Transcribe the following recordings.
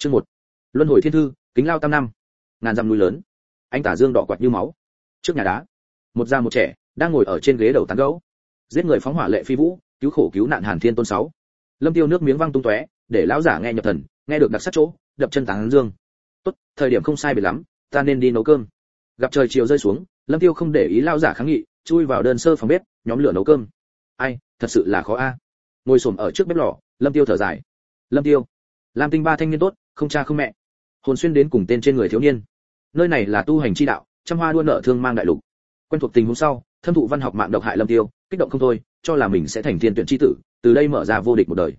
chương một. Luân hồi thiên thư, kính lao tam năm. Ngàn dặm núi lớn. Anh tả dương đỏ quạt như máu. Trước nhà đá. Một già một trẻ, đang ngồi ở trên ghế đầu tán gấu giết người phóng hỏa lệ phi vũ, cứu khổ cứu nạn hàn thiên tôn sáu. Lâm tiêu nước miếng văng tung tóe, để lão giả nghe nhập thần, nghe được đặc sắc chỗ, đập chân tán dương. Tốt, thời điểm không sai biệt lắm, ta nên đi nấu cơm. Gặp trời chiều rơi xuống, lâm tiêu không để ý lão giả kháng nghị, chui vào đơn sơ phòng bếp, nhóm lửa nấu cơm. Ai, thật sự là khó a. Ngồi xổm ở trước bếp lò, lâm tiêu thở dài. Lâm tiêu, lam tinh ba thanh niên tốt không cha không mẹ. Hồn xuyên đến cùng tên trên người thiếu niên. Nơi này là tu hành chi đạo, trăm hoa đua nợ thương mang đại lục. Quen thuộc tình huống sau, thâm thụ văn học mạng độc hại lâm tiêu, kích động không thôi, cho là mình sẽ thành thiên tuyển chi tử, từ đây mở ra vô địch một đời.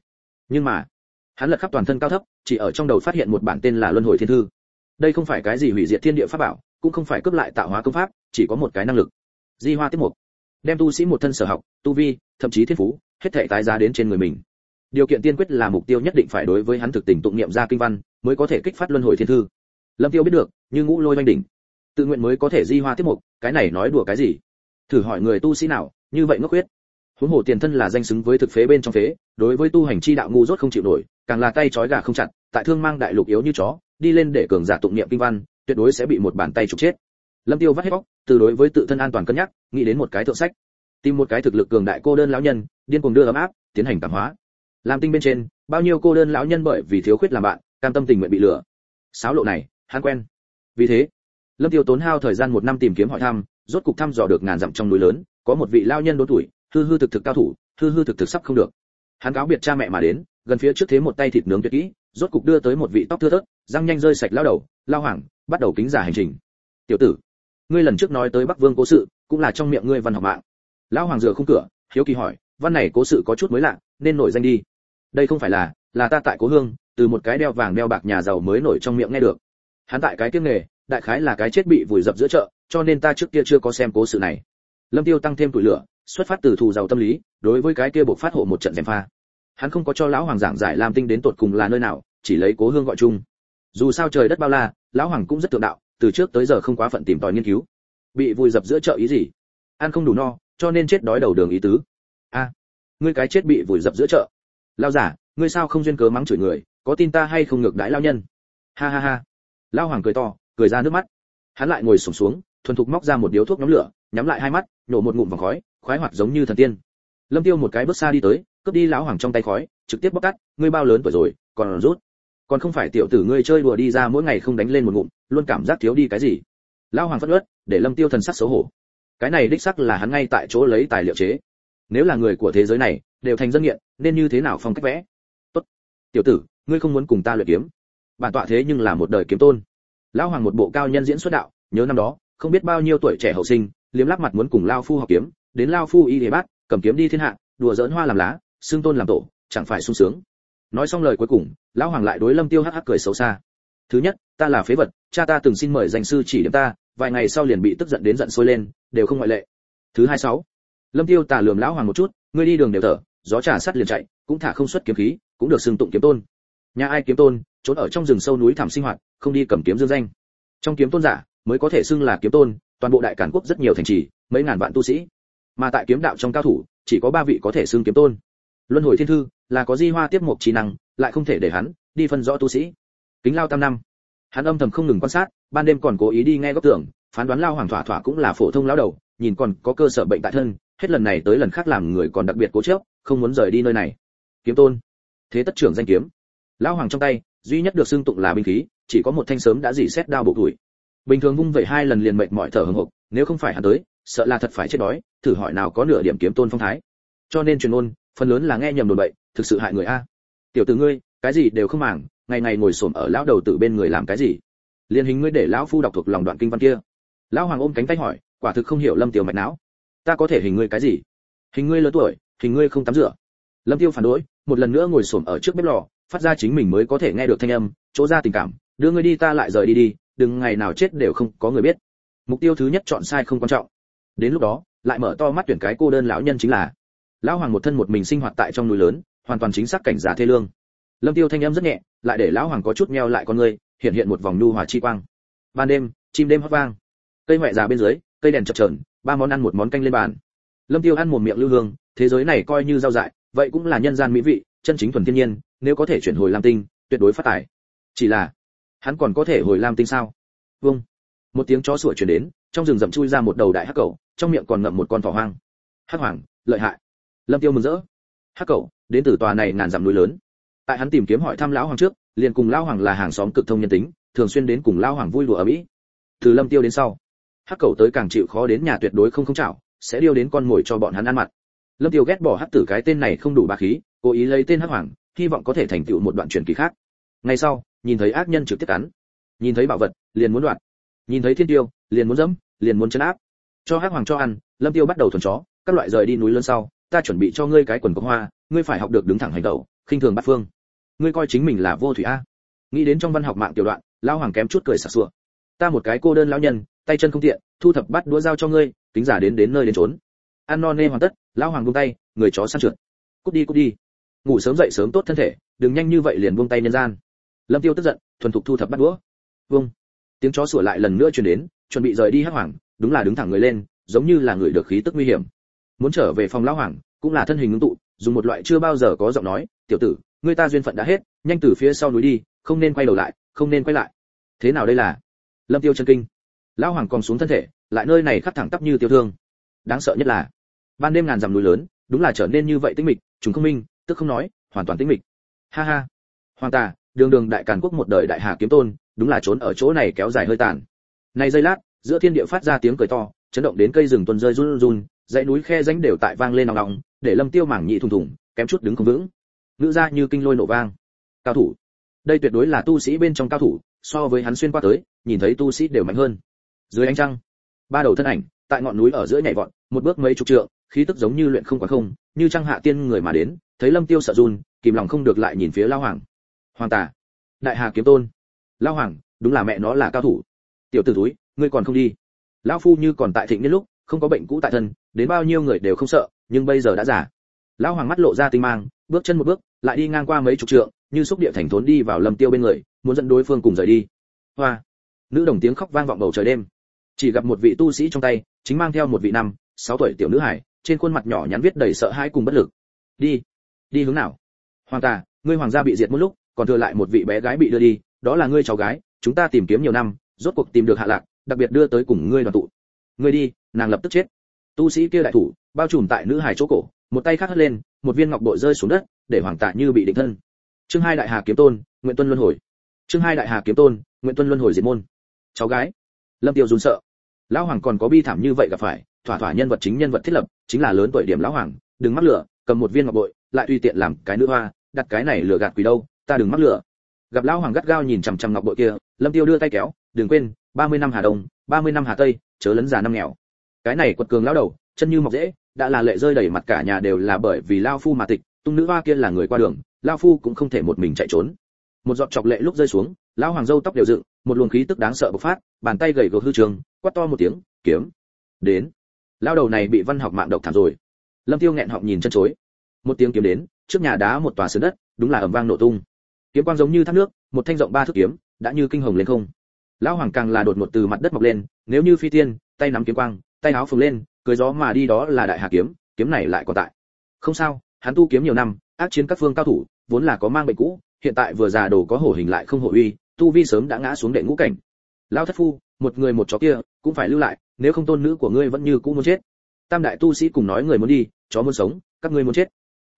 Nhưng mà, hắn lật khắp toàn thân cao thấp, chỉ ở trong đầu phát hiện một bản tên là luân hồi thiên thư. Đây không phải cái gì hủy diệt thiên địa pháp bảo, cũng không phải cướp lại tạo hóa công pháp, chỉ có một cái năng lực. Di hoa tiếp mục. Đem tu sĩ một thân sở học, tu vi, thậm chí thiên phú, hết thảy tái giá đến trên người mình. Điều kiện tiên quyết là mục tiêu nhất định phải đối với hắn thực tình tụng niệm ra kinh văn mới có thể kích phát luân hồi thiên thư. Lâm tiêu biết được, như ngũ lôi oanh đỉnh, tự nguyện mới có thể di hoa tiếp mục, cái này nói đùa cái gì? Thử hỏi người tu sĩ nào, như vậy ngốc quyết. huống hồ tiền thân là danh xứng với thực phế bên trong phế, đối với tu hành chi đạo ngu dốt không chịu nổi, càng là tay trói gà không chặt, tại thương mang đại lục yếu như chó, đi lên để cường giả tụng niệm kinh văn, tuyệt đối sẽ bị một bàn tay trục chết. Lâm tiêu vắt hết bóc từ đối với tự thân an toàn cân nhắc, nghĩ đến một cái thượng sách. Tìm một cái thực lực cường đại cô đơn lão nhân, điên cuồng đưa ấm áp, tiến hành cảm hóa. Làm tinh bên trên, bao nhiêu cô đơn lão nhân bởi vì thiếu khuyết làm bạn cam tâm tình nguyện bị lừa. Sáo lộ này, hắn quen. Vì thế, lâm tiêu tốn hao thời gian một năm tìm kiếm hỏi thăm, rốt cục thăm dò được ngàn dặm trong núi lớn, có một vị lao nhân đốn tuổi, hư hư thực thực cao thủ, hư hư thực thực sắp không được. Hắn cáo biệt cha mẹ mà đến, gần phía trước thế một tay thịt nướng tuyệt kỹ, rốt cục đưa tới một vị tóc thưa thớt, răng nhanh rơi sạch lao đầu, lao hoàng bắt đầu kính giả hành trình. Tiểu tử, ngươi lần trước nói tới bắc vương cố sự, cũng là trong miệng ngươi văn học mạng. Lão hoàng dựa khung cửa, hiếu kỳ hỏi, văn này cố sự có chút mới lạ, nên nổi danh đi. Đây không phải là là ta tại cố hương từ một cái đeo vàng đeo bạc nhà giàu mới nổi trong miệng nghe được. Hắn tại cái kiếp nghề, đại khái là cái chết bị vùi dập giữa chợ, cho nên ta trước kia chưa có xem cố sự này. Lâm tiêu tăng thêm tuổi lửa, xuất phát từ thù giàu tâm lý, đối với cái kia buộc phát hộ một trận gièm pha. Hắn không có cho lão hoàng giảng giải lam tinh đến tột cùng là nơi nào, chỉ lấy cố hương gọi chung. Dù sao trời đất bao la, lão hoàng cũng rất tượng đạo, từ trước tới giờ không quá phận tìm tòi nghiên cứu. Bị vùi dập giữa chợ ý gì? Ăn không đủ no, cho nên chết đói đầu đường ý tứ. A, ngươi cái chết bị vùi dập giữa chợ. Lao giả ngươi sao không duyên cớ mắng chửi người? Có tin ta hay không ngược đãi lao nhân? Ha ha ha. Lao hoàng cười to cười ra nước mắt. Hắn lại ngồi sụp xuống, xuống thuần thục móc ra một điếu thuốc nhóm lửa nhắm lại hai mắt nhổ một ngụm vòng khói khoái hoạt giống như thần tiên. Lâm tiêu một cái bước xa đi tới cướp đi lão hoàng trong tay khói trực tiếp bóc cắt ngươi bao lớn tuổi rồi còn rút. Còn không phải tiểu tử ngươi chơi đùa đi ra mỗi ngày không đánh lên một ngụm luôn cảm giác thiếu đi cái gì. Lão hoàng phất ớt để lâm tiêu thần sắc xấu hổ. Cái này đích sắc là hắn ngay tại chỗ lấy tài liệu chế. Nếu là người của thế giới này đều thành dân nghiện nên như thế nào phong cách vẽ? Tốt. Tiểu tử ngươi không muốn cùng ta luyện kiếm. Bản tọa thế nhưng là một đời kiếm tôn. Lão hoàng một bộ cao nhân diễn xuất đạo nhớ năm đó không biết bao nhiêu tuổi trẻ hậu sinh liếm lắc mặt muốn cùng lao phu học kiếm đến lao phu y để bát, cầm kiếm đi thiên hạ đùa giỡn hoa làm lá xương tôn làm tổ chẳng phải sung sướng. Nói xong lời cuối cùng lão hoàng lại đối lâm tiêu hắc hắc cười xấu xa. Thứ nhất ta là phế vật cha ta từng xin mời danh sư chỉ điểm ta vài ngày sau liền bị tức giận đến giận sôi lên đều không ngoại lệ. Thứ hai sáu lâm tiêu tà lườm lão hoàng một chút ngươi đi đường đều thở gió trà sắt liền chạy cũng thả không xuất kiếm khí cũng được xưng tụng kiếm tôn nhà ai kiếm tôn, trốn ở trong rừng sâu núi thảm sinh hoạt, không đi cầm kiếm dương danh. Trong kiếm tôn giả, mới có thể xưng là kiếm tôn, toàn bộ đại cản quốc rất nhiều thành trì, mấy ngàn vạn tu sĩ. Mà tại kiếm đạo trong cao thủ, chỉ có ba vị có thể xưng kiếm tôn. Luân hồi thiên thư, là có di hoa tiếp một trí năng, lại không thể để hắn đi phân rõ tu sĩ. Kính lao tam năm. Hắn âm thầm không ngừng quan sát, ban đêm còn cố ý đi nghe góc tưởng phán đoán lao hoàng thỏa thỏa cũng là phổ thông lão đầu, nhìn còn có cơ sở bệnh tại thân, hết lần này tới lần khác làm người còn đặc biệt cố chấp, không muốn rời đi nơi này. Kiếm tôn. Thế tất trưởng danh kiếm lão hoàng trong tay, duy nhất được xưng tụng là binh khí, chỉ có một thanh sớm đã dỉ xét đao bộ tuổi. Bình thường vung vậy hai lần liền mệt mỏi thở hừng hực nếu không phải hắn tới, sợ là thật phải chết đói, thử hỏi nào có nửa điểm kiếm tôn phong thái. Cho nên truyền ôn, phần lớn là nghe nhầm đồn bậy, thực sự hại người a. Tiểu tử ngươi, cái gì đều không màng, ngày ngày ngồi xổm ở lão đầu tử bên người làm cái gì? Liên hình ngươi để lão phu đọc thuộc lòng đoạn kinh văn kia. Lão hoàng ôm cánh tay hỏi, quả thực không hiểu lâm tiêu mạch não. Ta có thể hình ngươi cái gì? Hình ngươi lớn tuổi, hình ngươi không tắm rửa. Lâm tiêu phản đối, một lần nữa ngồi xổm ở trước bếp lò phát ra chính mình mới có thể nghe được thanh âm, chỗ ra tình cảm, đưa ngươi đi ta lại rời đi đi, đừng ngày nào chết đều không có người biết. Mục tiêu thứ nhất chọn sai không quan trọng. Đến lúc đó, lại mở to mắt tuyển cái cô đơn lão nhân chính là lão hoàng một thân một mình sinh hoạt tại trong núi lớn, hoàn toàn chính xác cảnh giả thê lương. Lâm tiêu thanh âm rất nhẹ, lại để lão hoàng có chút meo lại con người, hiện hiện một vòng nhu hòa chi quang. Ban đêm, chim đêm hót vang. Cây ngoại già bên dưới, cây đèn chập chờn, ba món ăn một món canh lên bàn. Lâm tiêu ăn một miệng lưu hương, thế giới này coi như rau dại, vậy cũng là nhân gian mỹ vị chân chính thuần thiên nhiên, nếu có thể chuyển hồi lam tinh, tuyệt đối phát tài. Chỉ là, hắn còn có thể hồi lam tinh sao? Vâng. Một tiếng chó sủa truyền đến, trong rừng rậm chui ra một đầu đại hắc cẩu, trong miệng còn ngậm một con thỏ hoang. Hắc hoàng, lợi hại. Lâm tiêu mừng rỡ. Hắc cẩu, đến từ tòa này ngàn dặm núi lớn. Tại hắn tìm kiếm hỏi thăm lão hoàng trước, liền cùng lão hoàng là hàng xóm cực thông nhân tính, thường xuyên đến cùng lão hoàng vui đùa ở mỹ. Từ lâm tiêu đến sau, hắc cẩu tới càng chịu khó đến nhà tuyệt đối không không chảo, sẽ điêu đến con mồi cho bọn hắn ăn mặt. Lâm tiêu ghét bỏ hắc tử cái tên này không đủ bá khí cố ý lấy tên hắc hoàng, hy vọng có thể thành tựu một đoạn truyền kỳ khác. Ngày sau, nhìn thấy ác nhân trực tiếp cắn, nhìn thấy bảo vật, liền muốn đoạt. Nhìn thấy thiên tiêu, liền muốn dẫm, liền muốn chấn áp. Cho hắc hoàng cho ăn, lâm tiêu bắt đầu thuần chó, các loại rời đi núi lớn sau, ta chuẩn bị cho ngươi cái quần có hoa, ngươi phải học được đứng thẳng hành động khinh thường bắt phương. Ngươi coi chính mình là vô thủy a. Nghĩ đến trong văn học mạng tiểu đoạn, lão hoàng kém chút cười sặc sụa. Ta một cái cô đơn lão nhân, tay chân không tiện, thu thập bắt đũa dao cho ngươi tính giả đến đến nơi đến trốn ăn no nê hoàn tất, lão hoàng buông tay, người chó săn trượt. Cút đi cút đi ngủ sớm dậy sớm tốt thân thể, đừng nhanh như vậy liền buông tay nhân gian. Lâm tiêu tức giận, thuần thục thu thập bắt đũa. Vung. Tiếng chó sủa lại lần nữa truyền đến, chuẩn bị rời đi hắc hoàng, đúng là đứng thẳng người lên, giống như là người được khí tức nguy hiểm. Muốn trở về phòng lão hoàng, cũng là thân hình ngưng tụ, dùng một loại chưa bao giờ có giọng nói, tiểu tử người ta duyên phận đã hết, nhanh từ phía sau núi đi, không nên quay đầu lại, không nên quay lại. Thế nào đây là? Lâm tiêu chân kinh. Lão hoàng còn xuống thân thể, lại nơi này khắc thẳng tắp như tiêu thương. Đáng sợ nhất là, ban đêm ngàn dặm núi lớn, đúng là trở nên như vậy tĩnh mịch chúng không minh tức không nói, hoàn toàn tĩnh mịch. Ha ha. Hoàng tà, đường đường đại càn quốc một đời đại hà kiếm tôn, đúng là trốn ở chỗ này kéo dài hơi tàn. Này giây lát, giữa thiên địa phát ra tiếng cười to, chấn động đến cây rừng tuần rơi run run, dãy núi khe rãnh đều tại vang lên nòng nòng, để lâm tiêu mảng nhị thùng thùng, kém chút đứng không vững. Ngữ ra như kinh lôi nổ vang. Cao thủ. Đây tuyệt đối là tu sĩ bên trong cao thủ, so với hắn xuyên qua tới, nhìn thấy tu sĩ đều mạnh hơn. Dưới ánh trăng, ba đầu thân ảnh, tại ngọn núi ở giữa nhảy vọt, một bước mấy chục trượng khí tức giống như luyện không quá không, như trăng hạ tiên người mà đến, thấy lâm tiêu sợ run, kìm lòng không được lại nhìn phía lao hoàng. Hoàng tà, đại hà kiếm tôn. Lao hoàng, đúng là mẹ nó là cao thủ. Tiểu tử túi ngươi còn không đi. Lão phu như còn tại thịnh niên lúc, không có bệnh cũ tại thân, đến bao nhiêu người đều không sợ, nhưng bây giờ đã giả lão hoàng mắt lộ ra tinh mang, bước chân một bước, lại đi ngang qua mấy chục trượng, như xúc địa thành thốn đi vào lâm tiêu bên người, muốn dẫn đối phương cùng rời đi. Hoa. Nữ đồng tiếng khóc vang vọng bầu trời đêm. Chỉ gặp một vị tu sĩ trong tay, chính mang theo một vị năm, sáu tuổi tiểu nữ hải trên khuôn mặt nhỏ nhắn viết đầy sợ hãi cùng bất lực. Đi đi hướng nào? Hoàng tà ngươi hoàng gia bị diệt một lúc, còn thừa lại một vị bé gái bị đưa đi, đó là ngươi cháu gái, chúng ta tìm kiếm nhiều năm, rốt cuộc tìm được hạ lạc, đặc biệt đưa tới cùng ngươi đoàn tụ. Ngươi đi, nàng lập tức chết. Tu sĩ kia đại thủ, bao trùm tại nữ hài chỗ cổ, một tay khác hất lên, một viên ngọc bội rơi xuống đất, để hoàng tạ như bị định thân. Chương hai đại hà kiếm tôn, nguyện tuân luân hồi. Chương hai đại hà kiếm tôn, nguyện tuân luân hồi diệt môn. Cháu gái, lâm tiêu run sợ. Lão hoàng còn có bi thảm như vậy gặp phải thỏa thỏa nhân vật chính nhân vật thiết lập, chính là lớn tuổi điểm lão hoàng, đừng mắc lửa, cầm một viên ngọc bội, lại tùy tiện làm cái nữ hoa, đặt cái này lừa gạt quỷ đâu, ta đừng mắc lửa. Gặp lão hoàng gắt gao nhìn chằm chằm ngọc bội kia, lâm tiêu đưa tay kéo, đừng quên 30 năm hà đông 30 năm hà tây, chớ lấn già năm nghèo. Cái này quật cường lão đầu, chân như mọc dễ đã là lệ rơi đầy mặt cả nhà đều là bởi vì lao phu mà tịch, tung nữ hoa kia là người qua đường, lao phu cũng không thể một mình chạy trốn. Một giọt chọc lệ lúc rơi xuống, lão hoàng dâu tóc đều dựng, một luồng khí tức đáng sợ bộc phát, bàn tay gầy gò hư trường, quát to một tiếng, kiếm, đến lao đầu này bị văn học mạng độc thảm rồi. Lâm tiêu nghẹn họng nhìn chân chối. Một tiếng kiếm đến, trước nhà đá một tòa sườn đất, đúng là ầm vang nổ tung. Kiếm quang giống như thác nước, một thanh rộng ba thước kiếm, đã như kinh hồng lên không. Lão hoàng càng là đột một từ mặt đất mọc lên, nếu như phi tiên, tay nắm kiếm quang, tay áo phồng lên cười gió mà đi đó là đại hà kiếm kiếm này lại còn tại. Không sao, hắn tu kiếm nhiều năm, ác chiến các phương cao thủ, vốn là có mang bệnh cũ, hiện tại vừa già đồ có hổ hình lại không hổ uy, tu vi sớm đã ngã xuống đệ ngũ cảnh. Lao thất phu một người một chó kia, cũng phải lưu lại, nếu không tôn nữ của ngươi vẫn như cũ muốn chết. Tam đại tu sĩ cùng nói người muốn đi, chó muốn sống, các ngươi muốn chết.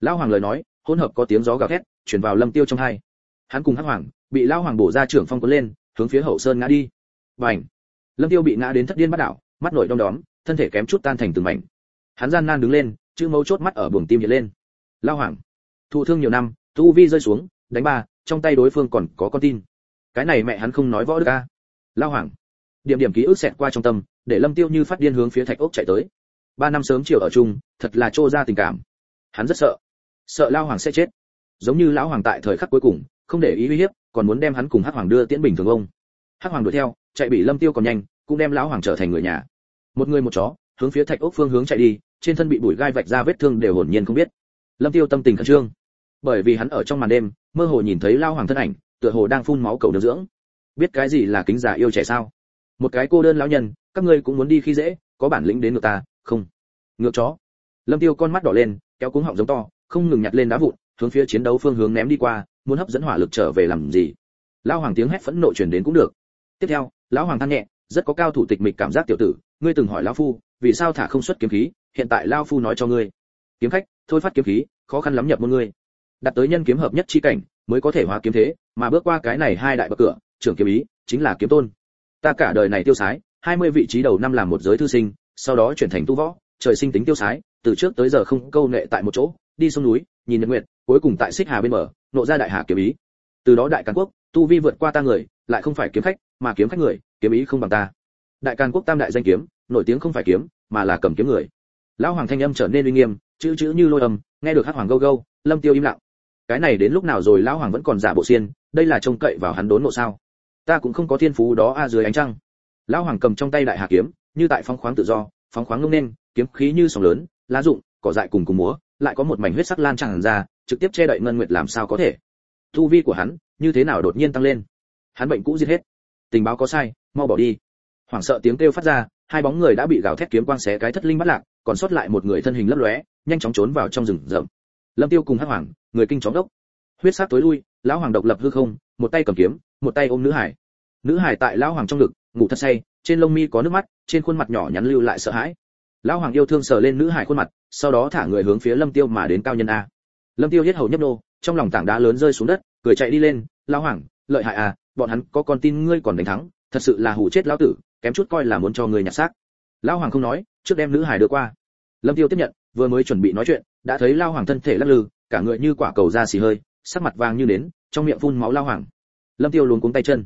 Lão hoàng lời nói, hỗn hợp có tiếng gió gào thét truyền vào lâm tiêu trong hai. Hắn cùng hắc hoàng, bị lão hoàng bổ ra trưởng phong cuốn lên, hướng phía hậu sơn ngã đi. Bành! Lâm tiêu bị ngã đến thất điên bắt đảo, mắt nổi đom đóm, thân thể kém chút tan thành từng mảnh. Hắn gian nan đứng lên, chữ mấu chốt mắt ở buồng tim hiện lên. Lao hoàng! Thụ thương nhiều năm, tu vi rơi xuống, đánh ba, trong tay đối phương còn có con tin. Cái này mẹ hắn không nói võ được a. Lao hoàng! Điểm điểm ký ức xẹt qua trong tâm, để lâm tiêu như phát điên hướng phía thạch ốc chạy tới. Ba năm sớm chiều ở chung, thật là trô ra tình cảm. Hắn rất sợ. Sợ lao hoàng sẽ chết. Giống như lão hoàng tại thời khắc cuối cùng, không để ý uy hiếp, còn muốn đem hắn cùng hắc hoàng đưa tiễn bình thường ông. Hắc hoàng đuổi theo, chạy bị lâm tiêu còn nhanh, cũng đem lão hoàng trở thành người nhà. Một người một chó, hướng phía thạch ốc phương hướng chạy đi, trên thân bị bụi gai vạch ra vết thương đều hồn nhiên không biết. Lâm tiêu tâm tình khẩn trương. Bởi vì hắn ở trong màn đêm, mơ hồ nhìn thấy lao hoàng thân ảnh, tựa hồ đang phun máu cầu được dưỡng. Biết cái gì là kính già yêu trẻ sao? Một cái cô đơn lão nhân, các ngươi cũng muốn đi khi dễ, có bản lĩnh đến ngược ta, không? Ngược chó. Lâm tiêu con mắt đỏ lên, kéo cuống họng giống to, không ngừng nhặt lên đá vụn, hướng phía chiến đấu phương hướng ném đi qua, muốn hấp dẫn hỏa lực trở về làm gì? Lão hoàng tiếng hét phẫn nộ truyền đến cũng được. Tiếp theo, lão hoàng than nhẹ, rất có cao thủ tịch mịch cảm giác tiểu tử, ngươi từng hỏi lão phu, vì sao thả không xuất kiếm khí, hiện tại lão phu nói cho ngươi. Kiếm khách, thôi phát kiếm khí, khó khăn lắm nhập môn ngươi. Đặt tới nhân kiếm hợp nhất chi cảnh, mới có thể hóa kiếm thế, mà bước qua cái này hai đại bậc cửa, trưởng kiếm ý, chính là kiếm tôn ta cả đời này tiêu sái 20 vị trí đầu năm làm một giới thư sinh, sau đó chuyển thành tu võ, trời sinh tính tiêu sái, từ trước tới giờ không câu nệ tại một chỗ, đi sông núi, nhìn nhật nguyệt, cuối cùng tại xích hà bên bờ, nộ ra đại hà kiếm ý. Từ đó đại càn quốc, tu vi vượt qua ta người, lại không phải kiếm khách, mà kiếm khách người, kiếm ý không bằng ta. Đại càn quốc tam đại danh kiếm, nổi tiếng không phải kiếm, mà là cầm kiếm người. Lão hoàng thanh âm trở nên uy nghiêm, chữ chữ như lôi âm, nghe được hát hoàng gâu gâu, lâm tiêu im lặng. Cái này đến lúc nào rồi lão hoàng vẫn còn giả bộ xiên, đây là trông cậy vào hắn đốn ngộ sao? Ta cũng không có thiên phú đó a à, dưới ánh trăng. Lão hoàng cầm trong tay đại hà kiếm, như tại phóng khoáng tự do, phóng khoáng ngông nên, kiếm khí như sóng lớn, lá rụng, cỏ dại cùng cùng múa, lại có một mảnh huyết sắc lan tràn ra, trực tiếp che đậy ngân nguyệt làm sao có thể. Thu vi của hắn, như thế nào đột nhiên tăng lên? Hắn bệnh cũ giết hết. Tình báo có sai, mau bỏ đi. Hoảng sợ tiếng kêu phát ra, hai bóng người đã bị gào thét kiếm quang xé cái thất linh bắt lạc, còn sót lại một người thân hình lấp lóe, nhanh chóng trốn vào trong rừng rậm. Lâm tiêu cùng hắc hoàng, người kinh chóng đốc huyết sắc tối lui, lão hoàng độc lập hư không, một tay cầm kiếm, một tay ôm nữ hải. Nữ hải tại lão hoàng trong ngực, ngủ thật say, trên lông mi có nước mắt, trên khuôn mặt nhỏ nhắn lưu lại sợ hãi. Lão hoàng yêu thương sờ lên nữ hải khuôn mặt, sau đó thả người hướng phía lâm tiêu mà đến cao nhân a. Lâm tiêu hết hầu nhấp nô, trong lòng tảng đá lớn rơi xuống đất, cười chạy đi lên, lão hoàng, lợi hại à bọn hắn có con tin ngươi còn đánh thắng, thật sự là hủ chết lão tử, kém chút coi là muốn cho ngươi nhặt xác. Lão hoàng không nói, trước đem nữ hải đưa qua. Lâm tiêu tiếp nhận, vừa mới chuẩn bị nói chuyện, đã thấy lão hoàng thân thể lắc lư, cả người như quả cầu ra xì hơi sắc mặt vàng như nến, trong miệng phun máu lão hoàng. Lâm tiêu luống cuống tay chân.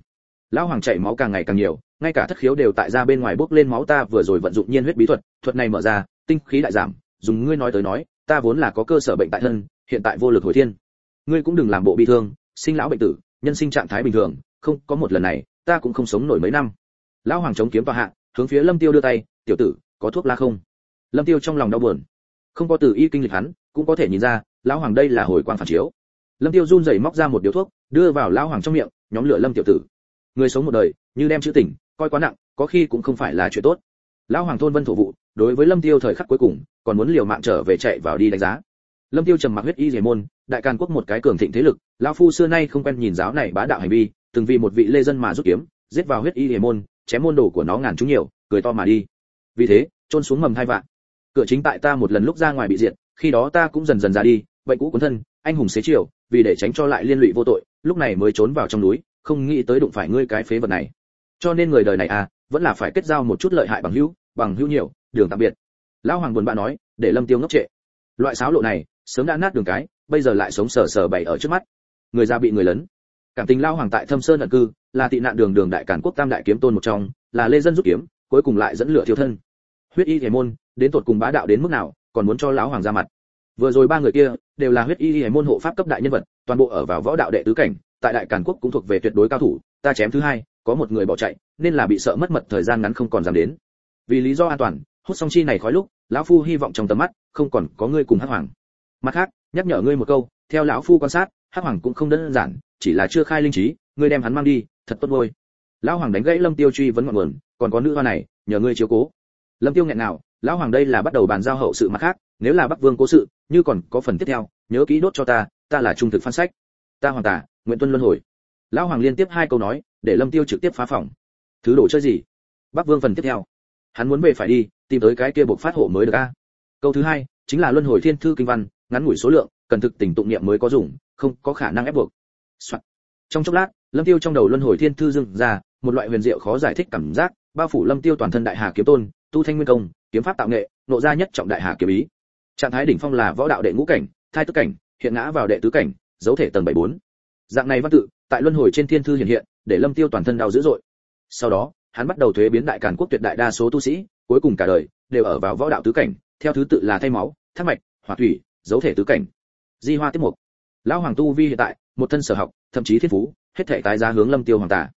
Lão hoàng chảy máu càng ngày càng nhiều, ngay cả thất khiếu đều tại ra bên ngoài bốc lên máu ta vừa rồi vận dụng nhiên huyết bí thuật thuật này mở ra, tinh khí đại giảm, dùng ngươi nói tới nói, ta vốn là có cơ sở bệnh tại thân, hiện tại vô lực hồi thiên. Ngươi cũng đừng làm bộ bi thương, sinh lão bệnh tử, nhân sinh trạng thái bình thường, không, có một lần này, ta cũng không sống nổi mấy năm. Lão hoàng chống kiếm tòa hạ, hướng phía lâm tiêu đưa tay, tiểu tử, có thuốc la không? Lâm tiêu trong lòng đau buồn. Không có tử y kinh lịch hắn, cũng có thể nhìn ra, lão hoàng đây là hồi quang phản chiếu lâm tiêu run rẩy móc ra một điếu thuốc đưa vào lão hoàng trong miệng nhóm lửa lâm tiểu tử. Người sống một đời như đem chữ tỉnh, coi quá nặng có khi cũng không phải là chuyện tốt. Lão hoàng thôn vân thổ vụ đối với lâm tiêu thời khắc cuối cùng còn muốn liều mạng trở về chạy vào đi đánh giá. Lâm tiêu trầm mặc huyết y rể môn đại càn quốc một cái cường thịnh thế lực lão phu xưa nay không quen nhìn giáo này bá đạo hành vi từng vì một vị lê dân mà rút kiếm giết vào huyết y rể môn chém môn đồ của nó ngàn chúng nhiều cười to mà đi. Vì thế trôn xuống mầm hai vạn. Cửa chính tại ta một lần lúc ra ngoài bị diệt khi đó ta cũng dần dần ra đi bệnh cũ cuốn thân anh hùng xế chiều, vì để tránh cho lại liên lụy vô tội, lúc này mới trốn vào trong núi, không nghĩ tới đụng phải ngươi cái phế vật này. Cho nên người đời này à vẫn là phải kết giao một chút lợi hại bằng hữu bằng hữu nhiều, đường tạm biệt. Lão hoàng buồn bã nói, để lâm tiêu ngốc trệ. Loại sáo lộ này, sớm đã nát đường cái, bây giờ lại sống sờ sờ bày ở trước mắt. Người ra bị người lớn. Cảm tình lao hoàng tại thâm sơn ẩn cư, là tị nạn đường đường đại cản quốc tam đại kiếm tôn một trong, là lê dân rút kiếm, cuối cùng lại dẫn lửa thiếu thân. Huyết y thể môn, đến tột cùng bá đạo đến mức nào, còn muốn cho lão hoàng ra mặt vừa rồi ba người kia đều là huyết y hệ môn hộ pháp cấp đại nhân vật, toàn bộ ở vào võ đạo đệ tứ cảnh, tại đại cản quốc cũng thuộc về tuyệt đối cao thủ, ta chém thứ hai, có một người bỏ chạy, nên là bị sợ mất mật thời gian ngắn không còn dám đến. Vì lý do an toàn, hút xong chi này khói lúc, lão phu hy vọng trong tầm mắt không còn có ngươi cùng hắc hoàng. Mặt khác, nhắc nhở ngươi một câu, theo lão phu quan sát, hắc hoàng cũng không đơn giản, chỉ là chưa khai linh trí, ngươi đem hắn mang đi, thật tốt ngôi lão hoàng đánh gãy lâm tiêu truy vấn ngọn nguồn, còn có nữ hoa này, nhờ ngươi chiếu cố. Lâm tiêu nghẹn nào lão hoàng đây là bắt đầu bàn giao hậu sự mặt khác nếu là bắc vương cố sự, như còn có phần tiếp theo, nhớ kỹ đốt cho ta ta là trung thực phan sách. Ta hoàng tả, nguyễn tuân luân hồi. Lão hoàng liên tiếp hai câu nói, để lâm tiêu trực tiếp phá phòng. Thứ đồ chơi gì? Bắc vương phần tiếp theo. Hắn muốn về phải đi, tìm tới cái kia buộc phát hộ mới được a. Câu thứ hai, chính là luân hồi thiên thư kinh văn, ngắn ngủi số lượng, cần thực tỉnh tụng niệm mới có dùng, không có khả năng ép buộc. Soạn. trong chốc lát, lâm tiêu trong đầu luân hồi thiên thư dừng ra, một loại huyền diệu khó giải thích cảm giác, bao phủ lâm tiêu toàn thân đại hà kiếm tôn, tu thanh nguyên công, kiếm pháp tạo nghệ, nộ ra nhất trọng đại hà kiếm ý trạng thái đỉnh phong là võ đạo đệ ngũ cảnh, thai tức cảnh, hiện ngã vào đệ tứ cảnh, dấu thể tầng bảy bốn. Dạng này văn tự, tại luân hồi trên thiên thư hiện hiện, để lâm tiêu toàn thân đau dữ dội. Sau đó, hắn bắt đầu thuế biến đại càn quốc tuyệt đại đa số tu sĩ, cuối cùng cả đời, đều ở vào võ đạo tứ cảnh, theo thứ tự là thay máu, thác mạch, hỏa thủy, dấu thể tứ cảnh. Di hoa tiếp mục. Lão hoàng tu vi hiện tại, một thân sở học, thậm chí thiên phú, hết thể tái giá hướng lâm tiêu hoàng tả.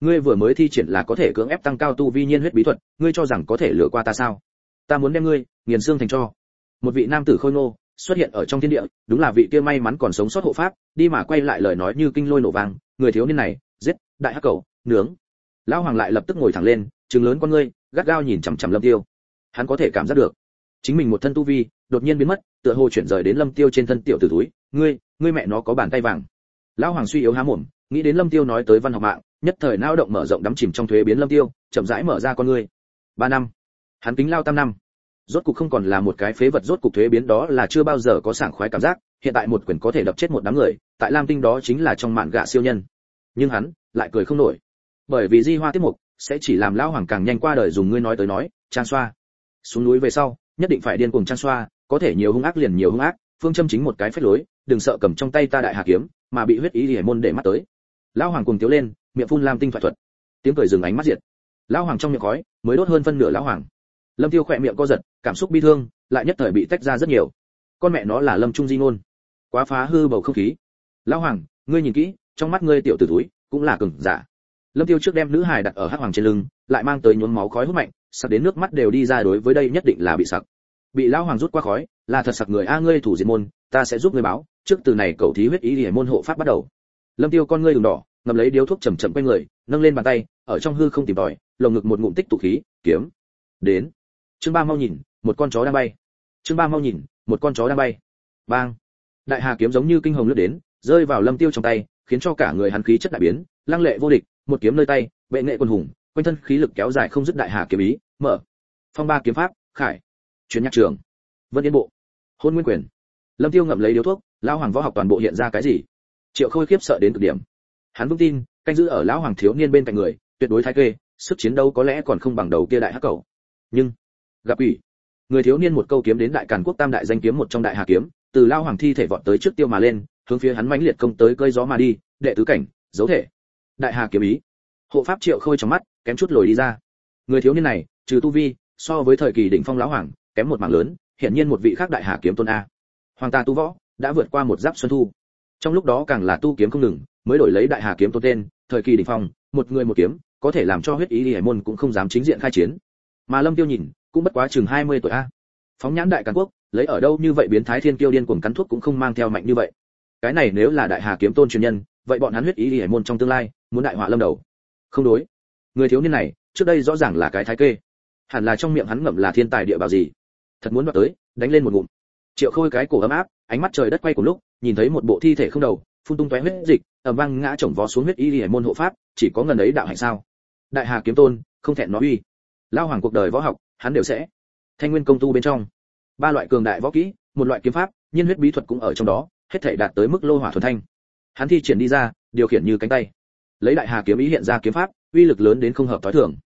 Ngươi vừa mới thi triển là có thể cưỡng ép tăng cao tu vi nhiên huyết bí thuật, ngươi cho rằng có thể lừa qua ta sao? Ta muốn đem ngươi, nghiền xương thành cho một vị nam tử khôi ngô xuất hiện ở trong thiên địa đúng là vị kia may mắn còn sống sót hộ pháp đi mà quay lại lời nói như kinh lôi nổ vang người thiếu niên này giết đại hắc cầu nướng. Lão hoàng lại lập tức ngồi thẳng lên trừng lớn con ngươi gắt gao nhìn chằm chằm lâm tiêu. Hắn có thể cảm giác được chính mình một thân tu vi đột nhiên biến mất tựa hồ chuyển rời đến lâm tiêu trên thân tiểu tử túi ngươi ngươi mẹ nó có bàn tay vàng. Lão hoàng suy yếu há mồm nghĩ đến lâm tiêu nói tới văn học mạng nhất thời não động mở rộng đắm chìm trong thuế biến lâm tiêu chậm rãi mở ra con ngươi, ba năm. Hắn kính lao tam năm rốt cục không còn là một cái phế vật, rốt cục thuế biến đó là chưa bao giờ có sảng khoái cảm giác. Hiện tại một quyền có thể đập chết một đám người, tại lam tinh đó chính là trong mạn gạ siêu nhân. Nhưng hắn lại cười không nổi. Bởi vì di hoa tiết mục sẽ chỉ làm lão hoàng càng nhanh qua đời dùng ngươi nói tới nói, trang xoa. Xuống núi về sau, nhất định phải điên cuồng trang xoa, có thể nhiều hung ác liền nhiều hung ác, phương châm chính một cái phép lối, đừng sợ cầm trong tay ta đại hà kiếm, mà bị huyết ý liễu môn để mắt tới. Lão hoàng cùng tiếu lên, miệng phun lam tinh thoại thuật. Tiếng cười dừng ánh mắt diệt. Lão hoàng trong miệng khói, mới đốt hơn phân nửa lão hoàng lâm tiêu khỏe miệng co giật, cảm xúc bi thương, lại nhất thời bị tách ra rất nhiều. Con mẹ nó là lâm trung di ngôn. Quá phá hư bầu không khí. Lão hoàng, ngươi nhìn kỹ, trong mắt ngươi tiểu tử túi cũng là cừng giả. Lâm tiêu trước đem nữ hài đặt ở hắc hoàng trên lưng, lại mang tới nhuốm máu khói hút mạnh, sặc đến nước mắt đều đi ra đối với đây nhất định là bị sặc. Bị lão hoàng rút qua khói, là thật sặc người a ngươi thủ diệt môn, ta sẽ giúp ngươi báo, trước từ này cầu thí huyết ý để môn hộ pháp bắt đầu. Lâm tiêu con ngươi đường đỏ ngầm lấy điếu thuốc chậm chậm quanh người, nâng lên bàn tay, ở trong hư không tìm tòi, lồng ngực một ngụm tích tụ khí, kiếm. Đến chương ba mau nhìn, một con chó đang bay. Chương ba mau nhìn, một con chó đang bay. Bang. Đại hà kiếm giống như kinh hồng lướt đến, rơi vào lâm tiêu trong tay, khiến cho cả người hắn khí chất đại biến, lăng lệ vô địch, một kiếm nơi tay, bệ nghệ quân hùng, quanh thân khí lực kéo dài không dứt đại hà kiếm ý, mở. Phong ba kiếm pháp, khải. Chuyến nhạc trường. Vân yên bộ. Hôn nguyên quyền. Lâm tiêu ngậm lấy điếu thuốc, lão hoàng võ học toàn bộ hiện ra cái gì? Triệu khôi khiếp sợ đến cực điểm. Hắn vững tin, canh giữ ở lão hoàng thiếu niên bên cạnh người, tuyệt đối thái kê, sức chiến đấu có lẽ còn không bằng đầu kia đại hắc cầu. Nhưng gặp quỷ người thiếu niên một câu kiếm đến đại càn quốc tam đại danh kiếm một trong đại hà kiếm, từ lao hoàng thi thể vọt tới trước tiêu mà lên, hướng phía hắn mãnh liệt công tới cơi gió mà đi, đệ tứ cảnh, dấu thể. Đại hà kiếm ý. Hộ pháp triệu khôi trong mắt, kém chút lồi đi ra. Người thiếu niên này, trừ tu vi, so với thời kỳ đỉnh phong lão hoàng, kém một mảng lớn, hiển nhiên một vị khác đại hà kiếm tôn a. Hoàng ta tu võ, đã vượt qua một giáp xuân thu. Trong lúc đó càng là tu kiếm không ngừng, mới đổi lấy đại hà kiếm tôn tên, thời kỳ đỉnh phong, một người một kiếm, có thể làm cho huyết ý hải môn cũng không dám chính diện khai chiến. Mà lâm tiêu nhìn cũng bất quá chừng 20 tuổi a. Phóng nhãn đại càn quốc, lấy ở đâu như vậy biến thái thiên kiêu điên cuồng cắn thuốc cũng không mang theo mạnh như vậy. Cái này nếu là đại hà kiếm tôn truyền nhân, vậy bọn hắn huyết ý hải môn trong tương lai, muốn đại họa lâm đầu. Không đối. Người thiếu niên này, trước đây rõ ràng là cái thái kê. Hẳn là trong miệng hắn ngậm là thiên tài địa bảo gì. Thật muốn đoạt tới, đánh lên một ngụm. Triệu khôi cái cổ ấm áp, ánh mắt trời đất quay cùng lúc, nhìn thấy một bộ thi thể không đầu, phun tung tóe huyết dịch, ầm vang ngã chồng vó xuống huyết y hải môn hộ pháp, chỉ có ngần ấy đạo hạnh sao? Đại hà kiếm tôn, không thẹn nói uy. Lao hoàng cuộc đời võ học hắn đều sẽ. Thanh nguyên công tu bên trong, ba loại cường đại võ kỹ, một loại kiếm pháp, nhiên huyết bí thuật cũng ở trong đó, hết thảy đạt tới mức lô hỏa thuần thanh. Hắn thi triển đi ra, điều khiển như cánh tay. Lấy đại hà kiếm ý hiện ra kiếm pháp, uy lực lớn đến không hợp tối thường.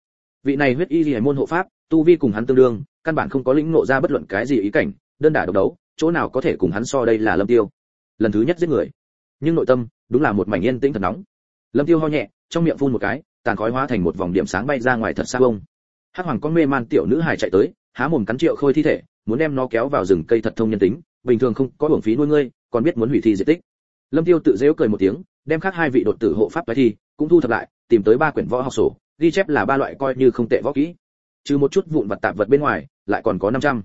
Vị này huyết y hải môn hộ pháp, tu vi cùng hắn tương đương, căn bản không có lĩnh ngộ ra bất luận cái gì ý cảnh, đơn đả độc đấu, chỗ nào có thể cùng hắn so đây là lâm tiêu. Lần thứ nhất giết người. Nhưng nội tâm, đúng là một mảnh yên tĩnh thật nóng. Lâm tiêu ho nhẹ, trong miệng phun một cái, tàn khói hóa thành một vòng điểm sáng bay ra ngoài thật xa bông hắc hoàng con mê man tiểu nữ hài chạy tới, há mồm cắn triệu khôi thi thể, muốn đem nó kéo vào rừng cây thật thông nhân tính, bình thường không có hưởng phí nuôi ngươi, còn biết muốn hủy thi diện tích. Lâm tiêu tự dễu cười một tiếng, đem khác hai vị đột tử hộ pháp tới thi, cũng thu thập lại, tìm tới ba quyển võ học sổ, ghi chép là ba loại coi như không tệ võ kỹ. Trừ một chút vụn vật tạp vật bên ngoài, lại còn có 500.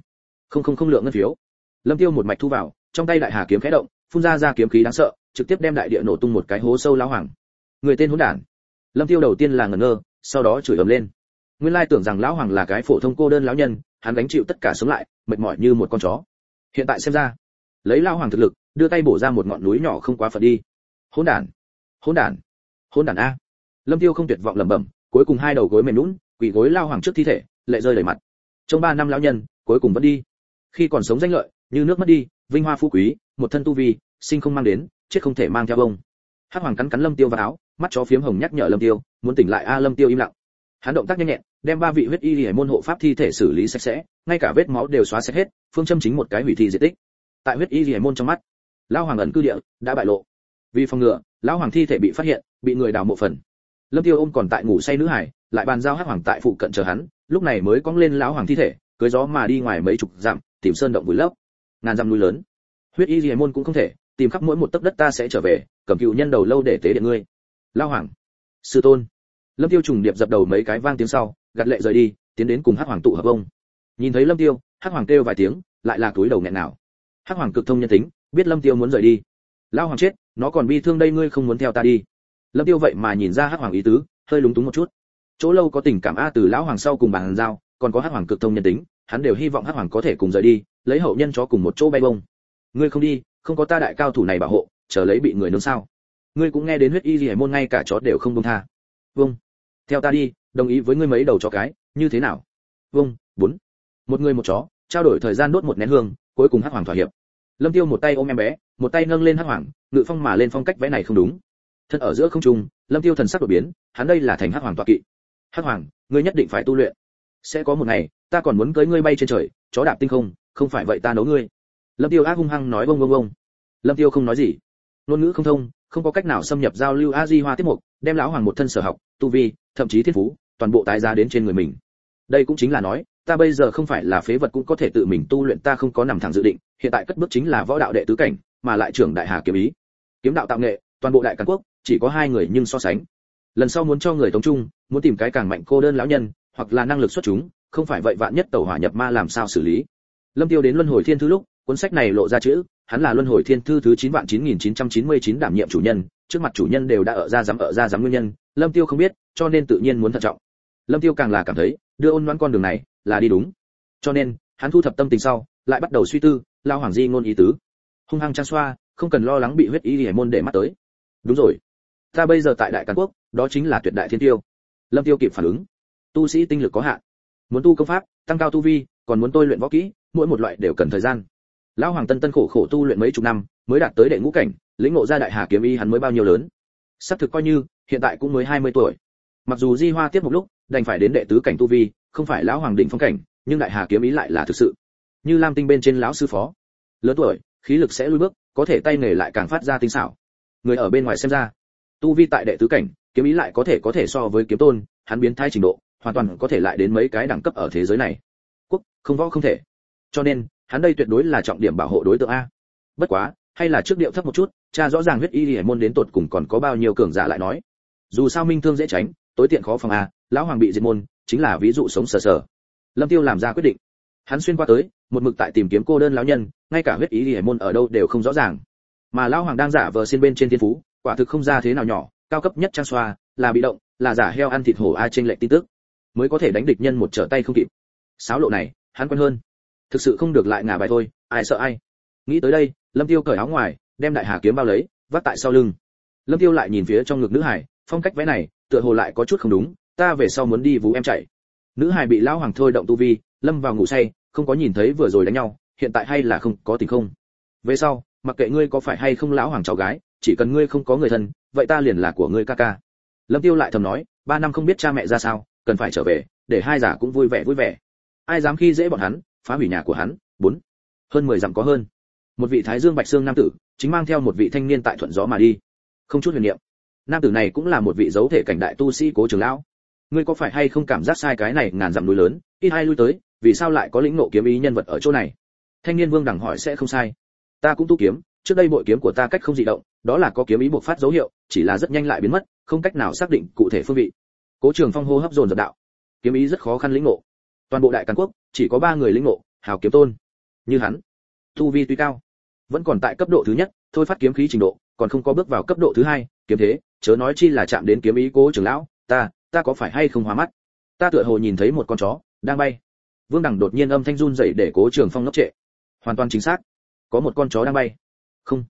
không không không lượng ngân phiếu. Lâm tiêu một mạch thu vào, trong tay đại hà kiếm khẽ động, phun ra ra kiếm khí đáng sợ, trực tiếp đem đại địa nổ tung một cái hố sâu lao hoàng. Người tên hỗn đản. Lâm tiêu đầu tiên là ngẩn ngơ, sau đó chửi ầm lên nguyên lai tưởng rằng lão hoàng là cái phổ thông cô đơn lão nhân, hắn gánh chịu tất cả sống lại, mệt mỏi như một con chó. Hiện tại xem ra, lấy lão hoàng thực lực, đưa tay bổ ra một ngọn núi nhỏ không quá phật đi. Hỗn đản hỗn đản hỗn đản a. Lâm tiêu không tuyệt vọng lẩm bẩm, cuối cùng hai đầu gối mềm lún quỳ gối lao hoàng trước thi thể, lệ rơi đầy mặt. Trong ba năm lão nhân, cuối cùng vẫn đi. Khi còn sống danh lợi, như nước mất đi, vinh hoa phú quý, một thân tu vi, sinh không mang đến, chết không thể mang theo ông. Hắc hoàng cắn cắn lâm tiêu vào áo, mắt chó phiếm hồng nhắc nhở lâm tiêu, muốn tỉnh lại a lâm tiêu im lặng hắn động tác nhanh nhẹn, đem ba vị huyết y hải môn hộ pháp thi thể xử lý sạch sẽ, ngay cả vết máu đều xóa sạch hết, phương châm chính một cái hủy thi diệt tích. Tại huyết y hải môn trong mắt, lão hoàng ẩn cư địa đã bại lộ. Vì phòng ngừa, lão hoàng thi thể bị phát hiện, bị người đào mộ phần. Lâm tiêu ôm còn tại ngủ say nữ hải, lại bàn giao hắc hoàng tại phụ cận chờ hắn, lúc này mới cong lên lão hoàng thi thể, cưới gió mà đi ngoài mấy chục dặm, tìm sơn động vùi lấp. Ngàn dặm núi lớn. Huyết y hải môn cũng không thể, tìm khắp mỗi một tấc đất ta sẽ trở về, cầm cựu nhân đầu lâu để tế điện ngươi. Lao hoàng. Sư tôn lâm tiêu trùng điệp dập đầu mấy cái vang tiếng sau, gạt lệ rời đi, tiến đến cùng hắc hoàng tụ hợp ông. Nhìn thấy lâm tiêu, hắc hoàng kêu vài tiếng, lại là túi đầu nghẹn nào. Hắc hoàng cực thông nhân tính, biết lâm tiêu muốn rời đi. Lao hoàng chết, nó còn bi thương đây ngươi không muốn theo ta đi. Lâm tiêu vậy mà nhìn ra hắc hoàng ý tứ, hơi lúng túng một chút. Chỗ lâu có tình cảm a từ lão hoàng sau cùng bàn giao, còn có hắc hoàng cực thông nhân tính, hắn đều hy vọng hắc hoàng có thể cùng rời đi, lấy hậu nhân cho cùng một chỗ bay bông ngươi không đi, không có ta đại cao thủ này bảo hộ, chờ lấy bị người nướng sao? Ngươi cũng nghe đến huyết y gì môn ngay cả chó đều không buông tha. Vâng theo ta đi, đồng ý với ngươi mấy đầu chó cái, như thế nào? Vâng bốn. Một người một chó, trao đổi thời gian đốt một nén hương, cuối cùng hắc hoàng thỏa hiệp. Lâm tiêu một tay ôm em bé, một tay nâng lên hắc hoàng, ngự phong mà lên phong cách vẽ này không đúng. Thân ở giữa không trung, lâm tiêu thần sắc đổi biến, hắn đây là thành hắc hoàng tọa kỵ. Hắc hoàng, ngươi nhất định phải tu luyện. Sẽ có một ngày, ta còn muốn cưới ngươi bay trên trời, chó đạp tinh không không phải vậy ta nấu ngươi. Lâm tiêu ác hung hăng nói bông bông bông lâm tiêu không nói gì. Ngôn ngữ không thông, không có cách nào xâm nhập giao lưu a di hoa tiết mục đem lão hoàng một thân sở học, tu vi, thậm chí thiên phú, toàn bộ tái giá đến trên người mình. Đây cũng chính là nói, ta bây giờ không phải là phế vật cũng có thể tự mình tu luyện, ta không có nằm thẳng dự định, hiện tại cất bước chính là võ đạo đệ tứ cảnh, mà lại trưởng đại hà kiếm ý. Kiếm đạo tạo nghệ, toàn bộ đại càn quốc, chỉ có hai người nhưng so sánh. Lần sau muốn cho người tống trung, muốn tìm cái càng mạnh cô đơn lão nhân, hoặc là năng lực xuất chúng, không phải vậy vạn nhất tẩu hỏa nhập ma làm sao xử lý. Lâm tiêu đến luân hồi thiên thư lúc, cuốn sách này lộ ra chữ, hắn là luân hồi thiên thư thứ chín vạn chín nghìn chín trăm chín mươi chín đảm nhiệm chủ nhân trước mặt chủ nhân đều đã ở ra dám ở ra dám nguyên nhân, lâm tiêu không biết, cho nên tự nhiên muốn thận trọng. Lâm tiêu càng là cảm thấy, đưa ôn ngoãn con đường này là đi đúng. Cho nên, hắn thu thập tâm tình sau, lại bắt đầu suy tư, lao hoàng di ngôn ý tứ. Hung hăng trang xoa, không cần lo lắng bị huyết ý hải môn để mắt tới. Đúng rồi. Ta bây giờ tại đại càn quốc, đó chính là tuyệt đại thiên tiêu. Lâm tiêu kịp phản ứng. Tu sĩ tinh lực có hạn. Muốn tu công pháp, tăng cao tu vi, còn muốn tôi luyện võ kỹ, mỗi một loại đều cần thời gian. Lão hoàng tân tân khổ khổ tu luyện mấy chục năm, mới đạt tới đệ ngũ cảnh lĩnh ngộ ra đại hà kiếm y hắn mới bao nhiêu lớn. Sắp thực coi như, hiện tại cũng mới 20 tuổi. Mặc dù di hoa tiếp một lúc, đành phải đến đệ tứ cảnh tu vi, không phải lão hoàng đỉnh phong cảnh, nhưng đại hà kiếm ý lại là thực sự. Như lam tinh bên trên lão sư phó. Lớn tuổi, khí lực sẽ lùi bước, có thể tay nghề lại càng phát ra tinh xảo. Người ở bên ngoài xem ra, tu vi tại đệ tứ cảnh, kiếm ý lại có thể có thể so với kiếm tôn, hắn biến thái trình độ, hoàn toàn có thể lại đến mấy cái đẳng cấp ở thế giới này. Quốc, không võ không thể. Cho nên, hắn đây tuyệt đối là trọng điểm bảo hộ đối tượng a. Bất quá hay là trước điệu thấp một chút, cha rõ ràng huyết y hải môn đến tột cùng còn có bao nhiêu cường giả lại nói. Dù sao minh thương dễ tránh, tối tiện khó phòng a lão hoàng bị diệt môn, chính là ví dụ sống sờ sờ. Lâm tiêu làm ra quyết định. Hắn xuyên qua tới, một mực tại tìm kiếm cô đơn lão nhân, ngay cả huyết ý hải môn ở đâu đều không rõ ràng. Mà lão hoàng đang giả vờ xin bên trên thiên phú, quả thực không ra thế nào nhỏ, cao cấp nhất trang xoa, là bị động, là giả heo ăn thịt hổ a trên lệch tin tức. Mới có thể đánh địch nhân một trở tay không kịp. Sáo lộ này, hắn quen hơn. Thực sự không được lại ngả bài thôi, ai sợ ai nghĩ tới đây, lâm tiêu cởi áo ngoài, đem đại hà kiếm bao lấy, vác tại sau lưng. Lâm tiêu lại nhìn phía trong ngực nữ hải, phong cách vẽ này, tựa hồ lại có chút không đúng, ta về sau muốn đi vú em chạy. Nữ hải bị lão hoàng thôi động tu vi, lâm vào ngủ say, không có nhìn thấy vừa rồi đánh nhau, hiện tại hay là không có tình không? Về sau, mặc kệ ngươi có phải hay không lão hoàng cháu gái, chỉ cần ngươi không có người thân, vậy ta liền là của ngươi ca ca. Lâm tiêu lại thầm nói, ba năm không biết cha mẹ ra sao, cần phải trở về, để hai giả cũng vui vẻ vui vẻ. Ai dám khi dễ bọn hắn, phá hủy nhà của hắn? Bốn. Hơn mười dặm có hơn một vị thái dương bạch xương nam tử, chính mang theo một vị thanh niên tại thuận gió mà đi. Không chút huyền niệm. Nam tử này cũng là một vị dấu thể cảnh đại tu sĩ cố trường lão. Ngươi có phải hay không cảm giác sai cái này ngàn dặm núi lớn, ít hai lui tới, vì sao lại có lĩnh nộ kiếm ý nhân vật ở chỗ này? Thanh niên vương đẳng hỏi sẽ không sai. Ta cũng tu kiếm, trước đây bội kiếm của ta cách không dị động, đó là có kiếm ý bộc phát dấu hiệu, chỉ là rất nhanh lại biến mất, không cách nào xác định cụ thể phương vị. Cố trường phong hô hấp dồn dập đạo. Kiếm ý rất khó khăn lĩnh ngộ. Toàn bộ đại càn quốc, chỉ có ba người lĩnh ngộ, hào kiếm tôn. Như hắn, tu vi tuy cao vẫn còn tại cấp độ thứ nhất, thôi phát kiếm khí trình độ, còn không có bước vào cấp độ thứ hai, kiếm thế, chớ nói chi là chạm đến kiếm ý cố trưởng lão, ta ta có phải hay không hóa mắt? Ta tựa hồ nhìn thấy một con chó, đang bay. Vương đẳng đột nhiên âm thanh run dậy để cố trường phong ngốc trệ. Hoàn toàn chính xác. Có một con chó đang bay. Không.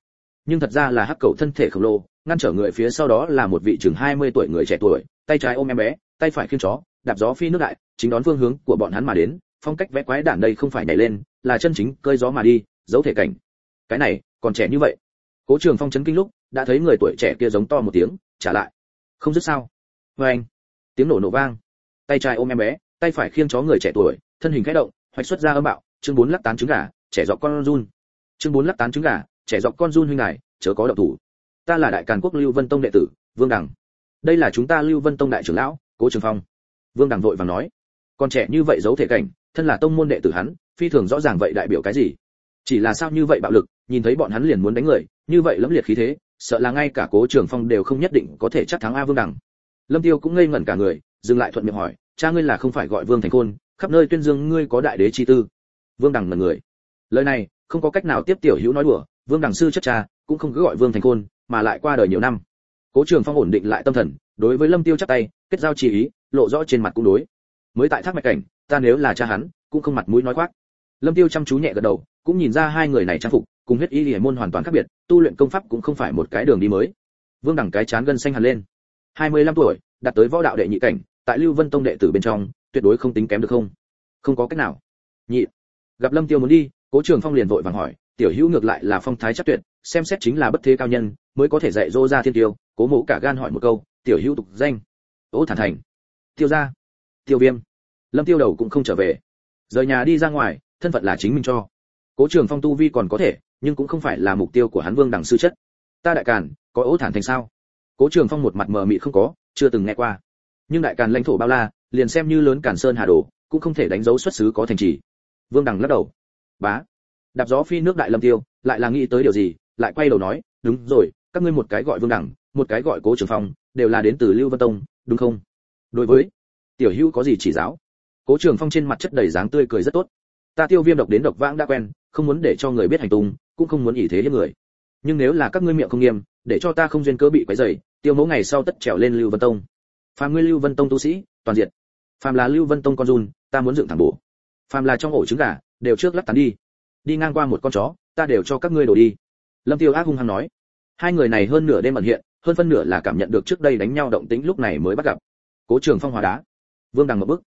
Nhưng thật ra là hắc cầu thân thể khổng lồ, ngăn trở người phía sau đó là một vị chừng 20 tuổi người trẻ tuổi, tay trái ôm em bé, tay phải khiêng chó, đạp gió phi nước đại, chính đón phương hướng của bọn hắn mà đến. Phong cách vẽ quái đản đây không phải nhảy lên, là chân chính cơi gió mà đi, giấu thể cảnh cái này, còn trẻ như vậy. Cố trường phong chấn kinh lúc, đã thấy người tuổi trẻ kia giống to một tiếng, trả lại. Không dứt sao? Vê anh. Tiếng nổ nổ vang. Tay trái ôm em bé, tay phải khiêng chó người trẻ tuổi, thân hình khẽ động, hoạch xuất ra âm bạo, chương bốn lắc tán trứng gà, trẻ dọc con run. Chương bốn lắc tán trứng gà, trẻ dọc con run huynh ngài, chớ có động thủ. Ta là đại càn quốc lưu vân tông đệ tử, vương đằng. Đây là chúng ta lưu vân tông đại trưởng lão, cố trường phong. Vương đằng vội vàng nói. Còn trẻ như vậy giấu thể cảnh, thân là tông môn đệ tử hắn, phi thường rõ ràng vậy đại biểu cái gì? Chỉ là sao như vậy bạo lực, nhìn thấy bọn hắn liền muốn đánh người, như vậy lẫm liệt khí thế, sợ là ngay cả cố trường phong đều không nhất định có thể chắc thắng a vương đằng. Lâm tiêu cũng ngây ngẩn cả người, dừng lại thuận miệng hỏi, cha ngươi là không phải gọi vương thành khôn, khắp nơi tuyên dương ngươi có đại đế chi tư? Vương đằng mật người. Lời này, không có cách nào tiếp tiểu hữu nói đùa, vương đằng sư chất cha, cũng không cứ gọi vương thành khôn, mà lại qua đời nhiều năm. Cố trường phong ổn định lại tâm thần, đối với lâm tiêu chắc tay, kết giao chỉ ý, lộ rõ trên mặt cũng đối. Mới tại thác mạch cảnh, ta nếu là cha hắn, cũng không mặt mũi nói khoác. Lâm tiêu chăm chú nhẹ gật đầu cũng nhìn ra hai người này trang phục, cùng huyết y liễu môn hoàn toàn khác biệt, tu luyện công pháp cũng không phải một cái đường đi mới. Vương đẳng cái chán gân xanh hẳn lên. 25 tuổi, đạt tới võ đạo đệ nhị cảnh, tại lưu vân tông đệ tử bên trong, tuyệt đối không tính kém được không? Không có cách nào. Nhị, gặp lâm tiêu muốn đi, cố trường phong liền vội vàng hỏi, tiểu hữu ngược lại là phong thái chắc tuyệt, xem xét chính là bất thế cao nhân, mới có thể dạy dỗ ra thiên tiêu. Cố mộ cả gan hỏi một câu, tiểu hữu tục danh? Ô thản thành. Tiêu gia. Tiêu viêm. Lâm tiêu đầu cũng không trở về. Rời nhà đi ra ngoài, thân phận là chính mình cho cố trường phong tu vi còn có thể, nhưng cũng không phải là mục tiêu của hắn vương đẳng sư chất. Ta đại càn, có ố thản thành sao? Cố trường phong một mặt mờ mịt không có, chưa từng nghe qua. Nhưng đại càn lãnh thổ bao la, liền xem như lớn càn sơn hà đồ, cũng không thể đánh dấu xuất xứ có thành trì. Vương đằng lắc đầu. Bá. Đạp gió phi nước đại lâm tiêu, lại là nghĩ tới điều gì, lại quay đầu nói, đúng rồi, các ngươi một cái gọi vương đẳng, một cái gọi cố trường phong, đều là đến từ lưu vân tông, đúng không? Đối với tiểu hữu có gì chỉ giáo? Cố trường phong trên mặt chất đầy dáng tươi cười rất tốt. Ta tiêu viêm độc đến độc vãng đã quen không muốn để cho người biết hành tung, cũng không muốn ỷ thế hiếp người. Nhưng nếu là các ngươi miệng không nghiêm, để cho ta không duyên cớ bị quấy rầy, tiêu mẫu ngày sau tất trèo lên lưu vân tông. Phàm ngươi lưu vân tông tu sĩ, toàn diện phàm là lưu vân tông con run, ta muốn dựng thẳng bổ. Phàm là trong ổ trứng gà, đều trước lắc tán đi. Đi ngang qua một con chó, ta đều cho các ngươi đổ đi. Lâm tiêu ác hung hăng nói. Hai người này hơn nửa đêm ẩn hiện, hơn phân nửa là cảm nhận được trước đây đánh nhau động tĩnh lúc này mới bắt gặp. Cố trường phong hòa đá. Vương đằng một bước.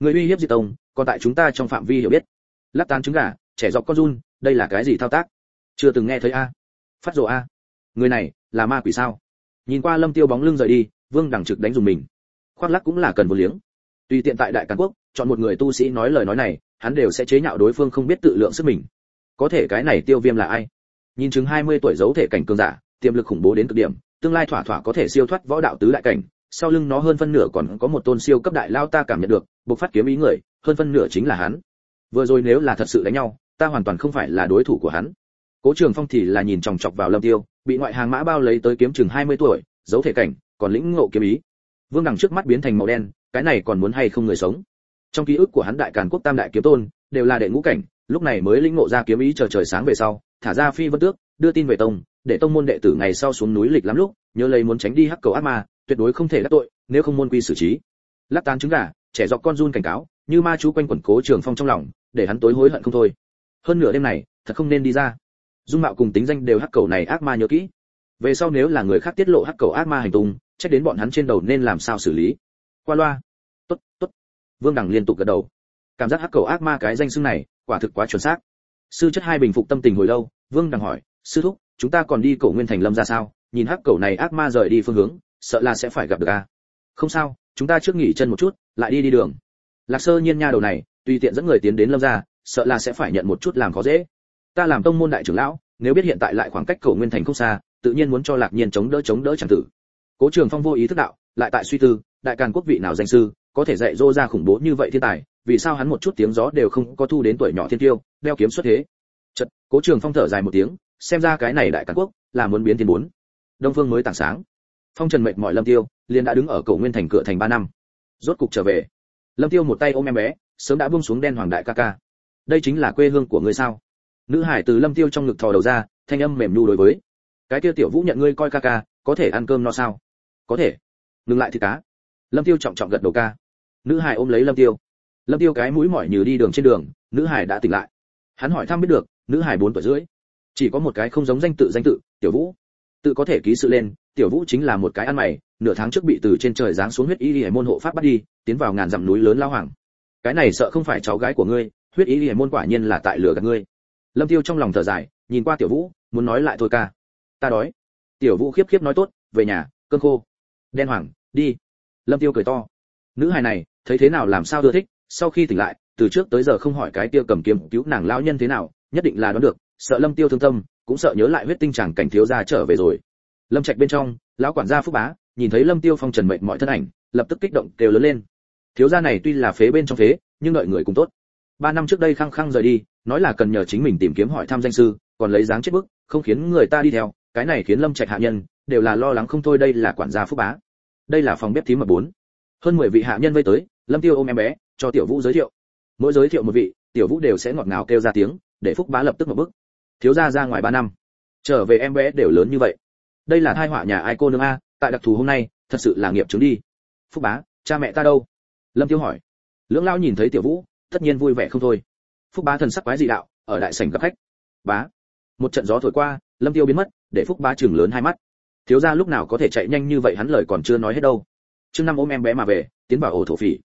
Người uy hiếp diệt tông, còn tại chúng ta trong phạm vi hiểu biết. Lắc tán trứng gà trẻ dọc con run, đây là cái gì thao tác? Chưa từng nghe thấy a. Phát rồ a. Người này là ma quỷ sao? Nhìn qua lâm tiêu bóng lưng rời đi, vương đằng trực đánh dùng mình. Khoác lắc cũng là cần vô liếng. Tùy tiện tại đại càn quốc, chọn một người tu sĩ nói lời nói này, hắn đều sẽ chế nhạo đối phương không biết tự lượng sức mình. Có thể cái này tiêu viêm là ai? Nhìn chứng 20 tuổi giấu thể cảnh cường giả, tiềm lực khủng bố đến cực điểm, tương lai thỏa thỏa có thể siêu thoát võ đạo tứ đại cảnh, sau lưng nó hơn phân nửa còn có một tôn siêu cấp đại lao ta cảm nhận được, bộc phát kiếm ý người, hơn phân nửa chính là hắn. Vừa rồi nếu là thật sự đánh nhau ta hoàn toàn không phải là đối thủ của hắn. Cố trường phong thì là nhìn chòng chọc vào lâm tiêu, bị ngoại hàng mã bao lấy tới kiếm chừng 20 tuổi, giấu thể cảnh, còn lĩnh ngộ kiếm ý. Vương đằng trước mắt biến thành màu đen, cái này còn muốn hay không người sống? Trong ký ức của hắn đại càn quốc tam đại kiếm tôn, đều là đệ ngũ cảnh, lúc này mới lĩnh ngộ ra kiếm ý chờ trời sáng về sau, thả ra phi vân tước, đưa tin về tông, để tông môn đệ tử ngày sau xuống núi lịch lắm lúc, nhớ lấy muốn tránh đi hắc cầu ác ma, tuyệt đối không thể đắc tội, nếu không môn quy xử trí. Lắc tán trứng gà, trẻ dọc con run cảnh cáo, như ma chú quanh quẩn cố trường phong trong lòng, để hắn tối hối hận không thôi hơn nửa đêm này, thật không nên đi ra. Dung mạo cùng tính danh đều hắc cầu này ác ma nhớ kỹ. Về sau nếu là người khác tiết lộ hắc cầu ác ma hành tung, trách đến bọn hắn trên đầu nên làm sao xử lý? Qua loa. Tốt tốt. Vương đằng liên tục gật đầu. Cảm giác hắc cầu ác ma cái danh xưng này, quả thực quá chuẩn xác. Sư chất hai bình phục tâm tình hồi lâu, vương đằng hỏi, sư thúc, chúng ta còn đi cổ nguyên thành lâm ra sao? Nhìn hắc cầu này ác ma rời đi phương hướng, sợ là sẽ phải gặp được a. Không sao, chúng ta trước nghỉ chân một chút, lại đi đi đường. Lạc sơ nhiên nha đầu này, tùy tiện dẫn người tiến đến lâm ra sợ là sẽ phải nhận một chút làm khó dễ. Ta làm tông môn đại trưởng lão, nếu biết hiện tại lại khoảng cách cổ nguyên thành không xa, tự nhiên muốn cho lạc nhiên chống đỡ chống đỡ chẳng tử. Cố trường phong vô ý thức đạo, lại tại suy tư, đại càn quốc vị nào danh sư, có thể dạy dỗ ra khủng bố như vậy thiên tài, vì sao hắn một chút tiếng gió đều không có thu đến tuổi nhỏ thiên tiêu, đeo kiếm xuất thế. Chật cố trường phong thở dài một tiếng, xem ra cái này đại càn quốc là muốn biến thiên bốn. Đông phương mới tảng sáng. Phong trần mệt mỏi lâm tiêu, liền đã đứng ở cầu nguyên thành cửa thành ba năm. Rốt cục trở về. Lâm tiêu một tay ôm em bé, sớm đã buông xuống đen hoàng đại ca ca đây chính là quê hương của ngươi sao? Nữ hải từ lâm tiêu trong ngực thò đầu ra, thanh âm mềm nhu đối với. Cái kia tiểu vũ nhận ngươi coi ca ca, có thể ăn cơm no sao? Có thể. Ngừng lại thì cá. Lâm tiêu trọng trọng gật đầu ca. Nữ hải ôm lấy lâm tiêu. Lâm tiêu cái mũi mỏi như đi đường trên đường, nữ hải đã tỉnh lại. Hắn hỏi thăm biết được, nữ hải bốn tuổi rưỡi. Chỉ có một cái không giống danh tự danh tự, tiểu vũ. Tự có thể ký sự lên, tiểu vũ chính là một cái ăn mày, nửa tháng trước bị từ trên trời giáng xuống huyết y hải môn hộ pháp bắt đi, tiến vào ngàn dặm núi lớn lao hoàng. Cái này sợ không phải cháu gái của ngươi huyết ý hải môn quả nhiên là tại lửa gạt ngươi. Lâm tiêu trong lòng thở dài, nhìn qua tiểu vũ, muốn nói lại thôi ca. Ta đói. Tiểu vũ khiếp khiếp nói tốt, về nhà cơn khô. Đen hoàng, đi. Lâm tiêu cười to. Nữ hài này, thấy thế nào làm sao ưa thích, sau khi tỉnh lại, từ trước tới giờ không hỏi cái tiêu cầm kiếm cứu nàng lão nhân thế nào, nhất định là đoán được, sợ lâm tiêu thương tâm, cũng sợ nhớ lại huyết tinh chàng cảnh thiếu gia trở về rồi. Lâm trạch bên trong, lão quản gia phúc bá, nhìn thấy lâm tiêu phong trần mệnh mọi thân ảnh, lập tức kích động kêu lớn lên. Thiếu gia này tuy là phế bên trong phế, nhưng đợi người cũng tốt ba năm trước đây khăng khăng rời đi, nói là cần nhờ chính mình tìm kiếm hỏi thăm danh sư, còn lấy dáng chết bức, không khiến người ta đi theo, cái này khiến lâm trạch hạ nhân, đều là lo lắng không thôi, đây là quản gia phúc bá. Đây là phòng bếp thím mật bốn. Hơn mười vị hạ nhân vây tới, lâm tiêu ôm em bé, cho tiểu vũ giới thiệu. Mỗi giới thiệu một vị, tiểu vũ đều sẽ ngọt ngào kêu ra tiếng, để phúc bá lập tức một bức thiếu gia ra ngoài ba năm, trở về em bé đều lớn như vậy. Đây là thai họa nhà ai cô nương a, tại đặc thù hôm nay, thật sự là nghiệp chứng đi. Phúc bá, cha mẹ ta đâu? Lâm tiêu hỏi. Lưỡng lao nhìn thấy tiểu vũ tất nhiên vui vẻ không thôi. Phúc bá thần sắc quái dị đạo, ở đại sảnh gặp khách. Bá, một trận gió thổi qua, lâm tiêu biến mất, để phúc bá chừng lớn hai mắt. Thiếu gia lúc nào có thể chạy nhanh như vậy hắn lời còn chưa nói hết đâu. Chương năm ôm em bé mà về, tiến vào ổ thổ phỉ.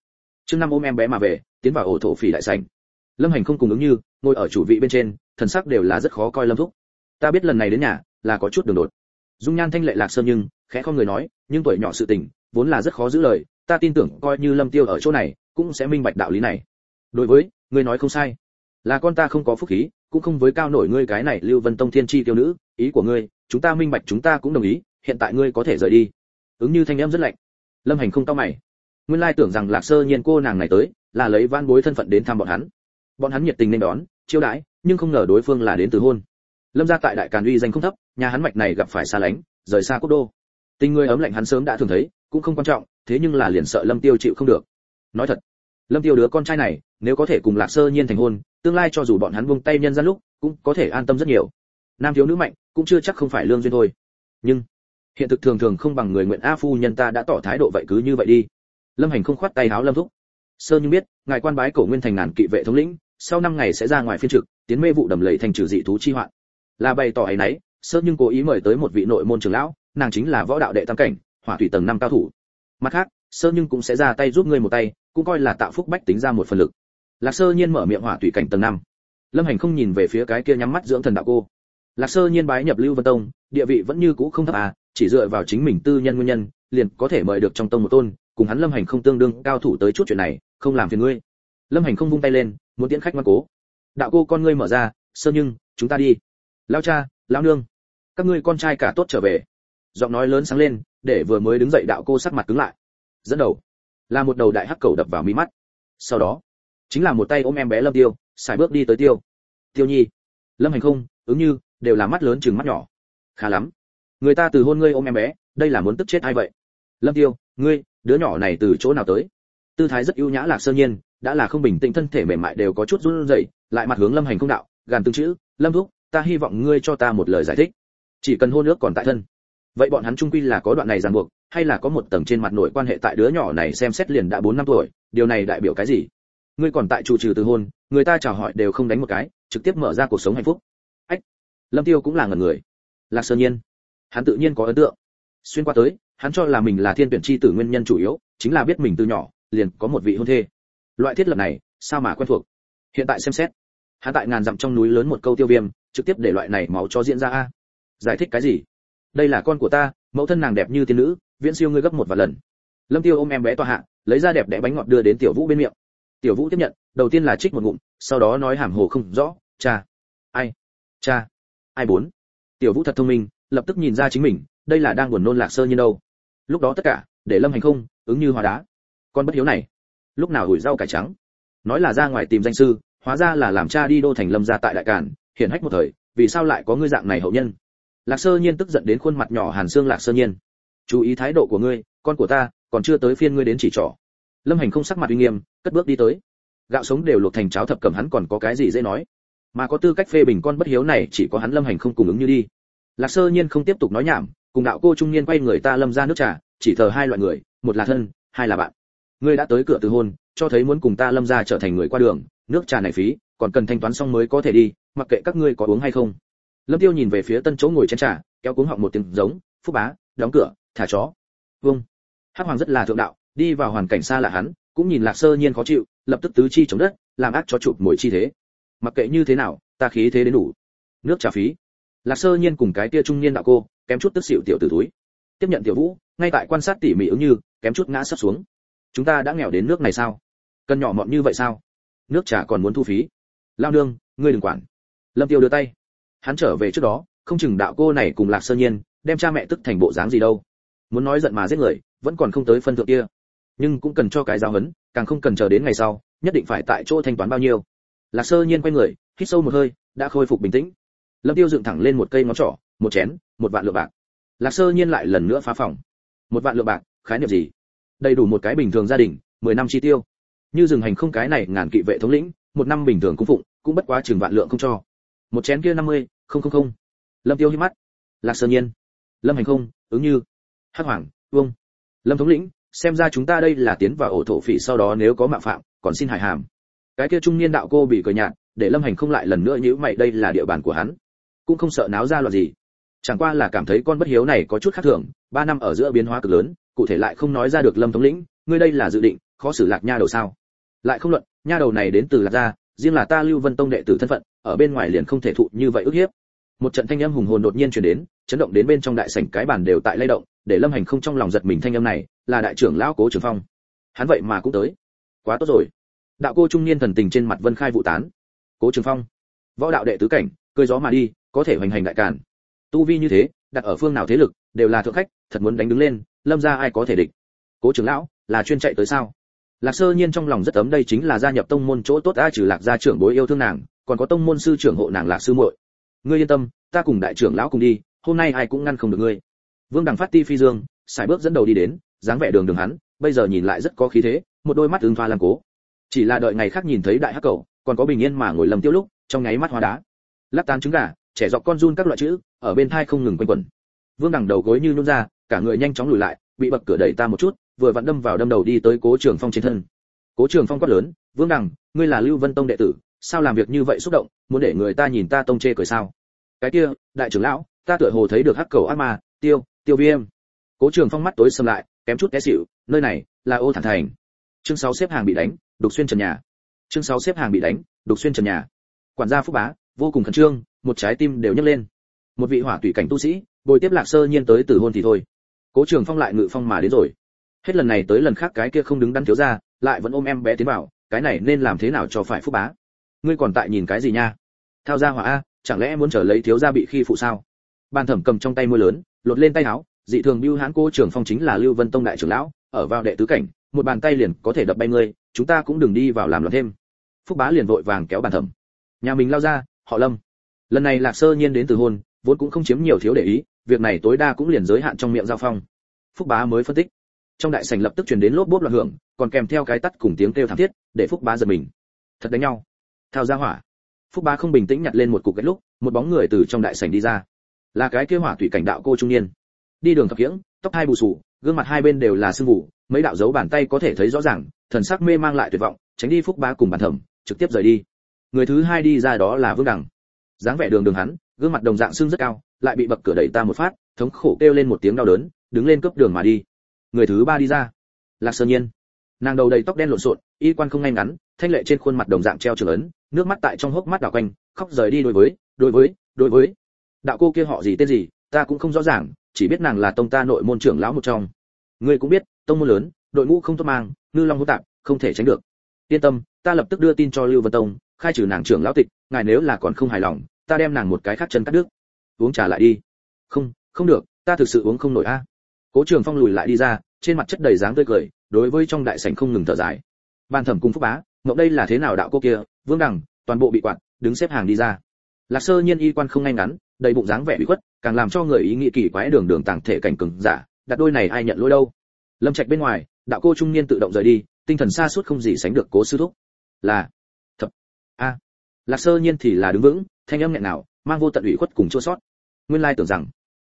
Chương năm ôm em bé mà về, tiến vào ổ thổ phỉ đại sảnh. Lâm hành không cùng ứng như, ngồi ở chủ vị bên trên, thần sắc đều là rất khó coi lâm thúc. Ta biết lần này đến nhà, là có chút đường đột. Dung nhan thanh lệ lạc sơn nhưng, khẽ không người nói, nhưng tuổi nhỏ sự tình, vốn là rất khó giữ lời, ta tin tưởng coi như lâm tiêu ở chỗ này, cũng sẽ minh bạch đạo lý này đối với, ngươi nói không sai. Là con ta không có phúc khí, cũng không với cao nổi ngươi cái này lưu vân tông thiên chi tiêu nữ, ý của ngươi, chúng ta minh bạch chúng ta cũng đồng ý, hiện tại ngươi có thể rời đi. Ứng như thanh em rất lạnh. Lâm hành không tao mày. Nguyên lai tưởng rằng lạc sơ nhiên cô nàng này tới, là lấy van bối thân phận đến thăm bọn hắn. Bọn hắn nhiệt tình nên đón, chiêu đãi, nhưng không ngờ đối phương là đến từ hôn. Lâm gia tại đại càn uy danh không thấp, nhà hắn mạch này gặp phải xa lánh, rời xa quốc đô. Tình người ấm lạnh hắn sớm đã thường thấy, cũng không quan trọng, thế nhưng là liền sợ lâm tiêu chịu không được. Nói thật lâm tiêu đứa con trai này, nếu có thể cùng lạc sơ nhiên thành hôn, tương lai cho dù bọn hắn buông tay nhân gian lúc, cũng có thể an tâm rất nhiều. Nam thiếu nữ mạnh, cũng chưa chắc không phải lương duyên thôi. Nhưng, hiện thực thường thường không bằng người nguyện a phu nhân ta đã tỏ thái độ vậy cứ như vậy đi. Lâm hành không khoát tay háo lâm thúc. Sơ nhưng biết, ngài quan bái cổ nguyên thành ngàn kỵ vệ thống lĩnh, sau năm ngày sẽ ra ngoài phiên trực, tiến mê vụ đầm lầy thành trừ dị thú chi hoạn. Là bày tỏ ấy nấy, sơ nhưng cố ý mời tới một vị nội môn trưởng lão, nàng chính là võ đạo đệ tam cảnh, hỏa thủy tầng năm cao thủ. Mặt khác, sơ nhưng cũng sẽ ra tay giúp ngươi một tay cũng coi là tạo phúc bách tính ra một phần lực. Lạc sơ nhiên mở miệng hỏa tùy cảnh tầng năm. Lâm hành không nhìn về phía cái kia nhắm mắt dưỡng thần đạo cô. Lạc sơ nhiên bái nhập lưu vân tông, địa vị vẫn như cũ không thấp à chỉ dựa vào chính mình tư nhân nguyên nhân, liền có thể mời được trong tông một tôn, cùng hắn lâm hành không tương đương cao thủ tới chút chuyện này, không làm phiền ngươi. Lâm hành không vung tay lên, muốn tiễn khách ngoan cố. Đạo cô con ngươi mở ra, sơ nhưng, chúng ta đi. Lao cha lao nương. Các ngươi con trai cả tốt trở về. Giọng nói lớn sáng lên, để vừa mới đứng dậy đạo cô sắc mặt cứng lại. Dẫn đầu là một đầu đại hắc cầu đập vào mí mắt. Sau đó, chính là một tay ôm em bé lâm tiêu, xài bước đi tới tiêu. Tiêu nhi, lâm hành không, ứng như, đều là mắt lớn chừng mắt nhỏ. Khá lắm. Người ta từ hôn ngươi ôm em bé, đây là muốn tức chết ai vậy? Lâm tiêu, ngươi, đứa nhỏ này từ chỗ nào tới? Tư thái rất ưu nhã lạc sơ nhiên, đã là không bình tĩnh thân thể mềm mại đều có chút run rẩy, lại mặt hướng lâm hành không đạo, gàn từng chữ, lâm thúc, ta hy vọng ngươi cho ta một lời giải thích. Chỉ cần hôn ước còn tại thân. Vậy bọn hắn trung quy là có đoạn này ràng buộc hay là có một tầng trên mặt nội quan hệ tại đứa nhỏ này xem xét liền đã bốn năm tuổi, điều này đại biểu cái gì? Ngươi còn tại chủ trừ từ hôn, người ta chào hỏi đều không đánh một cái, trực tiếp mở ra cuộc sống hạnh phúc. Ách, lâm tiêu cũng là ngẩn người. Lạc sơ nhiên, hắn tự nhiên có ấn tượng. Xuyên qua tới, hắn cho là mình là thiên tuyển chi tử nguyên nhân chủ yếu, chính là biết mình từ nhỏ, liền có một vị hôn thê. Loại thiết lập này, sao mà quen thuộc? Hiện tại xem xét, hắn tại ngàn dặm trong núi lớn một câu tiêu viêm, trực tiếp để loại này máu cho diễn ra a. Giải thích cái gì? Đây là con của ta, mẫu thân nàng đẹp như tiên nữ viễn siêu ngươi gấp một vài lần. Lâm tiêu ôm em bé tòa hạ, lấy ra đẹp đẽ bánh ngọt đưa đến tiểu vũ bên miệng. Tiểu vũ tiếp nhận, đầu tiên là trích một ngụm, sau đó nói hàm hồ không rõ, cha. Ai? Cha. Ai bốn? Tiểu vũ thật thông minh, lập tức nhìn ra chính mình, đây là đang buồn nôn lạc sơ như đâu. Lúc đó tất cả, để lâm hành không, ứng như hóa đá. Con bất hiếu này, lúc nào hủi rau cải trắng? Nói là ra ngoài tìm danh sư, hóa ra là làm cha đi đô thành lâm gia tại đại cản hiển hách một thời, vì sao lại có ngươi dạng này hậu nhân? Lạc sơ nhiên tức giận đến khuôn mặt nhỏ hàn xương lạc sơ nhiên chú ý thái độ của ngươi, con của ta, còn chưa tới phiên ngươi đến chỉ trỏ. Lâm hành không sắc mặt uy nghiêm, cất bước đi tới. Gạo sống đều luộc thành cháo thập cẩm hắn còn có cái gì dễ nói. Mà có tư cách phê bình con bất hiếu này, chỉ có hắn lâm hành không cùng ứng như đi. Lạc sơ nhiên không tiếp tục nói nhảm, cùng đạo cô trung niên quay người ta lâm ra nước trà, chỉ thờ hai loại người, một là thân, hai là bạn. Ngươi đã tới cửa từ hôn, cho thấy muốn cùng ta lâm ra trở thành người qua đường, nước trà này phí, còn cần thanh toán xong mới có thể đi, mặc kệ các ngươi có uống hay không. Lâm tiêu nhìn về phía tân chỗ ngồi chén trà, kéo cuống họng một tiếng giống, phúc bá, đóng cửa thả chó. Vâng. Hắc hoàng rất là thượng đạo, đi vào hoàn cảnh xa lạ hắn, cũng nhìn lạc sơ nhiên khó chịu, lập tức tứ chi chống đất, làm ác cho chụp mồi chi thế. Mặc kệ như thế nào, ta khí thế đến đủ. Nước trả phí. Lạc sơ nhiên cùng cái tia trung niên đạo cô, kém chút tức xỉu tiểu tử túi. Tiếp nhận tiểu vũ, ngay tại quan sát tỉ mỉ ứng như, kém chút ngã sắp xuống. Chúng ta đã nghèo đến nước này sao? Cần nhỏ mọn như vậy sao? Nước trà còn muốn thu phí. Lao nương, ngươi đừng quản. Lâm tiêu đưa tay. Hắn trở về trước đó, không chừng đạo cô này cùng lạc sơ nhiên, đem cha mẹ tức thành bộ dáng gì đâu muốn nói giận mà giết người, vẫn còn không tới phân thượng kia. Nhưng cũng cần cho cái giáo huấn, càng không cần chờ đến ngày sau, nhất định phải tại chỗ thanh toán bao nhiêu. Lạc sơ nhiên quay người, hít sâu một hơi, đã khôi phục bình tĩnh. Lâm tiêu dựng thẳng lên một cây ngón trỏ, một chén, một vạn lượng bạc. Lạc sơ nhiên lại lần nữa phá phòng. Một vạn lượng bạc, khái niệm gì? Đầy đủ một cái bình thường gia đình, mười năm chi tiêu. Như rừng hành không cái này ngàn kỵ vệ thống lĩnh, một năm bình thường cung phụng, cũng bất quá chừng vạn lượng không cho. Một chén kia năm mươi, không không không. Lâm tiêu hít mắt. Lạc sơ nhiên. Lâm hành không, ứng như hắc hoàng, vương, lâm thống lĩnh, xem ra chúng ta đây là tiến vào ổ thổ phỉ sau đó nếu có mạo phạm, còn xin hải hàm. Cái kia trung niên đạo cô bị cười nhạt, để lâm hành không lại lần nữa nhữ mày, đây là địa bàn của hắn. Cũng không sợ náo ra loạn gì. Chẳng qua là cảm thấy con bất hiếu này có chút khác thường, ba năm ở giữa biến hóa cực lớn, cụ thể lại không nói ra được lâm thống lĩnh, ngươi đây là dự định, khó xử lạc nha đầu sao? Lại không luận, nha đầu này đến từ lạc gia, riêng là ta lưu vân tông đệ tử thân phận, ở bên ngoài liền không thể thụ như vậy ức hiếp. Một trận thanh âm hùng hồn đột nhiên truyền đến, chấn động đến bên trong đại sảnh, cái bàn đều tại lay động để lâm hành không trong lòng giật mình thanh âm này, là đại trưởng lão cố trường phong. Hắn vậy mà cũng tới. Quá tốt rồi. Đạo cô trung niên thần tình trên mặt vân khai vụ tán. Cố trường phong, võ đạo đệ tứ cảnh, cười gió mà đi, có thể hoành hành đại càn. Tu vi như thế, đặt ở phương nào thế lực, đều là thượng khách, thật muốn đánh đứng lên, lâm ra ai có thể địch? Cố trưởng lão, là chuyên chạy tới sao? Lạc sơ nhiên trong lòng rất ấm, đây chính là gia nhập tông môn chỗ tốt a, trừ lạc gia trưởng bối yêu thương nàng, còn có tông môn sư trưởng hộ nàng lạc sư muội. Ngươi yên tâm, ta cùng đại trưởng lão cùng đi, hôm nay ai cũng ngăn không được ngươi vương đằng phát ti phi dương xài bước dẫn đầu đi đến, dáng vẻ đường đường hắn, bây giờ nhìn lại rất có khí thế, một đôi mắt ứng pha làm cố. Chỉ là đợi ngày khác nhìn thấy đại hắc cầu còn có bình yên mà ngồi lầm tiêu lúc, trong nháy mắt hoa đá. Lắc tán trứng gà, trẻ dọc con run các loại chữ, ở bên thai không ngừng quanh quẩn. Vương đằng đầu gối như nhún ra, cả người nhanh chóng lùi lại, bị bậc cửa đẩy ta một chút, vừa vặn đâm vào đâm đầu đi tới cố trường phong trên thân. Cố trường phong quát lớn, vương đằng, ngươi là lưu vân tông đệ tử, sao làm việc như vậy xúc động, muốn để người ta nhìn ta tông chê cười sao? Cái kia, đại trưởng lão, ta tựa hồ thấy được hắc cầu ác ma, tiêu tiêu viêm. Cố trường phong mắt tối sầm lại, kém chút té xỉu, nơi này là ô thản thành. Chương sáu xếp hàng bị đánh, đục xuyên trần nhà. Chương sáu xếp hàng bị đánh, đục xuyên trần nhà. Quản gia phúc bá, vô cùng khẩn trương, một trái tim đều nhấc lên. Một vị hỏa tùy cảnh tu sĩ, bồi tiếp lạc sơ nhiên tới từ hôn thì thôi. Cố trường phong lại ngự phong mà đến rồi. Hết lần này tới lần khác cái kia không đứng đắn thiếu ra lại vẫn ôm em bé tiến vào, cái này nên làm thế nào cho phải phúc bá? Ngươi còn tại nhìn cái gì nha? Thao ra hỏa a, chẳng lẽ em muốn trở lấy thiếu gia bị khi phụ sao? Ban thẩm cầm trong tay môi lớn lột lên tay áo, dị thường biêu hãn cô trưởng phong chính là lưu vân tông đại trưởng lão, ở vào đệ tứ cảnh, một bàn tay liền có thể đập bay ngươi, chúng ta cũng đừng đi vào làm loạn thêm. Phúc bá liền vội vàng kéo bàn thẩm. Nhà mình lao ra, họ lâm. Lần này lạc sơ nhiên đến từ hôn, vốn cũng không chiếm nhiều thiếu để ý, việc này tối đa cũng liền giới hạn trong miệng giao phong. Phúc bá mới phân tích. Trong đại sảnh lập tức truyền đến lốp bốp loạn hưởng, còn kèm theo cái tắt cùng tiếng kêu thảm thiết, để phúc bá giật mình. Thật đánh nhau. Thao ra hỏa. Phúc bá không bình tĩnh nhặt lên một cục gạch lúc, một bóng người từ trong đại sảnh đi ra là cái kia hỏa thủy cảnh đạo cô trung niên. Đi đường thập kiễng, tóc hai bù sù gương mặt hai bên đều là sưng vụ mấy đạo dấu bàn tay có thể thấy rõ ràng, thần sắc mê mang lại tuyệt vọng, tránh đi phúc bá cùng bản thẩm, trực tiếp rời đi. Người thứ hai đi ra đó là vương đằng. Dáng vẻ đường đường hắn, gương mặt đồng dạng sưng rất cao, lại bị bậc cửa đẩy ta một phát, thống khổ kêu lên một tiếng đau đớn, đứng lên cướp đường mà đi. Người thứ ba đi ra, lạc sơn nhiên. Nàng đầu đầy tóc đen lộn xộn, y quan không ngay ngắn, thanh lệ trên khuôn mặt đồng dạng treo trường ấn, nước mắt tại trong hốc mắt đảo quanh, khóc rời đi đối với đối với đối với đạo cô kia họ gì tên gì, ta cũng không rõ ràng, chỉ biết nàng là tông ta nội môn trưởng lão một trong. Ngươi cũng biết, tông môn lớn, đội ngũ không tốt mang, ngư long hỗn tạp, không thể tránh được. Yên tâm, ta lập tức đưa tin cho lưu vân tông, khai trừ nàng trưởng lão tịch, ngài nếu là còn không hài lòng, ta đem nàng một cái khác chân cắt đứt. Uống trà lại đi. Không không được, ta thực sự uống không nổi a. Cố trường phong lùi lại đi ra, trên mặt chất đầy dáng tươi cười, đối với trong đại sảnh không ngừng thở dài. Ban thẩm cung phúc bá, ngọc đây là thế nào đạo cô kia? Vương đằng toàn bộ bị quạt, đứng xếp hàng đi ra. Lạc sơ nhiên y quan không ngay ngắn đầy bụng dáng vẻ bị khuất, càng làm cho người ý nghĩ kỳ quái đường đường tàng thể cảnh cường giả, đặt đôi này ai nhận lỗi đâu? Lâm trạch bên ngoài, đạo cô trung niên tự động rời đi, tinh thần xa suốt không gì sánh được cố sư thúc. Là, thập, a. Lạc sơ nhiên thì là đứng vững, thanh âm nghẹn nào mang vô tận ủy khuất cùng chua sót. Nguyên lai tưởng rằng,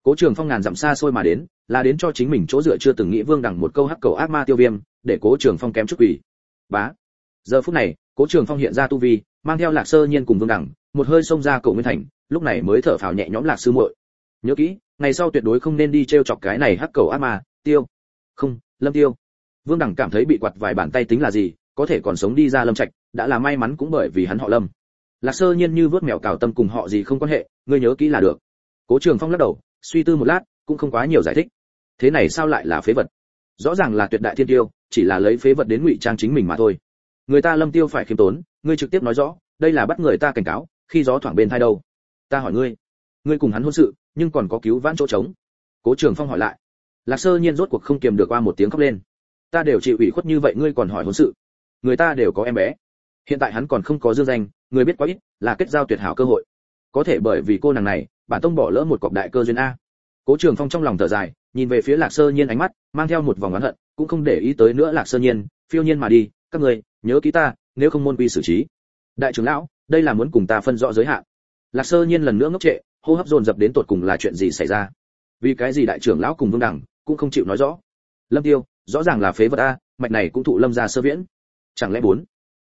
cố trường phong ngàn dặm xa xôi mà đến, là đến cho chính mình chỗ dựa chưa từng nghĩ vương đằng một câu hắc cầu ác ma tiêu viêm, để cố trường phong kém chút quỷ bá. Giờ phút này, cố trường phong hiện ra tu vi, mang theo lạc sơ nhiên cùng vương đằng một hơi xông ra cầu nguyên thành lúc này mới thở phào nhẹ nhõm lạc sư muội. Nhớ kỹ, ngày sau tuyệt đối không nên đi trêu chọc cái này hắc cầu ác ma, tiêu. Không, lâm tiêu. Vương đẳng cảm thấy bị quặt vài bàn tay tính là gì, có thể còn sống đi ra lâm trạch, đã là may mắn cũng bởi vì hắn họ lâm. Lạc sơ nhiên như vớt mèo cào tâm cùng họ gì không quan hệ, ngươi nhớ kỹ là được. Cố trường phong lắc đầu, suy tư một lát, cũng không quá nhiều giải thích. Thế này sao lại là phế vật? Rõ ràng là tuyệt đại thiên tiêu, chỉ là lấy phế vật đến ngụy trang chính mình mà thôi. Người ta lâm tiêu phải khiêm tốn, ngươi trực tiếp nói rõ, đây là bắt người ta cảnh cáo, khi gió thoảng bên thai đâu ta hỏi ngươi ngươi cùng hắn hôn sự, nhưng còn có cứu vãn chỗ trống. Cố trường phong hỏi lại. Lạc sơ nhiên rốt cuộc không kiềm được qua một tiếng khóc lên. Ta đều chịu ủy khuất như vậy, ngươi còn hỏi hôn sự. Người ta đều có em bé. Hiện tại hắn còn không có dương danh, người biết quá ít, là kết giao tuyệt hảo cơ hội. Có thể bởi vì cô nàng này, bản tông bỏ lỡ một cọc đại cơ duyên a. Cố trường phong trong lòng thở dài, nhìn về phía lạc sơ nhiên ánh mắt, mang theo một vòng oán hận, cũng không để ý tới nữa lạc sơ nhiên, phiêu nhiên mà đi, các người, nhớ ký ta, nếu không môn quy xử trí. Đại trưởng lão, đây là muốn cùng ta phân rõ giới hạn lạc sơ nhiên lần nữa ngốc trệ, hô hấp dồn dập đến tột cùng là chuyện gì xảy ra? Vì cái gì đại trưởng lão cùng vương đẳng cũng không chịu nói rõ? Lâm tiêu, rõ ràng là phế vật a, mạch này cũng thụ lâm ra sơ viễn. Chẳng lẽ bốn?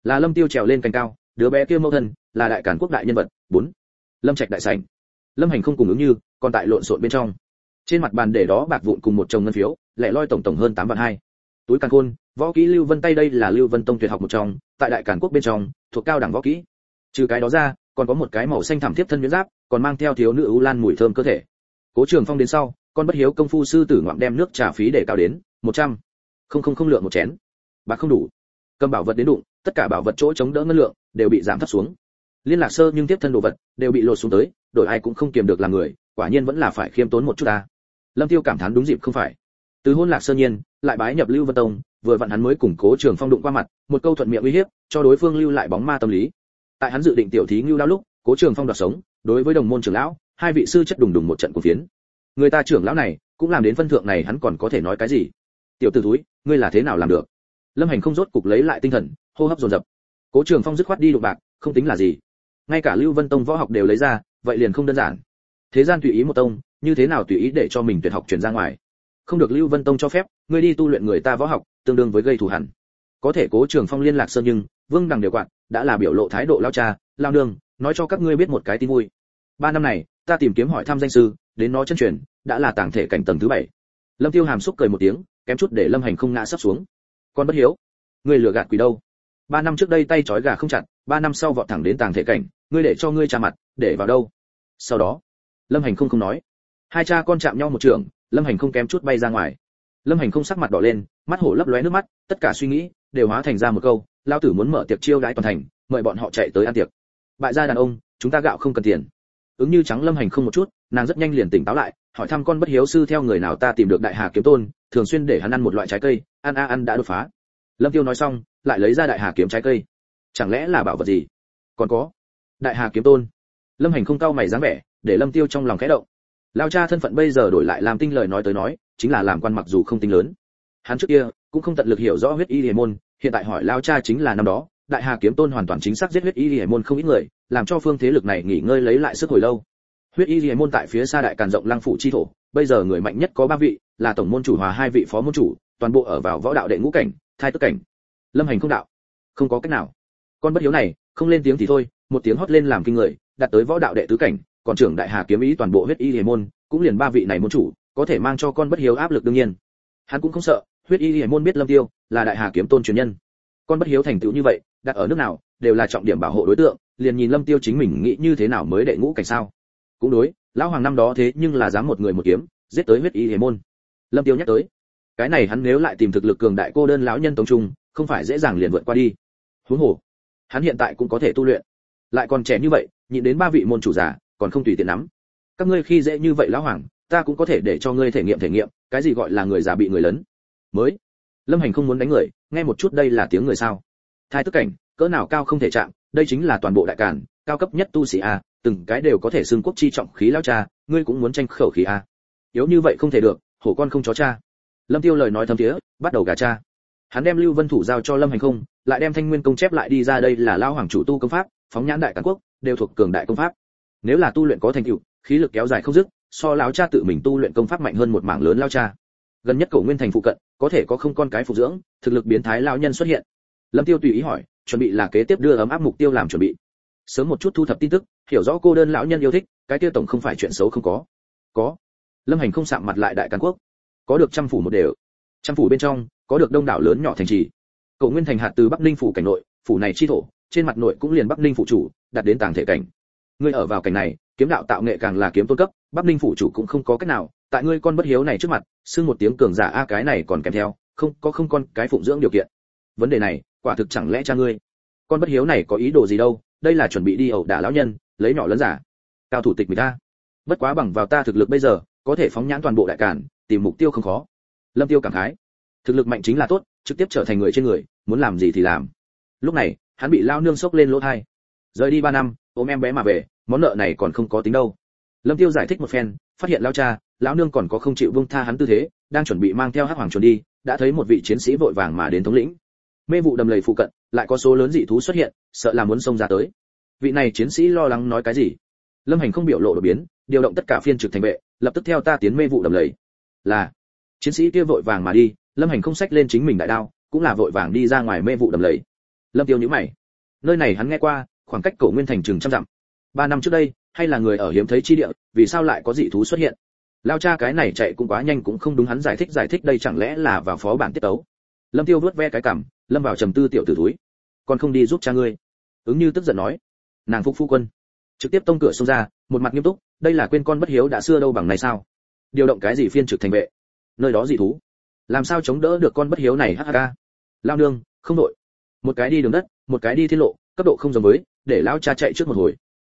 Là lâm tiêu trèo lên cành cao, đứa bé kia mâu thân là đại cản quốc đại nhân vật, bốn. Lâm trạch đại sảnh. Lâm hành không cùng ứng như, còn tại lộn xộn bên trong. Trên mặt bàn để đó bạc vụn cùng một chồng ngân phiếu, lẻ loi tổng tổng hơn tám vạn hai. Túi càn khôn, võ kỹ lưu vân tay đây là lưu vân tông tuyệt học một trong, tại đại càn quốc bên trong, thuộc cao đẳng võ kỹ. Trừ cái đó ra còn có một cái màu xanh thảm tiếp thân nhuyễn giáp, còn mang theo thiếu nữ ưu lan mùi thơm cơ thể. Cố trường phong đến sau, con bất hiếu công phu sư tử ngoạm đem nước trà phí để cao đến một trăm. Không không không lượng một chén. Bạc không đủ. Cầm bảo vật đến đụng, tất cả bảo vật chỗ chống đỡ ngân lượng đều bị giảm thấp xuống. Liên lạc sơ nhưng tiếp thân đồ vật đều bị lột xuống tới, đổi ai cũng không kiềm được làm người, quả nhiên vẫn là phải khiêm tốn một chút ta. Lâm tiêu cảm thán đúng dịp không phải. Từ hôn lạc sơ nhiên, lại bái nhập lưu vân tông, vừa vặn hắn mới củng cố trường phong đụng qua mặt, một câu thuận miệng uy hiếp, cho đối phương lưu lại bóng ma tâm lý tại hắn dự định tiểu thí ngưu đao lúc, cố trường phong đoạt sống, đối với đồng môn trưởng lão, hai vị sư chất đùng đùng một trận cuộc phiến. Người ta trưởng lão này, cũng làm đến phân thượng này hắn còn có thể nói cái gì? Tiểu tử túi ngươi là thế nào làm được? Lâm hành không rốt cục lấy lại tinh thần, hô hấp dồn dập. Cố trường phong dứt khoát đi đụng bạc, không tính là gì. Ngay cả lưu vân tông võ học đều lấy ra, vậy liền không đơn giản. Thế gian tùy ý một tông, như thế nào tùy ý để cho mình tuyệt học chuyển ra ngoài? Không được lưu vân tông cho phép, ngươi đi tu luyện người ta võ học, tương đương với gây thù hẳn có thể cố trường phong liên lạc sơn nhưng vương đằng đều quạt, đã là biểu lộ thái độ lao cha, lao đường nói cho các ngươi biết một cái tin vui. Ba năm này, ta tìm kiếm hỏi thăm danh sư, đến nó chân truyền, đã là tàng thể cảnh tầng thứ bảy. Lâm tiêu hàm xúc cười một tiếng, kém chút để lâm hành không ngã sắp xuống. Con bất hiếu, ngươi lừa gạt quỷ đâu? Ba năm trước đây tay trói gà không chặt, ba năm sau vọt thẳng đến tàng thể cảnh, ngươi để cho ngươi trả mặt, để vào đâu? Sau đó, lâm hành không không nói. Hai cha con chạm nhau một trường, lâm hành không kém chút bay ra ngoài. Lâm hành không sắc mặt đỏ lên, mắt hổ lấp lóe nước mắt, tất cả suy nghĩ đều hóa thành ra một câu lao tử muốn mở tiệc chiêu đãi toàn thành, mời bọn họ chạy tới ăn tiệc. Bại gia đàn ông, chúng ta gạo không cần tiền. Ứng như trắng lâm hành không một chút, nàng rất nhanh liền tỉnh táo lại, hỏi thăm con bất hiếu sư theo người nào ta tìm được đại hà kiếm tôn, thường xuyên để hắn ăn một loại trái cây, ăn a ăn đã đột phá. Lâm tiêu nói xong, lại lấy ra đại hà kiếm trái cây. Chẳng lẽ là bảo vật gì? Còn có, đại hà kiếm tôn. Lâm hành không cao mày dáng vẻ, để lâm tiêu trong lòng khẽ động. Lao cha thân phận bây giờ đổi lại làm tinh lời nói tới nói, chính là làm quan mặc dù không tinh lớn hắn trước kia cũng không tận lực hiểu rõ huyết y hề môn, hiện tại hỏi lao cha chính là năm đó, đại hà kiếm tôn hoàn toàn chính xác giết huyết y hề môn không ít người, làm cho phương thế lực này nghỉ ngơi lấy lại sức hồi lâu. Huyết y hề môn tại phía xa đại càn rộng lăng phủ chi thổ, bây giờ người mạnh nhất có ba vị, là tổng môn chủ hòa hai vị phó môn chủ, toàn bộ ở vào võ đạo đệ ngũ cảnh, thai tức cảnh. Lâm hành không đạo. Không có cách nào. Con bất hiếu này, không lên tiếng thì thôi, một tiếng hót lên làm kinh người, đạt tới võ đạo đệ tứ cảnh, còn trưởng đại hà kiếm ý toàn bộ huyết y hề môn, cũng liền ba vị này môn chủ, có thể mang cho con bất hiếu áp lực đương nhiên. Hắn cũng không sợ huyết y hề môn biết lâm tiêu là đại hà kiếm tôn truyền nhân. Con bất hiếu thành tựu như vậy, đặt ở nước nào, đều là trọng điểm bảo hộ đối tượng, liền nhìn lâm tiêu chính mình nghĩ như thế nào mới đệ ngũ cảnh sao. Cũng đối, lão hoàng năm đó thế nhưng là dám một người một kiếm, giết tới huyết y hề môn. Lâm tiêu nhắc tới, cái này hắn nếu lại tìm thực lực cường đại cô đơn lão nhân tông trung, không phải dễ dàng liền vượt qua đi. Huống hồ, hắn hiện tại cũng có thể tu luyện. Lại còn trẻ như vậy, nhịn đến ba vị môn chủ già, còn không tùy tiện lắm. các ngươi khi dễ như vậy lão hoàng, ta cũng có thể để cho ngươi thể nghiệm thể nghiệm, cái gì gọi là người già bị người lớn mới. Lâm hành không muốn đánh người, nghe một chút đây là tiếng người sao. Thai tức cảnh, cỡ nào cao không thể chạm, đây chính là toàn bộ đại càn, cao cấp nhất tu sĩ a, từng cái đều có thể xưng quốc chi trọng khí lao cha, ngươi cũng muốn tranh khẩu khí a. Yếu như vậy không thể được, hổ con không chó cha. Lâm tiêu lời nói thâm thiế, bắt đầu gà cha. Hắn đem lưu vân thủ giao cho lâm hành không, lại đem thanh nguyên công chép lại đi ra đây là lao hoàng chủ tu công pháp, phóng nhãn đại càn quốc, đều thuộc cường đại công pháp. Nếu là tu luyện có thành tựu, khí lực kéo dài không dứt, so lão cha tự mình tu luyện công pháp mạnh hơn một mảng lớn lao cha. Gần nhất cổ nguyên thành phụ cận có thể có không con cái phục dưỡng, thực lực biến thái lão nhân xuất hiện. Lâm tiêu tùy ý hỏi, chuẩn bị là kế tiếp đưa ấm áp mục tiêu làm chuẩn bị. Sớm một chút thu thập tin tức, hiểu rõ cô đơn lão nhân yêu thích, cái tiêu tổng không phải chuyện xấu không có. Có. Lâm hành không sạm mặt lại đại càn quốc. Có được trăm phủ một đều. Trăm phủ bên trong, có được đông đảo lớn nhỏ thành trì. Cậu nguyên thành hạt từ bắc ninh phủ cảnh nội, phủ này chi thổ, trên mặt nội cũng liền bắc ninh phủ chủ, đặt đến tàng thể cảnh. Ngươi ở vào cảnh này, kiếm đạo tạo nghệ càng là kiếm tôn cấp, bắc ninh phủ chủ cũng không có cách nào tại ngươi con bất hiếu này trước mặt, xưng một tiếng cường giả a, cái này còn kèm theo, không, có không con cái phụng dưỡng điều kiện. Vấn đề này, quả thực chẳng lẽ cha ngươi, con bất hiếu này có ý đồ gì đâu, đây là chuẩn bị đi ẩu đả lão nhân, lấy nhỏ lớn giả. Cao thủ tịch mình ta. Bất quá bằng vào ta thực lực bây giờ, có thể phóng nhãn toàn bộ đại cản, tìm mục tiêu không khó. Lâm tiêu cảm khái. Thực lực mạnh chính là tốt, trực tiếp trở thành người trên người, muốn làm gì thì làm. Lúc này, hắn bị lao nương sốc lên lỗ thai. Rời đi ba năm, ôm em bé mà về, món nợ này còn không có tính đâu. Lâm tiêu giải thích một phen, phát hiện lao cha lão nương còn có không chịu buông tha hắn tư thế, đang chuẩn bị mang theo hắc hoàng trốn đi, đã thấy một vị chiến sĩ vội vàng mà đến thống lĩnh. Mê vụ đầm lầy phụ cận, lại có số lớn dị thú xuất hiện, sợ là muốn xông ra tới. Vị này chiến sĩ lo lắng nói cái gì? Lâm hành không biểu lộ đột biến, điều động tất cả phiên trực thành vệ, lập tức theo ta tiến mê vụ đầm lầy. Là, chiến sĩ kia vội vàng mà đi, lâm hành không xách lên chính mình đại đao, cũng là vội vàng đi ra ngoài mê vụ đầm lầy. Lâm tiêu nhíu mày. Nơi này hắn nghe qua, khoảng cách cổ nguyên thành chừng trăm dặm. Ba năm trước đây, hay là người ở hiếm thấy chi địa, vì sao lại có dị thú xuất hiện? Lao cha cái này chạy cũng quá nhanh cũng không đúng hắn giải thích giải thích đây chẳng lẽ là vào phó bản tiết tấu? Lâm tiêu vuốt ve cái cảm lâm vào trầm tư tiểu tử túi còn không đi giúp cha ngươi? Ứng như tức giận nói. Nàng phúc phu quân. Trực tiếp tông cửa xông ra, một mặt nghiêm túc, đây là quên con bất hiếu đã xưa đâu bằng này sao? Điều động cái gì phiên trực thành vệ? Nơi đó dị thú. Làm sao chống đỡ được con bất hiếu này hk lao nương, không đội. Một cái đi đường đất, một cái đi thiên lộ, cấp độ không giống với, để lao cha chạy trước một hồi.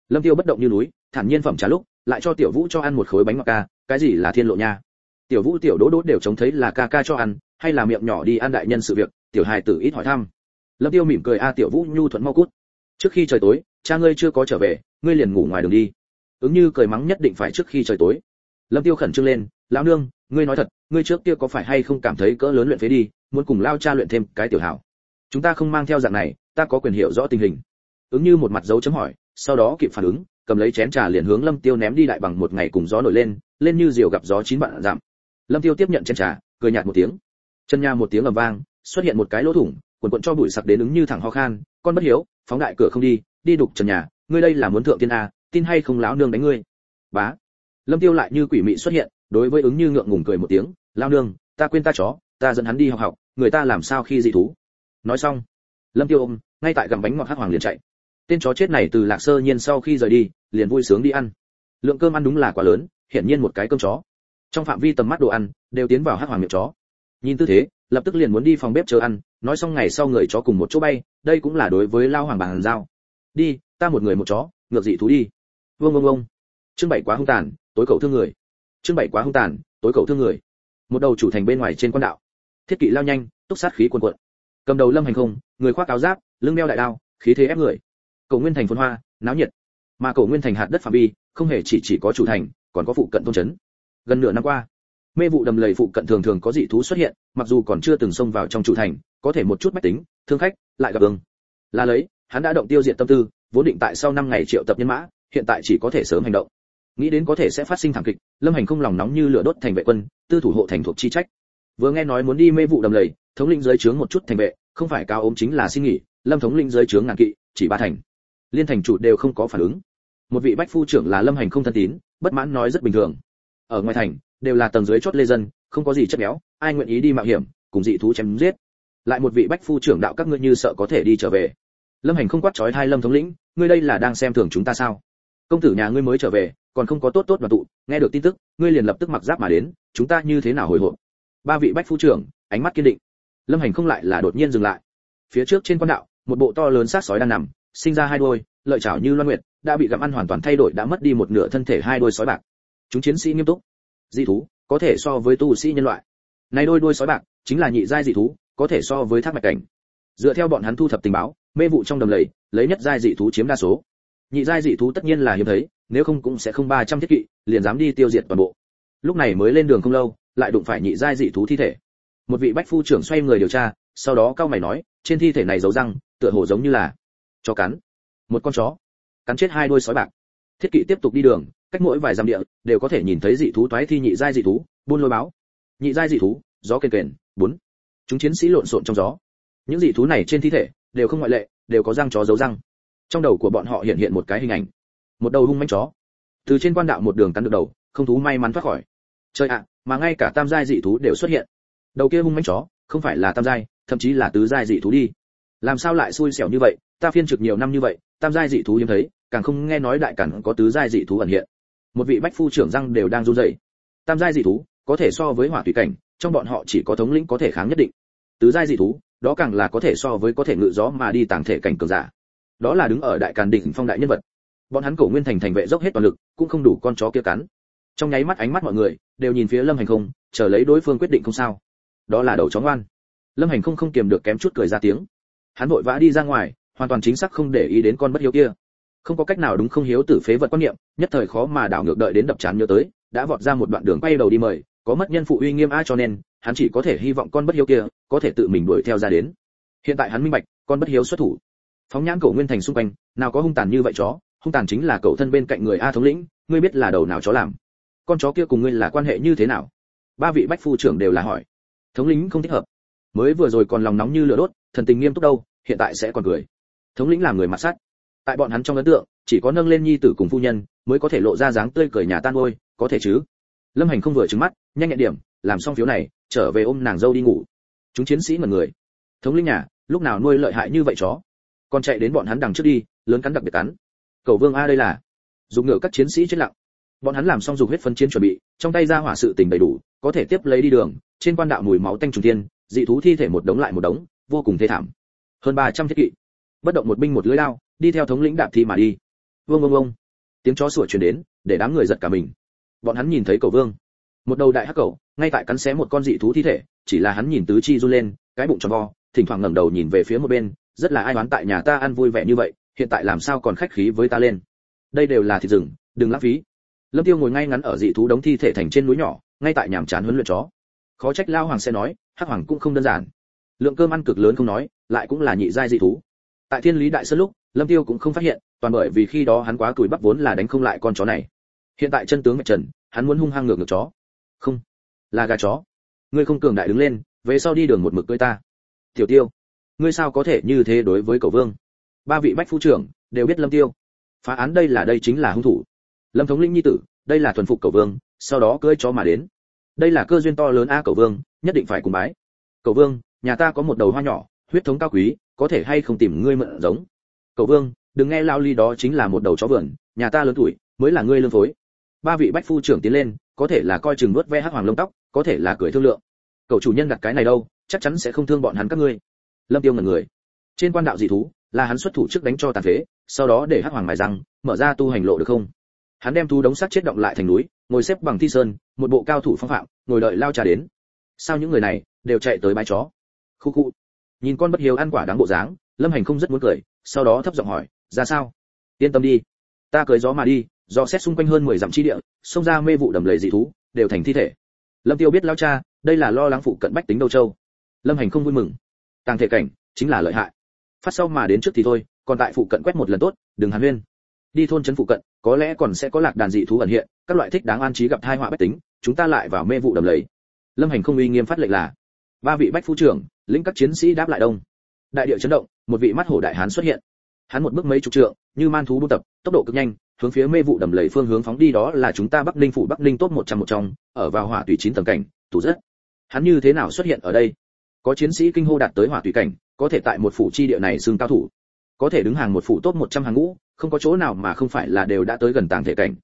Lâm tiêu bất động như núi, thản nhiên phẩm trà lúc, lại cho tiểu vũ cho ăn một khối bánh ngọt ca cái gì là thiên lộ nha? Tiểu vũ, tiểu đỗ đỗ đều trông thấy là ca ca cho ăn, hay là miệng nhỏ đi ăn đại nhân sự việc, tiểu hài tử ít hỏi thăm. Lâm tiêu mỉm cười, a, tiểu vũ, nhu thuận mau cút. Trước khi trời tối, cha ngươi chưa có trở về, ngươi liền ngủ ngoài đường đi. Ứng như cười mắng nhất định phải trước khi trời tối. Lâm tiêu khẩn trương lên, lão nương, ngươi nói thật, ngươi trước kia có phải hay không cảm thấy cỡ lớn luyện phế đi, muốn cùng lao cha luyện thêm cái tiểu hảo? Chúng ta không mang theo dạng này, ta có quyền hiểu rõ tình hình. Ứng như một mặt dấu chấm hỏi, sau đó kịp phản ứng cầm lấy chén trà liền hướng lâm tiêu ném đi lại bằng một ngày cùng gió nổi lên lên như diều gặp gió chín bạn giảm lâm tiêu tiếp nhận chén trà, cười nhạt một tiếng. Chân nha một tiếng ầm vang, xuất hiện một cái lỗ thủng, quần quần cho bụi sặc đến ứng như thẳng ho khan, con bất hiếu, phóng đại cửa không đi đi đục trần nhà, ngươi đây là muốn thượng tiên a, tin hay không lão nương đánh ngươi? Bá. Lâm tiêu lại như quỷ mị xuất hiện, đối với ứng như ngượng ngùng cười một tiếng lao nương, ta quên ta chó, ta dẫn hắn đi học học, người ta làm sao khi dị thú? Nói xong, lâm tiêu ôm, ngay tại gầm bánh ngọt hắc hoàng liền chạy. Tên chó chết này từ lạc sơ nhiên sau khi rời đi liền vui sướng đi ăn. Lượng cơm ăn đúng là quá lớn, hiển nhiên một cái cơm chó. Trong phạm vi tầm mắt đồ ăn, đều tiến vào hắc hoàng miệng chó. Nhìn tư thế, lập tức liền muốn đi phòng bếp chờ ăn, nói xong ngày sau người chó cùng một chỗ bay, đây cũng là đối với lao hoàng bàn giao. Đi, ta một người một chó, ngược dị thú đi. Vương vương vương chương bảy quá hung tàn, tối cầu thương người. Chương bảy quá hung tàn, tối cầu thương người. Một đầu chủ thành bên ngoài trên quan đạo. Thiết kỵ lao nhanh, túc sát khí cuồn cuộn. Cầm đầu lâm hành không, người khoác áo giáp, lưng đeo đại đao, khí thế ép người. Cầu nguyên thành phồn hoa, náo nhiệt mà cổ nguyên thành hạt đất phạm vi không hề chỉ chỉ có chủ thành, còn có phụ cận thôn trấn. Gần nửa năm qua, mê vụ đầm lầy phụ cận thường thường có dị thú xuất hiện, mặc dù còn chưa từng xông vào trong chủ thành, có thể một chút mách tính, thương khách, lại gặp ương là lấy, hắn đã động tiêu diệt tâm tư, vốn định tại sau năm ngày triệu tập nhân mã, hiện tại chỉ có thể sớm hành động. Nghĩ đến có thể sẽ phát sinh thảm kịch, lâm hành không lòng nóng như lửa đốt thành vệ quân, tư thủ hộ thành thuộc chi trách. Vừa nghe nói muốn đi mê vụ đầm lầy, thống lĩnh dưới trướng một chút thành vệ, không phải cao ốm chính là xin nghỉ, lâm thống lĩnh dưới trướng ngàn kỵ, chỉ ba thành liên thành chủ đều không có phản ứng. Một vị bách phu trưởng là lâm hành không thân tín, bất mãn nói rất bình thường. Ở ngoài thành, đều là tầng dưới chót lê dân, không có gì chất béo, ai nguyện ý đi mạo hiểm, cùng dị thú chém giết. Lại một vị bách phu trưởng đạo các ngươi như sợ có thể đi trở về. Lâm hành không quát chói hai lâm thống lĩnh, ngươi đây là đang xem thường chúng ta sao? Công tử nhà ngươi mới trở về, còn không có tốt tốt đoàn tụ, nghe được tin tức, ngươi liền lập tức mặc giáp mà đến, chúng ta như thế nào hồi hộp? Ba vị bách phu trưởng, ánh mắt kiên định. Lâm hành không lại là đột nhiên dừng lại. Phía trước trên quan đạo, một bộ to lớn sát sói đang nằm sinh ra hai đôi, lợi chảo như loan nguyệt, đã bị gặm ăn hoàn toàn thay đổi, đã mất đi một nửa thân thể hai đôi sói bạc. Chúng chiến sĩ nghiêm túc. Dị thú, có thể so với tu sĩ nhân loại. Này đôi đôi sói bạc, chính là nhị giai dị thú, có thể so với thác mạch cảnh. Dựa theo bọn hắn thu thập tình báo, mê vụ trong đầm lầy, lấy nhất giai dị thú chiếm đa số. Nhị giai dị thú tất nhiên là hiếm thấy, nếu không cũng sẽ không ba trăm thiết kỵ, liền dám đi tiêu diệt toàn bộ. Lúc này mới lên đường không lâu, lại đụng phải nhị giai dị thú thi thể. Một vị bách phu trưởng xoay người điều tra, sau đó cao mày nói, trên thi thể này giấu răng, tựa hồ giống như là cho cắn. Một con chó. Cắn chết hai đôi sói bạc. Thiết kỵ tiếp tục đi đường, cách mỗi vài dặm địa, đều có thể nhìn thấy dị thú toái thi nhị giai dị thú, buôn lôi báo. Nhị giai dị thú, gió kền kền, bốn. Chúng chiến sĩ lộn xộn trong gió. Những dị thú này trên thi thể, đều không ngoại lệ, đều có răng chó giấu răng. Trong đầu của bọn họ hiện hiện một cái hình ảnh. Một đầu hung manh chó. Từ trên quan đạo một đường cắn được đầu, không thú may mắn thoát khỏi. Trời ạ, mà ngay cả tam giai dị thú đều xuất hiện. Đầu kia hung manh chó, không phải là tam giai, thậm chí là tứ giai dị thú đi làm sao lại xui xẻo như vậy? Ta phiên trực nhiều năm như vậy, tam giai dị thú hiếm thấy, càng không nghe nói đại cản có tứ giai dị thú ẩn hiện. Một vị bách phu trưởng răng đều đang run rẩy. Tam giai dị thú, có thể so với hỏa thủy cảnh, trong bọn họ chỉ có thống lĩnh có thể kháng nhất định. Tứ giai dị thú, đó càng là có thể so với có thể ngự gió mà đi tàng thể cảnh cường giả. Đó là đứng ở đại càn đỉnh phong đại nhân vật. Bọn hắn cổ nguyên thành thành vệ dốc hết toàn lực, cũng không đủ con chó kia cắn. Trong nháy mắt ánh mắt mọi người, đều nhìn phía lâm hành không, chờ lấy đối phương quyết định không sao. Đó là đầu chó ngoan. Lâm hành không không kiềm được kém chút cười ra tiếng hắn vội vã đi ra ngoài, hoàn toàn chính xác không để ý đến con bất hiếu kia. Không có cách nào đúng không hiếu tử phế vật quan niệm, nhất thời khó mà đảo ngược đợi đến đập chán nhớ tới, đã vọt ra một đoạn đường quay đầu đi mời, có mất nhân phụ uy nghiêm a cho nên, hắn chỉ có thể hy vọng con bất hiếu kia có thể tự mình đuổi theo ra đến. Hiện tại hắn minh bạch, con bất hiếu xuất thủ. Phóng nhãn cổ nguyên thành xung quanh, nào có hung tàn như vậy chó, hung tàn chính là cậu thân bên cạnh người a thống lĩnh, ngươi biết là đầu nào chó làm. Con chó kia cùng ngươi là quan hệ như thế nào? Ba vị bách phu trưởng đều là hỏi. Thống lĩnh không thích hợp mới vừa rồi còn lòng nóng như lửa đốt, thần tình nghiêm túc đâu, hiện tại sẽ còn cười. Thống lĩnh là người mặt sát tại bọn hắn trong ấn tượng, chỉ có nâng lên nhi tử cùng phu nhân, mới có thể lộ ra dáng tươi cười nhà tan ôi có thể chứ? Lâm hành không vừa trứng mắt, nhanh nhẹn điểm, làm xong phiếu này, trở về ôm nàng dâu đi ngủ. Chúng chiến sĩ ngẩn người. Thống lĩnh nhà, lúc nào nuôi lợi hại như vậy chó? Còn chạy đến bọn hắn đằng trước đi, lớn cắn đặc biệt cắn. Cầu vương a đây là. Dùng ngựa các chiến sĩ chết lặng. Bọn hắn làm xong dùng huyết phân chiến chuẩn bị, trong tay ra hỏa sự tình đầy đủ, có thể tiếp lấy đi đường, trên quan đạo mùi máu tanh trùng thiên dị thú thi thể một đống lại một đống, vô cùng thê thảm. Hơn 300 thiết kỵ. Bất động một binh một lưỡi lao, đi theo thống lĩnh đạp thi mà đi. Vương vương vương tiếng chó sủa truyền đến, để đám người giật cả mình. Bọn hắn nhìn thấy cầu vương. Một đầu đại hắc cầu, ngay tại cắn xé một con dị thú thi thể, chỉ là hắn nhìn tứ chi run lên, cái bụng tròn vo, thỉnh thoảng ngẩng đầu nhìn về phía một bên, rất là ai đoán tại nhà ta ăn vui vẻ như vậy, hiện tại làm sao còn khách khí với ta lên. Đây đều là thịt rừng, đừng lãng phí. Lâm tiêu ngồi ngay ngắn ở dị thú đống thi thể thành trên núi nhỏ, ngay tại nhàm chán huấn luyện chó khó trách lao hoàng sẽ nói, hắc hoàng cũng không đơn giản. Lượng cơm ăn cực lớn không nói, lại cũng là nhị giai dị thú. Tại thiên lý đại sơn lúc, lâm tiêu cũng không phát hiện, toàn bởi vì khi đó hắn quá tuổi bắp vốn là đánh không lại con chó này. Hiện tại chân tướng mạch trần, hắn muốn hung hăng ngược ngược chó. Không, là gà chó. Ngươi không cường đại đứng lên, về sau đi đường một mực cưới ta. Tiểu tiêu, ngươi sao có thể như thế đối với cậu vương? Ba vị bách phu trưởng đều biết lâm tiêu. Phá án đây là đây chính là hung thủ. Lâm thống linh nhi tử, đây là thuần phục cậu vương, sau đó cưỡi chó mà đến đây là cơ duyên to lớn a cậu vương, nhất định phải cùng bái. Cậu vương, nhà ta có một đầu hoa nhỏ, huyết thống cao quý, có thể hay không tìm ngươi mượn giống? Cậu vương, đừng nghe lao ly đó chính là một đầu chó vườn, nhà ta lớn tuổi, mới là ngươi lương phối. Ba vị bách phu trưởng tiến lên, có thể là coi chừng nuốt ve hắc hoàng lông tóc, có thể là cười thương lượng. Cậu chủ nhân đặt cái này đâu, chắc chắn sẽ không thương bọn hắn các ngươi. Lâm tiêu ngẩn người. Trên quan đạo dị thú, là hắn xuất thủ trước đánh cho tàn phế, sau đó để hắc hoàng mài răng, mở ra tu hành lộ được không? Hắn đem thú đống xác chết động lại thành núi ngồi xếp bằng thi sơn, một bộ cao thủ phong phạm, ngồi đợi lao trà đến. Sao những người này đều chạy tới bãi chó? Khu khu. Nhìn con bất hiếu ăn quả đáng bộ dáng, lâm hành không rất muốn cười, sau đó thấp giọng hỏi, ra sao? Yên tâm đi. Ta cưới gió mà đi do xét xung quanh hơn 10 dặm chi địa xông ra mê vụ đầm lầy dị thú, đều thành thi thể. Lâm tiêu biết lao cha, đây là lo lắng phụ cận bách tính đâu châu. Lâm hành không vui mừng. Tàng thể cảnh chính là lợi hại. Phát sau mà đến trước thì thôi, còn tại phụ cận quét một lần tốt, đừng hàn huyên đi thôn trấn phụ cận, có lẽ còn sẽ có lạc đàn dị thú ẩn hiện, các loại thích đáng an trí gặp thai họa bách tính, chúng ta lại vào mê vụ đầm lầy. Lâm hành không uy nghiêm phát lệnh là, ba vị bách phu trưởng, lĩnh các chiến sĩ đáp lại đông. Đại địa chấn động, một vị mắt hổ đại hán xuất hiện. Hắn một bước mấy chục trượng, như man thú buôn tập, tốc độ cực nhanh, hướng phía mê vụ đầm lầy phương hướng phóng đi đó là chúng ta bắc ninh phủ bắc ninh tốt một trăm một trong, ở vào hỏa tùy chín tầng cảnh tủ rất. Hắn như thế nào xuất hiện ở đây? Có chiến sĩ kinh hô đạt tới hỏa tùy cảnh, có thể tại một phủ chi địa này xương cao thủ. Có thể đứng hàng một phủ tốt một trăm hàng ngũ không có chỗ nào mà không phải là đều đã tới gần tàng thể cảnh.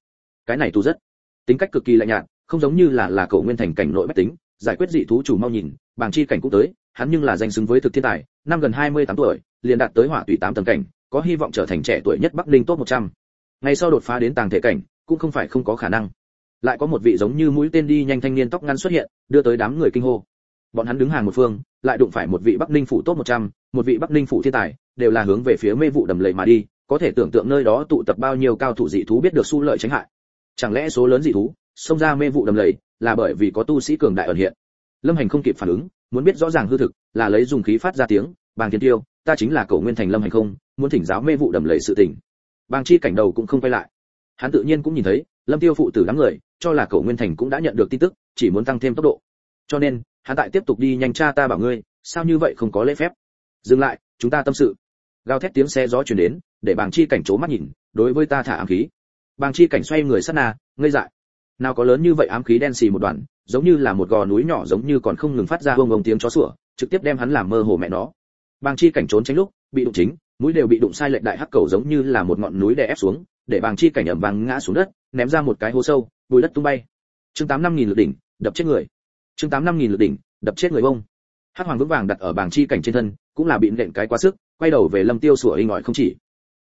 Cái này tu rất. Tính cách cực kỳ lạnh nhạt không giống như là là cậu nguyên thành cảnh nội bách tính. Giải quyết dị thú chủ mau nhìn bàng chi cảnh cũng tới hắn nhưng là danh xứng với thực thiên tài năm gần 28 tuổi liền đạt tới hỏa tụy tám tầng cảnh có hy vọng trở thành trẻ tuổi nhất bắc ninh top 100. ngày sau đột phá đến tàng thể cảnh cũng không phải không có khả năng. Lại có một vị giống như mũi tên đi nhanh thanh niên tóc ngắn xuất hiện đưa tới đám người kinh hô. Bọn hắn đứng hàng một phương lại đụng phải một vị bắc ninh phủ top 100, một vị bắc ninh phủ thiên tài đều là hướng về phía mê vụ đầm lầy mà đi có thể tưởng tượng nơi đó tụ tập bao nhiêu cao thủ dị thú biết được su lợi tránh hại. Chẳng lẽ số lớn dị thú, xông ra mê vụ đầm lầy, là bởi vì có tu sĩ cường đại ẩn hiện? Lâm hành không kịp phản ứng, muốn biết rõ ràng hư thực, là lấy dùng khí phát ra tiếng, bàng thiên tiêu, ta chính là cậu nguyên thành lâm hành không, muốn thỉnh giáo mê vụ đầm lầy sự tình. Bàng chi cảnh đầu cũng không quay lại. Hắn tự nhiên cũng nhìn thấy, lâm tiêu phụ tử đám người, cho là cậu nguyên thành cũng đã nhận được tin tức, chỉ muốn tăng thêm tốc độ. Cho nên, hắn tại tiếp tục đi nhanh cha ta bảo ngươi, sao như vậy không có lễ phép? Dừng lại, chúng ta tâm sự. Gào thét tiếng xe gió truyền đến để bàng chi cảnh chố mắt nhìn, đối với ta thả ám khí. Bàng chi cảnh xoay người sát na, ngây dại. Nào có lớn như vậy ám khí đen xì một đoạn, giống như là một gò núi nhỏ giống như còn không ngừng phát ra hông hông tiếng chó sủa, trực tiếp đem hắn làm mơ hồ mẹ nó. Bàng chi cảnh trốn tránh lúc, bị đụng chính, mũi đều bị đụng sai lệch đại hắc cầu giống như là một ngọn núi đè ép xuống, để bàng chi cảnh ẩm vàng ngã xuống đất, ném ra một cái hố sâu, bùi đất tung bay. Chương tám năm nghìn lượt đỉnh, đập chết người. Chương tám năm nghìn lượt đỉnh, đập chết người bông hắc hoàng vững vàng đặt ở bàng chi cảnh trên thân, cũng là bị nện cái quá sức, quay đầu về lâm tiêu sủa hình ỏi không chỉ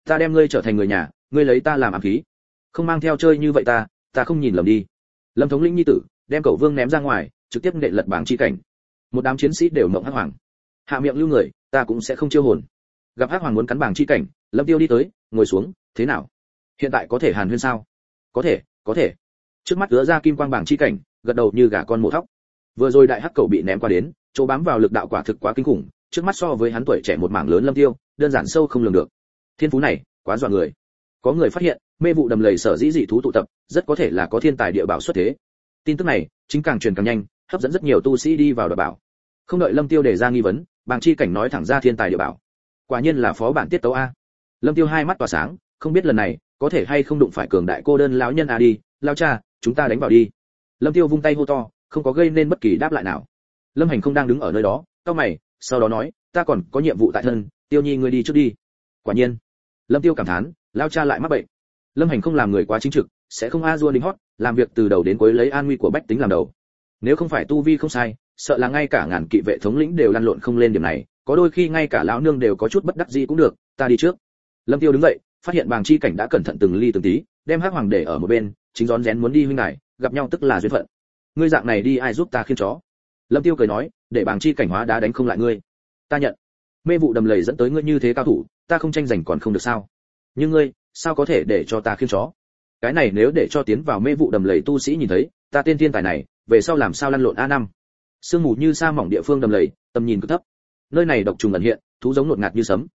ta đem ngươi trở thành người nhà, ngươi lấy ta làm ám khí. Không mang theo chơi như vậy ta ta không nhìn lầm đi. Lâm thống lĩnh nhi tử, đem cậu vương ném ra ngoài, trực tiếp nện lật bảng chi cảnh. Một đám chiến sĩ đều mộng hắc hoàng. Hạ miệng lưu người, ta cũng sẽ không chiêu hồn. Gặp hắc hoàng muốn cắn bảng chi cảnh, lâm tiêu đi tới, ngồi xuống, thế nào? Hiện tại có thể hàn huyên sao? Có thể có thể. Trước mắt ứa ra kim quang bảng chi cảnh, gật đầu như gà con mổ thóc. Vừa rồi đại hắc cầu bị ném qua đến, chỗ bám vào lực đạo quả thực quá kinh khủng, trước mắt so với hắn tuổi trẻ một mảng lớn lâm tiêu, đơn giản sâu không lường được thiên phú này, quá dọa người. Có người phát hiện, mê vụ đầm lầy sở dĩ dị thú tụ tập, rất có thể là có thiên tài địa bảo xuất thế. Tin tức này, chính càng truyền càng nhanh, hấp dẫn rất nhiều tu sĩ đi vào đ bảo. Không đợi lâm tiêu đề ra nghi vấn, bàng chi cảnh nói thẳng ra thiên tài địa bảo. Quả nhiên là phó bản tiết tấu a. Lâm tiêu hai mắt tỏa sáng, không biết lần này, có thể hay không đụng phải cường đại cô đơn lão nhân a đi, lao cha, chúng ta đánh vào đi. Lâm tiêu vung tay hô to, không có gây nên bất kỳ đáp lại nào. Lâm hành không đang đứng ở nơi đó cao mày, sau đó nói, ta còn có nhiệm vụ tại thân, tiêu nhi ngươi đi trước đi. Quả nhiên lâm tiêu cảm thán, lao cha lại mắc bệnh. Lâm hành không làm người quá chính trực, sẽ không a dua đính hót, làm việc từ đầu đến cuối lấy an nguy của bách tính làm đầu. Nếu không phải tu vi không sai, sợ là ngay cả ngàn kỵ vệ thống lĩnh đều lăn lộn không lên điểm này, có đôi khi ngay cả lão nương đều có chút bất đắc dĩ cũng được, ta đi trước. Lâm tiêu đứng dậy, phát hiện bàng chi cảnh đã cẩn thận từng ly từng tí, đem hắc hoàng để ở một bên, chính rón rén muốn đi huynh này gặp nhau tức là duyên phận. Ngươi dạng này đi ai giúp ta khiên chó? Lâm tiêu cười nói, để bàng chi cảnh hóa đá đánh không lại ngươi. Ta nhận. Mê vụ đầm lầy dẫn tới ngươi như thế cao thủ ta không tranh giành còn không được sao? Nhưng ngươi, sao có thể để cho ta khiêng chó? Cái này nếu để cho tiến vào mê vụ đầm lầy tu sĩ nhìn thấy, ta tên thiên tài này, về sau làm sao lăn lộn a năm? Sương mù như sa mỏng địa phương đầm lầy, tầm nhìn cực thấp. Nơi này độc trùng ẩn hiện, thú giống ngột ngạt như sấm.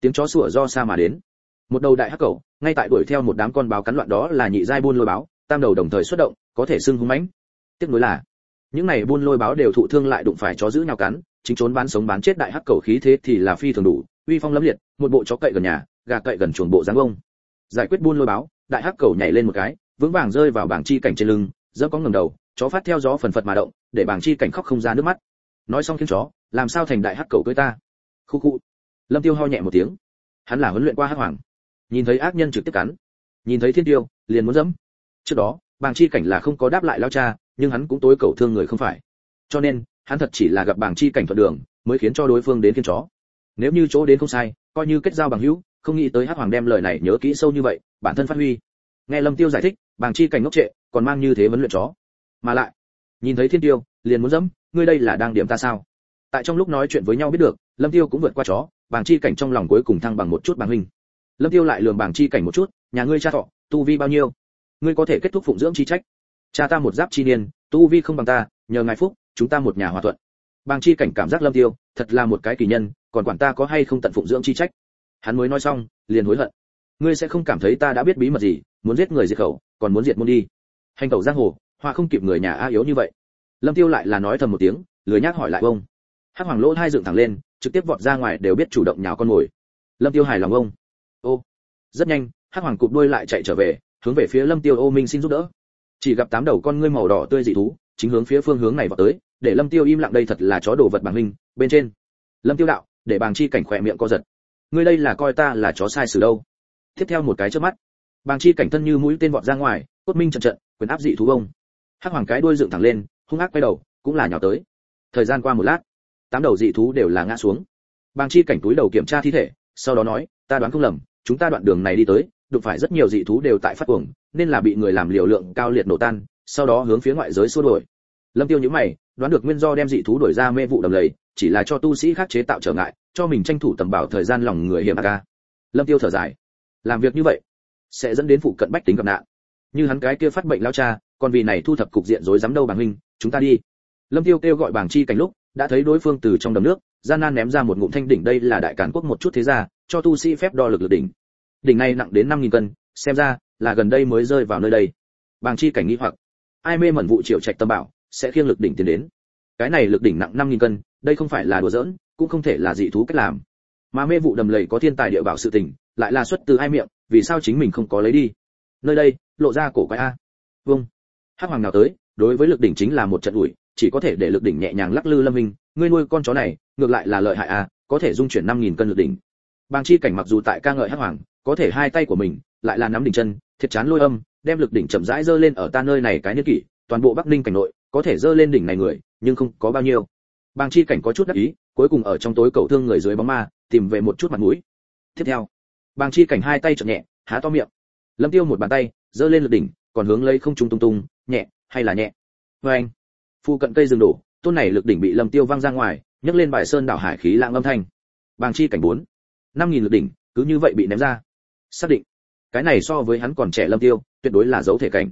Tiếng chó sủa do xa mà đến. Một đầu đại hắc cầu ngay tại đuổi theo một đám con báo cắn loạn đó là nhị giai buôn lôi báo, tam đầu đồng thời xuất động, có thể xưng hung mãnh. Tiếc nuối là, những này buôn lôi báo đều thụ thương lại đụng phải chó giữ nhau cắn chính trốn bán sống bán chết đại hắc cầu khí thế thì là phi thường đủ, uy phong lẫm liệt, một bộ chó cậy gần nhà, gà cậy gần chuồng bộ dáng ông. Giải quyết buôn lôi báo, đại hắc cầu nhảy lên một cái, vững vàng rơi vào bảng chi cảnh trên lưng dẫm có ngẩng đầu, chó phát theo gió phần phật mà động, để bảng chi cảnh khóc không ra nước mắt. Nói xong khiến chó, làm sao thành đại hắc cầu cưới ta? Khu khu. Lâm tiêu ho nhẹ một tiếng. Hắn là huấn luyện qua hắc hoàng. Nhìn thấy ác nhân trực tiếp cắn, nhìn thấy thiên tiêu, liền muốn dẫm. Trước đó bàng chi cảnh là không có đáp lại lao cha, nhưng hắn cũng tối cầu thương người không phải. Cho nên hắn thật chỉ là gặp bàng chi cảnh thuận đường, mới khiến cho đối phương đến kiên chó. Nếu như chỗ đến không sai, coi như kết giao bằng hữu, không nghĩ tới hắc hoàng đem lời này nhớ kỹ sâu như vậy, bản thân phát huy. Nghe lâm tiêu giải thích bàng chi cảnh ngốc trệ, còn mang như thế vấn luyện chó. Mà lại, nhìn thấy thiên tiêu, liền muốn dẫm, ngươi đây là đang điểm ta sao? Tại trong lúc nói chuyện với nhau biết được, lâm tiêu cũng vượt qua chó bàng chi cảnh trong lòng cuối cùng thăng bằng một chút bằng huynh lâm tiêu lại lường bàng chi cảnh một chút, nhà ngươi cha thọ, tu vi bao nhiêu? Ngươi có thể kết thúc phụng dưỡng chi trách. Cha ta một giáp chi niên, tu vi không bằng ta, nhờ ngài phúc chúng ta một nhà hòa thuận. Bàng chi cảnh cảm giác lâm tiêu, thật là một cái kỳ nhân, còn quản ta có hay không tận phụng dưỡng chi trách? Hắn mới nói xong, liền hối hận. Ngươi sẽ không cảm thấy ta đã biết bí mật gì, muốn giết người diệt khẩu, còn muốn diệt môn đi. Hành tẩu giang hồ, hoa không kịp người nhà a yếu như vậy. Lâm tiêu lại là nói thầm một tiếng, lười nhác hỏi lại ông. Hắc hoàng lỗ hai dựng thẳng lên, trực tiếp vọt ra ngoài đều biết chủ động nhào con mồi. Lâm tiêu hài lòng ông. Ô. Rất nhanh, hắc hoàng cụp đuôi lại chạy trở về, hướng về phía lâm tiêu, ô minh xin giúp đỡ. Chỉ gặp tám đầu con ngươi màu đỏ tươi dị thú chính hướng phía phương hướng này vào tới, để lâm tiêu im lặng đây thật là chó đồ vật bằng minh bên trên. Lâm tiêu đạo, để bàng chi cảnh khỏe miệng co giật. Ngươi đây là coi ta là chó sai xử đâu? Tiếp theo một cái trước mắt, bàng chi cảnh thân như mũi tên vọt ra ngoài, cốt minh trận trận, quyền áp dị thú bông hắc hoàng cái đuôi dựng thẳng lên, hung ác quay đầu, cũng là nhào tới. Thời gian qua một lát, tám đầu dị thú đều là ngã xuống. Bàng chi cảnh túi đầu kiểm tra thi thể, sau đó nói, ta đoán không lầm, chúng ta đoạn đường này đi tới, đụng phải rất nhiều dị thú đều tại phát cuồng, nên là bị người làm liều lượng cao liệt nổ tan sau đó hướng phía ngoại giới xua đuổi. Lâm tiêu nhíu mày, đoán được nguyên do đem dị thú đuổi ra mê vụ đầm lầy, chỉ là cho tu sĩ khác chế tạo trở ngại, cho mình tranh thủ tầm bảo thời gian lòng người hiểm ca. Lâm tiêu thở dài. Làm việc như vậy, sẽ dẫn đến phụ cận bách tính gặp nạn. Như hắn cái kia phát bệnh lao cha, còn vì này thu thập cục diện rối rắm đâu bằng huynh, chúng ta đi. Lâm tiêu kêu gọi bảng chi cảnh lúc, đã thấy đối phương từ trong đầm nước, gian nan ném ra một ngụm thanh đỉnh đây là đại cản quốc một chút thế gia, cho tu sĩ phép đo lực lực đỉnh. Đỉnh này nặng đến 5.000 cân, xem ra là gần đây mới rơi vào nơi đây. Bàng chi cảnh nghi hoặc ai mê mẩn vụ triệu trạch tâm bảo, sẽ khiêng lực đỉnh tiến đến. Cái này lực đỉnh nặng 5.000 cân, đây không phải là đùa giỡn, cũng không thể là dị thú cách làm. Mà mê vụ đầm lầy có thiên tài địa bảo sự tình, lại là xuất từ hai miệng, vì sao chính mình không có lấy đi? Nơi đây, lộ ra cổ quái a. Vâng. Hắc hoàng nào tới, đối với lực đỉnh chính là một trận ủi, chỉ có thể để lực đỉnh nhẹ nhàng lắc lư lâm minh, ngươi nuôi con chó này, ngược lại là lợi hại a, có thể dung chuyển 5.000 cân lực đỉnh. Bang chi cảnh mặc dù tại ca ngợi hắc hoàng, có thể hai tay của mình, lại là nắm đỉnh chân, thiệt chán lôi âm đem lực đỉnh chậm rãi dơ lên ở ta nơi này cái niên kỷ, toàn bộ bắc ninh cảnh nội, có thể dơ lên đỉnh này người, nhưng không có bao nhiêu. Bàng chi cảnh có chút đắc ý, cuối cùng ở trong tối cầu thương người dưới bóng ma, tìm về một chút mặt mũi. Tiếp theo, bàng chi cảnh hai tay chậm nhẹ, há to miệng. Lâm tiêu một bàn tay, dơ lên lực đỉnh, còn hướng lấy không trung tung tung, nhẹ hay là nhẹ? Với anh, phu cận cây rừng đổ, tôn này lực đỉnh bị lâm tiêu văng ra ngoài, nhấc lên bài sơn đảo hải khí lãng âm thanh. Bàng chi cảnh bốn, năm nghìn lực đỉnh, cứ như vậy bị ném ra. Xác định cái này so với hắn còn trẻ lâm tiêu, tuyệt đối là dấu thể cảnh.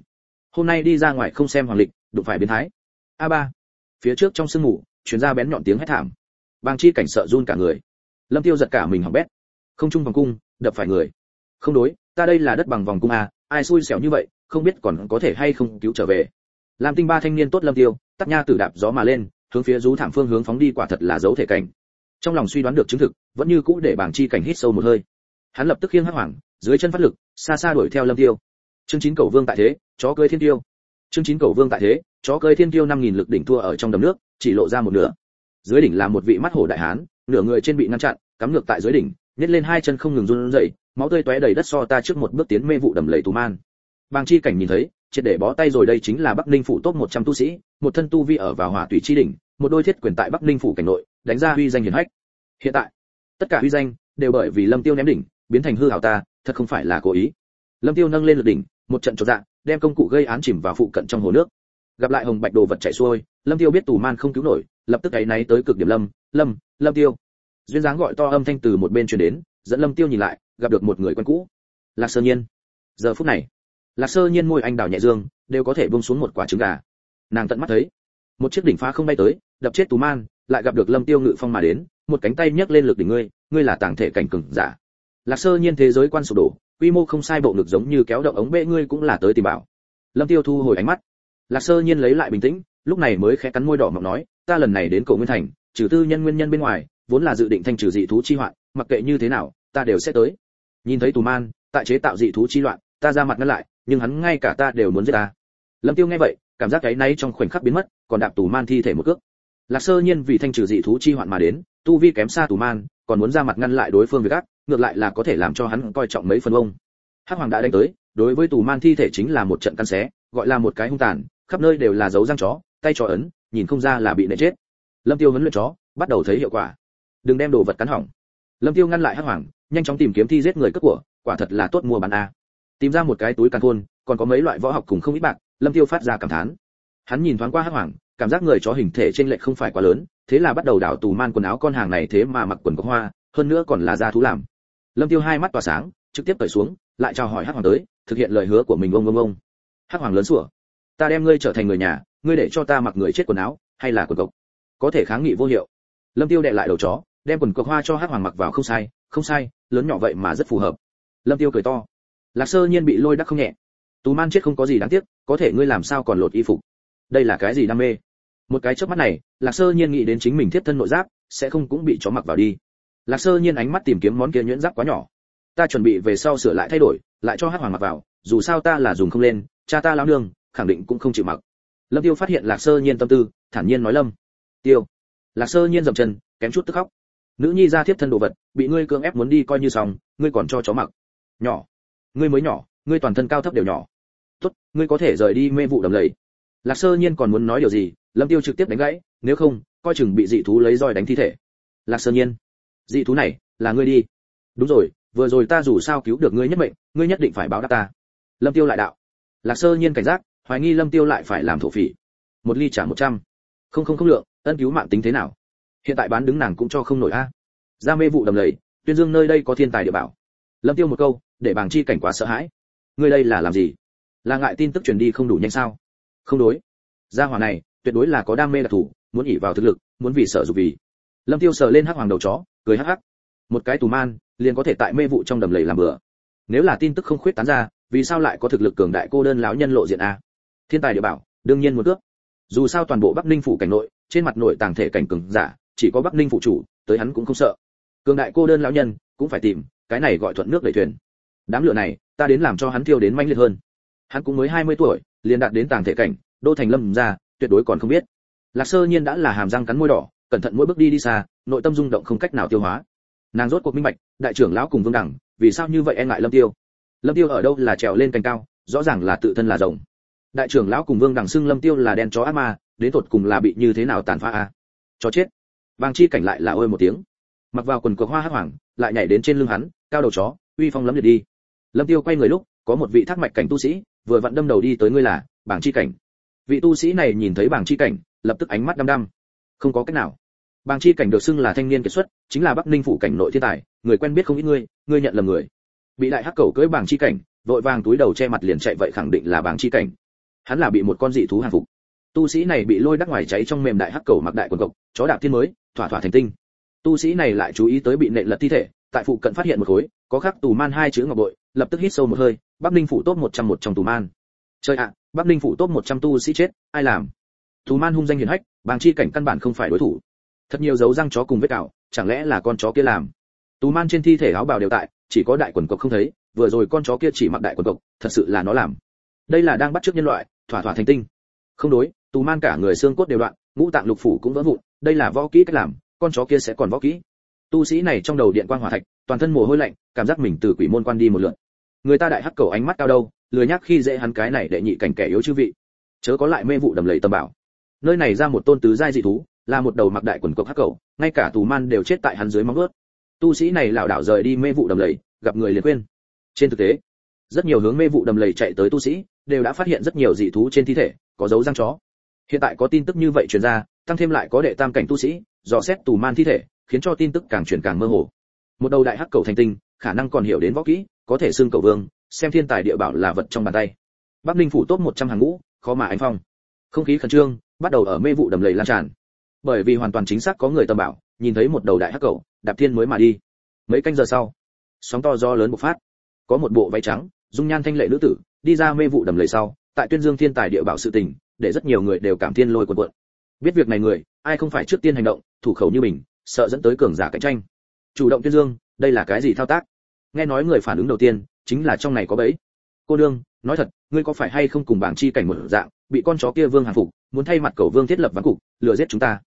Hôm nay đi ra ngoài không xem hoàng lịch, đụng phải biến thái. A ba. Phía trước trong sương mù chuyến ra bén nhọn tiếng hét thảm. Bàng chi cảnh sợ run cả người. Lâm tiêu giật cả mình hỏng bét. Không trung vòng cung, đập phải người. Không đối, ta đây là đất bằng vòng cung à ai xui xẻo như vậy, không biết còn có thể hay không cứu trở về. Làm tinh ba thanh niên tốt lâm tiêu, tắt nha tử đạp gió mà lên, hướng phía rú thảm phương hướng phóng đi quả thật là dấu thể cảnh. Trong lòng suy đoán được chứng thực, vẫn như cũ để bảng chi cảnh hít sâu một hơi. Hắn lập tức khiêng hắc hoàng dưới chân phát lực, xa xa đuổi theo lâm tiêu. Chương chín cầu vương tại thế, chó cưới thiên tiêu. Chương chín cầu vương tại thế, chó cưới thiên tiêu năm nghìn lực đỉnh thua ở trong đầm nước, chỉ lộ ra một nửa. Dưới đỉnh là một vị mắt hổ đại hán, nửa người trên bị ngăn chặn, cắm ngược tại dưới đỉnh, nhét lên hai chân không ngừng run rẩy, máu tươi tóe đầy đất so ta trước một bước tiến mê vụ đầm lầy tù man. Bàng chi cảnh nhìn thấy, triệt để bó tay rồi đây chính là bắc ninh phủ top 100 tu sĩ, một thân tu vi ở vào hỏa tùy chi đỉnh, một đôi thiết quyền tại bắc ninh phủ cảnh nội, đánh ra huy danh hiển hách. Hiện tại, tất cả huy danh đều bởi vì lâm tiêu ném đỉnh, biến thành hư hảo ta thật không phải là cố ý. Lâm tiêu nâng lên lực đỉnh, một trận chột dạ đem công cụ gây án chìm vào phụ cận trong hồ nước. Gặp lại hồng bạch đồ vật chạy xuôi, lâm tiêu biết tù man không cứu nổi, lập tức ấy náy tới cực điểm lâm lâm lâm tiêu. Duyên dáng gọi to âm thanh từ một bên truyền đến, dẫn lâm tiêu nhìn lại, gặp được một người quen cũ. Lạc sơ nhiên. Giờ phút này, lạc sơ nhiên môi anh đào nhẹ dương, đều có thể buông xuống một quả trứng gà. Nàng tận mắt thấy, một chiếc đỉnh phá không bay tới, đập chết tù man, lại gặp được lâm tiêu ngự phong mà đến, một cánh tay nhấc lên lực đỉnh ngươi ngươi là tàng thể cảnh cường giả lạc sơ nhiên thế giới quan sụp đổ, quy mô không sai bộ ngực giống như kéo động ống bệ ngươi cũng là tới tìm bảo. Lâm tiêu thu hồi ánh mắt. Lạc sơ nhiên lấy lại bình tĩnh, lúc này mới khẽ cắn môi đỏ mọng nói, ta lần này đến cầu nguyên thành, trừ tư nhân nguyên nhân bên ngoài, vốn là dự định thanh trừ dị thú chi hoạn, mặc kệ như thế nào, ta đều sẽ tới. Nhìn thấy tù man, tại chế tạo dị thú chi loạn, ta ra mặt ngăn lại, nhưng hắn ngay cả ta đều muốn giết ta. Lâm tiêu nghe vậy, cảm giác cái náy trong khoảnh khắc biến mất, còn đạp tù man thi thể một cước. Lạc sơ nhiên vì thanh trừ dị thú chi hoạn mà đến, tu vi kém xa tù man, còn muốn ra mặt ngăn lại đối phương việc ác ngược lại là có thể làm cho hắn coi trọng mấy phần ông. Hắc hoàng đã đánh tới, đối với tù man thi thể chính là một trận căn xé, gọi là một cái hung tàn, khắp nơi đều là dấu răng chó, tay chó ấn, nhìn không ra là bị nệ chết. Lâm tiêu huấn luyện chó, bắt đầu thấy hiệu quả. Đừng đem đồ vật cắn hỏng. Lâm tiêu ngăn lại hắc hoàng, nhanh chóng tìm kiếm thi giết người cất của, quả thật là tốt mua bán a. Tìm ra một cái túi càn khôn, còn có mấy loại võ học cùng không ít bạc, lâm tiêu phát ra cảm thán. Hắn nhìn thoáng qua hắc hoàng, cảm giác người chó hình thể trên lệch không phải quá lớn, thế là bắt đầu đảo tù man quần áo con hàng này thế mà mặc quần có hoa, hơn nữa còn là da thú làm lâm tiêu hai mắt tỏa sáng, trực tiếp cởi xuống, lại chào hỏi hắc hoàng tới, thực hiện lời hứa của mình ông ông ông. Hắc hoàng lớn sủa. Ta đem ngươi trở thành người nhà, ngươi để cho ta mặc người chết quần áo, hay là quần cộc? Có thể kháng nghị vô hiệu. Lâm tiêu đệ lại đầu chó, đem quần cộc hoa cho hắc hoàng mặc vào không sai không sai, lớn nhỏ vậy mà rất phù hợp. Lâm tiêu cười to. Lạc sơ nhiên bị lôi đắc không nhẹ. Tú man chết không có gì đáng tiếc, có thể ngươi làm sao còn lột y phục? Đây là cái gì đam mê? Một cái chớp mắt này, lạc sơ nhiên nghĩ đến chính mình thiết thân nội giáp, sẽ không cũng bị chó mặc vào đi lạc sơ nhiên ánh mắt tìm kiếm món kia nhuyễn giáp quá nhỏ. Ta chuẩn bị về sau sửa lại thay đổi, lại cho hắc hoàng mặc vào, dù sao ta là dùng không lên, cha ta lão nương, khẳng định cũng không chịu mặc. Lâm tiêu phát hiện lạc sơ nhiên tâm tư, thản nhiên nói lâm, tiêu. Lạc sơ nhiên dậm chân, kém chút tức khóc. Nữ nhi ra thiếp thân đồ vật, bị ngươi cưỡng ép muốn đi coi như xong, ngươi còn cho chó mặc. Nhỏ. Ngươi mới nhỏ, ngươi toàn thân cao thấp đều nhỏ. Tốt, ngươi có thể rời đi mê vụ đầm lầy. Lạc sơ nhiên còn muốn nói điều gì, lâm tiêu trực tiếp đánh gãy, nếu không, coi chừng bị dị thú lấy roi đánh thi thể. Lạc sơ nhiên dị thú này, là ngươi đi. Đúng rồi, vừa rồi ta dù sao cứu được ngươi nhất mệnh, ngươi nhất định phải báo đáp ta. Lâm tiêu lại đạo. Lạc sơ nhiên cảnh giác, hoài nghi lâm tiêu lại phải làm thổ phỉ. Một ly trả một trăm. Không không không lượng, ân cứu mạng tính thế nào? Hiện tại bán đứng nàng cũng cho không nổi a. À. Ra mê vụ đầm lầy, tuyên dương nơi đây có thiên tài địa bảo. Lâm tiêu một câu, để bàng chi cảnh quá sợ hãi. Ngươi đây là làm gì? Là ngại tin tức truyền đi không đủ nhanh sao? Không đối. Gia hỏa này, tuyệt đối là có đam mê đặc thủ muốn ỉ vào thực lực, muốn vì sợ dục vì lâm tiêu sờ lên hắc hoàng đầu chó, cười hắc hắc. Một cái tù man, liền có thể tại mê vụ trong đầm lầy làm bừa. Nếu là tin tức không khuyết tán ra, vì sao lại có thực lực cường đại cô đơn lão nhân lộ diện a? Thiên tài địa bảo, đương nhiên một cướp. Dù sao toàn bộ bắc ninh phủ cảnh nội, trên mặt nội tàng thể cảnh cường giả, chỉ có bắc ninh phủ chủ, tới hắn cũng không sợ. Cường đại cô đơn lão nhân, cũng phải tìm, cái này gọi thuận nước đẩy thuyền. Đám lửa này, ta đến làm cho hắn thiêu đến manh liệt hơn. Hắn cũng mới 20 tuổi, liền đạt đến tàng thể cảnh, đô thành lâm ra, tuyệt đối còn không biết. Lạc sơ nhiên đã là hàm răng cắn môi đỏ cẩn thận mỗi bước đi đi xa, nội tâm rung động không cách nào tiêu hóa. Nàng rốt cuộc minh bạch, đại trưởng lão cùng vương đẳng, vì sao như vậy e ngại lâm tiêu? Lâm tiêu ở đâu là trèo lên cành cao, rõ ràng là tự thân là rồng. Đại trưởng lão cùng vương đẳng xưng lâm tiêu là đen chó ác ma, đến tột cùng là bị như thế nào tàn phá a à? chó chết. Bang chi cảnh lại là ôi một tiếng. Mặc vào quần cờ hoa hắc hoàng, lại nhảy đến trên lưng hắn, cao đầu chó, uy phong lắm liệt đi. Lâm tiêu quay người lúc, có một vị thác mạch cảnh tu sĩ, vừa vặn đâm đầu đi tới ngươi là bảng chi cảnh. Vị tu sĩ này nhìn thấy bảng chi cảnh, lập tức ánh mắt đăm đăm không có cách nào. Bàng chi cảnh được xưng là thanh niên kiệt xuất, chính là bắc ninh phủ cảnh nội thiên tài, người quen biết không ít ngươi ngươi nhận lầm người. Bị đại hắc cầu cưỡi Bàng chi cảnh, vội vàng túi đầu che mặt liền chạy vậy khẳng định là Bàng chi cảnh. Hắn là bị một con dị thú hàng phục. Tu sĩ này bị lôi đắc ngoài cháy trong mềm đại hắc cầu mặc đại quần cộc, chó đạp thiên mới, thỏa thỏa thành tinh. Tu sĩ này lại chú ý tới bị nện lật thi thể, tại phụ cận phát hiện một khối, có khắc tù man hai chữ ngọc bội, lập tức hít sâu một hơi, bắc ninh phủ tốt một trăm một trong tù man. Trời ạ, bắc ninh phủ tốt một trăm tu sĩ chết, ai làm? Thú man hung danh hiển hách, bàng chi cảnh căn bản không phải đối thủ. Thật nhiều dấu răng chó cùng vết cào chẳng lẽ là con chó kia làm? Tú man trên thi thể áo bào đều tại, chỉ có đại quần cộc không thấy, vừa rồi con chó kia chỉ mặc đại quần cộc, thật sự là nó làm. Đây là đang bắt chước nhân loại, thỏa thỏa thành tinh. Không đối tú man cả người xương cốt đều đoạn, ngũ tạng lục phủ cũng vỡ vụn, đây là võ kỹ cách làm, con chó kia sẽ còn võ kỹ. Tu sĩ này trong đầu điện quang hỏa thạch, toàn thân mồ hôi lạnh, cảm giác mình từ quỷ môn quan đi một lượt. Người ta đại hắc cầu ánh mắt cao đâu, lười nhắc khi dễ hắn cái này đệ nhị cảnh kẻ yếu chư vị. Chớ có lại mê vụ đầm lầy tầm bảo nơi này ra một tôn tứ giai dị thú, là một đầu mặc đại quần cộc hắc cầu ngay cả tù man đều chết tại hắn dưới móng vuốt. Tu sĩ này lảo đảo rời đi mê vụ đầm lầy, gặp người liền quên trên thực tế, rất nhiều hướng mê vụ đầm lầy chạy tới tu sĩ, đều đã phát hiện rất nhiều dị thú trên thi thể, có dấu răng chó. Hiện tại có tin tức như vậy truyền ra, tăng thêm lại có đệ tam cảnh tu sĩ, dò xét tù man thi thể, khiến cho tin tức càng truyền càng mơ hồ. Một đầu đại hắc cầu thành tinh, khả năng còn hiểu đến võ kỹ, có thể xưng cầu vương, xem thiên tài địa bảo là vật trong bàn tay. Bắc ninh phủ tốt 100 hàng ngũ, khó mà ánh phong. Không khí khẩn trương bắt đầu ở mê vụ đầm lầy lan tràn. Bởi vì hoàn toàn chính xác có người tâm bảo, nhìn thấy một đầu đại hắc cầu, đạp thiên mới mà đi. Mấy canh giờ sau, sóng to do lớn bộc phát. Có một bộ váy trắng, dung nhan thanh lệ nữ tử, đi ra mê vụ đầm lầy sau, tại tuyên dương thiên tài địa bảo sự tình, để rất nhiều người đều cảm thiên lôi cuộn cuộn. Biết việc này người, ai không phải trước tiên hành động, thủ khẩu như mình, sợ dẫn tới cường giả cạnh tranh. Chủ động tuyên dương, đây là cái gì thao tác? Nghe nói người phản ứng đầu tiên, chính là trong này có bẫy cô đương nói thật, ngươi có phải hay không cùng bảng chi cảnh một dạng, bị con chó kia vương hàng phục, muốn thay mặt cầu vương thiết lập ván cục, lừa giết chúng ta?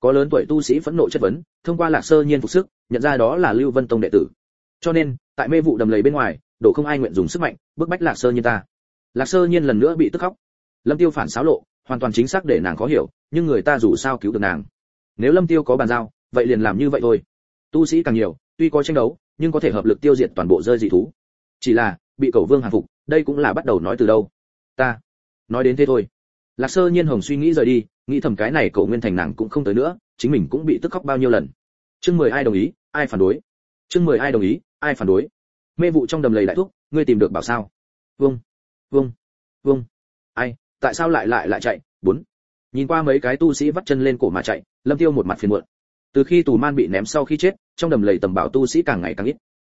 Có lớn tuổi tu sĩ phẫn nộ chất vấn, thông qua lạc sơ nhiên phục sức, nhận ra đó là lưu vân tông đệ tử. Cho nên, tại mê vụ đầm lầy bên ngoài đổ không ai nguyện dùng sức mạnh, bức bách lạc sơ nhiên ta. Lạc sơ nhiên lần nữa bị tức khóc. Lâm tiêu phản xáo lộ, hoàn toàn chính xác để nàng khó hiểu, nhưng người ta dù sao cứu được nàng. Nếu lâm tiêu có bàn giao, vậy liền làm như vậy thôi. Tu sĩ càng nhiều, tuy có tranh đấu, nhưng có thể hợp lực tiêu diệt toàn bộ rơi dị thú. Chỉ là, bị cầu vương hàng phục đây cũng là bắt đầu nói từ đâu? Ta, nói đến thế thôi. Lạc sơ nhiên hồng suy nghĩ rời đi, nghĩ thầm cái này cậu nguyên thành nàng cũng không tới nữa, chính mình cũng bị tức khóc bao nhiêu lần. Chương mười ai đồng ý, ai phản đối? Chương mười ai đồng ý, ai phản đối? Mê vụ trong đầm lầy đại thuốc ngươi tìm được bảo sao? Vâng vâng vâng. Ai, tại sao lại lại lại chạy? Bốn. Nhìn qua mấy cái tu sĩ vắt chân lên cổ mà chạy, lâm tiêu một mặt phiền muộn. Từ khi tù man bị ném sau khi chết, trong đầm lầy tầm bảo tu sĩ càng ngày càng ít.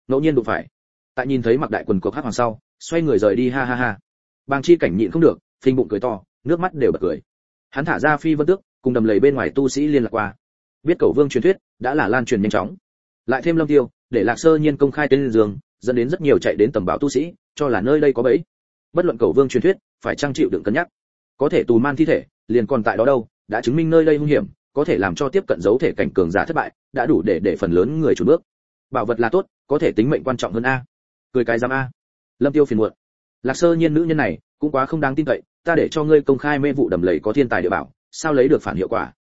Ngẫu nhiên đụng phải tại nhìn thấy mặc đại quần cuộc hát hoàng sau, xoay người rời đi, ha ha ha. Bàng chi cảnh nhịn không được, phình bụng cười to, nước mắt đều bật cười. Hắn thả ra phi vân tước, cùng đầm lầy bên ngoài tu sĩ liên lạc qua. Biết cầu vương truyền thuyết, đã là lan truyền nhanh chóng. Lại thêm lâm tiêu, để lạc sơ nhiên công khai tên giường dẫn đến rất nhiều chạy đến tầm bảo tu sĩ, cho là nơi đây có bẫy. Bất luận cầu vương truyền thuyết, phải trang chịu đựng cân nhắc. Có thể tù man thi thể, liền còn tại đó đâu, đã chứng minh nơi đây hung hiểm, có thể làm cho tiếp cận dấu thể cảnh cường giả thất bại, đã đủ để để phần lớn người chủ bước. Bảo vật là tốt, có thể tính mệnh quan trọng hơn a cười cái giám a. Lâm tiêu phiền muộn. Lạc sơ nhiên nữ nhân này, cũng quá không đáng tin cậy, ta để cho ngươi công khai mê vụ đầm lầy có thiên tài địa bảo, sao lấy được phản hiệu quả?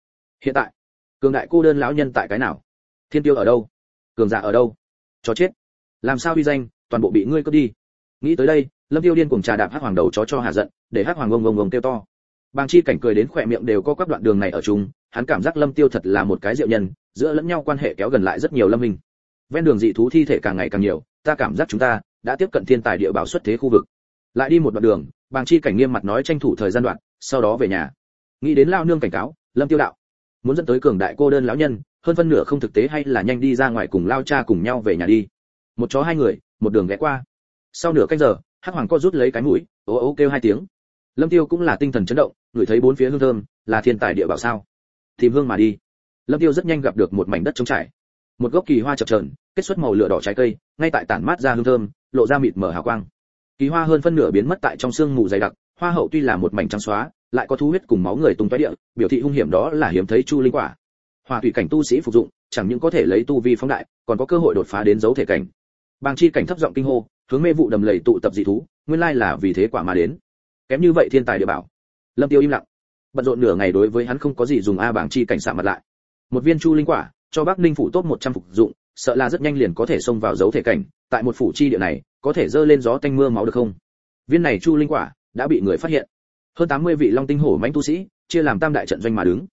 Hiện tại, cường đại cô đơn lão nhân tại cái nào? Thiên tiêu ở đâu? Cường giả ở đâu? Cho chết. Làm sao uy danh, toàn bộ bị ngươi cướp đi? Nghĩ tới đây, lâm tiêu điên cùng trà đạp hắc hoàng đầu chó cho hạ giận, để hắc hoàng ông ông ông kêu to. Bàng chi cảnh cười đến khỏe miệng đều có các đoạn đường này ở chung, hắn cảm giác lâm tiêu thật là một cái diệu nhân, giữa lẫn nhau quan hệ kéo gần lại rất nhiều lâm minh ven đường dị thú thi thể càng ngày càng nhiều, ta cảm giác chúng ta đã tiếp cận thiên tài địa bảo xuất thế khu vực. Lại đi một đoạn đường, bàng chi cảnh nghiêm mặt nói tranh thủ thời gian đoạn, sau đó về nhà. Nghĩ đến lao nương cảnh cáo, lâm tiêu đạo, muốn dẫn tới cường đại cô đơn lão nhân, hơn phân nửa không thực tế hay là nhanh đi ra ngoài cùng lao cha cùng nhau về nhà đi. Một chó hai người, một đường ghé qua. Sau nửa canh giờ, hắc hoàng co rút lấy cái mũi, ố ố kêu hai tiếng. Lâm tiêu cũng là tinh thần chấn động ngửi thấy bốn phía hương thơm, là thiên tài địa bảo sao? Tìm hương mà đi. Lâm tiêu rất nhanh gặp được một mảnh đất trống trải. Một gốc kỳ hoa chập chờn kết xuất màu lửa đỏ trái cây, ngay tại tản mát ra hương thơm, lộ ra mịt mở hào quang. Kỳ hoa hơn phân nửa biến mất tại trong sương mù dày đặc, hoa hậu tuy là một mảnh trắng xóa, lại có thu huyết cùng máu người tung tóe địa, biểu thị hung hiểm đó là hiếm thấy chu linh quả. Hòa thủy cảnh tu sĩ phục dụng, chẳng những có thể lấy tu vi phóng đại, còn có cơ hội đột phá đến dấu thể cảnh. Bàng chi cảnh thấp giọng kinh hô, hướng mê vụ đầm lầy tụ tập dị thú, nguyên lai là vì thế quả mà đến. Kém như vậy thiên tài địa bảo. Lâm tiêu im lặng. Bận rộn nửa ngày đối với hắn không có gì dùng a bảng chi cảnh xạ mặt lại. Một viên chu linh quả, cho bắc ninh phủ tốt 100 phục dụng sợ là rất nhanh liền có thể xông vào dấu thể cảnh, tại một phủ chi địa này, có thể dơ lên gió tanh mưa máu được không? Viên này chu linh quả đã bị người phát hiện. Hơn 80 vị long tinh hổ mãnh tu sĩ chia làm tam đại trận doanh mà đứng.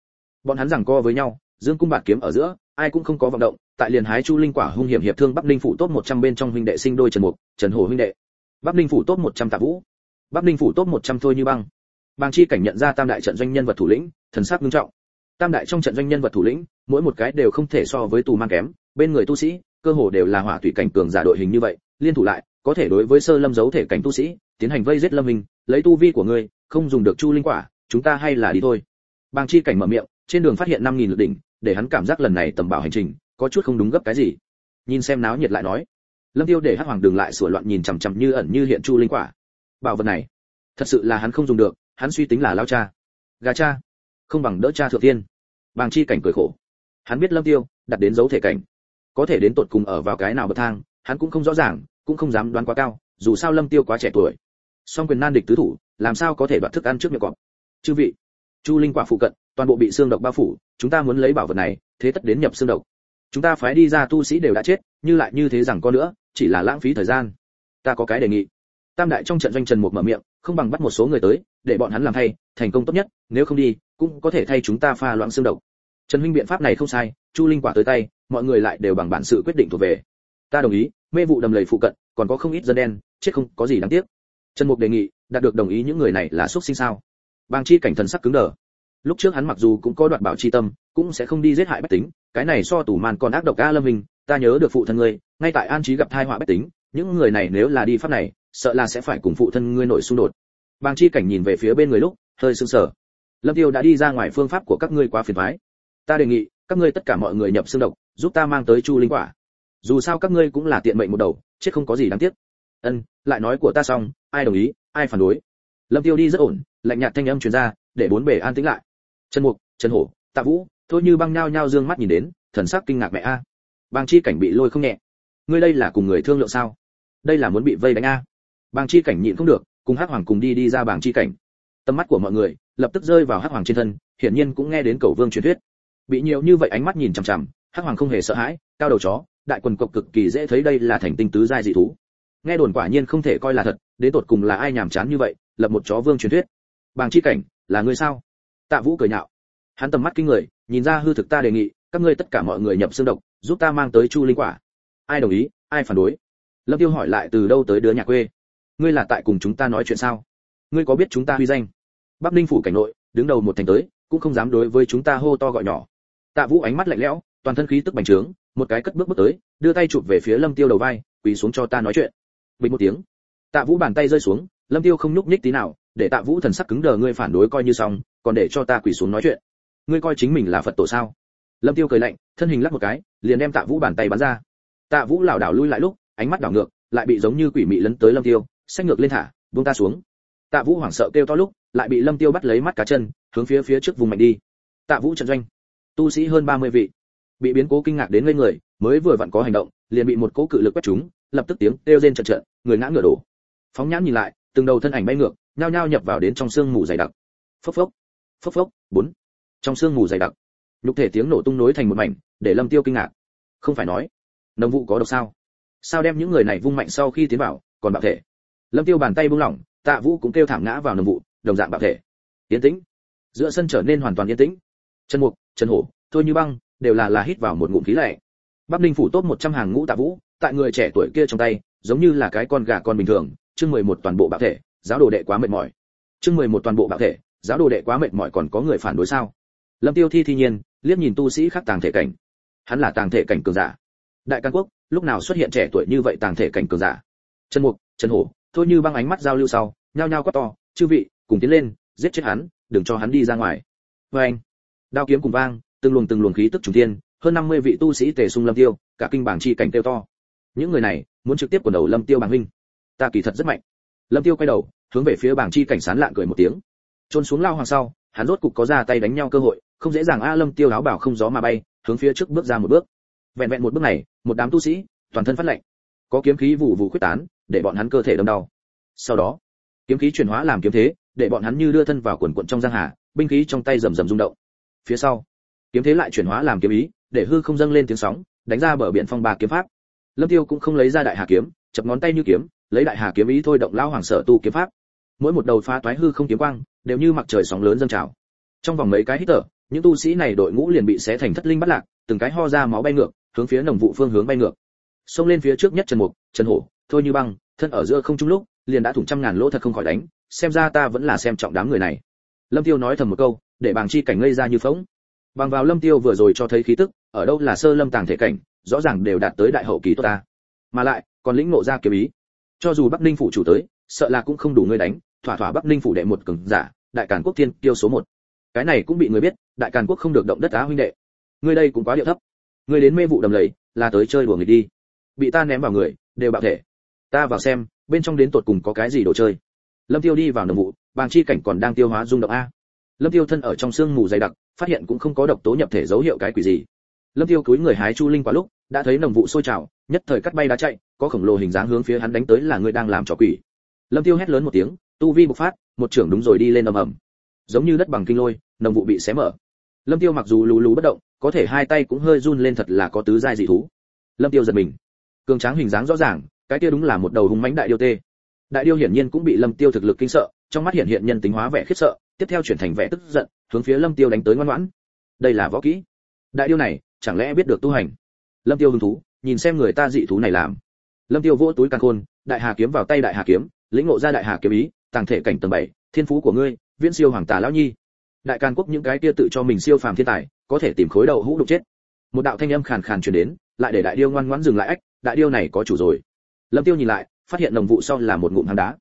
Bọn hắn giằng co với nhau, dương cung bạt kiếm ở giữa, ai cũng không có vận động, tại liền hái chu linh quả hung hiểm hiệp thương bắc ninh phủ tốt 100 bên trong huynh đệ sinh đôi trần mục, trần hổ huynh đệ. Bắc ninh phủ tốt 100 tạ vũ. Bắc ninh phủ tốt 100 thôi như băng. Bàng chi cảnh nhận ra tam đại trận doanh nhân vật thủ lĩnh, thần sắc nghiêm trọng. Tam đại trong trận doanh nhân vật thủ lĩnh, mỗi một cái đều không thể so với tù mang kém bên người tu sĩ, cơ hồ đều là hỏa thủy cảnh cường giả đội hình như vậy, liên thủ lại, có thể đối với sơ lâm giấu thể cảnh tu sĩ, tiến hành vây giết lâm minh, lấy tu vi của ngươi, không dùng được chu linh quả, chúng ta hay là đi thôi. Bàng chi cảnh mở miệng, trên đường phát hiện năm nghìn lượt đỉnh, để hắn cảm giác lần này tầm bảo hành trình, có chút không đúng gấp cái gì. Nhìn xem náo nhiệt lại nói, lâm tiêu để hắc hoàng đường lại sửa loạn nhìn chằm chằm như ẩn như hiện chu linh quả. Bảo vật này, thật sự là hắn không dùng được, hắn suy tính là lao cha. Gà cha, không bằng đỡ cha thượng tiên. Bàng chi cảnh cười khổ. Hắn biết lâm tiêu đặt đến dấu thể cảnh có thể đến tột cùng ở vào cái nào bậc thang, hắn cũng không rõ ràng, cũng không dám đoán quá cao, dù sao lâm tiêu quá trẻ tuổi. Song quyền nan địch tứ thủ, làm sao có thể đoạt thức ăn trước miệng cọp? Chư vị, chu linh quả phụ cận, toàn bộ bị xương độc bao phủ, chúng ta muốn lấy bảo vật này, thế tất đến nhập xương độc. Chúng ta phái đi ra tu sĩ đều đã chết, như lại như thế rằng có nữa, chỉ là lãng phí thời gian. Ta có cái đề nghị. Tam đại trong trận doanh trần một mở miệng, không bằng bắt một số người tới, để bọn hắn làm thay, thành công tốt nhất, nếu không đi, cũng có thể thay chúng ta pha loãng xương độc. Trần huynh biện pháp này không sai, chu linh quả tới tay mọi người lại đều bằng bản sự quyết định thuộc về. Ta đồng ý, mê vụ đầm lầy phụ cận, còn có không ít dân đen, chết không có gì đáng tiếc. Trần mục đề nghị, đạt được đồng ý những người này là xuất sinh sao? Bang chi cảnh thần sắc cứng đờ. Lúc trước hắn mặc dù cũng có đoạt bảo chi tâm, cũng sẽ không đi giết hại bách tính, cái này so tủ màn còn ác độc a lâm minh, ta nhớ được phụ thân ngươi, ngay tại an trí gặp thai họa bách tính, những người này nếu là đi pháp này, sợ là sẽ phải cùng phụ thân ngươi nổi xung đột. Bang chi cảnh nhìn về phía bên người lúc, hơi sưng sờ. Lâm tiêu đã đi ra ngoài phương pháp của các ngươi quá phiền thoái ta đề nghị các ngươi tất cả mọi người nhập xương độc, giúp ta mang tới chu linh quả. Dù sao các ngươi cũng là tiện mệnh một đầu, chết không có gì đáng tiếc. Ân, lại nói của ta xong, ai đồng ý, ai phản đối? Lâm tiêu đi rất ổn, lạnh nhạt thanh âm truyền ra, để bốn bề an tĩnh lại. Trần mục, trần hổ, tạ vũ, thôi như băng nhao nhao dương mắt nhìn đến, thần sắc kinh ngạc mẹ a. Bang chi cảnh bị lôi không nhẹ. Ngươi đây là cùng người thương lượng sao? Đây là muốn bị vây đánh a. Bang chi cảnh nhịn không được, cùng hắc hoàng cùng đi đi ra bảng chi cảnh. Tầm mắt của mọi người lập tức rơi vào hắc hoàng trên thân, hiển nhiên cũng nghe đến cầu vương truyền thuyết bị nhiều như vậy ánh mắt nhìn chằm chằm, hắc hoàng không hề sợ hãi, cao đầu chó, đại quần cộc cực kỳ dễ thấy đây là thành tinh tứ giai dị thú. Nghe đồn quả nhiên không thể coi là thật, đến tột cùng là ai nhàm chán như vậy, lập một chó vương truyền thuyết. Bàng chi cảnh, là ngươi sao? Tạ vũ cười nhạo. Hắn tầm mắt kinh người, nhìn ra hư thực ta đề nghị, các ngươi tất cả mọi người nhập xương độc, giúp ta mang tới chu linh quả. Ai đồng ý, ai phản đối? Lâm tiêu hỏi lại từ đâu tới đứa nhà quê? Ngươi là tại cùng chúng ta nói chuyện sao? Ngươi có biết chúng ta huy danh? Bắc ninh phủ cảnh nội, đứng đầu một thành tới, cũng không dám đối với chúng ta hô to gọi nhỏ tạ vũ ánh mắt lạnh lẽo, toàn thân khí tức bành trướng, một cái cất bước bước tới, đưa tay chụp về phía lâm tiêu đầu vai, quỳ xuống cho ta nói chuyện. Bình một tiếng. Tạ vũ bàn tay rơi xuống, lâm tiêu không nhúc nhích tí nào, để tạ vũ thần sắc cứng đờ, ngươi phản đối coi như xong, còn để cho ta quỳ xuống nói chuyện. Ngươi coi chính mình là phật tổ sao? Lâm tiêu cười lạnh, thân hình lắc một cái, liền đem tạ vũ bàn tay bắn ra. Tạ vũ lảo đảo lui lại lúc, ánh mắt đảo ngược, lại bị giống như quỷ mị lấn tới lâm tiêu, xách ngược lên thả, buông ta xuống. Tạ vũ hoảng sợ kêu to lúc, lại bị lâm tiêu bắt lấy mắt cá chân, hướng phía phía trước vùng mạnh đi. Tạ vũ trận doanh tu sĩ hơn 30 vị. Bị biến cố kinh ngạc đến ngây người, mới vừa vặn có hành động, liền bị một cỗ cự lực quét chúng lập tức tiếng kêu rên trận trận người ngã ngửa đổ. Phóng nhãn nhìn lại, từng đầu thân ảnh bay ngược, nhao nhao nhập vào đến trong xương mù dày đặc. Phốc phốc phốc phốc, bốn. Trong xương mù dày đặc, nhục thể tiếng nổ tung nối thành một mảnh, để lâm tiêu kinh ngạc. Không phải nói nồng vụ có độc sao? Sao đem những người này vung mạnh sau khi tiến vào, còn bạo thể? Lâm tiêu bàn tay buông lỏng, tạ vũ cũng kêu thảm ngã vào nồng vụ, đồng dạng bạo thể. Yên tĩnh. Giữa sân trở nên hoàn toàn yên tĩnh. Trần mục trần hổ, thôi như băng, đều là là hít vào một ngụm khí lạnh. Bắc ninh phủ tốt một trăm hàng ngũ tạ vũ, tại người trẻ tuổi kia trong tay, giống như là cái con gà con bình thường, chương mười một toàn bộ bạo thể, giáo đồ đệ quá mệt mỏi. Chương mười một toàn bộ bạo thể, giáo đồ đệ quá mệt mỏi còn có người phản đối sao? Lâm tiêu thi thi nhiên, liếc nhìn tu sĩ khác tàng thể cảnh. Hắn là tàng thể cảnh cường giả. Đại can quốc, lúc nào xuất hiện trẻ tuổi như vậy tàng thể cảnh cường giả? Trần mục trần hổ, thôi như băng ánh mắt giao lưu sau, nhao nhao quát to, chư vị, cùng tiến lên, giết chết hắn, đừng cho hắn đi ra ngoài. Với anh đao kiếm cùng vang, từng luồng từng luồng khí tức trùng thiên, hơn 50 vị tu sĩ tề xung lâm tiêu, cả kinh bảng chi cảnh tiêu to. Những người này, muốn trực tiếp quần đầu lâm tiêu bảng huynh. Ta kỳ thật rất mạnh. Lâm tiêu quay đầu, hướng về phía bảng chi cảnh sán lạng cười một tiếng. Trôn xuống lao hoàng sau, hắn rốt cục có ra tay đánh nhau cơ hội, không dễ dàng a lâm tiêu áo bảo không gió mà bay, hướng phía trước bước ra một bước. Vẹn vẹn một bước này, một đám tu sĩ, toàn thân phát lạnh. Có kiếm khí vụ vụ quyết tán, để bọn hắn cơ thể đâm đau. Sau đó, kiếm khí chuyển hóa làm kiếm thế, để bọn hắn như đưa thân vào quần quận trong giang hà, binh khí trong tay rầm rầm rung động phía sau. Kiếm thế lại chuyển hóa làm kiếm ý, để hư không dâng lên tiếng sóng, đánh ra bờ biển phong ba kiếm pháp. Lâm tiêu cũng không lấy ra đại hà kiếm, chập ngón tay như kiếm, lấy đại hà kiếm ý thôi động lao hoàng sở tu kiếm pháp. Mỗi một đầu phá toái hư không kiếm quang, đều như mặt trời sóng lớn dâng trào. Trong vòng mấy cái hít thở, những tu sĩ này đội ngũ liền bị xé thành thất linh bắt lạc, từng cái ho ra máu bay ngược, hướng phía nồng vụ phương hướng bay ngược. Xông lên phía trước nhất trần mục, trần hổ, thôi như băng, thân ở giữa không trung lúc, liền đã thủng trăm ngàn lỗ thật không khỏi đánh, xem ra ta vẫn là xem trọng đám người này. Lâm tiêu nói thầm một câu để bàng chi cảnh ngây ra như phỗng. Bằng vào lâm tiêu vừa rồi cho thấy khí tức, ở đâu là sơ lâm tàng thể cảnh, rõ ràng đều đạt tới đại hậu kỳ tốt ta. Mà lại, còn lĩnh ngộ ra kiếm ý. Cho dù bắc ninh phủ chủ tới, sợ là cũng không đủ ngươi đánh, thỏa thỏa bắc ninh phủ đệ một cường giả, đại càn quốc thiên tiêu số một. Cái này cũng bị người biết, đại càn quốc không được động đất á huynh đệ. Ngươi đây cũng quá điệu thấp. Ngươi đến mê vụ đầm lầy, là tới chơi đùa người đi. Bị ta ném vào người, đều bạo thể. Ta vào xem, bên trong đến tột cùng có cái gì đồ chơi. Lâm tiêu đi vào nồng vụ, bàng chi cảnh còn đang tiêu hóa rung động a lâm tiêu thân ở trong sương mù dày đặc, phát hiện cũng không có độc tố nhập thể dấu hiệu cái quỷ gì. Lâm tiêu cúi người hái chu linh quả lúc, đã thấy nồng vụ sôi trào, nhất thời cắt bay đá chạy, có khổng lồ hình dáng hướng phía hắn đánh tới là người đang làm trò quỷ. Lâm tiêu hét lớn một tiếng, tu vi bộc phát, một trưởng đúng rồi đi lên ầm ầm. Giống như đất bằng kinh lôi, nồng vụ bị xé mở. Lâm tiêu mặc dù lù lù bất động, có thể hai tay cũng hơi run lên thật là có tứ giai dị thú. Lâm tiêu giật mình. Cường tráng hình dáng rõ ràng, cái kia đúng là một đầu hung mãnh đại điêu tê. Đại điêu hiển nhiên cũng bị lâm tiêu thực lực kinh sợ, trong mắt hiện hiện nhân tính hóa vẻ khiếp sợ tiếp theo chuyển thành vẻ tức giận, hướng phía lâm tiêu đánh tới ngoan ngoãn. Đây là võ kỹ. Đại điêu này, chẳng lẽ biết được tu hành? Lâm tiêu hứng thú, nhìn xem người ta dị thú này làm. Lâm tiêu vỗ túi càn khôn, đại hà kiếm vào tay đại hà kiếm, lĩnh ngộ ra đại hà kiếm ý, tàng thể cảnh tầng bảy, thiên phú của ngươi, viễn siêu hoàng tà lão nhi. Đại càn quốc những cái kia tự cho mình siêu phàm thiên tài, có thể tìm khối đầu hũ đục chết. Một đạo thanh âm khàn khàn truyền đến, lại để đại điêu ngoan ngoãn dừng lại ách, đại điêu này có chủ rồi. Lâm tiêu nhìn lại, phát hiện đồng vụ sau là một ngụm hang đá.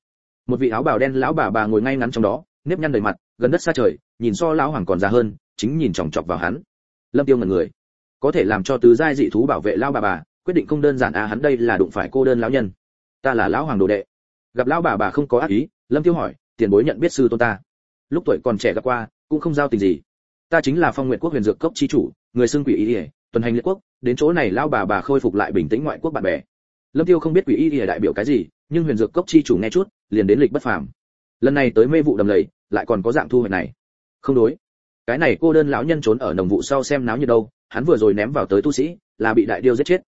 Một vị áo bào đen lão bà bà ngồi ngay ngắn trong đó nếp nhăn đầy mặt, gần đất xa trời, nhìn so lão hoàng còn già hơn, chính nhìn chòng chọc vào hắn. Lâm tiêu ngẩn người. Có thể làm cho tứ giai dị thú bảo vệ lão bà bà, quyết định không đơn giản à hắn đây là đụng phải cô đơn lão nhân. Ta là lão hoàng đồ đệ. Gặp lão bà bà không có ác ý, lâm tiêu hỏi, tiền bối nhận biết sư tôn ta? Lúc tuổi còn trẻ gặp qua, cũng không giao tình gì. Ta chính là phong nguyện quốc huyền dược cốc chi chủ, người xưng quỷ ý ỉa tuần hành liệt quốc, đến chỗ này lão bà bà khôi phục lại bình tĩnh ngoại quốc bạn bè. Lâm tiêu không biết quỷ y ỉa đại biểu cái gì, nhưng huyền dược cốc chi chủ nghe chút, liền đến lịch bất phàm. Lần này tới mê vụ đầm lầy lại còn có dạng thu hoạch này. Không đối. Cái này cô đơn lão nhân trốn ở nồng vụ sau xem náo như đâu, hắn vừa rồi ném vào tới tu sĩ, là bị đại điêu giết chết.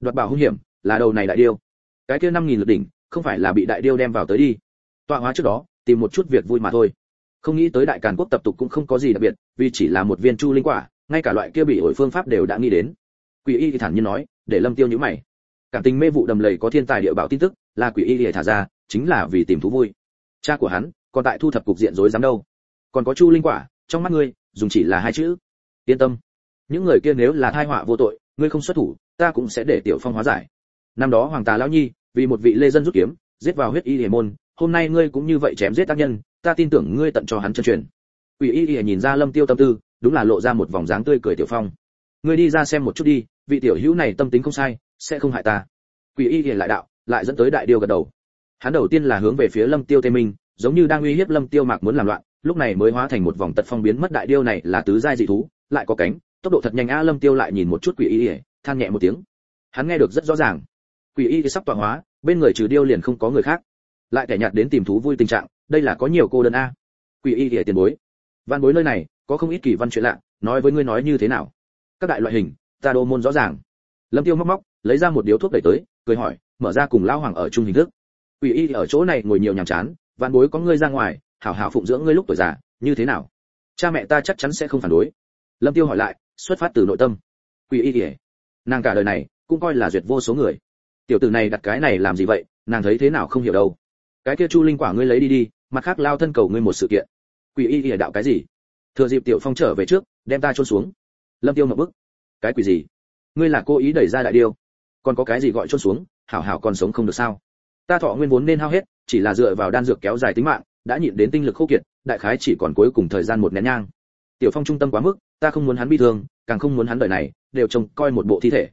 Đoạt bảo hung hiểm, là đầu này đại điêu. Cái kia năm nghìn lượt đỉnh, không phải là bị đại điêu đem vào tới đi. Tọa hóa trước đó, tìm một chút việc vui mà thôi. Không nghĩ tới đại càn quốc tập tục cũng không có gì đặc biệt, vì chỉ là một viên chu linh quả, ngay cả loại kia bị ổi phương pháp đều đã nghĩ đến. Quỷ y thì thản nhiên nói, để lâm tiêu nhíu mày. Cảm tình mê vụ đầm lầy có thiên tài địa bảo tin tức, là quỷ y để thả ra, chính là vì tìm thú vui. Cha của hắn còn tại thu thập cục diện rối rắm đâu. Còn có chu linh quả, trong mắt ngươi, dùng chỉ là hai chữ. Yên tâm. Những người kia nếu là thai họa vô tội, ngươi không xuất thủ, ta cũng sẽ để tiểu phong hóa giải. Năm đó hoàng tà lão nhi, vì một vị lê dân rút kiếm, giết vào huyết y hề môn, hôm nay ngươi cũng như vậy chém giết tác nhân, ta tin tưởng ngươi tận cho hắn chân truyền. Quỷ y y nhìn ra lâm tiêu tâm tư, đúng là lộ ra một vòng dáng tươi cười tiểu phong. Ngươi đi ra xem một chút đi, vị tiểu hữu này tâm tính không sai, sẽ không hại ta. Quỷ y y lại đạo, lại dẫn tới đại điều gật đầu. Hắn đầu tiên là hướng về phía lâm tiêu thế minh giống như đang uy hiếp lâm tiêu mạc muốn làm loạn, lúc này mới hóa thành một vòng tật phong biến mất đại điêu này là tứ giai dị thú, lại có cánh, tốc độ thật nhanh a lâm tiêu lại nhìn một chút quỷ y y, than nhẹ một tiếng. Hắn nghe được rất rõ ràng. Quỷ y sắp tọa hóa, bên người trừ điêu liền không có người khác. Lại kẻ nhạt đến tìm thú vui tình trạng, đây là có nhiều cô đơn a quỷ y thì tiền bối. Văn bối nơi này, có không ít kỳ văn chuyện lạ, nói với ngươi nói như thế nào? Các đại loại hình, ta đô môn rõ ràng. Lâm tiêu móc móc, lấy ra một điếu thuốc đẩy tới, cười hỏi, mở ra cùng lão hoàng ở chung hình thức. Quỷ y ở chỗ này ngồi nhiều nhàm chán văn bối có ngươi ra ngoài, hảo hảo phụng dưỡng ngươi lúc tuổi già, như thế nào? Cha mẹ ta chắc chắn sẽ không phản đối. Lâm tiêu hỏi lại, xuất phát từ nội tâm. Quỷ y ỉa nàng cả đời này cũng coi là duyệt vô số người. Tiểu tử này đặt cái này làm gì vậy, nàng thấy thế nào không hiểu đâu. Cái kia chu linh quả ngươi lấy đi đi, mặt khác lao thân cầu ngươi một sự kiện. Quỷ y ỉa đạo cái gì? Thừa dịp tiểu phong trở về trước, đem ta chôn xuống. Lâm tiêu ngậm bức. Cái quỷ gì? Ngươi là cô ý đẩy ra đại điêu. Còn có cái gì gọi chôn xuống, hảo hảo còn sống không được sao? Ta thọ nguyên vốn nên hao hết chỉ là dựa vào đan dược kéo dài tính mạng, đã nhịn đến tinh lực khô kiệt, đại khái chỉ còn cuối cùng thời gian một nén nhang. Tiểu phong trung tâm quá mức, ta không muốn hắn bị thương, càng không muốn hắn đời này, đều trông coi một bộ thi thể.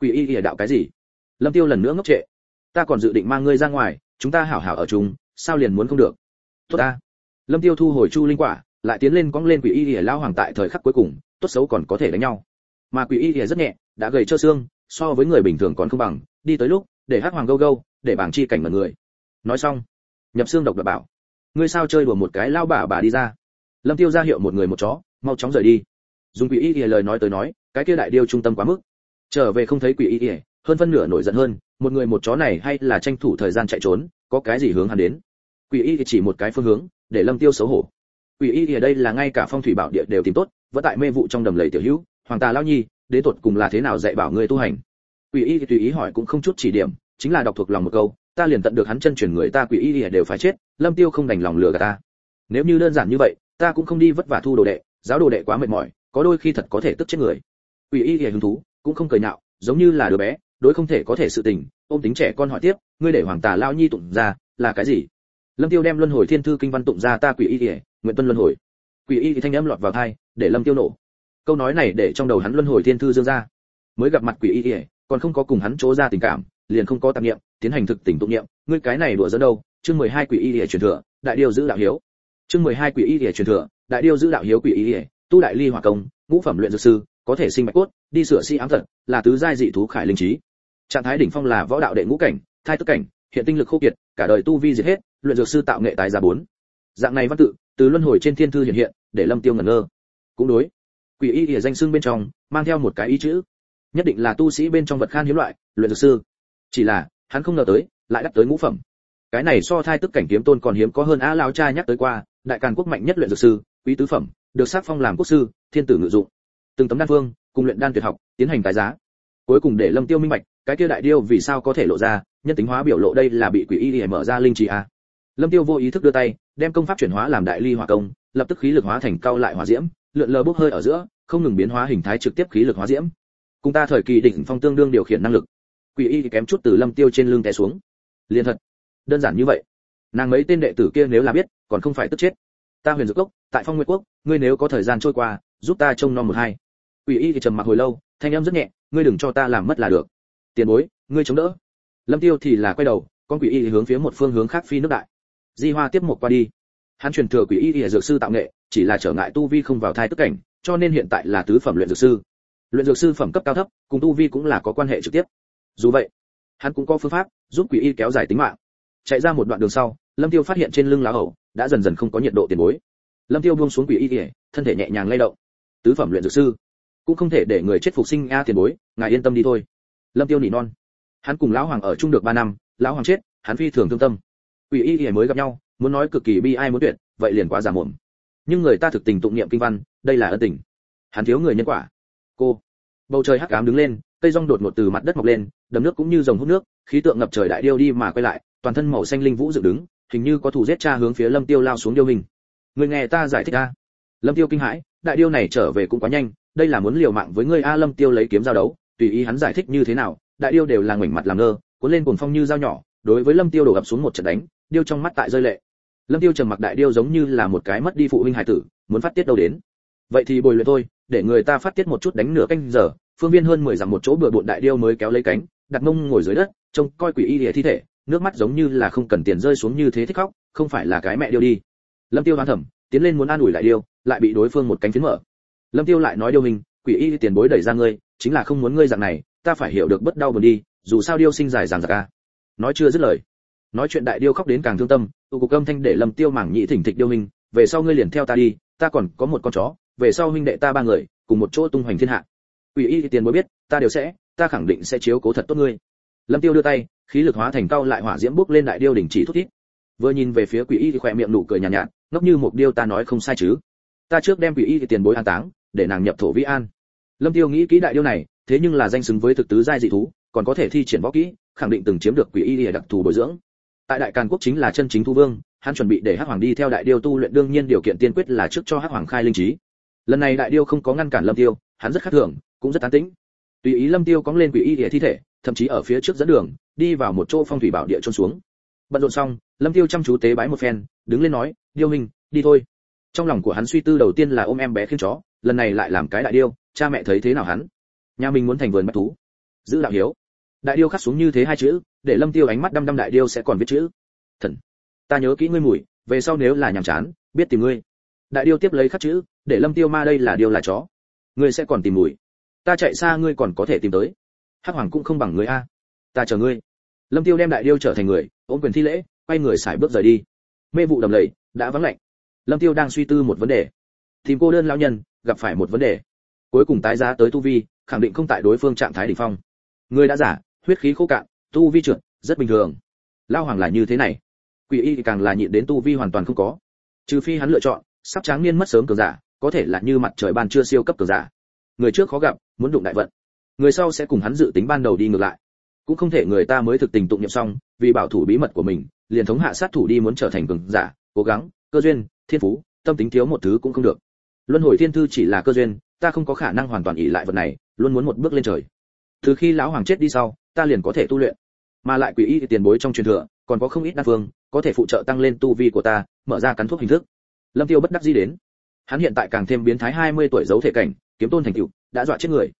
Quỷ y y đạo cái gì? Lâm tiêu lần nữa ngốc trệ. Ta còn dự định mang ngươi ra ngoài, chúng ta hảo hảo ở chung, sao liền muốn không được? Tốt ta. Lâm tiêu thu hồi chu linh quả, lại tiến lên cong lên quỷ y y lao hoàng tại thời khắc cuối cùng, tốt xấu còn có thể đánh nhau. Mà quỷ y y rất nhẹ, đã gầy cho xương, so với người bình thường còn không bằng, đi tới lúc, để hắc hoàng gâu gâu, để bảng chi cảnh mọi người nói xong, nhập xương độc đập bảo, ngươi sao chơi đùa một cái lao bà bà đi ra? Lâm tiêu ra hiệu một người một chó, mau chóng rời đi. Dùng quỷ y ỉa lời nói tới nói, cái kia đại điêu trung tâm quá mức. Trở về không thấy quỷ y ỉa hơn phân nửa nổi giận hơn, một người một chó này hay là tranh thủ thời gian chạy trốn, có cái gì hướng hắn đến? Quỷ y chỉ một cái phương hướng, để lâm tiêu xấu hổ. Quỷ y ở đây là ngay cả phong thủy bảo địa đều tìm tốt, vẫn tại mê vụ trong đầm lầy tiểu hữu, hoàng tà lao nhi, đến tột cùng là thế nào dạy bảo ngươi tu hành? Quỷ y thì tùy ý hỏi cũng không chút chỉ điểm, chính là đọc thuộc lòng một câu ta liền tận được hắn chân truyền người ta quỷ y đều phải chết lâm tiêu không đành lòng lừa gạt ta. Nếu như đơn giản như vậy ta cũng không đi vất vả thu đồ đệ giáo đồ đệ quá mệt mỏi có đôi khi thật có thể tức chết người. Quỷ y thì hứng thú cũng không cười nhạo giống như là đứa bé đối không thể có thể sự tình ôm tính trẻ con hỏi tiếp ngươi để hoàng tà lao nhi tụng ra là cái gì? Lâm tiêu đem luân hồi thiên thư kinh văn tụng ra ta quỷ y ỉa nguyện tuân luân hồi. Quỷ y thì thanh âm lọt vào tai, để lâm tiêu nổ. Câu nói này để trong đầu hắn luân hồi thiên thư dương ra. Mới gặp mặt quỷ y ỉa còn không có cùng hắn chỗ ra tình cảm liền không có tạp niệm tiến hành thực tỉnh tụng niệm ngươi cái này đùa giỡn đâu? Chương 12 quỷ y Liễu truyền thừa đại điêu giữ đạo hiếu. Chương 12 quỷ y Liễu truyền thừa đại điêu giữ đạo hiếu quỷ y Liễu, tu đại ly hỏa công ngũ phẩm luyện dược sư có thể sinh mạch cốt đi sửa si ám thật là tứ giai dị thú khải linh trí. Trạng thái đỉnh phong là võ đạo đệ ngũ cảnh thai tức cảnh hiện tinh lực khô kiệt cả đời tu vi diệt hết luyện dược sư tạo nghệ tài giá bốn. Dạng này văn tự từ luân hồi trên thiên thư hiện hiện để lâm tiêu ngẩn ngơ. Cũng đối quỷ y ỉa danh xưng bên trong mang theo một cái ý chữ. Nhất định là tu sĩ bên trong vật khan hiếm loại luyện dược sư. Chỉ là hắn không ngờ tới, lại đắc tới ngũ phẩm. Cái này so thai tức cảnh kiếm tôn còn hiếm có hơn a lao cha nhắc tới qua, đại càn quốc mạnh nhất luyện dược sư, quý tứ phẩm, được sắc phong làm quốc sư, thiên tử ngự dụng. Từng tấm đan phương, cùng luyện đan tuyệt học, tiến hành tái giá. Cuối cùng để lâm tiêu minh bạch, cái kia đại điêu vì sao có thể lộ ra, nhân tính hóa biểu lộ đây là bị quỷ y để mở ra linh trí a. Lâm tiêu vô ý thức đưa tay, đem công pháp chuyển hóa làm đại ly hỏa công, lập tức khí lực hóa thành cao lại hỏa diễm, lượn lờ bốc hơi ở giữa, không ngừng biến hóa hình thái trực tiếp khí lực hóa diễm. Cùng ta thời kỳ đỉnh phong tương đương điều khiển năng lực quỷ y thì kém chút từ lâm tiêu trên lưng té xuống. Liền thật. Đơn giản như vậy. Nàng mấy tên đệ tử kia nếu là biết, còn không phải tức chết. Ta huyền dược cốc, tại phong nguyệt quốc, ngươi nếu có thời gian trôi qua, giúp ta trông nom một hai. Quỷ y thì trầm mặc hồi lâu, thanh âm rất nhẹ, ngươi đừng cho ta làm mất là được. Tiền bối, ngươi chống đỡ. Lâm tiêu thì là quay đầu, con quỷ y hướng phía một phương hướng khác phi nước đại. Di hoa tiếp một qua đi. Hắn truyền thừa quỷ y thì dược sư tạo nghệ, chỉ là trở ngại tu vi không vào thai tức cảnh, cho nên hiện tại là tứ phẩm luyện dược sư. Luyện dược sư phẩm cấp cao thấp, cùng tu vi cũng là có quan hệ trực tiếp dù vậy, hắn cũng có phương pháp giúp quỷ y kéo dài tính mạng. Chạy ra một đoạn đường sau, lâm tiêu phát hiện trên lưng lá hầu đã dần dần không có nhiệt độ tiền bối. Lâm tiêu buông xuống quỷ y ỉa thân thể nhẹ nhàng lay động. Tứ phẩm luyện dược sư, cũng không thể để người chết phục sinh a tiền bối, ngài yên tâm đi thôi. Lâm tiêu nỉ non. Hắn cùng lão hoàng ở chung được ba năm, lão hoàng chết, hắn phi thường thương tâm. Quỷ y ỉa mới gặp nhau, muốn nói cực kỳ bi ai muốn tuyệt, vậy liền quá giả muộn nhưng người ta thực tình tụng niệm kinh văn, đây là ân tình. Hắn thiếu người nhân quả. Cô, bầu trời hắc ám đứng lên cây rong đột ngột từ mặt đất mọc lên, đầm nước cũng như dòng hút nước, khí tượng ngập trời đại điêu đi mà quay lại, toàn thân màu xanh linh vũ dựng đứng, hình như có thủ giết cha hướng phía lâm tiêu lao xuống điêu hình. Người nghe ta giải thích ta lâm tiêu kinh hãi, đại điêu này trở về cũng quá nhanh, đây là muốn liều mạng với ngươi a lâm tiêu lấy kiếm giao đấu, tùy ý hắn giải thích như thế nào, đại điêu đều là ngoảnh mặt làm ngơ, cuốn lên cuồng phong như dao nhỏ, đối với lâm tiêu đổ ập xuống một trận đánh, điêu trong mắt tại rơi lệ. Lâm tiêu trầm mặc đại điêu giống như là một cái mất đi phụ huynh hải tử, muốn phát tiết đâu đến. Vậy thì bồi luyện thôi, để người ta phát tiết một chút đánh nửa canh giờ phương viên hơn mười dặm một chỗ bừa bộn đại điêu mới kéo lấy cánh, đặt mông ngồi dưới đất, trông coi quỷ y địa thi thể, nước mắt giống như là không cần tiền rơi xuống như thế thích khóc, không phải là cái mẹ điêu đi. Lâm tiêu hoan thầm, tiến lên muốn an ủi lại điêu, lại bị đối phương một cánh phiến mở. Lâm tiêu lại nói điêu mình quỷ y tiền bối đẩy ra ngươi, chính là không muốn ngươi dạng này, ta phải hiểu được bất đau buồn đi, dù sao điêu sinh dài dàng dạc ca à. nói chưa dứt lời, nói chuyện đại điêu khóc đến càng thương tâm tụ cục âm thanh để lâm tiêu mảng nhị thỉnh thịch điêu mình về sau ngươi liền theo ta đi, ta còn có một con chó, về sau huynh đệ ta ba người, cùng một chỗ tung hoành thiên hạ quỷ y thì tiền bối biết ta đều sẽ ta khẳng định sẽ chiếu cố thật tốt ngươi lâm tiêu đưa tay khí lực hóa thành cao lại hỏa diễm bước lên đại điêu đỉnh chỉ thúc thiết. vừa nhìn về phía quỷ y thì khỏe miệng nụ cười nhàn nhạt, nhạt ngốc như một điêu ta nói không sai chứ ta trước đem quỷ y thì tiền bối an táng để nàng nhập thổ vi an lâm tiêu nghĩ kỹ đại điêu này thế nhưng là danh xứng với thực tứ giai dị thú còn có thể thi triển võ kỹ khẳng định từng chiếm được quỷ y thì đặc thù bồi dưỡng tại đại càn quốc chính là chân chính thu vương hắn chuẩn bị để hắc hoàng đi theo đại điêu tu luyện đương nhiên điều kiện tiên quyết là trước cho hắc hoàng khai linh trí lần này đại điêu không có ngăn cản lâm tiêu hắn rất khát thưởng cũng rất tán tĩnh. Tùy ý lâm tiêu cóng lên quỷ y địa thi thể, thậm chí ở phía trước dẫn đường, đi vào một chỗ phong thủy bảo địa trôn xuống. Bận rộn xong, lâm tiêu chăm chú tế bái một phen, đứng lên nói, điêu hình đi thôi. Trong lòng của hắn suy tư đầu tiên là ôm em bé khiến chó, lần này lại làm cái đại điêu, cha mẹ thấy thế nào hắn? Nhà mình muốn thành vườn bách thú. Giữ đạo hiếu. Đại điêu khắc xuống như thế hai chữ, để lâm tiêu ánh mắt đăm đăm đại điêu sẽ còn viết chữ. Thần, ta nhớ kỹ ngươi mùi, về sau nếu là nhàm chán, biết tìm ngươi. Đại điêu tiếp lấy khắc chữ, để lâm tiêu ma đây là điêu là chó. Ngươi sẽ còn tìm mùi ta chạy xa ngươi còn có thể tìm tới. Hắc hoàng cũng không bằng ngươi a. Ta chờ ngươi. Lâm tiêu đem đại điêu trở thành người, ôm quyền thi lễ, quay người xài bước rời đi. Mê vụ đầm lầy, đã vắng lạnh. Lâm tiêu đang suy tư một vấn đề. Tìm cô đơn lão nhân, gặp phải một vấn đề. Cuối cùng tái giá tới tu vi, khẳng định không tại đối phương trạng thái đỉnh phong. Người đã giả, huyết khí khô cạn, tu vi trượt, rất bình thường. Lao hoàng là như thế này. Quỷ y càng là nhịn đến tu vi hoàn toàn không có. Trừ phi hắn lựa chọn, sắp tráng niên mất sớm cường giả, có thể là như mặt trời ban chưa siêu cấp cường giả. Người trước khó gặp muốn đụng đại vận. Người sau sẽ cùng hắn dự tính ban đầu đi ngược lại. Cũng không thể người ta mới thực tình tụng niệm xong, vì bảo thủ bí mật của mình, liền thống hạ sát thủ đi muốn trở thành cường giả, cố gắng, cơ duyên, thiên phú, tâm tính thiếu một thứ cũng không được. Luân hồi thiên thư chỉ là cơ duyên, ta không có khả năng hoàn toàn ỷ lại vật này, luôn muốn một bước lên trời. Từ khi lão hoàng chết đi sau, ta liền có thể tu luyện. Mà lại quỷ y tiền bối trong truyền thừa, còn có không ít đan phương, có thể phụ trợ tăng lên tu vi của ta, mở ra cắn thuốc hình thức. Lâm tiêu bất đắc dĩ đến. Hắn hiện tại càng thêm biến thái 20 tuổi giấu thể cảnh, kiếm tôn thành tựu đã dọa chết người.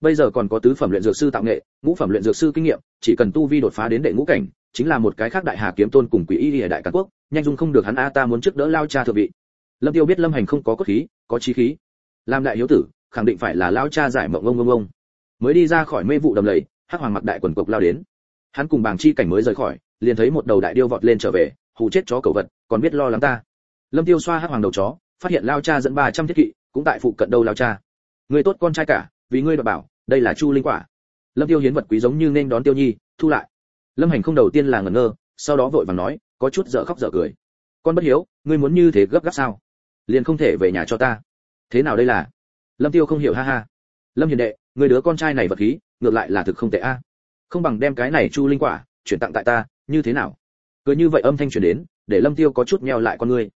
Bây giờ còn có tứ phẩm luyện dược sư tạo nghệ, ngũ phẩm luyện dược sư kinh nghiệm, chỉ cần tu vi đột phá đến đệ ngũ cảnh, chính là một cái khác đại hà kiếm tôn cùng quỷ y ở đại cát quốc, nhanh dung không được hắn a ta muốn trước đỡ lao cha thượng vị. Lâm tiêu biết lâm hành không có cốt khí, có chí khí. Làm đại hiếu tử, khẳng định phải là lao cha giải mộng ông ông ông mới đi ra khỏi mê vụ đầm lầy, hắc hoàng mặc đại quần cộc lao đến. Hắn cùng bàng chi cảnh mới rời khỏi, liền thấy một đầu đại điêu vọt lên trở về, hù chết chó cầu vật, còn biết lo lắng ta. Lâm tiêu xoa hắc hoàng đầu chó, phát hiện lao cha dẫn 300 thiết kỵ, cũng tại phụ cận đâu lao cha người tốt con trai cả, vì ngươi đảm bảo, đây là chu linh quả. Lâm tiêu hiến vật quý giống như nên đón tiêu nhi, thu lại. Lâm hành không đầu tiên là ngẩn ngơ, sau đó vội vàng nói, có chút dở khóc dở cười. Con bất hiếu, ngươi muốn như thế gấp gáp sao? Liền không thể về nhà cho ta. Thế nào đây là? Lâm tiêu không hiểu, ha ha. Lâm hiền đệ, người đứa con trai này vật khí, ngược lại là thực không tệ a. Không bằng đem cái này chu linh quả, chuyển tặng tại ta, như thế nào? Cười như vậy âm thanh truyền đến, để lâm tiêu có chút meo lại con ngươi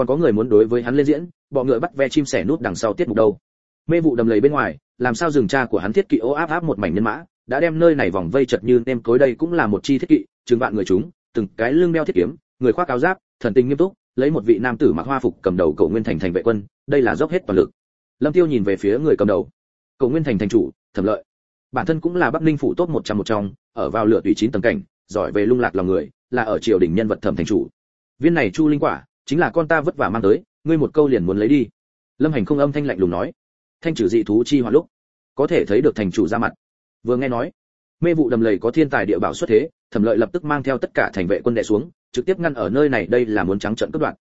còn có người muốn đối với hắn lên diễn, bọ ngựa bắt ve chim sẻ nút đằng sau tiết mục đâu? Mê vụ đầm lầy bên ngoài, làm sao rừng cha của hắn thiết kỵ ô áp áp một mảnh nhân mã, đã đem nơi này vòng vây chật như nem cối đây cũng là một chi thiết kỵ chừng vạn người chúng, từng cái lưng đeo thiết kiếm, người khoác áo giáp, thần tình nghiêm túc, lấy một vị nam tử mặc hoa phục cầm đầu cậu nguyên thành thành vệ quân, đây là dốc hết toàn lực. Lâm tiêu nhìn về phía người cầm đầu. Cậu nguyên thành thành chủ, thẩm lợi. Bản thân cũng là bắc ninh phủ tốt một trăm một trong, ở vào lửa tùy chín tầng cảnh, giỏi về lung lạc lòng người, là ở triều đình nhân vật thẩm thành chủ. Viên này chu linh quả, chính là con ta vất vả mang tới, ngươi một câu liền muốn lấy đi. Lâm hành không âm thanh lạnh lùng nói thanh trừ dị thú chi hoạt lúc, có thể thấy được thành chủ ra mặt. Vừa nghe nói, mê vụ đầm lầy có thiên tài địa bảo xuất thế, thẩm lợi lập tức mang theo tất cả thành vệ quân đệ xuống, trực tiếp ngăn ở nơi này, đây là muốn trắng trận cướp đoạn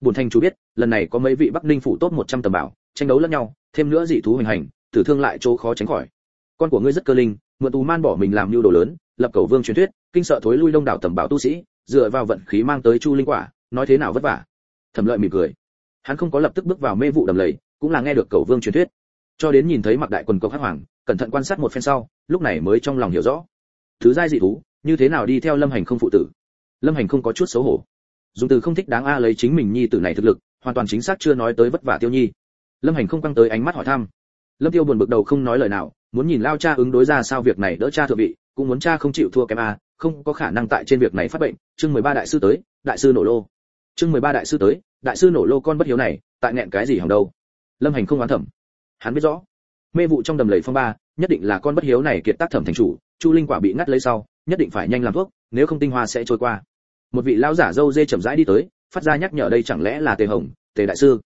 bùn thành chủ biết, lần này có mấy vị bắc ninh phủ tốt 100 tầm bảo, tranh đấu lẫn nhau, thêm nữa dị thú hoành hành, tử thương lại chỗ khó tránh khỏi. Con của ngươi rất cơ linh, mượn tù man bỏ mình làm nhu đồ lớn, lập cầu vương truyền thuyết, kinh sợ thối lui đông đảo tầm bảo tu sĩ, dựa vào vận khí mang tới chu linh quả, nói thế nào vất vả. Thẩm lợi mỉm cười. Hắn không có lập tức bước vào mê vụ đầm lầy, cũng là nghe được cầu vương truyền thuyết cho đến nhìn thấy mặc đại quần cộc hắc hoàng, cẩn thận quan sát một phen sau, lúc này mới trong lòng hiểu rõ. Thứ giai dị thú, như thế nào đi theo lâm hành không phụ tử? Lâm hành không có chút xấu hổ. Dùng từ không thích đáng a lấy chính mình nhi tử này thực lực, hoàn toàn chính xác chưa nói tới vất vả tiêu nhi. Lâm hành không căng tới ánh mắt hỏi thăm. Lâm tiêu buồn bực đầu không nói lời nào, muốn nhìn lao cha ứng đối ra sao việc này đỡ cha thượng vị, cũng muốn cha không chịu thua kém a, không có khả năng tại trên việc này phát bệnh. Chương 13 đại sư tới, đại sư nổ lô. Chương 13 đại sư tới, đại sư nổ lô con bất hiếu này, tại nghẹn cái gì hỏng đâu? Lâm hành không oán thẩm hắn biết rõ. Mê vụ trong đầm lầy phong ba, nhất định là con bất hiếu này kiệt tác thẩm thành chủ, chu linh quả bị ngắt lấy sau, nhất định phải nhanh làm thuốc, nếu không tinh hoa sẽ trôi qua. Một vị lão giả dâu dê chậm rãi đi tới, phát ra nhắc nhở đây chẳng lẽ là tề hồng, tề đại sư?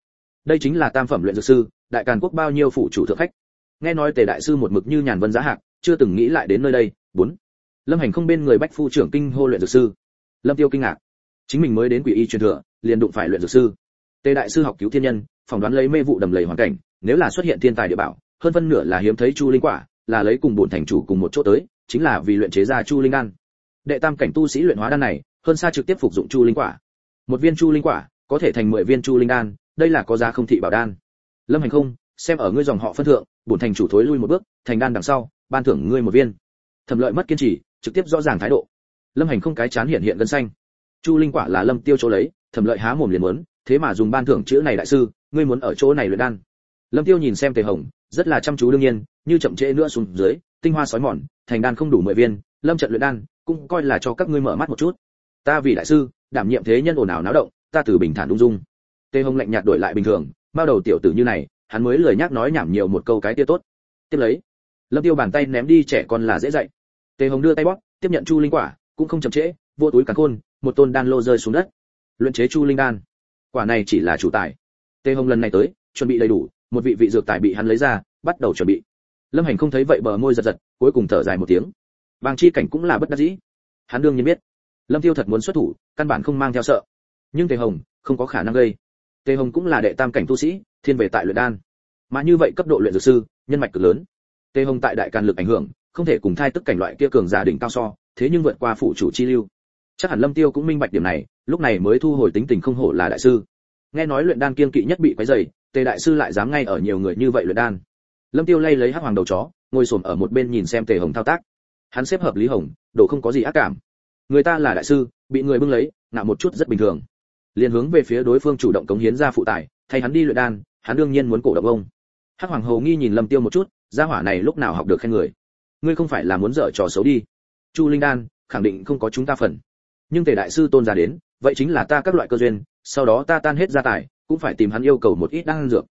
Đây chính là tam phẩm luyện dược sư, đại càn quốc bao nhiêu phụ chủ thượng khách? Nghe nói tề đại sư một mực như nhàn vân giá hạc, chưa từng nghĩ lại đến nơi đây. Bốn. Lâm hành không bên người bách phu trưởng kinh hô luyện dược sư. Lâm tiêu kinh ngạc. Chính mình mới đến quỷ y truyền thừa, liền đụng phải luyện dược sư tề đại sư học cứu thiên nhân, phỏng đoán lấy mê vụ đầm lầy hoàn cảnh, nếu là xuất hiện thiên tài địa bảo, hơn phân nửa là hiếm thấy chu linh quả, là lấy cùng bổn thành chủ cùng một chỗ tới, chính là vì luyện chế ra chu linh đan. Đệ tam cảnh tu sĩ luyện hóa đan này, hơn xa trực tiếp phục dụng chu linh quả. Một viên chu linh quả, có thể thành mười viên chu linh đan, đây là có giá không thị bảo đan. Lâm hành không, xem ở ngươi dòng họ phân thượng, bổn thành chủ thối lui một bước, thành đan đằng sau, ban thưởng ngươi một viên. Thẩm lợi mất kiên trì, trực tiếp rõ ràng thái độ. Lâm hành không cái chán hiện hiện gân xanh. Chu linh quả là lâm tiêu chỗ lấy, thẩm lợi há mồm liền muốn thế mà dùng ban thưởng chữ này đại sư, ngươi muốn ở chỗ này luyện đan. Lâm tiêu nhìn xem tề hồng, rất là chăm chú đương nhiên, như chậm trễ nữa xuống dưới, tinh hoa sói mòn, thành đan không đủ mười viên, lâm trận luyện đan cũng coi là cho các ngươi mở mắt một chút. Ta vì đại sư, đảm nhiệm thế nhân ồn ào náo động, ta từ bình thản ung dung. Tề hồng lạnh nhạt đổi lại bình thường bao đầu tiểu tử như này, hắn mới lười nhắc nói nhảm nhiều một câu cái tia tốt. Tiếp lấy, lâm tiêu bàn tay ném đi trẻ con là dễ dạy. Tề hồng đưa tay bóp, tiếp nhận chu linh quả, cũng không chậm trễ, vô túi cắn khôn, một tôn đan lô rơi xuống đất. Luyện chế chu linh đan quả này chỉ là chủ tài. Tề hồng lần này tới, chuẩn bị đầy đủ, một vị vị dược tài bị hắn lấy ra, bắt đầu chuẩn bị. Lâm hành không thấy vậy bờ môi giật giật, cuối cùng thở dài một tiếng. Bàng chi cảnh cũng là bất đắc dĩ. Hắn đương nhiên biết, lâm tiêu thật muốn xuất thủ, căn bản không mang theo sợ. Nhưng tề hồng, không có khả năng gây. Tề hồng cũng là đệ tam cảnh tu sĩ, thiên về tại luyện đan. Mà như vậy cấp độ luyện dược sư, nhân mạch cực lớn. Tề hồng tại đại càn lực ảnh hưởng, không thể cùng thai tức cảnh loại kia cường giả đỉnh cao so, thế nhưng vượt qua phụ chủ chi lưu chắc hẳn lâm tiêu cũng minh bạch điểm này lúc này mới thu hồi tính tình không hổ là đại sư. Nghe nói luyện đan kiên kỵ nhất bị quấy dày tề đại sư lại dám ngay ở nhiều người như vậy luyện đan. Lâm tiêu lay lấy hắc hoàng đầu chó ngồi xổm ở một bên nhìn xem tề hồng thao tác. Hắn xếp hợp lý hồng đồ không có gì ác cảm. Người ta là đại sư bị người bưng lấy ngạo một chút rất bình thường. Liền hướng về phía đối phương chủ động cống hiến ra phụ tải, thay hắn đi luyện đan hắn đương nhiên muốn cổ động ông. Hắc hoàng hầu nghi nhìn lâm tiêu một chút gia hỏa này lúc nào học được khen người? Ngươi không phải là muốn dở trò xấu đi. Chu linh đan khẳng định không có chúng ta phần nhưng tề đại sư tôn ra đến, vậy chính là ta các loại cơ duyên, sau đó ta tan hết gia tài, cũng phải tìm hắn yêu cầu một ít đan dược.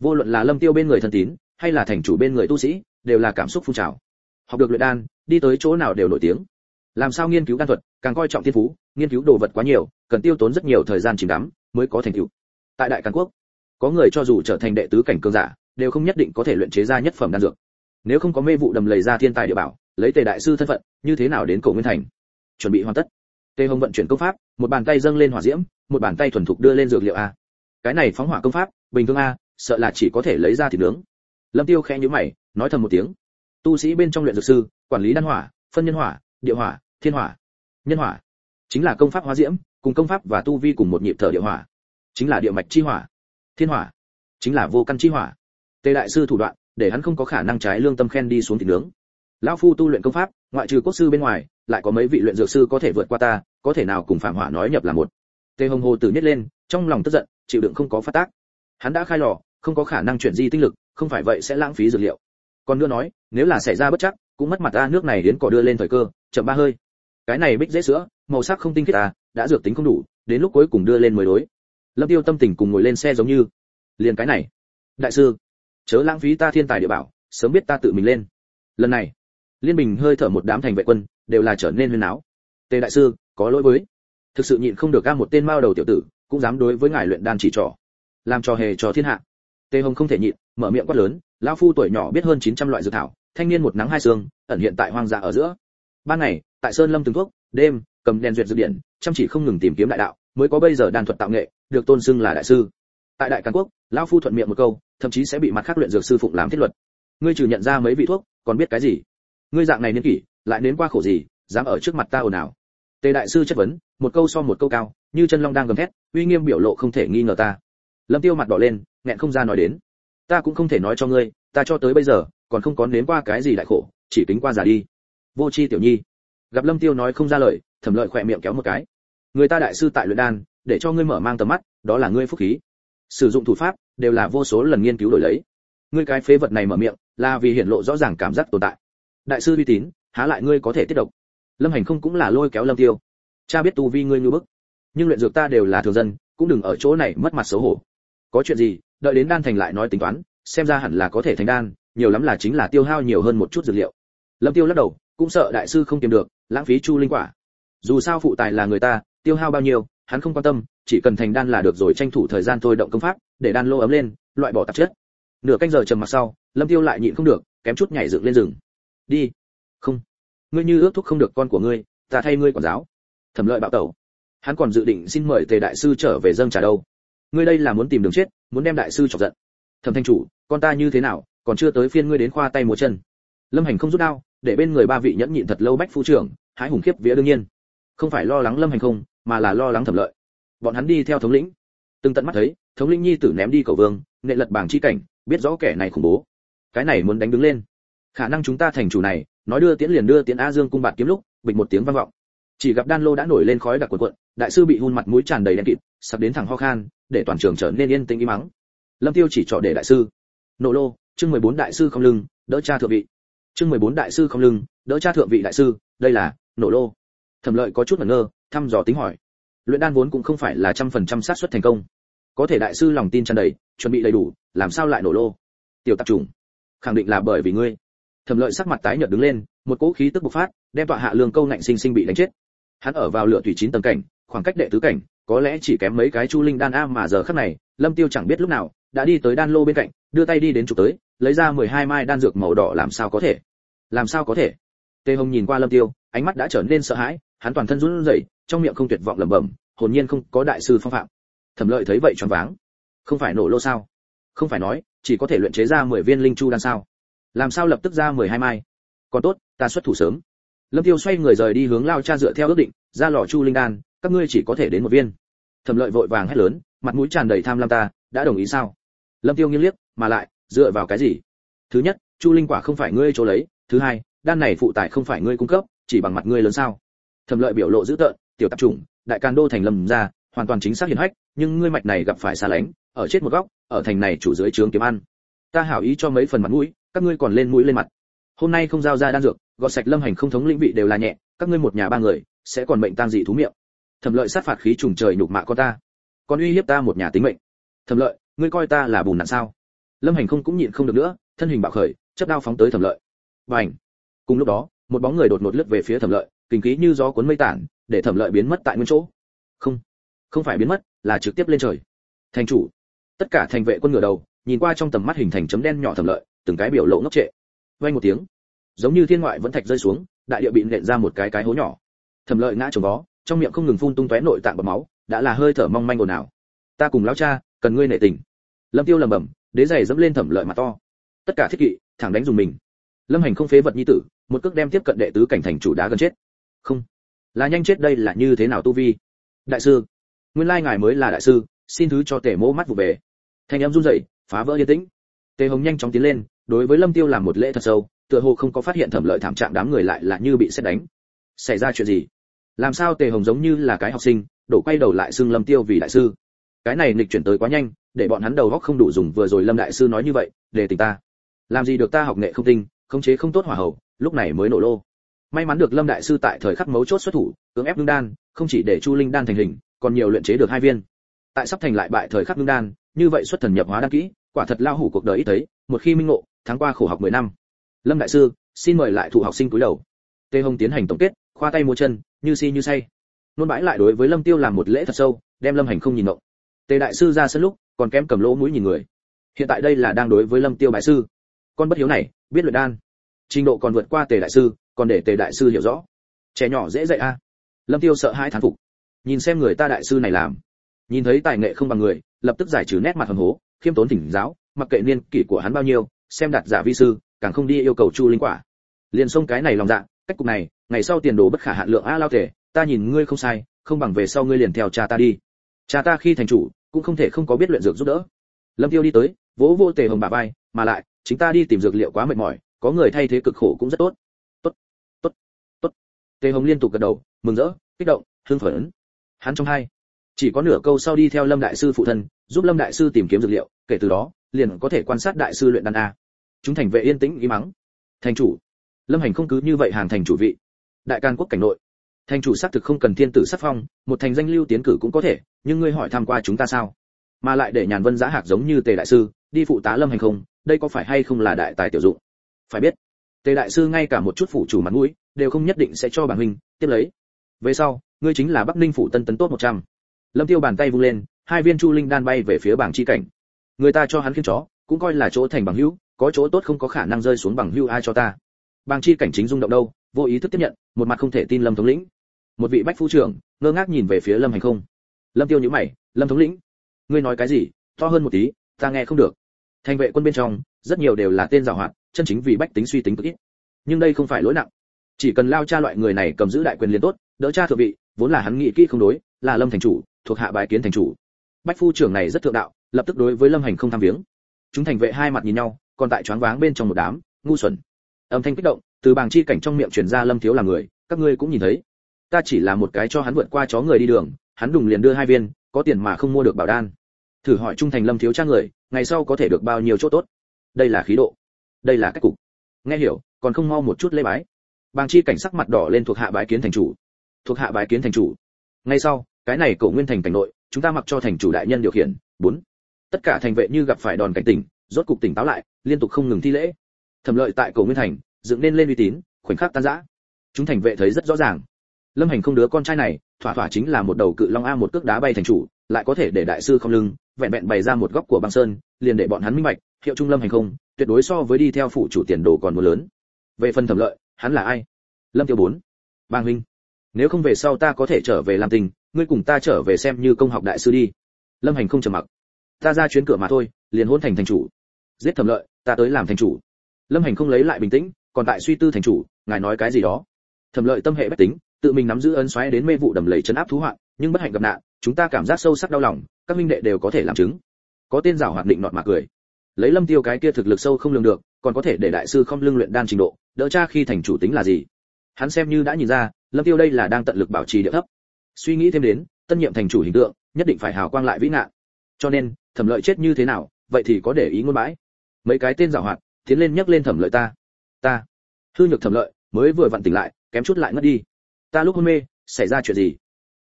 Vô luận là lâm tiêu bên người thân tín, hay là thành chủ bên người tu sĩ, đều là cảm xúc phun trào. Học được luyện đan, đi tới chỗ nào đều nổi tiếng. Làm sao nghiên cứu đan thuật, càng coi trọng thiên phú, nghiên cứu đồ vật quá nhiều, cần tiêu tốn rất nhiều thời gian chìm đắm mới có thành tựu. Tại đại càn quốc, có người cho dù trở thành đệ tứ cảnh cường giả, đều không nhất định có thể luyện chế ra nhất phẩm đan dược. Nếu không có mê vụ đầm lầy ra thiên tài địa bảo, lấy tề đại sư thân phận, như thế nào đến cổ nguyên thành? Chuẩn bị hoàn tất tề hồng vận chuyển công pháp, một bàn tay dâng lên hỏa diễm, một bàn tay thuần thục đưa lên dược liệu a. Cái này phóng hỏa công pháp, bình thường a, sợ là chỉ có thể lấy ra thịt nướng. Lâm tiêu khẽ nhíu mày, nói thầm một tiếng. Tu sĩ bên trong luyện dược sư, quản lý đan hỏa, phân nhân hỏa, địa hỏa, thiên hỏa, nhân hỏa. Chính là công pháp hóa diễm, cùng công pháp và tu vi cùng một nhịp thở địa hỏa. Chính là địa mạch chi hỏa, thiên hỏa. Chính là vô căn chi hỏa. Tề đại sư thủ đoạn, để hắn không có khả năng trái lương tâm khen đi xuống thịt nướng. Lão phu tu luyện công pháp, ngoại trừ quốc sư bên ngoài lại có mấy vị luyện dược sư có thể vượt qua ta, có thể nào cùng phạm hỏa nói nhập là một. Tề hồng hồ tử nhất lên, trong lòng tức giận, chịu đựng không có phát tác. Hắn đã khai lò, không có khả năng chuyển di tinh lực, không phải vậy sẽ lãng phí dược liệu. Còn nữa nói, nếu là xảy ra bất chắc, cũng mất mặt ta, nước này đến cỏ đưa lên thời cơ, chậm ba hơi. Cái này bích dễ sữa, màu sắc không tinh khiết ta, đã dược tính không đủ, đến lúc cuối cùng đưa lên mới đối. Lâm tiêu tâm tình cùng ngồi lên xe giống như. Liền cái này. Đại sư, chớ lãng phí ta thiên tài địa bảo, sớm biết ta tự mình lên. Lần này, liên bình hơi thở một đám thành vệ quân đều là trở nên huyên áo tề đại sư, có lỗi với. Thực sự nhịn không được ca một tên mao đầu tiểu tử, cũng dám đối với ngài luyện đan chỉ trỏ. Làm trò hề cho thiên hạ. Tề hồng không thể nhịn, mở miệng quát lớn, lão phu tuổi nhỏ biết hơn 900 loại dược thảo, thanh niên một nắng hai sương, ẩn hiện tại hoang dã ở giữa. Ban ngày, tại sơn lâm từng thuốc, đêm, cầm đèn duyệt dược điển chăm chỉ không ngừng tìm kiếm đại đạo, mới có bây giờ đan thuật tạo nghệ, được tôn xưng là đại sư. Tại đại càn quốc, lão phu thuận miệng một câu, thậm chí sẽ bị mặt khác luyện dược sư phụng làm thiết luật. Ngươi trừ nhận ra mấy vị thuốc, còn biết cái gì? Ngươi dạng này niên kỷ lại nếm qua khổ gì, dám ở trước mặt ta ồn ào. Tề đại sư chất vấn, một câu so một câu cao, như chân long đang gầm thét, uy nghiêm biểu lộ không thể nghi ngờ ta. Lâm tiêu mặt đỏ lên, nghẹn không ra nói đến. Ta cũng không thể nói cho ngươi, ta cho tới bây giờ, còn không có nếm qua cái gì đại khổ, chỉ tính qua giả đi. Vô chi tiểu nhi. Gặp lâm tiêu nói không ra lời, thẩm lợi khỏe miệng kéo một cái. Người ta đại sư tại luyện đan, để cho ngươi mở mang tầm mắt, đó là ngươi phúc khí. Sử dụng thủ pháp, đều là vô số lần nghiên cứu đổi lấy. Ngươi cái phế vật này mở miệng, là vì hiển lộ rõ ràng cảm giác tồn tại. Đại sư uy tín há lại ngươi có thể tiết độc. Lâm hành không cũng là lôi kéo lâm tiêu. Cha biết tu vi ngươi như bức, nhưng luyện dược ta đều là thường dân, cũng đừng ở chỗ này mất mặt xấu hổ. Có chuyện gì, đợi đến đan thành lại nói tính toán, xem ra hẳn là có thể thành đan, nhiều lắm là chính là tiêu hao nhiều hơn một chút dược liệu. Lâm tiêu lắc đầu, cũng sợ đại sư không tìm được, lãng phí chu linh quả. Dù sao phụ tài là người ta, tiêu hao bao nhiêu, hắn không quan tâm, chỉ cần thành đan là được rồi tranh thủ thời gian thôi động công pháp, để đan lô ấm lên, loại bỏ tạp chất. Nửa canh giờ trầm mặc sau, lâm tiêu lại nhịn không được, kém chút nhảy dựng lên rừng đi không. Ngươi như ước thúc không được con của ngươi, ta thay ngươi quản giáo. Thẩm lợi bạo tẩu. Hắn còn dự định xin mời tề đại sư trở về dâng trà đâu. Ngươi đây là muốn tìm đường chết, muốn đem đại sư chọc giận. Thẩm thanh chủ, con ta như thế nào, còn chưa tới phiên ngươi đến khoa tay múa chân. Lâm hành không rút đao, để bên người ba vị nhẫn nhịn thật lâu bách phu trưởng, hái hùng khiếp vía đương nhiên. Không phải lo lắng lâm hành không, mà là lo lắng thẩm lợi. Bọn hắn đi theo thống lĩnh. Từng tận mắt thấy, thống lĩnh nhi tử ném đi cầu vương, nệ lật bảng chi cảnh, biết rõ kẻ này khủng bố. Cái này muốn đánh đứng lên. Khả năng chúng ta thành chủ này nói đưa tiễn liền đưa tiễn a dương cung bạt kiếm lúc, bịch một tiếng vang vọng. Chỉ gặp đan lô đã nổi lên khói đặc cuộn cuộn, đại sư bị hun mặt mũi tràn đầy đen kịt, sắp đến thẳng ho khan, để toàn trường trở nên yên tĩnh im mắng lâm tiêu chỉ trỏ để đại sư. Nộ lô, chương 14 đại sư không lưng, đỡ cha thượng vị. Chương 14 đại sư không lưng, đỡ cha thượng vị đại sư, đây là nổ lô. Thẩm lợi có chút ngẩn ngơ, thăm dò tính hỏi. Luyện đan vốn cũng không phải là trăm phần trăm xác suất thành công. Có thể đại sư lòng tin tràn đầy, chuẩn bị đầy đủ, làm sao lại nổ lô? Tiểu tạp trùng, khẳng định là bởi vì ngươi thẩm lợi sắc mặt tái nhợt đứng lên, một cỗ khí tức bộc phát, đem tọa hạ lương câu nạnh sinh sinh bị đánh chết. Hắn ở vào lửa thủy chín tầng cảnh, khoảng cách đệ tứ cảnh, có lẽ chỉ kém mấy cái chu linh đan a mà giờ khắc này, lâm tiêu chẳng biết lúc nào, đã đi tới đan lô bên cạnh, đưa tay đi đến chụp tới, lấy ra 12 mai đan dược màu đỏ làm sao có thể? Làm sao có thể? Tề hồng nhìn qua lâm tiêu, ánh mắt đã trở nên sợ hãi, hắn toàn thân run rẩy, trong miệng không tuyệt vọng lẩm bẩm, hồn nhiên không có đại sư phong phạm. Thẩm lợi thấy vậy choáng váng. Không phải nổ lô sao? Không phải nói, chỉ có thể luyện chế ra 10 viên linh chu đan sao? Làm sao lập tức ra 12 mai? Còn tốt, ta xuất thủ sớm. Lâm tiêu xoay người rời đi hướng lao cha dựa theo ước định, ra lò chu linh đan, các ngươi chỉ có thể đến một viên. Thẩm lợi vội vàng hét lớn, mặt mũi tràn đầy tham lam ta, đã đồng ý sao? Lâm tiêu nghiêng liếc, mà lại, dựa vào cái gì? Thứ nhất, chu linh quả không phải ngươi chỗ lấy. Thứ hai, đan này phụ tải không phải ngươi cung cấp, chỉ bằng mặt ngươi lớn sao? Thẩm lợi biểu lộ dữ tợn, tiểu tạp chủng, đại can đô thành lầm ra, hoàn toàn chính xác hiển hách, nhưng ngươi mạch này gặp phải xa lánh, ở chết một góc, ở thành này chủ dưới trướng kiếm ăn. Ta hảo ý cho mấy phần mặt mũi các ngươi còn lên mũi lên mặt. Hôm nay không giao ra đan dược, gọt sạch lâm hành không thống lĩnh vị đều là nhẹ, các ngươi một nhà ba người, sẽ còn mệnh tang dị thú miệng. Thẩm lợi sát phạt khí trùng trời nhục mạ con ta. Còn uy hiếp ta một nhà tính mệnh. Thẩm lợi, ngươi coi ta là bùn nạn sao? Lâm hành không cũng nhịn không được nữa, thân hình bạo khởi, chấp đao phóng tới thẩm lợi. Bành! Cùng lúc đó, một bóng người đột ngột lướt về phía thẩm lợi, kinh khí như gió cuốn mây tản, để thẩm lợi biến mất tại nguyên chỗ. Không không phải biến mất, là trực tiếp lên trời. Thành chủ! Tất cả thành vệ quân ngửa đầu, nhìn qua trong tầm mắt hình thành chấm đen nhỏ thẩm lợi từng cái biểu lộ ngốc trệ. Vang một tiếng, giống như thiên ngoại vẫn thạch rơi xuống, đại địa bị nện ra một cái cái hố nhỏ. Thẩm lợi ngã chồng vó, trong miệng không ngừng phun tung tóe nội tạng bầm máu, đã là hơi thở mong manh ồn ào. Ta cùng lão cha, cần ngươi nể tình. Lâm tiêu lầm bầm đế giày dẫm lên thẩm lợi mà to. Tất cả thiết kỵ, thẳng đánh dùng mình. Lâm hành không phế vật nhi tử, một cước đem tiếp cận đệ tứ cảnh thành chủ đá gần chết. Không. Là nhanh chết đây là như thế nào tu vi? Đại sư, nguyên lai ngài mới là đại sư, xin thứ cho tể mỗ mắt vụ về. Thành em run rẩy, phá vỡ yên tĩnh. Tề hồng nhanh chóng tiến lên đối với lâm tiêu làm một lễ thật sâu, tựa hồ không có phát hiện thẩm lợi thảm trạng đám người lại là như bị xét đánh. Xảy ra chuyện gì? Làm sao tề hồng giống như là cái học sinh, đổ quay đầu lại xưng lâm tiêu vì đại sư? Cái này nghịch chuyển tới quá nhanh, để bọn hắn đầu óc không đủ dùng vừa rồi lâm đại sư nói như vậy, để tình ta. Làm gì được ta học nghệ không tinh, khống chế không tốt hỏa hậu lúc này mới nổ lô. May mắn được lâm đại sư tại thời khắc mấu chốt xuất thủ, cưỡng ép ngưng đan, không chỉ để chu linh đan thành hình, còn nhiều luyện chế được hai viên. Tại sắp thành lại bại thời khắc ngưng đan, như vậy xuất thần nhập hóa đan kỹ, quả thật lao hủ cuộc đời ít thấy, một khi minh ngộ tháng qua khổ học 10 năm. Lâm đại sư, xin mời lại thủ học sinh cúi đầu. Tề hồng tiến hành tổng kết, khoa tay múa chân, như si như say. Nôn bãi lại đối với lâm tiêu làm một lễ thật sâu, đem lâm hành không nhìn ngộ. tề đại sư ra sân lúc, còn kém cầm lỗ mũi nhìn người. Hiện tại đây là đang đối với lâm tiêu bái sư. Con bất hiếu này, biết luyện đan. Trình độ còn vượt qua tề đại sư, còn để tề đại sư hiểu rõ. Trẻ nhỏ dễ dạy a. Lâm tiêu sợ hãi thán phục. Nhìn xem người ta đại sư này làm. Nhìn thấy tài nghệ không bằng người, lập tức giải trừ nét mặt hầm hố, khiêm tốn thỉnh giáo, mặc kệ niên kỷ của hắn bao nhiêu xem đạt giả vi sư, càng không đi yêu cầu chu linh quả. Liền xông cái này lòng dạ cách cục này, ngày sau tiền đồ bất khả hạn lượng a lao thể ta nhìn ngươi không sai, không bằng về sau ngươi liền theo cha ta đi. Cha ta khi thành chủ, cũng không thể không có biết luyện dược giúp đỡ. Lâm tiêu đi tới, vỗ vô tề hồng bà vai, mà lại, chính ta đi tìm dược liệu quá mệt mỏi, có người thay thế cực khổ cũng rất tốt. Tốt tốt tốt. Tề hồng liên tục gật đầu, mừng rỡ, kích động, hưng phấn. Hắn trong hai, chỉ có nửa câu sau đi theo lâm đại sư phụ thân, giúp lâm đại sư tìm kiếm dược liệu, kể từ đó, liền có thể quan sát đại sư luyện đan a chúng thành vệ yên tĩnh ý mắng. Thành chủ, lâm hành không cứ như vậy hàng thành chủ vị. Đại can quốc cảnh nội, thành chủ xác thực không cần thiên tử sắc phong, một thành danh lưu tiến cử cũng có thể, nhưng ngươi hỏi tham qua chúng ta sao? Mà lại để nhàn vân giá hạc giống như tề đại sư, đi phụ tá lâm hành không, đây có phải hay không là đại tài tiểu dụng? Phải biết, tề đại sư ngay cả một chút phủ chủ mặt mũi, đều không nhất định sẽ cho bản huynh tiếp lấy. Về sau, ngươi chính là bắc ninh phủ tân tấn tốt 100. lâm tiêu bàn tay vung lên, hai viên chu linh đan bay về phía bảng chi cảnh. Người ta cho hắn khiến chó, cũng coi là chỗ thành bằng hữu có chỗ tốt không có khả năng rơi xuống bằng hưu ai cho ta. Bàng chi cảnh chính rung động đâu, vô ý thức tiếp nhận, một mặt không thể tin lâm thống lĩnh. Một vị bách phu trưởng, ngơ ngác nhìn về phía lâm hành không. Lâm tiêu nhíu mày, lâm thống lĩnh, ngươi nói cái gì? To hơn một tí, ta nghe không được. Thành vệ quân bên trong, rất nhiều đều là tên giàu hoạt, chân chính vì bách tính suy tính cực ít. Nhưng đây không phải lỗi nặng. Chỉ cần lao cha loại người này cầm giữ đại quyền liền tốt, đỡ cha thượng vị, vốn là hắn nghĩ kỹ không đối, là lâm thành chủ, thuộc hạ bài kiến thành chủ. Bách phu trưởng này rất thượng đạo, lập tức đối với lâm hành không tham viếng. Chúng thành vệ hai mặt nhìn nhau còn tại choáng váng bên trong một đám, ngu xuẩn. Âm thanh kích động, từ bàng chi cảnh trong miệng truyền ra lâm thiếu là người, các ngươi cũng nhìn thấy. Ta chỉ là một cái cho hắn vượt qua chó người đi đường, hắn đùng liền đưa hai viên, có tiền mà không mua được bảo đan. Thử hỏi trung thành lâm thiếu cha người, ngày sau có thể được bao nhiêu chỗ tốt? Đây là khí độ. Đây là cách cục. Nghe hiểu, còn không mau một chút lễ bái. Bàng chi cảnh sắc mặt đỏ lên thuộc hạ bái kiến thành chủ. Thuộc hạ bái kiến thành chủ. Ngay sau, cái này cổ nguyên thành cảnh nội, chúng ta mặc cho thành chủ đại nhân điều khiển. Bốn. Tất cả thành vệ như gặp phải đòn cảnh tỉnh rốt cục tỉnh táo lại, liên tục không ngừng thi lễ. Thẩm lợi tại cổ nguyên thành, dựng nên lên uy tín, khoảnh khắc tan rã. Chúng thành vệ thấy rất rõ ràng. Lâm hành không đứa con trai này, thỏa thỏa chính là một đầu cự long a một cước đá bay thành chủ, lại có thể để đại sư không lưng, vẹn vẹn bày ra một góc của băng sơn, liền để bọn hắn minh bạch, hiệu trung lâm hành không, tuyệt đối so với đi theo phụ chủ tiền đồ còn một lớn. Về phần thẩm lợi, hắn là ai? Lâm tiêu bốn. Bang huynh. Nếu không về sau ta có thể trở về làm tình, ngươi cùng ta trở về xem như công học đại sư đi. Lâm hành không trầm mặc. Ta ra chuyến cửa mà thôi, liền hôn thành thành chủ giết thẩm lợi, ta tới làm thành chủ. Lâm hành không lấy lại bình tĩnh, còn tại suy tư thành chủ, ngài nói cái gì đó. Thẩm lợi tâm hệ bất tính, tự mình nắm giữ ấn xoáy đến mê vụ đầm lầy chấn áp thú hoạn, nhưng bất hạnh gặp nạn, chúng ta cảm giác sâu sắc đau lòng, các minh đệ đều có thể làm chứng. Có tên giảo hoạt định nọt mà cười. Lấy lâm tiêu cái kia thực lực sâu không lường được, còn có thể để đại sư không lương luyện đan trình độ, đỡ cha khi thành chủ tính là gì? Hắn xem như đã nhìn ra, lâm tiêu đây là đang tận lực bảo trì địa thấp. Suy nghĩ thêm đến, tân nhiệm thành chủ hình tượng, nhất định phải hào quang lại vĩ nạn cho nên, thẩm lợi chết như thế nào, vậy thì có để ý ngôn bãi mấy cái tên giảo hoạt, tiến lên nhấc lên thẩm lợi ta. Ta. Hư nhược thẩm lợi, mới vừa vặn tỉnh lại, kém chút lại ngất đi. Ta lúc hôn mê, xảy ra chuyện gì?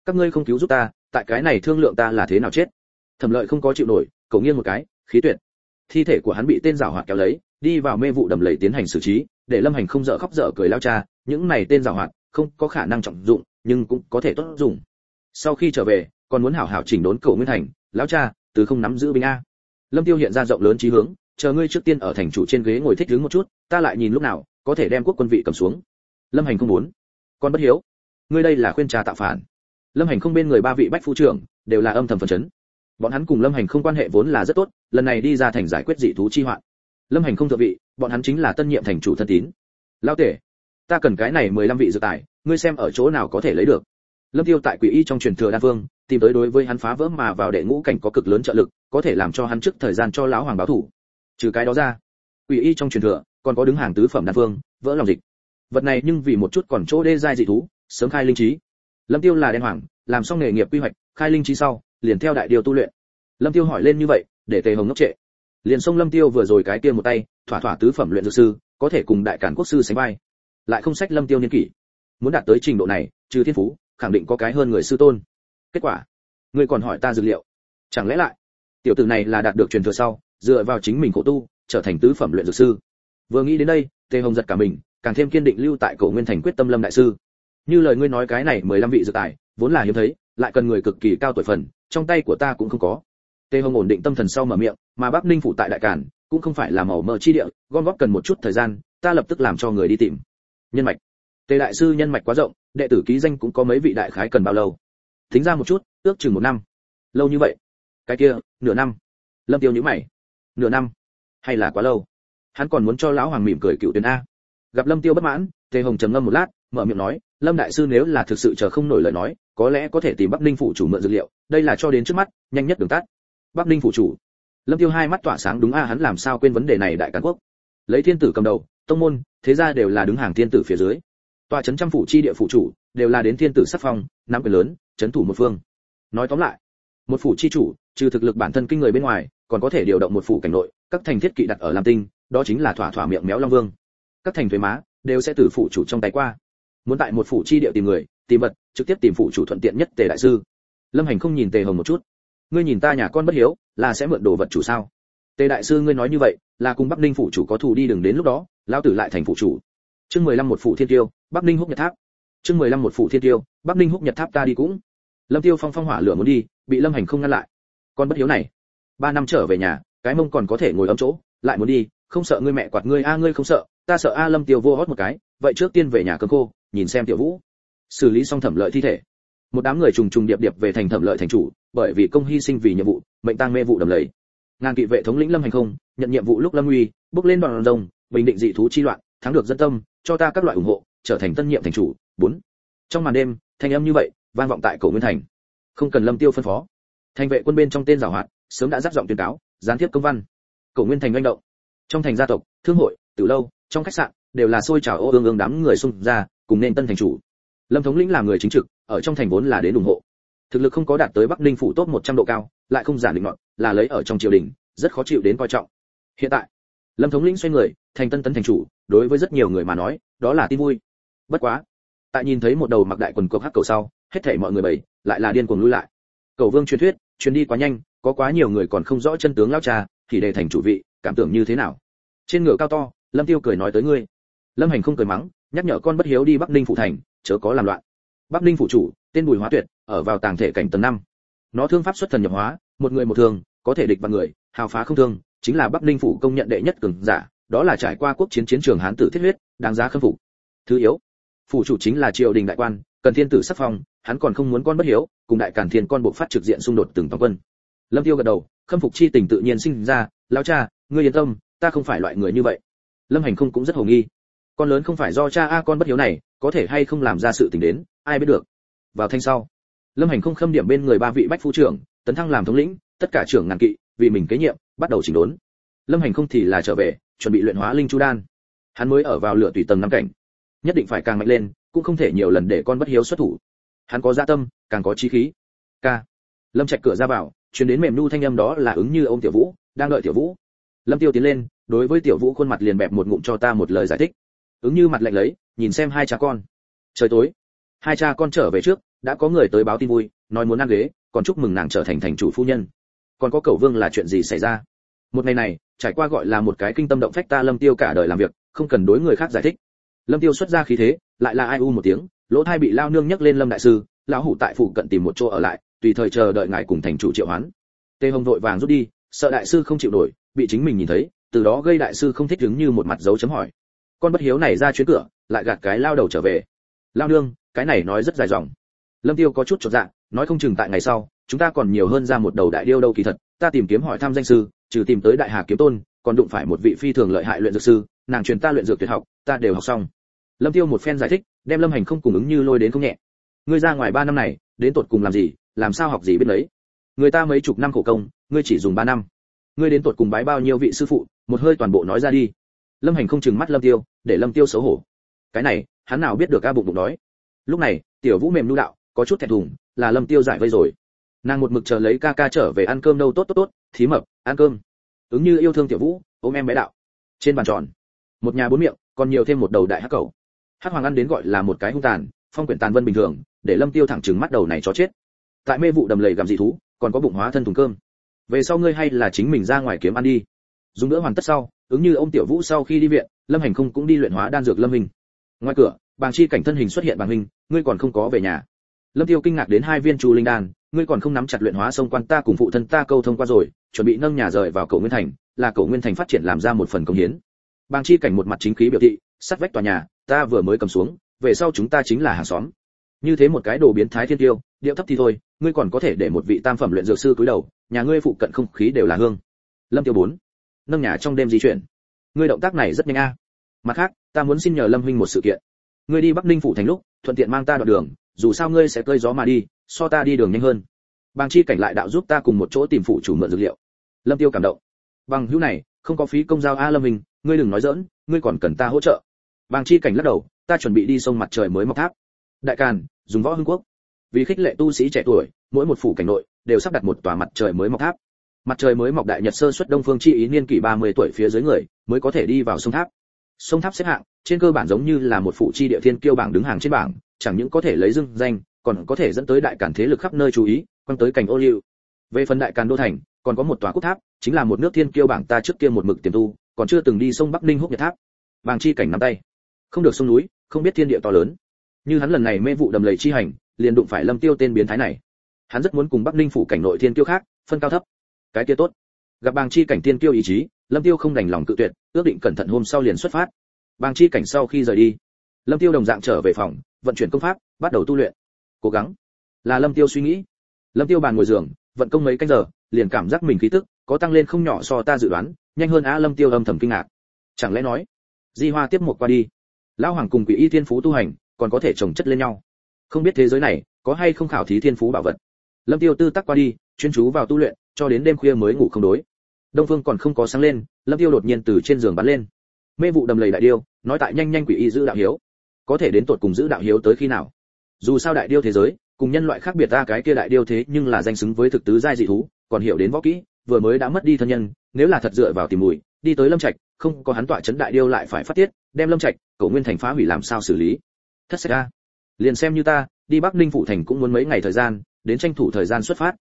Các ngươi không cứu giúp ta, tại cái này thương lượng ta là thế nào chết? Thẩm lợi không có chịu nổi, cậu nghiêng một cái, khí tuyệt. Thi thể của hắn bị tên giảo hoạt kéo lấy, đi vào mê vụ đầm lầy tiến hành xử trí, để lâm hành không dở khóc dở cười lao cha, những này tên giả hoạt, không có khả năng trọng dụng, nhưng cũng có thể tốt dùng. Sau khi trở về, còn muốn hảo hảo chỉnh đốn cầu nguyên thành, lão cha từ không nắm giữ binh a. Lâm tiêu hiện ra rộng lớn trí hướng chờ ngươi trước tiên ở thành chủ trên ghế ngồi thích đứng một chút, ta lại nhìn lúc nào, có thể đem quốc quân vị cầm xuống. Lâm hành không muốn. Con bất hiếu. Ngươi đây là khuyên trà tạo phản. Lâm hành không bên người ba vị bách phu trưởng, đều là âm thầm phần chấn. Bọn hắn cùng lâm hành không quan hệ vốn là rất tốt, lần này đi ra thành giải quyết dị thú chi hoạn. Lâm hành không thượng vị, bọn hắn chính là tân nhiệm thành chủ thân tín. Lao tể, ta cần cái này mười lăm vị dự tài, ngươi xem ở chỗ nào có thể lấy được. Lâm tiêu tại quỷ y trong truyền thừa đa phương tìm tới đối với hắn phá vỡ mà vào đệ ngũ cảnh có cực lớn trợ lực, có thể làm cho hắn trước thời gian cho lão hoàng báo thủ trừ cái đó ra, quỷ y trong truyền thừa còn có đứng hàng tứ phẩm đan phương, vỡ lòng dịch. Vật này nhưng vì một chút còn chỗ đê giai dị thú, sớm khai linh trí. Lâm tiêu là đen hoàng, làm xong nghề nghiệp quy hoạch, khai linh trí sau, liền theo đại điều tu luyện. Lâm tiêu hỏi lên như vậy, để tề hồng ngốc trệ. Liền xong lâm tiêu vừa rồi cái kia một tay, thỏa thỏa tứ phẩm luyện dược sư, có thể cùng đại cản quốc sư sánh vai. Lại không sách lâm tiêu niên kỷ. Muốn đạt tới trình độ này, trừ thiên phú, khẳng định có cái hơn người sư tôn. Kết quả, ngươi còn hỏi ta dược liệu. Chẳng lẽ lại, tiểu tử này là đạt được truyền thừa sau dựa vào chính mình khổ tu, trở thành tứ phẩm luyện dược sư. Vừa nghĩ đến đây, tề hồng giật cả mình, càng thêm kiên định lưu tại cổ nguyên thành quyết tâm lâm đại sư. Như lời ngươi nói cái này mười lăm vị dược tài, vốn là hiếm thấy, lại cần người cực kỳ cao tuổi phần, trong tay của ta cũng không có. Tề hồng ổn định tâm thần sau mở miệng, mà bắc ninh phụ tại đại cản, cũng không phải là màu mờ chi địa, gom góp cần một chút thời gian, ta lập tức làm cho người đi tìm. Nhân mạch. Tề đại sư nhân mạch quá rộng, đệ tử ký danh cũng có mấy vị đại khái cần bao lâu? Tính ra một chút, ước chừng một năm. Lâu như vậy. Cái kia, nửa năm. Lâm tiêu nhíu mày nửa năm. Hay là quá lâu. Hắn còn muốn cho lão hoàng mỉm cười cựu tuyến a. Gặp lâm tiêu bất mãn, tề hồng trầm ngâm một lát, mở miệng nói, lâm đại sư nếu là thực sự chờ không nổi lời nói, có lẽ có thể tìm bắc ninh phủ chủ mượn dược liệu. Đây là cho đến trước mắt, nhanh nhất đường tắt. Bắc ninh phủ chủ? Lâm tiêu hai mắt tỏa sáng, đúng a, hắn làm sao quên vấn đề này đại càn quốc? Lấy thiên tử cầm đầu, tông môn, thế ra đều là đứng hàng thiên tử phía dưới. Tòa trấn trăm phủ chi địa phủ chủ, đều là đến thiên tử sắc phong nắm quyền lớn trấn thủ một phương. Nói tóm lại, một phủ chi chủ, trừ thực lực bản thân kinh người bên ngoài còn có thể điều động một phủ cảnh nội, các thành thiết kỵ đặt ở lam tinh, đó chính là thỏa thỏa miệng méo long vương. Các thành thuế má đều sẽ từ phủ chủ trong tay qua. Muốn tại một phủ chi địa tìm người, tìm vật, trực tiếp tìm phủ chủ thuận tiện nhất tề đại sư. Lâm hành không nhìn tề hồng một chút. Ngươi nhìn ta nhà con bất hiếu, là sẽ mượn đồ vật chủ sao? Tề đại sư ngươi nói như vậy, là cùng bắc ninh phủ chủ có thù đi đừng đến lúc đó lao tử lại thành phủ chủ. Chương mười lăm một phủ thiên tiêu, bắc ninh húc nhật tháp. Chương mười lăm một phủ thiên tiêu, bắc ninh húc nhật tháp ta đi cũng. Lâm tiêu phong phong hỏa lửa muốn đi, bị lâm hành không ngăn lại. Con bất hiếu này ba năm trở về nhà, cái mông còn có thể ngồi ấm chỗ, lại muốn đi, không sợ ngươi mẹ quạt ngươi, a, ngươi không sợ, ta sợ a lâm tiêu vô hót một cái, vậy trước tiên về nhà cơm khô, nhìn xem tiểu vũ. Xử lý xong thẩm lợi thi thể. Một đám người trùng trùng điệp điệp về thành thẩm lợi thành chủ, bởi vì công hy sinh vì nhiệm vụ, mệnh tang mê vụ đầm lầy. Ngàn kỵ vệ thống lĩnh lâm hành không, nhận nhiệm vụ lúc lâm uy, bước lên đoàn rồng, bình định dị thú chi loạn, thắng được dân tâm, cho ta các loại ủng hộ, trở thành tân nhiệm thành chủ. Bốn. Trong màn đêm, thanh âm như vậy, vang vọng tại cổ nguyên thành. Không cần lâm tiêu phân phó. Thành vệ quân bên trong tên giảo hoạt sớm đã giáp giọng tuyên cáo, gián tiếp công văn. Cổ nguyên thành manh động. Trong thành gia tộc, thương hội, từ lâu, trong khách sạn, đều là xôi trào ô ương ương đám người xung ra, cùng nên tân thành chủ. Lâm thống lĩnh là người chính trực, ở trong thành vốn là đến ủng hộ. Thực lực không có đạt tới bắc ninh phủ tốt 100 độ cao, lại không giả định ngọn, là lấy ở trong triều đình, rất khó chịu đến coi trọng. Hiện tại, lâm thống lĩnh xoay người, thành tân tân thành chủ, đối với rất nhiều người mà nói, đó là tin vui. Bất quá, tại nhìn thấy một đầu mặc đại quần cộc hắc cầu sau, hết thảy mọi người bầy lại là điên cuồng lui lại. Cầu vương truyền thuyết, truyền đi quá nhanh có quá nhiều người còn không rõ chân tướng lao cha, thì đề thành chủ vị, cảm tưởng như thế nào? Trên ngựa cao to, lâm tiêu cười nói tới ngươi. Lâm hành không cười mắng, nhắc nhở con bất hiếu đi bắc ninh phụ thành, chớ có làm loạn. Bắc ninh phụ chủ, tên bùi hóa tuyệt, ở vào tàng thể cảnh tầng năm. Nó thương pháp xuất thần nhập hóa, một người một thường, có thể địch bằng người, hào phá không thương, chính là bắc ninh phủ công nhận đệ nhất cường giả, đó là trải qua quốc chiến chiến trường hán tử thiết huyết, đáng giá khâm phục. Thứ yếu, phủ chủ chính là triều đình đại quan, cần thiên tử sắc phong, hắn còn không muốn con bất hiếu, cùng đại cản thiên con buộc phát trực diện xung đột từng toàn quân lâm tiêu gật đầu khâm phục chi tình tự nhiên sinh ra lão cha ngươi yên tâm ta không phải loại người như vậy. Lâm hành không cũng rất hồ nghi. Con lớn không phải do cha a con bất hiếu này có thể hay không làm ra sự tình đến ai biết được. Vào thanh sau lâm hành không khâm điểm bên người ba vị bách phu trưởng tấn thăng làm thống lĩnh tất cả trưởng ngàn kỵ vì mình kế nhiệm bắt đầu chỉnh đốn. Lâm hành không thì là trở về chuẩn bị luyện hóa linh chu đan. Hắn mới ở vào lửa tùy tầng năm cảnh. Nhất định phải càng mạnh lên cũng không thể nhiều lần để con bất hiếu xuất thủ. Hắn có dạ tâm càng có chí khí. Ca, lâm trạch cửa ra vào truyền đến mềm nu thanh âm đó là ứng như ông tiểu vũ, đang đợi tiểu vũ. Lâm tiêu tiến lên, đối với tiểu vũ khuôn mặt liền bẹp một ngụm cho ta một lời giải thích. Ứng như mặt lạnh lấy, nhìn xem hai cha con. Trời tối. Hai cha con trở về trước, đã có người tới báo tin vui, nói muốn ăn ghế, còn chúc mừng nàng trở thành thành chủ phu nhân. Còn có cầu vương là chuyện gì xảy ra? Một ngày này, trải qua gọi là một cái kinh tâm động phách ta lâm tiêu cả đời làm việc, không cần đối người khác giải thích. Lâm tiêu xuất ra khí thế, lại là ai u một tiếng, lỗ thai bị lao nương nhấc lên lâm đại sư, lão hủ tại phụ cận tìm một chỗ ở lại tùy thời chờ đợi ngài cùng thành chủ triệu hoán. Tề hồng vội vàng rút đi, sợ đại sư không chịu nổi, bị chính mình nhìn thấy, từ đó gây đại sư không thích đứng như một mặt dấu chấm hỏi. Con bất hiếu này ra chuyến cửa, lại gạt cái lao đầu trở về. Lao đương cái này nói rất dài dòng. Lâm tiêu có chút chột dạ nói không chừng tại ngày sau, chúng ta còn nhiều hơn ra một đầu đại điêu đâu kỳ thật, ta tìm kiếm hỏi thăm danh sư, trừ tìm tới đại hà kiếm tôn, còn đụng phải một vị phi thường lợi hại luyện dược sư, nàng truyền ta luyện dược tuyệt học, ta đều học xong. Lâm tiêu một phen giải thích, đem lâm hành không cùng ứng như lôi đến không nhẹ. Ngươi ra ngoài ba năm này, đến tột cùng làm gì? Làm sao học gì biết đấy người ta mấy chục năm khổ công, ngươi chỉ dùng ba năm. Ngươi đến tuột cùng bái bao nhiêu vị sư phụ, một hơi toàn bộ nói ra đi. Lâm hành không chừng mắt lâm tiêu, để lâm tiêu xấu hổ. Cái này, hắn nào biết được a bụng bụng đói lúc này, tiểu vũ mềm nu đạo, có chút thẹn thùng, là lâm tiêu giải vây rồi. Nàng một mực chờ lấy ca ca trở về ăn cơm đâu tốt tốt tốt, thí mập, ăn cơm. Ứng như yêu thương tiểu vũ, ôm em bé đạo. Trên bàn tròn, một nhà bốn miệng, còn nhiều thêm một đầu đại hắc cầu. Hắc hoàng ăn đến gọi là một cái hung tàn, phong quyển tàn vân bình thường, để lâm tiêu thẳng trừng mắt đầu này chó chết tại mê vụ đầm lầy gặm dị thú, còn có bụng hóa thân thùng cơm. Về sau ngươi hay là chính mình ra ngoài kiếm ăn đi. Dùng nữa hoàn tất sau, ứng như ông tiểu vũ sau khi đi viện, lâm hành không cũng đi luyện hóa đan dược lâm hình. Ngoài cửa, bàng chi cảnh thân hình xuất hiện bàng hình, ngươi còn không có về nhà. Lâm tiêu kinh ngạc đến hai viên chu linh đan, ngươi còn không nắm chặt luyện hóa sông quan ta cùng phụ thân ta câu thông qua rồi, chuẩn bị nâng nhà rời vào cầu nguyên thành, là cầu nguyên thành phát triển làm ra một phần công hiến. Bàng chi cảnh một mặt chính khí biểu thị, sắt vách tòa nhà, ta vừa mới cầm xuống, về sau chúng ta chính là hàng xóm. Như thế một cái đồ biến thái thiên tiêu, điệu thấp thì thôi ngươi còn có thể để một vị tam phẩm luyện dược sư cúi đầu, nhà ngươi phụ cận không khí đều là hương. Lâm tiêu bốn, nâng nhà trong đêm di chuyển. Ngươi động tác này rất nhanh a. Mặt khác, ta muốn xin nhờ lâm huynh một sự kiện. Ngươi đi bắc ninh phủ thành lúc, thuận tiện mang ta đoạn đường, dù sao ngươi sẽ cơi gió mà đi, so ta đi đường nhanh hơn. Bằng chi cảnh lại đạo giúp ta cùng một chỗ tìm phụ chủ mượn dược liệu. Lâm tiêu cảm động. Bằng hữu này, không có phí công giao a lâm huynh, ngươi đừng nói dỡn ngươi còn cần ta hỗ trợ. Bằng chi cảnh lắc đầu, ta chuẩn bị đi sông mặt trời mới mọc tháp. Đại càn, dùng võ hưng quốc vì khích lệ tu sĩ trẻ tuổi, mỗi một phủ cảnh nội đều sắp đặt một tòa mặt trời mới mọc tháp. Mặt trời mới mọc đại nhật sơ xuất đông phương chi ý niên kỷ 30 tuổi phía dưới người mới có thể đi vào sông tháp. Sông tháp xếp hạng, trên cơ bản giống như là một phụ chi địa thiên kiêu bảng đứng hàng trên bảng, chẳng những có thể lấy dưng danh, còn có thể dẫn tới đại cản thế lực khắp nơi chú ý quan tới cảnh ô liu. Về phần đại càn đô thành, còn có một tòa quốc tháp, chính là một nước thiên kiêu bảng ta trước kia một mực tiềm tu, còn chưa từng đi sông bắc ninh húc nhật tháp. Bàng chi cảnh nắm tay. Không được sông núi, không biết thiên địa to lớn. Như hắn lần này mê vụ đầm lầy chi hành liền đụng phải lâm tiêu tên biến thái này. Hắn rất muốn cùng bắc ninh phủ cảnh nội thiên Tiêu khác, phân cao thấp. Cái kia tốt. Gặp bàng chi cảnh tiên Tiêu ý chí, lâm tiêu không đành lòng tự tuyệt, ước định cẩn thận hôm sau liền xuất phát. Bàng chi cảnh sau khi rời đi, lâm tiêu đồng dạng trở về phòng, vận chuyển công pháp, bắt đầu tu luyện. Cố gắng. Là lâm tiêu suy nghĩ. Lâm tiêu bàn ngồi giường, vận công mấy canh giờ, liền cảm giác mình khí tức có tăng lên không nhỏ so ta dự đoán, nhanh hơn á lâm tiêu âm thầm kinh ngạc. Chẳng lẽ nói, di hoa tiếp một qua đi, lão hoàng cùng quỷ y thiên phú tu hành, còn có thể trồng chất lên nhau? Không biết thế giới này có hay không khảo thí thiên phú bảo vật. Lâm tiêu tư tắc qua đi, chuyên chú vào tu luyện, cho đến đêm khuya mới ngủ không đối. Đông phương còn không có sáng lên, lâm tiêu đột nhiên từ trên giường bắn lên. Mê vụ đầm lầy đại điêu, nói tại nhanh nhanh quỷ y giữ đạo hiếu. Có thể đến tột cùng giữ đạo hiếu tới khi nào? Dù sao đại điêu thế giới, cùng nhân loại khác biệt ta cái kia đại điêu thế nhưng là danh xứng với thực tứ giai dị thú, còn hiểu đến võ kỹ, vừa mới đã mất đi thân nhân, nếu là thật dựa vào tìm mùi, đi tới lâm trạch, không có hắn tọa chấn đại điêu lại phải phát tiết, đem lâm trạch cổ nguyên thành phá hủy làm sao xử lý? Thất sách ra liền xem như ta, đi bắc ninh phụ thành cũng muốn mấy ngày thời gian, đến tranh thủ thời gian xuất phát.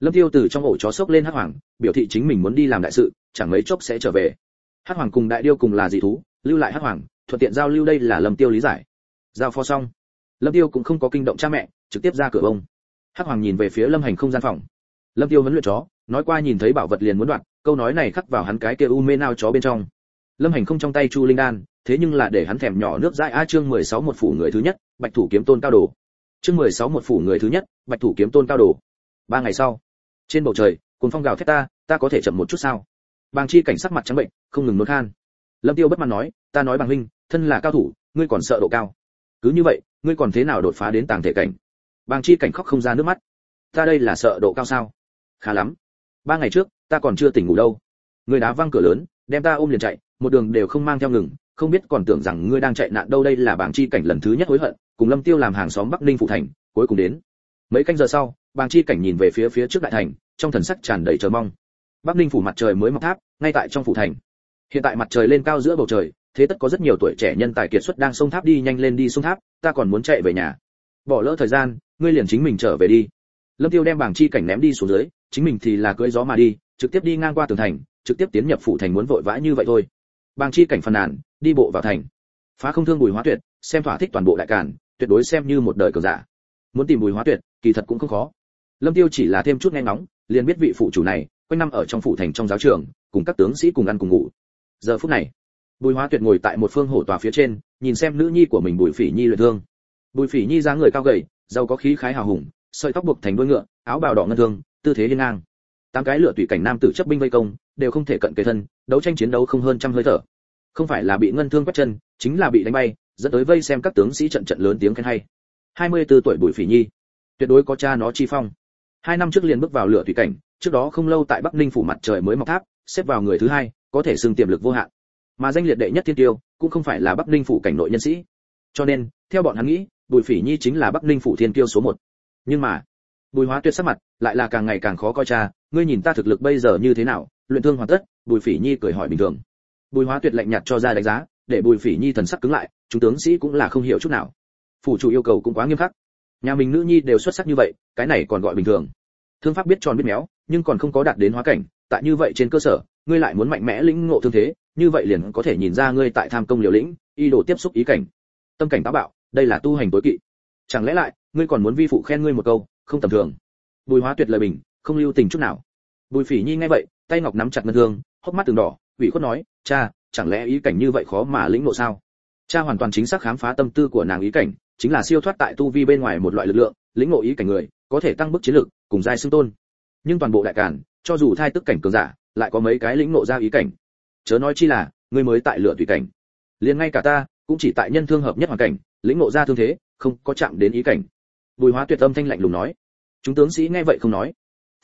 Lâm tiêu từ trong ổ chó sốc lên hắc hoàng, biểu thị chính mình muốn đi làm đại sự, chẳng mấy chốc sẽ trở về. Hắc hoàng cùng đại điêu cùng là dị thú, lưu lại hắc hoàng, thuận tiện giao lưu đây là lâm tiêu lý giải. Giao phó xong, lâm tiêu cũng không có kinh động cha mẹ, trực tiếp ra cửa bông. Hắc hoàng nhìn về phía lâm hành không gian phòng. Lâm tiêu vẫn luyện chó, nói qua nhìn thấy bảo vật liền muốn đoạt, câu nói này khắc vào hắn cái kia u mê nao chó bên trong. Lâm hành không trong tay chu linh đan thế nhưng là để hắn thèm nhỏ nước dãi. A chương 16 một phủ người thứ nhất, bạch thủ kiếm tôn cao đồ. Chương 16 một phủ người thứ nhất, bạch thủ kiếm tôn cao đồ. Ba ngày sau, trên bầu trời, cuồng phong gào thét ta ta có thể chậm một chút sao? Bàng chi cảnh sắc mặt trắng bệnh, không ngừng nôn khan. Lâm tiêu bất mãn nói, ta nói bằng huynh, thân là cao thủ, ngươi còn sợ độ cao. Cứ như vậy, ngươi còn thế nào đột phá đến tàng thể cảnh? Bàng chi cảnh khóc không ra nước mắt. Ta đây là sợ độ cao sao? Khá lắm. Ba ngày trước, ta còn chưa tỉnh ngủ đâu. Người đá văng cửa lớn, đem ta ôm liền chạy, một đường đều không mang theo ngừng không biết còn tưởng rằng ngươi đang chạy nạn đâu, đây là bàng chi cảnh lần thứ nhất hối hận, cùng lâm tiêu làm hàng xóm bắc ninh phụ thành, cuối cùng đến. Mấy canh giờ sau bàng chi cảnh nhìn về phía phía trước đại thành, trong thần sắc tràn đầy chờ mong. Bắc ninh phủ mặt trời mới mọc tháp, ngay tại trong phủ thành. Hiện tại mặt trời lên cao giữa bầu trời, thế tất có rất nhiều tuổi trẻ nhân tài kiệt xuất đang sông tháp đi nhanh lên đi sông tháp, ta còn muốn chạy về nhà. Bỏ lỡ thời gian, ngươi liền chính mình trở về đi. Lâm tiêu đem bảng chi cảnh ném đi xuống dưới, chính mình thì là cưỡi gió mà đi, trực tiếp đi ngang qua tường thành, trực tiếp tiến nhập phủ thành muốn vội vã như vậy thôi. Bảng chi cảnh phàn nàn đi bộ vào thành. Phá không thương bùi hóa tuyệt, xem thỏa thích toàn bộ đại cản tuyệt đối xem như một đời cường giả. Muốn tìm bùi hóa tuyệt, kỳ thật cũng không khó. Lâm tiêu chỉ là thêm chút nghe ngóng, liền biết vị phụ chủ này, quanh năm ở trong phủ thành trong giáo trường, cùng các tướng sĩ cùng ăn cùng ngủ. Giờ phút này, bùi hóa tuyệt ngồi tại một phương hổ tòa phía trên, nhìn xem nữ nhi của mình bùi phỉ nhi luyện thương. Bùi phỉ nhi dáng người cao gầy, giàu có khí khái hào hùng, sợi tóc buộc thành đuôi ngựa, áo bào đỏ ngân thương, tư thế hiên ngang. Tám cái lựa tùy cảnh nam tử chấp binh vây công, đều không thể cận kề thân, đấu tranh chiến đấu không hơn trăm hơi thở không phải là bị ngân thương quét chân, chính là bị đánh bay, dẫn tới vây xem các tướng sĩ trận trận lớn tiếng khen hay. 24 tuổi bùi phỉ nhi. Tuyệt đối có cha nó chi phong. Hai năm trước liền bước vào lửa thủy cảnh, trước đó không lâu tại bắc ninh phủ mặt trời mới mọc tháp, xếp vào người thứ hai, có thể xưng tiềm lực vô hạn. Mà danh liệt đệ nhất thiên tiêu, cũng không phải là bắc ninh phủ cảnh nội nhân sĩ. Cho nên, theo bọn hắn nghĩ, bùi phỉ nhi chính là bắc ninh phủ thiên tiêu số một. Nhưng mà, bùi hóa tuyệt sắc mặt lại là càng ngày càng khó coi cha, ngươi nhìn ta thực lực bây giờ như thế nào, luyện thương hoàn tất, bùi phỉ nhi cười hỏi bình thường bùi hóa tuyệt lạnh nhạt cho ra đánh giá, để bùi phỉ nhi thần sắc cứng lại, chúng tướng sĩ cũng là không hiểu chút nào. Phủ chủ yêu cầu cũng quá nghiêm khắc. Nhà mình nữ nhi đều xuất sắc như vậy, cái này còn gọi bình thường. Thương pháp biết tròn biết méo, nhưng còn không có đạt đến hóa cảnh, tại như vậy trên cơ sở, ngươi lại muốn mạnh mẽ lĩnh ngộ thương thế, như vậy liền có thể nhìn ra ngươi tại tham công liều lĩnh, y đồ tiếp xúc ý cảnh. Tâm cảnh táo bạo, đây là tu hành tối kỵ. Chẳng lẽ lại, ngươi còn muốn vi phụ khen ngươi một câu, không tầm thường. Bùi hóa tuyệt lời bình, không lưu tình chút nào. Bùi phỉ nhi nghe vậy, tay ngọc nắm chặt ngân thương, hốc mắt từng đỏ ủy khuất nói, cha, chẳng lẽ ý cảnh như vậy khó mà lĩnh ngộ sao? Cha hoàn toàn chính xác khám phá tâm tư của nàng ý cảnh, chính là siêu thoát tại tu vi bên ngoài một loại lực lượng, lĩnh ngộ ý cảnh người, có thể tăng bức chiến lực, cùng giai xưng tôn. Nhưng toàn bộ đại càn, cho dù thai tức cảnh cường giả, lại có mấy cái lĩnh ngộ ra ý cảnh. Chớ nói chi là, ngươi mới tại lựa tùy cảnh. Liền ngay cả ta, cũng chỉ tại nhân thương hợp nhất hoàn cảnh, lĩnh ngộ ra thương thế, không có chạm đến ý cảnh. Bùi hóa tuyệt âm thanh lạnh lùng nói. Chúng tướng sĩ nghe vậy không nói.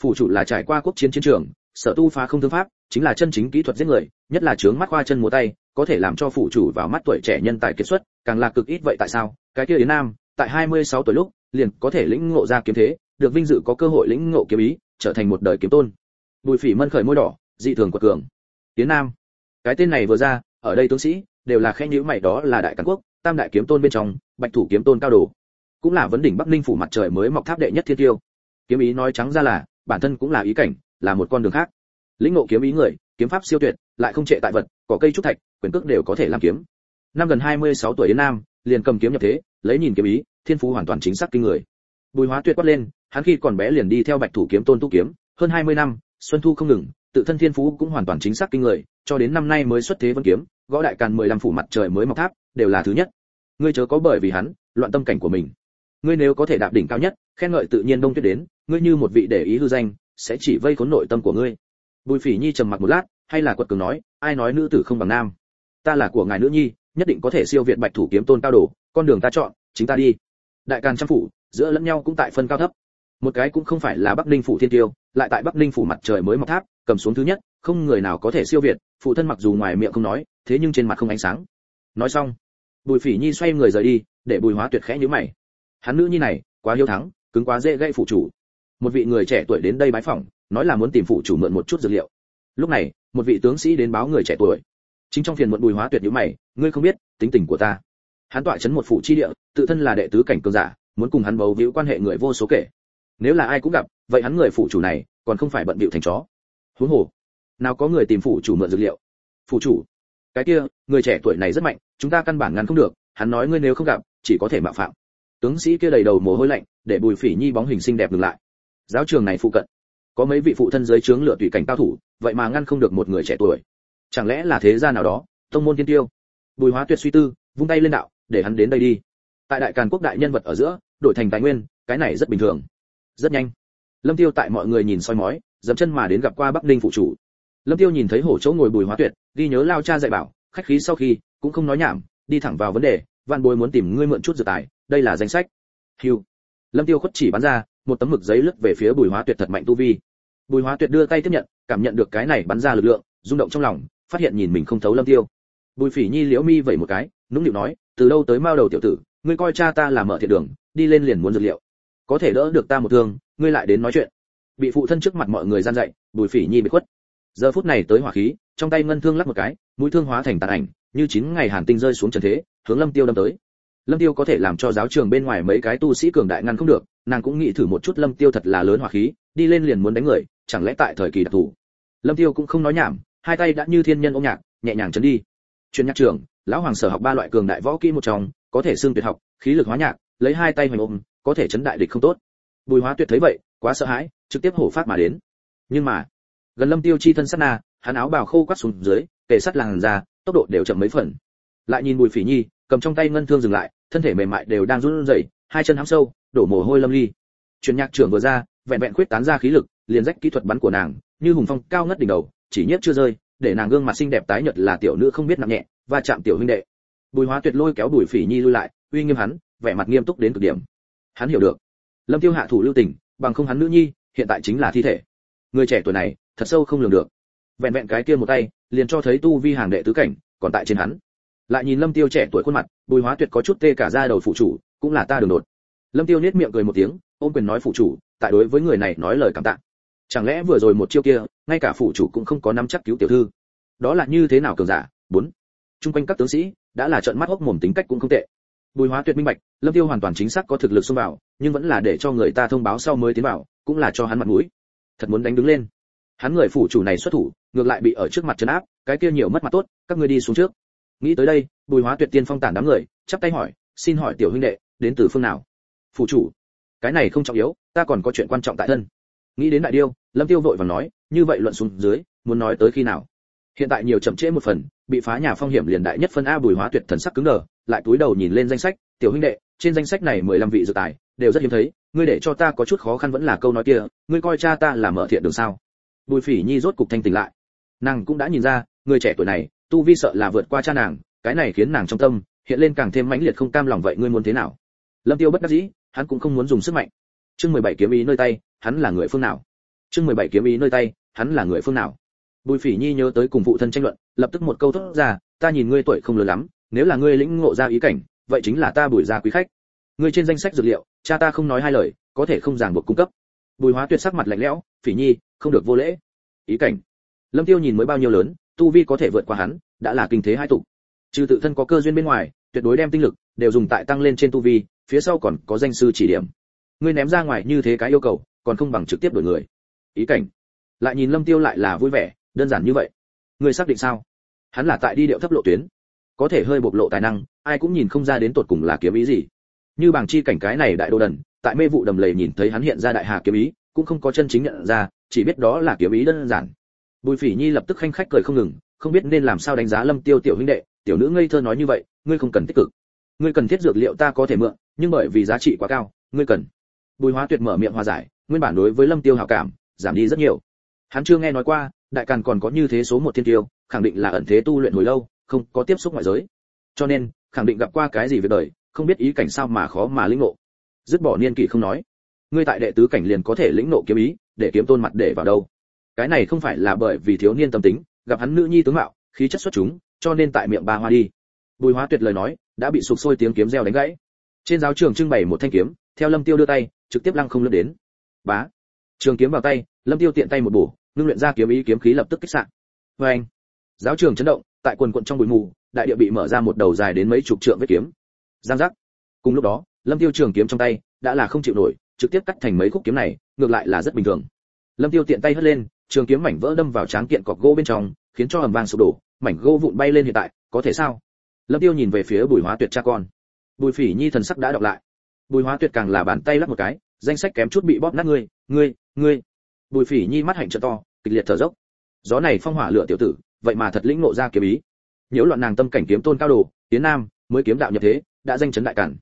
Phủ chủ là trải qua quốc chiến chiến trường, sở tu phá không thương pháp chính là chân chính kỹ thuật giết người, nhất là chướng mắt khoa chân múa tay, có thể làm cho phụ chủ vào mắt tuổi trẻ nhân tài kiệt xuất, càng là cực ít vậy tại sao? Cái kia yến nam, tại 26 tuổi lúc, liền có thể lĩnh ngộ ra kiếm thế, được vinh dự có cơ hội lĩnh ngộ kiếm ý, trở thành một đời kiếm tôn. Bùi phỉ mân khởi môi đỏ, dị thường quật cường. Yến nam, cái tên này vừa ra, ở đây tướng sĩ, đều là khen nhữ mày, đó là đại cán quốc, tam đại kiếm tôn bên trong, bạch thủ kiếm tôn cao đồ. Cũng là vấn đỉnh bắc ninh phủ mặt trời mới mọc tháp đệ nhất thiên tiêu. Kiếm ý nói trắng ra là, bản thân cũng là ý cảnh, là một con đường khác lĩnh ngộ kiếm ý người, kiếm pháp siêu tuyệt, lại không trệ tại vật, cỏ cây trúc thạch, quyền cước đều có thể làm kiếm. Năm gần 26 tuổi đến nam, liền cầm kiếm nhập thế, lấy nhìn kiếm ý, thiên phú hoàn toàn chính xác kinh người. Bùi hóa tuyệt quát lên, hắn khi còn bé liền đi theo bạch thủ kiếm tôn tu kiếm, hơn 20 năm, xuân thu không ngừng, tự thân thiên phú cũng hoàn toàn chính xác kinh người, cho đến năm nay mới xuất thế vân kiếm, gõ đại càn 15 phủ mặt trời mới mọc tháp, đều là thứ nhất. Ngươi chớ có bởi vì hắn, loạn tâm cảnh của mình. Ngươi nếu có thể đạp đỉnh cao nhất, khen ngợi tự nhiên đông tuyết đến, ngươi như một vị để ý hư danh, sẽ chỉ vây khốn nội tâm của ngươi bùi phỉ nhi trầm mặc một lát, hay là quật cường nói, ai nói nữ tử không bằng nam? Ta là của ngài nữ nhi, nhất định có thể siêu việt bạch thủ kiếm tôn cao đồ, con đường ta chọn, chính ta đi. Đại càn trăm phủ, giữa lẫn nhau cũng tại phân cao thấp. Một cái cũng không phải là bắc ninh phủ thiên tiêu, lại tại bắc ninh phủ mặt trời mới mọc tháp, cầm xuống thứ nhất, không người nào có thể siêu việt, phụ thân mặc dù ngoài miệng không nói, thế nhưng trên mặt không ánh sáng. Nói xong, bùi phỉ nhi xoay người rời đi, để bùi hóa tuyệt khẽ nhíu mày. Hắn nữ nhi này, quá hiếu thắng, cứng quá dễ gây phụ chủ. Một vị người trẻ tuổi đến đây bái phỏng nói là muốn tìm phụ chủ mượn một chút dược liệu. Lúc này, một vị tướng sĩ đến báo người trẻ tuổi. Chính trong phiền muộn bùi hóa tuyệt nhíu mày, ngươi không biết tính tình của ta. Hắn tọa chấn một phụ chi địa, tự thân là đệ tứ cảnh cường giả, muốn cùng hắn bầu víu quan hệ người vô số kể. Nếu là ai cũng gặp, vậy hắn người phụ chủ này, còn không phải bận bịu thành chó. Huống hồ, nào có người tìm phụ chủ mượn dược liệu? Phụ chủ, cái kia, người trẻ tuổi này rất mạnh, chúng ta căn bản ngăn không được, hắn nói ngươi nếu không gặp, chỉ có thể mạo phạm. Tướng sĩ kia đầy đầu mồ hôi lạnh, để bùi phỉ nhi bóng hình xinh đẹp ngừng lại. Giáo trường này phụ cận có mấy vị phụ thân dưới trướng lựa tùy cảnh cao thủ, vậy mà ngăn không được một người trẻ tuổi. Chẳng lẽ là thế gia nào đó, tông môn tiên tiêu? Bùi hóa tuyệt suy tư, vung tay lên đạo, để hắn đến đây đi. Tại đại càn quốc đại nhân vật ở giữa, đổi thành tài nguyên, cái này rất bình thường. Rất nhanh. Lâm tiêu tại mọi người nhìn soi mói dẫm chân mà đến gặp qua bắc ninh phụ chủ. Lâm tiêu nhìn thấy hổ chỗ ngồi bùi hóa tuyệt, ghi nhớ lao cha dạy bảo, khách khí sau khi, cũng không nói nhảm, đi thẳng vào vấn đề văn bối muốn tìm ngươi mượn chút dự tài, đây là danh sách. Hiu lâm tiêu khuất chỉ bắn ra một tấm mực giấy lướt về phía bùi hóa tuyệt thật mạnh tu vi. Bùi hóa tuyệt đưa tay tiếp nhận, cảm nhận được cái này bắn ra lực lượng, rung động trong lòng, phát hiện nhìn mình không thấu lâm tiêu. Bùi phỉ nhi liễu mi vẩy một cái, nũng nịu nói, từ đâu tới mao đầu tiểu tử, ngươi coi cha ta là mở thiệt đường, đi lên liền muốn dược liệu. Có thể đỡ được ta một thương, ngươi lại đến nói chuyện. Bị phụ thân trước mặt mọi người gian dạy, bùi phỉ nhi bị khuất. Giờ phút này tới hỏa khí, trong tay ngân thương lắc một cái, mũi thương hóa thành tàn ảnh, như chín ngày hàn tinh rơi xuống trần thế, hướng lâm tiêu đâm tới lâm tiêu có thể làm cho giáo trường bên ngoài mấy cái tu sĩ cường đại ngăn không được, nàng cũng nghĩ thử một chút lâm tiêu thật là lớn hỏa khí, đi lên liền muốn đánh người, chẳng lẽ tại thời kỳ đặc thù? Lâm tiêu cũng không nói nhảm, hai tay đã như thiên nhân ôm nhạc, nhẹ nhàng chấn đi. Chuyên nhạc trưởng, lão hoàng sở học ba loại cường đại võ kỹ một trong, có thể xương tuyệt học, khí lực hóa nhạc, lấy hai tay hoành ôm, có thể chấn đại địch không tốt. Bùi hóa tuyệt thấy vậy, quá sợ hãi, trực tiếp hổ phát mà đến. Nhưng mà, gần lâm tiêu chi thân sát na, hắn áo bào khô quắt xuống dưới, kề sắt làn ra tốc độ đều chậm mấy phần. Lại nhìn bùi phỉ nhi cầm trong tay ngân thương dừng lại, thân thể mềm mại đều đang run rẩy, hai chân hám sâu, đổ mồ hôi lâm ly. Truyền nhạc trưởng vừa ra, vẹn vẹn khuyết tán ra khí lực, liền rách kỹ thuật bắn của nàng, như hùng phong cao ngất đỉnh đầu, chỉ nhất chưa rơi, để nàng gương mặt xinh đẹp tái nhợt là tiểu nữ không biết nặng nhẹ và chạm tiểu huynh đệ. Bùi hóa tuyệt lôi kéo bùi phỉ nhi lui lại, uy nghiêm hắn, vẻ mặt nghiêm túc đến cực điểm. Hắn hiểu được. Lâm tiêu hạ thủ lưu tình, bằng không hắn nữ nhi, hiện tại chính là thi thể. Người trẻ tuổi này, thật sâu không lường được. Vẹn vẹn cái kia một tay, liền cho thấy tu vi hàng đệ tứ cảnh, còn tại trên hắn lại nhìn lâm tiêu trẻ tuổi khuôn mặt, bùi hóa tuyệt có chút tê cả da đầu phụ chủ, cũng là ta đường đột. Lâm tiêu nết miệng cười một tiếng, ôm quyền nói phụ chủ, tại đối với người này nói lời cảm tạ. Chẳng lẽ vừa rồi một chiêu kia, ngay cả phụ chủ cũng không có nắm chắc cứu tiểu thư? Đó là như thế nào cường giả? Bốn. Trung quanh các tướng sĩ, đã là trợn mắt hốc mồm tính cách cũng không tệ. Bùi hóa tuyệt minh bạch, lâm tiêu hoàn toàn chính xác có thực lực xông vào, nhưng vẫn là để cho người ta thông báo sau mới tiến vào, cũng là cho hắn mặt mũi. Thật muốn đánh đứng lên. Hắn người phủ chủ này xuất thủ, ngược lại bị ở trước mặt trấn áp, cái kia nhiều mất mặt tốt, các ngươi đi xuống trước nghĩ tới đây, bùi hóa tuyệt tiên phong tản đám người, chắp tay hỏi, xin hỏi tiểu huynh đệ, đến từ phương nào? Phủ chủ. Cái này không trọng yếu, ta còn có chuyện quan trọng tại thân. Nghĩ đến đại điêu, lâm tiêu vội vàng nói, như vậy luận xuống dưới, muốn nói tới khi nào? Hiện tại nhiều chậm trễ một phần, bị phá nhà phong hiểm liền đại nhất phân a bùi hóa tuyệt thần sắc cứng đờ, lại túi đầu nhìn lên danh sách, tiểu huynh đệ, trên danh sách này mười lăm vị dự tài, đều rất hiếm thấy, ngươi để cho ta có chút khó khăn vẫn là câu nói kia, ngươi coi cha ta là mở thiện đường sao? Bùi phỉ nhi rốt cục thanh tỉnh lại. Nàng cũng đã nhìn ra, người trẻ tuổi này tu vi sợ là vượt qua cha nàng, cái này khiến nàng trong tâm, hiện lên càng thêm mãnh liệt không cam lòng vậy ngươi muốn thế nào? Lâm tiêu bất đắc dĩ, hắn cũng không muốn dùng sức mạnh. Chương mười bảy kiếm ý nơi tay, hắn là người phương nào? Chương mười bảy kiếm ý nơi tay, hắn là người phương nào? Bùi phỉ nhi nhớ tới cùng phụ thân tranh luận, lập tức một câu thốt ra, ta nhìn ngươi tuổi không lớn lắm, nếu là ngươi lĩnh ngộ ra ý cảnh, vậy chính là ta bùi ra quý khách. Ngươi trên danh sách dược liệu, cha ta không nói hai lời, có thể không ràng buộc cung cấp. Bùi hóa tuyệt sắc mặt lạnh lẽo, phỉ nhi, không được vô lễ. Ý cảnh? Lâm tiêu nhìn mới bao nhiêu lớn tu vi có thể vượt qua hắn, đã là kinh thế hai tụ. Trừ tự thân có cơ duyên bên ngoài, tuyệt đối đem tinh lực đều dùng tại tăng lên trên tu vi, phía sau còn có danh sư chỉ điểm. Ngươi ném ra ngoài như thế cái yêu cầu, còn không bằng trực tiếp đổi người. Ý cảnh. Lại nhìn lâm tiêu lại là vui vẻ, đơn giản như vậy. Ngươi xác định sao? Hắn là tại đi điệu thấp lộ tuyến. Có thể hơi bộc lộ tài năng, ai cũng nhìn không ra đến tột cùng là kiếm ý gì. Như bảng chi cảnh cái này đại đô đần, tại mê vụ đầm lầy nhìn thấy hắn hiện ra đại hà kiếm ý, cũng không có chân chính nhận ra, chỉ biết đó là kiếm ý đơn giản bùi phỉ nhi lập tức khanh khách cười không ngừng, không biết nên làm sao đánh giá lâm tiêu tiểu huynh đệ, tiểu nữ ngây thơ nói như vậy, ngươi không cần tích cực. Ngươi cần thiết dược liệu ta có thể mượn, nhưng bởi vì giá trị quá cao, ngươi cần. Bùi hóa tuyệt mở miệng hòa giải, nguyên bản đối với lâm tiêu hảo cảm, giảm đi rất nhiều. Hắn chưa nghe nói qua, đại càn còn có như thế số một thiên tiêu, khẳng định là ẩn thế tu luyện hồi lâu, không có tiếp xúc ngoại giới. Cho nên, khẳng định gặp qua cái gì về đời, không biết ý cảnh sao mà khó mà lĩnh ngộ. Dứt bỏ niên kỷ không nói. Ngươi tại đệ tứ cảnh liền có thể lĩnh ngộ kiếm ý, để kiếm tôn mặt để vào đâu? Cái này không phải là bởi vì thiếu niên tâm tính, gặp hắn nữ nhi tướng mạo, khí chất xuất chúng, cho nên tại miệng ba hoa đi. Bùi hóa tuyệt lời nói, đã bị sụp sôi tiếng kiếm reo đánh gãy. Trên giáo trường trưng bày một thanh kiếm, theo lâm tiêu đưa tay, trực tiếp lăng không lướt đến. Bá. Trường kiếm vào tay, lâm tiêu tiện tay một bổ, ngưng luyện ra kiếm ý kiếm khí lập tức kích sạn vê anh. Giáo trường chấn động, tại quần quận trong bụi mù, đại địa bị mở ra một đầu dài đến mấy chục trượng vết kiếm. Giang giác. Cùng lúc đó, lâm tiêu trường kiếm trong tay, đã là không chịu nổi, trực tiếp cắt thành mấy khúc kiếm này, ngược lại là rất bình thường. Lâm tiêu tiện tay hất lên trường kiếm mảnh vỡ đâm vào tráng kiện cọc gỗ bên trong, khiến cho hầm vang sụp đổ, mảnh gỗ vụn bay lên hiện tại, có thể sao? Lâm tiêu nhìn về phía bùi hóa tuyệt cha con. Bùi phỉ nhi thần sắc đã đọc lại. Bùi hóa tuyệt càng là bàn tay lắc một cái, danh sách kém chút bị bóp nát ngươi ngươi ngươi. Bùi phỉ nhi mắt hạnh trợ to, kịch liệt thở dốc. Gió này phong hỏa lửa tiểu tử, vậy mà thật lĩnh ngộ ra kiếm ý. Nhiễu loạn nàng tâm cảnh kiếm tôn cao đồ tiến nam, mới kiếm đạo nhập thế, đã danh chấn đại cản.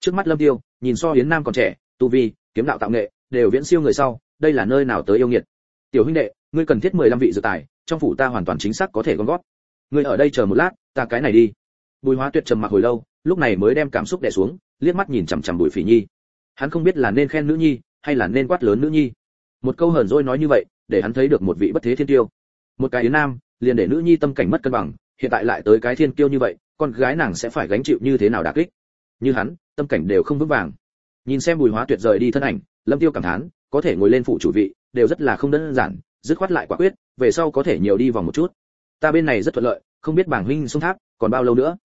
Trước mắt lâm tiêu, nhìn so yến nam còn trẻ, tu vi, kiếm đạo tạo nghệ, đều viễn siêu người sau, đây là nơi nào tới yêu nghiệt? Tiểu huynh đệ, ngươi cần thiết 15 vị dự tài, trong phủ ta hoàn toàn chính xác có thể gom gót ngươi ở đây chờ một lát, ta cái này đi. Bùi hóa tuyệt trầm mặc hồi lâu, lúc này mới đem cảm xúc đè xuống, liếc mắt nhìn chằm chằm bùi phỉ nhi. Hắn không biết là nên khen nữ nhi, hay là nên quát lớn nữ nhi. Một câu hờn dỗi nói như vậy, để hắn thấy được một vị bất thế thiên tiêu. Một cái yến nam, liền để nữ nhi tâm cảnh mất cân bằng, hiện tại lại tới cái thiên kiêu như vậy, con gái nàng sẽ phải gánh chịu như thế nào đả kích? Như hắn, tâm cảnh đều không vững vàng. Nhìn xem bùi hóa tuyệt rời đi thân ảnh lâm tiêu cảm thán, có thể ngồi lên phụ chủ vị, đều rất là không đơn giản, dứt khoát lại quả quyết, về sau có thể nhiều đi vòng một chút. Ta bên này rất thuận lợi, không biết bảng huynh sông tháp còn bao lâu nữa.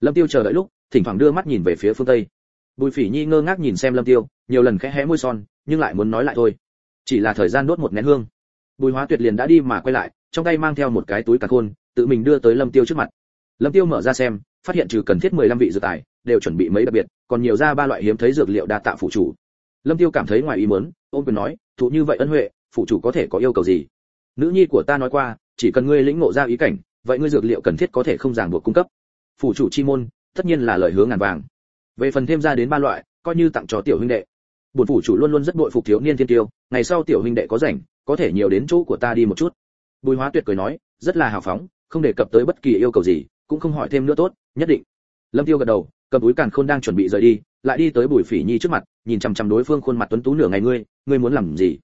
Lâm tiêu chờ đợi lúc, thỉnh thoảng đưa mắt nhìn về phía phương tây. Bùi phỉ nhi ngơ ngác nhìn xem lâm tiêu, nhiều lần khẽ hé môi son, nhưng lại muốn nói lại thôi. Chỉ là thời gian đốt một nén hương. Bùi hóa tuyệt liền đã đi mà quay lại, trong tay mang theo một cái túi cà khôn, tự mình đưa tới lâm tiêu trước mặt. Lâm tiêu mở ra xem, phát hiện trừ cần thiết 15 vị dược tài, đều chuẩn bị mấy đặc biệt, còn nhiều ra ba loại hiếm thấy dược liệu đa tạ phụ chủ lâm tiêu cảm thấy ngoài ý muốn ôn quyền nói thụ như vậy ân huệ phụ chủ có thể có yêu cầu gì? Nữ nhi của ta nói qua, chỉ cần ngươi lĩnh ngộ ra ý cảnh, vậy ngươi dược liệu cần thiết có thể không ràng buộc cung cấp. Phụ chủ chi môn, tất nhiên là lời hướng ngàn vàng. Về phần thêm ra đến ba loại, coi như tặng cho tiểu huynh đệ. Bổn phủ chủ luôn luôn rất bội phục thiếu niên thiên tiêu, ngày sau tiểu huynh đệ có rảnh, có thể nhiều đến chỗ của ta đi một chút. Bùi hóa tuyệt cười nói, rất là hào phóng, không đề cập tới bất kỳ yêu cầu gì, cũng không hỏi thêm nữa tốt, nhất định. Lâm tiêu gật đầu, cầm túi càn khôn đang chuẩn bị rời đi lại đi tới bùi phỉ nhi trước mặt, nhìn chằm chằm đối phương khuôn mặt tuấn tú nửa ngày ngươi ngươi muốn làm gì?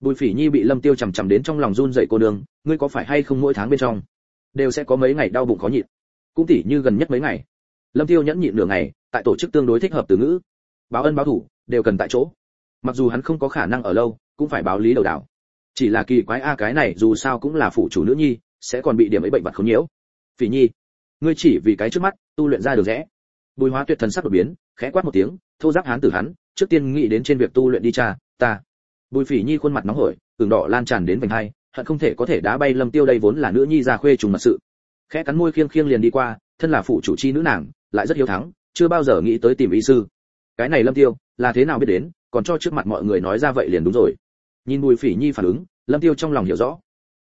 Bùi phỉ nhi bị lâm tiêu chằm chằm đến trong lòng run rẩy cô đường, ngươi có phải hay không mỗi tháng bên trong đều sẽ có mấy ngày đau bụng khó nhịn? Cũng tỉ như gần nhất mấy ngày. Lâm tiêu nhẫn nhịn nửa ngày, tại tổ chức tương đối thích hợp từ ngữ, báo ân báo thủ, đều cần tại chỗ. Mặc dù hắn không có khả năng ở lâu, cũng phải báo lý đầu đảo. Chỉ là kỳ quái a à, cái này dù sao cũng là phụ chủ nữ nhi, sẽ còn bị điểm ấy bệnh vật không nhiễu. Phỉ nhi, ngươi chỉ vì cái trước mắt, tu luyện ra được rẽ bùi hóa tuyệt thần sắc đột biến, khẽ quát một tiếng, thô giáp hán tử hắn, trước tiên nghĩ đến trên việc tu luyện đi cha, ta. Bùi phỉ nhi khuôn mặt nóng hổi, ửng đỏ lan tràn đến vành hai, hận không thể có thể đá bay lâm tiêu đây vốn là nữ nhi già khuê trùng mật sự. Khẽ cắn môi khiêng khiêng liền đi qua, thân là phụ chủ chi nữ nàng, lại rất hiếu thắng, chưa bao giờ nghĩ tới tìm y sư. Cái này lâm tiêu, là thế nào biết đến, còn cho trước mặt mọi người nói ra vậy liền đúng rồi. Nhìn bùi phỉ nhi phản ứng, lâm tiêu trong lòng hiểu rõ.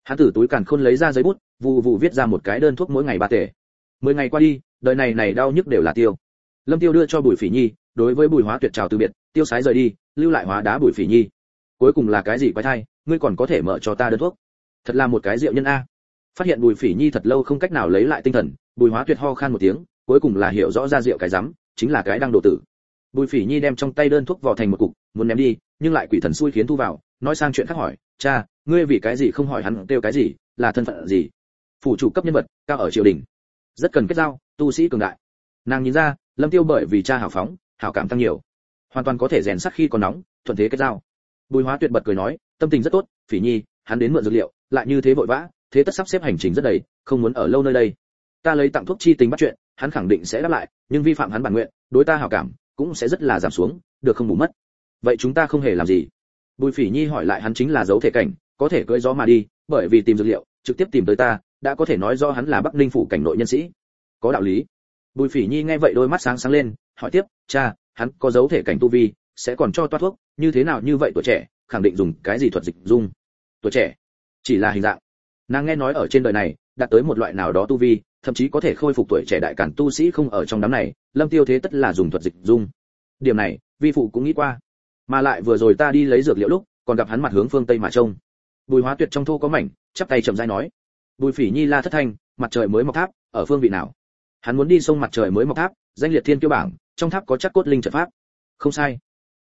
Hắn từ túi càn khôn lấy ra giấy bút vụ vụ viết ra một cái đơn thuốc mỗi ngày ba tể mười ngày qua đi đời này này đau nhức đều là tiêu. Lâm tiêu đưa cho bùi phỉ nhi, đối với bùi hóa tuyệt chào từ biệt, tiêu sái rời đi, lưu lại hóa đá bùi phỉ nhi. Cuối cùng là cái gì quái thai, ngươi còn có thể mở cho ta đơn thuốc. Thật là một cái rượu nhân a. Phát hiện bùi phỉ nhi thật lâu không cách nào lấy lại tinh thần, bùi hóa tuyệt ho khan một tiếng, cuối cùng là hiểu rõ ra rượu cái rắm, chính là cái đang đổ tử. Bùi phỉ nhi đem trong tay đơn thuốc vò thành một cục, muốn ném đi, nhưng lại quỷ thần xui khiến thu vào, nói sang chuyện khác hỏi, cha, ngươi vì cái gì không hỏi hắn kêu cái gì, là thân phận gì? Phủ chủ cấp nhân vật, cao ở triều đình rất cần kết giao, tu sĩ cường đại. Nàng nhìn ra, lâm tiêu bởi vì cha hào phóng, hảo cảm tăng nhiều. Hoàn toàn có thể rèn sắc khi còn nóng, thuận thế kết giao. Bùi hóa tuyệt bật cười nói, tâm tình rất tốt, phỉ nhi, hắn đến mượn dược liệu, lại như thế vội vã, thế tất sắp xếp hành trình rất đầy, không muốn ở lâu nơi đây. Ta lấy tặng thuốc chi tính bắt chuyện, hắn khẳng định sẽ đáp lại, nhưng vi phạm hắn bản nguyện, đối ta hảo cảm, cũng sẽ rất là giảm xuống, được không bù mất. Vậy chúng ta không hề làm gì. Bùi phỉ nhi hỏi lại hắn chính là dấu thể cảnh, có thể cưỡi gió mà đi, bởi vì tìm dược liệu, trực tiếp tìm tới ta đã có thể nói do hắn là bắc ninh phủ cảnh nội nhân sĩ. Có đạo lý. Bùi phỉ nhi nghe vậy đôi mắt sáng sáng lên, hỏi tiếp, cha, hắn có dấu thể cảnh tu vi, sẽ còn cho toát thuốc, như thế nào như vậy tuổi trẻ, khẳng định dùng cái gì thuật dịch dung? Tuổi trẻ. Chỉ là hình dạng. Nàng nghe nói ở trên đời này, đạt tới một loại nào đó tu vi, thậm chí có thể khôi phục tuổi trẻ đại cản tu sĩ không ở trong đám này, lâm tiêu thế tất là dùng thuật dịch dung. Điểm này, vi phụ cũng nghĩ qua. Mà lại vừa rồi ta đi lấy dược liệu lúc, còn gặp hắn mặt hướng phương tây mà trông. Bùi hóa tuyệt trong thô có mảnh, chắp tay chậm rãi nói bùi phỉ nhi la thất thanh, mặt trời mới mọc tháp, ở phương vị nào? Hắn muốn đi sông mặt trời mới mọc tháp, danh liệt thiên kiêu bảng, trong tháp có chắc cốt linh trận pháp. Không sai.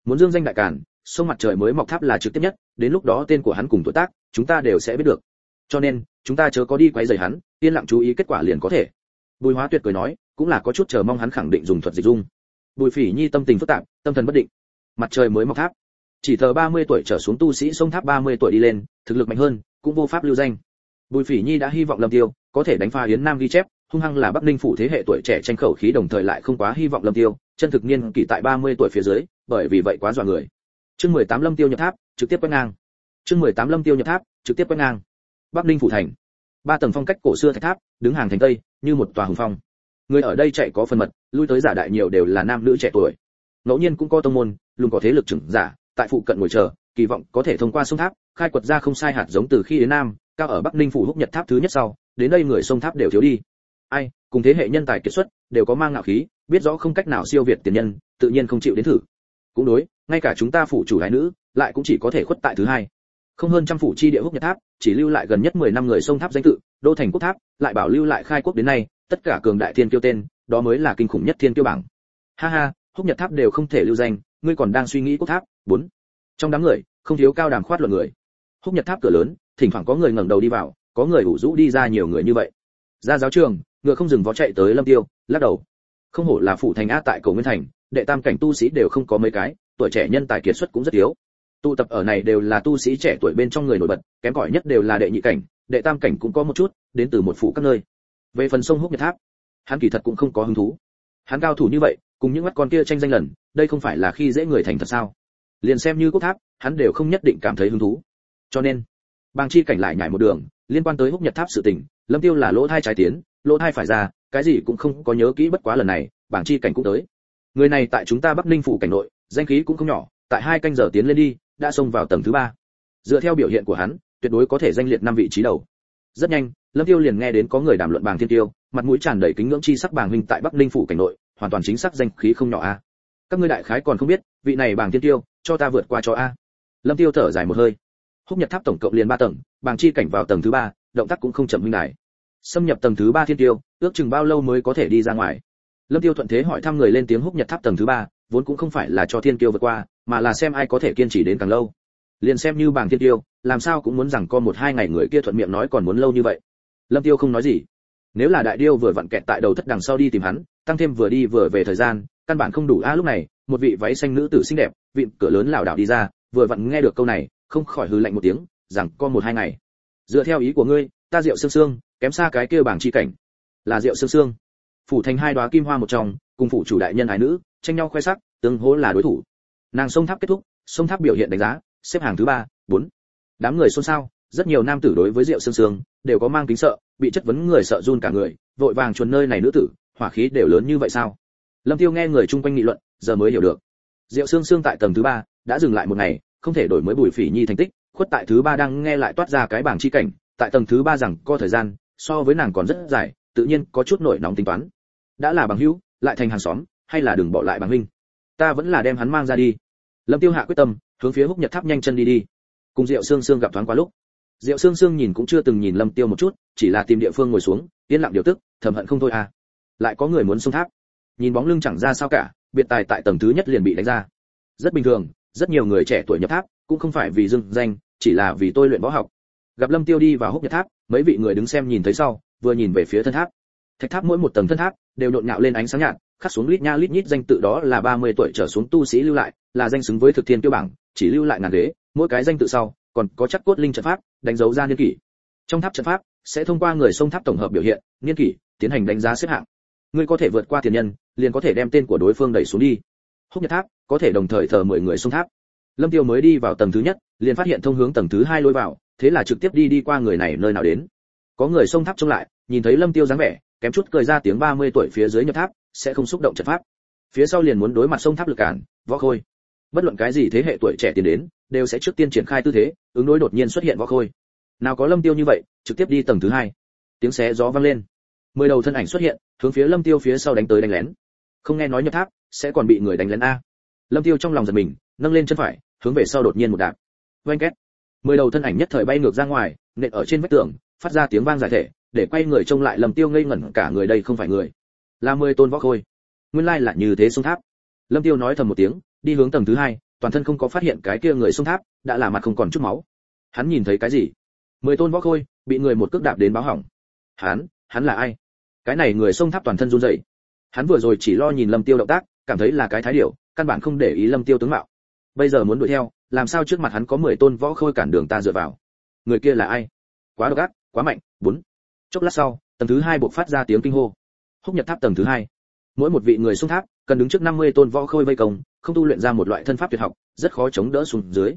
Muốn dương danh đại cản sông mặt trời mới mọc tháp là trực tiếp nhất, đến lúc đó tên của hắn cùng tuổi tác, chúng ta đều sẽ biết được. Cho nên, chúng ta chớ có đi quấy rầy hắn, yên lặng chú ý kết quả liền có thể. Bùi hóa tuyệt cười nói, cũng là có chút chờ mong hắn khẳng định dùng thuật dịch dung. Bùi phỉ nhi tâm tình phức tạp, tâm thần bất định. Mặt trời mới mọc tháp. Chỉ thờ 30 tuổi trở xuống tu sĩ sông tháp 30 tuổi đi lên, thực lực mạnh hơn, cũng vô pháp lưu danh bùi phỉ nhi đã hy vọng lâm tiêu có thể đánh pha yến nam ghi chép, hung hăng là bắc ninh phủ thế hệ tuổi trẻ tranh khẩu khí đồng thời lại không quá hy vọng lâm tiêu, chân thực niên kỷ tại 30 tuổi phía dưới, bởi vì vậy quá dọa người. Chương 18 lâm tiêu nhập tháp, trực tiếp quét ngang. Chương 18 lâm tiêu nhập tháp, trực tiếp quét ngang. Bắc ninh phủ thành. Ba tầng phong cách cổ xưa thạch tháp, đứng hàng thành tây, như một tòa hùng phong. Người ở đây chạy có phần mật, lui tới giả đại nhiều đều là nam nữ trẻ tuổi. Ngẫu nhiên cũng có tông môn, luôn có thế lực trưởng giả, tại phụ cận ngồi chờ, kỳ vọng có thể thông qua sông tháp, khai quật ra không sai hạt giống từ khi đến nam cao ở bắc ninh phủ húc nhật tháp thứ nhất sau, đến đây người sông tháp đều thiếu đi. Ai, cùng thế hệ nhân tài kiệt xuất, đều có mang ngạo khí, biết rõ không cách nào siêu việt tiền nhân, tự nhiên không chịu đến thử. Cũng đối, ngay cả chúng ta phủ chủ gái nữ, lại cũng chỉ có thể khuất tại thứ hai. Không hơn trăm phủ chi địa húc nhật tháp, chỉ lưu lại gần nhất 10 năm người sông tháp danh tự, đô thành quốc tháp, lại bảo lưu lại khai quốc đến nay, tất cả cường đại thiên kiêu tên, đó mới là kinh khủng nhất thiên kiêu bảng. Ha ha húc nhật tháp đều không thể lưu danh, ngươi còn đang suy nghĩ quốc tháp. Bốn. Trong đám người, không thiếu cao đàm khoát luận người. Húc nhật tháp cửa lớn thỉnh thoảng có người ngẩng đầu đi vào, có người ủ rũ đi ra nhiều người như vậy. Ra giáo trường, ngựa không dừng vó chạy tới lâm tiêu, lắc đầu. Không hổ là phụ thành a tại cầu nguyên thành, đệ tam cảnh tu sĩ đều không có mấy cái, tuổi trẻ nhân tài kiệt xuất cũng rất yếu tụ tập ở này đều là tu sĩ trẻ tuổi bên trong người nổi bật, kém cỏi nhất đều là đệ nhị cảnh, đệ tam cảnh cũng có một chút, đến từ một phủ các nơi. Về phần sông húc nhật tháp, hắn kỳ thật cũng không có hứng thú. Hắn cao thủ như vậy, cùng những mắt con kia tranh danh lần, đây không phải là khi dễ người thành thật sao? Liền xem như quốc tháp, hắn đều không nhất định cảm thấy hứng thú. Cho nên bang chi cảnh lại nhảy một đường, liên quan tới húc nhật tháp sự tình, lâm tiêu là lỗ thai trái tiến, lỗ thai phải ra, cái gì cũng không có nhớ kỹ bất quá lần này bảng chi cảnh cũng tới. Người này tại chúng ta bắc ninh phủ cảnh nội, danh khí cũng không nhỏ, tại hai canh giờ tiến lên đi, đã xông vào tầng thứ ba. Dựa theo biểu hiện của hắn, tuyệt đối có thể danh liệt năm vị trí đầu. Rất nhanh, lâm tiêu liền nghe đến có người đàm luận bảng thiên tiêu, mặt mũi tràn đầy kính ngưỡng chi sắc bảng huynh tại bắc ninh phủ cảnh nội, hoàn toàn chính xác danh khí không nhỏ a. Các ngươi đại khái còn không biết, vị này bảng thiên tiêu, cho ta vượt qua cho a. Lâm tiêu thở dài một hơi húc nhật tháp tổng cộng liền ba tầng, Bàng chi cảnh vào tầng thứ ba, động tác cũng không chậm huynh đài. Xâm nhập tầng thứ ba thiên tiêu, ước chừng bao lâu mới có thể đi ra ngoài? Lâm tiêu thuận thế hỏi thăm người lên tiếng húc nhật tháp tầng thứ ba, vốn cũng không phải là cho thiên tiêu vượt qua, mà là xem ai có thể kiên trì đến càng lâu. Liền xem như bảng thiên tiêu, làm sao cũng muốn rằng con một hai ngày người kia thuận miệng nói còn muốn lâu như vậy. Lâm tiêu không nói gì. Nếu là đại điêu vừa vặn kẹt tại đầu thất đằng sau đi tìm hắn, tăng thêm vừa đi vừa về thời gian, căn bản không đủ. A, lúc này, một vị váy xanh nữ tử xinh đẹp, vịn cửa lớn lảo đảo đi ra, vừa vặn nghe được câu này không khỏi hừ lạnh một tiếng, rằng con một hai ngày. Dựa theo ý của ngươi, ta rượu xương xương kém xa cái kia bảng chi cảnh. Là rượu xương xương phủ thành hai đóa kim hoa một trong, cùng phủ chủ đại nhân ái nữ, tranh nhau khoe sắc, tương hỗ là đối thủ. Nàng sông tháp kết thúc, sông tháp biểu hiện đánh giá, xếp hàng thứ ba, bốn. Đám người xôn xao, rất nhiều nam tử đối với rượu xương xương đều có mang kính sợ, bị chất vấn người sợ run cả người, vội vàng chuồn nơi này nữ tử, hỏa khí đều lớn như vậy sao? Lâm tiêu nghe người chung quanh nghị luận, giờ mới hiểu được. Rượu xương xương tại tầng thứ ba, đã dừng lại một ngày không thể đổi mới bùi phỉ nhi thành tích, khuất tại thứ ba đang nghe lại toát ra cái bảng chi cảnh, tại tầng thứ ba rằng có thời gian, so với nàng còn rất dài, tự nhiên có chút nổi nóng tính toán. Đã là bằng hữu, lại thành hàng xóm, hay là đừng bỏ lại bằng huynh? Ta vẫn là đem hắn mang ra đi. Lâm tiêu hạ quyết tâm, hướng phía húc nhật tháp nhanh chân đi đi. Cùng diệu sương sương gặp thoáng qua lúc, diệu sương sương nhìn cũng chưa từng nhìn lâm tiêu một chút, chỉ là tìm địa phương ngồi xuống, yên lặng điều tức, thầm hận không thôi à. Lại có người muốn xuống tháp. Nhìn bóng lưng chẳng ra sao cả, biệt tài tại tầng thứ nhất liền bị đánh ra. Rất bình thường rất nhiều người trẻ tuổi nhập tháp, cũng không phải vì dưng danh, chỉ là vì tôi luyện võ học. Gặp lâm tiêu đi vào húc nhật tháp, mấy vị người đứng xem nhìn thấy sau, vừa nhìn về phía thân tháp. Thạch tháp mỗi một tầng thân tháp đều nhộn nhạo lên ánh sáng nhạt, khắc xuống lít nha lít nhít danh tự đó là 30 tuổi trở xuống tu sĩ lưu lại, là danh xứng với thực thiên tiêu bảng, chỉ lưu lại ngàn ghế, mỗi cái danh tự sau còn có chắc cốt linh trận pháp, đánh dấu ra niên kỷ. Trong tháp trận pháp sẽ thông qua người sông tháp tổng hợp biểu hiện, niên kỷ, tiến hành đánh giá xếp hạng. Ngươi có thể vượt qua tiền nhân, liền có thể đem tên của đối phương đẩy xuống đi húc nhật tháp, có thể đồng thời thờ 10 người xung tháp. Lâm tiêu mới đi vào tầng thứ nhất, liền phát hiện thông hướng tầng thứ hai lối vào, thế là trực tiếp đi đi qua người này nơi nào đến. Có người xông tháp trông lại, nhìn thấy lâm tiêu dáng vẻ, kém chút cười ra tiếng 30 tuổi phía dưới nhập tháp, sẽ không xúc động trận pháp. Phía sau liền muốn đối mặt sông tháp lực cản, võ khôi. Bất luận cái gì thế hệ tuổi trẻ tiến đến, đều sẽ trước tiên triển khai tư thế, ứng đối đột nhiên xuất hiện võ khôi. Nào có lâm tiêu như vậy, trực tiếp đi tầng thứ hai. Tiếng xé gió vang lên. Mười đầu thân ảnh xuất hiện, hướng phía lâm tiêu phía sau đánh tới đánh lén. Không nghe nói nhập tháp sẽ còn bị người đánh lén a. Lâm tiêu trong lòng giật mình, nâng lên chân phải, hướng về sau đột nhiên một đạp. Oanh két. Mười đầu thân ảnh nhất thời bay ngược ra ngoài, nện ở trên vách tường, phát ra tiếng vang giải thể, để quay người trông lại lâm tiêu ngây ngẩn cả người đây không phải người. Là mười tôn võ khôi. Nguyên lai là như thế sông tháp. Lâm tiêu nói thầm một tiếng, đi hướng tầng thứ hai, toàn thân không có phát hiện cái kia người sông tháp, đã là mặt không còn chút máu. Hắn nhìn thấy cái gì? Mười tôn võ khôi, bị người một cước đạp đến báo hỏng. Hắn hắn là ai? Cái này người sông tháp toàn thân run rẩy. Hắn vừa rồi chỉ lo nhìn lâm tiêu động tác cảm thấy là cái thái điệu căn bản không để ý lâm tiêu tướng mạo. Bây giờ muốn đuổi theo, làm sao trước mặt hắn có mười tôn võ khôi cản đường ta dựa vào? Người kia là ai? Quá độc ác, quá mạnh, bốn. Chốc lát sau, tầng thứ hai buộc phát ra tiếng kinh hô. Húc nhật tháp tầng thứ hai. Mỗi một vị người xuống tháp cần đứng trước 50 tôn võ khôi vây công, không tu luyện ra một loại thân pháp tuyệt học, rất khó chống đỡ xuống dưới.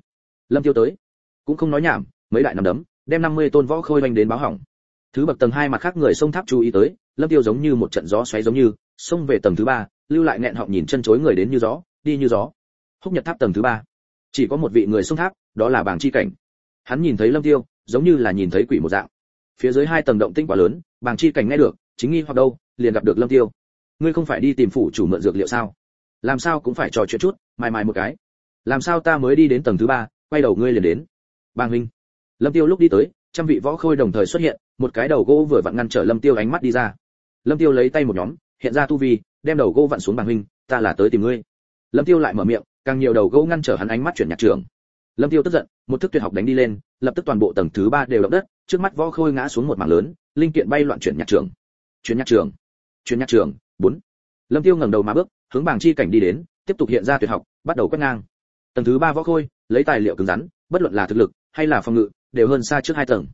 Lâm tiêu tới. Cũng không nói nhảm, mấy đại nằm đấm, đem 50 tôn võ khôi vành đến báo hỏng. Thứ bậc tầng hai mặt khác người sông tháp chú ý tới, lâm tiêu giống như một trận gió xoáy giống như, xông về tầng thứ ba lưu lại nghẹn họng nhìn chân chối người đến như gió, đi như gió. Húc nhật tháp tầng thứ ba. Chỉ có một vị người xuống tháp, đó là bàng chi cảnh. Hắn nhìn thấy lâm tiêu, giống như là nhìn thấy quỷ một dạng. Phía dưới hai tầng động tĩnh quá lớn, bàng chi cảnh nghe được, chính nghi hoặc đâu, liền gặp được lâm tiêu. Ngươi không phải đi tìm phủ chủ mượn dược liệu sao? Làm sao cũng phải trò chuyện chút, mài mài một cái. Làm sao ta mới đi đến tầng thứ ba, quay đầu ngươi liền đến. Bàng huynh lâm tiêu lúc đi tới, trăm vị võ khôi đồng thời xuất hiện, một cái đầu gỗ vừa vặn ngăn trở lâm tiêu ánh mắt đi ra. Lâm tiêu lấy tay một nhóm, hiện ra tu vi đem đầu gỗ vặn xuống bàng huynh, ta là tới tìm ngươi. Lâm tiêu lại mở miệng, càng nhiều đầu gỗ ngăn trở hắn ánh mắt chuyển nhạc trường. Lâm tiêu tức giận, một thức tuyệt học đánh đi lên, lập tức toàn bộ tầng thứ ba đều động đất, trước mắt võ khôi ngã xuống một mảng lớn, linh kiện bay loạn chuyển nhạc trường. Chuyển nhạc trường, chuyển nhạc trường, bốn. Lâm tiêu ngẩng đầu mà bước, hướng bảng chi cảnh đi đến, tiếp tục hiện ra tuyệt học, bắt đầu quét ngang. Tầng thứ ba võ khôi, lấy tài liệu cứng rắn, bất luận là thực lực, hay là phòng ngự, đều hơn xa trước hai tầng.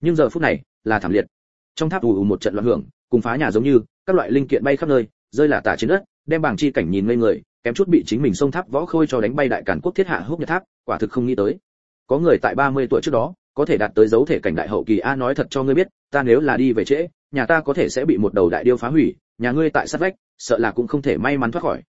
Nhưng giờ phút này, là thảm liệt. Trong tháp ù ù một trận loạn hưởng, cùng phá nhà giống như, các loại linh kiện bay khắp nơi rơi là tả trên đất, đem bảng chi cảnh nhìn ngây người, kém chút bị chính mình xông tháp võ khôi cho đánh bay đại cản quốc thiết hạ húc nhật tháp, quả thực không nghĩ tới. Có người tại 30 tuổi trước đó, có thể đạt tới dấu thể cảnh đại hậu kỳ a nói thật cho ngươi biết, ta nếu là đi về trễ, nhà ta có thể sẽ bị một đầu đại điêu phá hủy, nhà ngươi tại sát vách, sợ là cũng không thể may mắn thoát khỏi.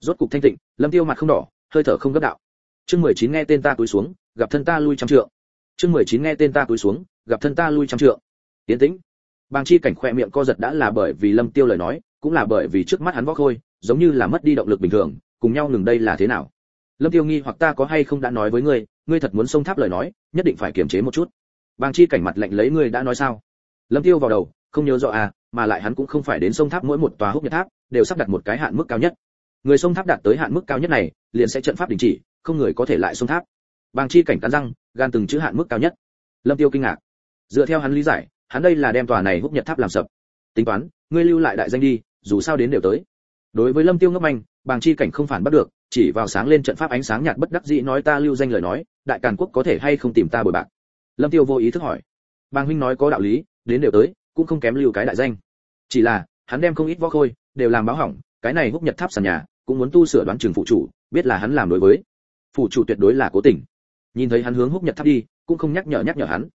Rốt cục thanh tịnh, lâm tiêu mặt không đỏ, hơi thở không gấp đạo. Chương 19 nghe tên ta cúi xuống, gặp thân ta lui trăm trượng. Chương 19 nghe tên ta cúi xuống, gặp thân ta lui trăm trượng. Tiến tĩnh. Bàng chi cảnh khỏe miệng co giật đã là bởi vì lâm tiêu lời nói cũng là bởi vì trước mắt hắn võ khôi, giống như là mất đi động lực bình thường, cùng nhau ngừng đây là thế nào? Lâm tiêu nghi hoặc ta có hay không đã nói với ngươi ngươi thật muốn xông tháp lời nói, nhất định phải kiềm chế một chút. Bàng chi cảnh mặt lạnh lấy ngươi đã nói sao? Lâm tiêu vào đầu, không nhớ rõ à mà lại hắn cũng không phải đến sông tháp mỗi một tòa húc nhật tháp, đều sắp đặt một cái hạn mức cao nhất. Người sông tháp đạt tới hạn mức cao nhất này, liền sẽ trận pháp đình chỉ, không người có thể lại sông tháp. Bàng chi cảnh cắn răng, gan từng chữ hạn mức cao nhất. Lâm tiêu kinh ngạc. Dựa theo hắn lý giải, hắn đây là đem tòa này húc nhật tháp làm sập. Tính toán ngươi lưu lại đại danh đi, dù sao đến đều tới. Đối với lâm tiêu ngấp anh, bàng chi cảnh không phản bắt được, chỉ vào sáng lên trận pháp ánh sáng nhạt bất đắc dĩ nói ta lưu danh lời nói, đại càn quốc có thể hay không tìm ta bồi bạc? Lâm tiêu vô ý thức hỏi. Bàng huynh nói có đạo lý, đến đều tới, cũng không kém lưu cái đại danh. Chỉ là, hắn đem không ít võ khôi, đều làm báo hỏng, cái này húc nhật tháp sàn nhà, cũng muốn tu sửa đoán trường phụ chủ, biết là hắn làm đối với. Phụ chủ tuyệt đối là cố tình. Nhìn thấy hắn hướng húc nhật tháp đi, cũng không nhắc nhở nhắc nhở hắn.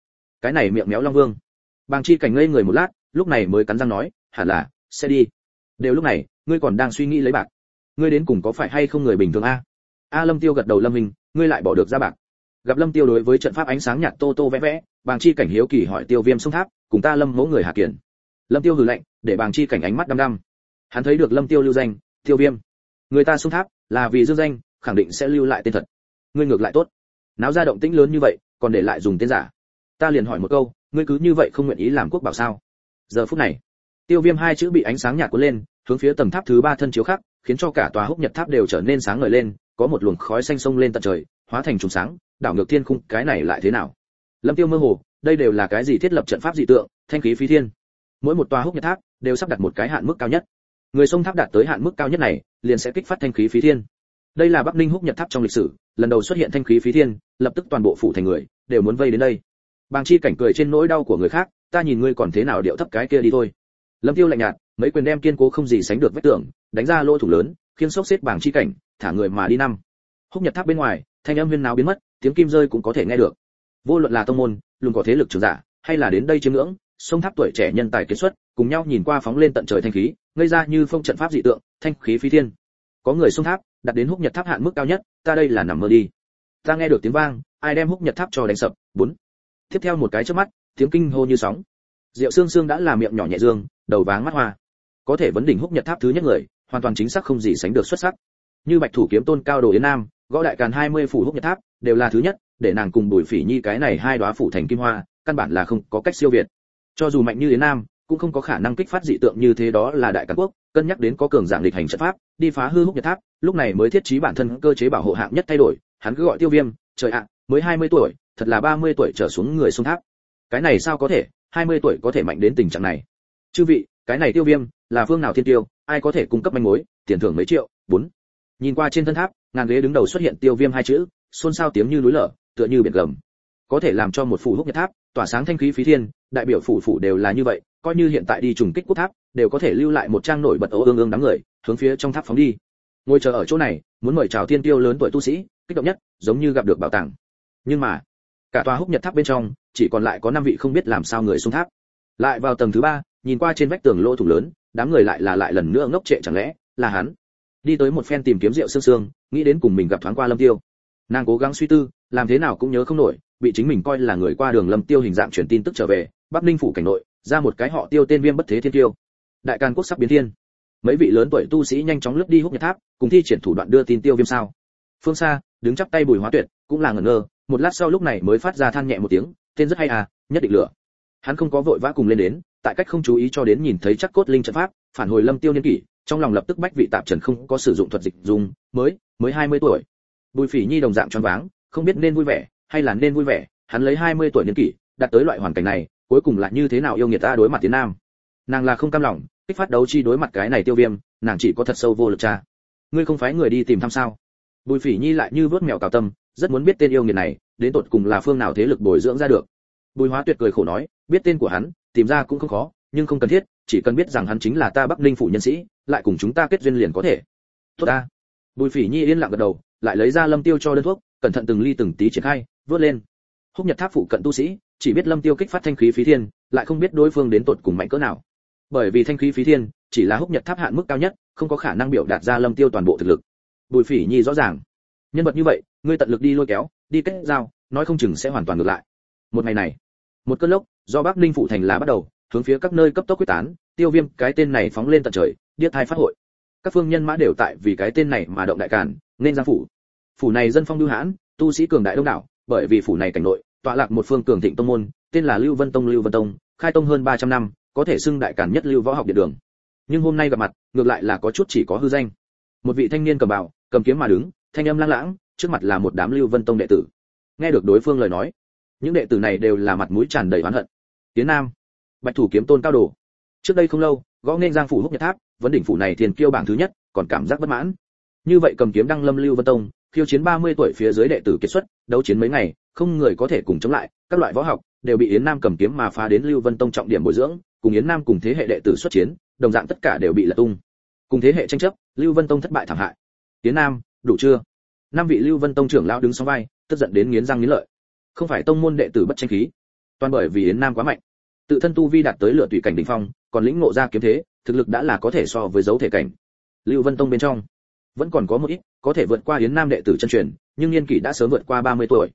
Cái này miệng méo long vương. Bàng chi cảnh ngây người một lát, lúc này mới cắn răng nói hẳn là, sẽ đi. Đều lúc này, ngươi còn đang suy nghĩ lấy bạc. Ngươi đến cùng có phải hay không người bình thường a? A lâm tiêu gật đầu lâm minh, ngươi lại bỏ được ra bạc. Gặp lâm tiêu đối với trận pháp ánh sáng nhạt tô tô vẽ vẽ, bàng chi cảnh hiếu kỳ hỏi tiêu viêm sông tháp, cùng ta lâm mẫu người hạ kiển lâm tiêu hừ lạnh, để bàng chi cảnh ánh mắt đăm đăm. Hắn thấy được lâm tiêu lưu danh, tiêu viêm, người ta sông tháp, là vì dương danh, khẳng định sẽ lưu lại tên thật. Ngươi ngược lại tốt. Náo ra động tĩnh lớn như vậy, còn để lại dùng tên giả. Ta liền hỏi một câu, ngươi cứ như vậy không nguyện ý làm quốc bảo sao? Giờ phút này tiêu viêm hai chữ bị ánh sáng nhạt cuốn lên, hướng phía tầng tháp thứ ba thân chiếu khắc, khiến cho cả tòa húc nhật tháp đều trở nên sáng ngời lên, có một luồng khói xanh sông lên tận trời, hóa thành trùng sáng, đảo ngược thiên khung, cái này lại thế nào? Lâm tiêu mơ hồ, đây đều là cái gì thiết lập trận pháp dị tượng, thanh khí phi thiên. Mỗi một tòa húc nhật tháp đều sắp đặt một cái hạn mức cao nhất. Người sông tháp đạt tới hạn mức cao nhất này, liền sẽ kích phát thanh khí phí thiên. Đây là bắc ninh húc nhật tháp trong lịch sử, lần đầu xuất hiện thanh khí phí thiên, lập tức toàn bộ phủ thành người, đều muốn vây đến đây. Bàng chi cảnh cười trên nỗi đau của người khác, ta nhìn ngươi còn thế nào điệu thấp cái kia đi thôi lâm tiêu lạnh nhạt, mấy quyền đem kiên cố không gì sánh được vách tường, đánh ra lỗ thủ lớn khiến sốc xếp bảng chi cảnh, thả người mà đi năm. Húc nhật tháp bên ngoài, thanh âm huyên nào biến mất, tiếng kim rơi cũng có thể nghe được. Vô luận là tông môn luôn có thế lực trưởng giả, hay là đến đây chiêm ngưỡng, sông tháp tuổi trẻ nhân tài kết xuất, cùng nhau nhìn qua phóng lên tận trời thanh khí, ngây ra như phong trận pháp dị tượng, thanh khí phi thiên. Có người sông tháp, đặt đến húc nhật tháp hạn mức cao nhất, ta đây là nằm mơ đi. Ta nghe được tiếng vang, ai đem húc nhật tháp cho đánh sập? Bốn. Tiếp theo một cái trước mắt, tiếng kinh hô như sóng diệu xương xương đã là miệng nhỏ nhẹ dương, đầu váng mắt hoa. Có thể vấn đỉnh húc nhật tháp thứ nhất người, hoàn toàn chính xác không gì sánh được xuất sắc. Như bạch thủ kiếm tôn, cao đồ yến nam, gõ đại càn 20 phủ húc nhật tháp, đều là thứ nhất, để nàng cùng bùi phỉ nhi cái này hai đóa phủ thành kim hoa, căn bản là không có cách siêu việt. Cho dù mạnh như yến nam, cũng không có khả năng kích phát dị tượng như thế đó là đại càn quốc, cân nhắc đến có cường dạng lịch hành trận pháp, đi phá hư húc nhật tháp, lúc này mới thiết trí bản thân cơ chế bảo hộ hạng nhất thay đổi, hắn cứ gọi tiêu viêm, trời ạ, mới 20 tuổi, thật là 30 tuổi trở xuống người xung tháp. Cái này sao có thể? 20 tuổi có thể mạnh đến tình trạng này. Chư vị, cái này tiêu viêm, là phương nào thiên tiêu, ai có thể cung cấp manh mối, tiền thưởng mấy triệu, bốn. Nhìn qua trên thân tháp, ngàn ghế đứng đầu xuất hiện tiêu viêm hai chữ, xôn xao tiếng như núi lở, tựa như biển gầm. Có thể làm cho một phủ húc nhật tháp, tỏa sáng thanh khí phí thiên, đại biểu phủ phủ đều là như vậy, coi như hiện tại đi trùng kích quốc tháp, đều có thể lưu lại một trang nổi bật ố ương ương đám người, hướng phía trong tháp phóng đi. Ngồi chờ ở chỗ này, muốn mời chào thiên tiêu lớn tuổi tu sĩ, kích động nhất, giống như gặp được bảo tàng. Nhưng mà cả tòa húc nhật tháp bên trong, chỉ còn lại có năm vị không biết làm sao người xuống tháp. Lại vào tầng thứ ba, nhìn qua trên vách tường lỗ thủng lớn, đám người lại là lại lần nữa ngốc trệ chẳng lẽ là hắn? Đi tới một phen tìm kiếm rượu sương sương, nghĩ đến cùng mình gặp thoáng qua lâm tiêu. Nàng cố gắng suy tư, làm thế nào cũng nhớ không nổi, bị chính mình coi là người qua đường lâm tiêu hình dạng truyền tin tức trở về, bắc ninh phủ cảnh nội, ra một cái họ tiêu tên viêm bất thế thiên tiêu. Đại can quốc sắp biến thiên. Mấy vị lớn tuổi tu sĩ nhanh chóng lướt đi húc nhật tháp, cùng thi triển thủ đoạn đưa tin tiêu viêm sao. Phương xa, đứng chắp tay bùi hóa tuyệt, cũng là ngẩn ngơ một lát sau lúc này mới phát ra than nhẹ một tiếng, tên rất hay à nhất định lửa. Hắn không có vội vã cùng lên đến, tại cách không chú ý cho đến nhìn thấy chắc cốt linh trận pháp, phản hồi lâm tiêu niên kỷ, trong lòng lập tức bách vị tạp trần không có sử dụng thuật dịch dùng, mới mới 20 tuổi. Bùi phỉ nhi đồng dạng choáng váng, không biết nên vui vẻ hay là nên vui vẻ, hắn lấy 20 tuổi niên kỷ, đạt tới loại hoàn cảnh này, cuối cùng là như thế nào yêu nghiệt ta đối mặt tiến nam? Nàng là không cam lòng, kích phát đấu chi đối mặt cái này tiêu viêm, nàng chỉ có thật sâu vô lực cha. Ngươi không phải người đi tìm thăm sao? Bùi phỉ nhi lại như vớt mèo cào tâm rất muốn biết tên yêu nghiệt này, đến tột cùng là phương nào thế lực bồi dưỡng ra được. Bùi hóa tuyệt cười khổ nói, biết tên của hắn, tìm ra cũng không khó, nhưng không cần thiết, chỉ cần biết rằng hắn chính là ta bắc ninh phủ nhân sĩ, lại cùng chúng ta kết duyên liền có thể. Tốt ta. Bùi phỉ nhi yên lặng gật đầu, lại lấy ra lâm tiêu cho đơn thuốc, cẩn thận từng ly từng tí triển khai, vớt lên. Húc nhật tháp phụ cận tu sĩ, chỉ biết lâm tiêu kích phát thanh khí phí thiên, lại không biết đối phương đến tột cùng mạnh cỡ nào. Bởi vì thanh khí phí thiên, chỉ là húc nhật tháp hạn mức cao nhất, không có khả năng biểu đạt ra lâm tiêu toàn bộ thực lực. Bùi phỉ nhi rõ ràng. Nhân vật như vậy ngươi tận lực đi lôi kéo đi kết giao nói không chừng sẽ hoàn toàn ngược lại. Một ngày này một cơn lốc do bắc ninh phụ thành lá bắt đầu hướng phía các nơi cấp tốc quyết tán tiêu viêm cái tên này phóng lên tận trời điếc thai phát hội. Các phương nhân mã đều tại vì cái tên này mà động đại cản nên ra phủ. Phủ này dân phong lưu hãn tu sĩ cường đại đông đảo bởi vì phủ này cảnh nội tọa lạc một phương cường thịnh tông môn tên là lưu vân tông lưu vân tông khai tông hơn 300 năm có thể xưng đại cản nhất lưu võ học địa đường. Nhưng hôm nay gặp mặt ngược lại là có chút chỉ có hư danh. Một vị thanh niên cầm bảo, cầm kiếm mà đứng thanh âm lang lãng trước mặt là một đám lưu vân tông đệ tử. Nghe được đối phương lời nói, những đệ tử này đều là mặt mũi tràn đầy oán hận. Tiến nam, bạch thủ kiếm tôn cao đồ. Trước đây không lâu, gõ nên giang phủ húc nhật tháp, vấn đỉnh phủ này tiền kiêu bảng thứ nhất, còn cảm giác bất mãn. Như vậy cầm kiếm đăng lâm lưu vân tông, khiêu chiến 30 tuổi phía dưới đệ tử kết xuất, đấu chiến mấy ngày, không người có thể cùng chống lại, các loại võ học đều bị yến nam cầm kiếm mà phá đến lưu vân tông trọng điểm bồi dưỡng, cùng yến nam cùng thế hệ đệ tử xuất chiến, đồng dạng tất cả đều bị lật tung. Cùng thế hệ tranh chấp, lưu vân tông thất bại thảm hại. Yến nam, đủ chưa? Năm vị lưu vân tông trưởng lão đứng sau vai, tức giận đến nghiến răng nghiến lợi. Không phải tông môn đệ tử bất tranh khí, toàn bởi vì yến nam quá mạnh. Tự thân tu vi đạt tới lựa tùy cảnh đỉnh phong, còn lĩnh ngộ ra kiếm thế, thực lực đã là có thể so với dấu thể cảnh. Lưu vân tông bên trong, vẫn còn có một ít, có thể vượt qua yến nam đệ tử chân truyền, nhưng niên kỷ đã sớm vượt qua 30 tuổi.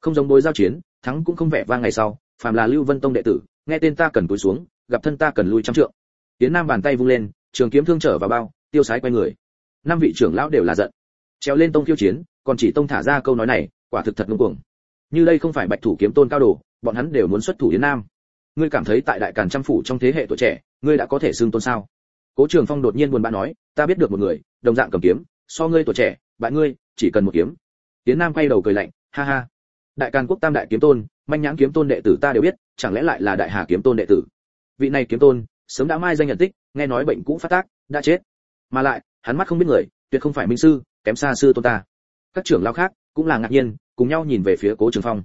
Không giống bối giao chiến, thắng cũng không vẻ vang ngày sau, phàm là lưu vân tông đệ tử, nghe tên ta cần cúi xuống, gặp thân ta cần lui trăm trượng. Yến nam bàn tay vung lên, trường kiếm thương trở vào bao, tiêu sái quay người. Năm vị trưởng lão đều là giận treo lên tông khiêu chiến, còn chỉ tông thả ra câu nói này, quả thực thật ngông cuồng. Như đây không phải bạch thủ kiếm tôn cao đồ, bọn hắn đều muốn xuất thủ yến nam. Ngươi cảm thấy tại đại càn trăm phủ trong thế hệ tuổi trẻ, ngươi đã có thể xưng tôn sao? Cố trường phong đột nhiên buồn bã nói, ta biết được một người, đồng dạng cầm kiếm, so ngươi tuổi trẻ, bạn ngươi, chỉ cần một kiếm. Tiến nam quay đầu cười lạnh, ha ha. Đại càn quốc tam đại kiếm tôn, manh nhãn kiếm tôn đệ tử ta đều biết, chẳng lẽ lại là đại hà kiếm tôn đệ tử? Vị này kiếm tôn, sớm đã mai danh nhận tích, nghe nói bệnh cũ phát tác, đã chết. Mà lại, hắn mắt không biết người, tuyệt không phải minh sư kém xa sư tôn ta. Các trưởng lão khác cũng là ngạc nhiên, cùng nhau nhìn về phía cố trường phong.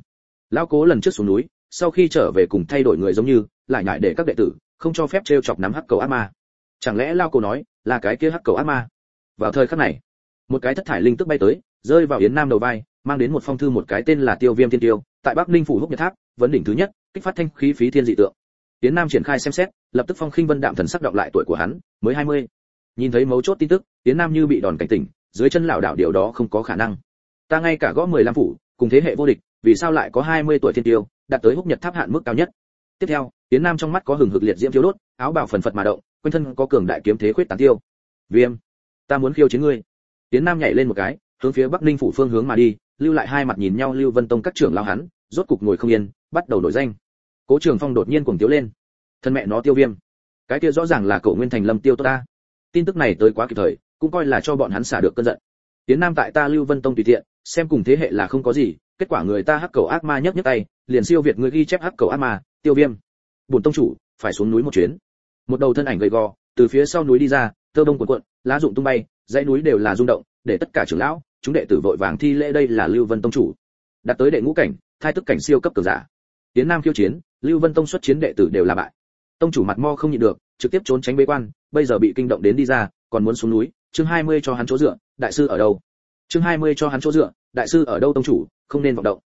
Lão cố lần trước xuống núi, sau khi trở về cùng thay đổi người giống như, lại ngại để các đệ tử, không cho phép trêu chọc nắm hắc cầu ác ma. Chẳng lẽ lao cố nói là cái kia hắc cầu ác ma? Vào thời khắc này, một cái thất thải linh tức bay tới, rơi vào yến nam đầu vai, mang đến một phong thư một cái tên là tiêu viêm thiên tiêu, tại bắc ninh phủ húc nhật tháp, vấn đỉnh thứ nhất, kích phát thanh khí phí thiên dị tượng. Yến nam triển khai xem xét, lập tức phong khinh vân đạm thần sắc đọc lại tuổi của hắn, mới 20. nhìn thấy mấu chốt tin tức, yến nam như bị đòn cảnh tỉnh dưới chân lão đảo điều đó không có khả năng. Ta ngay cả gõ 15 phủ, cùng thế hệ vô địch, vì sao lại có 20 tuổi thiên tiêu, đạt tới húc nhật tháp hạn mức cao nhất? Tiếp theo tiến nam trong mắt có hừng hực liệt diễm thiếu đốt, áo bào phần phật mà động, quanh thân có cường đại kiếm thế khuyết tán tiêu. Viêm, ta muốn khiêu chiến ngươi. Tiến nam nhảy lên một cái, hướng phía bắc ninh phủ phương hướng mà đi, lưu lại hai mặt nhìn nhau lưu vân tông các trưởng lao hắn, rốt cục ngồi không yên, bắt đầu nổi danh. Cố trường phong đột nhiên cuồng tiếu lên. Thân mẹ nó tiêu viêm, cái kia rõ ràng là cậu nguyên thành lâm tiêu tốt ta. Tin tức này tới quá kịp thời cũng coi là cho bọn hắn xả được cơn giận. Tiến nam tại ta lưu vân tông tùy tiện, xem cùng thế hệ là không có gì, kết quả người ta hắc cầu ác ma nhấc nhấc tay, liền siêu việt người ghi chép hắc cầu ác ma, tiêu viêm. Bổn tông chủ, phải xuống núi một chuyến. Một đầu thân ảnh gầy gò, từ phía sau núi đi ra, tơ đông cuộn cuộn, lá rụng tung bay, dãy núi đều là rung động, để tất cả trưởng lão, chúng đệ tử vội vàng thi lễ đây là lưu vân tông chủ. Đạt tới đệ ngũ cảnh, thai tức cảnh siêu cấp cường giả. Tiến nam khiêu chiến, lưu vân tông xuất chiến đệ tử đều là bại. Tông chủ mặt mo không nhịn được, trực tiếp trốn tránh bế quan, bây giờ bị kinh động đến đi ra, còn muốn xuống núi chương 20 cho hắn chỗ dựa, đại sư ở đâu? chương 20 cho hắn chỗ dựa, đại sư ở đâu tông chủ, không nên vọng động.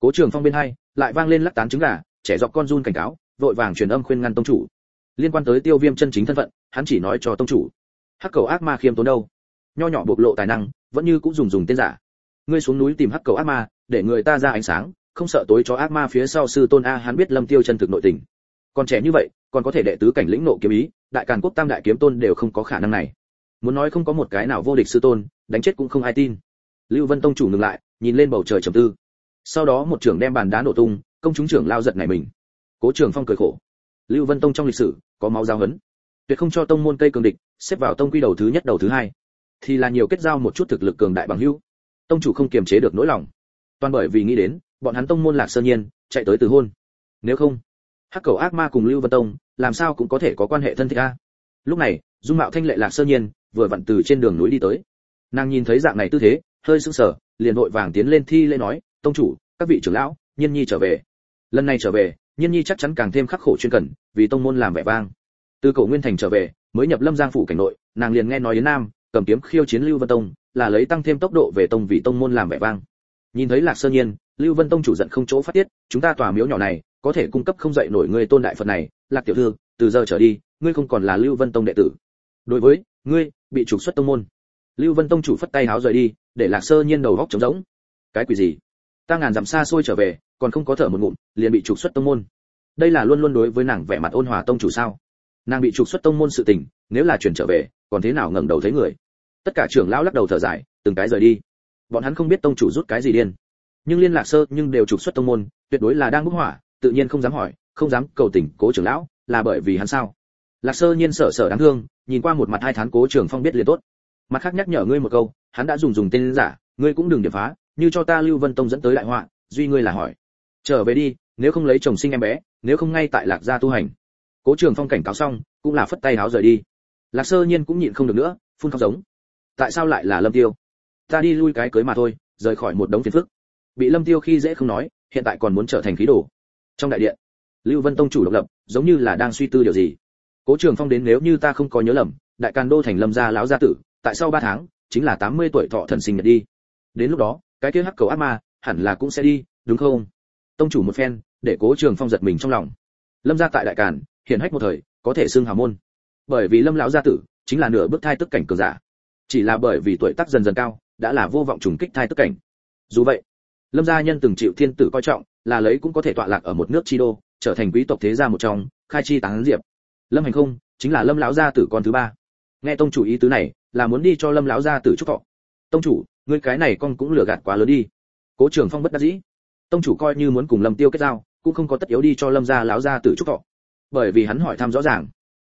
cố trường phong bên hai, lại vang lên lắc tán trứng gà, trẻ dọc con run cảnh cáo, vội vàng truyền âm khuyên ngăn tông chủ. liên quan tới tiêu viêm chân chính thân phận, hắn chỉ nói cho tông chủ. hắc cầu ác ma khiêm tốn đâu? nho nhỏ bộc lộ tài năng, vẫn như cũng dùng dùng tên giả. ngươi xuống núi tìm hắc cầu ác ma, để người ta ra ánh sáng, không sợ tối cho ác ma phía sau sư tôn a, hắn biết lâm tiêu chân thực nội tình. còn trẻ như vậy, còn có thể đệ tứ cảnh lĩnh nộ kiếm ý, đại càn quốc tam đại kiếm tôn đều không có khả năng này muốn nói không có một cái nào vô địch sư tôn, đánh chết cũng không ai tin. Lưu vân tông chủ ngừng lại, nhìn lên bầu trời trầm tư. Sau đó một trưởng đem bàn đá nổ tung, công chúng trưởng lao giật này mình. Cố trưởng phong cười khổ. Lưu vân tông trong lịch sử, có máu giao hấn. Tuyệt không cho tông môn cây cường địch, xếp vào tông quy đầu thứ nhất, đầu thứ hai. Thì là nhiều kết giao một chút thực lực cường đại bằng hữu. Tông chủ không kiềm chế được nỗi lòng. Toàn bởi vì nghĩ đến, bọn hắn tông môn lạc sơn nhiên, chạy tới từ hôn. Nếu không, hắc cầu ác ma cùng lưu vân tông, làm sao cũng có thể có quan hệ thân thiết a. Lúc này, dung mạo thanh lệ lạc sơn nhiên vừa vặn từ trên đường núi đi tới. Nàng nhìn thấy dạng này tư thế, hơi sững sờ, liền vội vàng tiến lên thi lễ nói, tông chủ, các vị trưởng lão, nhiên nhi trở về. Lần này trở về, nhiên nhi chắc chắn càng thêm khắc khổ chuyên cần, vì tông môn làm vẻ vang. Từ cổ nguyên thành trở về, mới nhập lâm giang phủ cảnh nội, nàng liền nghe nói đến nam, cầm kiếm khiêu chiến lưu vân tông, là lấy tăng thêm tốc độ về tông vì tông môn làm vẻ vang. Nhìn thấy lạc sơ nhiên, lưu vân tông chủ giận không chỗ phát tiết, chúng ta tòa miếu nhỏ này, có thể cung cấp không dậy nổi ngươi tôn đại phật này, lạc tiểu thư, từ giờ trở đi, ngươi không còn là lưu vân tông đệ tử đối với, ngươi, bị trục xuất tông môn. Lưu vân tông chủ phất tay háo rời đi, để lạc sơ nhiên đầu góc trống rỗng. Cái quỷ gì? Ta ngàn dặm xa xôi trở về, còn không có thở một ngụm, liền bị trục xuất tông môn. Đây là luôn luôn đối với nàng vẻ mặt ôn hòa tông chủ sao? Nàng bị trục xuất tông môn sự tình, nếu là chuyển trở về, còn thế nào ngẩng đầu thấy người? Tất cả trưởng lão lắc đầu thở dài, từng cái rời đi. Bọn hắn không biết tông chủ rút cái gì điên. Nhưng liên lạc sơ nhưng đều trục xuất tông môn, tuyệt đối là đang bức hỏa tự nhiên không dám hỏi, không dám cầu tỉnh cố trưởng lão, là bởi vì hắn sao? Lạc sơ nhiên sở sở đáng thương, nhìn qua một mặt hai thán cố Trường phong biết liền tốt. Mặt khác nhắc nhở ngươi một câu, hắn đã dùng dùng tên giả, ngươi cũng đừng điểm phá, như cho ta lưu vân tông dẫn tới đại họa, duy ngươi là hỏi. Trở về đi, nếu không lấy chồng sinh em bé, nếu không ngay tại lạc gia tu hành. Cố trường phong cảnh cáo xong, cũng là phất tay háo rời đi. Lạc sơ nhiên cũng nhịn không được nữa, phun khóc giống. Tại sao lại là lâm tiêu? Ta đi lui cái cưới mà thôi, rời khỏi một đống phiền phức. Bị lâm tiêu khi dễ không nói, hiện tại còn muốn trở thành khí đồ. Trong đại điện, lưu vân tông chủ độc lập, giống như là đang suy tư điều gì cố trường phong đến nếu như ta không có nhớ lầm, đại càn đô thành lâm gia lão gia tử, tại sau ba tháng, chính là 80 tuổi thọ thần sinh nhật đi. Đến lúc đó, cái kia hắc cầu ác ma, hẳn là cũng sẽ đi, đúng không? Tông chủ một phen, để cố trường phong giật mình trong lòng. Lâm gia tại đại càn, hiển hách một thời, có thể xưng hào môn. Bởi vì lâm lão gia tử, chính là nửa bước thai tức cảnh cường giả. Chỉ là bởi vì tuổi tác dần dần cao, đã là vô vọng trùng kích thai tức cảnh. Dù vậy, lâm gia nhân từng chịu thiên tử coi trọng, là lấy cũng có thể tọa lạc ở một nước chi đô, trở thành quý tộc thế gia một trong, khai chi tán diệp lâm hành không, chính là lâm lão gia tử con thứ ba. Nghe tông chủ ý tứ này, là muốn đi cho lâm lão gia tử chúc thọ. Tông chủ, ngươi cái này con cũng lừa gạt quá lớn đi. Cố trường phong bất đắc dĩ. Tông chủ coi như muốn cùng lâm tiêu kết giao, cũng không có tất yếu đi cho lâm gia lão gia tử chúc thọ. Bởi vì hắn hỏi thăm rõ ràng.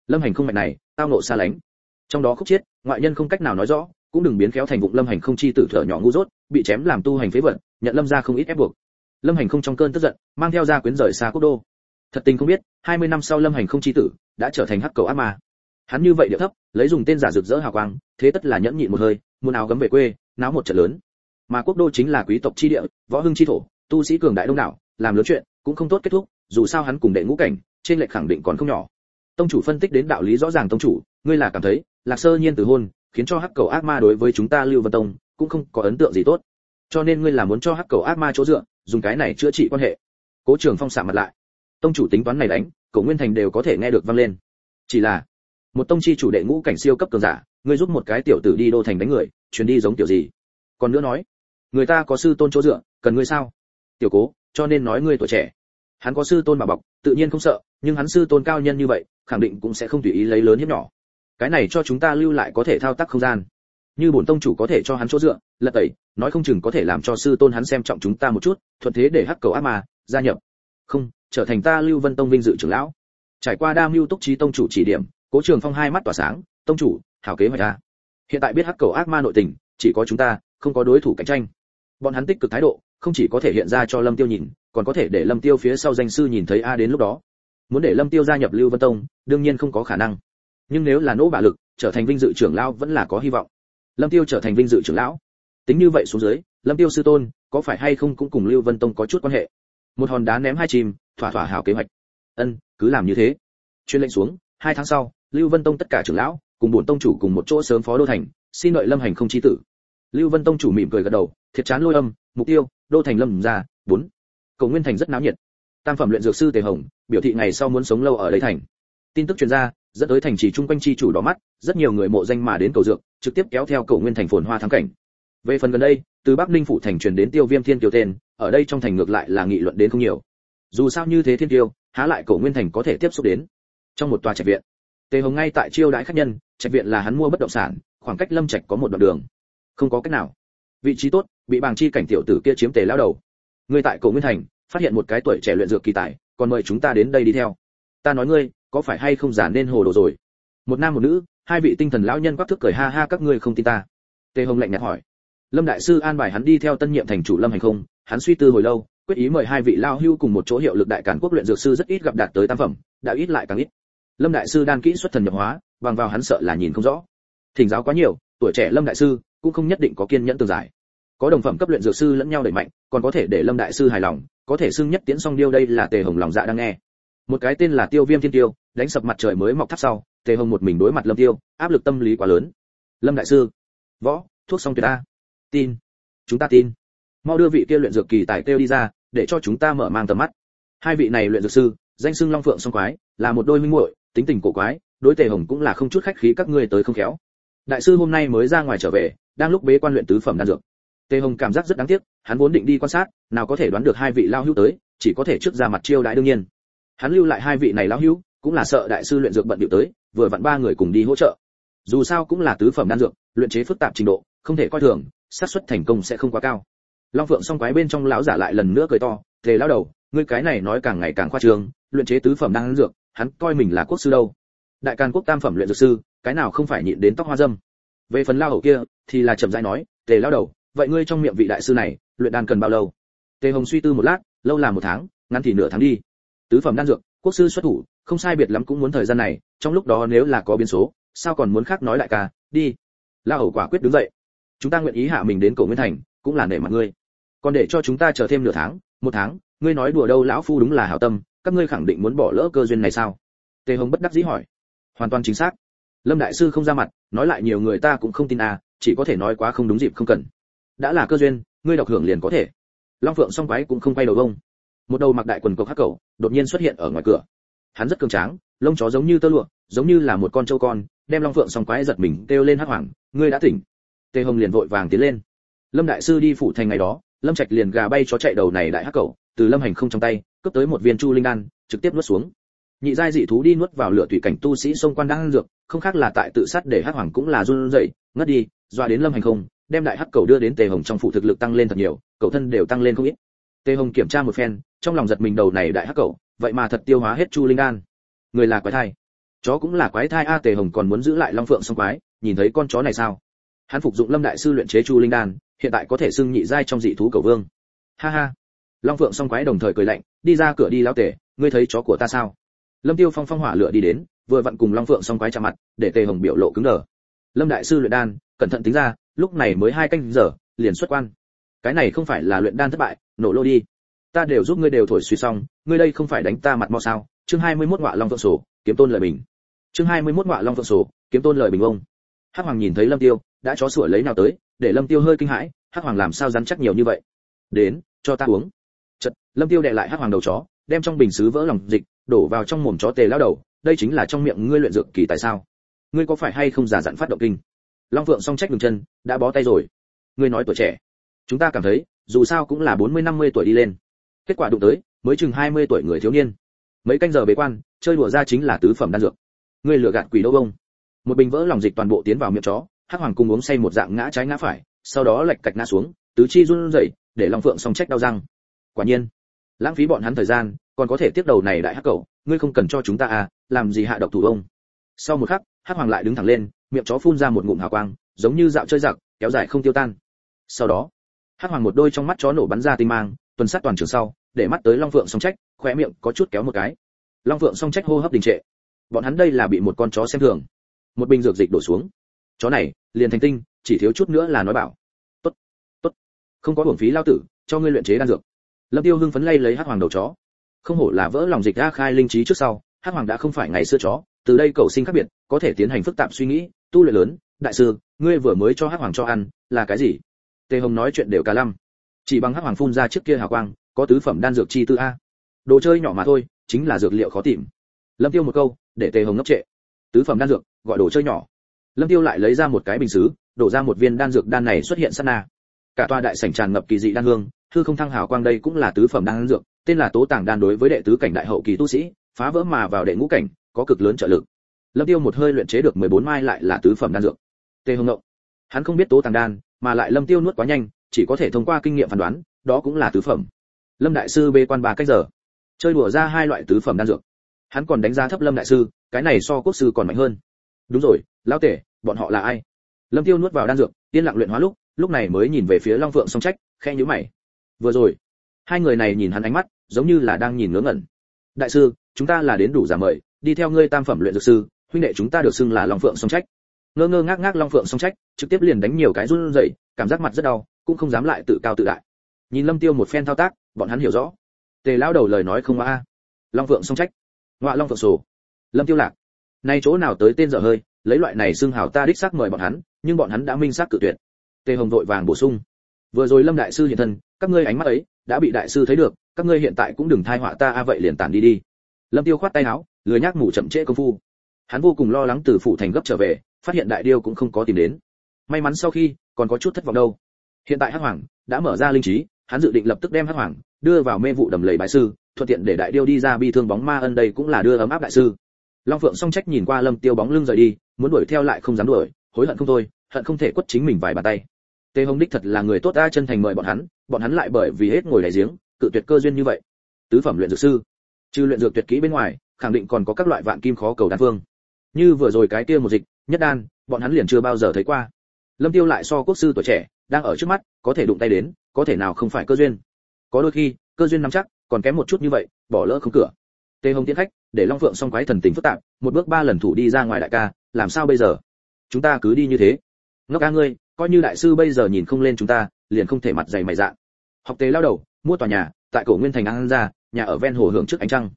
Lâm hành không mạnh này, tao nộ xa lánh. Trong đó khúc chiết ngoại nhân không cách nào nói rõ, cũng đừng biến khéo thành vụng lâm hành không chi tử thở nhỏ ngu dốt, bị chém làm tu hành phế vật, nhận lâm gia không ít ép buộc. Lâm hành không trong cơn tức giận, mang theo gia quyến rời xa quốc đô thật tình không biết 20 năm sau lâm hành không chi tử, đã trở thành hắc cầu ác ma. Hắn như vậy điệu thấp, lấy dùng tên giả rực rỡ hào quang, thế tất là nhẫn nhịn một hơi, muốn áo gấm về quê, náo một trận lớn. Mà quốc đô chính là quý tộc chi địa, võ hưng chi thổ, tu sĩ cường đại đông đảo, làm lớn chuyện, cũng không tốt kết thúc, dù sao hắn cùng đệ ngũ cảnh, trên lệch khẳng định còn không nhỏ. Tông chủ phân tích đến đạo lý rõ ràng tông chủ, ngươi là cảm thấy, lạc sơ nhiên từ hôn, khiến cho hắc cầu ác ma đối với chúng ta lưu vân tông, cũng không có ấn tượng gì tốt. Cho nên ngươi là muốn cho hắc cầu ác ma chỗ dựa, dùng cái này chữa trị quan hệ. Cố trường phong sạm mặt lại tông chủ tính toán này đánh, cổ nguyên thành đều có thể nghe được vang lên. Chỉ là, một tông chi chủ đệ ngũ cảnh siêu cấp cường giả, ngươi giúp một cái tiểu tử đi đô thành đánh người chuyến đi giống tiểu gì? Còn nữa nói, người ta có sư tôn chỗ dựa, cần ngươi sao? Tiểu cố, cho nên nói ngươi tuổi trẻ. Hắn có sư tôn mà bọc, tự nhiên không sợ, nhưng hắn sư tôn cao nhân như vậy, khẳng định cũng sẽ không tùy ý lấy lớn hiếp nhỏ. Cái này cho chúng ta lưu lại có thể thao tác không gian. Như bổn tông chủ có thể cho hắn chỗ dựa, lật tẩy, nói không chừng có thể làm cho sư tôn hắn xem trọng chúng ta một chút, thuận thế để hắc cầu ác mà gia nhập. Không trở thành ta lưu vân tông vinh dự trưởng lão. Trải qua đa mưu túc trí tông chủ chỉ điểm, cố trường phong hai mắt tỏa sáng, tông chủ, hảo kế hoạch a. Hiện tại biết hắc cầu ác ma nội tình, chỉ có chúng ta, không có đối thủ cạnh tranh. Bọn hắn tích cực thái độ, không chỉ có thể hiện ra cho lâm tiêu nhìn, còn có thể để lâm tiêu phía sau danh sư nhìn thấy a đến lúc đó. Muốn để lâm tiêu gia nhập lưu vân tông, đương nhiên không có khả năng. Nhưng nếu là nỗ bả lực, trở thành vinh dự trưởng lão vẫn là có hy vọng. Lâm tiêu trở thành vinh dự trưởng lão. Tính như vậy xuống dưới, lâm tiêu sư tôn, có phải hay không cũng cùng lưu vân tông có chút quan hệ? Một hòn đá ném hai chim thỏa thỏa hảo kế hoạch. Ân, cứ làm như thế. Chuyên lệnh xuống, hai tháng sau, lưu vân tông tất cả trưởng lão, cùng bổn tông chủ cùng một chỗ sớm phó đô thành, xin đợi lâm hành không chi tử. Lưu vân tông chủ mỉm cười gật đầu, thiệt chán lôi âm, mục tiêu, đô thành lâm ra, bốn. Cầu nguyên thành rất náo nhiệt. Tam phẩm luyện dược sư tề hồng, biểu thị ngày sau muốn sống lâu ở đây thành. Tin tức truyền ra, dẫn tới thành trì chung quanh chi chủ đỏ mắt, rất nhiều người mộ danh mà đến cầu dược, trực tiếp kéo theo cầu nguyên thành phồn hoa thắng cảnh. Về phần gần đây, từ bắc ninh phủ thành truyền đến tiêu viêm thiên tiêu tên, ở đây trong thành ngược lại là nghị luận đến không nhiều dù sao như thế thiên tiêu, há lại cổ nguyên thành có thể tiếp xúc đến. Trong một tòa trạch viện, tề hồng ngay tại chiêu đãi khách nhân, trạch viện là hắn mua bất động sản, khoảng cách lâm trạch có một đoạn đường. Không có cách nào. Vị trí tốt, bị bàng chi cảnh tiểu tử kia chiếm tề lao đầu. Ngươi tại cổ nguyên thành, phát hiện một cái tuổi trẻ luyện dược kỳ tài, còn mời chúng ta đến đây đi theo. Ta nói ngươi, có phải hay không giả nên hồ đồ rồi? Một nam một nữ, hai vị tinh thần lão nhân quắc thước cười ha ha các ngươi không tin ta. Tề hồng lạnh nhạt hỏi. Lâm đại sư an bài hắn đi theo tân nhiệm thành chủ lâm hành không? Hắn suy tư hồi lâu quyết ý mời hai vị lao hưu cùng một chỗ hiệu lực đại cản quốc luyện dược sư rất ít gặp đạt tới tam phẩm, đã ít lại càng ít. Lâm đại sư đan kỹ xuất thần nhập hóa, bằng vào hắn sợ là nhìn không rõ. Thỉnh giáo quá nhiều, tuổi trẻ lâm đại sư cũng không nhất định có kiên nhẫn tường giải. Có đồng phẩm cấp luyện dược sư lẫn nhau đẩy mạnh, còn có thể để lâm đại sư hài lòng, có thể xưng nhất tiễn song điêu đây là tề hồng lòng dạ đang nghe. Một cái tên là tiêu viêm thiên tiêu, đánh sập mặt trời mới mọc tháp sau, tề hồng một mình đối mặt lâm tiêu, áp lực tâm lý quá lớn. Lâm đại sư, võ, thuốc song tuyệt a. Tin. Chúng ta tin mau đưa vị kia luyện dược kỳ tài kêu đi ra, để cho chúng ta mở mang tầm mắt. Hai vị này luyện dược sư, danh xưng long phượng song quái, là một đôi minh muội, tính tình cổ quái, đối tề hồng cũng là không chút khách khí các ngươi tới không khéo. Đại sư hôm nay mới ra ngoài trở về, đang lúc bế quan luyện tứ phẩm đan dược. Tề hồng cảm giác rất đáng tiếc, hắn vốn định đi quan sát, nào có thể đoán được hai vị lao hữu tới, chỉ có thể trước ra mặt chiêu đãi đương nhiên. Hắn lưu lại hai vị này lao hữu, cũng là sợ đại sư luyện dược bận điệu tới, vừa vặn ba người cùng đi hỗ trợ. Dù sao cũng là tứ phẩm đan dược, luyện chế phức tạp trình độ, không thể coi thường, xác suất thành công sẽ không quá cao long phượng song quái bên trong lão giả lại lần nữa cười to, thề lao đầu, ngươi cái này nói càng ngày càng khoa trương, luyện chế tứ phẩm đang dược, hắn coi mình là quốc sư đâu. Đại càn quốc tam phẩm luyện dược sư, cái nào không phải nhịn đến tóc hoa dâm. Về phần lao hầu kia, thì là chậm rãi nói tề lao đầu, vậy ngươi trong miệng vị đại sư này, luyện đan cần bao lâu? Tề hồng suy tư một lát, lâu là một tháng, ngắn thì nửa tháng đi. Tứ phẩm đan dược, quốc sư xuất thủ, không sai biệt lắm cũng muốn thời gian này, trong lúc đó nếu là có biến số, sao còn muốn khác nói lại ca, đi. La hầu quả quyết đứng dậy. Chúng ta nguyện ý hạ mình đến cổ nguyên thành, cũng là nể mặt ngươi còn để cho chúng ta chờ thêm nửa tháng, một tháng, ngươi nói đùa đâu lão phu đúng là hảo tâm, các ngươi khẳng định muốn bỏ lỡ cơ duyên này sao? Tề hồng bất đắc dĩ hỏi. Hoàn toàn chính xác. Lâm đại sư không ra mặt, nói lại nhiều người ta cũng không tin à chỉ có thể nói quá không đúng dịp không cần. Đã là cơ duyên, ngươi độc hưởng liền có thể. Long phượng song quái cũng không quay đầu vông một đầu mặc đại quần cộc hắc cầu đột nhiên xuất hiện ở ngoài cửa. Hắn rất cường tráng, lông chó giống như tơ lụa, giống như là một con trâu con, đem long phượng song quái giật mình, kêu lên hắc hoàng ngươi đã tỉnh. Tề hồng liền vội vàng tiến lên. Lâm đại sư đi phủ thành ngày đó lâm trạch liền gà bay chó chạy đầu này đại hắc cầu, từ lâm hành không trong tay, cướp tới một viên chu linh đan, trực tiếp nuốt xuống. Nhị giai dị thú đi nuốt vào lửa thủy cảnh tu sĩ xông quan đang dược, không khác là tại tự sát để hắc hoàng cũng là run rẩy, ngất đi doa đến lâm hành không, đem đại hắc cầu đưa đến tề hồng trong phủ thực lực tăng lên thật nhiều, cầu thân đều tăng lên không ít. Tề hồng kiểm tra một phen, trong lòng giật mình đầu này đại hắc cầu, vậy mà thật tiêu hóa hết chu linh đan. Người là quái thai. Chó cũng là quái thai a, tề hồng còn muốn giữ lại long phượng song quái, nhìn thấy con chó này sao? Hắn phục dụng lâm đại sư luyện chế chu linh đan hiện tại có thể xưng nhị giai trong dị thú cầu vương. Ha ha. Long phượng song quái đồng thời cười lạnh, đi ra cửa đi lão tề ngươi thấy chó của ta sao? Lâm tiêu phong phong hỏa lửa đi đến, vừa vặn cùng long phượng song quái chạm mặt, để tề hồng biểu lộ cứng đờ. Lâm đại sư luyện đan, cẩn thận tính ra, lúc này mới hai canh giờ, liền xuất quan. Cái này không phải là luyện đan thất bại, nổ lô đi. Ta đều giúp ngươi đều thổi suy xong, ngươi đây không phải đánh ta mặt mo sao? Chương 21 ngọa long phượng sổ, kiếm tôn lời bình. Chương 21 ngọa long phượng sổ, kiếm tôn lời bình ông. Hắc hoàng nhìn thấy lâm tiêu, đã chó sủa lấy nào tới để lâm tiêu hơi kinh hãi, hắc hoàng làm sao rắn chắc nhiều như vậy? Đến, cho ta uống. Chật lâm tiêu đệ lại hắc hoàng đầu chó, đem trong bình sứ vỡ lòng dịch, đổ vào trong mồm chó tề lao đầu, đây chính là trong miệng ngươi luyện dược kỳ tại sao? Ngươi có phải hay không giả dặn phát động kinh? Long phượng song trách đường chân, đã bó tay rồi. Ngươi nói tuổi trẻ. Chúng ta cảm thấy, dù sao cũng là bốn mươi, năm mươi tuổi đi lên. Kết quả đụng tới, mới chừng hai mươi tuổi người thiếu niên. Mấy canh giờ bế quan, chơi đùa ra chính là tứ phẩm đan dược. Ngươi lừa gạt quỷ đâu bông một bình vỡ lòng dịch toàn bộ tiến vào miệng chó hắc hoàng cùng uống say một dạng ngã trái ngã phải, sau đó lệch cạch ngã xuống, tứ chi run rẩy, để long phượng song trách đau răng. Quả nhiên, lãng phí bọn hắn thời gian, còn có thể tiếp đầu này đại hắc cậu ngươi không cần cho chúng ta à làm gì hạ độc thủ ông. Sau một khắc, hắc hoàng lại đứng thẳng lên, miệng chó phun ra một ngụm hào quang, giống như dạo chơi giặc, kéo dài không tiêu tan. Sau đó, hắc hoàng một đôi trong mắt chó nổ bắn ra tinh mang, tuần sát toàn trường sau, để mắt tới long phượng song trách, khóe miệng có chút kéo một cái. Long phượng song trách hô hấp đình trệ. Bọn hắn đây là bị một con chó xem thường. Một bình dược dịch đổ xuống chó này, liền thành tinh, chỉ thiếu chút nữa là nói bảo. Tốt tốt, không có hưởng phí lao tử, cho ngươi luyện chế đan dược. Lâm tiêu hưng phấn lay lấy hắc hoàng đầu chó. Không hổ là vỡ lòng dịch ra khai linh trí trước sau, hắc hoàng đã không phải ngày xưa chó, từ đây cầu sinh khác biệt, có thể tiến hành phức tạp suy nghĩ, tu luyện lớn, đại sư, ngươi vừa mới cho hắc hoàng cho ăn, là cái gì? Tề hồng nói chuyện đều cả lăm. Chỉ bằng hắc hoàng phun ra trước kia hào quang, có tứ phẩm đan dược chi tư a. Đồ chơi nhỏ mà thôi, chính là dược liệu khó tìm. Lâm tiêu một câu, để tề hồng ngốc trệ. Tứ phẩm đan dược, gọi đồ chơi nhỏ lâm tiêu lại lấy ra một cái bình sứ đổ ra một viên đan dược đan này xuất hiện sát na. Cả tòa đại sảnh tràn ngập kỳ dị đan hương hư không thăng hào quang đây cũng là tứ phẩm đan dược, tên là tố tàng đan đối với đệ tứ cảnh đại hậu kỳ tu sĩ, phá vỡ mà vào đệ ngũ cảnh, có cực lớn trợ lực. Lâm tiêu một hơi luyện chế được 14 mai lại là tứ phẩm đan dược. Tề hồng ngộng. Hắn không biết tố tàng đan, mà lại lâm tiêu nuốt quá nhanh, chỉ có thể thông qua kinh nghiệm phán đoán, đó cũng là tứ phẩm. Lâm đại sư bê quan ba cách giờ. Chơi đùa ra hai loại tứ phẩm đan dược. Hắn còn đánh giá thấp lâm đại sư, cái này so quốc sư còn mạnh hơn. Đúng rồi lão tể, bọn họ là ai? Lâm tiêu nuốt vào đan dược tiên lặng luyện hóa lúc lúc này mới nhìn về phía long phượng song trách khe nhíu mày. Vừa rồi. Hai người này nhìn hắn ánh mắt, giống như là đang nhìn ngớ ngẩn. Đại sư, chúng ta là đến đủ giả mời, đi theo ngươi tam phẩm luyện dược sư, huynh đệ chúng ta được xưng là long phượng song trách. Ngơ ngơ ngác ngác long phượng song trách, trực tiếp liền đánh nhiều cái run rẩy, cảm giác mặt rất đau, cũng không dám lại tự cao tự đại. Nhìn lâm tiêu một phen thao tác, bọn hắn hiểu rõ. Tề lão đầu lời nói không a. Long phượng song trách. Ngoại long phượng sổ. Lâm tiêu lạc. Nay chỗ nào tới tên dở hơi lấy loại này xưng hào ta đích xác mời bọn hắn, nhưng bọn hắn đã minh xác cự tuyệt. Tề hồng vội vàng bổ sung. Vừa rồi lâm đại sư hiện thân, các ngươi ánh mắt ấy đã bị đại sư thấy được, các ngươi hiện tại cũng đừng thai họa ta a, vậy liền tản đi đi. Lâm tiêu khoát tay áo, lười nhác ngủ chậm trễ công phu. Hắn vô cùng lo lắng từ phủ thành gấp trở về, phát hiện đại điêu cũng không có tìm đến. May mắn sau khi, còn có chút thất vọng đâu. Hiện tại hắc hoàng đã mở ra linh trí, hắn dự định lập tức đem hắc hoàng đưa vào mê vụ đầm lầy bái sư, thuận tiện để đại điêu đi ra bi thương bóng ma ân đây cũng là đưa ấm áp đại sư long phượng song trách nhìn qua lâm tiêu bóng lưng rời đi, muốn đuổi theo lại không dám đuổi, hối hận không thôi, hận không thể quất chính mình vài bàn tay. Tề hồng đích thật là người tốt a chân thành mời bọn hắn bọn hắn lại bởi vì hết ngồi đại giếng, cự tuyệt cơ duyên như vậy. Tứ phẩm luyện dược sư, trừ luyện dược tuyệt kỹ bên ngoài, khẳng định còn có các loại vạn kim khó cầu đan phương. Như vừa rồi cái kia một dịch, nhất đan, bọn hắn liền chưa bao giờ thấy qua. Lâm tiêu lại so quốc sư tuổi trẻ, đang ở trước mắt, có thể đụng tay đến, có thể nào không phải cơ duyên. Có đôi khi, cơ duyên nắm chắc, còn kém một chút như vậy, bỏ lỡ không cửa tề hồng tiến khách, để long phượng song quái thần tình phức tạp, một bước ba lần thủ đi ra ngoài đại ca, làm sao bây giờ? Chúng ta cứ đi như thế. Ngốc ca ngươi, coi như đại sư bây giờ nhìn không lên chúng ta, liền không thể mặt dày mày dạng học tế lao đầu, mua tòa nhà, tại cổ nguyên thành an ra nhà ở ven hồ hưởng trước ánh trăng.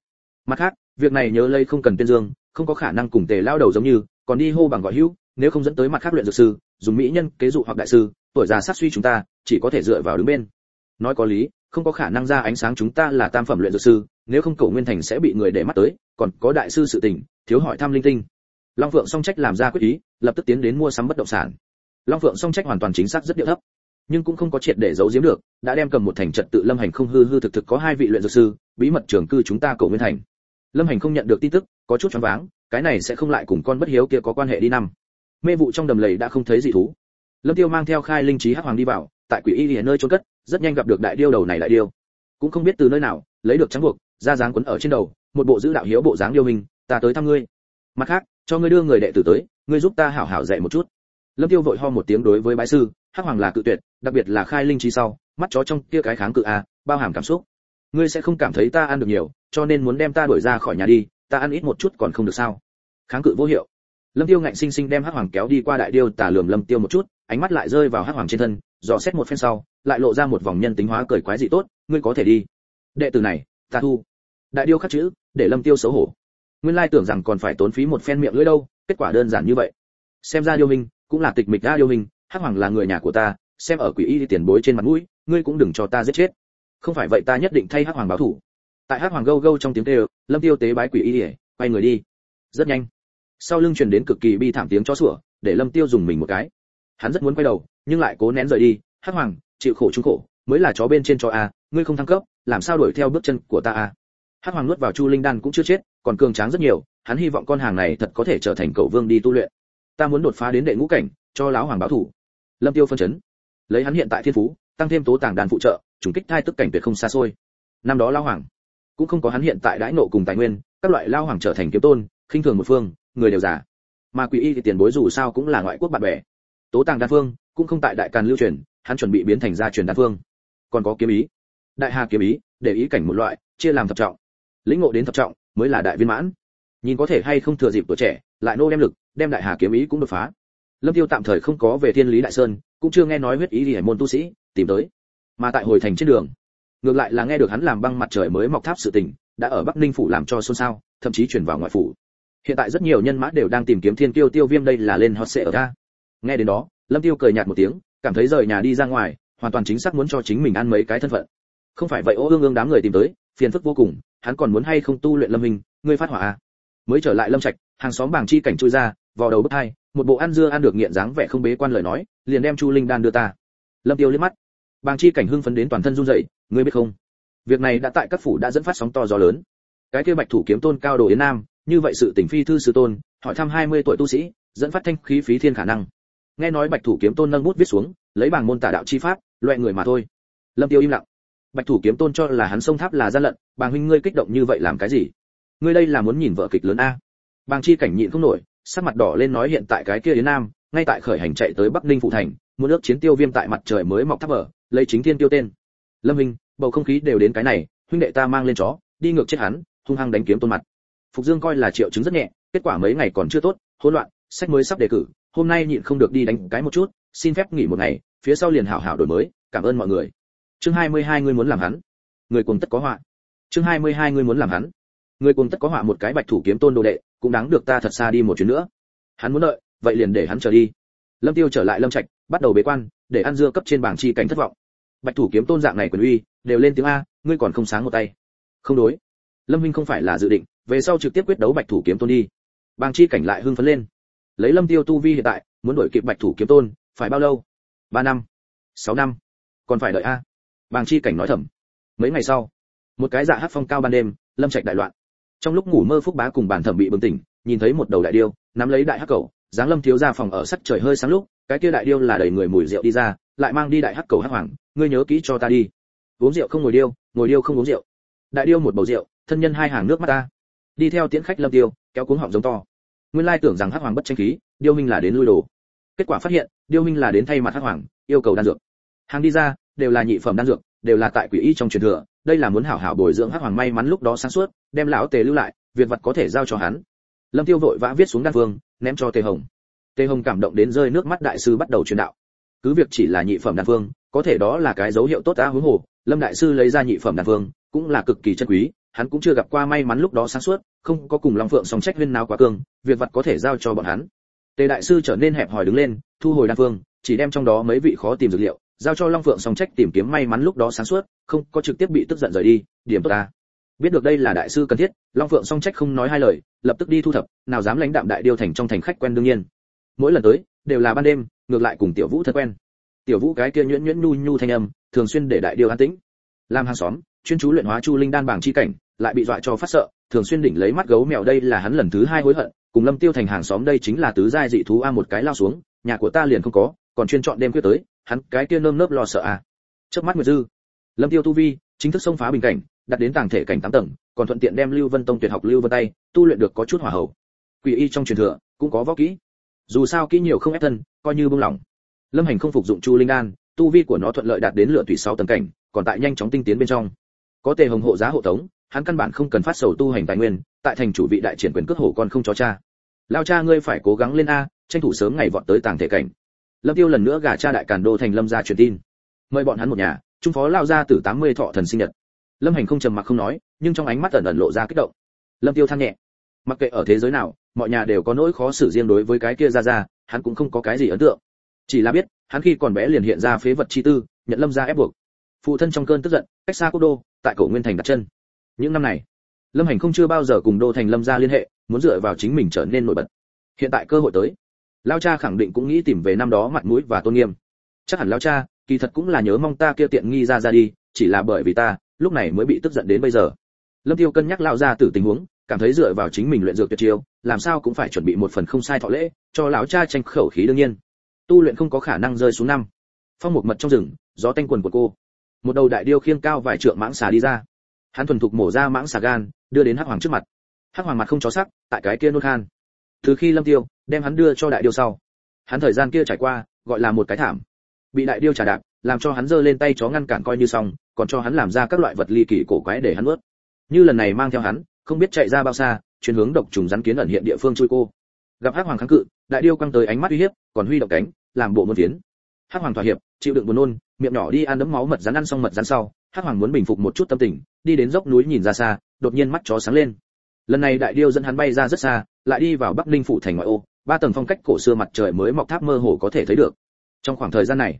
Mặt khác, việc này nhớ lây không cần tuyên dương, không có khả năng cùng tề lao đầu giống như, còn đi hô bằng gọi hữu, nếu không dẫn tới mặt khác luyện dược sư, dùng mỹ nhân kế dụ hoặc đại sư, tuổi già sát suy chúng ta, chỉ có thể dựa vào đứng bên nói có lý, không có khả năng ra ánh sáng chúng ta là tam phẩm luyện dược sư, nếu không cổ nguyên thành sẽ bị người để mắt tới, còn có đại sư sự tình, thiếu hỏi thăm linh tinh. Long phượng song trách làm ra quyết ý, lập tức tiến đến mua sắm bất động sản. Long phượng song trách hoàn toàn chính xác rất điệu thấp, nhưng cũng không có triệt để giấu giếm được, đã đem cầm một thành trật tự lâm hành không hư hư thực thực có hai vị luyện dược sư, bí mật trường cư chúng ta cổ nguyên thành. Lâm hành không nhận được tin tức, có chút choáng váng, cái này sẽ không lại cùng con bất hiếu kia có quan hệ đi năm. Mê vụ trong đầm lầy đã không thấy gì thú. Lâm tiêu mang theo khai linh trí hắc hoàng đi vào, tại quỷ y nơi trốn cất rất nhanh gặp được đại điêu đầu này đại điêu. Cũng không biết từ nơi nào, lấy được trắng buộc ra dáng quấn ở trên đầu, một bộ giữ đạo hiếu bộ dáng điêu hình, ta tới thăm ngươi. Mặt khác, cho ngươi đưa người đệ tử tới, ngươi giúp ta hảo hảo dạy một chút. Lâm tiêu vội ho một tiếng đối với bái sư, hắc hoàng là cự tuyệt, đặc biệt là khai linh trí sau, mắt chó trong kia cái kháng cự a bao hàm cảm xúc. Ngươi sẽ không cảm thấy ta ăn được nhiều, cho nên muốn đem ta đuổi ra khỏi nhà đi, ta ăn ít một chút còn không được sao? Kháng cự vô hiệu. Lâm tiêu ngạnh sinh sinh đem hắc hoàng kéo đi qua đại điêu tả lườm lâm tiêu một chút, ánh mắt lại rơi vào hắc hoàng trên thân, dò xét một phen sau lại lộ ra một vòng nhân tính hóa cười quái dị tốt, ngươi có thể đi. Đệ tử này, ta thu. Đại điêu khắc chữ, để lâm tiêu xấu hổ. Nguyên lai tưởng rằng còn phải tốn phí một phen miệng lưỡi đâu, kết quả đơn giản như vậy. Xem ra điêu minh, cũng là tịch mịch ra điêu minh, hắc hoàng là người nhà của ta, xem ở quỷ y tiền bối trên mặt mũi, ngươi cũng đừng cho ta giết chết. Không phải vậy ta nhất định thay hắc hoàng báo thủ. Tại hắc hoàng gâu gâu trong tiếng kêu, lâm tiêu tế bái quỷ y quay người đi. Rất nhanh. Sau lưng truyền đến cực kỳ bi thảm tiếng chó sủa, để lâm tiêu dùng mình một cái. Hắn rất muốn quay đầu, nhưng lại cố nén rời đi. Hắc hoàng chịu khổ chung khổ, mới là chó bên trên cho a, ngươi không thăng cấp, làm sao đuổi theo bước chân của ta a? Hắc hoàng nuốt vào chu linh đan cũng chưa chết, còn cường tráng rất nhiều, hắn hy vọng con hàng này thật có thể trở thành cậu vương đi tu luyện. Ta muốn đột phá đến đệ ngũ cảnh, cho lão hoàng báo thủ. Lâm tiêu phân chấn. Lấy hắn hiện tại thiên phú, tăng thêm tố tàng đàn phụ trợ, trùng kích thai tức cảnh tuyệt không xa xôi. Năm đó lão hoàng, cũng không có hắn hiện tại đãi nộ cùng tài nguyên, các loại lao hoàng trở thành kiếm tôn, khinh thường một phương, người đều giả mà quỷ y thì tiền bối dù sao cũng là ngoại quốc bạn bè. Tố tàng đa phương, cũng không tại đại càn lưu truyền hắn chuẩn bị biến thành gia truyền đan phương. Còn có kiếm ý. Đại hà kiếm ý, để ý cảnh một loại, chia làm thập trọng. Lĩnh ngộ đến thập trọng, mới là đại viên mãn. Nhìn có thể hay không thừa dịp tuổi trẻ, lại nô đem lực, đem đại hà kiếm ý cũng đột phá. Lâm tiêu tạm thời không có về thiên lý đại sơn, cũng chưa nghe nói huyết ý gì hải môn tu sĩ, tìm tới. Mà tại hồi thành trên đường, ngược lại là nghe được hắn làm băng mặt trời mới mọc tháp sự tình, đã ở bắc ninh phủ làm cho xôn xao, thậm chí chuyển vào ngoại phủ. Hiện tại rất nhiều nhân mã đều đang tìm kiếm thiên kiêu tiêu viêm đây là lên hot sẽ ở ta. Nghe đến đó, lâm tiêu cười nhạt một tiếng cảm thấy rời nhà đi ra ngoài, hoàn toàn chính xác muốn cho chính mình ăn mấy cái thân phận. Không phải vậy, ô ương ương đám người tìm tới, phiền phức vô cùng, hắn còn muốn hay không tu luyện lâm hình ngươi phát hỏa à? Mới trở lại lâm trạch, hàng xóm bảng chi cảnh chui ra vào đầu bức hai một bộ ăn dưa ăn được nghiện dáng vẻ không bế quan lời nói, liền đem chu linh đan đưa ta. Lâm tiêu liếc mắt. Bàng chi cảnh hưng phấn đến toàn thân run rẩy, ngươi biết không? Việc này đã tại các phủ đã dẫn phát sóng to gió lớn. Cái kia bạch thủ kiếm tôn cao đồ yến nam, như vậy sự tình phi thư sư tôn, hỏi thăm 20 tuổi tu sĩ, dẫn phát thanh khí phí thiên khả năng nghe nói bạch thủ kiếm tôn nâng bút viết xuống, lấy bảng môn tả đạo chi pháp loại người mà thôi. Lâm tiêu im lặng. Bạch thủ kiếm tôn cho là hắn sông tháp là gian lận, bàng huynh ngươi kích động như vậy làm cái gì? Ngươi đây là muốn nhìn vợ kịch lớn a. Bàng chi cảnh nhịn không nổi, sắc mặt đỏ lên nói hiện tại cái kia yến nam, ngay tại khởi hành chạy tới bắc ninh phụ thành, muốn ước chiến tiêu viêm tại mặt trời mới mọc tháp ở, lấy chính thiên tiêu tên. Lâm huynh, bầu không khí đều đến cái này, huynh đệ ta mang lên chó, đi ngược chết hắn, hung hăng đánh kiếm tôn mặt. Phục dương coi là triệu chứng rất nhẹ, kết quả mấy ngày còn chưa tốt, hỗn loạn sách mới sắp đề cử, hôm nay nhịn không được đi đánh cái một chút, xin phép nghỉ một ngày, phía sau liền hảo hảo đổi mới, cảm ơn mọi người. Chương 22 ngươi muốn làm hắn. Người cùng tất có họa. Chương 22 ngươi muốn làm hắn. Người cùng tất có họa một cái bạch thủ kiếm tôn đồ đệ, cũng đáng được ta thật xa đi một chuyến nữa. Hắn muốn đợi, vậy liền để hắn chờ đi. Lâm tiêu trở lại lâm trạch, bắt đầu bế quan, để ăn dưa cấp trên bảng chi cảnh thất vọng. Bạch thủ kiếm tôn dạng này quyền uy, đều lên tiếng a, ngươi còn không sáng một tay. Không đối. Lâm minh không phải là dự định, về sau trực tiếp quyết đấu bạch thủ kiếm tôn đi. Bàng chi cảnh lại hưng phấn lên lấy lâm tiêu tu vi hiện tại, muốn đổi kịp bạch thủ kiếm tôn, phải bao lâu? Ba năm, sáu năm. Còn phải đợi a? Bàng chi cảnh nói thầm. Mấy ngày sau, một cái dạ hát phong cao ban đêm, lâm trạch đại loạn. Trong lúc ngủ mơ phúc bá cùng bản thẩm bị bừng tỉnh, nhìn thấy một đầu đại điêu, nắm lấy đại hắc cầu giáng lâm thiếu ra phòng ở sắc trời hơi sáng lúc, cái kia đại điêu là đầy người mùi rượu đi ra, lại mang đi đại hắc cầu hắc hoàng, ngươi nhớ kỹ cho ta đi. Uống rượu không ngồi điêu ngồi điêu không uống rượu. Đại điêu một bầu rượu, thân nhân hai hàng nước mắt ta. Đi theo tiễn khách lâm tiêu, kéo cuống họng giống to nguyên lai tưởng rằng hắc hoàng bất tranh khí, điêu minh là đến lui đồ. Kết quả phát hiện, điêu minh là đến thay mặt hắc hoàng, yêu cầu đan dược. Hàng đi ra, đều là nhị phẩm đan dược, đều là tại quỷ y trong truyền thừa, đây là muốn hảo hảo bồi dưỡng hắc hoàng may mắn lúc đó sáng suốt, đem lão tề lưu lại, việc vật có thể giao cho hắn. Lâm tiêu vội vã viết xuống đan phương ném cho tề hồng. Tề hồng cảm động đến rơi nước mắt đại sư bắt đầu truyền đạo. Cứ việc chỉ là nhị phẩm đan phương có thể đó là cái dấu hiệu tốt đã huống hồ, lâm đại sư lấy ra nhị phẩm đan phương cũng là cực kỳ chân quý hắn cũng chưa gặp qua may mắn lúc đó sáng suốt, không có cùng long phượng song trách huyên nào quá cường việc vật có thể giao cho bọn hắn. Tề đại sư trở nên hẹp hòi đứng lên, thu hồi đan phương, chỉ đem trong đó mấy vị khó tìm dược liệu, giao cho long phượng song trách tìm kiếm may mắn lúc đó sáng suốt, không có trực tiếp bị tức giận rời đi, điểm tốt ta. Biết được đây là đại sư cần thiết, long phượng song trách không nói hai lời, lập tức đi thu thập, nào dám lãnh đạm đại điêu thành trong thành khách quen đương nhiên. Mỗi lần tới, đều là ban đêm, ngược lại cùng tiểu vũ thân quen. Tiểu vũ cái kia nhuyễn nhuyễn nhu nhu thanh âm, thường xuyên để đại điêu an tĩnh. Làm hàng xóm, chuyên chú luyện hóa chu linh đan bảng chi cảnh lại bị dọa cho phát sợ, thường xuyên đỉnh lấy mắt gấu mèo đây là hắn lần thứ hai hối hận, cùng lâm tiêu thành hàng xóm đây chính là tứ giai dị thú a một cái lao xuống, nhà của ta liền không có, còn chuyên chọn đêm khuya tới, hắn cái kia nơm nớp lo sợ à trước mắt nguyệt dư, lâm tiêu tu vi, chính thức xông phá bình cảnh, đặt đến tàng thể cảnh tám tầng, còn thuận tiện đem lưu vân tông tuyệt học lưu vân tay, tu luyện được có chút hỏa hậu. Quỷ y trong truyền thừa, cũng có võ kỹ. Dù sao kỹ nhiều không ép thân, coi như buông lỏng. Lâm hành không phục dụng chu linh đan tu vi của nó thuận lợi đạt đến lựa thủy sáu tầng cảnh, còn tại nhanh chóng tinh tiến bên trong. Có tề hồng hộ giá hộ tống hắn căn bản không cần phát sầu tu hành tài nguyên, tại thành chủ vị đại triển quyền cước hổ còn không cho cha. Lao cha ngươi phải cố gắng lên a, tranh thủ sớm ngày vọt tới tàng thể cảnh. Lâm tiêu lần nữa gả cha đại càn đô thành lâm gia truyền tin. Mời bọn hắn một nhà, trung phó lao ra từ 80 thọ thần sinh nhật. Lâm hành không trầm mặc không nói, nhưng trong ánh mắt ẩn ẩn lộ ra kích động. Lâm tiêu than nhẹ. Mặc kệ ở thế giới nào, mọi nhà đều có nỗi khó xử riêng đối với cái kia ra ra hắn cũng không có cái gì ấn tượng. Chỉ là biết, hắn khi còn bé liền hiện ra phế vật chi tư, nhận lâm gia ép buộc. Phụ thân trong cơn tức giận, cách xa quốc đô, tại cổ nguyên thành đặt chân những năm này, lâm hành không chưa bao giờ cùng đô thành lâm gia liên hệ, muốn dựa vào chính mình trở nên nổi bật. Hiện tại cơ hội tới. Lao cha khẳng định cũng nghĩ tìm về năm đó mặt mũi và tôn nghiêm. Chắc hẳn lao cha, kỳ thật cũng là nhớ mong ta kia tiện nghi ra ra đi, chỉ là bởi vì ta, lúc này mới bị tức giận đến bây giờ. Lâm tiêu cân nhắc lao ra từ tình huống, cảm thấy dựa vào chính mình luyện dược tuyệt chiêu, làm sao cũng phải chuẩn bị một phần không sai thọ lễ, cho lão cha tranh khẩu khí đương nhiên. Tu luyện không có khả năng rơi xuống năm. Phong một mật trong rừng, gió tanh quần của cô. Một đầu đại điêu khiêng cao vài trượng mãng xà đi ra hắn thuần thục mổ ra mãng xà gan, đưa đến hắc hoàng trước mặt. Hắc hoàng mặt không chó sắc, tại cái kia nôn khan. Từ khi lâm tiêu đem hắn đưa cho đại điêu sau, hắn thời gian kia trải qua, gọi là một cái thảm. Bị đại điêu trả đạp, làm cho hắn giơ lên tay chó ngăn cản coi như xong, còn cho hắn làm ra các loại vật ly kỳ cổ quái để hắn nuốt. Như lần này mang theo hắn, không biết chạy ra bao xa chuyển hướng độc trùng rắn kiến ẩn hiện địa phương chui cô. Gặp hắc hoàng kháng cự, đại điêu quăng tới ánh mắt uy hiếp, còn huy động cánh, làm bộ muôn tiến. Hắc hoàng thỏa hiệp, chịu đựng buồn nôn, miệng nhỏ đi ăn đấm máu mật rắn ăn xong mật rắn sau hắc hoàng muốn bình phục một chút tâm tình, đi đến dốc núi nhìn ra xa, đột nhiên mắt chó sáng lên. Lần này đại điêu dẫn hắn bay ra rất xa, lại đi vào bắc ninh phủ thành ngoại ô, ba tầng phong cách cổ xưa mặt trời mới mọc tháp mơ hồ có thể thấy được. Trong khoảng thời gian này,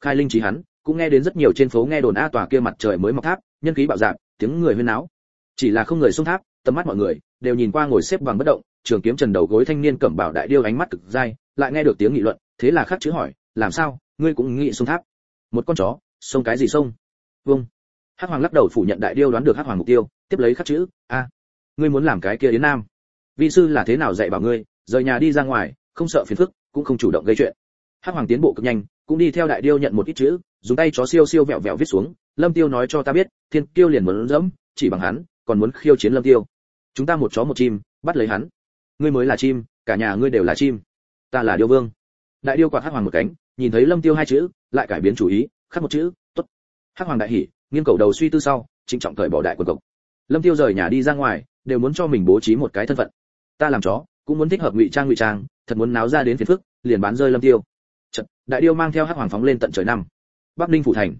khai linh trí hắn cũng nghe đến rất nhiều trên phố nghe đồn a tòa kia mặt trời mới mọc tháp, nhân khí bạo dạn, tiếng người huyên náo. Chỉ là không người xuống tháp, tầm mắt mọi người đều nhìn qua ngồi xếp bằng bất động, trường kiếm trần đầu gối thanh niên cẩm bảo đại điêu ánh mắt cực dai, lại nghe được tiếng nghị luận, thế là khắc chữ hỏi, làm sao? Ngươi cũng nghĩ xuống tháp? Một con chó sông cái gì sông? vâng hắc hoàng lắc đầu phủ nhận đại điêu đoán được hắc hoàng mục tiêu, tiếp lấy khắc chữ, a, ngươi muốn làm cái kia yến nam. Vị sư là thế nào dạy bảo ngươi, rời nhà đi ra ngoài, không sợ phiền phức, cũng không chủ động gây chuyện. Hắc hoàng tiến bộ cực nhanh, cũng đi theo đại điêu nhận một ít chữ, dùng tay chó siêu siêu vẹo vẹo viết xuống, lâm tiêu nói cho ta biết, thiên kiêu liền muốn dẫm, chỉ bằng hắn, còn muốn khiêu chiến lâm tiêu. Chúng ta một chó một chim, bắt lấy hắn. Ngươi mới là chim, cả nhà ngươi đều là chim. Ta là điêu vương. Đại điêu quạt hắc hoàng một cánh, nhìn thấy lâm tiêu hai chữ, lại cải biến chủ ý, khắc một chữ, tốt. Hắc hoàng đại hỉ nghiêng cầu đầu suy tư sau trịnh trọng cởi bỏ đại quần cộc lâm tiêu rời nhà đi ra ngoài đều muốn cho mình bố trí một cái thân phận. Ta làm chó cũng muốn thích hợp ngụy trang ngụy trang thật muốn náo ra đến phiền phức liền bán rơi lâm tiêu. Chật, đại điêu mang theo hắc hoàng phóng lên tận trời năm. Bắc ninh phủ thành.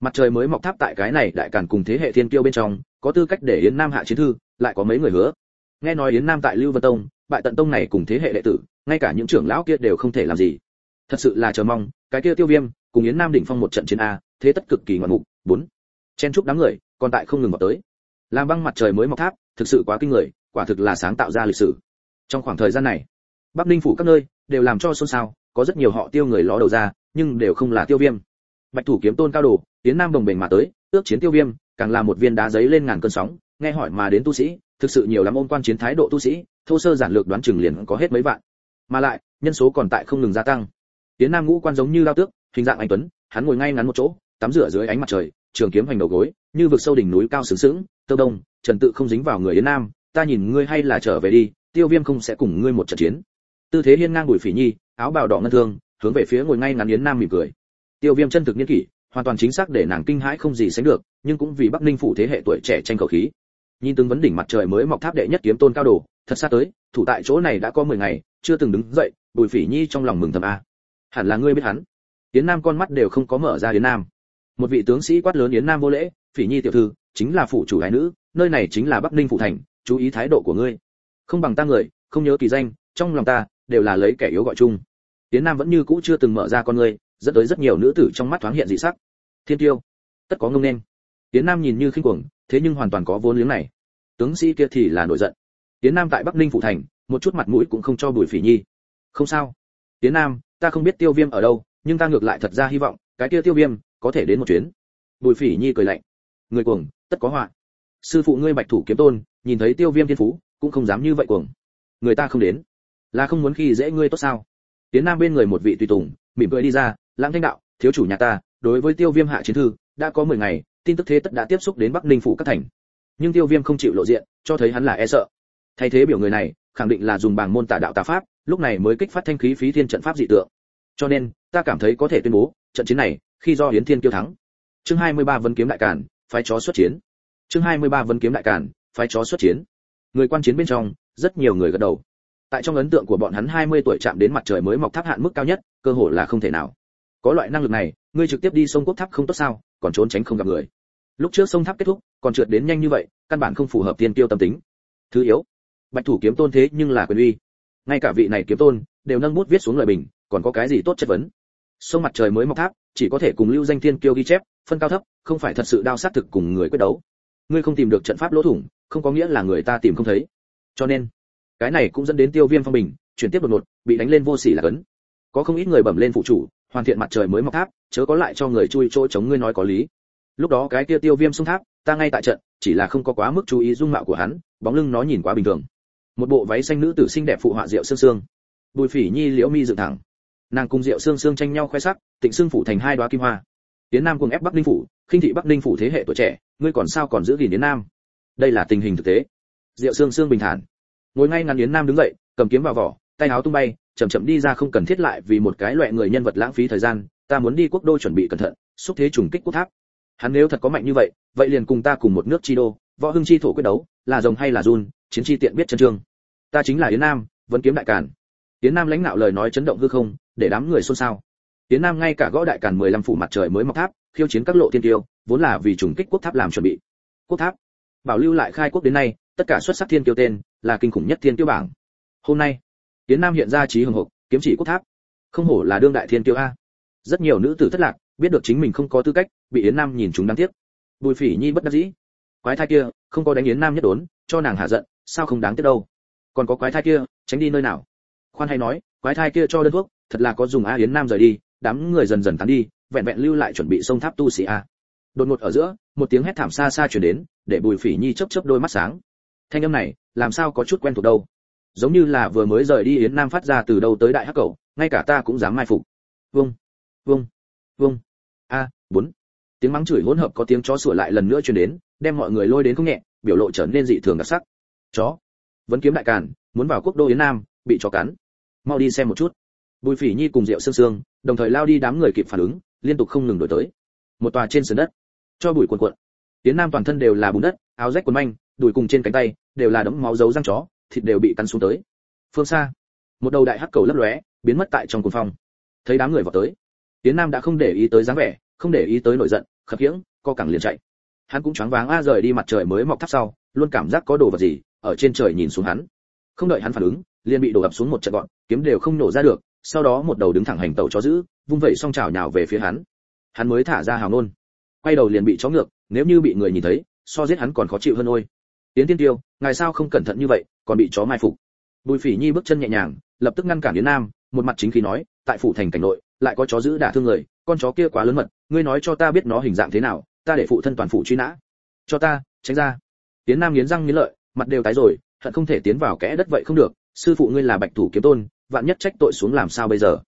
Mặt trời mới mọc tháp tại cái này đại càn cùng thế hệ thiên tiêu bên trong có tư cách để yến nam hạ chiến thư lại có mấy người hứa. Nghe nói yến nam tại lưu vân tông bại tận tông này cùng thế hệ đệ tử ngay cả những trưởng lão kia đều không thể làm gì. Thật sự là chờ mong cái kia tiêu viêm cùng yến nam đỉnh phong một trận chiến a thế tất cực kỳ ngoạn mục. Bốn chen chúc đám người, còn tại không ngừng vào tới. Làm băng mặt trời mới mọc tháp, thực sự quá kinh người, quả thực là sáng tạo ra lịch sử. Trong khoảng thời gian này, bắc ninh phủ các nơi đều làm cho xôn xao, có rất nhiều họ tiêu người ló đầu ra, nhưng đều không là tiêu viêm. Bạch thủ kiếm tôn cao đồ, tiến nam đồng bình mà tới, ước chiến tiêu viêm, càng là một viên đá giấy lên ngàn cơn sóng, nghe hỏi mà đến tu sĩ, thực sự nhiều lắm ôn quan chiến thái độ tu sĩ, thô sơ giản lược đoán chừng liền có hết mấy vạn. Mà lại, nhân số còn tại không ngừng gia tăng. Tiến nam ngũ quan giống như lao tước, hình dạng anh tuấn, hắn ngồi ngay ngắn một chỗ, tắm rửa dưới ánh mặt trời trường kiếm hành đầu gối, như vực sâu đỉnh núi cao sướng sướng tơ đông, trần tự không dính vào người yến nam, ta nhìn ngươi hay là trở về đi, tiêu viêm không sẽ cùng ngươi một trận chiến. Tư thế hiên ngang bùi phỉ nhi, áo bào đỏ ngân thương, hướng về phía ngồi ngay ngắn yến nam mỉm cười. Tiêu viêm chân thực niên kỷ, hoàn toàn chính xác để nàng kinh hãi không gì sánh được, nhưng cũng vì bắc ninh phủ thế hệ tuổi trẻ tranh cầu khí. Nhìn từng vấn đỉnh mặt trời mới mọc tháp đệ nhất kiếm tôn cao đồ, thật xa tới, thủ tại chỗ này đã có 10 ngày, chưa từng đứng dậy, bùi phỉ nhi trong lòng mừng thầm a. Hẳn là ngươi biết hắn. Yến nam con mắt đều không có mở ra yến nam một vị tướng sĩ quát lớn yến nam vô lễ, phỉ nhi tiểu thư, chính là phủ chủ gái nữ, nơi này chính là bắc ninh phụ thành, chú ý thái độ của ngươi. Không bằng ta người, không nhớ kỳ danh, trong lòng ta đều là lấy kẻ yếu gọi chung. Yến nam vẫn như cũ chưa từng mở ra con ngươi, dẫn tới rất nhiều nữ tử trong mắt thoáng hiện dị sắc. Thiên tiêu, tất có ngông nên. Yến nam nhìn như khinh cuồng, thế nhưng hoàn toàn có vốn liếng này. Tướng sĩ kia thì là nổi giận. Yến nam tại bắc ninh phụ thành, một chút mặt mũi cũng không cho bùi phỉ nhi. Không sao. Yến nam, ta không biết tiêu viêm ở đâu, nhưng ta ngược lại thật ra hy vọng, cái kia tiêu viêm có thể đến một chuyến. Bùi phỉ nhi cười lạnh. Người cuồng, tất có họa. Sư phụ ngươi bạch thủ kiếm tôn, nhìn thấy tiêu viêm thiên phú, cũng không dám như vậy cuồng. Người ta không đến. Là không muốn khi dễ ngươi tốt sao? Tiến nam bên người một vị tùy tùng, mỉm cười đi ra, lãng thanh đạo, thiếu chủ nhà ta, đối với tiêu viêm hạ chiến thư, đã có 10 ngày, tin tức thế tất đã tiếp xúc đến bắc ninh phủ các thành. Nhưng tiêu viêm không chịu lộ diện, cho thấy hắn là e sợ. Thay thế biểu người này, khẳng định là dùng bảng môn tả đạo tà pháp, lúc này mới kích phát thanh khí phí thiên trận pháp dị tượng. Cho nên, ta cảm thấy có thể tuyên bố, trận chiến này khi do hiến thiên kiêu thắng. Chương 23 vấn kiếm đại cản phái chó xuất chiến. Chương 23 vấn kiếm đại cản phái chó xuất chiến. Người quan chiến bên trong, rất nhiều người gật đầu. Tại trong ấn tượng của bọn hắn 20 tuổi chạm đến mặt trời mới mọc tháp hạn mức cao nhất, cơ hội là không thể nào. Có loại năng lực này, ngươi trực tiếp đi sông quốc tháp không tốt sao, còn trốn tránh không gặp người. Lúc trước sông tháp kết thúc, còn trượt đến nhanh như vậy, căn bản không phù hợp tiên tiêu tâm tính. Thứ yếu, bạch thủ kiếm tôn thế nhưng là quyền uy. Ngay cả vị này kiếm tôn, đều nâng bút viết xuống lời bình, còn có cái gì tốt chất vấn? Sông mặt trời mới mọc tháp chỉ có thể cùng lưu danh thiên kiêu ghi chép, phân cao thấp, không phải thật sự đao sát thực cùng người quyết đấu. Ngươi không tìm được trận pháp lỗ thủng, không có nghĩa là người ta tìm không thấy. Cho nên, cái này cũng dẫn đến tiêu viêm phong bình, chuyển tiếp đột ngột, bị đánh lên vô sỉ là cấn. Có không ít người bẩm lên phụ chủ, hoàn thiện mặt trời mới mọc tháp, chớ có lại cho người chui chỗ chống ngươi nói có lý. Lúc đó cái kia tiêu viêm xung tháp, ta ngay tại trận, chỉ là không có quá mức chú ý dung mạo của hắn, bóng lưng nó nhìn quá bình thường. Một bộ váy xanh nữ tử xinh đẹp phụ họa rượu sương sương. Bùi phỉ nhi, liễu mi dựng thẳng nàng cùng rượu sương sương tranh nhau khoe sắc, tịnh xương phủ thành hai đóa kim hoa. Tiến nam cùng ép bắc ninh phủ, khinh thị bắc ninh phủ thế hệ tuổi trẻ, ngươi còn sao còn giữ gìn yến nam? Đây là tình hình thực tế. Diệu sương sương bình thản. Ngồi ngay ngắn yến nam đứng dậy, cầm kiếm vào vỏ, tay áo tung bay, chậm chậm đi ra không cần thiết lại vì một cái loại người nhân vật lãng phí thời gian, ta muốn đi quốc đô chuẩn bị cẩn thận, xúc thế trùng kích quốc tháp. Hắn nếu thật có mạnh như vậy vậy liền cùng ta cùng một nước chi đô, võ hưng chi thổ quyết đấu, là rồng hay là run, chiến chi tiện biết chân trương. Ta chính là yến nam, vẫn kiếm đại càn. Yến nam lãnh đạo lời nói chấn động hư không để đám người xôn xao. Tiến nam ngay cả gõ đại càn 15 phủ mặt trời mới mọc tháp, khiêu chiến các lộ tiên tiêu, vốn là vì trùng kích quốc tháp làm chuẩn bị. Quốc tháp? Bảo lưu lại khai quốc đến nay, tất cả xuất sắc thiên tiêu tên, là kinh khủng nhất thiên tiêu bảng. Hôm nay, tiến nam hiện ra trí hưng hục kiếm chỉ quốc tháp. Không hổ là đương đại thiên tiêu a. Rất nhiều nữ tử thất lạc, biết được chính mình không có tư cách, bị yến nam nhìn chúng đáng tiếc. Bùi phỉ nhi bất đắc dĩ. Quái thai kia, không có đánh yến nam nhất đốn, cho nàng hạ giận, sao không đáng tiếc đâu? Còn có quái thai kia, tránh đi nơi nào? Khoan hay nói, quái thai kia cho đơn thuốc thật là có dùng a yến nam rời đi, đám người dần dần tán đi, vẹn vẹn lưu lại chuẩn bị sông tháp tu sĩ a. Đột ngột ở giữa, một tiếng hét thảm xa xa truyền đến, để bùi phỉ nhi chớp chớp đôi mắt sáng. Thanh âm này, làm sao có chút quen thuộc đâu? Giống như là vừa mới rời đi yến nam phát ra từ đâu tới đại hắc cầu ngay cả ta cũng dám mai phục. Vung vung vung. A, bốn. Tiếng mắng chửi hỗn hợp có tiếng chó sủa lại lần nữa truyền đến, đem mọi người lôi đến không nhẹ, biểu lộ trở nên dị thường đặc sắc. Chó. Vẫn kiếm đại càn, muốn vào quốc đô yến nam, bị chó cắn. Mau đi xem một chút bùi phỉ nhi cùng rượu sương sương, đồng thời lao đi đám người kịp phản ứng, liên tục không ngừng đổi tới. Một tòa trên sườn đất, cho bụi cuộn cuộn. Tiến nam toàn thân đều là bùn đất, áo rách quần manh, đùi cùng trên cánh tay đều là đẫm máu dấu răng chó, thịt đều bị cắn xuống tới. Phương xa, một đầu đại hắc cầu lấp lóe, biến mất tại trong cuồng phong. Thấy đám người vào tới, tiến nam đã không để ý tới dáng vẻ, không để ý tới nổi giận, khập khiễng, co cẳng liền chạy. Hắn cũng choáng váng a rời đi mặt trời mới mọc thấp sau, luôn cảm giác có đồ vật gì ở trên trời nhìn xuống hắn. Không đợi hắn phản ứng, liền bị đổ ập xuống một trận gọn, kiếm đều không nổ ra được sau đó một đầu đứng thẳng hành tẩu chó giữ, vung vẩy song chảo nhào về phía hắn. Hắn mới thả ra hào nôn. Quay đầu liền bị chó ngược, nếu như bị người nhìn thấy, so giết hắn còn khó chịu hơn ôi. Tiến tiên tiêu, ngài sao không cẩn thận như vậy, còn bị chó mai phục. Bùi phỉ nhi bước chân nhẹ nhàng, lập tức ngăn cản yến nam, một mặt chính khí nói, tại phủ thành cảnh nội, lại có chó giữ đả thương người, con chó kia quá lớn mật, ngươi nói cho ta biết nó hình dạng thế nào, ta để phụ thân toàn phụ truy nã. Cho ta, tránh ra. Yến nam nghiến răng nghiến lợi, mặt đều tái rồi thận không thể tiến vào kẽ đất vậy không được, sư phụ ngươi là bạch thủ kiếm tôn vạn nhất trách tội xuống làm sao bây giờ?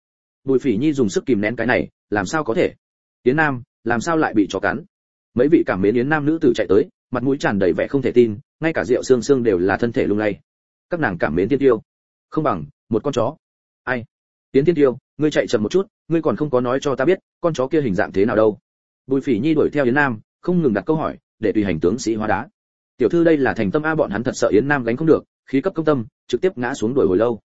Bùi phỉ nhi dùng sức kìm nén cái này, làm sao có thể? Yến nam, làm sao lại bị chó cắn? Mấy vị cảm mến yến nam nữ tử chạy tới, mặt mũi tràn đầy vẻ không thể tin, ngay cả rượu xương xương đều là thân thể lung lay. Các nàng cảm mến tiên tiêu. Không bằng, một con chó. Ai? Tiến tiên tiêu, ngươi chạy chậm một chút, ngươi còn không có nói cho ta biết, con chó kia hình dạng thế nào đâu. Bùi phỉ nhi đuổi theo yến nam, không ngừng đặt câu hỏi, để tùy hành tướng sĩ hóa đá. Tiểu thư đây là thành tâm a, bọn hắn thật sợ yến nam gánh không được, khí cấp công tâm, trực tiếp ngã xuống đuổi hồi lâu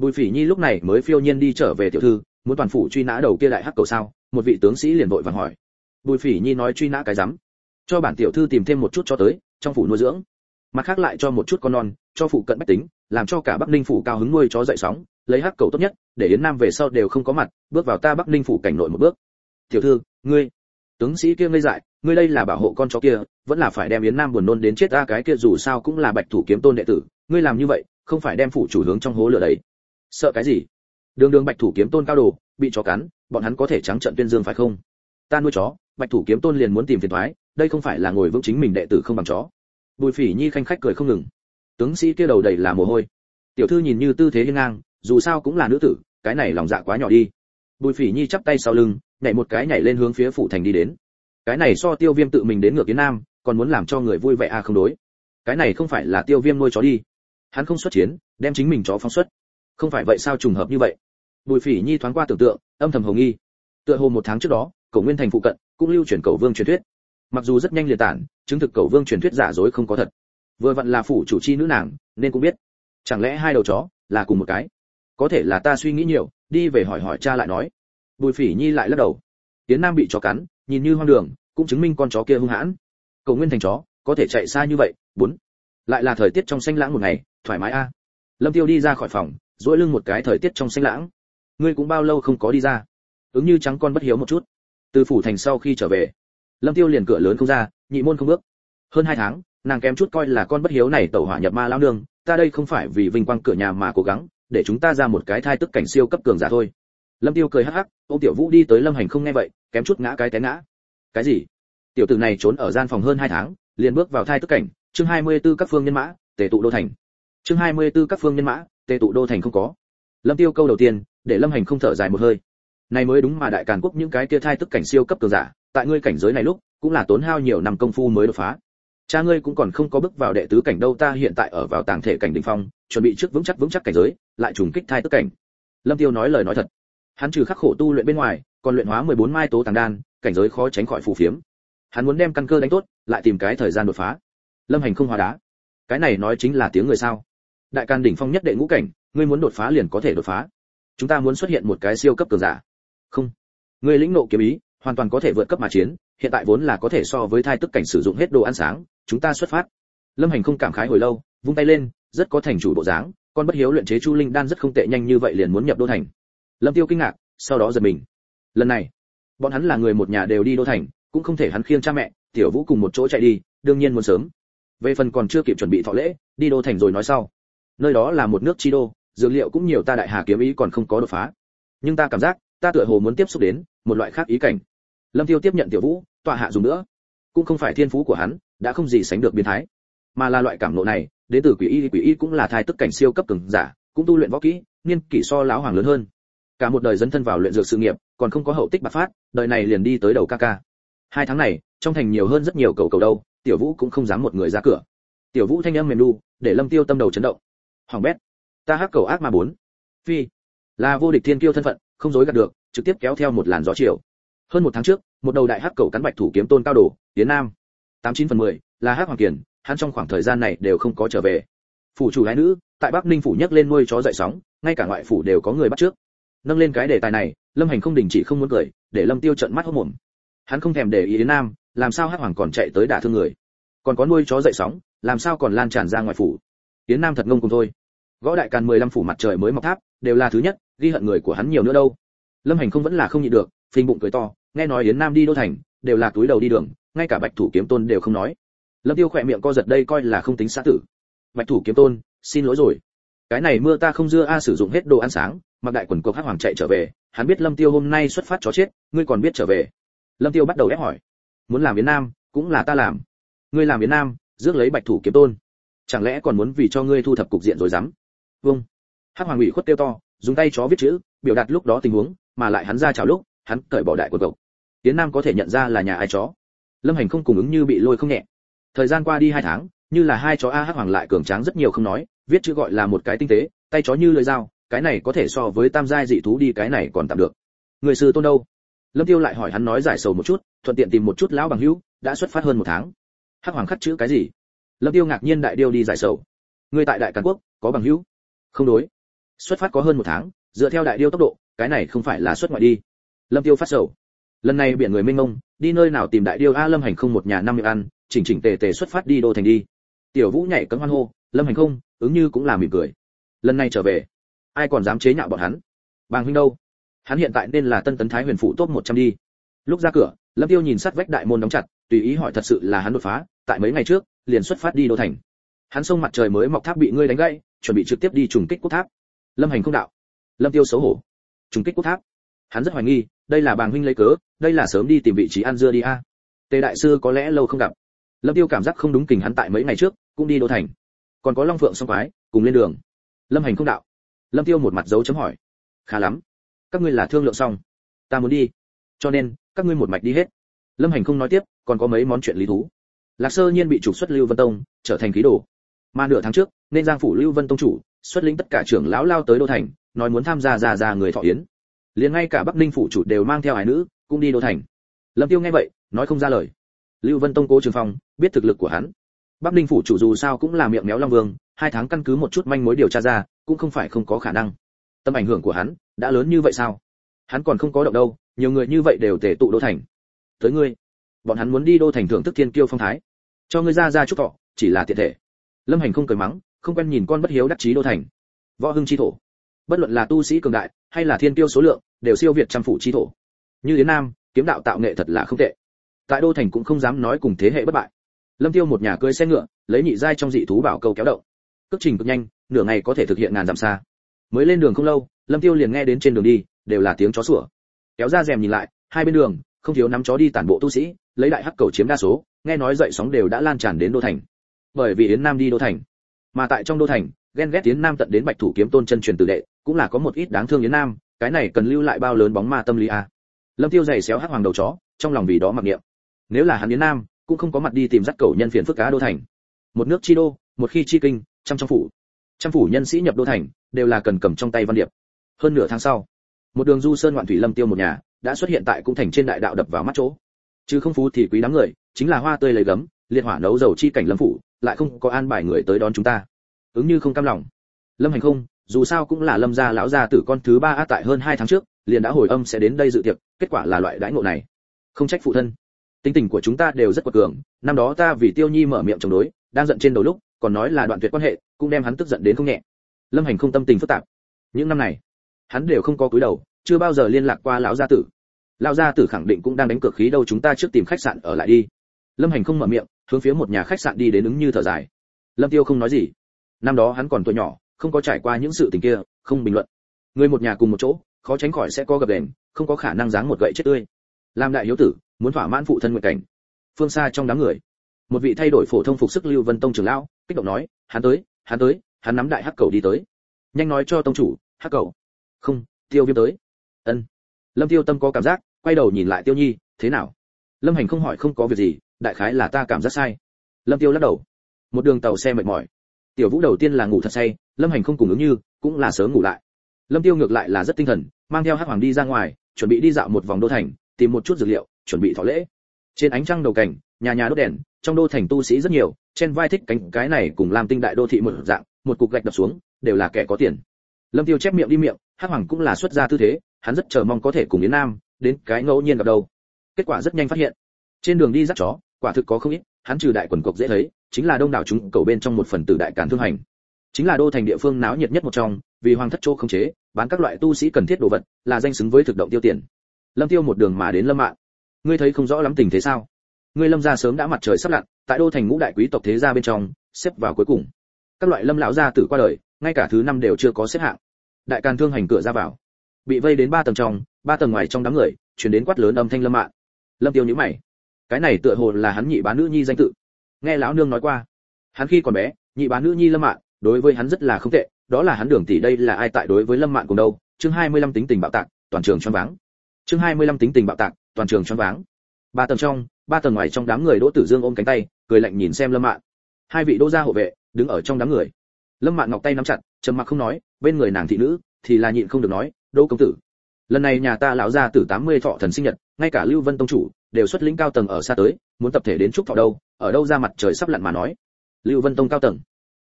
bùi phỉ nhi lúc này mới phiêu nhiên đi trở về tiểu thư, muốn toàn phủ truy nã đầu kia lại hắc cầu sao? Một vị tướng sĩ liền vội vàng hỏi. Bùi phỉ nhi nói truy nã cái rắm. Cho bản tiểu thư tìm thêm một chút cho tới, trong phủ nuôi dưỡng. Mặt khác lại cho một chút con non, cho phụ cận bách tính, làm cho cả bắc ninh phủ cao hứng nuôi chó dậy sóng, lấy hắc cầu tốt nhất, để yến nam về sau đều không có mặt, bước vào ta bắc ninh phủ cảnh nội một bước. Tiểu thư, ngươi, tướng sĩ kia ngây dại, ngươi đây là bảo hộ con chó kia, vẫn là phải đem yến nam buồn nôn đến chết ta cái kia dù sao cũng là bạch thủ kiếm tôn đệ tử, ngươi làm như vậy, không phải đem phủ chủ hướng trong hố lửa đấy sợ cái gì? Đường đường bạch thủ kiếm tôn cao đồ bị chó cắn bọn hắn có thể trắng trận tuyên dương phải không? Ta nuôi chó bạch thủ kiếm tôn liền muốn tìm phiền thoái, đây không phải là ngồi vững chính mình đệ tử không bằng chó. Bùi phỉ nhi khanh khách cười không ngừng. Tướng sĩ kia đầu đầy là mồ hôi. Tiểu thư nhìn như tư thế hiên ngang dù sao cũng là nữ tử cái này lòng dạ quá nhỏ đi. Bùi phỉ nhi chắp tay sau lưng nhảy một cái nhảy lên hướng phía phủ thành đi đến. Cái này so tiêu viêm tự mình đến ngược kiến nam còn muốn làm cho người vui vẻ à không đối. Cái này không phải là tiêu viêm nuôi chó đi. Hắn không xuất chiến đem chính mình chó phóng xuất không phải vậy sao trùng hợp như vậy? Bùi phỉ nhi thoáng qua tưởng tượng, âm thầm hồng nghi. Tựa hồ một tháng trước đó, cổ nguyên thành phụ cận, cũng lưu truyền cầu vương truyền thuyết. Mặc dù rất nhanh liền tản, chứng thực cầu vương truyền thuyết giả dối không có thật. Vừa vặn là phủ chủ chi nữ nàng, nên cũng biết. Chẳng lẽ hai đầu chó là cùng một cái? Có thể là ta suy nghĩ nhiều, đi về hỏi hỏi cha lại nói. Bùi phỉ nhi lại lắc đầu. Tiến nam bị chó cắn, nhìn như hoang đường, cũng chứng minh con chó kia hung hãn. Cầu nguyên thành chó, có thể chạy xa như vậy, bốn. Lại là thời tiết trong xanh lãng một ngày, thoải mái a. Lâm tiêu đi ra khỏi phòng duỗi lưng một cái thời tiết trong xanh lãng. Ngươi cũng bao lâu không có đi ra? Ứng như trắng con bất hiếu một chút. Từ phủ thành sau khi trở về, lâm tiêu liền cửa lớn không ra, nhị môn không bước. Hơn hai tháng, nàng kém chút coi là con bất hiếu này tẩu hỏa nhập ma lão nương, ta đây không phải vì vinh quang cửa nhà mà cố gắng, để chúng ta ra một cái thai tức cảnh siêu cấp cường giả thôi. Lâm tiêu cười hắc hắc, ô tiểu vũ đi tới lâm hành không nghe vậy, kém chút ngã cái té ngã. Cái gì? Tiểu tử này trốn ở gian phòng hơn hai tháng, liền bước vào thai tức cảnh, chương 24 các phương nhân mã, tề tụ đô thành. Chương 24 các phương nhân mã Tê tụ đô thành không có. Lâm tiêu câu đầu tiên, để lâm hành không thở dài một hơi. Này mới đúng mà đại càn quốc những cái kia thai tức cảnh siêu cấp cường giả, tại ngươi cảnh giới này lúc, cũng là tốn hao nhiều năm công phu mới đột phá. Cha ngươi cũng còn không có bước vào đệ tứ cảnh đâu, ta hiện tại ở vào tàng thể cảnh đỉnh phong, chuẩn bị trước vững chắc vững chắc cảnh giới, lại trùng kích thai tức cảnh. Lâm tiêu nói lời nói thật. Hắn trừ khắc khổ tu luyện bên ngoài, còn luyện hóa 14 mai tố tàng đan, cảnh giới khó tránh khỏi phù phiếm. Hắn muốn đem căn cơ đánh tốt, lại tìm cái thời gian đột phá. Lâm hành không hóa đá. Cái này nói chính là tiếng người sao? Đại can đỉnh phong nhất đệ ngũ cảnh, ngươi muốn đột phá liền có thể đột phá. Chúng ta muốn xuất hiện một cái siêu cấp cường giả. Không. Ngươi lĩnh nộ kiếm ý, hoàn toàn có thể vượt cấp mà chiến, hiện tại vốn là có thể so với thai tức cảnh sử dụng hết đồ ăn sáng, chúng ta xuất phát. Lâm hành không cảm khái hồi lâu, vung tay lên, rất có thành chủ bộ dáng, con bất hiếu luyện chế chu linh đan rất không tệ nhanh như vậy liền muốn nhập đô thành. Lâm tiêu kinh ngạc, sau đó giật mình. Lần này, bọn hắn là người một nhà đều đi đô thành, cũng không thể hắn khiêng cha mẹ, tiểu vũ cùng một chỗ chạy đi, đương nhiên muốn sớm. Về phần còn chưa kịp chuẩn bị thọ lễ, đi đô thành rồi nói sau nơi đó là một nước chi đô, dược liệu cũng nhiều ta đại hà kiếm ý còn không có đột phá. Nhưng ta cảm giác, ta tựa hồ muốn tiếp xúc đến, một loại khác ý cảnh. Lâm tiêu tiếp nhận tiểu vũ, tọa hạ dùng nữa. Cũng không phải thiên phú của hắn, đã không gì sánh được biến thái. Mà là loại cảm nộ này đến từ quỷ y quỷ y cũng là thai tức cảnh siêu cấp cường giả, cũng tu luyện võ kỹ, niên kỷ so lão hoàng lớn hơn. Cả một đời dấn thân vào luyện dược sự nghiệp, còn không có hậu tích bạc phát, đời này liền đi tới đầu ca ca. Hai tháng này, trong thành nhiều hơn rất nhiều cầu cầu đâu, tiểu vũ cũng không dám một người ra cửa. Tiểu vũ thanh âm mềm đu để lâm tiêu tâm đầu chấn động hoàng bét. Ta hắc cầu ác ma bốn. Phi. Là vô địch thiên kiêu thân phận, không dối gạt được, trực tiếp kéo theo một làn gió chiều. Hơn một tháng trước, một đầu đại hắc cầu cắn bạch thủ kiếm tôn cao đồ tiến nam. Tám chín phần mười, là hắc hoàng kiền, hắn trong khoảng thời gian này đều không có trở về. Phủ chủ gái nữ, tại bắc ninh phủ nhấc lên nuôi chó dậy sóng, ngay cả ngoại phủ đều có người bắt trước. Nâng lên cái đề tài này, lâm hành không đình chỉ không muốn cười, để lâm tiêu trận mắt hốt mồm hắn không thèm để ý đến nam, làm sao hắc hoàng còn chạy tới đả thương người? Còn có nuôi chó dậy sóng, làm sao còn lan tràn ra ngoài phủ? Tiến nam thật ngông cùng thôi gõ đại càn 15 phủ mặt trời mới mọc tháp, đều là thứ nhất, ghi hận người của hắn nhiều nữa đâu. Lâm hành không vẫn là không nhịn được, phình bụng cười to, nghe nói yến nam đi đô thành, đều là túi đầu đi đường, ngay cả bạch thủ kiếm tôn đều không nói. Lâm tiêu khỏe miệng co giật đây coi là không tính xã tử. Bạch thủ kiếm tôn, xin lỗi rồi. Cái này mưa ta không dưa a, sử dụng hết đồ ăn sáng, mặc đại quần cộc hắc hoàng chạy trở về, hắn biết lâm tiêu hôm nay xuất phát chó chết, ngươi còn biết trở về. Lâm tiêu bắt đầu ép hỏi. Muốn làm yến nam, cũng là ta làm. Ngươi làm yến nam, rước lấy bạch thủ kiếm tôn. Chẳng lẽ còn muốn vì cho ngươi thu thập cục diện rồi dám? Vâng. Hắc hoàng ủy khuất tiêu to, dùng tay chó viết chữ, biểu đạt lúc đó tình huống, mà lại hắn ra chào lúc, hắn cởi bỏ đại quần cộc. Tiến nam có thể nhận ra là nhà ai chó? Lâm hành không cùng ứng như bị lôi không nhẹ. Thời gian qua đi hai tháng, như là hai chó a hắc hoàng lại cường tráng rất nhiều không nói, viết chữ gọi là một cái tinh tế, tay chó như lưỡi dao, cái này có thể so với tam giai dị thú đi, cái này còn tạm được. Người sư tôn đâu? Lâm tiêu lại hỏi hắn nói giải sầu một chút, thuận tiện tìm một chút lão bằng hữu, đã xuất phát hơn một tháng. Hắc hoàng khắc chữ cái gì? Lâm tiêu ngạc nhiên đại điêu đi giải sầu. Người tại đại càn quốc, có bằng hữu? Không đối. Xuất phát có hơn một tháng, dựa theo đại điêu tốc độ, cái này không phải là xuất ngoại đi. Lâm tiêu phát sầu. Lần này biển người mênh mông, đi nơi nào tìm đại điêu a lâm hành không một nhà năm miệng ăn, chỉnh chỉnh tề tề xuất phát đi đô thành đi. Tiểu vũ nhảy cấm hoan hô, lâm hành không, ứng như cũng là mỉm cười. Lần này trở về, ai còn dám chế nhạo bọn hắn? Bàng huynh đâu? Hắn hiện tại nên là tân tấn thái huyền phụ top 100 đi. Lúc ra cửa, lâm tiêu nhìn sát vách đại môn đóng chặt, tùy ý hỏi thật sự là hắn đột phá, tại mấy ngày trước, liền xuất phát đi đô thành. Hắn sông mặt trời mới mọc tháp bị ngươi đánh gãy chuẩn bị trực tiếp đi trùng kích quốc tháp. Lâm hành không đạo. Lâm tiêu xấu hổ. Trùng kích quốc tháp. Hắn rất hoài nghi, đây là bàng huynh lấy cớ, đây là sớm đi tìm vị trí ăn dưa đi a. Tề đại sư có lẽ lâu không gặp. Lâm tiêu cảm giác không đúng kình hắn tại mấy ngày trước, cũng đi đô thành. Còn có long phượng song quái, cùng lên đường. Lâm hành không đạo. Lâm tiêu một mặt dấu chấm hỏi. Khá lắm. Các ngươi là thương lượng xong. Ta muốn đi. Cho nên, các ngươi một mạch đi hết. Lâm hành không nói tiếp, còn có mấy món chuyện lý thú. Lạc sơ nhiên bị trục xuất lưu vân tông, trở thành khí đồ mà nửa tháng trước, nên giang phủ lưu vân tông chủ, xuất lĩnh tất cả trưởng lão lao tới đô thành, nói muốn tham gia già già người thọ yến. Liền ngay cả bắc ninh phủ chủ đều mang theo hải nữ, cũng đi đô thành. Lâm tiêu nghe vậy, nói không ra lời. Lưu vân tông cố trường phong, biết thực lực của hắn. Bắc ninh phủ chủ dù sao cũng là miệng méo long vương, hai tháng căn cứ một chút manh mối điều tra ra, cũng không phải không có khả năng. Tâm ảnh hưởng của hắn, đã lớn như vậy sao? Hắn còn không có động đâu, nhiều người như vậy đều tề tụ đô thành. Tới ngươi. Bọn hắn muốn đi đô thành thượng thức thiên kiêu phong thái. Cho ngươi ra ra chúc thọ, chỉ là tiện thể lâm hành không cười mắng, không quen nhìn con bất hiếu đắc chí đô thành. Võ hưng chi thổ. Bất luận là tu sĩ cường đại, hay là thiên tiêu số lượng, đều siêu việt trăm phủ chi thổ. Như yến nam, kiếm đạo tạo nghệ thật là không tệ. Tại đô thành cũng không dám nói cùng thế hệ bất bại. Lâm tiêu một nhà cưỡi xe ngựa, lấy nhị giai trong dị thú bảo câu kéo động. Cước trình cực nhanh, nửa ngày có thể thực hiện ngàn dặm xa. Mới lên đường không lâu, lâm tiêu liền nghe đến trên đường đi, đều là tiếng chó sủa. Kéo ra rèm nhìn lại, hai bên đường, không thiếu nắm chó đi tản bộ tu sĩ, lấy đại hắc cầu chiếm đa số, nghe nói dậy sóng đều đã lan tràn đến đô thành bởi vì yến nam đi đô thành. Mà tại trong đô thành, ghen ghét yến nam tận đến bạch thủ kiếm tôn chân truyền tử đệ, cũng là có một ít đáng thương yến nam, cái này cần lưu lại bao lớn bóng ma tâm lý à. lâm tiêu giày xéo hắc hoàng đầu chó, trong lòng vì đó mặc niệm. Nếu là hắn yến nam, cũng không có mặt đi tìm dắt cầu nhân phiền phức cá đô thành. Một nước chi đô, một khi chi kinh, trăm trong phủ. Trăm phủ nhân sĩ nhập đô thành, đều là cần cầm trong tay văn điệp. Hơn nửa tháng sau, một đường du sơn ngoạn thủy lâm tiêu một nhà, đã xuất hiện tại cung thành trên đại đạo đập vào mắt chỗ. Chứ không phú thì quý đám người, chính là hoa tươi lấy gấm, liệt hỏa nấu dầu chi cảnh lâm phủ lại không có an bài người tới đón chúng ta. Ứng như không cam lòng. Lâm hành không, dù sao cũng là lâm gia lão gia tử con thứ ba a tại hơn hai tháng trước, liền đã hồi âm sẽ đến đây dự tiệc, kết quả là loại đãi ngộ này. Không trách phụ thân. Tính tình của chúng ta đều rất quật cường, năm đó ta vì tiêu nhi mở miệng chống đối, đang giận trên đầu lúc, còn nói là đoạn tuyệt quan hệ, cũng đem hắn tức giận đến không nhẹ. Lâm hành không tâm tình phức tạp. Những năm này, hắn đều không có cúi đầu, chưa bao giờ liên lạc qua lão gia tử. Lão gia tử khẳng định cũng đang đánh cược khí đâu chúng ta trước tìm khách sạn ở lại đi lâm hành không mở miệng, hướng phía một nhà khách sạn đi đến ứng như thở dài. Lâm tiêu không nói gì. Năm đó hắn còn tuổi nhỏ, không có trải qua những sự tình kia, không bình luận. Người một nhà cùng một chỗ, khó tránh khỏi sẽ có gặp đèn không có khả năng dáng một gậy chết tươi. Làm đại hiếu tử, muốn thỏa mãn phụ thân nguyện cảnh. Phương xa trong đám người, một vị thay đổi phổ thông phục sức lưu vân tông trưởng lão, kích động nói, hắn tới hắn tới, hắn nắm đại hắc cầu đi tới. Nhanh nói cho tông chủ, hắc cầu. Không, tiêu viêm tới. Ân. Lâm tiêu tâm có cảm giác, quay đầu nhìn lại tiêu nhi, thế nào? Lâm hành không hỏi không có việc gì đại khái là ta cảm giác sai. Lâm tiêu lắc đầu. Một đường tàu xe mệt mỏi. Tiểu vũ đầu tiên là ngủ thật say, lâm hành không cùng ứng như, cũng là sớm ngủ lại. Lâm tiêu ngược lại là rất tinh thần, mang theo hắc hoàng đi ra ngoài, chuẩn bị đi dạo một vòng đô thành, tìm một chút dược liệu, chuẩn bị thọ lễ. Trên ánh trăng đầu cảnh, nhà nhà đốt đèn, trong đô thành tu sĩ rất nhiều, trên vai thích cánh cái này cùng làm tinh đại đô thị một dạng, một cục gạch đập xuống, đều là kẻ có tiền. Lâm tiêu chép miệng đi miệng, hắc hoàng cũng là xuất gia tư thế, hắn rất chờ mong có thể cùng yến nam đến cái ngẫu nhiên gặp đâu. Kết quả rất nhanh phát hiện. Trên đường đi dắt chó quả thực có không ít, hắn trừ đại quần cộc dễ thấy, chính là đông đảo chúng cầu bên trong một phần tử đại cản thương hành. Chính là đô thành địa phương náo nhiệt nhất một trong, vì hoàng thất chỗ không chế, bán các loại tu sĩ cần thiết đồ vật, là danh xứng với thực động tiêu tiền. Lâm tiêu một đường mà đến lâm mạng ngươi thấy không rõ lắm tình thế sao? Ngươi lâm gia sớm đã mặt trời sắp lặn, tại đô thành ngũ đại quý tộc thế gia bên trong, xếp vào cuối cùng. Các loại lâm lão gia tử qua đời, ngay cả thứ năm đều chưa có xếp hạng. Đại càn thương hành cửa ra vào. Bị vây đến ba tầng trong, ba tầng ngoài trong đám người, chuyển đến quát lớn âm thanh lâm mạng lâm tiêu nhíu mày cái này tựa hồ là hắn nhị bá nữ nhi danh tự. Nghe lão nương nói qua, hắn khi còn bé, nhị bá nữ nhi lâm mạn, đối với hắn rất là không tệ, đó là hắn đường tỷ đây là ai tại đối với lâm mạn cùng đâu? Chương 25 tính tình bạo tạc, toàn trường choáng váng. Chương 25 tính tình bạo tạc, toàn trường choáng váng. Ba tầng trong, ba tầng ngoài trong đám người đỗ tử dương ôm cánh tay, cười lạnh nhìn xem lâm mạn. Hai vị đỗ gia hộ vệ, đứng ở trong đám người. Lâm mạn ngọc tay nắm chặt, trầm mặc không nói, bên người nàng thị nữ, thì là nhịn không được nói, đỗ công tử, lần này nhà ta lão gia tử 80 thọ thần sinh nhật, ngay cả lưu vân tông chủ đều xuất lĩnh cao tầng ở xa tới, muốn tập thể đến chúc thọ đâu, ở đâu ra mặt trời sắp lặn mà nói. Lưu vân tông cao tầng.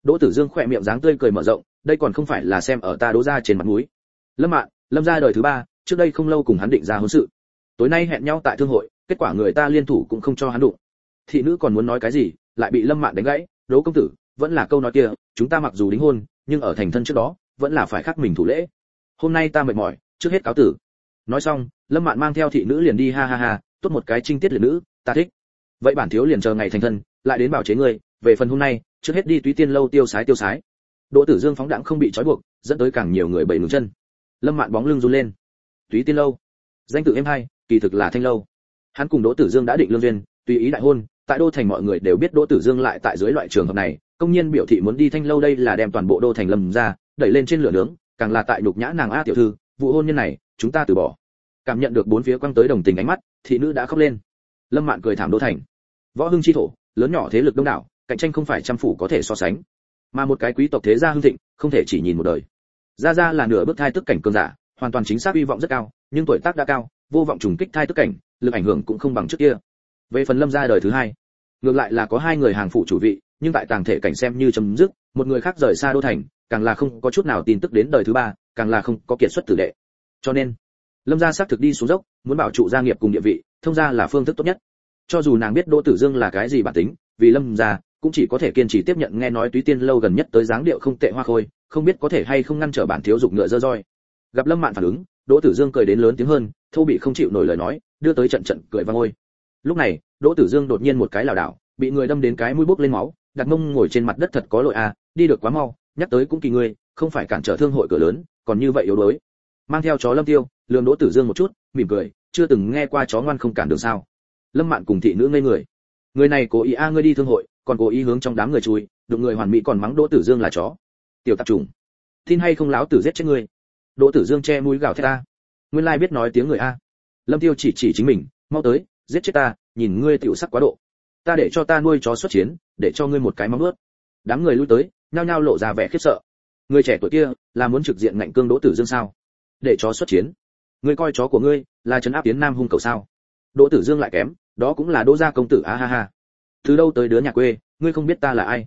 Đỗ tử dương khỏe miệng dáng tươi cười mở rộng, đây còn không phải là xem ở ta đỗ gia trên mặt mũi. Lâm mạn, lâm gia đời thứ ba, trước đây không lâu cùng hắn định ra hôn sự. Tối nay hẹn nhau tại thương hội, kết quả người ta liên thủ cũng không cho hắn đụng. Thị nữ còn muốn nói cái gì, lại bị lâm mạn đánh gãy. Đỗ công tử, vẫn là câu nói kia, chúng ta mặc dù đính hôn, nhưng ở thành thân trước đó, vẫn là phải khắc mình thủ lễ. Hôm nay ta mệt mỏi, trước hết cáo tử. Nói xong, lâm mạn mang theo thị nữ liền đi, ha ha ha tốt một cái trinh tiết liệt nữ, ta thích. Vậy bản thiếu liền chờ ngày thành thân, lại đến bảo chế ngươi, về phần hôm nay, trước hết đi túy tiên lâu tiêu sái tiêu sái. Đỗ tử dương phóng đãng không bị trói buộc, dẫn tới càng nhiều người bầy ngừng chân. Lâm mạn bóng lưng run lên. Túy tiên lâu, danh tự em hai, kỳ thực là thanh lâu. Hắn cùng đỗ tử dương đã định lương duyên, tùy ý đại hôn, tại đô thành mọi người đều biết đỗ tử dương lại tại dưới loại trường hợp này, công nhân biểu thị muốn đi thanh lâu đây là đem toàn bộ đô thành lâm ra, đẩy lên trên lửa nướng, càng là tại nhục nhã nàng a tiểu thư, vụ hôn nhân này, chúng ta từ bỏ. Cảm nhận được bốn phía quăng tới đồng tình ánh mắt thị nữ đã khóc lên. Lâm mạn cười thảm đô thành. Võ hưng chi thổ, lớn nhỏ thế lực đông đảo, cạnh tranh không phải trăm phủ có thể so sánh. Mà một cái quý tộc thế gia hưng thịnh, không thể chỉ nhìn một đời. Gia gia là nửa bước thai tức cảnh cường giả, hoàn toàn chính xác uy vọng rất cao, nhưng tuổi tác đã cao, vô vọng trùng kích thai tức cảnh, lực ảnh hưởng cũng không bằng trước kia. Về phần lâm gia đời thứ hai, ngược lại là có hai người hàng phụ chủ vị, nhưng tại tàng thể cảnh xem như chấm dứt, một người khác rời xa đô thành, càng là không có chút nào tin tức đến đời thứ ba, càng là không có kiệt xuất tử đệ. Cho nên, lâm gia xác thực đi xuống dốc muốn bảo trụ gia nghiệp cùng địa vị, thông gia là phương thức tốt nhất. Cho dù nàng biết đỗ tử dương là cái gì bản tính, vì lâm gia, cũng chỉ có thể kiên trì tiếp nhận nghe nói túy tiên lâu gần nhất tới dáng điệu không tệ hoa khôi, không biết có thể hay không ngăn trở bản thiếu dục ngựa dơ roi. Gặp lâm mạn phản ứng, đỗ tử dương cười đến lớn tiếng hơn, thô bị không chịu nổi lời nói, đưa tới trận trận cười vang ôi. Lúc này, đỗ tử dương đột nhiên một cái lảo đảo, bị người đâm đến cái mũi bốc lên máu, đặt mông ngồi trên mặt đất thật có lỗi à đi được quá mau, nhắc tới cũng kỳ ngươi, không phải cản trở thương hội cửa lớn, còn như vậy yếu đuối. Mang theo chó lâm tiêu, lườm đỗ tử dương một chút mỉm cười, chưa từng nghe qua chó ngoan không cản được sao. Lâm mạn cùng thị nữ ngây người. Người này cố ý a ngươi đi thương hội, còn cố ý hướng trong đám người chui, đụng người hoàn mỹ còn mắng đỗ tử dương là chó. Tiểu tạp trùng, tin hay không láo tử giết chết ngươi? Đỗ tử dương che mũi gào thét ta nguyên lai biết nói tiếng người a. Lâm tiêu chỉ chỉ chính mình, mau tới, giết chết ta, nhìn ngươi tiểu sắc quá độ. Ta để cho ta nuôi chó xuất chiến, để cho ngươi một cái móng ướt. đám người lui tới, nhao nhao lộ ra vẻ khiếp sợ. Người trẻ tuổi kia, là muốn trực diện ngạnh cương đỗ tử dương sao? Để chó xuất chiến ngươi coi chó của ngươi là trấn áp tiến nam hung cầu sao? Đỗ tử dương lại kém, đó cũng là đỗ gia công tử, a ha ha. Từ đâu tới đứa nhà quê, ngươi không biết ta là ai?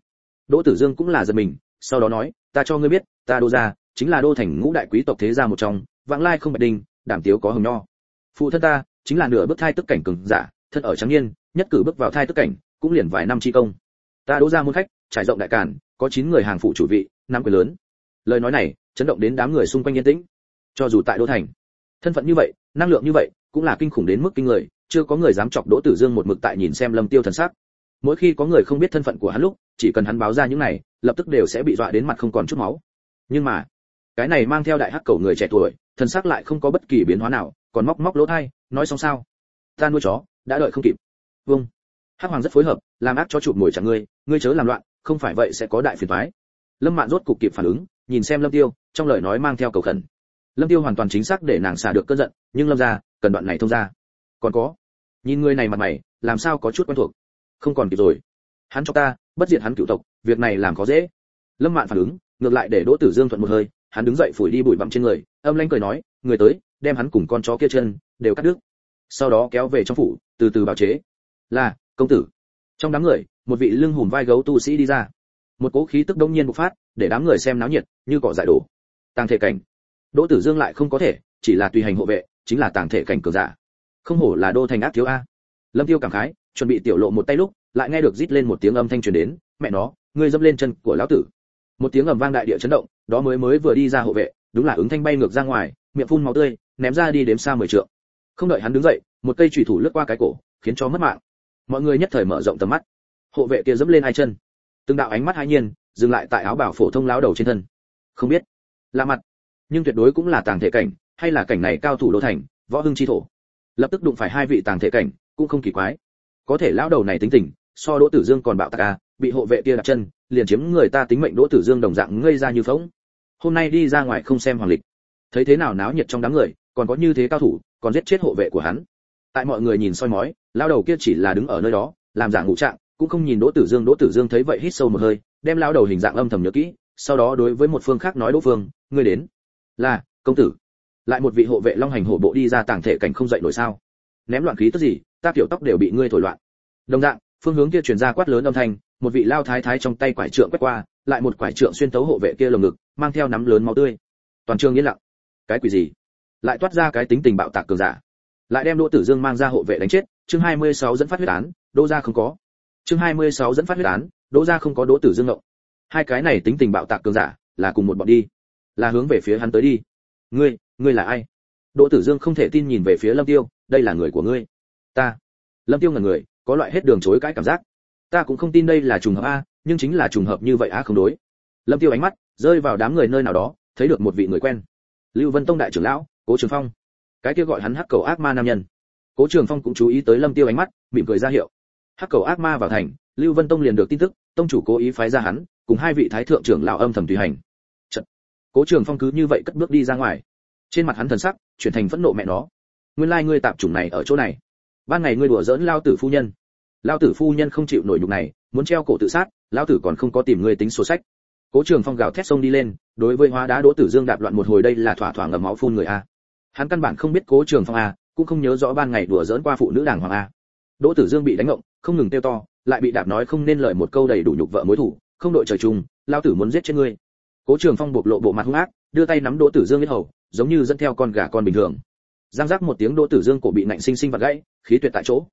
Đỗ tử dương cũng là giật mình, sau đó nói, ta cho ngươi biết, ta đỗ gia, chính là đô thành ngũ đại quý tộc thế gia một trong, vãng lai không bạch đình, đảm tiếu có hồng nho. Phụ thân ta, chính là nửa bước thai tức cảnh cường giả, thân ở trắng niên, nhất cử bước vào thai tức cảnh, cũng liền vài năm chi công. Ta đỗ gia môn khách, trải rộng đại càn, có chín người hàng phụ chủ vị, năm quyền lớn. Lời nói này, chấn động đến đám người xung quanh yên tĩnh. Cho dù tại đô thành thân phận như vậy, năng lượng như vậy, cũng là kinh khủng đến mức kinh người, chưa có người dám chọc đỗ tử dương một mực tại nhìn xem lâm tiêu thần sắc. Mỗi khi có người không biết thân phận của hắn lúc, chỉ cần hắn báo ra những này, lập tức đều sẽ bị dọa đến mặt không còn chút máu. Nhưng mà, cái này mang theo đại hắc cầu người trẻ tuổi, thần sắc lại không có bất kỳ biến hóa nào, còn móc móc lỗ thay nói xong sao? Ta nuôi chó, đã đợi không kịp. Vâng. Hắc hoàng rất phối hợp, làm ác cho chụp mồi chẳng ngươi ngươi chớ làm loạn, không phải vậy sẽ có đại phiền toái. Lâm mạn rốt cục kịp phản ứng, nhìn xem lâm tiêu, trong lời nói mang theo cầu khẩn lâm tiêu hoàn toàn chính xác để nàng xả được cơn giận, nhưng lâm gia, cần đoạn này thông ra. Còn có, nhìn người này mặt mày, làm sao có chút quen thuộc? Không còn kịp rồi. Hắn cho ta, bất diệt hắn cựu tộc, việc này làm có dễ. Lâm mạn phản ứng, ngược lại để đỗ tử dương thuận một hơi, hắn đứng dậy phủi đi bụi bặm trên người, âm lanh cười nói, người tới, đem hắn cùng con chó kia chân, đều cắt đứt. Sau đó kéo về trong phủ, từ từ bào chế. Là, công tử. Trong đám người, một vị lưng hùm vai gấu tu sĩ đi ra. Một cỗ khí tức đông nhiên bộc phát, để đám người xem náo nhiệt, như cỏ giải đổ. Tàng thể cảnh đỗ tử dương lại không có thể, chỉ là tùy hành hộ vệ, chính là tàng thể cảnh cường giả. Không hổ là đô thành ác thiếu a. Lâm tiêu cảm khái, chuẩn bị tiểu lộ một tay lúc, lại nghe được rít lên một tiếng âm thanh truyền đến, mẹ nó, ngươi dẫm lên chân của lão tử. Một tiếng ầm vang đại địa chấn động, đó mới mới vừa đi ra hộ vệ, đúng là ứng thanh bay ngược ra ngoài, miệng phun máu tươi, ném ra đi đếm xa mười trượng. Không đợi hắn đứng dậy, một cây chủy thủ lướt qua cái cổ, khiến cho mất mạng. Mọi người nhất thời mở rộng tầm mắt. Hộ vệ kia dẫm lên hai chân. Từng đạo ánh mắt hai nhiên, dừng lại tại áo bảo phổ thông lão đầu trên thân. Không biết, lạ mặt nhưng tuyệt đối cũng là tàng thể cảnh, hay là cảnh này cao thủ đô thành, võ hưng chi thổ. Lập tức đụng phải hai vị tàng thể cảnh, cũng không kỳ quái. Có thể lão đầu này tính tình, so đỗ tử dương còn bạo tạc a bị hộ vệ kia đặt chân, liền chiếm người ta tính mệnh đỗ tử dương đồng dạng ngây ra như phóng hôm nay đi ra ngoài không xem hoàng lịch. Thấy thế nào náo nhiệt trong đám người, còn có như thế cao thủ, còn giết chết hộ vệ của hắn. Tại mọi người nhìn soi mói, lão đầu kia chỉ là đứng ở nơi đó, làm dạng ngụ trạng, cũng không nhìn đỗ tử dương, đỗ tử dương thấy vậy hít sâu một hơi, đem lão đầu hình dạng âm thầm nhớ kỹ, sau đó đối với một phương khác nói đỗ phương, ngươi đến là, công tử. Lại một vị hộ vệ long hành hổ bộ đi ra tàng thể cảnh không dậy nổi sao? Ném loạn khí tức gì, ta kiểu tóc đều bị ngươi thổi loạn. Đồng dạng, phương hướng kia truyền ra quát lớn âm thanh, một vị lao thái thái trong tay quải trượng quét qua, lại một quải trượng xuyên tấu hộ vệ kia lồng ngực, mang theo nắm lớn máu tươi. Toàn trường yên lặng. Cái quỷ gì? Lại toát ra cái tính tình bạo tạc cường giả. Lại đem đỗ tử dương mang ra hộ vệ đánh chết, chương 26 dẫn phát huyết án, đỗ ra không có. Chương 26 dẫn phát huyết án, đỗ ra không có đỗ tử dương ngộng. Hai cái này tính tình bạo tạc cường giả, là cùng một bọn đi là hướng về phía hắn tới đi. Ngươi ngươi là ai? Đỗ tử dương không thể tin nhìn về phía lâm tiêu, đây là người của ngươi. Ta. Lâm tiêu ngẩn người, có loại hết đường chối cãi cảm giác. Ta cũng không tin đây là trùng hợp a, nhưng chính là trùng hợp như vậy a không đối. Lâm tiêu ánh mắt rơi vào đám người nơi nào đó, thấy được một vị người quen. Lưu vân tông đại trưởng lão, cố trường phong. Cái kia gọi hắn hắc cầu ác ma nam nhân. Cố trường phong cũng chú ý tới lâm tiêu ánh mắt, mỉm cười ra hiệu. Hắc cầu ác ma vào thành, lưu vân tông liền được tin tức, tông chủ cố ý phái ra hắn, cùng hai vị thái thượng trưởng lão âm thầm tùy hành cố trường phong cứ như vậy cất bước đi ra ngoài. Trên mặt hắn thần sắc, chuyển thành phẫn nộ mẹ nó. Nguyên lai ngươi tạm chủng này ở chỗ này. Ban ngày ngươi đùa giỡn lao tử phu nhân. Lao tử phu nhân không chịu nổi nhục này, muốn treo cổ tự sát, lao tử còn không có tìm ngươi tính sổ sách. Cố trường phong gào thét sông đi lên, đối với hóa đá đỗ tử dương đạp loạn một hồi đây là thỏa thỏa ngầm máu phun người a. Hắn căn bản không biết cố trường phong a, cũng không nhớ rõ ban ngày đùa giỡn qua phụ nữ đàng hoàng a. Đỗ tử dương bị đánh ngộng, không ngừng tiêu to, lại bị đạp nói không nên lời một câu đầy đủ nhục vợ mối thủ, không đội trời chung, lao tử muốn giết chết ngươi cố trường phong bộc lộ bộ mặt hung ác, đưa tay nắm đỗ tử dương biết hầu, giống như dẫn theo con gà con bình thường. Giang giác một tiếng đỗ tử dương cổ bị nạnh sinh sinh vặt gãy, khí tuyệt tại chỗ.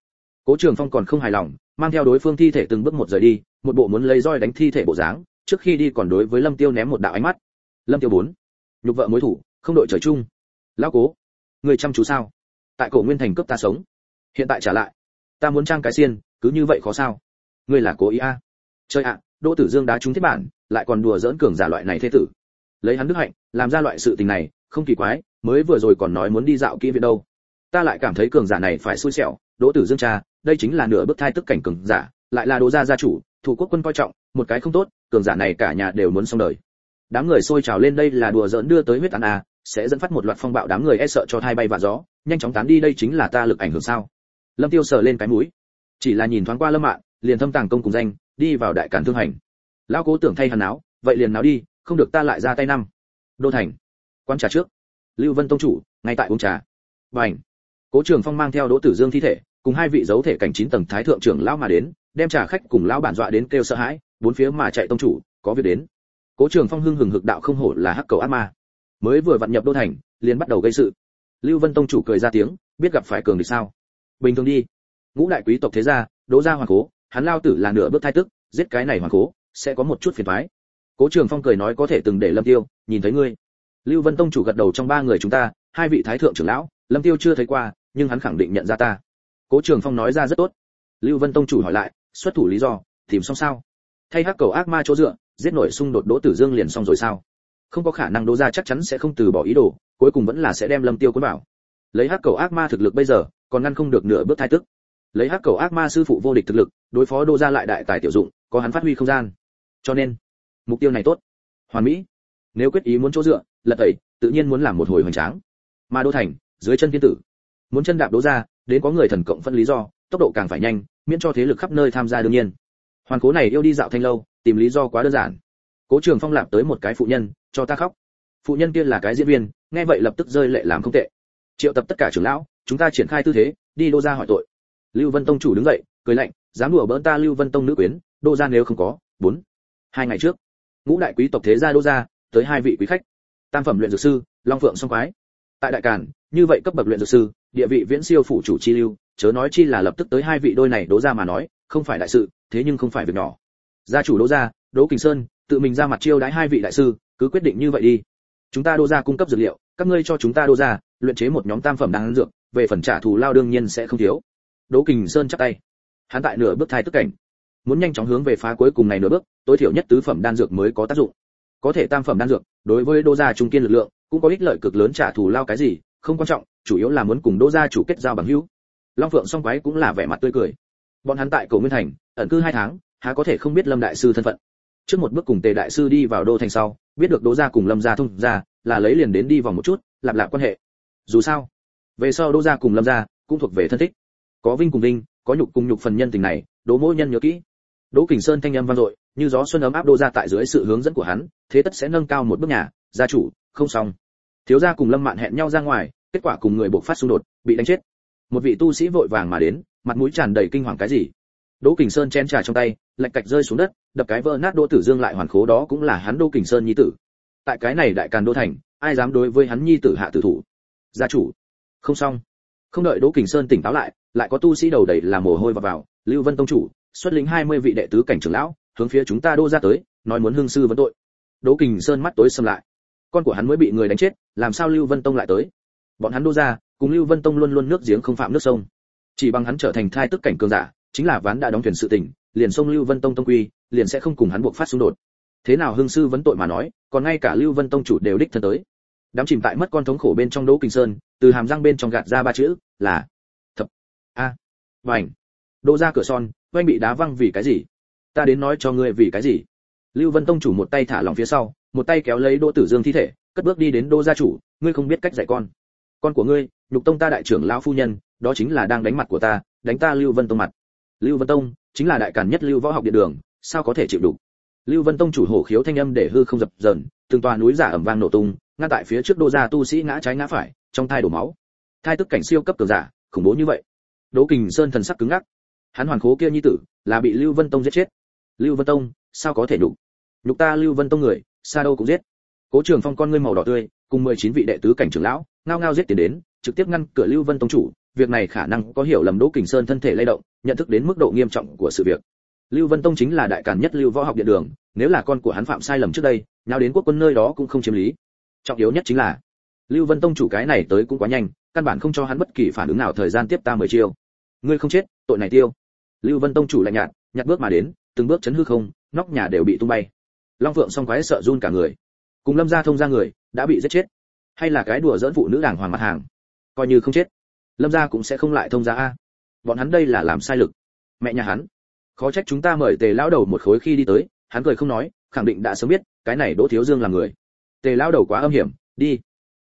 Cố trường phong còn không hài lòng, mang theo đối phương thi thể từng bước một rời đi, một bộ muốn lấy roi đánh thi thể bộ dáng, trước khi đi còn đối với lâm tiêu ném một đạo ánh mắt. Lâm tiêu bốn, nhục vợ mối thủ, không đội trời chung. Lão cố, người chăm chú sao? Tại cổ nguyên thành cướp ta sống, hiện tại trả lại. Ta muốn trang cái xiên, cứ như vậy khó sao? Ngươi là cố ý a? À. chơi ạ, đỗ tử dương đá trúng thiết bản lại còn đùa dỡn cường giả loại này thế tử. Lấy hắn đức hạnh, làm ra loại sự tình này, không kỳ quái, mới vừa rồi còn nói muốn đi dạo kỹ viện đâu. Ta lại cảm thấy cường giả này phải xui xẻo, đỗ tử dương cha, đây chính là nửa bước thai tức cảnh cường giả, lại là đỗ gia gia chủ, thủ quốc quân coi trọng, một cái không tốt, cường giả này cả nhà đều muốn xong đời. Đám người xôi trào lên đây là đùa giỡn đưa tới huyết án à sẽ dẫn phát một loạt phong bạo đám người e sợ cho thai bay và gió, nhanh chóng tán đi đây chính là ta lực ảnh hưởng sao. Lâm tiêu sờ lên cái mũi, chỉ là nhìn thoáng qua lâm mạn, liền thâm tàng công cùng danh, đi vào đại cản thương hành lão cố tưởng thay hắn áo vậy liền náo đi, không được ta lại ra tay năm. Đô thành, quán trà trước. Lưu vân tông chủ, ngay tại uống trà. Bảnh cố trường phong mang theo đỗ tử dương thi thể, cùng hai vị giấu thể cảnh chín tầng thái thượng trưởng lão mà đến, đem trà khách cùng lão bản dọa đến kêu sợ hãi, bốn phía mà chạy tông chủ, có việc đến. Cố trường phong hưng hừng hực đạo không hổ là hắc cầu ác ma. Mới vừa vặn nhập đô thành, liền bắt đầu gây sự. Lưu vân tông chủ cười ra tiếng, biết gặp phải cường địch sao? Bình thường đi. Ngũ đại quý tộc thế gia, đỗ gia hoàng cố, hắn lao tử là nửa bước thai tức, giết cái này hoàng cố sẽ có một chút phiền toái cố trường phong cười nói có thể từng để lâm tiêu, nhìn thấy ngươi. Lưu vân tông chủ gật đầu trong ba người chúng ta, hai vị thái thượng trưởng lão, lâm tiêu chưa thấy qua, nhưng hắn khẳng định nhận ra ta. Cố trường phong nói ra rất tốt. Lưu vân tông chủ hỏi lại, xuất thủ lý do, tìm xong sao? Thay hắc cầu ác ma chỗ dựa, giết nổi xung đột đỗ tử dương liền xong rồi sao? Không có khả năng đỗ ra chắc chắn sẽ không từ bỏ ý đồ, cuối cùng vẫn là sẽ đem lâm tiêu cuốn bảo lấy hắc cầu ác ma thực lực bây giờ, còn ngăn không được nửa bước thai tức. Lấy hắc cầu ác ma sư phụ vô địch thực lực, đối phó đô Gia lại đại tài tiểu dụng, có hắn phát huy không gian cho nên, mục tiêu này tốt. Hoàn mỹ. Nếu quyết ý muốn chỗ dựa lật tẩy, tự nhiên muốn làm một hồi hoành tráng. Mà đô thành, dưới chân thiên tử. Muốn chân đạp đỗ ra, đến có người thần cộng phân lý do, tốc độ càng phải nhanh, miễn cho thế lực khắp nơi tham gia đương nhiên. Hoàn cố này yêu đi dạo thanh lâu, tìm lý do quá đơn giản. Cố trường phong lạp tới một cái phụ nhân, cho ta khóc. Phụ nhân kia là cái diễn viên, nghe vậy lập tức rơi lệ làm không tệ. Triệu tập tất cả trưởng lão, chúng ta triển khai tư thế, đi đô ra hỏi tội. Lưu vân tông chủ đứng dậy, cười lạnh, dám đùa bỡn ta lưu vân tông nữ quyến đô ra nếu không có, bốn hai ngày trước, ngũ đại quý tộc thế gia đô gia tới hai vị quý khách. Tam phẩm luyện dược sư, long phượng song quái. Tại đại càn, như vậy cấp bậc luyện dược sư, địa vị viễn siêu phủ chủ chi lưu, chớ nói chi là lập tức tới hai vị đôi này đố ra mà nói, không phải đại sự, thế nhưng không phải việc nhỏ. Gia chủ đỗ gia, đỗ kình sơn, tự mình ra mặt chiêu đãi hai vị đại sư, cứ quyết định như vậy đi. Chúng ta đô gia cung cấp dược liệu, các ngươi cho chúng ta đô gia, luyện chế một nhóm tam phẩm đan dược, về phần trả thù lao đương nhiên sẽ không thiếu. Đỗ kình sơn chắp tay. Hắn tại nửa bước thai tức cảnh muốn nhanh chóng hướng về phá cuối cùng này nửa bước, tối thiểu nhất tứ phẩm đan dược mới có tác dụng. Có thể tam phẩm đan dược, đối với đô gia trung kiên lực lượng, cũng có ích lợi cực lớn trả thù lao cái gì, không quan trọng, chủ yếu là muốn cùng đô gia chủ kết giao bằng hữu. Long phượng song quái cũng là vẻ mặt tươi cười. Bọn hắn tại cổ nguyên thành, ẩn cư hai tháng, há có thể không biết lâm đại sư thân phận. Trước một bước cùng tề đại sư đi vào đô thành sau, biết được đô gia cùng lâm gia thông gia, là lấy liền đến đi vòng một chút, lặp lại quan hệ. Dù sao, về sau đô gia cùng lâm gia cũng thuộc về thân thích. Có vinh cùng vinh, có nhục cùng nhục phần nhân tình này, đỗ mỗi nhân nhớ kỹ đỗ kình sơn thanh âm vang dội, như gió xuân ấm áp đô ra tại dưới sự hướng dẫn của hắn, thế tất sẽ nâng cao một bước nhà, gia chủ, không xong. Thiếu gia cùng lâm mạn hẹn nhau ra ngoài, kết quả cùng người buộc phát xung đột, bị đánh chết. Một vị tu sĩ vội vàng mà đến, mặt mũi tràn đầy kinh hoàng cái gì? Đỗ kình sơn chen trà trong tay, lạch cạch rơi xuống đất, đập cái vỡ nát đỗ tử dương lại hoàn khố đó cũng là hắn đỗ kình sơn nhi tử. Tại cái này đại càn đô thành, ai dám đối với hắn nhi tử hạ tử thủ? Gia chủ, không xong. Không đợi đỗ kình sơn tỉnh táo lại lại có tu sĩ đầu đầy là mồ hôi vào vào, lưu vân tông chủ xuất lĩnh 20 vị đệ tứ cảnh trưởng lão hướng phía chúng ta đô ra tới nói muốn hương sư vấn tội. Đỗ kình sơn mắt tối sầm lại. Con của hắn mới bị người đánh chết làm sao lưu vân tông lại tới? Bọn hắn đô ra cùng lưu vân tông luôn luôn nước giếng không phạm nước sông. Chỉ bằng hắn trở thành thai tức cảnh cường giả chính là ván đã đóng thuyền sự tình liền sông lưu vân tông tông quy liền sẽ không cùng hắn buộc phát xung đột. Thế nào hương sư vấn tội mà nói còn ngay cả lưu vân tông chủ đều đích thân tới. Đám chìm tại mất con thống khổ bên trong đỗ Kình sơn từ hàm răng bên trong gạt ra ba chữ là thập. A. À, vành đô ra cửa son, oanh bị đá văng vì cái gì? Ta đến nói cho ngươi vì cái gì? Lưu vân tông chủ một tay thả lòng phía sau, một tay kéo lấy đỗ tử dương thi thể, cất bước đi đến đô gia chủ, ngươi không biết cách dạy con. Con của ngươi, nhục tông ta đại trưởng lão phu nhân, đó chính là đang đánh mặt của ta, đánh ta lưu vân tông mặt. Lưu vân tông, chính là đại cản nhất lưu võ học điện đường, sao có thể chịu đủ? Lưu vân tông chủ hổ khiếu thanh âm để hư không dập dờn, từng tòa núi giả ẩm vang nổ tung ngã tại phía trước đô gia tu sĩ ngã trái ngã phải, trong thai đổ máu. Thai tức cảnh siêu cấp cường giả, khủng bố như vậy. Đỗ kình sơn thần sắc cứng ngắc hắn hoàn khố kia nhi tử là bị lưu vân tông giết chết. Lưu vân tông, sao có thể nhục? Nhục ta lưu vân tông người, xa đâu cũng giết. Cố trường phong con ngươi màu đỏ tươi, cùng 19 vị đệ tứ cảnh trưởng lão, ngao ngao giết tiền đến, trực tiếp ngăn cửa lưu vân tông chủ, việc này khả năng có hiểu lầm đỗ kình sơn thân thể lay động, nhận thức đến mức độ nghiêm trọng của sự việc. Lưu vân tông chính là đại càn nhất lưu võ học điện đường, nếu là con của hắn phạm sai lầm trước đây nào đến quốc quân nơi đó cũng không chiếm lý. Trọng yếu nhất chính là, lưu vân tông chủ cái này tới cũng quá nhanh, căn bản không cho hắn bất kỳ phản ứng nào thời gian tiếp ta mười chiêu. Ngươi không chết, tội này tiêu lưu vân tông chủ lạnh nhạt, nhặt bước mà đến, từng bước chấn hư không, nóc nhà đều bị tung bay. Long phượng song quái sợ run cả người. Cùng lâm gia thông ra người, đã bị giết chết. Hay là cái đùa dỡn phụ nữ đàng hoàng mặt hàng. Coi như không chết, lâm gia cũng sẽ không lại thông gia a. Bọn hắn đây là làm sai lực. Mẹ nhà hắn. Khó trách chúng ta mời tề lão đầu một khối khi đi tới, hắn cười không nói, khẳng định đã sớm biết, cái này đỗ thiếu dương là người. Tề lão đầu quá âm hiểm, đi.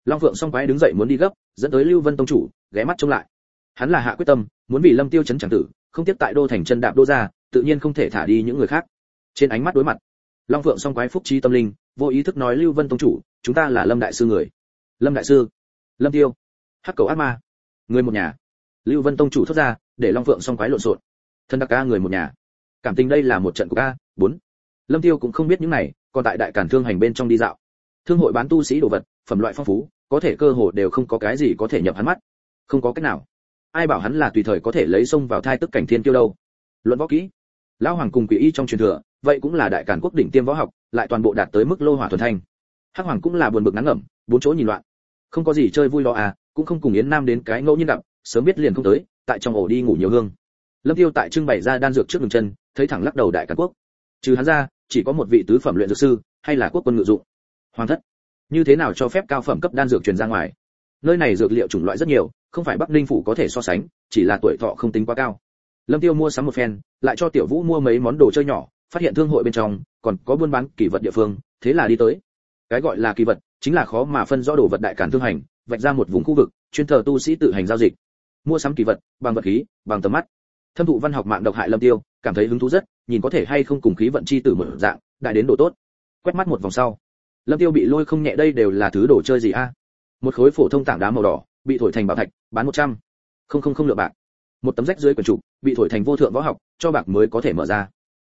Long phượng song quái đứng dậy muốn đi gấp, dẫn tới lưu vân tông chủ, ghé mắt trông lại. Hắn là hạ quyết tâm, muốn vì lâm tiêu chấn chẳng tử không tiếp tại đô thành chân đạp đô ra, tự nhiên không thể thả đi những người khác. Trên ánh mắt đối mặt, long phượng song quái phúc trí tâm linh, vô ý thức nói lưu vân tông chủ, chúng ta là lâm đại sư người. Lâm đại sư, lâm tiêu, hắc cầu ác ma. Người một nhà. Lưu vân tông chủ thoát ra, để long phượng song quái lộn xộn. Thân đặc ca người một nhà. Cảm tình đây là một trận của ca, bốn. Lâm tiêu cũng không biết những này, còn tại đại cản thương hành bên trong đi dạo. Thương hội bán tu sĩ đồ vật, phẩm loại phong phú, có thể cơ hồ đều không có cái gì có thể nhập hắn mắt. Không có cách nào ai bảo hắn là tùy thời có thể lấy sông vào thai tức cảnh thiên tiêu đâu. Luận võ kỹ, lão hoàng cùng quỷ y trong truyền thừa, vậy cũng là đại cản quốc đỉnh tiêm võ học, lại toàn bộ đạt tới mức lô hỏa thuần thanh. Hắc hoàng cũng là buồn bực ngắn ngẩm, bốn chỗ nhìn loạn. Không có gì chơi vui lo à cũng không cùng yến nam đến cái ngẫu nhiên gặp, sớm biết liền không tới, tại trong ổ đi ngủ nhiều hương. Lâm tiêu tại trưng bày ra đan dược trước đường chân, thấy thẳng lắc đầu đại càn quốc. Trừ hắn ra, chỉ có một vị tứ phẩm luyện dược sư, hay là quốc quân ngự dụng. Hoàng thất, như thế nào cho phép cao phẩm cấp đan dược truyền ra ngoài? Nơi này dược liệu chủng loại rất nhiều không phải bắc ninh phủ có thể so sánh chỉ là tuổi thọ không tính quá cao lâm tiêu mua sắm một phen lại cho tiểu vũ mua mấy món đồ chơi nhỏ phát hiện thương hội bên trong còn có buôn bán kỳ vật địa phương thế là đi tới cái gọi là kỳ vật chính là khó mà phân rõ đồ vật đại cản thương hành vạch ra một vùng khu vực chuyên thờ tu sĩ tự hành giao dịch mua sắm kỳ vật bằng vật khí bằng tầm mắt thâm thụ văn học mạng độc hại lâm tiêu cảm thấy hứng thú rất nhìn có thể hay không cùng khí vận chi tử mở dạng đại đến độ tốt quét mắt một vòng sau lâm tiêu bị lôi không nhẹ đây đều là thứ đồ chơi gì a một khối phổ thông tảng đá màu đỏ bị thổi thành bảo thạch, bán một trăm. Không không không lượng bạc. Một tấm rách dưới quyển trục, bị thổi thành vô thượng võ học, cho bạc mới có thể mở ra.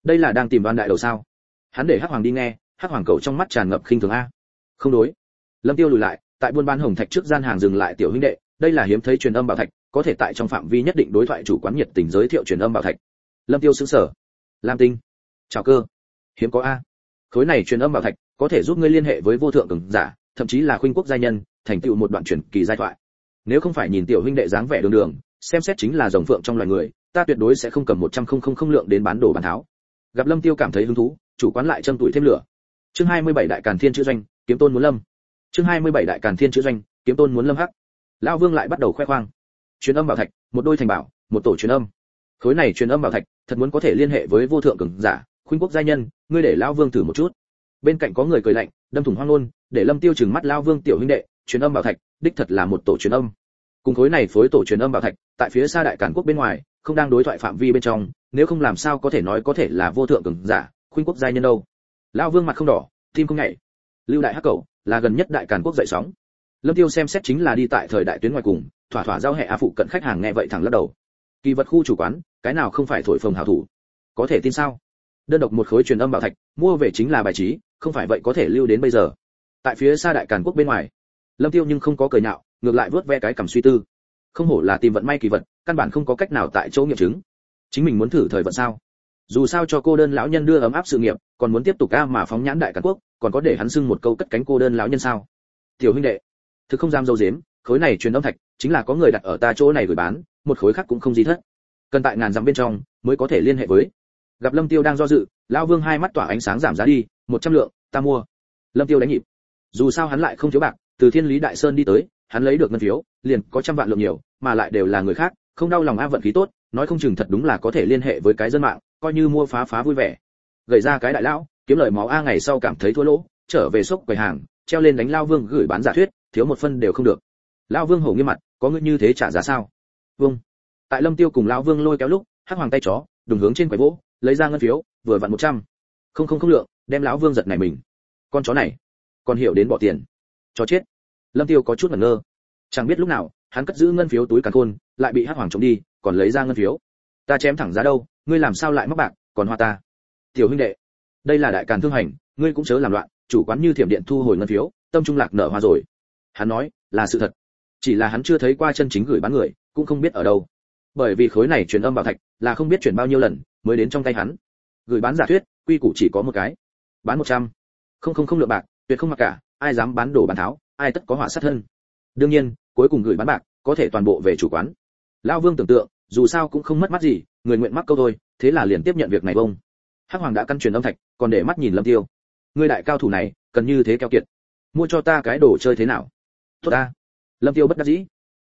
Đây là đang tìm đoan đại đầu sao? Hắn để hắc hoàng đi nghe, hắc hoàng cầu trong mắt tràn ngập khinh thường a. Không đối. Lâm tiêu lùi lại, tại buôn bán hồng thạch trước gian hàng dừng lại tiểu huynh đệ, đây là hiếm thấy truyền âm bảo thạch, có thể tại trong phạm vi nhất định đối thoại chủ quán nhiệt tình giới thiệu truyền âm bảo thạch. Lâm tiêu sững sở lam tinh. Chào cơ. Hiếm có a. Khối này truyền âm bảo thạch, có thể giúp ngươi liên hệ với vô thượng cường giả, thậm chí là khuynh quốc gia nhân, thành tựu một đoạn truyền kỳ giai thoại nếu không phải nhìn tiểu huynh đệ dáng vẻ đường đường, xem xét chính là rồng phượng trong loài người, ta tuyệt đối sẽ không cầm một trăm không không không lượng đến bán đồ bán tháo. Gặp lâm tiêu cảm thấy hứng thú, chủ quán lại châm tuổi thêm lửa. Chương 27 đại càn thiên chữ doanh, kiếm tôn muốn lâm. Chương 27 đại càn thiên chữ doanh, kiếm tôn muốn lâm hắc. Lão vương lại bắt đầu khoe khoang. Truyền âm bảo thạch, một đôi thành bảo, một tổ truyền âm. Khối này truyền âm bảo thạch, thật muốn có thể liên hệ với vô thượng cường giả, khuynh quốc gia nhân, ngươi để lão vương thử một chút. Bên cạnh có người cười lạnh, đâm thủng hoang luôn để lâm tiêu chừng mắt lão vương tiểu huynh đệ, truyền âm bảo thạch, đích thật là một tổ truyền âm. Cùng khối này phối tổ truyền âm bảo thạch, tại phía xa đại càn quốc bên ngoài, không đang đối thoại phạm vi bên trong, nếu không làm sao có thể nói có thể là vô thượng cường giả, khuynh quốc gia nhân đâu. Lão vương mặt không đỏ, tim không nhảy. Lưu đại hắc cầu là gần nhất đại càn quốc dậy sóng. Lâm tiêu xem xét chính là đi tại thời đại tuyến ngoài cùng, thỏa thỏa giao hệ a phụ cận khách hàng nghe vậy thẳng lắc đầu. Kỳ vật khu chủ quán, cái nào không phải thổi phồng hảo thủ? Có thể tin sao? Đơn độc một khối truyền âm bảo thạch, mua về chính là bài trí, không phải vậy có thể lưu đến bây giờ tại phía xa đại càn quốc bên ngoài. Lâm tiêu nhưng không có cười nhạo, ngược lại vớt ve cái cảm suy tư. Không hổ là tìm vận may kỳ vật, căn bản không có cách nào tại chỗ nghiệm chứng. Chính mình muốn thử thời vận sao? Dù sao cho cô đơn lão nhân đưa ấm áp sự nghiệp, còn muốn tiếp tục ca mà phóng nhãn đại càn quốc, còn có để hắn xưng một câu cất cánh cô đơn lão nhân sao? Tiểu huynh đệ, thực không dám dâu dếm, khối này truyền âm thạch, chính là có người đặt ở ta chỗ này gửi bán, một khối khác cũng không gì thất. Cần tại ngàn dặm bên trong, mới có thể liên hệ với. Gặp lâm tiêu đang do dự, lão vương hai mắt tỏa ánh sáng giảm giá đi, một trăm lượng, ta mua. Lâm tiêu đánh nhịp dù sao hắn lại không thiếu bạc, từ thiên lý đại sơn đi tới, hắn lấy được ngân phiếu, liền có trăm vạn lượng nhiều, mà lại đều là người khác, không đau lòng a vận khí tốt, nói không chừng thật đúng là có thể liên hệ với cái dân mạng, coi như mua phá phá vui vẻ. Gầy ra cái đại lão, kiếm lời máu a ngày sau cảm thấy thua lỗ, trở về sốc quầy hàng, treo lên đánh lao vương gửi bán giả thuyết, thiếu một phân đều không được. Lao vương hổ nghiêm mặt, có ngươi như thế trả giá sao? Vương tại lâm tiêu cùng lao vương lôi kéo lúc, hắc hoàng tay chó, đùng hướng trên quầy vỗ lấy ra ngân phiếu, vừa vặn một trăm. Không không không lượng, đem lão vương giật này mình. Con chó này còn hiểu đến bỏ tiền. Cho chết. Lâm tiêu có chút ngẩn ngơ. Chẳng biết lúc nào, hắn cất giữ ngân phiếu túi càn khôn, lại bị hắc hoàng trộm đi, còn lấy ra ngân phiếu. Ta chém thẳng ra đâu, ngươi làm sao lại mắc bạc, còn hoa ta. Tiểu huynh đệ, đây là đại càn thương hành, ngươi cũng chớ làm loạn, chủ quán như thiểm điện thu hồi ngân phiếu, tâm trung lạc nở hoa rồi. Hắn nói, là sự thật. Chỉ là hắn chưa thấy qua chân chính gửi bán người, cũng không biết ở đâu. Bởi vì khối này truyền âm bảo thạch là không biết chuyển bao nhiêu lần, mới đến trong tay hắn. Gửi bán giả thuyết, quy củ chỉ có một cái. Bán một trăm. Không không không lượng bạc tuyệt không mặc cả, ai dám bán đồ bán tháo, ai tất có họa sát hơn. đương nhiên, cuối cùng gửi bán bạc, có thể toàn bộ về chủ quán. Lão vương tưởng tượng, dù sao cũng không mất mắt gì, người nguyện mắc câu thôi, thế là liền tiếp nhận việc này bông. Hắc hoàng đã căn truyền âm thạch, còn để mắt nhìn lâm tiêu. Người đại cao thủ này, cần như thế keo kiệt. Mua cho ta cái đồ chơi thế nào? Tốt ta. Lâm tiêu bất đắc dĩ.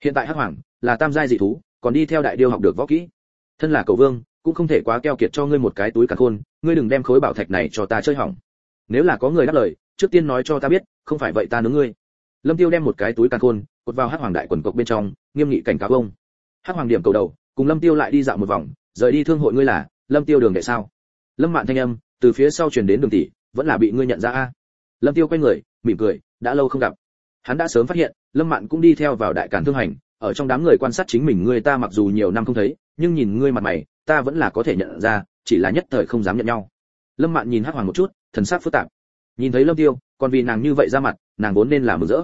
Hiện tại hắc hoàng là tam giai dị thú, còn đi theo đại điêu học được võ kỹ. Thân là cầu vương, cũng không thể quá keo kiệt cho ngươi một cái túi cả khôn, ngươi đừng đem khối bảo thạch này cho ta chơi hỏng. Nếu là có người đáp lời trước tiên nói cho ta biết, không phải vậy ta nướng ngươi. Lâm tiêu đem một cái túi càn khôn, cột vào hắc hoàng đại quần cộc bên trong, nghiêm nghị cảnh cáo ông. Hắc hoàng điểm cầu đầu, cùng lâm tiêu lại đi dạo một vòng, rời đi thương hội ngươi là, lâm tiêu đường đệ sao? Lâm mạn thanh âm, từ phía sau truyền đến đường tỷ, vẫn là bị ngươi nhận ra a. Lâm tiêu quay người, mỉm cười, đã lâu không gặp. Hắn đã sớm phát hiện, lâm mạn cũng đi theo vào đại cản thương hành, ở trong đám người quan sát chính mình ngươi ta mặc dù nhiều năm không thấy, nhưng nhìn ngươi mặt mày, ta vẫn là có thể nhận ra, chỉ là nhất thời không dám nhận nhau. Lâm mạn nhìn hắc hoàng một chút, thần sắc phức tạp nhìn thấy lâm tiêu, còn vì nàng như vậy ra mặt, nàng vốn nên là mừng rỡ.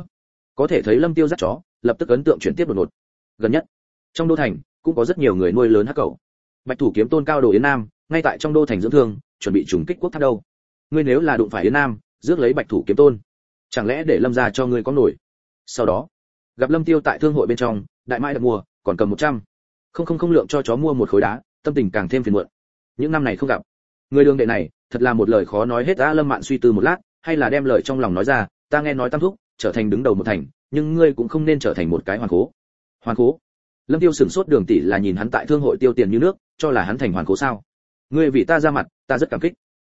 Có thể thấy lâm tiêu dắt chó, lập tức ấn tượng chuyển tiếp đột ngột. Gần nhất, trong đô thành, cũng có rất nhiều người nuôi lớn hắc cầu bạch thủ kiếm tôn cao đồ yến nam, ngay tại trong đô thành dưỡng thương, chuẩn bị trùng kích quốc tháp đâu. Ngươi nếu là đụng phải yến nam, rước lấy bạch thủ kiếm tôn, chẳng lẽ để lâm ra cho ngươi có nổi? Sau đó, gặp lâm tiêu tại thương hội bên trong, đại mãi đặt mua, còn cầm một trăm. Không không không lượng cho chó mua một khối đá, tâm tình càng thêm phiền muộn. Những năm này không gặp. Người đường đệ này thật là một lời khó nói hết đã lâm mạn suy tư một lát, hay là đem lời trong lòng nói ra, ta nghe nói tam thúc trở thành đứng đầu một thành, nhưng ngươi cũng không nên trở thành một cái hoàn cố hoàn cố lâm tiêu sửng sốt đường tỷ là nhìn hắn tại thương hội tiêu tiền như nước, cho là hắn thành hoàn cố sao? Ngươi vì ta ra mặt, ta rất cảm kích.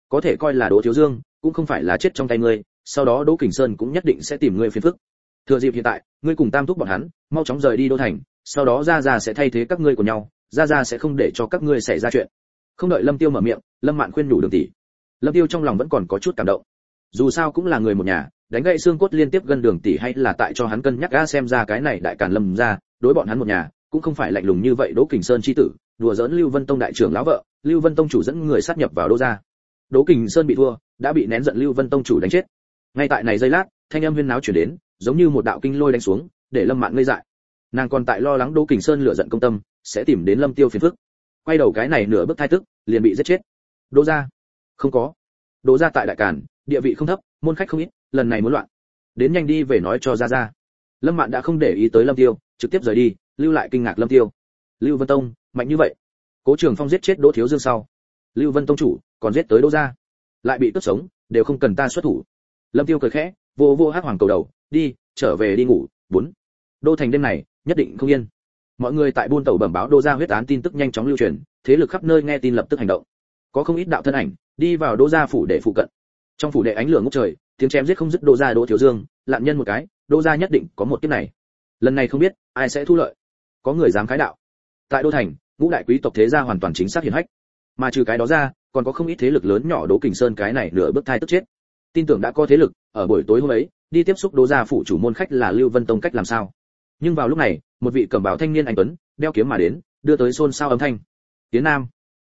Có thể coi là đỗ thiếu dương, cũng không phải là chết trong tay ngươi, sau đó đỗ kình sơn cũng nhất định sẽ tìm ngươi phiền phức. Thừa dịp hiện tại, ngươi cùng tam thúc bọn hắn, mau chóng rời đi đô thành, sau đó ra ra sẽ thay thế các ngươi của nhau ra ra sẽ không để cho các ngươi xảy ra chuyện. Không đợi lâm tiêu mở miệng, lâm mạn khuyên nhủ đường tỷ lâm tiêu trong lòng vẫn còn có chút cảm động. Dù sao cũng là người một nhà, đánh gãy xương cốt liên tiếp gần đường tỷ hay là tại cho hắn cân nhắc ga xem ra cái này đại càn lâm ra, đối bọn hắn một nhà, cũng không phải lạnh lùng như vậy đỗ kình sơn chi tử, đùa giỡn lưu vân tông đại trưởng lão vợ, lưu vân tông chủ dẫn người sát nhập vào đô gia. Đỗ kình sơn bị thua, đã bị nén giận lưu vân tông chủ đánh chết. Ngay tại này giây lát, thanh âm huyên náo chuyển đến, giống như một đạo kinh lôi đánh xuống, để lâm mạn ngây dại. Nàng còn tại lo lắng đỗ kình sơn lựa giận công tâm, sẽ tìm đến lâm tiêu phiền phức. Quay đầu cái này nửa bước thai tức, liền bị giết chết. Đỗ gia không có. Đỗ gia tại đại càn, địa vị không thấp, môn khách không ít, lần này muốn loạn. Đến nhanh đi về nói cho ra ra lâm mạn đã không để ý tới lâm tiêu, trực tiếp rời đi, lưu lại kinh ngạc lâm tiêu. Lưu vân tông, mạnh như vậy. Cố trường phong giết chết đỗ thiếu dương sau. Lưu vân tông chủ, còn giết tới đỗ gia. Lại bị cướp sống, đều không cần ta xuất thủ. Lâm tiêu cười khẽ, vô vô hắc hoàng cầu đầu, đi, trở về đi ngủ, bốn. Đô thành đêm này, nhất định không yên. Mọi người tại buôn tàu bẩm báo đô gia huyết án tin tức nhanh chóng lưu truyền, thế lực khắp nơi nghe tin lập tức hành động. Có không ít đạo thân ảnh đi vào đô gia phủ để phụ cận. Trong phủ đệ ánh lửa ngút trời, tiếng chém giết không dứt đô gia đỗ thiếu dương, lạn nhân một cái, đô gia nhất định có một kiếp này. Lần này không biết, ai sẽ thu lợi. Có người dám khái đạo. Tại đô thành, ngũ đại quý tộc thế gia hoàn toàn chính xác hiển hách. Mà trừ cái đó ra, còn có không ít thế lực lớn nhỏ đỗ kình sơn cái này nửa bước thai tức chết. Tin tưởng đã có thế lực, ở buổi tối hôm ấy, đi tiếp xúc đỗ gia phủ chủ môn khách là lưu vân tông cách làm sao. Nhưng vào lúc này, một vị cẩm bào thanh niên anh tuấn, đeo kiếm mà đến, đưa tới xôn xao âm thanh. Tiến nam.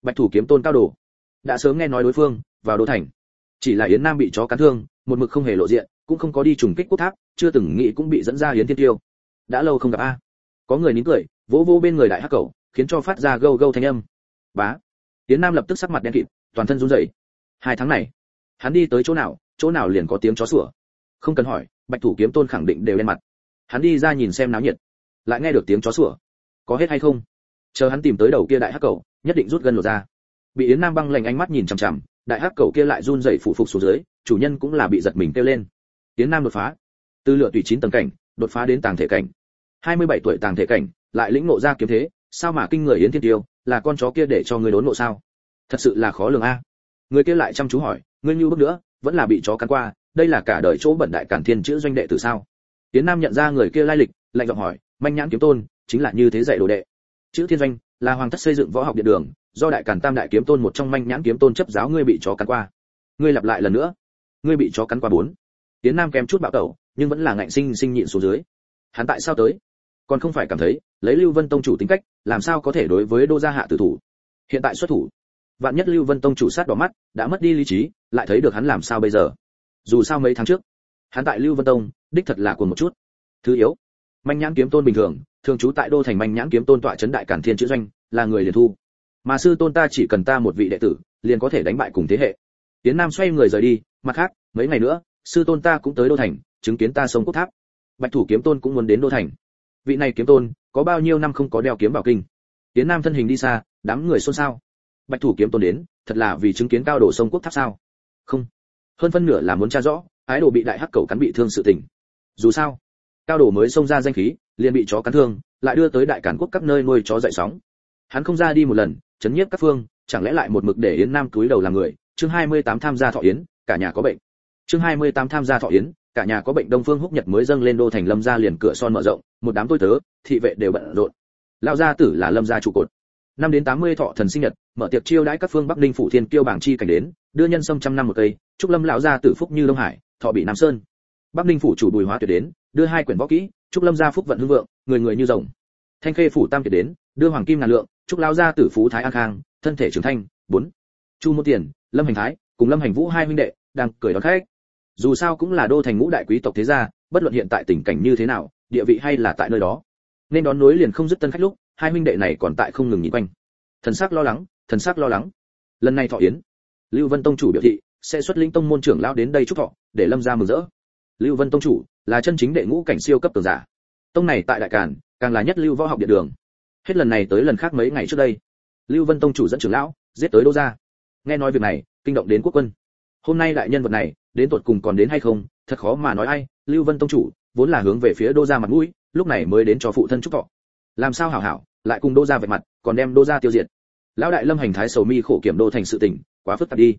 Bạch thủ kiếm tôn cao đồ đã sớm nghe nói đối phương vào đô thành. Chỉ là yến nam bị chó cắn thương, một mực không hề lộ diện, cũng không có đi trùng kích quốc tháp, chưa từng nghĩ cũng bị dẫn ra yến thiên tiêu. Đã lâu không gặp a. Có người nín cười, vỗ vỗ bên người đại hắc cầu khiến cho phát ra gâu gâu thanh âm. Bá. Yến nam lập tức sắc mặt đen kịt, toàn thân run rẩy. Hai tháng này, hắn đi tới chỗ nào chỗ nào liền có tiếng chó sủa? Không cần hỏi, bạch thủ kiếm tôn khẳng định đều lên mặt. Hắn đi ra nhìn xem náo nhiệt, lại nghe được tiếng chó sủa. Có hết hay không? Chờ hắn tìm tới đầu kia đại hắc cầu nhất định rút gân lột ra bị yến nam băng lạnh ánh mắt nhìn chằm chằm, đại hắc cầu kia lại run rẩy phủ phục xuống dưới, chủ nhân cũng là bị giật mình kêu lên. Yến nam đột phá. Từ lựa tùy chín tầng cảnh, đột phá đến tàng thể cảnh. 27 tuổi tàng thể cảnh, lại lĩnh ngộ ra kiếm thế, sao mà kinh người yến thiên tiêu, là con chó kia để cho ngươi đốn ngộ sao? Thật sự là khó lường a. Người kia lại chăm chú hỏi, ngươi như bước nữa, vẫn là bị chó cắn qua, đây là cả đời chỗ bẩn đại cản thiên chữ doanh đệ từ sao? Tiến nam nhận ra người kia lai lịch, lạnh giọng hỏi, manh nhãn kiếm tôn, chính là như thế dạy đồ đệ. Chữ thiên doanh, là hoàng thất xây dựng võ học điện đường do đại càn tam đại kiếm tôn một trong manh nhãn kiếm tôn chấp giáo ngươi bị chó cắn qua. Ngươi lặp lại lần nữa. Ngươi bị chó cắn qua bốn. Tiến nam kém chút bạo tẩu, nhưng vẫn là ngạnh sinh sinh nhịn xuống dưới. Hắn tại sao tới? Còn không phải cảm thấy, lấy lưu vân tông chủ tính cách, làm sao có thể đối với đô gia hạ tử thủ? Hiện tại xuất thủ, vạn nhất lưu vân tông chủ sát đỏ mắt, đã mất đi lý trí, lại thấy được hắn làm sao bây giờ? Dù sao mấy tháng trước, hắn tại lưu vân tông, đích thật là cuồng một chút. Thứ yếu, manh nhãn kiếm tôn bình thường thường trú tại đô thành manh nhãn kiếm tôn tọa trấn đại cản thiên chữ doanh, là người liền thu mà sư tôn ta chỉ cần ta một vị đệ tử, liền có thể đánh bại cùng thế hệ. Tiến nam xoay người rời đi, mặt khác, mấy ngày nữa, sư tôn ta cũng tới đô thành, chứng kiến ta sông quốc tháp. Bạch thủ kiếm tôn cũng muốn đến đô thành. Vị này kiếm tôn, có bao nhiêu năm không có đeo kiếm bảo kinh? Tiến nam thân hình đi xa, đám người xôn xao. Bạch thủ kiếm tôn đến, thật là vì chứng kiến cao độ sông quốc tháp sao? Không. Hơn phân nửa là muốn tra rõ, ái đồ bị đại hắc cầu cắn bị thương sự tình. Dù sao, cao đồ mới xông ra danh khí, liền bị chó cắn thương, lại đưa tới đại cản quốc các nơi nuôi chó dậy sóng. Hắn không ra đi một lần chấn nhiếp các phương, chẳng lẽ lại một mực để yến nam túi đầu làm người? Chương 28 tham gia thọ yến, cả nhà có bệnh. Chương 28 tham gia thọ yến, cả nhà có bệnh đông phương húc nhật mới dâng lên đô thành lâm gia liền cửa son mở rộng, một đám tôi tớ, thị vệ đều bận rộn. Lão gia tử là lâm gia trụ cột. Năm đến 80 thọ thần sinh nhật, mở tiệc chiêu đãi các phương bắc ninh phủ thiên kiêu bảng chi cảnh đến, đưa nhân sâm trăm năm một cây, chúc lâm lão gia tử phúc như đông hải, thọ bị nam sơn. Bắc ninh phủ chủ bùi hóa tuyệt đến, đưa hai quyển võ kỹ, chúc lâm gia phúc vận hưng vượng, người người như rồng. Thanh khê phủ tam tuyệt đến đưa hoàng kim ngàn lượng, chúc lão gia tử phú thái an khang, thân thể trưởng thanh bốn, chu môn tiền, lâm hành thái, cùng lâm hành vũ hai huynh đệ, đang cười đón khách. Dù sao cũng là đô thành ngũ đại quý tộc thế gia, bất luận hiện tại tình cảnh như thế nào, địa vị hay là tại nơi đó, nên đón nối liền không dứt tân khách lúc, hai huynh đệ này còn tại không ngừng nhìn quanh. Thần sắc lo lắng, thần sắc lo lắng. Lần này thọ yến, lưu vân tông chủ biểu thị, sẽ xuất linh tông môn trưởng lão đến đây chúc thọ, để lâm ra mừng rỡ. Lưu vân tông chủ là chân chính đệ ngũ cảnh siêu cấp tường giả. Tông này tại đại càn, càng là nhất lưu võ học địa đường hết lần này tới lần khác mấy ngày trước đây. Lưu vân tông chủ dẫn trưởng lão, giết tới đô gia. Nghe nói việc này, kinh động đến quốc quân. Hôm nay đại nhân vật này, đến tuột cùng còn đến hay không, thật khó mà nói ai. Lưu vân tông chủ, vốn là hướng về phía đô gia mặt mũi, lúc này mới đến cho phụ thân chúc thọ. Làm sao hảo hảo, lại cùng đô gia về mặt, còn đem đô gia tiêu diệt. Lão đại lâm hành thái sầu mi khổ kiểm đô thành sự tình, quá phức tạp đi.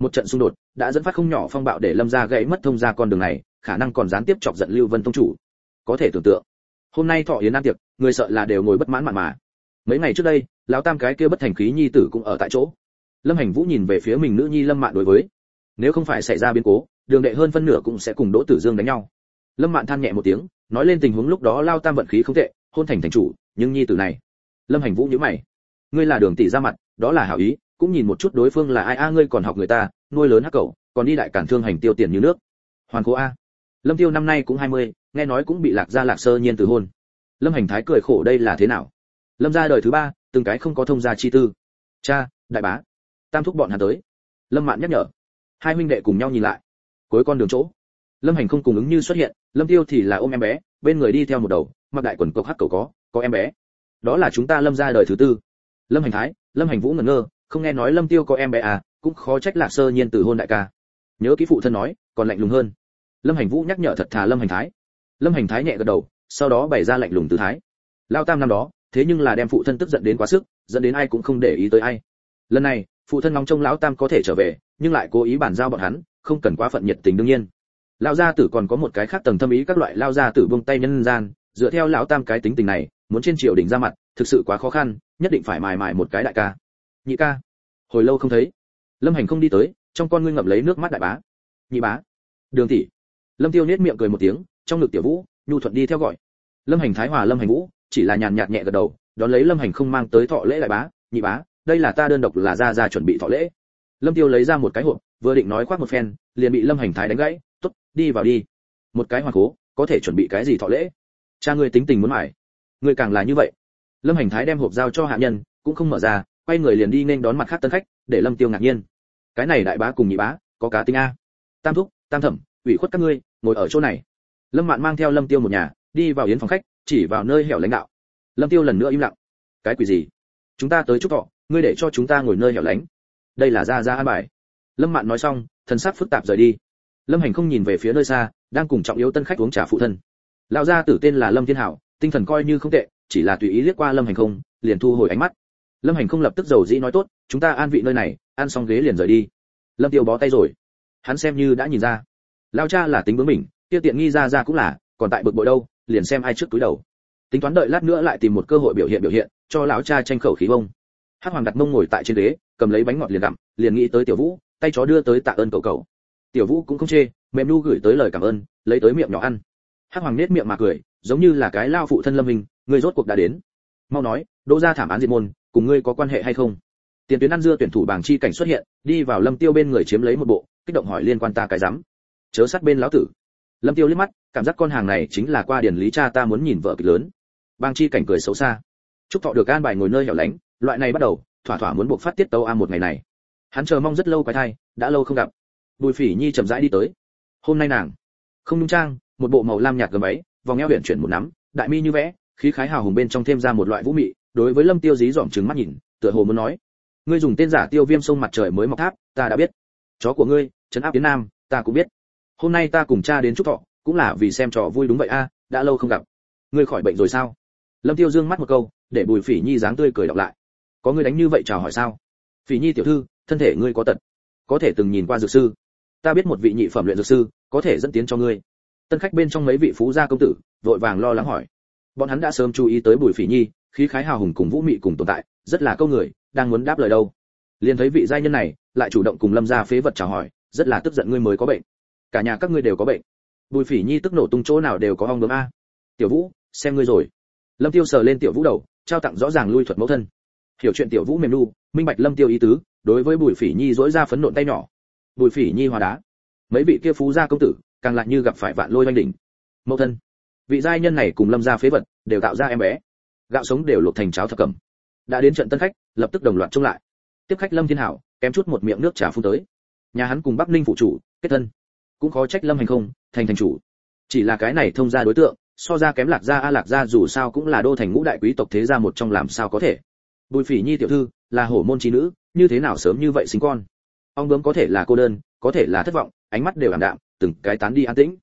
Một trận xung đột, đã dẫn phát không nhỏ phong bạo để lâm gia gãy mất thông gia con đường này, khả năng còn gián tiếp chọc giận lưu vân tông chủ. Có thể tưởng tượng, hôm nay thọ yến ăn tiệc người sợ là đều ngồi bất mãn mạn mà. Mấy ngày trước đây lão tam cái kia bất thành khí nhi tử cũng ở tại chỗ. Lâm hành vũ nhìn về phía mình nữ nhi lâm mạn đối với nếu không phải xảy ra biến cố đường đệ hơn phân nửa cũng sẽ cùng đỗ tử dương đánh nhau. Lâm mạn than nhẹ một tiếng nói lên tình huống lúc đó lao tam vận khí không tệ hôn thành thành chủ nhưng nhi tử này. Lâm hành vũ nhíu mày. Ngươi là đường tỷ ra mặt đó là hảo ý cũng nhìn một chút đối phương là ai a ngươi còn học người ta nuôi lớn hắc cậu còn đi đại cản thương hành tiêu tiền như nước. Hoàn cố a. Lâm tiêu năm nay cũng 20, nghe nói cũng bị lạc gia lạc sơ nhiên từ hôn lâm hành thái cười khổ đây là thế nào? Lâm gia đời thứ ba, từng cái không có thông gia chi tư. Cha, đại bá, tam thúc bọn hắn tới. Lâm mạn nhắc nhở. Hai huynh đệ cùng nhau nhìn lại. Cuối con đường chỗ. Lâm hành không cùng ứng như xuất hiện, lâm tiêu thì là ôm em bé, bên người đi theo một đầu, mặc đại quần cộc hắc cầu có có em bé. Đó là chúng ta lâm gia đời thứ tư. Lâm hành thái, lâm hành vũ ngẩn ngơ, không nghe nói lâm tiêu có em bé à cũng khó trách lạc sơ nhiên từ hôn đại ca. Nhớ kỹ phụ thân nói, còn lạnh lùng hơn. Lâm hành vũ nhắc nhở thật thà lâm hành thái. Lâm hành thái nhẹ gật đầu sau đó bày ra lạnh lùng tư thái. Lao tam năm đó, thế nhưng là đem phụ thân tức giận đến quá sức, dẫn đến ai cũng không để ý tới ai. Lần này, phụ thân ngóng trông lão tam có thể trở về, nhưng lại cố ý bàn giao bọn hắn, không cần quá phận nhiệt tình đương nhiên. Lão gia tử còn có một cái khác tầng thâm ý các loại lao gia tử buông tay nhân gian, dựa theo lão tam cái tính tình này, muốn trên triều đình ra mặt, thực sự quá khó khăn, nhất định phải mài mài một cái đại ca. Nhị ca, hồi lâu không thấy. Lâm hành không đi tới, trong con ngươi ngậm lấy nước mắt đại bá. Nhị bá, đường tỷ. Lâm tiêu nết miệng cười một tiếng, trong ngực tiểu vũ, nhu thuận đi theo gọi lâm hành thái hòa lâm hành vũ, chỉ là nhàn nhạt nhẹ gật đầu, đón lấy lâm hành không mang tới thọ lễ đại bá, nhị bá, đây là ta đơn độc là ra ra chuẩn bị thọ lễ. Lâm tiêu lấy ra một cái hộp, vừa định nói khoác một phen, liền bị lâm hành thái đánh gãy, tốt, đi vào đi. Một cái hoàng cố, có thể chuẩn bị cái gì thọ lễ? Cha ngươi tính tình muốn mải. Ngươi càng là như vậy. Lâm hành thái đem hộp giao cho hạ nhân, cũng không mở ra, quay người liền đi nên đón mặt khác tân khách, để lâm tiêu ngạc nhiên. Cái này đại bá cùng nhị bá, có cá tính a. Tam thúc, tam thẩm, ủy khuất các ngươi, ngồi ở chỗ này. Lâm mạn mang theo lâm tiêu một nhà đi vào yến phòng khách, chỉ vào nơi hẻo lãnh đạo. Lâm tiêu lần nữa im lặng. Cái quỷ gì? Chúng ta tới chúc thọ, ngươi để cho chúng ta ngồi nơi hẻo lánh. Đây là ra ra an bài. Lâm mạn nói xong, thần sắc phức tạp rời đi. Lâm hành không nhìn về phía nơi xa, đang cùng trọng yếu tân khách uống trà phụ thân. Lão gia tử tên là lâm thiên hảo, tinh thần coi như không tệ, chỉ là tùy ý liếc qua lâm hành không, liền thu hồi ánh mắt. Lâm hành không lập tức giàu dĩ nói tốt, chúng ta an vị nơi này, ăn xong ghế liền rời đi. Lâm tiêu bó tay rồi. Hắn xem như đã nhìn ra. Lao cha là tính bướng mình tiêu tiện nghi ra ra cũng là, còn tại bực bội đâu liền xem ai trước túi đầu. Tính toán đợi lát nữa lại tìm một cơ hội biểu hiện biểu hiện, cho lão cha tranh khẩu khí bông. Hắc hoàng đặt mông ngồi tại trên ghế, cầm lấy bánh ngọt liền gặm, liền nghĩ tới tiểu vũ, tay chó đưa tới tạ ơn cậu cậu. Tiểu vũ cũng không chê, mềm nu gửi tới lời cảm ơn, lấy tới miệng nhỏ ăn. Hắc hoàng nết miệng mà cười, giống như là cái lao phụ thân lâm hình người rốt cuộc đã đến. Mau nói, đỗ gia thảm án diệt môn, cùng ngươi có quan hệ hay không? Tiền tuyến ăn dưa tuyển thủ bảng chi cảnh xuất hiện, đi vào lâm tiêu bên người chiếm lấy một bộ, kích động hỏi liên quan ta cái rắm. Chớ sát bên lão tử. Lâm tiêu liếc mắt cảm giác con hàng này chính là qua điển lý cha ta muốn nhìn vợ kịch lớn. Bang chi cảnh cười xấu xa. Chúc thọ được an bài ngồi nơi hẻo lánh, loại này bắt đầu, thỏa thỏa muốn buộc phát tiết tấu a một ngày này. Hắn chờ mong rất lâu quái thai, đã lâu không gặp. Bùi phỉ nhi chậm rãi đi tới. Hôm nay nàng, không nhung trang, một bộ màu lam nhạt gầm ấy vòng eo huyện chuyển một nắm, đại mi như vẽ, khí khái hào hùng bên trong thêm ra một loại vũ mị, đối với lâm tiêu dí dỏm trừng mắt nhìn, tựa hồ muốn nói, ngươi dùng tên giả tiêu viêm sông mặt trời mới mọc tháp, ta đã biết. Chó của ngươi, trấn áp tiến nam, ta cũng biết. Hôm nay ta cùng cha đến chúc thọ cũng là vì xem trò vui đúng vậy a, đã lâu không gặp. Ngươi khỏi bệnh rồi sao? Lâm tiêu dương mắt một câu, để bùi phỉ nhi dáng tươi cười đọc lại. Có ngươi đánh như vậy chào hỏi sao? Phỉ nhi tiểu thư, thân thể ngươi có tật. Có thể từng nhìn qua dược sư. Ta biết một vị nhị phẩm luyện dược sư, có thể dẫn tiến cho ngươi. Tân khách bên trong mấy vị phú gia công tử, vội vàng lo lắng hỏi. Bọn hắn đã sớm chú ý tới bùi phỉ nhi, khí khái hào hùng cùng vũ mị cùng tồn tại, rất là câu người, đang muốn đáp lời đâu. Liền thấy vị giai nhân này, lại chủ động cùng lâm gia phế vật chào hỏi, rất là tức giận ngươi mới có bệnh. Cả nhà các ngươi đều có bệnh bùi phỉ nhi tức nổ tung chỗ nào đều có hong bướm a. Tiểu vũ, xem ngươi rồi. Lâm tiêu sờ lên tiểu vũ đầu, trao tặng rõ ràng lui thuật mẫu thân. Hiểu chuyện tiểu vũ mềm nu, minh bạch lâm tiêu ý tứ, đối với bùi phỉ nhi dỗi ra phấn nộn tay nhỏ. Bùi phỉ nhi hòa đá. Mấy vị kia phú gia công tử, càng lại như gặp phải vạn lôi oanh đỉnh. Mẫu thân, vị giai nhân này cùng lâm gia phế vật, đều tạo ra em bé. Gạo sống đều luộc thành cháo thập cẩm. Đã đến trận tân khách, lập tức đồng loạt trông lại. Tiếp khách lâm thiên hảo, kém chút một miệng nước trà phun tới. Nhà hắn cùng bắc ninh phụ chủ, kết thân cũng khó trách lâm hành không thành thành chủ. Chỉ là cái này thông ra đối tượng, so ra kém lạc gia a lạc gia dù sao cũng là đô thành ngũ đại quý tộc thế gia một trong làm sao có thể. Bùi phỉ nhi tiểu thư, là hổ môn trí nữ, như thế nào sớm như vậy sinh con? Ông bướm có thể là cô đơn, có thể là thất vọng, ánh mắt đều ảm đạm, từng cái tán đi an tĩnh.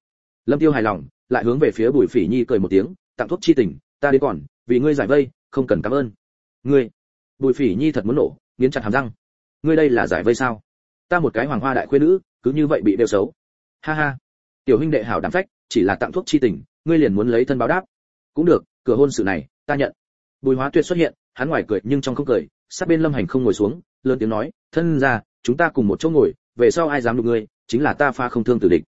Lâm tiêu hài lòng, lại hướng về phía bùi phỉ nhi cười một tiếng, tặng thuốc chi tình, ta đến còn, vì ngươi giải vây, không cần cảm ơn. Ngươi? Bùi phỉ nhi thật muốn nổ, nghiến chặt hàm răng. Ngươi đây là giải vây sao? Ta một cái hoàng hoa đại khuê nữ, cứ như vậy bị đều xấu ha ha. Tiểu huynh đệ hảo đảm phách, chỉ là tặng thuốc chi tình, ngươi liền muốn lấy thân báo đáp. Cũng được, cửa hôn sự này, ta nhận. Bùi hóa tuyệt xuất hiện, hắn ngoài cười nhưng trong không cười, sát bên lâm hành không ngồi xuống, lớn tiếng nói, thân ra chúng ta cùng một chỗ ngồi, về sau ai dám đụng ngươi, chính là ta pha không thương tử địch.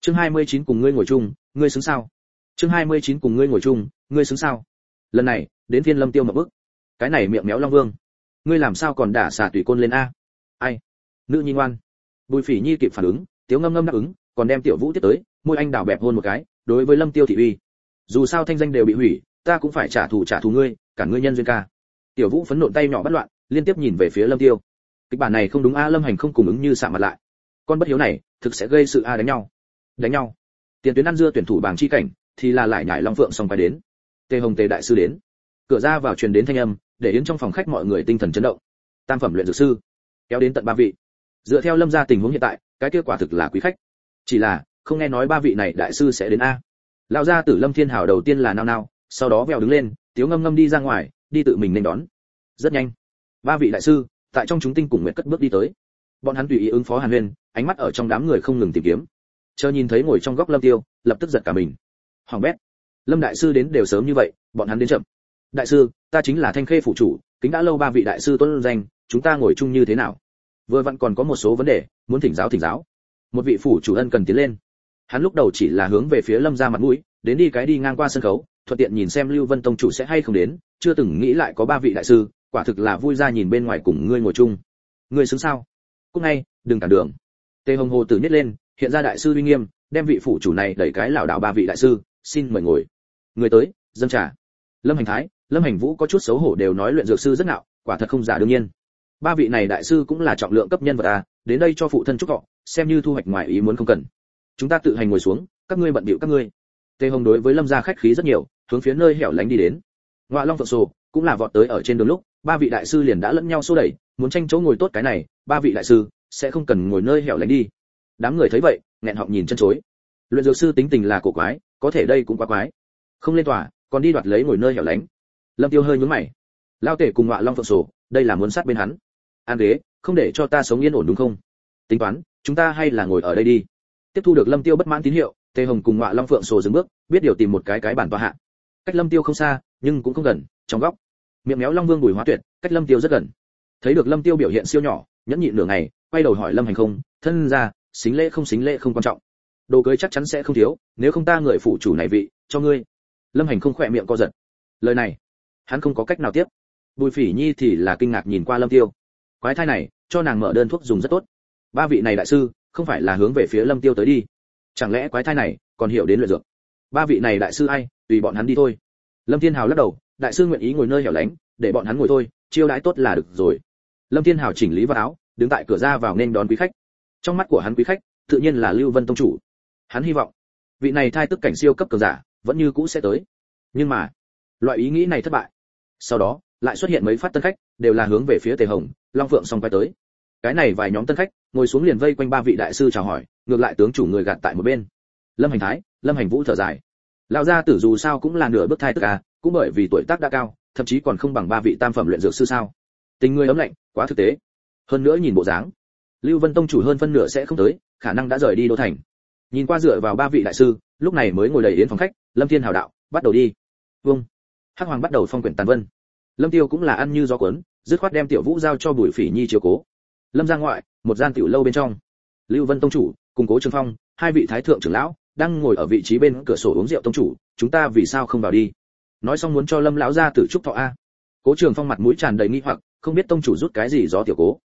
Chương 29 cùng ngươi ngồi chung, ngươi xứng sao? Chương 29 cùng ngươi ngồi chung, ngươi xứng sao? Lần này, đến phiên lâm tiêu một bước. Cái này miệng méo long vương. Ngươi làm sao còn đả xả tùy côn lên a? Ai? Nữ nhi ngoan. Bùi phỉ nhi kịp phản ứng, tiếu ngâm ngâm đáp ứng còn đem tiểu vũ tiếp tới, môi anh đảo bẹp hôn một cái, đối với lâm tiêu thị uy. Dù sao thanh danh đều bị hủy, ta cũng phải trả thù trả thù ngươi, cả ngươi nhân duyên ca. Tiểu vũ phấn nộn tay nhỏ bắt loạn, liên tiếp nhìn về phía lâm tiêu. Kịch bản này không đúng a, lâm hành không cùng ứng như sạm mặt lại. Con bất hiếu này, thực sẽ gây sự a đánh nhau. Đánh nhau. Tiền tuyến ăn dưa tuyển thủ bảng chi cảnh, thì là lại nhảy long phượng xong phải đến. Tề hồng tề đại sư đến. Cửa ra vào truyền đến thanh âm, để yến trong phòng khách mọi người tinh thần chấn động. Tam phẩm luyện dược sư, kéo đến tận ba vị. Dựa theo lâm gia tình huống hiện tại, cái kết quả thực là quý khách chỉ là, không nghe nói ba vị này đại sư sẽ đến a. Lão gia tử lâm thiên hào đầu tiên là nao nao, sau đó vèo đứng lên, tiếu ngâm ngâm đi ra ngoài, đi tự mình nên đón. Rất nhanh. Ba vị đại sư, tại trong chúng tinh cùng nguyện cất bước đi tới. Bọn hắn tùy ý ứng phó hàn huyên ánh mắt ở trong đám người không ngừng tìm kiếm. Chờ nhìn thấy ngồi trong góc lâm tiêu, lập tức giật cả mình. Hoàng bét, lâm đại sư đến đều sớm như vậy, bọn hắn đến chậm. Đại sư, ta chính là thanh khê phụ chủ, kính đã lâu ba vị đại sư tuân danh, chúng ta ngồi chung như thế nào? Vừa vặn còn có một số vấn đề, muốn thỉnh giáo thỉnh giáo một vị phủ chủ ân cần tiến lên. Hắn lúc đầu chỉ là hướng về phía lâm ra mặt mũi, đến đi cái đi ngang qua sân khấu, thuận tiện nhìn xem lưu vân tông chủ sẽ hay không đến, chưa từng nghĩ lại có ba vị đại sư, quả thực là vui ra nhìn bên ngoài cùng ngươi ngồi chung. Ngươi xứng sao? Cúc ngay, đừng cản đường. Tề hồng hồ tử nhất lên, hiện ra đại sư uy nghiêm, đem vị phủ chủ này đẩy cái lão đạo ba vị đại sư, xin mời ngồi. Người tới dân trà. Lâm hành thái, lâm hành vũ có chút xấu hổ đều nói luyện dược sư rất ngạo, quả thật không giả đương nhiên. Ba vị này đại sư cũng là trọng lượng cấp nhân vật à đến đây cho phụ thân chúc họ xem như thu hoạch ngoài ý muốn không cần. Chúng ta tự hành ngồi xuống, các ngươi bận bịu các ngươi. Tề hồng đối với lâm gia khách khí rất nhiều, hướng phía nơi hẻo lánh đi đến. Ngọa long phượng sổ, cũng là vọt tới ở trên đường lúc, ba vị đại sư liền đã lẫn nhau xô đẩy, muốn tranh chỗ ngồi tốt cái này, ba vị đại sư sẽ không cần ngồi nơi hẻo lánh đi. Đám người thấy vậy, nghẹn họng nhìn chân chối. Luyện dược sư tính tình là cổ quái, có thể đây cũng quá quái. Không lên tòa, còn đi đoạt lấy ngồi nơi hẻo lánh. Lâm tiêu hơi nhướng mày. Lao tể cùng ngọa long phượng sổ, đây là muốn sát bên hắn. An ghế, không để cho ta sống yên ổn đúng không? Tính toán chúng ta hay là ngồi ở đây đi. Tiếp thu được lâm tiêu bất mãn tín hiệu, tề hồng cùng ngọa long phượng sổ dừng bước, biết điều tìm một cái cái bản tòa hạ. Cách lâm tiêu không xa, nhưng cũng không gần, trong góc. Miệng méo long vương bùi hóa tuyệt, cách lâm tiêu rất gần. Thấy được lâm tiêu biểu hiện siêu nhỏ, nhẫn nhịn nửa ngày, quay đầu hỏi lâm hành không, thân ra xính lễ không xính lễ không quan trọng. Đồ cưới chắc chắn sẽ không thiếu, nếu không ta người phụ chủ này vị, cho ngươi. Lâm hành không khỏe miệng co giật. Lời này, hắn không có cách nào tiếp. Bùi phỉ nhi thì là kinh ngạc nhìn qua lâm tiêu. Quái thai này, cho nàng mở đơn thuốc dùng rất tốt ba vị này đại sư, không phải là hướng về phía lâm tiêu tới đi. Chẳng lẽ quái thai này còn hiểu đến luyện dược? Ba vị này đại sư ai, tùy bọn hắn đi thôi. Lâm thiên hào lắc đầu, đại sư nguyện ý ngồi nơi hẻo lánh, để bọn hắn ngồi thôi, chiêu đãi tốt là được rồi. Lâm thiên hào chỉnh lý vào áo, đứng tại cửa ra vào nên đón quý khách. Trong mắt của hắn quý khách, tự nhiên là lưu vân tông chủ. Hắn hy vọng, vị này thai tức cảnh siêu cấp cường giả, vẫn như cũ sẽ tới. Nhưng mà, loại ý nghĩ này thất bại. Sau đó, lại xuất hiện mấy phát tân khách, đều là hướng về phía tề hồng, long phượng song quay tới cái này vài nhóm tân khách, ngồi xuống liền vây quanh ba vị đại sư chào hỏi, ngược lại tướng chủ người gạt tại một bên. Lâm hành thái, lâm hành vũ thở dài. Lão gia tử dù sao cũng là nửa bước thai tức à cũng bởi vì tuổi tác đã cao, thậm chí còn không bằng ba vị tam phẩm luyện dược sư sao. Tình người ấm lạnh, quá thực tế. Hơn nữa nhìn bộ dáng, lưu vân tông chủ hơn phân nửa sẽ không tới, khả năng đã rời đi đô thành. Nhìn qua dựa vào ba vị đại sư, lúc này mới ngồi đầy yến phòng khách, lâm thiên hào đạo, bắt đầu đi. Vâng. Hắc hoàng bắt đầu phong quyển tàn vân. Lâm tiêu cũng là ăn như gió cuốn, dứt khoát đem tiểu vũ giao cho bùi phỉ nhi chiếu cố lâm ra ngoại, một gian tiểu lâu bên trong. Lưu vân tông chủ, cùng cố Trường phong, hai vị thái thượng trưởng lão, đang ngồi ở vị trí bên cửa sổ uống rượu tông chủ, chúng ta vì sao không vào đi? Nói xong muốn cho lâm lão ra tử trúc thọ a. Cố trường phong mặt mũi tràn đầy nghi hoặc, không biết tông chủ rút cái gì gió tiểu cố.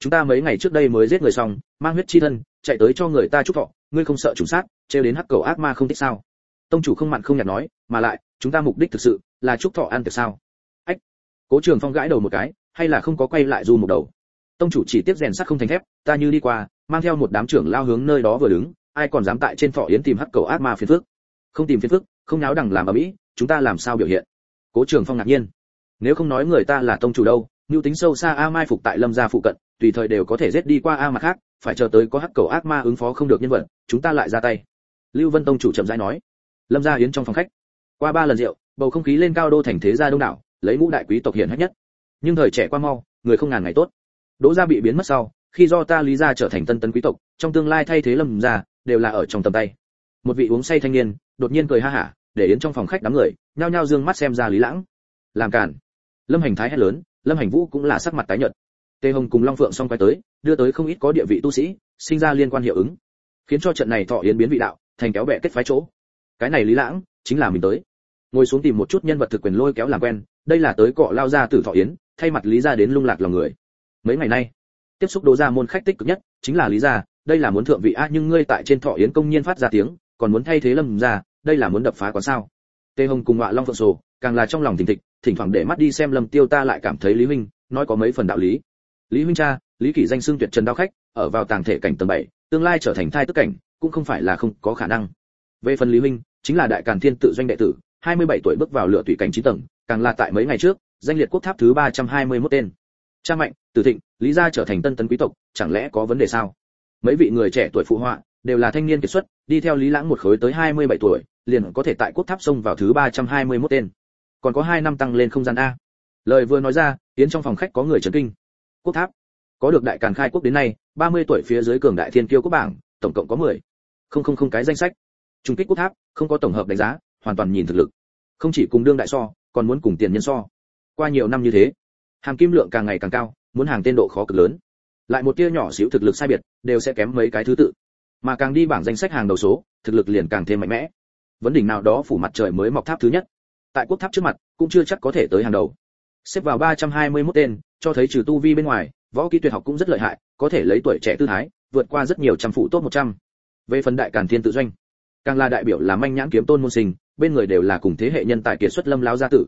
Chúng ta mấy ngày trước đây mới giết người xong, mang huyết chi thân, chạy tới cho người ta trúc thọ, ngươi không sợ trùng sát, trêu đến hắc cầu ác ma không thích sao? Tông chủ không mặn không nhạt nói, mà lại, chúng ta mục đích thực sự là trúc thọ ăn tiệc sao? Ách, cố trường phong gãi đầu một cái, hay là không có quay lại du một đầu? Tông chủ chỉ tiếp rèn sắt không thành thép, ta như đi qua, mang theo một đám trưởng lao hướng nơi đó vừa đứng, ai còn dám tại trên thọ yến tìm hắc cầu ác ma phiền phức? Không tìm phiền phức, không náo đằng làm ở mỹ chúng ta làm sao biểu hiện? Cố trường phong ngạc nhiên. Nếu không nói người ta là tông chủ đâu, mưu tính sâu xa a mai phục tại lâm gia phụ cận, tùy thời đều có thể giết đi qua a mặt khác, phải chờ tới có hắc cầu ác ma ứng phó không được nhân vật, chúng ta lại ra tay. Lưu vân tông chủ chậm rãi nói. Lâm gia yến trong phòng khách, qua ba lần rượu, bầu không khí lên cao đô thành thế gia đông đảo, lấy ngũ đại quý tộc hiển hách nhất. Nhưng thời trẻ qua mau, người không ngàn ngày tốt đỗ gia bị biến mất sau, khi do ta lý gia trở thành tân tấn quý tộc, trong tương lai thay thế lâm gia, đều là ở trong tầm tay. Một vị uống say thanh niên, đột nhiên cười ha hả, để yến trong phòng khách đám người, nhao nhao dương mắt xem ra lý lãng. Làm cản lâm hành thái hét lớn, lâm hành vũ cũng là sắc mặt tái nhợt. Tề hồng cùng long phượng song quay tới, đưa tới không ít có địa vị tu sĩ, sinh ra liên quan hiệu ứng. Khiến cho trận này thọ yến biến vị đạo, thành kéo bè kết phái chỗ. Cái này lý lãng, chính là mình tới. Ngồi xuống tìm một chút nhân vật thực quyền lôi kéo làm quen, đây là tới cọ lao ra từ thọ yến, thay mặt lý gia đến lung lạc lòng người mấy ngày nay. Tiếp xúc đố gia môn khách tích cực nhất chính là lý gia, đây là muốn thượng vị a, nhưng ngươi tại trên thọ yến công nhiên phát ra tiếng, còn muốn thay thế lâm gia, đây là muốn đập phá quán sao? Tê hồng cùng ngọa long phượng sổ, càng là trong lòng thình thịch, thỉnh thoảng để mắt đi xem lâm tiêu ta lại cảm thấy lý huynh, nói có mấy phần đạo lý. Lý huynh cha, lý kỷ danh xưng tuyệt trần đao khách, ở vào tàng thể cảnh tầng bảy, tương lai trở thành thai tức cảnh, cũng không phải là không có khả năng. Về phần lý huynh, chính là đại càn thiên tự doanh đệ tử 27 tuổi bước vào lửa tùy cảnh chín tầng, càng là tại mấy ngày trước, danh liệt quốc tháp thứ 321 tên cha mạnh, tử thịnh, lý gia trở thành tân tấn quý tộc, chẳng lẽ có vấn đề sao? Mấy vị người trẻ tuổi phụ họa đều là thanh niên kiệt xuất, đi theo lý lãng một khối tới 27 tuổi, liền có thể tại quốc tháp xông vào thứ 321 tên. Còn có 2 năm tăng lên không gian a. Lời vừa nói ra, tiến trong phòng khách có người chấn kinh. Quốc tháp. Có được đại càn khai quốc đến nay 30 tuổi phía dưới cường đại thiên kiêu quốc bảng, tổng cộng có 10. không không không cái danh sách. Trung kích quốc tháp, không có tổng hợp đánh giá, hoàn toàn nhìn thực lực. Không chỉ cùng đương đại so, còn muốn cùng tiền nhân so. Qua nhiều năm như thế hàm kim lượng càng ngày càng cao, muốn hàng tên độ khó cực lớn. Lại một tia nhỏ xíu thực lực sai biệt, đều sẽ kém mấy cái thứ tự. Mà càng đi bảng danh sách hàng đầu số, thực lực liền càng thêm mạnh mẽ. Vấn đỉnh nào đó phủ mặt trời mới mọc tháp thứ nhất. Tại quốc tháp trước mặt, cũng chưa chắc có thể tới hàng đầu. Xếp vào 321 tên, cho thấy trừ tu vi bên ngoài, võ kỹ tuyệt học cũng rất lợi hại, có thể lấy tuổi trẻ tư thái, vượt qua rất nhiều trăm phụ tốt 100. về phần đại càn thiên tự doanh, càng là đại biểu là manh nhãn kiếm tôn môn sinh, bên người đều là cùng thế hệ nhân tài kiệt xuất lâm lão gia tử.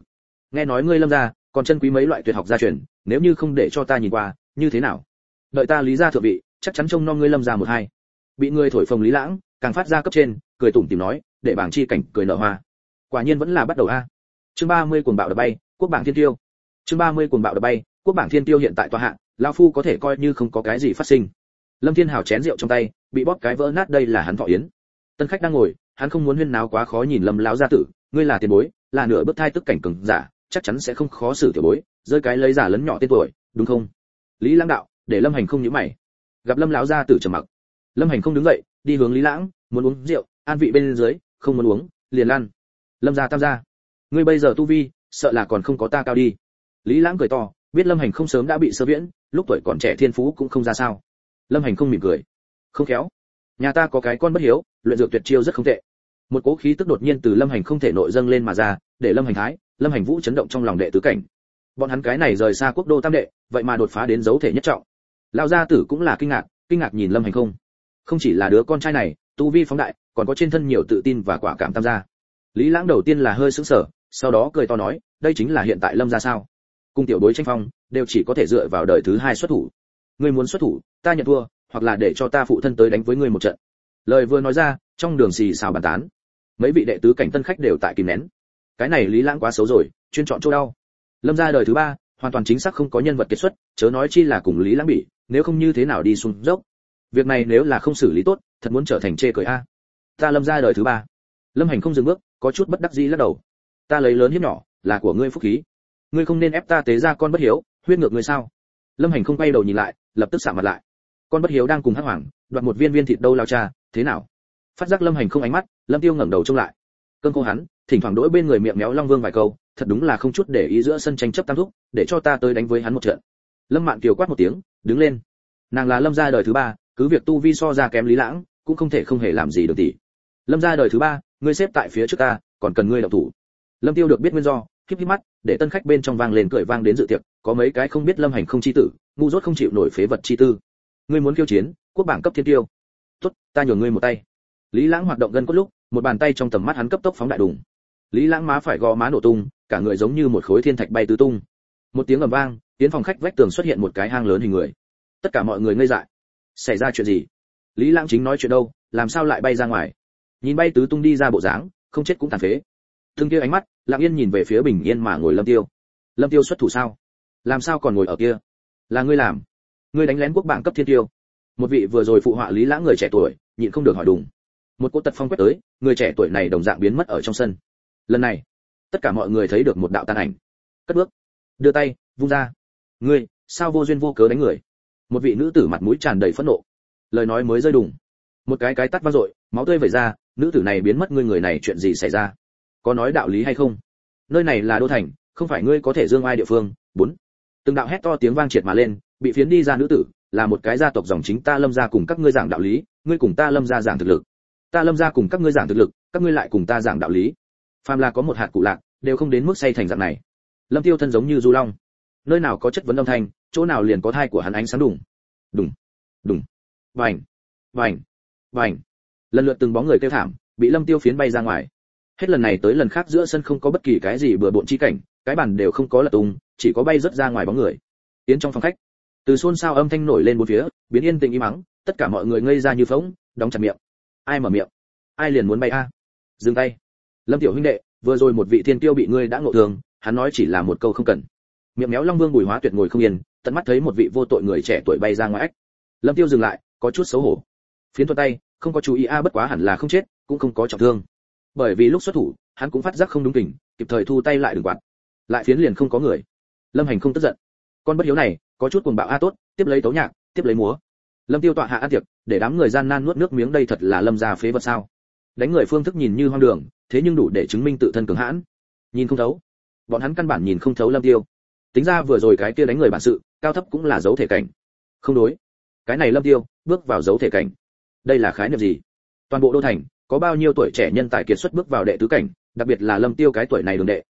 Nghe nói ngươi lâm gia còn chân quý mấy loại tuyệt học gia truyền, nếu như không để cho ta nhìn qua, như thế nào? Đợi ta lý gia thượng vị, chắc chắn trông nom ngươi lâm gia một hai. Bị ngươi thổi phồng lý lãng, càng phát ra cấp trên, cười tủm tìm nói, để bảng chi cảnh cười nở hoa. Quả nhiên vẫn là bắt đầu a. Chương 30 cuồng bạo đập bay, quốc bảng thiên tiêu. Chương 30 cuồng bạo đập bay, quốc bảng thiên tiêu hiện tại tòa hạng lão phu có thể coi như không có cái gì phát sinh. Lâm thiên hào chén rượu trong tay, bị bóp cái vỡ nát đây là hắn thọ yến. Tân khách đang ngồi, hắn không muốn huyên náo quá khó nhìn lâm lão gia tử, ngươi là tiền bối, là nửa bước thai tức cảnh cường giả chắc chắn sẽ không khó xử tiểu bối, rơi cái lấy giả lấn nhỏ tên tuổi, đúng không? Lý lãng đạo, để lâm hành không nhíu mày. Gặp lâm lão gia tử trầm mặc. Lâm hành không đứng dậy, đi hướng lý lãng, muốn uống rượu, an vị bên dưới, không muốn uống, liền lăn. Lâm gia tam gia. Ngươi bây giờ tu vi, sợ là còn không có ta cao đi. Lý lãng cười to, biết lâm hành không sớm đã bị sơ viễn, lúc tuổi còn trẻ thiên phú cũng không ra sao. Lâm hành không mỉm cười. Không khéo. Nhà ta có cái con bất hiếu, luyện dược tuyệt chiêu rất không tệ. Một cố khí tức đột nhiên từ lâm hành không thể nội dâng lên mà ra, để lâm hành thái lâm hành vũ chấn động trong lòng đệ tứ cảnh. Bọn hắn cái này rời xa quốc đô tam đệ, vậy mà đột phá đến dấu thể nhất trọng. Lão gia tử cũng là kinh ngạc kinh ngạc nhìn lâm hành không. Không chỉ là đứa con trai này, tu vi phóng đại, còn có trên thân nhiều tự tin và quả cảm tham gia. Lý lãng đầu tiên là hơi sững sờ, sau đó cười to nói, đây chính là hiện tại lâm gia sao? Cung tiểu đối tranh phong, đều chỉ có thể dựa vào đời thứ hai xuất thủ. Ngươi muốn xuất thủ, ta nhận thua, hoặc là để cho ta phụ thân tới đánh với ngươi một trận. Lời vừa nói ra, trong đường xì xào bàn tán. Mấy vị đệ tứ cảnh tân khách đều tại kìm nén cái này lý lãng quá xấu rồi, chuyên chọn chỗ đau. Lâm gia đời thứ ba, hoàn toàn chính xác không có nhân vật kết xuất, chớ nói chi là cùng lý lãng bị, nếu không như thế nào đi xuống dốc. Việc này nếu là không xử lý tốt, thật muốn trở thành chê cười a. Ta lâm gia đời thứ ba. Lâm hành không dừng bước, có chút bất đắc dĩ lắc đầu. Ta lấy lớn hiếp nhỏ, là của ngươi phúc khí. Ngươi không nên ép ta tế ra con bất hiếu, huyết ngược ngươi sao? Lâm hành không quay đầu nhìn lại, lập tức sạm mặt lại. Con bất hiếu đang cùng hắc hoàng, đoạt một viên viên thịt đâu lao cha, thế nào? Phát giác lâm hành không ánh mắt, lâm tiêu ngẩng đầu trông lại. Cơn cô hắn thỉnh thoảng đỗi bên người miệng méo long vương vài câu, thật đúng là không chút để ý giữa sân tranh chấp tam thúc, để cho ta tới đánh với hắn một trận. Lâm mạn kiều quát một tiếng, đứng lên. Nàng là lâm gia đời thứ ba, cứ việc tu vi so ra kém lý lãng, cũng không thể không hề làm gì được tỷ. Lâm gia đời thứ ba, ngươi xếp tại phía trước ta, còn cần ngươi động thủ. Lâm tiêu được biết nguyên do khiếp khiếp mắt, để tân khách bên trong vang lên cười vang đến dự tiệc, có mấy cái không biết lâm hành không chi tử, ngu dốt không chịu nổi phế vật chi tư. Ngươi muốn khiêu chiến, quốc bảng cấp thiên tiêu. Tốt, ta nhường ngươi một tay. Lý lãng hoạt động gần cốt lúc, một bàn tay trong tầm mắt hắn cấp tốc phóng đại đùng lý lãng má phải gò má nổ tung, cả người giống như một khối thiên thạch bay tứ tung. Một tiếng ầm vang, tiến phòng khách vách tường xuất hiện một cái hang lớn hình người. Tất cả mọi người ngây dại. Xảy ra chuyện gì? Lý lãng chính nói chuyện đâu, làm sao lại bay ra ngoài? Nhìn bay tứ tung đi ra bộ dáng, không chết cũng tàn phế. Thương kia ánh mắt, lặng yên nhìn về phía bình yên mà ngồi lâm tiêu. Lâm tiêu xuất thủ sao? Làm sao còn ngồi ở kia? Là ngươi làm. Ngươi đánh lén quốc bảng cấp thiên tiêu. Một vị vừa rồi phụ họa lý lãng người trẻ tuổi, nhịn không được hỏi đùng. Một cô tật phong quét tới, người trẻ tuổi này đồng dạng biến mất ở trong sân lần này, tất cả mọi người thấy được một đạo tàn ảnh. Cất bước, đưa tay, vung ra. Ngươi, sao vô duyên vô cớ đánh người? Một vị nữ tử mặt mũi tràn đầy phẫn nộ. Lời nói mới rơi đùng. Một cái cái tắt vang dội, máu tươi vẩy ra, nữ tử này biến mất ngươi người này chuyện gì xảy ra? Có nói đạo lý hay không? Nơi này là đô thành, không phải ngươi có thể dương ai địa phương. Bốn. Từng đạo hét to tiếng vang triệt mà lên, bị phiến đi ra nữ tử, là một cái gia tộc dòng chính ta lâm gia cùng các ngươi giảng đạo lý, ngươi cùng ta lâm gia giảng thực lực. Ta lâm gia cùng các ngươi giảng thực lực, các ngươi lại cùng ta giảng đạo lý phàm là có một hạt cụ lạc, đều không đến mức say thành dạng này. Lâm tiêu thân giống như du long. Nơi nào có chất vấn âm thanh, chỗ nào liền có thai của hắn ánh sáng đùng. Đùng đùng. Vành vành vành. Lần lượt từng bóng người kêu thảm, bị lâm tiêu phiến bay ra ngoài. Hết lần này tới lần khác giữa sân không có bất kỳ cái gì bừa bộn chi cảnh, cái bàn đều không có lật tung, chỉ có bay rớt ra ngoài bóng người. Tiến trong phòng khách, từ xôn xao âm thanh nổi lên bốn phía, biến yên tĩnh im mắng, tất cả mọi người ngây ra như phỗng, đóng chặt miệng. Ai mở miệng? Ai liền muốn bay a? Dừng tay lâm tiểu huynh đệ vừa rồi một vị thiên tiêu bị ngươi đã ngộ thương hắn nói chỉ là một câu không cần. Miệng méo long vương bùi hóa tuyệt ngồi không yên tận mắt thấy một vị vô tội người trẻ tuổi bay ra ngoài ách. Lâm tiêu dừng lại có chút xấu hổ. Phiến thuật tay không có chú ý a bất quá hẳn là không chết cũng không có trọng thương. Bởi vì lúc xuất thủ hắn cũng phát giác không đúng tình, kịp thời thu tay lại đừng quạt. Lại phiến liền không có người. Lâm hành không tức giận. Con bất hiếu này có chút cuồng bạo a tốt tiếp lấy tấu nhạc tiếp lấy múa. Lâm tiêu tọa hạ ăn tiệc để đám người gian nan nuốt nước miếng đây thật là lâm gia phế vật sao? Đánh người phương thức nhìn như hoang đường, thế nhưng đủ để chứng minh tự thân cường hãn. Nhìn không thấu. Bọn hắn căn bản nhìn không thấu lâm tiêu. Tính ra vừa rồi cái kia đánh người bản sự, cao thấp cũng là dấu thể cảnh. Không đối. Cái này lâm tiêu, bước vào dấu thể cảnh. Đây là khái niệm gì? Toàn bộ đô thành, có bao nhiêu tuổi trẻ nhân tài kiệt xuất bước vào đệ tứ cảnh, đặc biệt là lâm tiêu cái tuổi này đường đệ.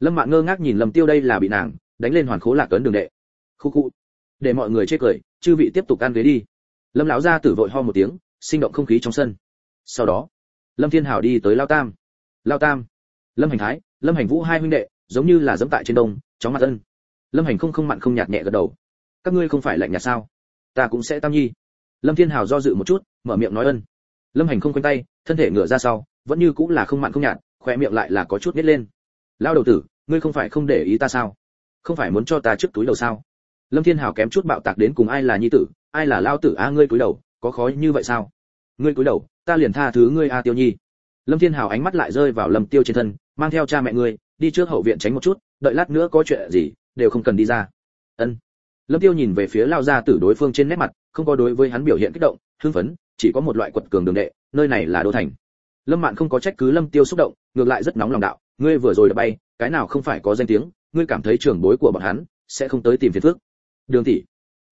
Lâm mạn ngơ ngác nhìn lâm tiêu đây là bị nàng, đánh lên hoàn khố lạc cấn đường đệ. Khu khu. Để mọi người chê cười, chư vị tiếp tục ăn ghế đi. Lâm lão gia tử vội ho một tiếng, sinh động không khí trong sân. Sau đó lâm thiên hào đi tới lao tam. Lao tam. Lâm hành thái, lâm hành vũ hai huynh đệ, giống như là dẫm tại trên đông, chóng mặt ân. Lâm hành không không mặn không nhạt nhẹ gật đầu. Các ngươi không phải lạnh nhạt sao? Ta cũng sẽ tam nhi. Lâm thiên hào do dự một chút, mở miệng nói ân. Lâm hành không quanh tay, thân thể ngửa ra sau, vẫn như cũng là không mặn không nhạt khỏe miệng lại là có chút nít lên. Lao đầu tử, ngươi không phải không để ý ta sao? Không phải muốn cho ta trước túi đầu sao? Lâm thiên hào kém chút bạo tạc đến cùng ai là nhi tử, ai là lao tử a, ngươi túi đầu, có khó như vậy sao? Ngươi cúi đầu, ta liền tha thứ ngươi a tiêu nhi. Lâm thiên hào ánh mắt lại rơi vào lâm tiêu trên thân, mang theo cha mẹ ngươi, đi trước hậu viện tránh một chút, đợi lát nữa có chuyện gì, đều không cần đi ra. Ân. Lâm tiêu nhìn về phía lao gia tử đối phương trên nét mặt, không có đối với hắn biểu hiện kích động, hưng phấn, chỉ có một loại quật cường đường đệ, nơi này là đô thành. Lâm mạn không có trách cứ lâm tiêu xúc động, ngược lại rất nóng lòng đạo, ngươi vừa rồi đã bay, cái nào không phải có danh tiếng, ngươi cảm thấy trưởng bối của bọn hắn sẽ không tới tìm phiền phức. Đường tỷ,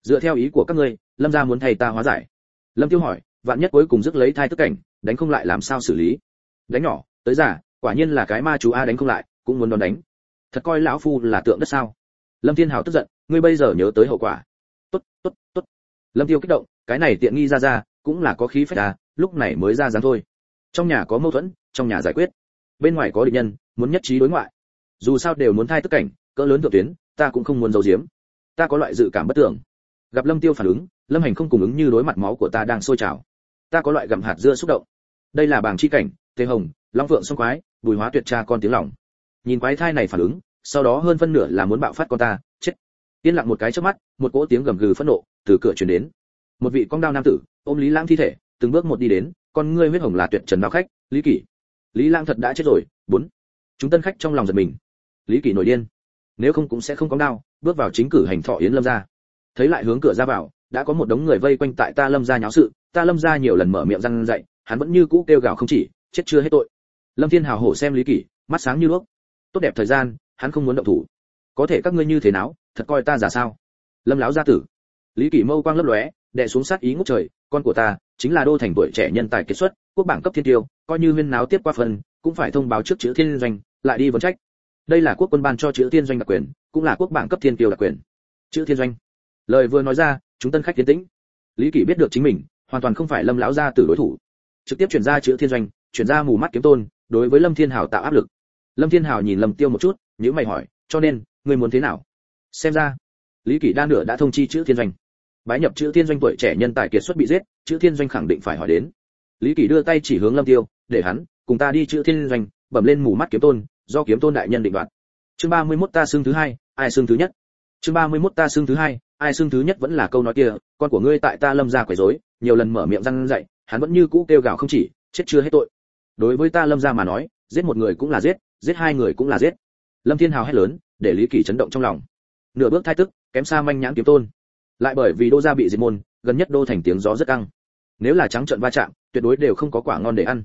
dựa theo ý của các ngươi, lâm gia muốn thầy ta hóa giải. Lâm tiêu hỏi vạn nhất cuối cùng dứt lấy thai tức cảnh, đánh không lại làm sao xử lý? Đánh nhỏ, tới già, quả nhiên là cái ma chú a đánh không lại, cũng muốn đón đánh. Thật coi lão phu là tượng đất sao? Lâm thiên hào tức giận, ngươi bây giờ nhớ tới hậu quả. Tốt tốt tốt. Lâm tiêu kích động, cái này tiện nghi ra ra, cũng là có khí phách à lúc này mới ra dáng thôi. Trong nhà có mâu thuẫn, trong nhà giải quyết. Bên ngoài có địch nhân, muốn nhất trí đối ngoại. Dù sao đều muốn thay tức cảnh, cỡ lớn thượng tuyến, ta cũng không muốn giấu giếm. Ta có loại dự cảm bất tưởng. Gặp lâm tiêu phản ứng, lâm hành không cùng ứng như đối mặt máu của ta đang sôi trào ta có loại gặm hạt dưa xúc động. Đây là bảng chi cảnh tề hồng long vượng song quái bùi hóa tuyệt tra con tiếng lòng. Nhìn quái thai này phản ứng sau đó hơn phân nửa là muốn bạo phát con ta chết. Yên lặng một cái trước mắt một cỗ tiếng gầm gừ phẫn nộ từ cửa truyền đến. Một vị con đao nam tử ôm lý lãng thi thể từng bước một đi đến con ngươi huyết hồng là tuyệt trần đao khách lý kỷ. Lý lãng thật đã chết rồi bốn. Chúng tân khách trong lòng giật mình. Lý kỷ nổi điên. Nếu không cũng sẽ không có đao bước vào chính cử hành thọ yến lâm ra, thấy lại hướng cửa ra vào đã có một đống người vây quanh tại ta lâm gia nháo sự, ta lâm gia nhiều lần mở miệng răn dậy hắn vẫn như cũ kêu gào không chỉ, chết chưa hết tội. Lâm thiên hào hổ xem lý kỷ, mắt sáng như đuốc. Tốt đẹp thời gian, hắn không muốn động thủ. Có thể các ngươi như thế nào, thật coi ta giả sao? Lâm láo gia tử. Lý kỷ mâu quang lấp lóe, đè xuống sát ý ngút trời, con của ta chính là đô thành tuổi trẻ nhân tài kết xuất, quốc bảng cấp thiên tiêu, coi như huyên náo tiếp qua phần, cũng phải thông báo trước chữ thiên doanh, lại đi vấn trách. Đây là quốc quân ban cho chữ thiên doanh đặc quyền, cũng là quốc bảng cấp thiên tiêu đặc quyền. Chữ thiên doanh. Lời vừa nói ra chúng tân khách tiến tĩnh. Lý kỷ biết được chính mình, hoàn toàn không phải lâm lão gia tử đối thủ. Trực tiếp chuyển ra chữ thiên doanh, chuyển ra mù mắt kiếm tôn, đối với lâm thiên hào tạo áp lực. Lâm thiên hào nhìn lâm tiêu một chút nhữ mày hỏi, cho nên, ngươi muốn thế nào? Xem ra. Lý kỷ đa nửa đã thông chi chữ thiên doanh. Bái nhập chữ thiên doanh tuổi trẻ nhân tài kiệt xuất bị giết, chữ thiên doanh khẳng định phải hỏi đến. Lý kỷ đưa tay chỉ hướng lâm tiêu, để hắn, cùng ta đi chữ thiên doanh, bẩm lên mù mắt kiếm tôn, do kiếm tôn đại nhân định đoạt. Chương 31 ta xương thứ hai, ai xương thứ nhất? Chương 31 ta xương thứ hai ai xưng thứ nhất vẫn là câu nói kia, con của ngươi tại ta lâm ra quấy rối, nhiều lần mở miệng răng dậy hắn vẫn như cũ kêu gào không chỉ, chết chưa hết tội. Đối với ta lâm ra mà nói, giết một người cũng là giết giết hai người cũng là giết. Lâm thiên hào hét lớn, để lý kỳ chấn động trong lòng. Nửa bước thai tức, kém xa manh nhãn kiếm tôn. Lại bởi vì đô gia bị diệt môn, gần nhất đô thành tiếng gió rất căng. Nếu là trắng trận va chạm, tuyệt đối đều không có quả ngon để ăn.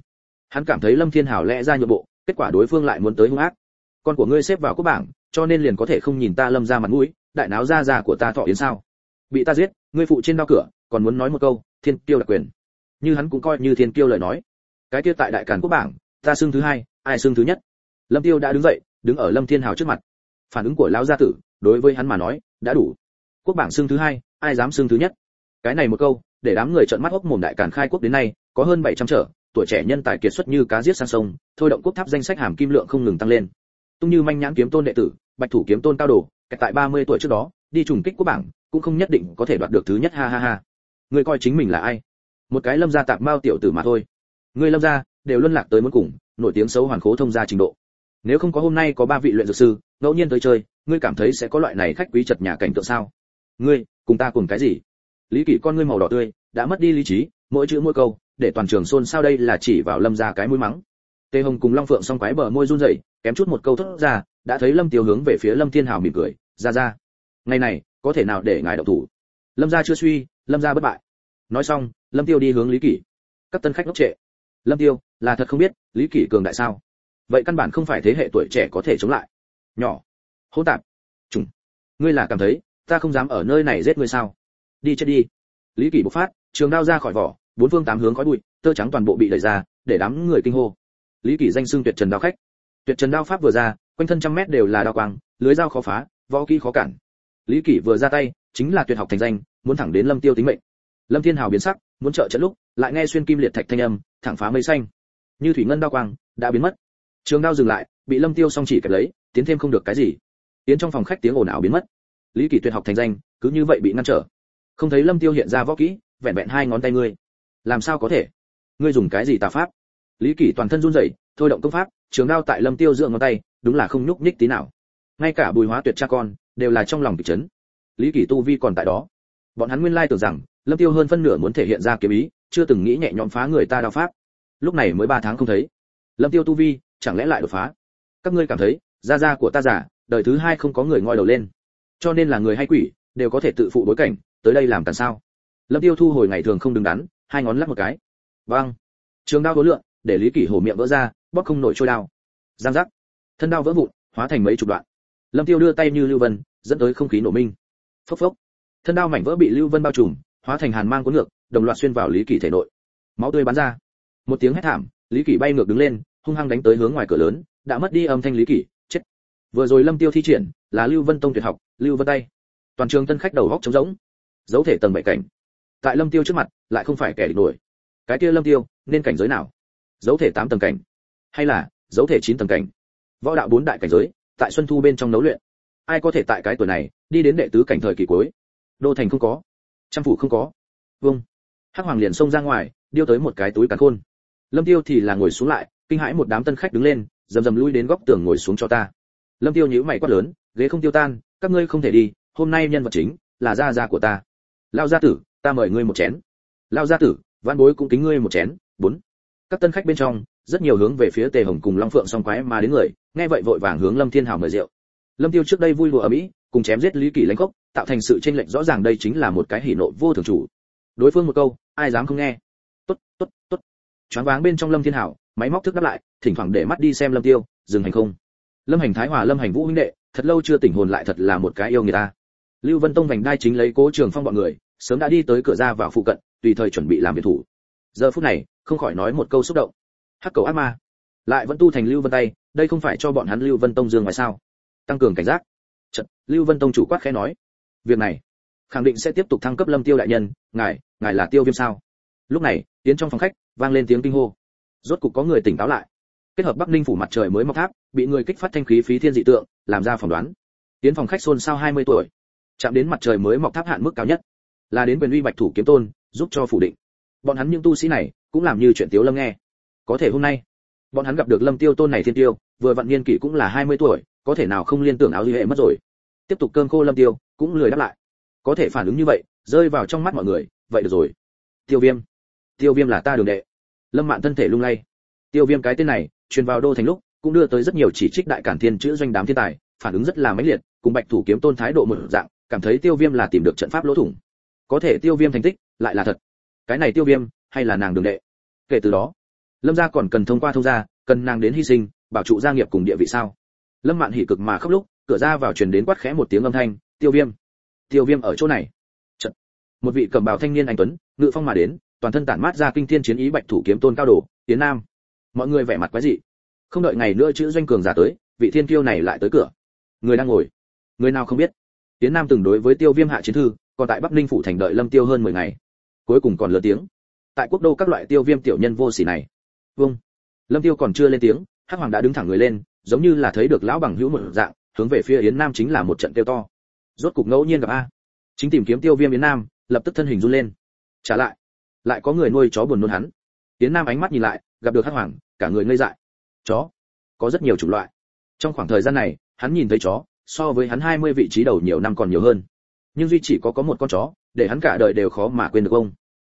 Hắn cảm thấy lâm thiên hào lẽ ra nhượng bộ, kết quả đối phương lại muốn tới hung ác. Con của ngươi xếp vào quốc bảng, cho nên liền có thể không nhìn ta lâm ra mặt mũi đại náo ra gia của ta thọ yến sao? Bị ta giết, ngươi phụ trên đao cửa, còn muốn nói một câu, thiên kiêu đặc quyền. Như hắn cũng coi như thiên kiêu lời nói. Cái kia tại đại càn quốc bảng, ta xưng thứ hai, ai xưng thứ nhất? Lâm tiêu đã đứng dậy, đứng ở lâm thiên hào trước mặt. Phản ứng của lão gia tử, đối với hắn mà nói, đã đủ. Quốc bảng xưng thứ hai, ai dám xưng thứ nhất? Cái này một câu, để đám người trợn mắt ốc mồm đại càn khai quốc đến nay, có hơn 700 trở, tuổi trẻ nhân tài kiệt xuất như cá giết sang sông, thôi động quốc tháp danh sách hàm kim lượng không ngừng tăng lên. Tung như manh nhãn kiếm tôn đệ tử, bạch thủ kiếm tôn cao đồ tại 30 tuổi trước đó, đi trùng kích quốc bảng, cũng không nhất định có thể đoạt được thứ nhất, ha ha ha. Người coi chính mình là ai? Một cái lâm gia tạp bao tiểu tử mà thôi. Người lâm gia, đều luân lạc tới muốn cùng, nổi tiếng xấu hoàn khố thông gia trình độ. Nếu không có hôm nay có ba vị luyện dược sư, ngẫu nhiên tới chơi, ngươi cảm thấy sẽ có loại này khách quý chật nhà cảnh tượng sao? Ngươi, cùng ta cùng cái gì? Lý kỷ con ngươi màu đỏ tươi, đã mất đi lý trí, mỗi chữ mỗi câu, để toàn trường xôn xao đây là chỉ vào lâm gia cái mũi mắng. Tề hồng cùng long phượng song quái bờ môi run rẩy, kém chút một câu thốt ra, đã thấy lâm tiêu hướng về phía lâm thiên hào mỉm cười ra ra. Ngày này, có thể nào để ngài đậu thủ? Lâm gia chưa suy, lâm gia bất bại. Nói xong, lâm tiêu đi hướng lý kỷ. Các tân khách ngốc trệ. Lâm tiêu, là thật không biết, lý kỷ cường đại sao? Vậy căn bản không phải thế hệ tuổi trẻ có thể chống lại. Nhỏ. Hỗn tạp. Trùng. Ngươi là cảm thấy, ta không dám ở nơi này giết ngươi sao? Đi chết đi. Lý kỷ bộc phát, trường đao ra khỏi vỏ, bốn phương tám hướng khói bụi, tơ trắng toàn bộ bị đẩy ra, để đám người kinh hô. Lý kỷ danh xưng tuyệt trần đao khách. Tuyệt trần đao pháp vừa ra, quanh thân trăm mét đều là đao quang, lưới dao khó phá võ kỹ khó cản. Lý kỷ vừa ra tay, chính là tuyệt học thành danh, muốn thẳng đến lâm tiêu tính mệnh. Lâm thiên hào biến sắc, muốn trợ trận lúc, lại nghe xuyên kim liệt thạch thanh âm, thẳng phá mây xanh. Như thủy ngân đao quang, đã biến mất. Trường đao dừng lại, bị lâm tiêu song chỉ kẹp lấy, tiến thêm không được cái gì. Tiến trong phòng khách tiếng ồn ào biến mất. Lý kỷ tuyệt học thành danh, cứ như vậy bị ngăn trở. Không thấy lâm tiêu hiện ra võ kỹ, vẹn vẹn hai ngón tay ngươi. Làm sao có thể? Ngươi dùng cái gì tà pháp? Lý kỷ toàn thân run rẩy, thôi động công pháp, trường đao tại lâm tiêu dựa ngón tay, đúng là không nhúc nhích tí nào ngay cả bùi hóa tuyệt cha con, đều là trong lòng bị chấn. Lý kỳ tu vi còn tại đó. Bọn hắn nguyên lai tưởng rằng, lâm tiêu hơn phân nửa muốn thể hiện ra kiếm ý, chưa từng nghĩ nhẹ nhõm phá người ta đao pháp. Lúc này mới ba tháng không thấy. Lâm tiêu tu vi, chẳng lẽ lại đột phá? Các ngươi cảm thấy, gia gia của ta giả đời thứ hai không có người ngoi đầu lên. Cho nên là người hay quỷ, đều có thể tự phụ đối cảnh, tới đây làm tàn sao? Lâm tiêu thu hồi ngày thường không đứng đắn, hai ngón lắc một cái. Vâng. Trường đao đối lượng để lý kỷ hổ miệng vỡ ra, bóp không nổi trôi đao. Giang giác. Thân đao vỡ vụn, hóa thành mấy chục đoạn lâm tiêu đưa tay như lưu vân, dẫn tới không khí nổ minh. Phốc phốc. Thân đao mảnh vỡ bị lưu vân bao trùm, hóa thành hàn mang cuốn ngược, đồng loạt xuyên vào lý kỳ thể nội. Máu tươi bắn ra. Một tiếng hét thảm, lý kỳ bay ngược đứng lên, hung hăng đánh tới hướng ngoài cửa lớn, đã mất đi âm thanh lý kỳ chết. Vừa rồi lâm tiêu thi triển, là lưu vân tông tuyệt học, lưu vân tay. Toàn trường tân khách đầu góc trống rỗng. Dấu thể tầng bảy cảnh. Tại lâm tiêu trước mặt, lại không phải kẻ địch nổi. Cái kia lâm tiêu, nên cảnh giới nào? Dấu thể tám tầng cảnh. Hay là dấu thể chín tầng cảnh? Võ đạo bốn đại cảnh giới tại xuân thu bên trong nấu luyện. Ai có thể tại cái tuổi này đi đến đệ tứ cảnh thời kỳ cuối? Đô thành không có. Trăm phủ không có. Vâng. Hắc hoàng liền xông ra ngoài, điêu tới một cái túi càn khôn. Lâm tiêu thì là ngồi xuống lại, kinh hãi một đám tân khách đứng lên dầm dầm lui đến góc tường ngồi xuống cho ta. Lâm tiêu nhíu mày quát lớn, ghế không tiêu tan, các ngươi không thể đi, hôm nay nhân vật chính là gia gia của ta. Lao gia tử, ta mời ngươi một chén. Lao gia tử, văn bối cũng kính ngươi một chén. Bốn. Các tân khách bên trong rất nhiều hướng về phía tề hồng cùng long phượng song quái mà đến người, nghe vậy vội vàng hướng lâm thiên hào mời rượu. Lâm tiêu trước đây vui lụa ở mỹ, cùng chém giết lý kỳ lãnh cốc, tạo thành sự tranh lệch rõ ràng đây chính là một cái hỉ nộ vô thường chủ. Đối phương một câu, ai dám không nghe? Tốt tốt tốt. Choáng váng bên trong lâm thiên hảo, máy móc thức đáp lại, thỉnh thoảng để mắt đi xem lâm tiêu, dừng hành không. Lâm hành thái hòa, lâm hành vũ huynh đệ, thật lâu chưa tỉnh hồn lại thật là một cái yêu người ta. Lưu vân tông vành đai chính lấy cố trường phong bọn người, sớm đã đi tới cửa ra vào phụ cận, tùy thời chuẩn bị làm việc thủ. Giờ phút này, không khỏi nói một câu xúc động hắc cầu ác ma. Lại vẫn tu thành lưu vân tay đây không phải cho bọn hắn lưu vân tông dương ngoài sao? Tăng cường cảnh giác. Chật, lưu vân tông chủ quát khẽ nói. Việc này khẳng định sẽ tiếp tục thăng cấp lâm tiêu đại nhân ngài ngài là tiêu viêm sao? Lúc này tiến trong phòng khách vang lên tiếng kinh hô. Rốt cục có người tỉnh táo lại. Kết hợp bắc ninh phủ mặt trời mới mọc tháp bị người kích phát thanh khí phí thiên dị tượng làm ra phỏng đoán. Tiến phòng khách xôn xao 20 tuổi. Chạm đến mặt trời mới mọc tháp hạn mức cao nhất. Là đến quyền uy bạch thủ kiếm tôn giúp cho phủ định. Bọn hắn những tu sĩ này cũng làm như chuyện tiếu lâm nghe có thể hôm nay, bọn hắn gặp được lâm tiêu tôn này thiên tiêu, vừa vặn niên kỷ cũng là 20 tuổi, có thể nào không liên tưởng áo duy hệ mất rồi. Tiếp tục cơm khô lâm tiêu, cũng lười đáp lại. Có thể phản ứng như vậy, rơi vào trong mắt mọi người, vậy được rồi. Tiêu viêm tiêu viêm là ta đường đệ. Lâm mạn thân thể lung lay. Tiêu viêm cái tên này, truyền vào đô thành lúc, cũng đưa tới rất nhiều chỉ trích đại cản thiên chữ doanh đám thiên tài, phản ứng rất là mãnh liệt, cùng bạch thủ kiếm tôn thái độ một dạng, cảm thấy tiêu viêm là tìm được trận pháp lỗ thủng. Có thể tiêu viêm thành tích, lại là thật. Cái này tiêu viêm, hay là nàng đường đệ? Kể từ đó lâm gia còn cần thông qua thông gia, cần nàng đến hy sinh, bảo trụ gia nghiệp cùng địa vị sao? Lâm mạn hỉ cực mà khóc lúc, cửa ra vào truyền đến quát khẽ một tiếng âm thanh, tiêu viêm tiêu viêm ở chỗ này. Chật. một vị cầm bào thanh niên anh tuấn, ngự phong mà đến, toàn thân tản mát ra kinh thiên chiến ý bạch thủ kiếm tôn cao đồ, tiến nam. Mọi người vẻ mặt quái dị. Không đợi ngày nữa chữ doanh cường giả tới, vị thiên kiêu này lại tới cửa. Người đang ngồi. Người nào không biết? Tiến nam từng đối với tiêu viêm hạ chiến thư, còn tại bắc ninh phủ thành đợi lâm tiêu hơn 10 ngày. Cuối cùng còn lớn tiếng. Tại quốc đô các loại tiêu viêm tiểu nhân vô sỉ này vâng lâm tiêu còn chưa lên tiếng, hắc hoàng đã đứng thẳng người lên, giống như là thấy được lão bằng hữu một dạng, hướng về phía yến nam chính là một trận tiêu to. Rốt cục ngẫu nhiên gặp a. Chính tìm kiếm tiêu viêm yến nam, lập tức thân hình run lên. Trả lại. Lại có người nuôi chó buồn nôn hắn. Yến nam ánh mắt nhìn lại, gặp được hắc hoàng, cả người ngây dại. Chó? Có rất nhiều chủng loại. Trong khoảng thời gian này, hắn nhìn thấy chó, so với hắn 20 vị trí đầu nhiều năm còn nhiều hơn. Nhưng duy chỉ có có một con chó, để hắn cả đời đều khó mà quên được ông.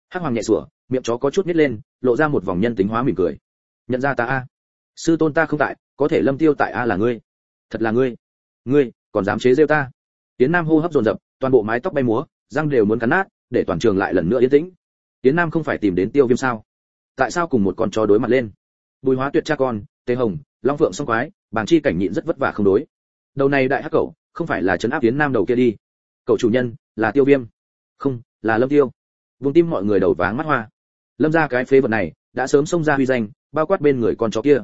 Hắc hoàng nhẹ sủa miệng chó có chút nít lên, lộ ra một vòng nhân tính hóa mỉm cười. Nhận ra ta a? Sư tôn ta không tại, có thể lâm tiêu tại a là ngươi. Thật là ngươi. Ngươi, còn dám chế rêu ta? Tiến nam hô hấp dồn dập, toàn bộ mái tóc bay múa, răng đều muốn cắn nát, để toàn trường lại lần nữa yên tĩnh. Tiến nam không phải tìm đến tiêu viêm sao? Tại sao cùng một con chó đối mặt lên? Bùi hóa tuyệt cha con, tề hồng, long phượng song quái, bàng chi cảnh nhịn rất vất vả không đối. Đầu này đại hắc cậu không phải là trấn áp tiến nam đầu kia đi. Cậu chủ nhân, là tiêu viêm. Không, là lâm tiêu. Vùng tim mọi người đầu váng mắt hoa lâm ra cái phế vật này đã sớm xông ra huy danh, bao quát bên người con chó kia.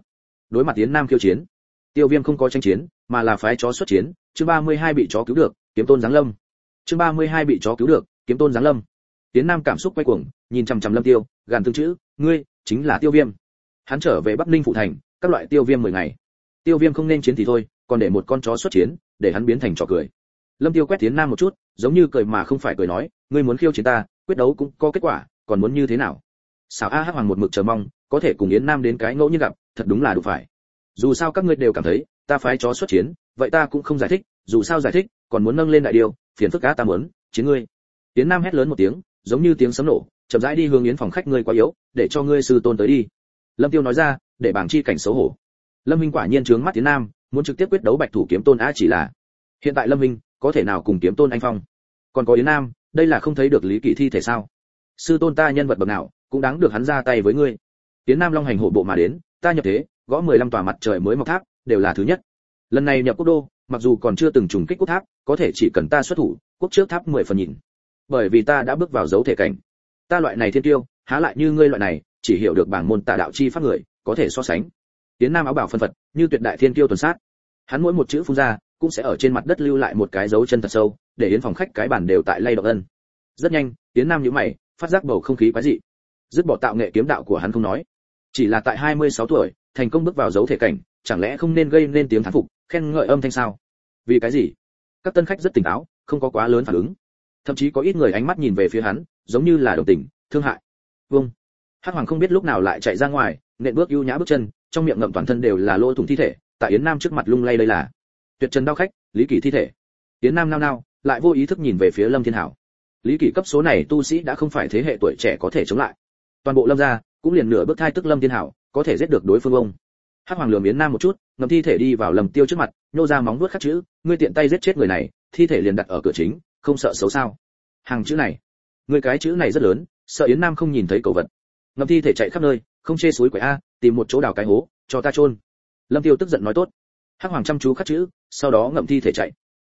Đối mặt tiến nam khiêu chiến, tiêu viêm không có tranh chiến, mà là phái chó xuất chiến. Chương 32 bị chó cứu được, kiếm tôn giáng lâm. Chương 32 bị chó cứu được, kiếm tôn giáng lâm. Tiến nam cảm xúc quay cuồng, nhìn chằm chằm lâm tiêu, gàn tương chữ, ngươi chính là tiêu viêm. Hắn trở về bắc ninh phụ thành, các loại tiêu viêm 10 ngày. Tiêu viêm không nên chiến thì thôi, còn để một con chó xuất chiến, để hắn biến thành trò cười. Lâm tiêu quét tiến nam một chút, giống như cười mà không phải cười nói, ngươi muốn khiêu chiến ta, quyết đấu cũng có kết quả, còn muốn như thế nào? Xảo a hắc hoàng một mực chờ mong, có thể cùng yến nam đến cái ngẫu nhiên gặp, thật đúng là đủ phải. Dù sao các ngươi đều cảm thấy, ta phái chó xuất chiến, vậy ta cũng không giải thích, dù sao giải thích, còn muốn nâng lên đại điều, phiền phức cá ta muốn, chiến ngươi. Yến nam hét lớn một tiếng, giống như tiếng sấm nổ, chậm rãi đi hướng yến phòng khách ngươi quá yếu, để cho ngươi sư tôn tới đi. Lâm tiêu nói ra, để bảng chi cảnh xấu hổ. Lâm minh quả nhiên trướng mắt tiến nam, muốn trực tiếp quyết đấu bạch thủ kiếm tôn a chỉ là. Hiện tại lâm minh, có thể nào cùng kiếm tôn anh phong? Còn có yến nam, đây là không thấy được lý kỵ thi thể sao? Sư tôn ta nhân vật bậc nào cũng đáng được hắn ra tay với ngươi. Tiễn nam long hành hộ bộ mà đến, ta nhập thế, gõ 15 tòa mặt trời mới mọc tháp, đều là thứ nhất. Lần này nhập quốc đô, mặc dù còn chưa từng trùng kích quốc tháp, có thể chỉ cần ta xuất thủ, quốc trước tháp 10 phần nhìn. Bởi vì ta đã bước vào dấu thể cảnh. Ta loại này thiên tiêu, há lại như ngươi loại này, chỉ hiểu được bảng môn tà đạo chi pháp người, có thể so sánh. Tiến nam áo bảo phân phật, như tuyệt đại thiên tiêu tuần sát. Hắn mỗi một chữ phun ra, cũng sẽ ở trên mặt đất lưu lại một cái dấu chân thật sâu, để yến phòng khách cái bàn đều tại lay động ân. Rất nhanh, tiến nam nhíu mày, phát giác bầu không khí quái dị dứt bỏ tạo nghệ kiếm đạo của hắn không nói. Chỉ là tại 26 tuổi, thành công bước vào dấu thể cảnh, chẳng lẽ không nên gây nên tiếng thán phục, khen ngợi âm thanh sao? Vì cái gì? Các tân khách rất tỉnh táo, không có quá lớn phản ứng. Thậm chí có ít người ánh mắt nhìn về phía hắn, giống như là đồng tình, thương hại. Vâng. Hắc hoàng không biết lúc nào lại chạy ra ngoài, nện bước ưu nhã bước chân, trong miệng ngậm toàn thân đều là lỗ thủng thi thể, tại yến nam trước mặt lung lay đây là. Tuyệt trần đao khách, lý kỳ thi thể. Yến nam nao nao, lại vô ý thức nhìn về phía lâm thiên hảo. Lý kỳ cấp số này tu sĩ đã không phải thế hệ tuổi trẻ có thể chống lại toàn bộ lâm gia cũng liền nửa bước thai tức lâm thiên hảo, có thể giết được đối phương ông. Hắc hoàng lừa yến nam một chút ngầm thi thể đi vào lầm tiêu trước mặt, nhô ra móng vuốt khắc chữ, ngươi tiện tay giết chết người này, thi thể liền đặt ở cửa chính, không sợ xấu sao? Hàng chữ này, người cái chữ này rất lớn, sợ yến nam không nhìn thấy cầu vật. Ngầm thi thể chạy khắp nơi, không chê suối quậy a, tìm một chỗ đào cái hố, cho ta chôn. Lâm tiêu tức giận nói tốt. Hắc hoàng chăm chú khắc chữ, sau đó ngậm thi thể chạy.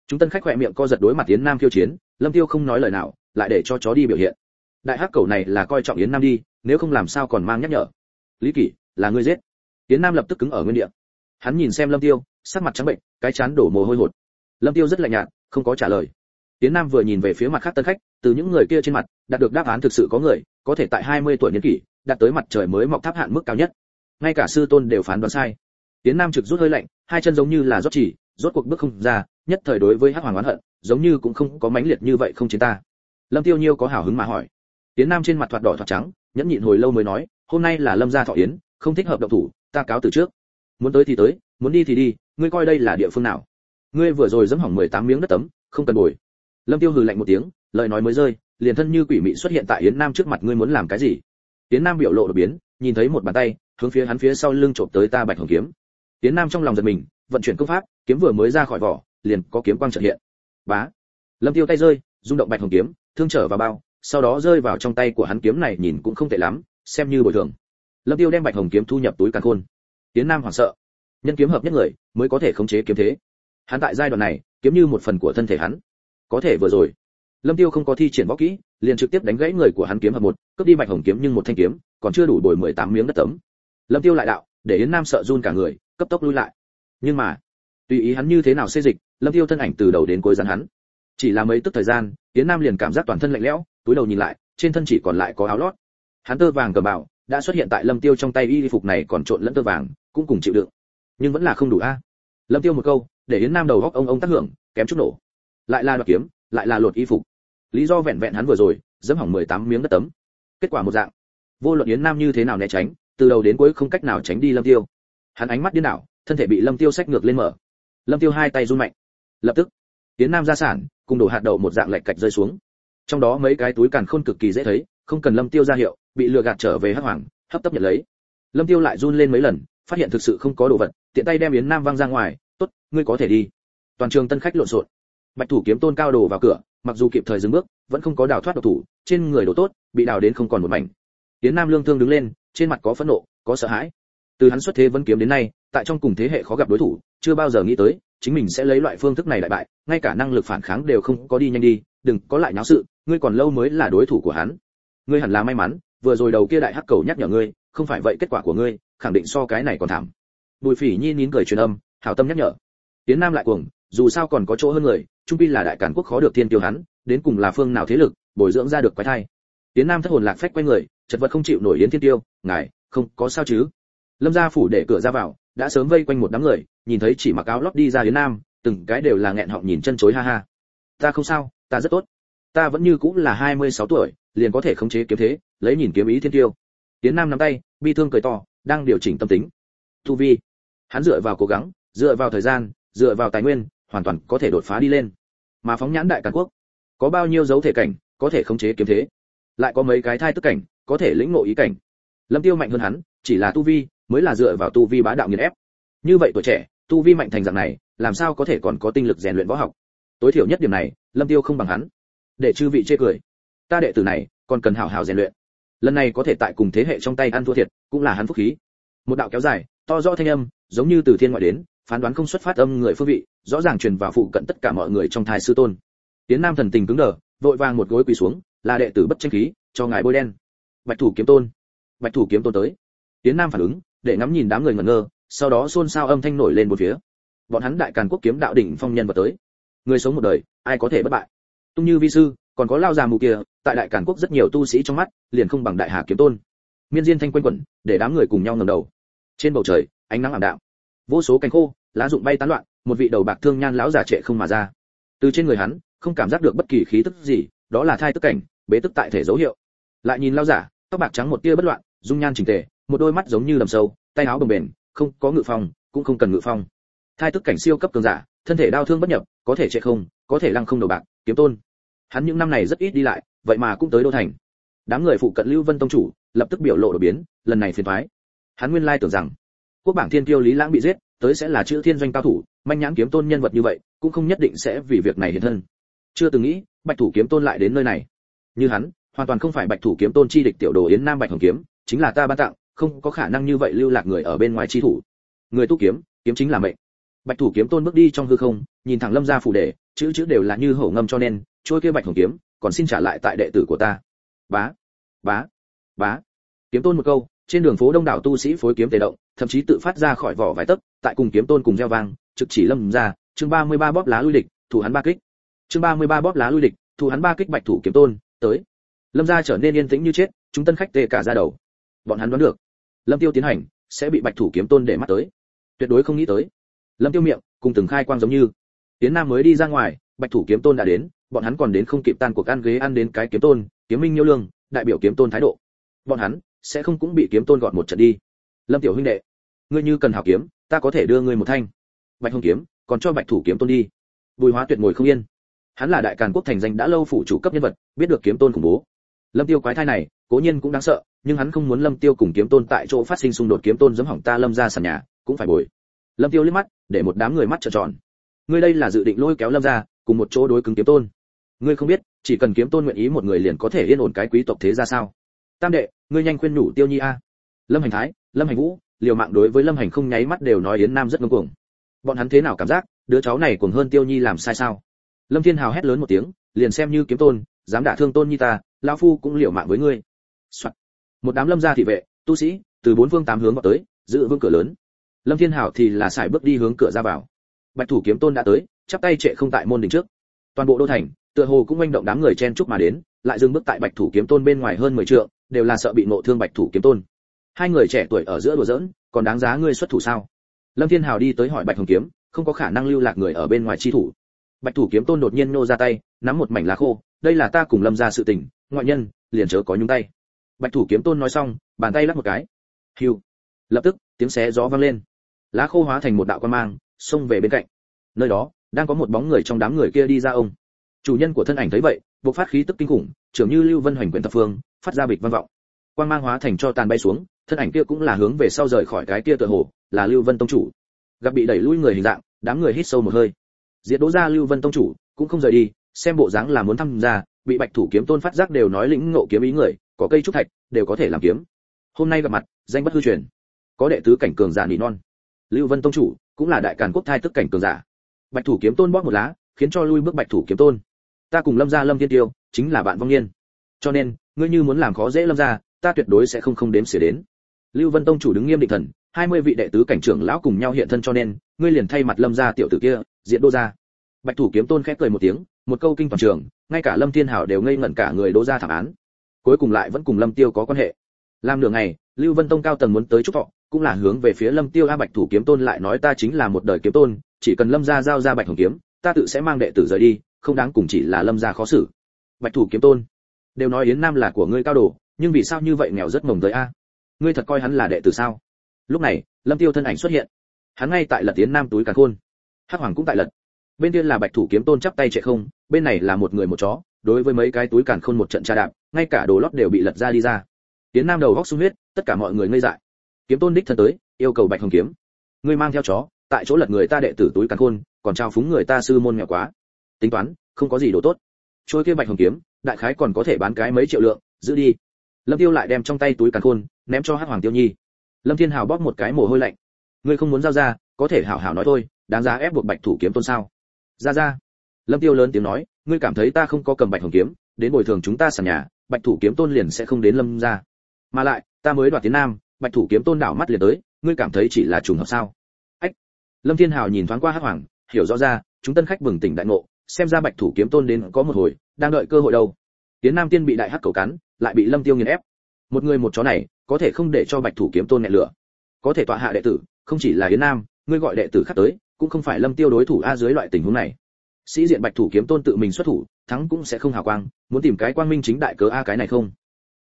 Chúng tân khách khỏe miệng co giật đối mặt yến nam khiêu chiến, lâm tiêu không nói lời nào, lại để cho chó đi biểu hiện. Đại hắc cầu này là coi trọng yến nam đi nếu không làm sao còn mang nhắc nhở lý kỷ là ngươi giết tiến nam lập tức cứng ở nguyên địa hắn nhìn xem lâm tiêu sắc mặt trắng bệnh cái chán đổ mồ hôi hột lâm tiêu rất lạnh nhạt không có trả lời Tiến Nam vừa nhìn về phía mặt khác tân khách, từ những người kia trên mặt, đạt được đáp án thực sự có người, có thể tại 20 tuổi niên kỷ, đạt tới mặt trời mới mọc tháp hạn mức cao nhất. Ngay cả sư tôn đều phán đoán sai. Tiến Nam trực rút hơi lạnh, hai chân giống như là rót chỉ, rốt cuộc bước không ra, nhất thời đối với Hắc Hoàng oán hận, giống như cũng không có mãnh liệt như vậy không chiến ta. Lâm Tiêu Nhiêu có hào hứng mà hỏi. Tiến Nam trên mặt thoạt đỏ thoạt trắng, nhẫn nhịn hồi lâu mới nói, hôm nay là Lâm gia thọ yến, không thích hợp động thủ, ta cáo từ trước. Muốn tới thì tới, muốn đi thì đi, ngươi coi đây là địa phương nào? Ngươi vừa rồi dẫm hỏng 18 miếng đất tấm, không cần bồi. Lâm tiêu hừ lạnh một tiếng lời nói mới rơi liền thân như quỷ mị xuất hiện tại yến nam trước mặt ngươi muốn làm cái gì? Yến nam biểu lộ đột biến nhìn thấy một bàn tay hướng phía hắn phía sau lưng trộm tới ta bạch hồng kiếm. Yến nam trong lòng giật mình vận chuyển công pháp kiếm vừa mới ra khỏi vỏ liền có kiếm quang trợ hiện. Bá! Lâm tiêu tay rơi rung động bạch hồng kiếm thương trở vào bao sau đó rơi vào trong tay của hắn kiếm này nhìn cũng không tệ lắm, xem như bồi thường. Lâm tiêu đem bạch hồng kiếm thu nhập túi càn khôn. Yến nam hoảng sợ. Nhân kiếm hợp nhất người, mới có thể khống chế kiếm thế. Hắn tại giai đoạn này, kiếm như một phần của thân thể hắn. Có thể vừa rồi, lâm tiêu không có thi triển võ kỹ, liền trực tiếp đánh gãy người của hắn kiếm hợp một, cướp đi bạch hồng kiếm nhưng một thanh kiếm, còn chưa đủ bồi 18 miếng đất tấm. Lâm tiêu lại đạo, để yến nam sợ run cả người, cấp tốc lui lại. Nhưng mà, tùy ý hắn như thế nào xê dịch, lâm tiêu thân ảnh từ đầu đến cuối dán hắn. Chỉ là mấy tức thời gian, yến nam liền cảm giác toàn thân lạnh lẽo túi đầu nhìn lại, trên thân chỉ còn lại có áo lót. Hắn tơ vàng cờ bảo đã xuất hiện tại lâm tiêu trong tay y phục này còn trộn lẫn tơ vàng, cũng cùng chịu đựng. Nhưng vẫn là không đủ a. Lâm tiêu một câu, để yến nam đầu góc ông ông tác hưởng, kém chút nổ. Lại là đoạt kiếm, lại là lột y phục. Lý do vẹn vẹn hắn vừa rồi dẫm hỏng 18 miếng đất tấm. Kết quả một dạng. Vô luận yến nam như thế nào né tránh, từ đầu đến cuối không cách nào tránh đi lâm tiêu. Hắn ánh mắt điên đảo, thân thể bị lâm tiêu xách ngược lên mở. Lâm tiêu hai tay run mạnh. Lập tức, Yến nam ra sản cùng đổ hạt đậu một dạng lệch cạch rơi xuống trong đó mấy cái túi càn khôn cực kỳ dễ thấy, không cần lâm tiêu ra hiệu, bị lừa gạt trở về hắc hoàng, hấp tấp nhận lấy. Lâm tiêu lại run lên mấy lần, phát hiện thực sự không có đồ vật, tiện tay đem yến nam văng ra ngoài, tốt, ngươi có thể đi. Toàn trường tân khách lộn xộn. Bạch thủ kiếm tôn cao đồ vào cửa, mặc dù kịp thời dừng bước, vẫn không có đào thoát độc thủ, trên người đồ tốt, bị đào đến không còn một mảnh. Yến nam lương thương đứng lên, trên mặt có phẫn nộ, có sợ hãi. Từ hắn xuất thế vẫn kiếm đến nay, tại trong cùng thế hệ khó gặp đối thủ, chưa bao giờ nghĩ tới, chính mình sẽ lấy loại phương thức này đại bại, ngay cả năng lực phản kháng đều không có đi nhanh đi, đừng có lại nháo sự ngươi còn lâu mới là đối thủ của hắn. Ngươi hẳn là may mắn, vừa rồi đầu kia đại hắc cầu nhắc nhở ngươi, không phải vậy kết quả của ngươi, khẳng định so cái này còn thảm. Bùi phỉ nhi nín cười truyền âm, hảo tâm nhắc nhở. Tiến nam lại cuồng, dù sao còn có chỗ hơn người, trung quy là đại cản quốc khó được thiên tiêu hắn, đến cùng là phương nào thế lực, bồi dưỡng ra được quái thai. Tiến nam thất hồn lạc phách quay người, chật vật không chịu nổi yến thiên tiêu, ngài, không có sao chứ? Lâm gia phủ để cửa ra vào, đã sớm vây quanh một đám người, nhìn thấy chỉ mặc áo lót đi ra yến nam, từng cái đều là nghẹn họng nhìn chân chối ha ha. Ta không sao, ta rất tốt ta vẫn như cũng là 26 tuổi, liền có thể khống chế kiếm thế, lấy nhìn kiếm ý thiên tiêu. Tiễn nam nắm tay, bi thương cười to, đang điều chỉnh tâm tính. Tu vi, hắn dựa vào cố gắng, dựa vào thời gian, dựa vào tài nguyên, hoàn toàn có thể đột phá đi lên. Mà phóng nhãn đại càn quốc, có bao nhiêu dấu thể cảnh, có thể khống chế kiếm thế? Lại có mấy cái thai tức cảnh, có thể lĩnh ngộ ý cảnh. Lâm tiêu mạnh hơn hắn, chỉ là tu vi, mới là dựa vào tu vi bá đạo nghiền ép. Như vậy tuổi trẻ, tu vi mạnh thành dạng này, làm sao có thể còn có tinh lực rèn luyện võ học? Tối thiểu nhất điểm này, lâm tiêu không bằng hắn để chư vị chê cười. Ta đệ tử này, còn cần hảo hảo rèn luyện. Lần này có thể tại cùng thế hệ trong tay ăn thua thiệt, cũng là hắn phúc khí. Một đạo kéo dài, to rõ thanh âm, giống như từ thiên ngoại đến, phán đoán không xuất phát âm người phương vị, rõ ràng truyền vào phụ cận tất cả mọi người trong thai sư tôn. Tiến nam thần tình cứng đờ, vội vàng một gối quỳ xuống, là đệ tử bất tranh khí, cho ngài bôi đen. Bạch thủ kiếm tôn. Bạch thủ kiếm tôn tới. Tiến nam phản ứng, để ngắm nhìn đám người ngẩn ngơ, sau đó xôn xao âm thanh nổi lên một phía. Bọn hắn đại càn quốc kiếm đạo đỉnh phong nhân vật tới. Người sống một đời, ai có thể bất bại? Tung như vi sư, còn có lao già mù kia, tại đại càn quốc rất nhiều tu sĩ trong mắt, liền không bằng đại hà kiếm tôn. Miên diên thanh quanh quẩn, để đám người cùng nhau ngẩng đầu. Trên bầu trời, ánh nắng ảm đạm. Vô số cánh khô, lá rụng bay tán loạn, một vị đầu bạc thương nhan lão già trệ không mà ra. Từ trên người hắn, không cảm giác được bất kỳ khí tức gì, đó là thai tức cảnh, bế tức tại thể dấu hiệu. Lại nhìn lão giả tóc bạc trắng một tia bất loạn, dung nhan chỉnh tề, một đôi mắt giống như lầm sâu, tay áo bồng bềnh, không có ngự phong, cũng không cần ngự phong. Thai tức cảnh siêu cấp cường giả, thân thể đau thương bất nhập, có thể trệ không, có thể lăng không đầu bạc, kiếm tôn hắn những năm này rất ít đi lại, vậy mà cũng tới đô thành. Đám người phụ cận lưu vân tông chủ lập tức biểu lộ đổi biến, lần này phiền toái. Hắn nguyên lai tưởng rằng, quốc bảng thiên tiêu lý lãng bị giết, tới sẽ là chữ thiên doanh cao thủ, manh nhãn kiếm tôn nhân vật như vậy, cũng không nhất định sẽ vì việc này hiện thân. Chưa từng nghĩ, bạch thủ kiếm tôn lại đến nơi này. Như hắn, hoàn toàn không phải bạch thủ kiếm tôn chi địch tiểu đồ yến nam bạch hồng kiếm, chính là ta ban tặng, không có khả năng như vậy lưu lạc người ở bên ngoài chi thủ. Người tu kiếm kiếm chính là mệnh. Bạch thủ kiếm tôn bước đi trong hư không, nhìn thẳng lâm gia phủ đề chữ chữ đều là như hổ ngâm cho nên trôi kia bạch hồng kiếm, còn xin trả lại tại đệ tử của ta. Bá bá bá. Kiếm tôn một câu, trên đường phố đông đảo tu sĩ phối kiếm tề động, thậm chí tự phát ra khỏi vỏ vài tấc, tại cùng kiếm tôn cùng gieo vang, trực chỉ lâm ra, chương 33 bóp lá lui địch, thủ hắn ba kích. Chương 33 bóp lá lui địch, thủ hắn ba kích bạch thủ kiếm tôn, tới. Lâm gia trở nên yên tĩnh như chết, chúng tân khách tê cả ra đầu. Bọn hắn đoán được, lâm tiêu tiến hành, sẽ bị bạch thủ kiếm tôn để mắt tới. Tuyệt đối không nghĩ tới. Lâm tiêu miệng, cùng từng khai quang giống như. Tiến nam mới đi ra ngoài, bạch thủ kiếm tôn đã đến bọn hắn còn đến không kịp tan cuộc ăn ghế ăn đến cái kiếm tôn, kiếm minh nhiêu lương, đại biểu kiếm tôn thái độ. Bọn hắn sẽ không cũng bị kiếm tôn gọt một trận đi. Lâm tiểu huynh đệ, ngươi như cần hảo kiếm, ta có thể đưa ngươi một thanh. Bạch hồng kiếm, còn cho bạch thủ kiếm tôn đi. Bùi hóa tuyệt ngồi không yên. Hắn là đại càn quốc thành danh đã lâu phủ chủ cấp nhân vật, biết được kiếm tôn khủng bố. Lâm tiêu quái thai này, cố nhiên cũng đáng sợ, nhưng hắn không muốn lâm tiêu cùng kiếm tôn tại chỗ phát sinh xung đột kiếm tôn giẫm hỏng ta lâm ra sàn nhà, cũng phải bồi. Lâm tiêu liếc mắt, để một đám người mắt trợn tròn. Ngươi đây là dự định lôi kéo lâm ra cùng một chỗ đối cứng kiếm tôn ngươi không biết, chỉ cần kiếm tôn nguyện ý một người liền có thể yên ổn cái quý tộc thế ra sao? Tam đệ, ngươi nhanh khuyên nhủ tiêu nhi a. Lâm hành thái, lâm hành vũ, liều mạng đối với lâm hành không nháy mắt đều nói yến nam rất ngưng cuồng. Bọn hắn thế nào cảm giác, đứa cháu này cuồng hơn tiêu nhi làm sai sao? Lâm thiên hào hét lớn một tiếng, liền xem như kiếm tôn, dám đả thương tôn nhi ta, lão phu cũng liều mạng với ngươi、Soạn. một đám lâm gia thị vệ, tu sĩ, từ bốn phương tám hướng vào tới, giữ vương cửa lớn. Lâm thiên hào thì là xài bước đi hướng cửa ra vào. Bạch thủ kiếm tôn đã tới, chắp tay trệ không tại môn đình trước. Toàn bộ đô thành tựa hồ cũng manh động đám người chen chúc mà đến, lại dừng bước tại bạch thủ kiếm tôn bên ngoài hơn mười trượng, đều là sợ bị ngộ thương bạch thủ kiếm tôn. Hai người trẻ tuổi ở giữa đùa giỡn, còn đáng giá ngươi xuất thủ sao? Lâm thiên hào đi tới hỏi bạch hồng kiếm, không có khả năng lưu lạc người ở bên ngoài chi thủ. Bạch thủ kiếm tôn đột nhiên nô ra tay, nắm một mảnh lá khô, đây là ta cùng lâm ra sự tình, ngoại nhân, liền chớ có nhúng tay. Bạch thủ kiếm tôn nói xong, bàn tay lắc một cái. Hiu lập tức, tiếng xé gió vang lên. Lá khô hóa thành một đạo quan mang, xông về bên cạnh. Nơi đó, đang có một bóng người trong đám người kia đi ra ông chủ nhân của thân ảnh thấy vậy bộc phát khí tức kinh khủng, trưởng như lưu vân hoành quyển thập phương, phát ra bịch văn vọng. Quang mang hóa thành cho tàn bay xuống, thân ảnh kia cũng là hướng về sau rời khỏi cái kia tựa hồ, là lưu vân tông chủ. Gặp bị đẩy lui người hình dạng, đám người hít sâu một hơi. Diệt đỗ ra lưu vân tông chủ, cũng không rời đi, xem bộ dáng là muốn thăm ra, bị bạch thủ kiếm tôn phát giác đều nói lĩnh ngộ kiếm ý người, có cây trúc thạch, đều có thể làm kiếm. Hôm nay gặp mặt, danh bất hư truyền. Có đệ tứ cảnh cường giả nỉ non. Lưu vân tông chủ, cũng là đại càn quốc thai tức cảnh cường giả. Bạch thủ kiếm tôn bóp một lá, khiến cho lui bước bạch thủ kiếm tôn ta cùng lâm gia lâm thiên tiêu, chính là bạn vong niên. Cho nên, ngươi như muốn làm khó dễ lâm gia, ta tuyệt đối sẽ không không đếm xỉa đến. Lưu vân tông chủ đứng nghiêm định thần, hai mươi vị đệ tứ cảnh trưởng lão cùng nhau hiện thân cho nên, ngươi liền thay mặt lâm gia tiểu tử kia diện đô gia. Bạch thủ kiếm tôn khẽ cười một tiếng, một câu kinh toàn trường, ngay cả lâm thiên hảo đều ngây ngẩn cả người đô gia thảm án. Cuối cùng lại vẫn cùng lâm tiêu có quan hệ. Làm nửa ngày, lưu vân tông cao tầng muốn tới chúc thọ, cũng là hướng về phía lâm tiêu a bạch thủ kiếm tôn lại nói ta chính là một đời kiếm tôn, chỉ cần lâm gia giao ra bạch hồng kiếm, ta tự sẽ mang đệ tử rời đi không đáng cùng chỉ là lâm gia khó xử. Bạch thủ kiếm tôn, đều nói yến nam là của ngươi cao đồ, nhưng vì sao như vậy nghèo rất mồng tới a? Ngươi thật coi hắn là đệ tử sao? Lúc này, lâm tiêu thân ảnh xuất hiện. Hắn ngay tại lật tiến nam túi cả khôn. Hắc hoàng cũng tại lật. Bên kia là bạch thủ kiếm tôn chắp tay chạy không, bên này là một người một chó, đối với mấy cái túi càn khôn một trận tra đạp, ngay cả đồ lót đều bị lật ra đi ra. Tiến nam đầu góc sung huyết, tất cả mọi người ngây dại. Kiếm tôn đích thân tới, yêu cầu bạch hồng kiếm. Ngươi mang theo chó, tại chỗ lật người ta đệ tử túi càn khôn, còn trao phúng người ta sư môn nghèo quá tính toán, không có gì đồ tốt. Trôi kia bạch hồng kiếm, đại khái còn có thể bán cái mấy triệu lượng, giữ đi. Lâm tiêu lại đem trong tay túi càn khôn, ném cho hắc hoàng tiêu nhi. Lâm thiên hào bóp một cái mồ hôi lạnh. Ngươi không muốn giao ra, có thể hảo hảo nói thôi, đáng giá ép buộc bạch thủ kiếm tôn sao? Ra ra. Lâm tiêu lớn tiếng nói, ngươi cảm thấy ta không có cầm bạch hồng kiếm, đến bồi thường chúng ta sàn nhà, bạch thủ kiếm tôn liền sẽ không đến lâm ra. Mà lại, ta mới đoạt tiến nam, bạch thủ kiếm tôn đảo mắt liền tới, ngươi cảm thấy chỉ là trùng hợp sao? Ách. Lâm thiên hào nhìn thoáng qua hắc hoàng, hiểu rõ ra, chúng tân khách bừng tỉnh đại ngộ xem ra bạch thủ kiếm tôn đến có một hồi, đang đợi cơ hội đâu. Tiến nam tiên bị đại hắc cầu cắn, lại bị lâm tiêu nghiền ép. Một người một chó này, có thể không để cho bạch thủ kiếm tôn nhẹ lửa. Có thể tọa hạ đệ tử, không chỉ là yến nam, ngươi gọi đệ tử khác tới, cũng không phải lâm tiêu đối thủ a dưới loại tình huống này. Sĩ diện bạch thủ kiếm tôn tự mình xuất thủ, thắng cũng sẽ không hào quang, muốn tìm cái quang minh chính đại cớ a cái này không?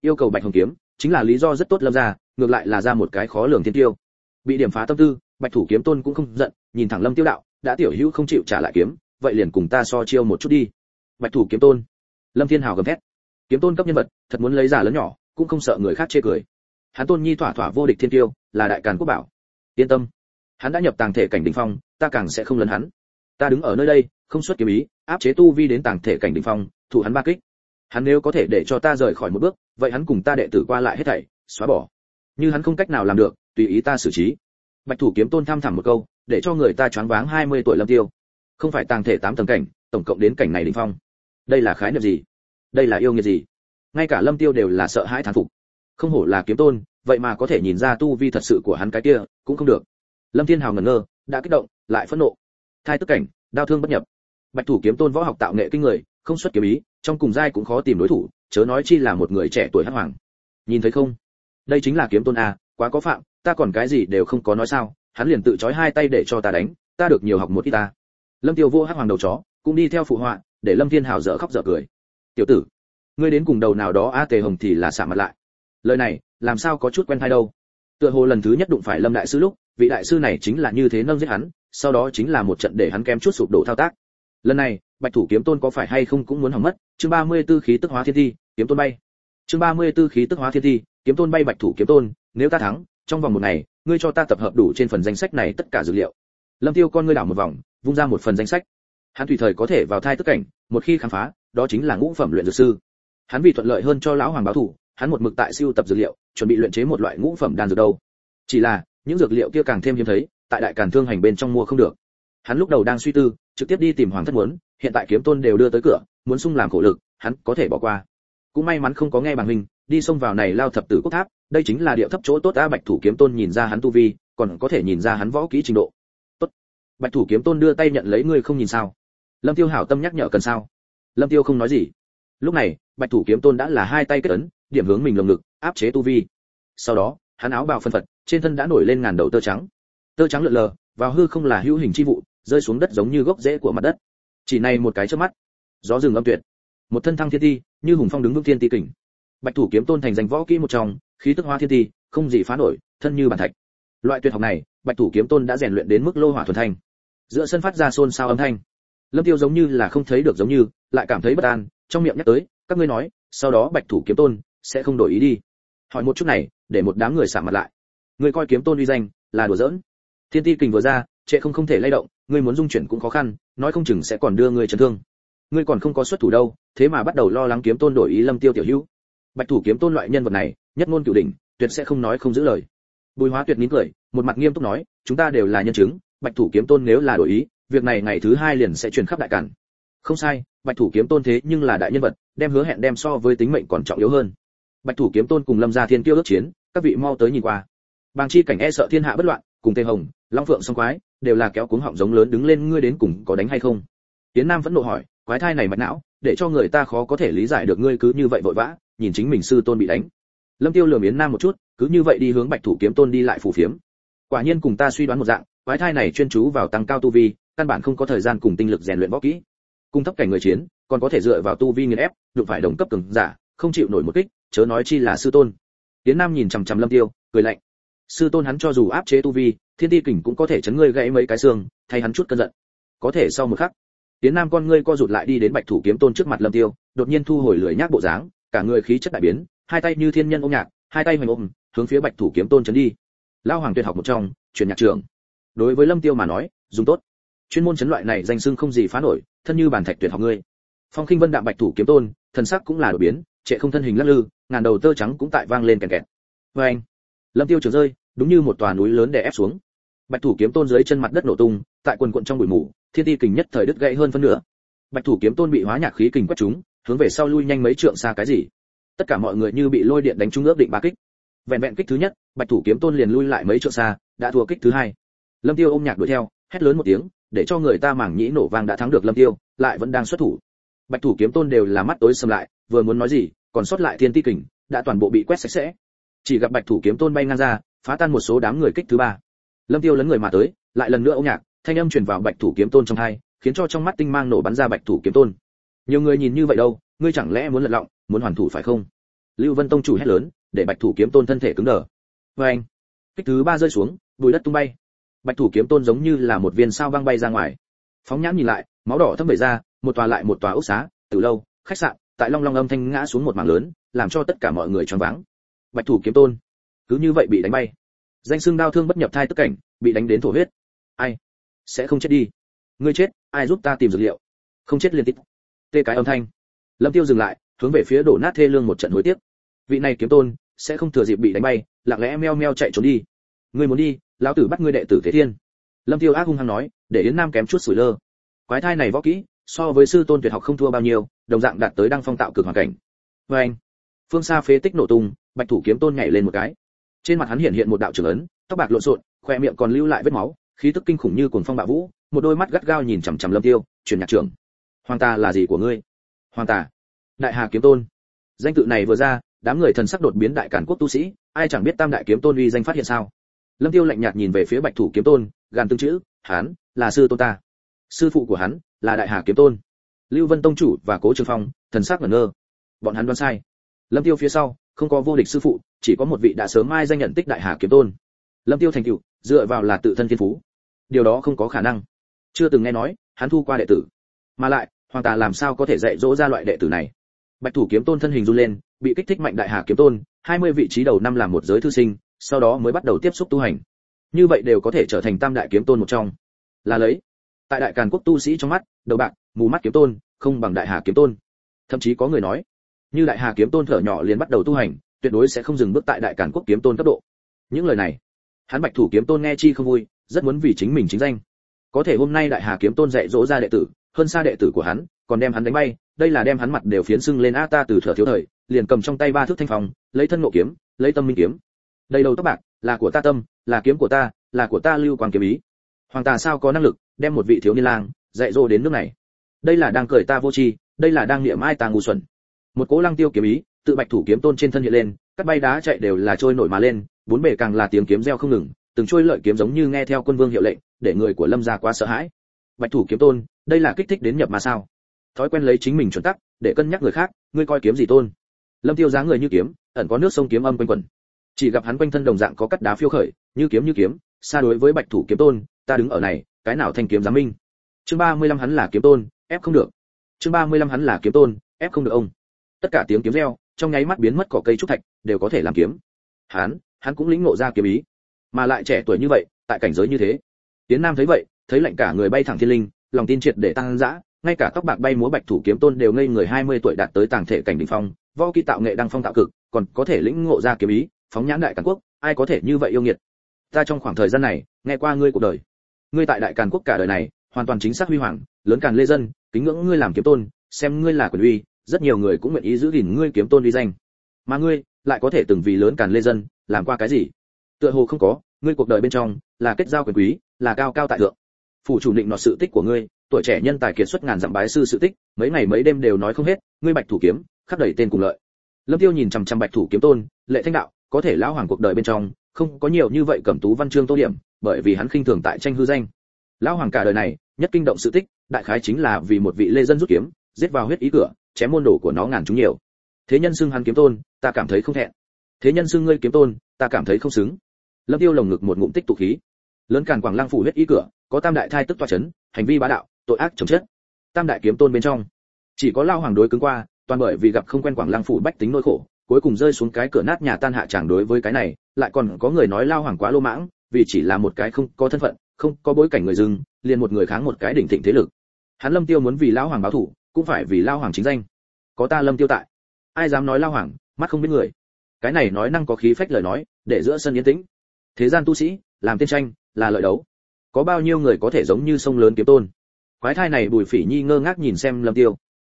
Yêu cầu bạch hồng kiếm, chính là lý do rất tốt lâm ra ngược lại là ra một cái khó lường thiên tiêu. Bị điểm phá tâm tư, bạch thủ kiếm tôn cũng không giận, nhìn thẳng lâm tiêu đạo, đã tiểu hữu không chịu trả lại kiếm vậy liền cùng ta so chiêu một chút đi. Bạch thủ kiếm tôn. Lâm thiên hào gầm thét. Kiếm tôn cấp nhân vật, thật muốn lấy giả lớn nhỏ, cũng không sợ người khác chê cười. Hắn tôn nhi thỏa thỏa vô địch thiên tiêu, là đại càn quốc bảo. Yên tâm. Hắn đã nhập tàng thể cảnh đỉnh phong, ta càng sẽ không lấn hắn. Ta đứng ở nơi đây, không xuất kiếm ý, áp chế tu vi đến tàng thể cảnh đỉnh phong, thủ hắn ba kích. Hắn nếu có thể để cho ta rời khỏi một bước, vậy hắn cùng ta đệ tử qua lại hết thảy, xóa bỏ. Như hắn không cách nào làm được, tùy ý ta xử trí. Bạch thủ kiếm tôn tham thẳm một câu, để cho người ta choáng váng 20 tuổi lâm tiêu không phải tàng thể tám tầng cảnh, tổng cộng đến cảnh này đỉnh phong. Đây là khái niệm gì? Đây là yêu nghiệt gì? Ngay cả lâm tiêu đều là sợ hãi thán phục. Không hổ là kiếm tôn, vậy mà có thể nhìn ra tu vi thật sự của hắn cái kia, cũng không được. Lâm thiên hào ngẩn ngơ, đã kích động, lại phẫn nộ. Thai tức cảnh, đao thương bất nhập. Bạch thủ kiếm tôn võ học tạo nghệ kinh người, không xuất kiếm ý, trong cùng giai cũng khó tìm đối thủ, chớ nói chi là một người trẻ tuổi hắc hoàng. Nhìn thấy không? Đây chính là kiếm tôn a, quá có phạm, ta còn cái gì đều không có nói sao, hắn liền tự trói hai tay để cho ta đánh, ta được nhiều học một ít ta lâm tiêu vô hắc hoàng đầu chó, cũng đi theo phụ họa, để lâm thiên hào dở khóc dở cười. Tiểu tử, ngươi đến cùng đầu nào đó a tề hồng thì là xả mặt lại. Lời này, làm sao có chút quen thai đâu? Tựa hồ lần thứ nhất đụng phải lâm đại sư lúc, vị đại sư này chính là như thế nâng giết hắn, sau đó chính là một trận để hắn kém chút sụp đổ thao tác. Lần này, bạch thủ kiếm tôn có phải hay không cũng muốn hỏng mất? Chương 34 khí tức hóa thiên thi, kiếm tôn bay. Chương 34 khí tức hóa thiên thi, kiếm tôn bay bạch thủ kiếm tôn, nếu ta thắng, trong vòng một ngày, ngươi cho ta tập hợp đủ trên phần danh sách này tất cả dữ liệu. Lâm tiêu con ngươi đảo một vòng vung ra một phần danh sách. Hắn tùy thời có thể vào thai tức cảnh một khi khám phá đó chính là ngũ phẩm luyện dược sư. Hắn vì thuận lợi hơn cho lão hoàng báo thủ hắn một mực tại siêu tập dược liệu chuẩn bị luyện chế một loại ngũ phẩm đan dược đâu. Chỉ là những dược liệu kia càng thêm hiếm thấy tại đại càn thương hành bên trong mua không được. Hắn lúc đầu đang suy tư trực tiếp đi tìm hoàng thất muốn hiện tại kiếm tôn đều đưa tới cửa muốn sung làm khổ lực hắn có thể bỏ qua. Cũng may mắn không có nghe bằng hình, đi xông vào này lao thập tử quốc tháp đây chính là địa thấp chỗ tốt a bạch thủ kiếm tôn nhìn ra hắn tu vi còn có thể nhìn ra hắn võ kỹ trình độ bạch thủ kiếm tôn đưa tay nhận lấy ngươi không nhìn sao? Lâm tiêu hảo tâm nhắc nhở cần sao? Lâm tiêu không nói gì. Lúc này, bạch thủ kiếm tôn đã là hai tay kết ấn, điểm hướng mình lồng ngực, áp chế tu vi. Sau đó, hắn áo bào phân phật, trên thân đã nổi lên ngàn đầu tơ trắng. Tơ trắng lượn lờ vào hư không là hữu hình chi vụ, rơi xuống đất giống như gốc rễ của mặt đất. Chỉ này một cái chớp mắt. Gió rừng âm tuyệt. Một thân thăng thiên ti, như hùng phong đứng vững thiên ti kình. Bạch thủ kiếm tôn thành danh võ kỹ một trong, khí tức hoa thiên ti, không gì phá nổi, thân như bản thạch. Loại tuyệt học này, bạch thủ kiếm tôn đã rèn luyện đến mức lô hỏa thuần thanh giữa sân phát ra xôn xao âm thanh. Lâm tiêu giống như là không thấy được giống như, lại cảm thấy bất an, trong miệng nhắc tới, các ngươi nói, sau đó bạch thủ kiếm tôn sẽ không đổi ý đi. Hỏi một chút này, để một đám người sạm mặt lại. Người coi kiếm tôn uy danh, là đùa giỡn. Thiên ti kình vừa ra, trệ không không thể lay động, ngươi muốn dung chuyển cũng khó khăn, nói không chừng sẽ còn đưa ngươi chấn thương. Ngươi còn không có xuất thủ đâu, thế mà bắt đầu lo lắng kiếm tôn đổi ý lâm tiêu tiểu hữu. Bạch thủ kiếm tôn loại nhân vật này, nhất ngôn cửu đỉnh, tuyệt sẽ không nói không giữ lời. Bùi hóa tuyệt nín cười, một mặt nghiêm túc nói, chúng ta đều là nhân chứng bạch thủ kiếm tôn nếu là đổi ý, việc này ngày thứ hai liền sẽ truyền khắp đại cản không sai, bạch thủ kiếm tôn thế nhưng là đại nhân vật, đem hứa hẹn đem so với tính mệnh còn trọng yếu hơn. Bạch thủ kiếm tôn cùng lâm gia thiên kiêu ước chiến, các vị mau tới nhìn qua. Bàng chi cảnh e sợ thiên hạ bất loạn, cùng tề hồng, long phượng song quái, đều là kéo cuống họng giống lớn đứng lên, ngươi đến cùng có đánh hay không? Tiến nam vẫn nộ hỏi, quái thai này mạch não, để cho người ta khó có thể lý giải được ngươi cứ như vậy vội vã, nhìn chính mình sư tôn bị đánh. Lâm tiêu lườm yến nam một chút, cứ như vậy đi hướng bạch thủ kiếm tôn đi lại phù phiếm. Quả nhiên cùng ta suy đoán một dạng quái thai này chuyên chú vào tăng cao tu vi, căn bản không có thời gian cùng tinh lực rèn luyện võ kỹ. Cung thấp cảnh người chiến, còn có thể dựa vào tu vi nghiền ép, đụng phải đồng cấp cường giả, không chịu nổi một kích, chớ nói chi là sư tôn. Tiến nam nhìn chằm chằm lâm tiêu, cười lạnh. Sư tôn hắn cho dù áp chế tu vi, thiên ti kình cũng có thể chấn ngươi gãy mấy cái xương, thay hắn chút cơn giận. Có thể sau một khắc, tiến nam con ngươi co rụt lại đi đến bạch thủ kiếm tôn trước mặt lâm tiêu, đột nhiên thu hồi lưỡi nhác bộ dáng, cả người khí chất đại biến, hai tay như thiên nhân ôm nhạc, hai tay hoành ôm, hướng phía bạch thủ kiếm tôn chấn đi. Lao hoàng tuyệt học một trong truyền nhạc trưởng đối với lâm tiêu mà nói, dùng tốt. Chuyên môn chấn loại này danh xưng không gì phá nổi, thân như bản thạch tuyệt học ngươi. Phong khinh vân đạm bạch thủ kiếm tôn, thần sắc cũng là đổi biến, trệ không thân hình lắc lư, ngàn đầu tơ trắng cũng tại vang lên kèn kẹt. Vê anh, lâm tiêu trường rơi, đúng như một tòa núi lớn đè ép xuống. Bạch thủ kiếm tôn dưới chân mặt đất nổ tung, tại quần quận trong bụi mù, thiên ti kình nhất thời đứt gãy hơn phân nửa. Bạch thủ kiếm tôn bị hóa nhạc khí kình quét chúng hướng về sau lui nhanh mấy trượng xa cái gì. Tất cả mọi người như bị lôi điện đánh trúng ước định ba kích. Vẹn vẹn kích thứ nhất, bạch thủ kiếm tôn liền lui lại mấy trượng xa, đã thua kích thứ hai lâm tiêu ôm nhạc đuổi theo, hét lớn một tiếng, để cho người ta mảng nhĩ nổ vang đã thắng được lâm tiêu, lại vẫn đang xuất thủ. Bạch thủ kiếm tôn đều là mắt tối sầm lại, vừa muốn nói gì, còn sót lại thiên ti kình, đã toàn bộ bị quét sạch sẽ. Chỉ gặp bạch thủ kiếm tôn bay ngang ra, phá tan một số đám người kích thứ ba. Lâm tiêu lấn người mà tới, lại lần nữa ôm nhạc, thanh âm truyền vào bạch thủ kiếm tôn trong hai, khiến cho trong mắt tinh mang nổ bắn ra bạch thủ kiếm tôn. Nhiều người nhìn như vậy đâu, ngươi chẳng lẽ muốn lật lọng, muốn hoàn thủ phải không? Lưu vân tông chủ hét lớn, để bạch thủ kiếm tôn thân thể cứng đờ. Vê anh kích thứ ba rơi xuống, bùi đất tung bay bạch thủ kiếm tôn giống như là một viên sao băng bay ra ngoài. Phóng nhãn nhìn lại, máu đỏ thấm vẩy ra, một tòa lại một tòa ốc xá, từ lâu, khách sạn, tại long long âm thanh ngã xuống một mảng lớn, làm cho tất cả mọi người choáng váng. Bạch thủ kiếm tôn, cứ như vậy bị đánh bay. Danh xương đau thương bất nhập thai tức cảnh, bị đánh đến thổ huyết. Ai? Sẽ không chết đi. Ngươi chết, ai giúp ta tìm dược liệu? Không chết liên tiếp. Tê cái âm thanh. Lâm tiêu dừng lại, hướng về phía đổ nát thê lương một trận hối tiếc. Vị này kiếm tôn, sẽ không thừa dịp bị đánh bay, lặng lẽ meo meo chạy trốn đi ngươi muốn đi, lão tử bắt ngươi đệ tử thế thiên. Lâm tiêu ác hung hăng nói, để yến nam kém chút sủi lơ. Quái thai này võ kỹ, so với sư tôn tuyệt học không thua bao nhiêu, đồng dạng đạt tới đăng phong tạo cực hoàn cảnh. Với anh, phương xa phế tích nổ tung, bạch thủ kiếm tôn nhảy lên một cái. Trên mặt hắn hiện hiện một đạo trưởng ấn, tóc bạc lộn xộn khoe miệng còn lưu lại vết máu, khí tức kinh khủng như cuồng phong bạo vũ, một đôi mắt gắt gao nhìn chằm chằm lâm tiêu, truyền nhạc trưởng, hoàng tà là gì của ngươi? Hoàng tà, đại hà kiếm tôn. Danh tự này vừa ra, đám người thần sắc đột biến đại cản quốc tu sĩ, ai chẳng biết tam đại kiếm tôn uy danh phát hiện sao? Lâm tiêu lạnh nhạt nhìn về phía bạch thủ kiếm tôn, gàn tương chữ, hán, là sư tôn ta. Sư phụ của hắn, là đại hà kiếm tôn. Lưu vân tông chủ và cố trường phong, thần sắc ngẩn ngơ. Bọn hắn đoán sai. Lâm tiêu phía sau, không có vô địch sư phụ, chỉ có một vị đã sớm mai danh nhận tích đại hà kiếm tôn. Lâm tiêu thành tựu, dựa vào là tự thân thiên phú. Điều đó không có khả năng. Chưa từng nghe nói, hắn thu qua đệ tử. Mà lại, hoàng tà làm sao có thể dạy dỗ ra loại đệ tử này? Bạch thủ kiếm tôn thân hình run lên, bị kích thích mạnh đại hà kiếm tôn 20 vị trí đầu năm làm một giới thư sinh sau đó mới bắt đầu tiếp xúc tu hành. Như vậy đều có thể trở thành tam đại kiếm tôn một trong. Là lấy tại đại càn quốc tu sĩ trong mắt đầu bạc mù mắt kiếm tôn không bằng đại hà kiếm tôn. Thậm chí có người nói như đại hà kiếm tôn thở nhỏ liền bắt đầu tu hành tuyệt đối sẽ không dừng bước tại đại càn quốc kiếm tôn cấp độ. Những lời này hắn bạch thủ kiếm tôn nghe chi không vui rất muốn vì chính mình chính danh. Có thể hôm nay đại hà kiếm tôn dạy dỗ ra đệ tử hơn xa đệ tử của hắn còn đem hắn đánh bay đây là đem hắn mặt đều phiến sưng lên a ta từ thở thiếu thời liền cầm trong tay ba thước thanh phong, lấy thân ngộ kiếm lấy tâm minh kiếm đây đầu tóc bạc, là của ta tâm, là kiếm của ta, là của ta lưu quang kiếm ý. Hoàng tà sao có năng lực đem một vị thiếu niên lang dạy dỗ đến nước này? Đây là đang cười ta vô tri, đây là đang niệm ai ta ngu xuẩn. Một cố lăng tiêu kiếm ý, tự bạch thủ kiếm tôn trên thân hiện lên các bay đá chạy đều là trôi nổi mà lên, bốn bề càng là tiếng kiếm reo không ngừng, từng trôi lợi kiếm giống như nghe theo quân vương hiệu lệnh, để người của lâm gia quá sợ hãi. Bạch thủ kiếm tôn, đây là kích thích đến nhập mà sao? Thói quen lấy chính mình chuẩn tắc, để cân nhắc người khác, ngươi coi kiếm gì tôn? Lâm tiêu dáng người như kiếm, ẩn có nước sông kiếm âm quanh quẩn chỉ gặp hắn quanh thân đồng dạng có cắt đá phiêu khởi, như kiếm như kiếm, xa đối với bạch thủ kiếm tôn, ta đứng ở này, cái nào thanh kiếm giám minh? Chương 35 hắn là kiếm tôn, ép không được. Chương 35 hắn là kiếm tôn, ép không được ông. Tất cả tiếng kiếm reo, trong nháy mắt biến mất cỏ cây trúc thạch, đều có thể làm kiếm. Hắn hắn cũng lĩnh ngộ ra kiếm ý. Mà lại trẻ tuổi như vậy, tại cảnh giới như thế. Tiến nam thấy vậy, thấy lạnh cả người bay thẳng thiên linh, lòng tin triệt để tăng dã, ngay cả tóc bạc bay múa bạch thủ kiếm tôn đều ngây người 20 tuổi đạt tới tàng thể cảnh đỉnh phong, võ kỹ tạo nghệ đăng phong tạo cực, còn có thể lĩnh ngộ ra kiếm ý phóng nhãn đại càn quốc, ai có thể như vậy yêu nghiệt? Ta trong khoảng thời gian này, nghe qua ngươi cuộc đời. Ngươi tại đại càn quốc cả đời này, hoàn toàn chính xác huy hoàng, lớn càn lê dân, kính ngưỡng ngươi làm kiếm tôn, xem ngươi là quyền uy, rất nhiều người cũng nguyện ý giữ gìn ngươi kiếm tôn uy danh. Mà ngươi, lại có thể từng vì lớn càn lê dân, làm qua cái gì? Tựa hồ không có, ngươi cuộc đời bên trong, là kết giao quyền quý, là cao cao tại thượng. Phủ chủ định nọ sự tích của ngươi, tuổi trẻ nhân tài kiệt xuất ngàn dặm bái sư sự tích, mấy ngày mấy đêm đều nói không hết, ngươi bạch thủ kiếm khắc đẩy tên cùng lợi. Lâm tiêu nhìn chằm chằm bạch thủ kiếm tôn, lệ thanh đạo có thể lão hoàng cuộc đời bên trong, không có nhiều như vậy cẩm tú văn chương tô điểm, bởi vì hắn khinh thường tại tranh hư danh. Lão hoàng cả đời này, nhất kinh động sự tích, đại khái chính là vì một vị lê dân rút kiếm, giết vào huyết ý cửa, chém môn đồ của nó ngàn chúng nhiều. Thế nhân xưng hắn kiếm tôn, ta cảm thấy không thẹn. Thế nhân xưng ngươi kiếm tôn, ta cảm thấy không xứng. Lâm tiêu lồng ngực một ngụm tích tụ khí. Lớn càn quảng lang phủ huyết ý cửa, có tam đại thai tức toa chấn, hành vi bá đạo, tội ác chồng chết tam đại kiếm tôn bên trong. Chỉ có lao hoàng đối cứng qua, toàn bởi vì gặp không quen quảng lang phủ bách tính nỗi khổ cuối cùng rơi xuống cái cửa nát nhà tan hạ chẳng đối với cái này, lại còn có người nói lao hoàng quá lô mãng, vì chỉ là một cái không có thân phận, không có bối cảnh người dưng, liền một người kháng một cái đỉnh thịnh thế lực. Hắn lâm tiêu muốn vì lao hoàng báo thủ, cũng phải vì lao hoàng chính danh. Có ta lâm tiêu tại, ai dám nói lao hoàng, mắt không biết người. Cái này nói năng có khí phách lời nói, để giữa sân yên tĩnh. Thế gian tu sĩ, làm tiên tranh, là lợi đấu. Có bao nhiêu người có thể giống như sông lớn kiếm tôn? Quái thai này bùi phỉ nhi ngơ ngác nhìn xem lâm tiêu.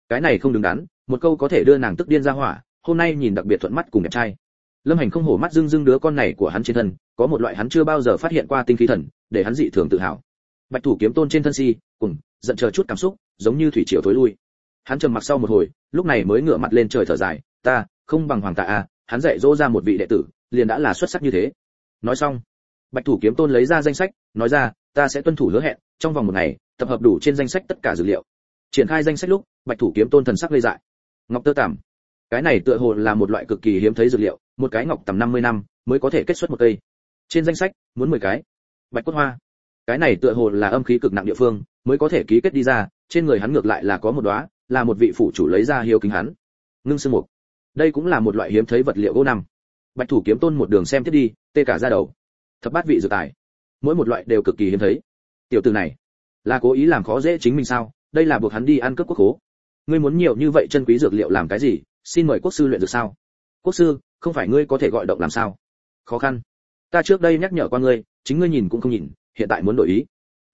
Cái này không đứng đắn, một câu có thể đưa nàng tức điên ra hỏa hôm nay nhìn đặc biệt thuận mắt cùng đẹp trai. Lâm hành không hổ mắt dưng dưng đứa con này của hắn trên thân, có một loại hắn chưa bao giờ phát hiện qua tinh khí thần, để hắn dị thường tự hào. Bạch thủ kiếm tôn trên thân si, cùng, giận chờ chút cảm xúc, giống như thủy triều thối lui. Hắn trầm mặc sau một hồi, lúc này mới ngửa mặt lên trời thở dài, ta, không bằng hoàng tạ a, hắn dạy dỗ ra một vị đệ tử, liền đã là xuất sắc như thế. Nói xong, bạch thủ kiếm tôn lấy ra danh sách, nói ra, ta sẽ tuân thủ hứa hẹn, trong vòng một ngày, tập hợp đủ trên danh sách tất cả dữ liệu. Triển khai danh sách lúc, bạch thủ kiếm tôn thần sắc lê dại. Ngọc tơ tằm cái này tựa hồ là một loại cực kỳ hiếm thấy dược liệu, một cái ngọc tầm 50 năm mới có thể kết xuất một cây. Trên danh sách, muốn 10 cái. Bạch cốt hoa. Cái này tựa hồ là âm khí cực nặng địa phương, mới có thể ký kết đi ra, trên người hắn ngược lại là có một đóa, là một vị phủ chủ lấy ra hiếu kính hắn. Ngưng sương mục. Đây cũng là một loại hiếm thấy vật liệu gỗ nằm bạch thủ kiếm tôn một đường xem tiếp đi, tê cả ra đầu. Thập bát vị dược tài. Mỗi một loại đều cực kỳ hiếm thấy. Tiểu tử này, là cố ý làm khó dễ chính mình sao? Đây là buộc hắn đi ăn cướp quốc hố. Ngươi muốn nhiều như vậy chân quý dược liệu làm cái gì? Xin mời quốc sư luyện dược sao? Quốc sư, không phải ngươi có thể gọi động làm sao? Khó khăn. Ta trước đây nhắc nhở qua ngươi, chính ngươi nhìn cũng không nhìn, hiện tại muốn đổi ý.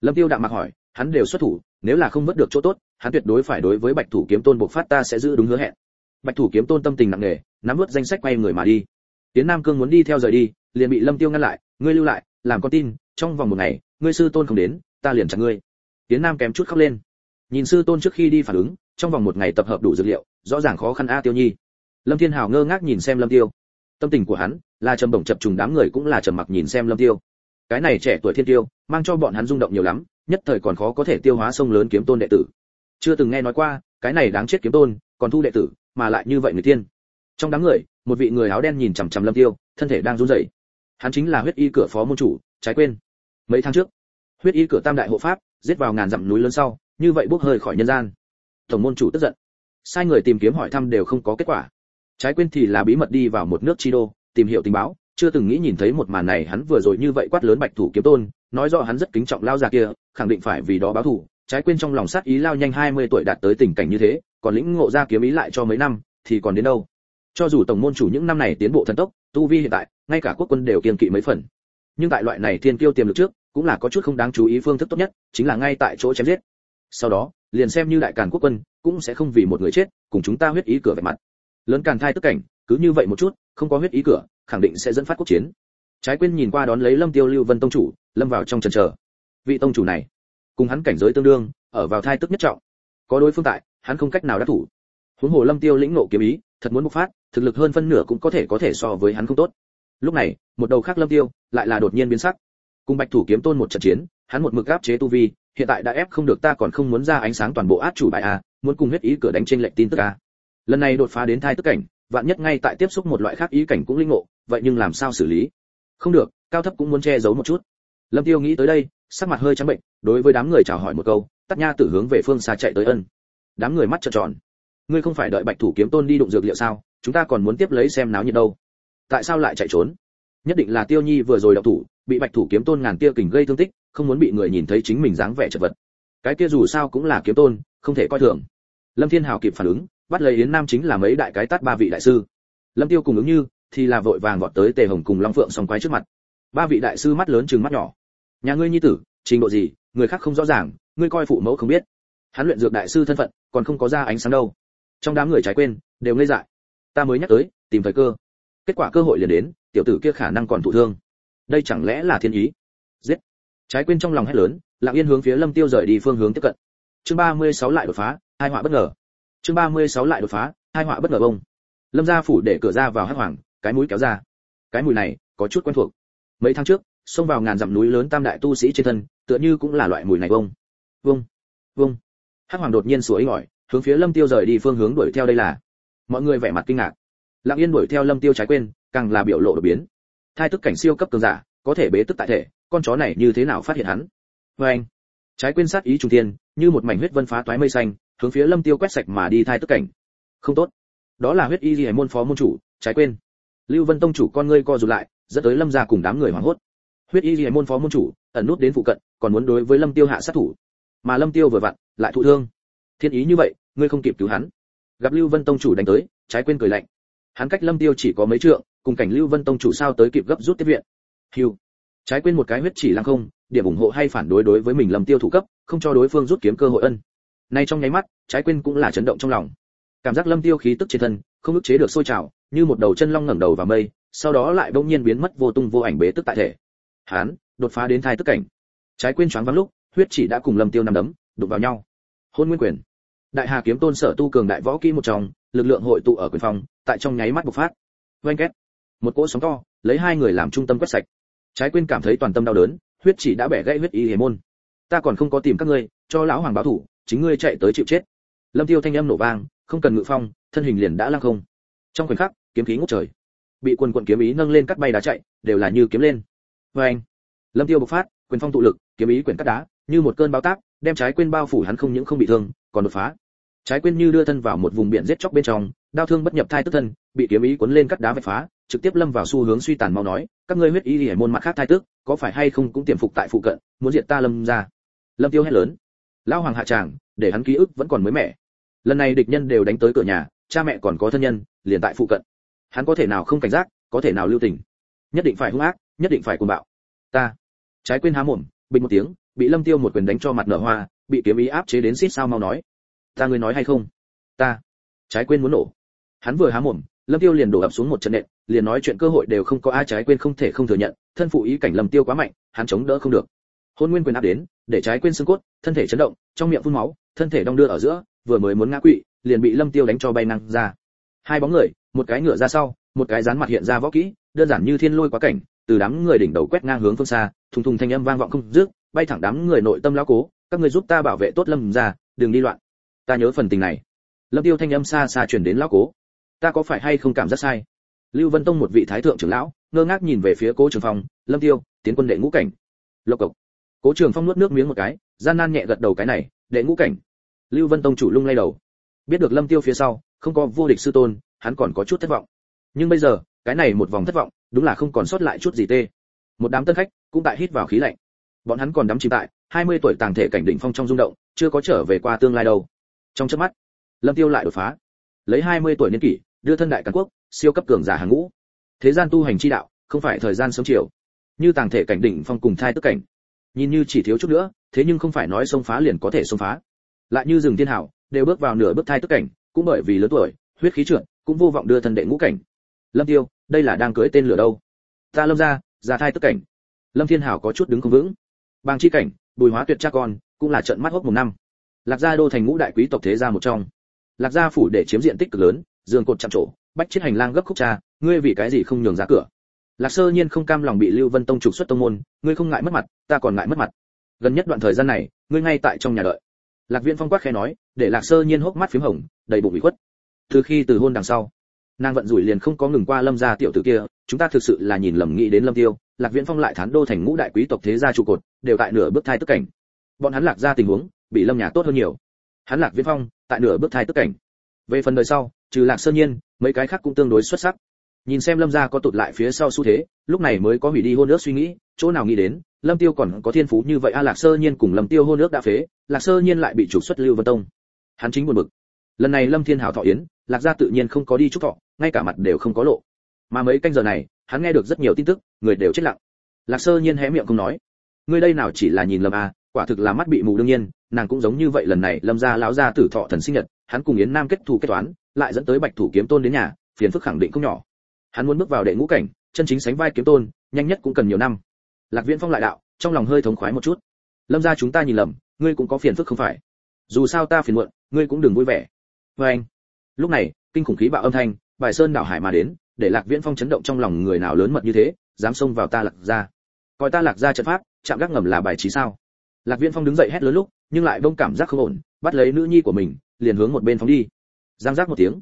Lâm tiêu đạm mặc hỏi, hắn đều xuất thủ, nếu là không vớt được chỗ tốt, hắn tuyệt đối phải đối với bạch thủ kiếm tôn buộc phát ta sẽ giữ đúng hứa hẹn. Bạch thủ kiếm tôn tâm tình nặng nề, nắm vớt danh sách quay người mà đi. Tiến nam cương muốn đi theo rời đi, liền bị lâm tiêu ngăn lại, ngươi lưu lại, làm con tin, trong vòng một ngày, ngươi sư tôn không đến, ta liền chặn ngươi. Tiến nam kém chút khóc lên. Nhìn sư tôn trước khi đi phản ứng, trong vòng một ngày tập hợp đủ dữ liệu rõ ràng khó khăn a tiêu nhi. Lâm thiên hào ngơ ngác nhìn xem lâm tiêu. Tâm tình của hắn là trầm bổng chập trùng đám người cũng là trầm mặc nhìn xem lâm tiêu. Cái này trẻ tuổi thiên tiêu, mang cho bọn hắn rung động nhiều lắm, nhất thời còn khó có thể tiêu hóa sông lớn kiếm tôn đệ tử. Chưa từng nghe nói qua, cái này đáng chết kiếm tôn, còn thu đệ tử, mà lại như vậy người tiên. Trong đám người, một vị người áo đen nhìn chằm chằm lâm tiêu, thân thể đang run rẩy. Hắn chính là huyết y cửa phó môn chủ, trái quên. Mấy tháng trước, huyết y cửa tam đại hộ pháp, giết vào ngàn dặm núi lớn sau, như vậy bốc hơi khỏi nhân gian. Tổng môn chủ tức giận sai người tìm kiếm hỏi thăm đều không có kết quả. Trái quên thì là bí mật đi vào một nước chi đô, tìm hiểu tình báo, chưa từng nghĩ nhìn thấy một màn này, hắn vừa rồi như vậy quát lớn bạch thủ kiếm tôn, nói rõ hắn rất kính trọng lao già kia, khẳng định phải vì đó báo thù. Trái quên trong lòng sát ý lao nhanh 20 tuổi đạt tới tình cảnh như thế, còn lĩnh ngộ ra kiếm ý lại cho mấy năm, thì còn đến đâu? Cho dù tổng môn chủ những năm này tiến bộ thần tốc, tu vi hiện tại, ngay cả quốc quân đều kiên kỵ mấy phần. Nhưng tại loại này thiên kiêu tiềm lực trước, cũng là có chút không đáng chú ý phương thức tốt nhất, chính là ngay tại chỗ chém giết. Sau đó liền xem như đại càn quốc quân, cũng sẽ không vì một người chết, cùng chúng ta huyết ý cửa về mặt. Lớn càn thai tức cảnh, cứ như vậy một chút, không có huyết ý cửa, khẳng định sẽ dẫn phát quốc chiến. Trái quên nhìn qua đón lấy lâm tiêu lưu vân tông chủ, lâm vào trong trần chờ. Vị tông chủ này, cùng hắn cảnh giới tương đương, ở vào thai tức nhất trọng. Có đối phương tại, hắn không cách nào đắc thủ. Huống hồ lâm tiêu lĩnh nộ kiếm ý, thật muốn bộc phát, thực lực hơn phân nửa cũng có thể có thể so với hắn không tốt. Lúc này, một đầu khác lâm tiêu, lại là đột nhiên biến sắc. Cùng bạch thủ kiếm tôn một trận chiến, hắn một mực áp chế tu vi hiện tại đã ép không được ta còn không muốn ra ánh sáng toàn bộ át chủ bài a muốn cùng huyết ý cửa đánh trên lệnh tin tức a lần này đột phá đến thai tức cảnh, vạn nhất ngay tại tiếp xúc một loại khác ý cảnh cũng linh ngộ, vậy nhưng làm sao xử lý? Không được, cao thấp cũng muốn che giấu một chút. Lâm tiêu nghĩ tới đây, sắc mặt hơi trắng bệnh, đối với đám người chào hỏi một câu, tắt nha tử hướng về phương xa chạy tới ân. Đám người mắt trợn tròn. Ngươi không phải đợi bạch thủ kiếm tôn đi đụng dược liệu sao, chúng ta còn muốn tiếp lấy xem náo nhiệt đâu. Tại sao lại chạy trốn? Nhất định là tiêu nhi vừa rồi đậu thủ, bị bạch thủ kiếm tôn ngàn tia kình gây thương tích không muốn bị người nhìn thấy chính mình dáng vẻ chật vật. Cái kia dù sao cũng là kiếm tôn, không thể coi thường. Lâm thiên hào kịp phản ứng, bắt lấy yến nam chính là mấy đại cái tát ba vị đại sư. Lâm tiêu cùng ứng như, thì là vội vàng vọt tới tề hồng cùng long phượng song quái trước mặt. Ba vị đại sư mắt lớn chừng mắt nhỏ. Nhà ngươi nhi tử, trình độ gì, người khác không rõ ràng, ngươi coi phụ mẫu không biết. Hắn luyện dược đại sư thân phận, còn không có ra ánh sáng đâu. Trong đám người trái quên, đều ngây dại. Ta mới nhắc tới, tìm thời cơ. Kết quả cơ hội liền đến, tiểu tử kia khả năng còn thụ thương. Đây chẳng lẽ là thiên ý? Trái quên trong lòng hét lớn, lặng yên hướng phía lâm tiêu rời đi phương hướng tiếp cận. Chương 36 lại đột phá, hai họa bất ngờ. Chương 36 lại đột phá, hai họa bất ngờ bông. Lâm gia phủ để cửa ra vào hắc hoàng, cái mũi kéo ra. Cái mùi này, có chút quen thuộc. Mấy tháng trước, xông vào ngàn dặm núi lớn tam đại tu sĩ trên thân, tựa như cũng là loại mùi này bông. Vông vông hắc hoàng đột nhiên sủa ngỏi, hướng phía lâm tiêu rời đi phương hướng đuổi theo đây là. Mọi người vẻ mặt kinh ngạc. Lặng yên đuổi theo lâm tiêu trái quên, càng là biểu lộ đột biến. Thai tức cảnh siêu cấp cường giả, có thể bế tức tại thể con chó này như thế nào phát hiện hắn? Vê anh, trái quên sát ý trung thiên, như một mảnh huyết vân phá toái mây xanh, hướng phía lâm tiêu quét sạch mà đi thai tức cảnh. Không tốt. Đó là huyết y liễu môn phó môn chủ, trái quên. Lưu vân tông chủ con ngươi co rụt lại, dẫn tới lâm gia cùng đám người hoảng hốt. Huyết y liễu môn phó môn chủ, ẩn nút đến phụ cận, còn muốn đối với lâm tiêu hạ sát thủ. Mà lâm tiêu vừa vặn, lại thụ thương. Thiên ý như vậy, ngươi không kịp cứu hắn. Gặp lưu vân tông chủ đánh tới, trái quên cười lạnh. Hắn cách lâm tiêu chỉ có mấy trượng, cùng cảnh lưu vân tông chủ sao tới kịp gấp rút tiếp viện. Hiu trái quên một cái huyết chỉ lăng không điểm ủng hộ hay phản đối đối với mình lâm tiêu thủ cấp không cho đối phương rút kiếm cơ hội ân. Nay trong nháy mắt trái quên cũng là chấn động trong lòng. Cảm giác lâm tiêu khí tức trên thân không ức chế được sôi trào như một đầu chân long ngẩng đầu vào mây sau đó lại bỗng nhiên biến mất vô tung vô ảnh bế tức tại thể. Hán, đột phá đến thai tức cảnh. Trái quên choáng vắng lúc huyết chỉ đã cùng lâm tiêu nằm đấm đụng vào nhau. Hôn nguyên quyền. Đại hà kiếm tôn sở tu cường đại võ kỹ một trong lực lượng hội tụ ở quyền phòng tại trong nháy mắt bộc phát. Oanh két. Một cỗ sóng to lấy hai người làm trung tâm quét sạch trái quên cảm thấy toàn tâm đau đớn, huyết chỉ đã bẻ gãy huyết y hề môn. Ta còn không có tìm các ngươi, cho lão hoàng báo thủ, chính ngươi chạy tới chịu chết. Lâm tiêu thanh âm nổ vang, không cần ngự phong, thân hình liền đã lăng không. Trong khoảnh khắc, kiếm khí ngút trời. Bị quần quận kiếm ý nâng lên cắt bay đá chạy, đều là như kiếm lên. Vê anh, lâm tiêu bộc phát, quyền phong tụ lực, kiếm ý quyển cắt đá, như một cơn bão táp, đem trái quên bao phủ hắn không những không bị thương, còn đột phá. Trái quên như đưa thân vào một vùng biển giết chóc bên trong đao thương bất nhập thai tức thân, bị kiếm ý cuốn lên cắt đá vạch phá, trực tiếp lâm vào xu hướng suy tàn mau nói, các ngươi huyết ý liễu môn mặt khác thai tức, có phải hay không cũng tiềm phục tại phụ cận, muốn diệt ta lâm ra. Lâm tiêu hét lớn. Lão hoàng hạ tràng, để hắn ký ức vẫn còn mới mẻ. Lần này địch nhân đều đánh tới cửa nhà, cha mẹ còn có thân nhân, liền tại phụ cận. Hắn có thể nào không cảnh giác, có thể nào lưu tình. Nhất định phải hung ác, nhất định phải cuồng bạo. Ta. Trái quên há mồm, bình một tiếng, bị lâm tiêu một quyền đánh cho mặt nở hoa, bị kiếm ý áp chế đến xít sao mau nói. Ta ngươi nói hay không? Ta. Trái quên muốn nổ hắn vừa há mồm, lâm tiêu liền đổ ập xuống một trận nện, liền nói chuyện cơ hội đều không có ai trái quên không thể không thừa nhận, thân phụ ý cảnh lâm tiêu quá mạnh, hắn chống đỡ không được. Hôn nguyên quyền áp đến, để trái quên xương cốt, thân thể chấn động, trong miệng phun máu, thân thể đong đưa ở giữa, vừa mới muốn ngã quỵ, liền bị lâm tiêu đánh cho bay năng ra. Hai bóng người, một cái ngựa ra sau, một cái dán mặt hiện ra võ kỹ, đơn giản như thiên lôi quá cảnh, từ đám người đỉnh đầu quét ngang hướng phương xa, thùng thùng thanh âm vang vọng không dứt, bay thẳng đám người nội tâm lão cố, các ngươi giúp ta bảo vệ tốt lâm ra, đừng đi loạn. Ta nhớ phần tình này. Lâm tiêu thanh âm xa xa truyền đến lão cố ta có phải hay không cảm giác sai? Lưu vân tông một vị thái thượng trưởng lão, ngơ ngác nhìn về phía cố trường phong, lâm tiêu, tiến quân đệ ngũ cảnh. Lộc cộc. Cố trường phong nuốt nước miếng một cái, gian nan nhẹ gật đầu cái này, đệ ngũ cảnh. Lưu vân tông chủ lung lay đầu. Biết được lâm tiêu phía sau, không có vô địch sư tôn, hắn còn có chút thất vọng. Nhưng bây giờ, cái này một vòng thất vọng, đúng là không còn sót lại chút gì tê. Một đám tân khách cũng tại hít vào khí lạnh. Bọn hắn còn đắm chìm tại 20 tuổi tàng thể cảnh đỉnh phong trong rung động, chưa có trở về qua tương lai đâu. Trong chớp mắt, lâm tiêu lại đột phá. Lấy 20 tuổi niên kỷ đưa thân đại càn quốc, siêu cấp cường giả hàng ngũ. Thế gian tu hành chi đạo, không phải thời gian sớm chiều. Như tàng thể cảnh đỉnh phong cùng thai tức cảnh. Nhìn như chỉ thiếu chút nữa, thế nhưng không phải nói xông phá liền có thể xông phá. Lại như rừng thiên hảo, đều bước vào nửa bước thai tức cảnh, cũng bởi vì lớn tuổi, huyết khí trượt cũng vô vọng đưa thân đệ ngũ cảnh. Lâm tiêu, đây là đang cưới tên lửa đâu? Ta lâm ra ra thai tức cảnh. Lâm thiên hảo có chút đứng không vững. Bang chi cảnh, bùi hóa tuyệt cha con, cũng là trận mắt hốc một năm. Lạc gia đô thành ngũ đại quý tộc thế gia một trong. Lạc gia phủ để chiếm diện tích cực lớn giường cột chạm trổ, bách chết hành lang gấp khúc cha, ngươi vì cái gì không nhường ra cửa? Lạc sơ nhiên không cam lòng bị lưu vân tông trục xuất tông môn, ngươi không ngại mất mặt, ta còn ngại mất mặt. Gần nhất đoạn thời gian này, ngươi ngay tại trong nhà đợi. Lạc viễn phong quát khẽ nói, để lạc sơ nhiên hốc mắt phím hồng, đầy bụng bị khuất. Từ khi từ hôn đằng sau, nàng vận rủi liền không có ngừng qua lâm gia tiểu tử kia, chúng ta thực sự là nhìn lầm nghĩ đến lâm tiêu, lạc viễn phong lại thán đô thành ngũ đại quý tộc thế gia trụ cột, đều tại nửa bước thai tức cảnh. Bọn hắn lạc ra tình huống, bị lâm nhà tốt hơn nhiều. Hắn lạc viễn phong, tại nửa bước thai tức cảnh. Về phần đời sau trừ lạc sơn nhiên, mấy cái khác cũng tương đối xuất sắc. Nhìn xem lâm gia có tụt lại phía sau xu thế, lúc này mới có hủy đi hôn ước suy nghĩ, chỗ nào nghĩ đến, lâm tiêu còn có thiên phú như vậy a, lạc sơ nhiên cùng lâm tiêu hôn ước đã phế, lạc sơ nhiên lại bị trục xuất lưu vân tông. Hắn chính buồn bực. Lần này lâm thiên hảo thọ yến, lạc gia tự nhiên không có đi chúc thọ, ngay cả mặt đều không có lộ. Mà mấy canh giờ này, hắn nghe được rất nhiều tin tức, người đều chết lặng. Lạc sơ nhiên hé miệng không nói. Người đây nào chỉ là nhìn lâm a, quả thực là mắt bị mù đương nhiên, nàng cũng giống như vậy lần này lâm gia lão gia tử thọ thần sinh nhật, hắn cùng yến nam kết thù kết toán lại dẫn tới bạch thủ kiếm tôn đến nhà, phiền phức khẳng định không nhỏ. Hắn muốn bước vào đệ ngũ cảnh, chân chính sánh vai kiếm tôn, nhanh nhất cũng cần nhiều năm. Lạc viễn phong lại đạo, trong lòng hơi thống khoái một chút. Lâm gia chúng ta nhìn lầm, ngươi cũng có phiền phức không phải. Dù sao ta phiền muộn, ngươi cũng đừng vui vẻ. Vê anh, lúc này, kinh khủng khí bạo âm thanh bài sơn đảo hải mà đến, để lạc viễn phong chấn động trong lòng người nào lớn mật như thế, dám xông vào ta lạc gia. Coi ta lạc gia trận pháp, chạm gác ngầm là bài trí sao? Lạc viễn phong đứng dậy hét lớn lúc, nhưng lại bông cảm giác không ổn, bắt lấy nữ nhi của mình, liền hướng một bên phóng đi giang giác một tiếng.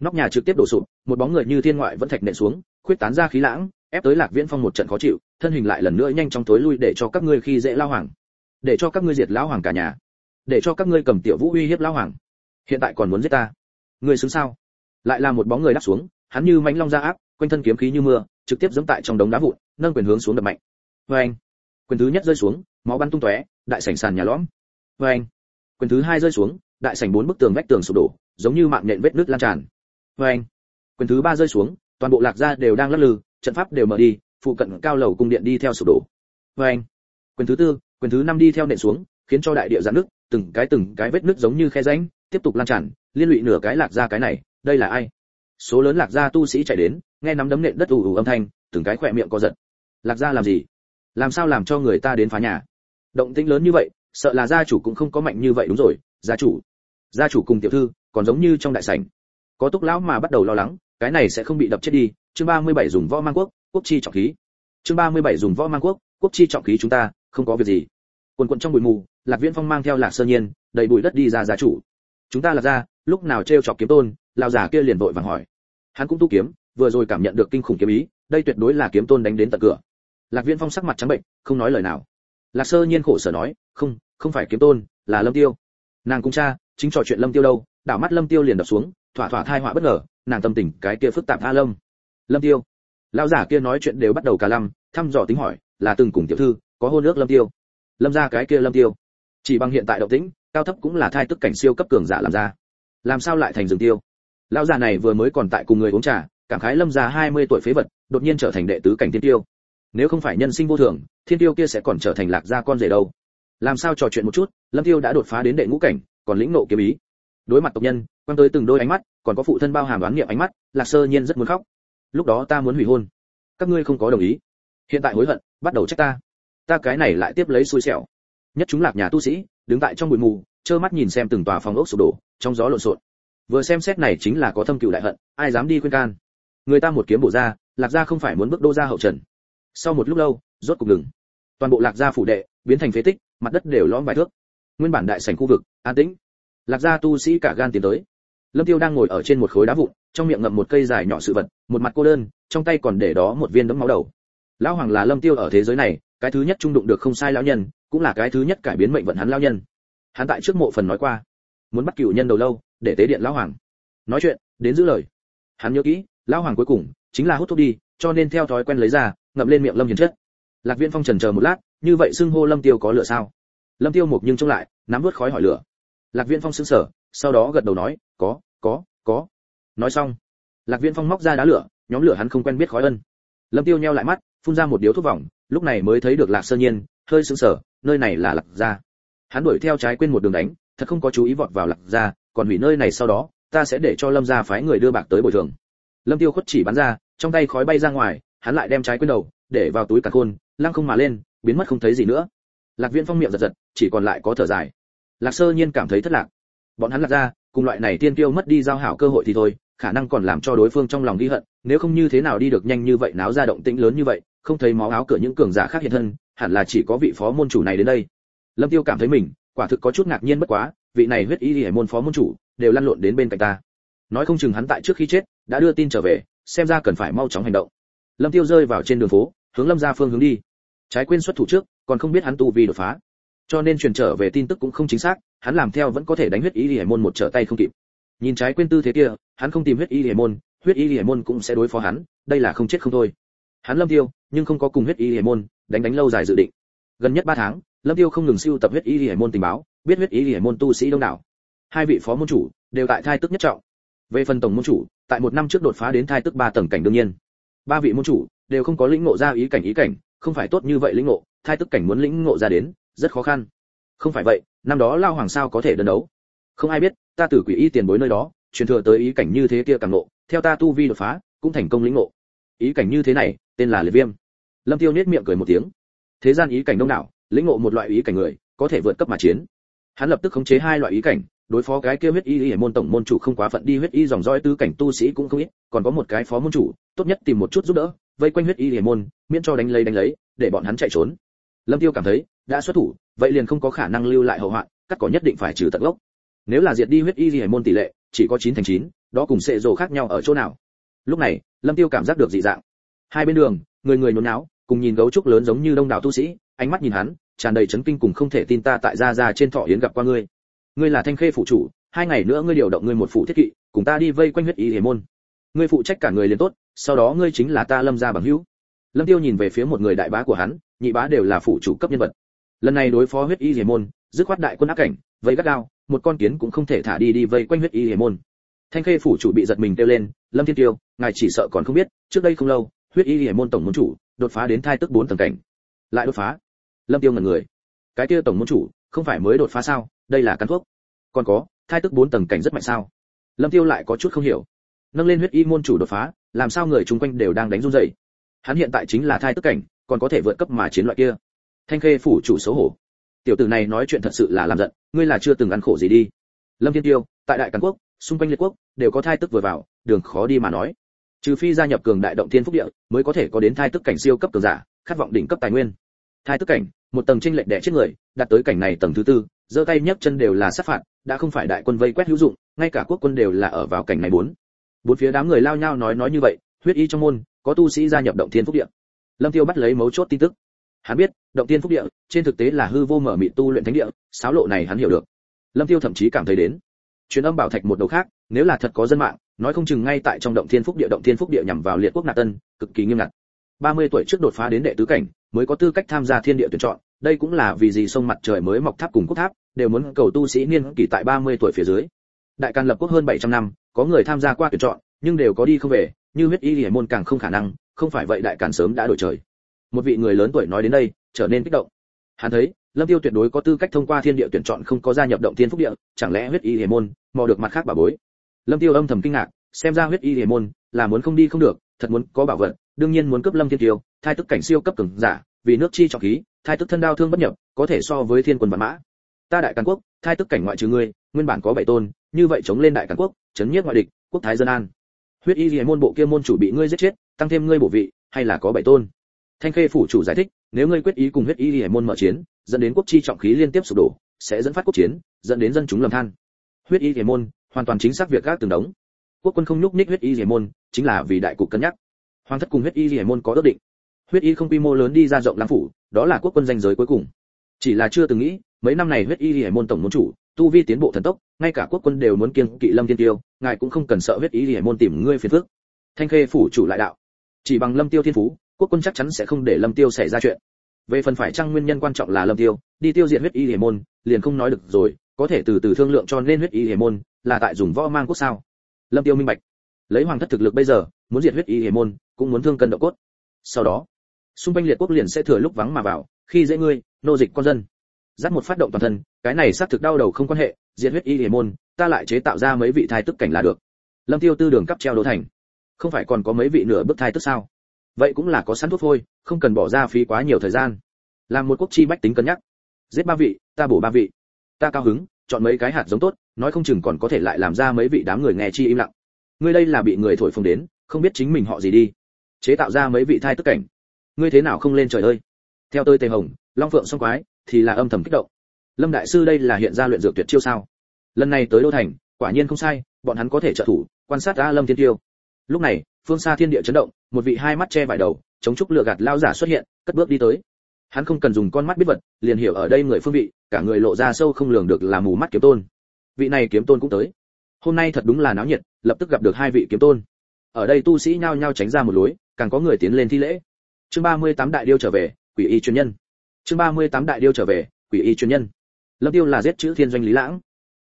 Nóc nhà trực tiếp đổ sụp, một bóng người như thiên ngoại vẫn thạch nện xuống, khuyết tán ra khí lãng, ép tới lạc viễn phong một trận khó chịu, thân hình lại lần nữa nhanh chóng tối lui để cho các ngươi khi dễ lao hoàng. Để cho các ngươi diệt lão hoàng cả nhà. Để cho các ngươi cầm tiểu vũ uy hiếp lão hoàng. Hiện tại còn muốn giết ta. Ngươi xứng sao? Lại là một bóng người đáp xuống, hắn như mãnh long ra áp, quanh thân kiếm khí như mưa, trực tiếp giẫm tại trong đống đá vụn, nâng quyền hướng xuống đập mạnh. Vê anh, quyền thứ nhất rơi xuống, máu bắn tung tóe, đại sảnh sàn nhà lõm. Vê anh, quyền thứ hai rơi xuống đại sảnh bốn bức tường vách tường sụp đổ, giống như mạng nhện vết nước lan tràn. Oeng. quyền thứ ba rơi xuống, toàn bộ lạc gia đều đang lắc lư, trận pháp đều mở đi, phụ cận cao lầu cung điện đi theo sụp đổ. Oeng. quyền thứ tư, quyền thứ năm đi theo nện xuống, khiến cho đại địa giãn nước từng cái từng cái vết nước giống như khe rãnh, tiếp tục lan tràn, liên lụy nửa cái lạc gia cái này, đây là ai? Số lớn lạc gia tu sĩ chạy đến, nghe nắm đấm nện đất ù ù âm thanh, từng cái khỏe miệng co giật. Lạc gia làm gì? Làm sao làm cho người ta đến phá nhà? Động tĩnh lớn như vậy, sợ là gia chủ cũng không có mạnh như vậy đúng rồi, gia chủ gia chủ cùng tiểu thư, còn giống như trong đại sảnh. Có túc lão mà bắt đầu lo lắng, cái này sẽ không bị đập chết đi. Chương 37 dùng võ mang quốc quốc chi trọng khí. Chương 37 dùng võ mang quốc quốc chi trọng khí chúng ta, không có việc gì. Quần quần trong bụi mù, lạc viễn phong mang theo lạc sơ nhiên đầy bụi đất đi ra gia chủ. Chúng ta là ra, lúc nào treo chọc kiếm tôn, lão giả kia liền vội vàng hỏi. Hắn cũng tu kiếm, vừa rồi cảm nhận được kinh khủng kiếm ý, đây tuyệt đối là kiếm tôn đánh đến tận cửa. Lạc viễn phong sắc mặt trắng bệnh, không nói lời nào. Lạc sơ nhiên khổ sở nói, không không phải kiếm tôn, là lâm tiêu. Nàng cũng cha chính trò chuyện lâm tiêu đâu, đảo mắt lâm tiêu liền đập xuống, thỏa thỏa thai họa bất ngờ, nàng tâm tình cái kia phức tạp tha lâm lâm tiêu, lão giả kia nói chuyện đều bắt đầu cả lăm, thăm dò tính hỏi, là từng cùng tiểu thư, có hôn ước lâm tiêu. Lâm ra cái kia lâm tiêu, chỉ bằng hiện tại động tĩnh, cao thấp cũng là thai tức cảnh siêu cấp cường giả làm ra. Làm sao lại thành rừng tiêu? Lão già này vừa mới còn tại cùng người uống trà, cảm khái lâm già 20 tuổi phế vật, đột nhiên trở thành đệ tứ cảnh thiên tiêu. Nếu không phải nhân sinh vô thường, thiên tiêu kia sẽ còn trở thành lạc gia con rể đâu. Làm sao trò chuyện một chút, lâm tiêu đã đột phá đến đệ ngũ cảnh còn lĩnh nộ kiếm ý. Đối mặt tộc nhân quan tới từng đôi ánh mắt, còn có phụ thân bao hàm đoán niệm ánh mắt, lạc sơ nhiên rất muốn khóc. Lúc đó ta muốn hủy hôn. Các ngươi không có đồng ý. Hiện tại hối hận, bắt đầu trách ta. Ta cái này lại tiếp lấy xui xẻo. Nhất chúng lạc nhà tu sĩ, đứng tại trong bụi mù, trơ mắt nhìn xem từng tòa phòng ốc sụp đổ, trong gió lộn xộn. Vừa xem xét này chính là có thâm cựu đại hận, ai dám đi khuyên can. Người ta một kiếm bổ ra, lạc gia không phải muốn bước đô ra hậu trần. Sau một lúc lâu, rốt cục ngừng. Toàn bộ lạc gia phủ đệ, biến thành phế tích, mặt đất đều lõm vài thước nguyên bản đại sảnh khu vực, an tĩnh. Lạc gia tu sĩ cả gan tiến tới. Lâm tiêu đang ngồi ở trên một khối đá vụn, trong miệng ngậm một cây dài nhỏ sự vật, một mặt cô đơn, trong tay còn để đó một viên đấm máu đầu. Lão hoàng là lâm tiêu ở thế giới này, cái thứ nhất trung đụng được không sai lão nhân, cũng là cái thứ nhất cải biến mệnh vận hắn lão nhân. Hắn tại trước mộ phần nói qua, muốn bắt cửu nhân đầu lâu, để tế điện lão hoàng. Nói chuyện, đến giữ lời. Hắn nhớ kỹ, lão hoàng cuối cùng, chính là hút thuốc đi, cho nên theo thói quen lấy ra, ngậm lên miệng lâm hiền chất. Lạc viên phong trần chờ một lát, như vậy xưng hô lâm tiêu có lửa sao? Lâm tiêu một nhưng trông lại, nắm vớt khói hỏi lửa. Lạc viễn phong sững sờ, sau đó gật đầu nói, có có có. Nói xong, lạc viễn phong móc ra đá lửa, nhóm lửa hắn không quen biết khói ân. Lâm tiêu nheo lại mắt, phun ra một điếu thuốc vòng, lúc này mới thấy được lạc sơ nhiên, hơi sững sờ, nơi này là lạc gia. Hắn đuổi theo trái quên một đường đánh, thật không có chú ý vọt vào lạc gia, còn hủy nơi này sau đó, ta sẽ để cho lâm gia phái người đưa bạc tới bồi thường. Lâm tiêu khuất chỉ bắn ra, trong tay khói bay ra ngoài, hắn lại đem trái quên đầu, để vào túi cả khôn, lăng không mà lên, biến mất không thấy gì nữa lạc viễn phong miệng giật giật, chỉ còn lại có thở dài. Lạc sơ nhiên cảm thấy thất lạc. Bọn hắn lạc ra, cùng loại này tiên tiêu mất đi giao hảo cơ hội thì thôi, khả năng còn làm cho đối phương trong lòng ghi hận, nếu không như thế nào đi được nhanh như vậy, náo ra động tĩnh lớn như vậy, không thấy máu áo cửa những cường giả khác hiện thân, hẳn là chỉ có vị phó môn chủ này đến đây. Lâm tiêu cảm thấy mình, quả thực có chút ngạc nhiên bất quá, vị này huyết y hải môn phó môn chủ, đều lăn lộn đến bên cạnh ta. Nói không chừng hắn tại trước khi chết, đã đưa tin trở về, xem ra cần phải mau chóng hành động. Lâm tiêu rơi vào trên đường phố, hướng lâm gia phương hướng đi. Trái quên xuất thủ trước còn không biết hắn tu vi đột phá. Cho nên truyền trở về tin tức cũng không chính xác, hắn làm theo vẫn có thể đánh huyết y lìa môn một trở tay không kịp. Nhìn trái quên tư thế kia, hắn không tìm huyết y lìa môn, huyết y lìa môn cũng sẽ đối phó hắn, đây là không chết không thôi. Hắn lâm tiêu, nhưng không có cùng huyết y lìa môn đánh đánh lâu dài dự định. Gần nhất ba tháng, lâm tiêu không ngừng siêu tập huyết y lìa môn tình báo, biết huyết y lìa môn tu sĩ đông đảo. Hai vị phó môn chủ đều tại thai tức nhất trọng. Về phần tổng môn chủ, tại một năm trước đột phá đến thai tức ba tầng cảnh đương nhiên. Ba vị môn chủ đều không có lĩnh ngộ ra ý cảnh ý cảnh, không phải tốt như vậy lĩnh ngộ thai tức cảnh muốn lĩnh ngộ ra đến, rất khó khăn. Không phải vậy, năm đó lao hoàng sao có thể đơn đấu? Không ai biết, ta từ quỷ y tiền bối nơi đó, truyền thừa tới ý cảnh như thế kia càng ngộ, theo ta tu vi đột phá, cũng thành công lĩnh ngộ. Ý cảnh như thế này, tên là liệt viêm. Lâm tiêu nết miệng cười một tiếng. Thế gian ý cảnh đông đảo, lĩnh ngộ một loại ý cảnh người, có thể vượt cấp mà chiến. Hắn lập tức khống chế hai loại ý cảnh, đối phó cái kia huyết y y môn tổng môn chủ không quá phận đi huyết y dòng dõi tứ cảnh tu sĩ cũng không ít, còn có một cái phó môn chủ, tốt nhất tìm một chút giúp đỡ, vây quanh huyết y y môn, miễn cho đánh lấy đánh lấy, để bọn hắn chạy trốn lâm tiêu cảm thấy, đã xuất thủ, vậy liền không có khả năng lưu lại hậu hoạn, cắt cỏ nhất định phải trừ tận gốc. Nếu là diệt đi huyết y hải môn tỷ lệ, chỉ có chín thành chín, đó cùng sệ rồ khác nhau ở chỗ nào? Lúc này, lâm tiêu cảm giác được dị dạng. Hai bên đường, người người nhốn náo cùng nhìn gấu trúc lớn giống như đông đảo tu sĩ, ánh mắt nhìn hắn, tràn đầy chấn kinh cùng không thể tin ta tại gia gia trên thọ yến gặp qua ngươi. Ngươi là thanh khê phụ chủ, hai ngày nữa ngươi điều động ngươi một phụ thiết kỵ, cùng ta đi vây quanh huyết y hải môn. Ngươi phụ trách cả người liền tốt, sau đó ngươi chính là ta lâm gia bằng hữu. Lâm tiêu nhìn về phía một người đại bá của hắn nhị bá đều là phụ chủ cấp nhân vật. Lần này đối phó huyết y hề môn, dứt khoát đại quân ác cảnh, vây gắt gao, một con kiến cũng không thể thả đi đi vây quanh huyết y hề môn. Thanh khê phủ chủ bị giật mình kêu lên, lâm thiên tiêu, ngài chỉ sợ còn không biết, trước đây không lâu, huyết y hề môn tổng môn chủ đột phá đến thai tức bốn tầng cảnh. Lại đột phá. Lâm tiêu ngẩn người. Cái kia tổng môn chủ, không phải mới đột phá sao? Đây là căn thuốc. Còn có, thai tức bốn tầng cảnh rất mạnh sao? Lâm tiêu lại có chút không hiểu. Nâng lên huyết y môn chủ đột phá, làm sao người chung quanh đều đang đánh run rẩy? Hắn hiện tại chính là thai tức cảnh còn có thể vượt cấp mà chiến loại kia. Thanh khê phủ chủ xấu hổ. Tiểu tử này nói chuyện thật sự là làm giận, ngươi là chưa từng ăn khổ gì đi. Lâm thiên tiêu, tại đại càn quốc, xung quanh liệt quốc, đều có thai tức vừa vào, đường khó đi mà nói. Trừ phi gia nhập cường đại động thiên phúc địa, mới có thể có đến thai tức cảnh siêu cấp cường giả, khát vọng đỉnh cấp tài nguyên. Thai tức cảnh, một tầng tranh lệch đẻ chết người, đạt tới cảnh này tầng thứ tư, giơ tay nhấc chân đều là sát phạt, đã không phải đại quân vây quét hữu dụng, ngay cả quốc quân đều là ở vào cảnh này bốn. Bốn phía đám người lao nhau nói nói như vậy, huyết y trong môn, có tu sĩ gia nhập động thiên phúc địa lâm tiêu bắt lấy mấu chốt tin tức. Hắn biết, động thiên phúc địa, trên thực tế là hư vô mở mịt tu luyện thánh địa sáo lộ này hắn hiểu được. Lâm tiêu thậm chí cảm thấy đến. Truyền âm bảo thạch một đầu khác, nếu là thật có dân mạng, nói không chừng ngay tại trong động thiên phúc địa, động thiên phúc địa nhằm vào liệt quốc nạp tân, cực kỳ nghiêm ngặt. 30 tuổi trước đột phá đến đệ tứ cảnh, mới có tư cách tham gia thiên địa tuyển chọn, đây cũng là vì gì sông mặt trời mới mọc tháp cùng quốc tháp, đều muốn cầu tu sĩ niên kỷ tại 30 tuổi phía dưới. Đại càn lập quốc hơn 700 năm, có người tham gia qua tuyển chọn, nhưng đều có đi không về, như huyết y liễu môn càng không khả năng không phải vậy đại càn sớm đã đổi trời. Một vị người lớn tuổi nói đến đây, trở nên kích động. Hắn thấy, lâm tiêu tuyệt đối có tư cách thông qua thiên địa tuyển chọn không có gia nhập động thiên phúc địa, chẳng lẽ huyết y liễu môn, mò được mặt khác bà bối? Lâm tiêu âm thầm kinh ngạc, xem ra huyết y liễu môn là muốn không đi không được, thật muốn có bảo vật, đương nhiên muốn cướp lâm thiên tiêu, thai tức cảnh siêu cấp cường giả, vì nước chi trọng khí, thai tức thân đao thương bất nhập, có thể so với thiên quân bản mã. Ta đại càn quốc, thai tức cảnh ngoại trừ ngươi, nguyên bản có bảy tôn, như vậy chống lên đại càn quốc, chấn nhiếp ngoại địch, quốc thái dân an. Huyết y liễu môn bộ kia môn chủ bị ngươi giết chết tăng thêm ngươi bổ vị, hay là có bảy tôn? Thanh khê phủ chủ giải thích, nếu ngươi quyết ý cùng huyết y liễu môn mở chiến, dẫn đến quốc chi trọng khí liên tiếp sụp đổ, sẽ dẫn phát quốc chiến, dẫn đến dân chúng lầm than. Huyết y liễu môn, hoàn toàn chính xác việc các từng đống quốc quân không nhúc nhích huyết y liễu môn, chính là vì đại cục cân nhắc. Hoàng thất cùng huyết y liễu môn có ước định. Huyết y không quy mô lớn đi ra rộng lãng phủ, đó là quốc quân danh giới cuối cùng. Chỉ là chưa từng nghĩ, mấy năm này huyết y liễu môn tổng môn chủ, tu vi tiến bộ thần tốc, ngay cả quốc quân đều muốn kiêng kỵ lâm tiên tiêu, ngài cũng không cần sợ huyết y liễu môn tìm ngươi phiền phức. Thanh khê phủ chủ lại đạo chỉ bằng lâm tiêu thiên phú, quốc quân chắc chắn sẽ không để lâm tiêu xảy ra chuyện. Về phần phải chăng nguyên nhân quan trọng là lâm tiêu, đi tiêu diệt huyết y liễu môn, liền không nói được rồi, có thể từ từ thương lượng cho nên huyết y liễu môn là tại dùng võ mang quốc sao? Lâm tiêu minh bạch. Lấy hoàng thất thực lực bây giờ, muốn diệt huyết y liễu môn, cũng muốn thương cân độ cốt. Sau đó, xung quanh liệt quốc liền sẽ thừa lúc vắng mà vào, khi dễ ngươi, nô dịch con dân. Dắt một phát động toàn thân, cái này xác thực đau đầu không quan hệ, diệt huyết y liễu môn, ta lại chế tạo ra mấy vị thai tức cảnh là được. Lâm tiêu tư đường cấp treo đô thành không phải còn có mấy vị nửa bước thai tức sao? Vậy cũng là có sẵn thuốc thôi không cần bỏ ra phí quá nhiều thời gian. Làm một quốc chi bách tính cân nhắc. Giết ba vị, ta bổ ba vị. Ta cao hứng, chọn mấy cái hạt giống tốt, nói không chừng còn có thể lại làm ra mấy vị đám người nghe chi im lặng. Ngươi đây là bị người thổi phồng đến, không biết chính mình họ gì đi. Chế tạo ra mấy vị thai tức cảnh. Ngươi thế nào không lên trời ơi? Theo tôi tề hồng, long phượng song quái, thì là âm thầm kích động. Lâm đại sư đây là hiện ra luyện dược tuyệt chiêu sao? Lần này tới đô thành, quả nhiên không sai, bọn hắn có thể trợ thủ, quan sát ra lâm thiên tiêu lúc này, phương xa thiên địa chấn động, một vị hai mắt che vải đầu, chống trúc lựa gạt lao giả xuất hiện, cất bước đi tới. Hắn không cần dùng con mắt biết vật, liền hiểu ở đây người phương vị, cả người lộ ra sâu không lường được là mù mắt kiếm tôn. Vị này kiếm tôn cũng tới. Hôm nay thật đúng là náo nhiệt, lập tức gặp được hai vị kiếm tôn. Ở đây tu sĩ nhao nhao tránh ra một lối, càng có người tiến lên thi lễ. Chương 38 đại điêu trở về, quỷ y chuyên nhân. Chương 38 đại điêu trở về, quỷ y chuyên nhân. Lâm tiêu là giết chữ thiên doanh lý lãng.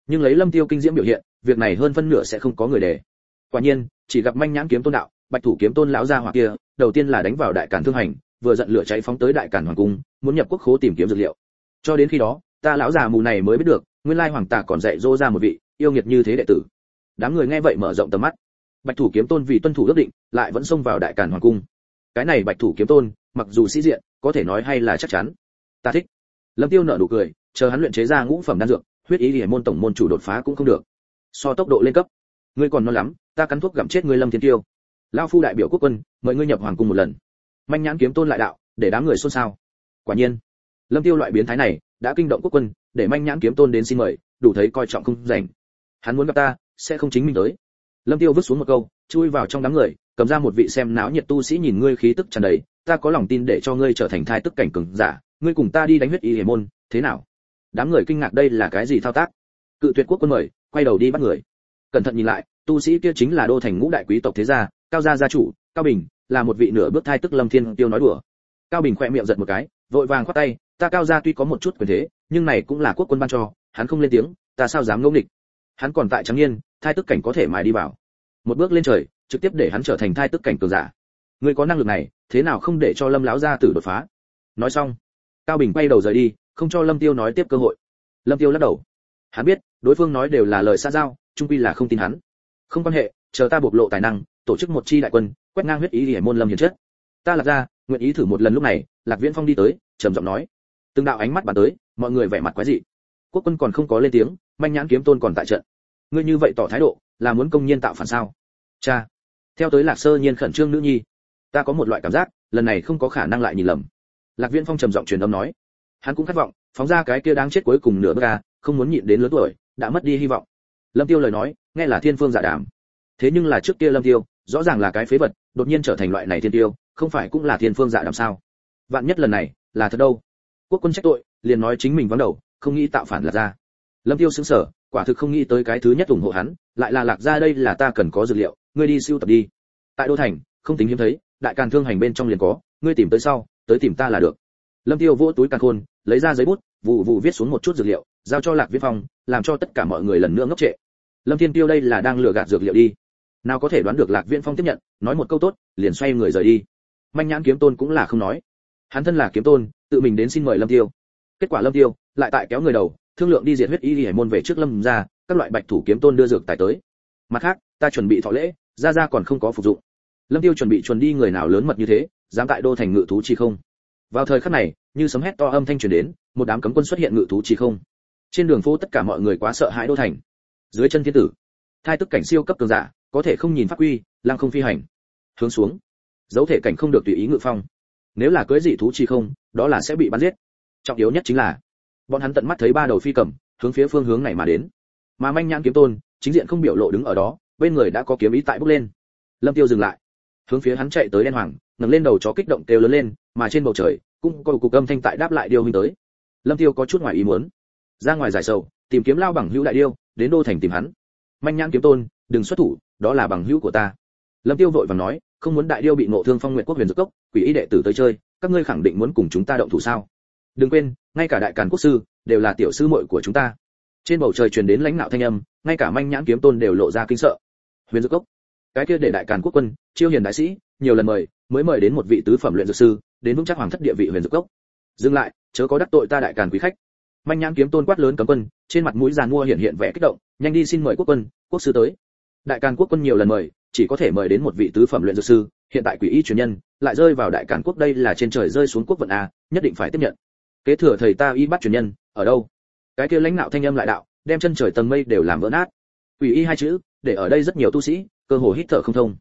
Nhưng lấy lâm tiêu kinh diễm biểu hiện, việc này hơn phân nửa sẽ không có người để quả nhiên chỉ gặp manh nhãn kiếm tôn đạo, bạch thủ kiếm tôn lão gia hỏa kia, đầu tiên là đánh vào đại cản thương hành, vừa giận lửa cháy phóng tới đại cản hoàng cung, muốn nhập quốc khố tìm kiếm dược liệu. Cho đến khi đó, ta lão già mù này mới biết được, nguyên lai hoàng tà còn dạy dỗ ra một vị, yêu nghiệt như thế đệ tử. Đám người nghe vậy mở rộng tầm mắt. Bạch thủ kiếm tôn vì tuân thủ ước định, lại vẫn xông vào đại cản hoàng cung. Cái này bạch thủ kiếm tôn, mặc dù sĩ diện, có thể nói hay là chắc chắn. Ta thích. Lâm tiêu nở nụ cười, chờ hắn luyện chế ra ngũ phẩm đan dược, huyết ý liễu môn tổng môn chủ đột phá cũng không được. So tốc độ lên cấp. Ngươi còn non lắm ta cắn thuốc gặm chết ngươi lâm thiên tiêu. Lao phu đại biểu quốc quân, mời ngươi nhập hoàng cung một lần. Manh nhãn kiếm tôn lại đạo, để đám người xôn xao. Quả nhiên, lâm tiêu loại biến thái này, đã kinh động quốc quân, để manh nhãn kiếm tôn đến xin mời, đủ thấy coi trọng không rảnh. Hắn muốn gặp ta, sẽ không chính mình tới. Lâm tiêu vứt xuống một câu, chui vào trong đám người, cầm ra một vị xem náo nhiệt tu sĩ nhìn ngươi khí tức tràn đầy, ta có lòng tin để cho ngươi trở thành thai tức cảnh cường giả, ngươi cùng ta đi đánh huyết y hề môn, thế nào? Đám người kinh ngạc đây là cái gì thao tác? Cự tuyệt quốc quân mời, quay đầu đi bắt người. Cẩn thận nhìn lại tu sĩ kia chính là đô thành ngũ đại quý tộc thế gia, cao gia gia chủ, cao bình, là một vị nửa bước thai tức lâm thiên tiêu nói đùa. Cao bình khoe miệng giật một cái, vội vàng khoát tay, ta cao gia tuy có một chút quyền thế, nhưng này cũng là quốc quân ban cho, hắn không lên tiếng, ta sao dám ngẫu nghịch? Hắn còn tại trắng nhiên thai tức cảnh có thể mài đi vào. Một bước lên trời, trực tiếp để hắn trở thành thai tức cảnh cường giả. Ngươi có năng lực này, thế nào không để cho lâm lão gia tử đột phá? Nói xong, cao bình quay đầu rời đi, không cho lâm tiêu nói tiếp cơ hội. Lâm tiêu lắc đầu. Hắn biết, đối phương nói đều là lời xa giao, trung quy là không tin hắn không quan hệ, chờ ta bộc lộ tài năng, tổ chức một chi đại quân, quét ngang huyết ý hiểm môn lâm hiền chất ta lạc ra nguyện ý thử một lần lúc này, lạc viễn phong đi tới, trầm giọng nói. Từng đạo ánh mắt bàn tới, mọi người vẻ mặt quái dị. Quốc quân còn không có lên tiếng, manh nhãn kiếm tôn còn tại trận. Ngươi như vậy tỏ thái độ, là muốn công nhiên tạo phản sao? Cha. Theo tới lạc sơ nhiên khẩn trương nữ nhi. Ta có một loại cảm giác, lần này không có khả năng lại nhìn lầm. Lạc viễn phong trầm giọng truyền âm nói. Hắn cũng khát vọng, phóng ra cái kia đáng chết cuối cùng nửa bước ra không muốn nhịn đến lớn tuổi, đã mất đi hy vọng. Lâm tiêu lời nói nghe là thiên phương giả đảm, đàm thế nhưng là trước kia lâm tiêu rõ ràng là cái phế vật đột nhiên trở thành loại này thiên tiêu không phải cũng là thiên phương giả đảm đàm sao? Vạn nhất lần này là thật đâu? Quốc quân trách tội liền nói chính mình vắng đầu không nghĩ tạo phản lạc ra. Lâm tiêu sững sờ quả thực không nghĩ tới cái thứ nhất ủng hộ hắn lại là lạc ra đây là ta cần có dược liệu ngươi đi siêu tập đi. Tại đô thành không tính hiếm thấy đại càn thương hành bên trong liền có ngươi tìm tới sau tới tìm ta là được. Lâm tiêu vỗ túi càn khôn lấy ra giấy bút vụ vụ viết xuống một chút dược liệu giao cho lạc viết phong làm cho tất cả mọi người lần nữa ngốc trệ lâm thiên tiêu đây là đang lừa gạt dược liệu đi. Nào có thể đoán được lạc viễn phong tiếp nhận, nói một câu tốt, liền xoay người rời đi. Manh nhãn kiếm tôn cũng là không nói. Hắn thân là kiếm tôn, tự mình đến xin mời lâm tiêu. Kết quả lâm tiêu lại tại kéo người đầu, thương lượng đi diệt huyết y hải môn về trước lâm ra các loại bạch thủ kiếm tôn đưa dược tài tới. Mặt khác, ta chuẩn bị thọ lễ ra ra còn không có phục dụng. Lâm tiêu chuẩn bị chuẩn đi người nào lớn mật như thế, dám tại đô thành ngự thú chi không? Vào thời khắc này, như sấm hét to âm thanh truyền đến, một đám cấm quân xuất hiện ngự thú chi không. Trên đường phố tất cả mọi người quá sợ hãi đô thành dưới chân thiên tử. Thai tức cảnh siêu cấp cường giả, có thể không nhìn pháp quy, lăng không phi hành. Hướng xuống. Dấu thể cảnh không được tùy ý ngự phong. Nếu là cưới dị thú chi không, đó là sẽ bị bắn giết. Trọng yếu nhất chính là, bọn hắn tận mắt thấy ba đầu phi cầm, hướng phía phương hướng này mà đến. Mà manh nhãn kiếm tôn, chính diện không biểu lộ đứng ở đó, bên người đã có kiếm ý tại bước lên. Lâm tiêu dừng lại. Hướng phía hắn chạy tới đen hoàng, ngẩng lên đầu chó kích động kêu lớn lên, mà trên bầu trời, cũng có cục âm thanh tại đáp lại điêu hình tới. Lâm tiêu có chút ngoài ý muốn. Ra ngoài giải sầu, tìm kiếm lao bằng hữu đại điêu đến đô thành tìm hắn. Manh nhãn kiếm tôn, đừng xuất thủ, đó là bằng hữu của ta. Lâm tiêu vội vàng nói, không muốn đại điêu bị ngộ thương phong nguyện quốc huyền dược cốc, quỷ ý đệ tử tới chơi, các ngươi khẳng định muốn cùng chúng ta động thủ sao? Đừng quên, ngay cả đại càn quốc sư, đều là tiểu sư muội của chúng ta. Trên bầu trời truyền đến lãnh nạo thanh âm, ngay cả manh nhãn kiếm tôn đều lộ ra kinh sợ. Huyền dược cốc. Cái kia để đại càn quốc quân, chiêu hiền đại sĩ, nhiều lần mời, mới mời đến một vị tứ phẩm luyện dược sư, đến vững chắc hoàng thất địa vị huyền dược cốc. Dừng lại, chớ có đắc tội ta đại càn quý khách manh nhãn kiếm tôn quát lớn cấm quân, trên mặt mũi giàn mua hiện hiện vẻ kích động, nhanh đi xin mời quốc quân, quốc sư tới. Đại càn quốc quân nhiều lần mời, chỉ có thể mời đến một vị tứ phẩm luyện dược sư, hiện tại quỷ y truyền nhân, lại rơi vào đại càn quốc đây là trên trời rơi xuống quốc vận a, nhất định phải tiếp nhận. Kế thừa thầy ta y bắt truyền nhân, ở đâu? Cái kia lãnh đạo thanh âm lại đạo, đem chân trời tầng mây đều làm vỡ nát. Quỷ y hai chữ, để ở đây rất nhiều tu sĩ, cơ hồ hít thở không thông.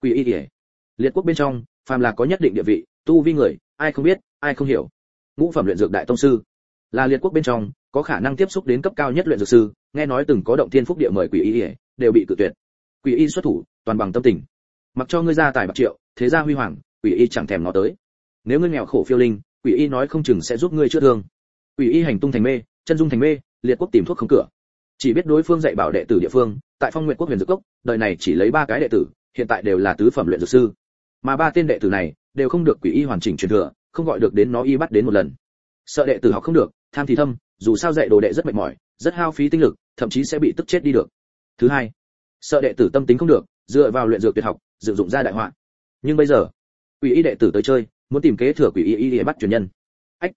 Quỷ y kể liệt quốc bên trong, phàm là có nhất định địa vị, tu vi người, ai không biết, ai không hiểu. Ngũ phẩm luyện dược đại tông sư là liệt quốc bên trong, có khả năng tiếp xúc đến cấp cao nhất luyện dược sư, nghe nói từng có động thiên phúc địa mời quỷ y ỉa đều bị cự tuyệt. Quỷ y xuất thủ, toàn bằng tâm tình. Mặc cho ngươi ra tài bạc triệu, thế gia huy hoàng, quỷ y chẳng thèm nó tới. Nếu ngươi nghèo khổ phiêu linh, quỷ y nói không chừng sẽ giúp ngươi chữa thương. Quỷ y hành tung thành mê, chân dung thành mê, liệt quốc tìm thuốc không cửa. Chỉ biết đối phương dạy bảo đệ tử địa phương, tại phong nguyện quốc huyền dược cốc, đời này chỉ lấy ba cái đệ tử, hiện tại đều là tứ phẩm luyện dược sư. Mà ba tên đệ tử này, đều không được quỷ y hoàn chỉnh truyền thừa, không gọi được đến nó y bắt đến một lần sợ đệ tử học không được, tham thì thâm, dù sao dạy đồ đệ rất mệt mỏi, rất hao phí tinh lực, thậm chí sẽ bị tức chết đi được. Thứ hai, sợ đệ tử tâm tính không được, dựa vào luyện dược tuyệt học dự dụng ra đại họa. Nhưng bây giờ, quỷ y đệ tử tới chơi, muốn tìm kế thừa quỷ y y để bắt truyền nhân. Ách,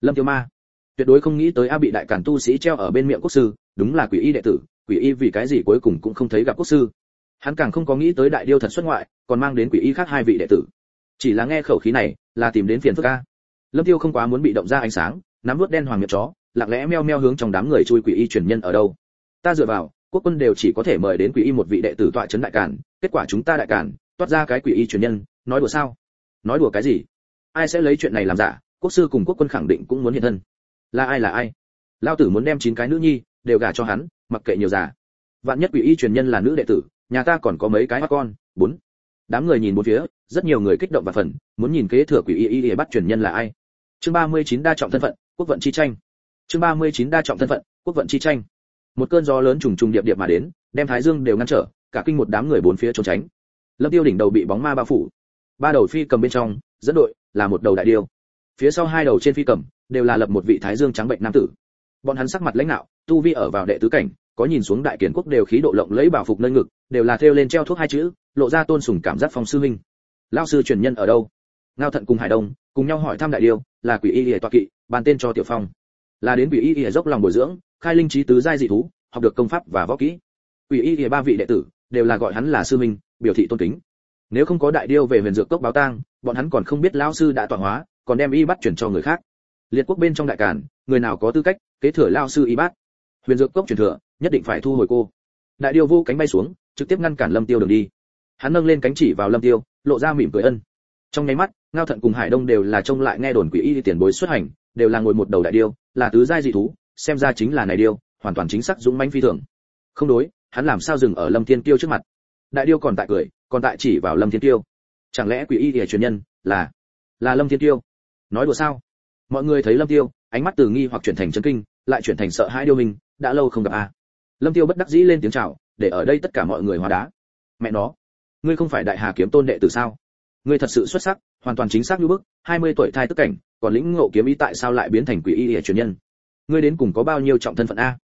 lâm tiêu ma, tuyệt đối không nghĩ tới a bị đại cản tu sĩ treo ở bên miệng quốc sư, đúng là quỷ y đệ tử, quỷ y vì cái gì cuối cùng cũng không thấy gặp quốc sư. Hắn càng không có nghĩ tới đại điêu thật xuất ngoại, còn mang đến quỷ y khác hai vị đệ tử. Chỉ là nghe khẩu khí này, là tìm đến phiền phức a lâm tiêu không quá muốn bị động ra ánh sáng nắm nuốt đen hoàng miệng chó lặng lẽ meo meo hướng trong đám người chui quỷ y truyền nhân ở đâu. Ta dựa vào quốc quân đều chỉ có thể mời đến quỷ y một vị đệ tử tọa trấn đại cản kết quả chúng ta đại cản toát ra cái quỷ y truyền nhân nói đùa sao? Nói đùa cái gì? Ai sẽ lấy chuyện này làm giả? Quốc sư cùng quốc quân khẳng định cũng muốn hiện thân. Là ai là ai? Lao tử muốn đem chín cái nữ nhi đều gả cho hắn mặc kệ nhiều giả vạn nhất quỷ y truyền nhân là nữ đệ tử nhà ta còn có mấy cái mắt con. Bốn. Đám người nhìn bốn phía rất nhiều người kích động và phần muốn nhìn kế thừa quỷ y y, y bắt truyền nhân là ai? Chương 39 đa trọng thân phận, quốc vận chi tranh. Chương 39 đa trọng thân phận, quốc vận chi tranh. Một cơn gió lớn trùng trùng điệp điệp mà đến, đem thái dương đều ngăn trở, cả kinh một đám người bốn phía trốn tránh. Lâm tiêu đỉnh đầu bị bóng ma bao phủ. Ba đầu phi cầm bên trong, dẫn đội là một đầu đại điêu. Phía sau hai đầu trên phi cầm đều là lập một vị thái dương trắng bệnh nam tử. Bọn hắn sắc mặt lãnh đạo tu vi ở vào đệ tứ cảnh, có nhìn xuống đại kiển quốc đều khí độ lộng lấy bảo phục nơi ngực, đều là thêu lên treo thuốc hai chữ, lộ ra tôn sùng cảm giác phong sư huynh. Lao sư truyền nhân ở đâu? Ngao thận cùng hải đông, cùng nhau hỏi thăm đại điêu, là quỷ y lìa toa kỵ bàn tên cho tiểu phong. Là đến quỷ y lìa dốc lòng bồi dưỡng, khai linh trí tứ giai dị thú, học được công pháp và võ kỹ. Quỷ y lìa ba vị đệ tử, đều là gọi hắn là sư minh, biểu thị tôn kính. Nếu không có đại điêu về huyền dược cốc báo tang, bọn hắn còn không biết lão sư đã tọa hóa, còn đem y bắt chuyển cho người khác. Liệt quốc bên trong đại càn, người nào có tư cách kế thừa lao sư y bát? Huyền dược cốc truyền thừa, nhất định phải thu hồi cô. Đại điêu vô cánh bay xuống, trực tiếp ngăn cản lâm tiêu đường đi. Hắn nâng lên cánh chỉ vào lâm tiêu, lộ ra mỉm cười ân. Trong nháy mắt ngao thận cùng hải đông đều là trông lại nghe đồn quỷ y tiền bối xuất hành, đều là ngồi một đầu đại điêu, là tứ giai dị thú, xem ra chính là này điêu, hoàn toàn chính xác dũng mãnh phi thường. Không đối, hắn làm sao dừng ở lâm thiên tiêu trước mặt? Đại điêu còn tại cười, còn tại chỉ vào lâm thiên tiêu chẳng lẽ quỷ y địa truyền nhân, là là lâm thiên tiêu nói đùa sao? Mọi người thấy lâm tiêu, ánh mắt từ nghi hoặc chuyển thành chấn kinh, lại chuyển thành sợ hãi điêu mình, đã lâu không gặp a. Lâm tiêu bất đắc dĩ lên tiếng chào, để ở đây tất cả mọi người hóa đá. Mẹ nó, ngươi không phải đại hà kiếm tôn đệ tử sao? Ngươi thật sự xuất sắc hoàn toàn chính xác như bức 20 tuổi thai tức cảnh, còn lĩnh ngộ kiếm ý tại sao lại biến thành quỷ y y truyền nhân? Ngươi đến cùng có bao nhiêu trọng thân phận a?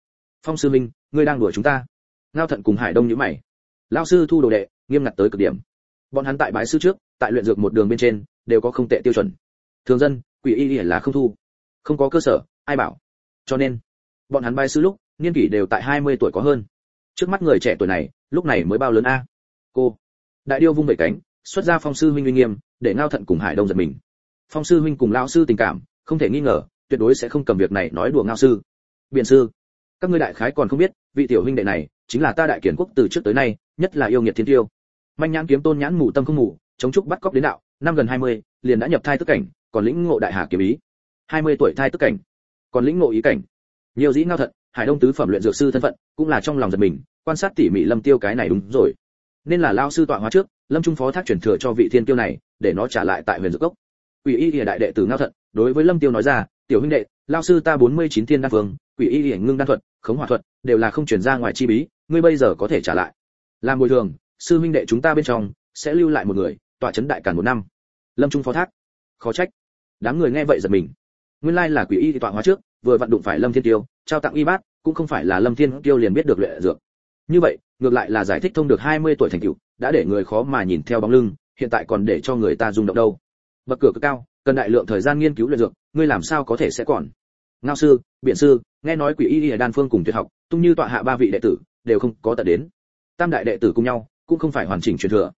Phong sư minh, ngươi đang đùa chúng ta. Ngao thận cùng hải đông nhíu mày. Lão sư thu đồ đệ, nghiêm ngặt tới cực điểm. Bọn hắn tại bái sư trước, tại luyện dược một đường bên trên, đều có không tệ tiêu chuẩn. Thường dân, quỷ y là không thu. Không có cơ sở, ai bảo? Cho nên, bọn hắn bái sư lúc, niên kỷ đều tại 20 tuổi có hơn. Trước mắt người trẻ tuổi này, lúc này mới bao lớn a? Cô, đại điêu vung vẩy cánh, xuất ra phong sư huynh uy nghiêm để ngao thận cùng hải đông giật mình. Phong sư huynh cùng lão sư tình cảm không thể nghi ngờ tuyệt đối sẽ không cầm việc này nói đùa ngao sư. Biện sư các ngươi đại khái còn không biết vị tiểu huynh đệ này chính là ta đại kiển quốc từ trước tới nay nhất là yêu nghiệt thiên tiêu. Manh nhãn kiếm tôn nhãn mù tâm không mù chống trúc bắt cóc đến đạo năm gần 20, liền đã nhập thai tức cảnh còn lĩnh ngộ đại hà kiếm ý. 20 tuổi thai tức cảnh còn lĩnh ngộ ý cảnh. Nhiều dĩ ngao thận hải đông tứ phẩm luyện dược sư thân phận cũng là trong lòng giật mình quan sát tỉ mỉ lâm tiêu cái này đúng rồi. Nên là lao sư tọa hóa trước lâm trung phó thác chuyển thừa cho vị thiên tiêu này để nó trả lại tại huyền dược cốc. Quỷ y lìa đại đệ tử ngao thận, đối với lâm tiêu nói ra, tiểu huynh đệ lao sư ta 49 thiên đan phương, quỷ y lìa ngưng đan thuật, khống hỏa thuật, đều là không chuyển ra ngoài chi bí, ngươi bây giờ có thể trả lại. Làm bồi thường, sư huynh đệ chúng ta bên trong sẽ lưu lại một người, tọa chấn đại càn một năm. Lâm trung phó thác. Khó trách. Đám người nghe vậy giật mình. Nguyên lai là quỷ y thì tọa hóa trước, vừa vận đụng phải lâm thiên tiêu, trao tặng y bát, cũng không phải là lâm thiên tiêu liền biết được luyện dược. Như vậy, ngược lại là giải thích thông được 20 tuổi thành tựu, đã để người khó mà nhìn theo bóng lưng hiện tại còn để cho người ta rung động đâu. Bậc cửa cực cao, cần đại lượng thời gian nghiên cứu luyện dược, ngươi làm sao có thể sẽ còn? Ngao sư biện sư, nghe nói quỷ y y đan phương cùng tuyệt học, tung như tọa hạ ba vị đệ tử, đều không có tận đến. Tam đại đệ tử cùng nhau, cũng không phải hoàn chỉnh truyền thừa.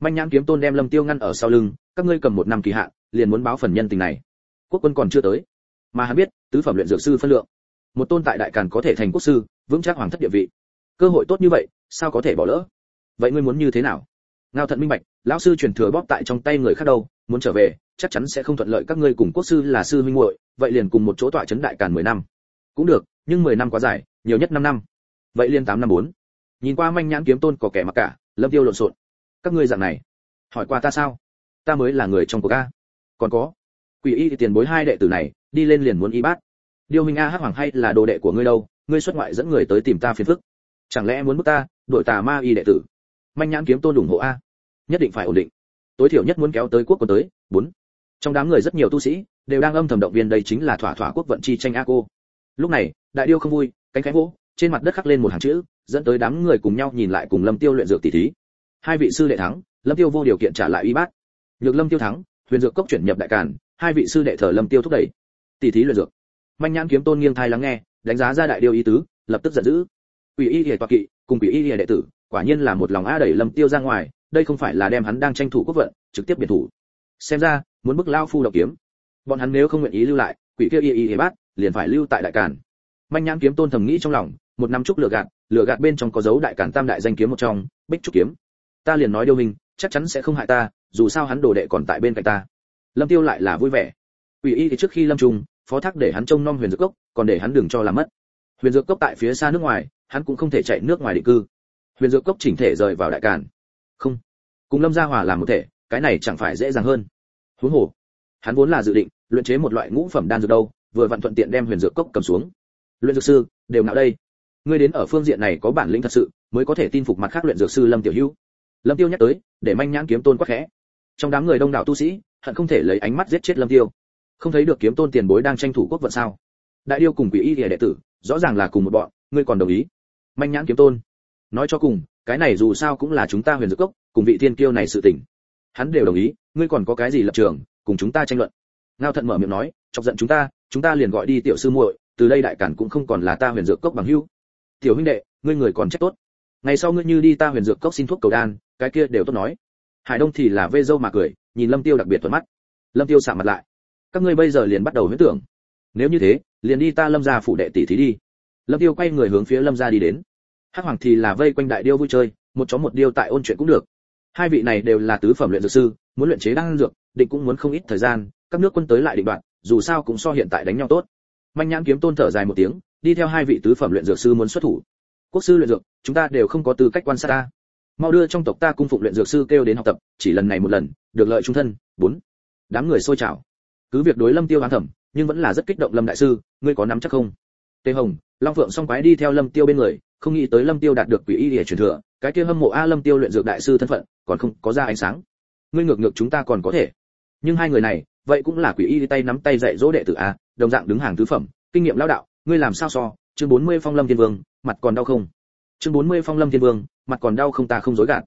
Manh nhãn kiếm tôn đem lâm tiêu ngăn ở sau lưng, các ngươi cầm một năm kỳ hạn, liền muốn báo phần nhân tình này. Quốc quân còn chưa tới. Mà hắn biết, tứ phẩm luyện dược sư phân lượng. Một tôn tại đại càn có thể thành quốc sư, vững chắc hoàng thất địa vị. Cơ hội tốt như vậy, sao có thể bỏ lỡ? Vậy ngươi muốn như thế nào? Ngao thận minh bạch, lão sư truyền thừa bóp tại trong tay người khác đâu, muốn trở về, chắc chắn sẽ không thuận lợi các ngươi cùng quốc sư là sư minh muội, vậy liền cùng một chỗ tọa chấn đại càn 10 năm. Cũng được, nhưng 10 năm quá dài, nhiều nhất năm năm. Vậy liền tám năm bốn. nhìn qua manh nhãn kiếm tôn có kẻ mặc cả, lâm tiêu lộn xộn. Các ngươi dạng này, hỏi qua ta sao? Ta mới là người trong cuộc a. Còn có, quỷ y tiền bối hai đệ tử này, đi lên liền muốn y bát. Điều minh a hắc hoàng hay là đồ đệ của ngươi đâu, ngươi xuất ngoại dẫn người tới tìm ta phiền phức. Chẳng lẽ muốn bức ta đội tà ma y đệ tử? Manh nhãn kiếm tôn ủng hộ a. Nhất định phải ổn định. Tối thiểu nhất muốn kéo tới quốc quân tới. Bốn. Trong đám người rất nhiều tu sĩ đều đang âm thầm động viên đây chính là thỏa thỏa quốc vận chi tranh a cô. Lúc này, đại điêu không vui, cánh khẽ vỗ, trên mặt đất khắc lên một hàng chữ, dẫn tới đám người cùng nhau nhìn lại cùng lâm tiêu luyện dược tỷ thí. Hai vị sư đệ thắng, lâm tiêu vô điều kiện trả lại y bát. Nhược lâm tiêu thắng, huyền dược cốc chuyển nhập đại càn, hai vị sư đệ thờ lâm tiêu thúc đẩy. Tỷ thí luyện dược. Manh nhãn kiếm tôn nghiêng thai lắng nghe, đánh giá ra đại điêu ý tứ, lập tức giận dữ. Quỷ y hiệp toạc kỵ, cùng quỷ y hiệp đệ tử quả nhiên là một lòng a đẩy lâm tiêu ra ngoài, đây không phải là đem hắn đang tranh thủ quốc vận, trực tiếp biệt thủ. Xem ra, muốn bức lao phu độc kiếm. Bọn hắn nếu không nguyện ý lưu lại, quỷ kia y y bát liền phải lưu tại đại càn. Manh nhãn kiếm tôn thầm nghĩ trong lòng, một năm trúc lửa gạt lửa gạt bên trong có dấu đại càn tam đại danh kiếm một trong, bích trúc kiếm. Ta liền nói điêu mình chắc chắn sẽ không hại ta, dù sao hắn đồ đệ còn tại bên cạnh ta. Lâm tiêu lại là vui vẻ. Quỷ y thì trước khi lâm trùng, phó thác để hắn trông nom huyền dược cốc, còn để hắn đừng cho làm mất. Huyền dược cốc tại phía xa nước ngoài, hắn cũng không thể chạy nước ngoài định cư huyền dược cốc chỉnh thể rời vào đại càn. Không. Cùng lâm gia hòa làm một thể, cái này chẳng phải dễ dàng hơn. Huống hồ, hắn vốn là dự định, luyện chế một loại ngũ phẩm đan dược đâu, vừa vặn thuận tiện đem huyền dược cốc cầm xuống. Luyện dược sư, đều nào đây. Ngươi đến ở phương diện này có bản lĩnh thật sự, mới có thể tin phục mặt khác luyện dược sư lâm tiểu hữu. Lâm tiêu nhắc tới, để manh nhãn kiếm tôn quắc khẽ. Trong đám người đông đảo tu sĩ, hận không thể lấy ánh mắt giết chết lâm tiêu. Không thấy được kiếm tôn tiền bối đang tranh thủ quốc vận sao? Đại điêu cùng quỷ y đệ tử, rõ ràng là cùng một bọn, ngươi còn đồng ý. Manh nhãn kiếm tôn nói cho cùng, cái này dù sao cũng là chúng ta huyền dược cốc, cùng vị thiên kiêu này sự tình. Hắn đều đồng ý, ngươi còn có cái gì lập trường, cùng chúng ta tranh luận. Ngao thận mở miệng nói, chọc giận chúng ta chúng ta liền gọi đi tiểu sư muội, từ đây đại cản cũng không còn là ta huyền dược cốc bằng hữu. Tiểu huynh đệ, ngươi người còn trách tốt. Ngày sau ngươi như đi ta huyền dược cốc xin thuốc cầu đan, cái kia đều tốt nói. Hải đông thì là vê dâu mà cười, nhìn lâm tiêu đặc biệt thuận mắt. Lâm tiêu sạm mặt lại. Các ngươi bây giờ liền bắt đầu huyết tưởng. Nếu như thế, liền đi ta lâm gia phủ đệ tỷ thí đi. Lâm tiêu quay người hướng phía lâm gia đi đến hắc hoàng thì là vây quanh đại điêu vui chơi, một chó một điêu tại ôn chuyện cũng được. Hai vị này đều là tứ phẩm luyện dược sư, muốn luyện chế đan dược, định cũng muốn không ít thời gian, các nước quân tới lại định đoạn dù sao cũng so hiện tại đánh nhau tốt. Manh nhãn kiếm tôn thở dài một tiếng, đi theo hai vị tứ phẩm luyện dược sư muốn xuất thủ. Quốc sư luyện dược, chúng ta đều không có tư cách quan sát ta. Mau đưa trong tộc ta cung phụng luyện dược sư kêu đến học tập, chỉ lần này một lần, được lợi trung thân. Bốn. Đám người xôi trào. Cứ việc đối lâm tiêu hoán thẩm nhưng vẫn là rất kích động lâm đại sư, ngươi có nắm chắc không? Tề hồng, long phượng song quái đi theo lâm tiêu bên người không nghĩ tới lâm tiêu đạt được quỷ y để truyền thừa, cái kia hâm mộ a lâm tiêu luyện dược đại sư thân phận, còn không có ra ánh sáng. Ngươi ngược ngược chúng ta còn có thể. Nhưng hai người này, vậy cũng là quỷ y tay nắm tay dạy dỗ đệ tử a, đồng dạng đứng hàng tứ phẩm, kinh nghiệm lão đạo, ngươi làm sao so? Chương 40 phong lâm thiên vương, mặt còn đau không? Chương 40 phong lâm thiên vương, mặt còn đau không ta không dối gạt.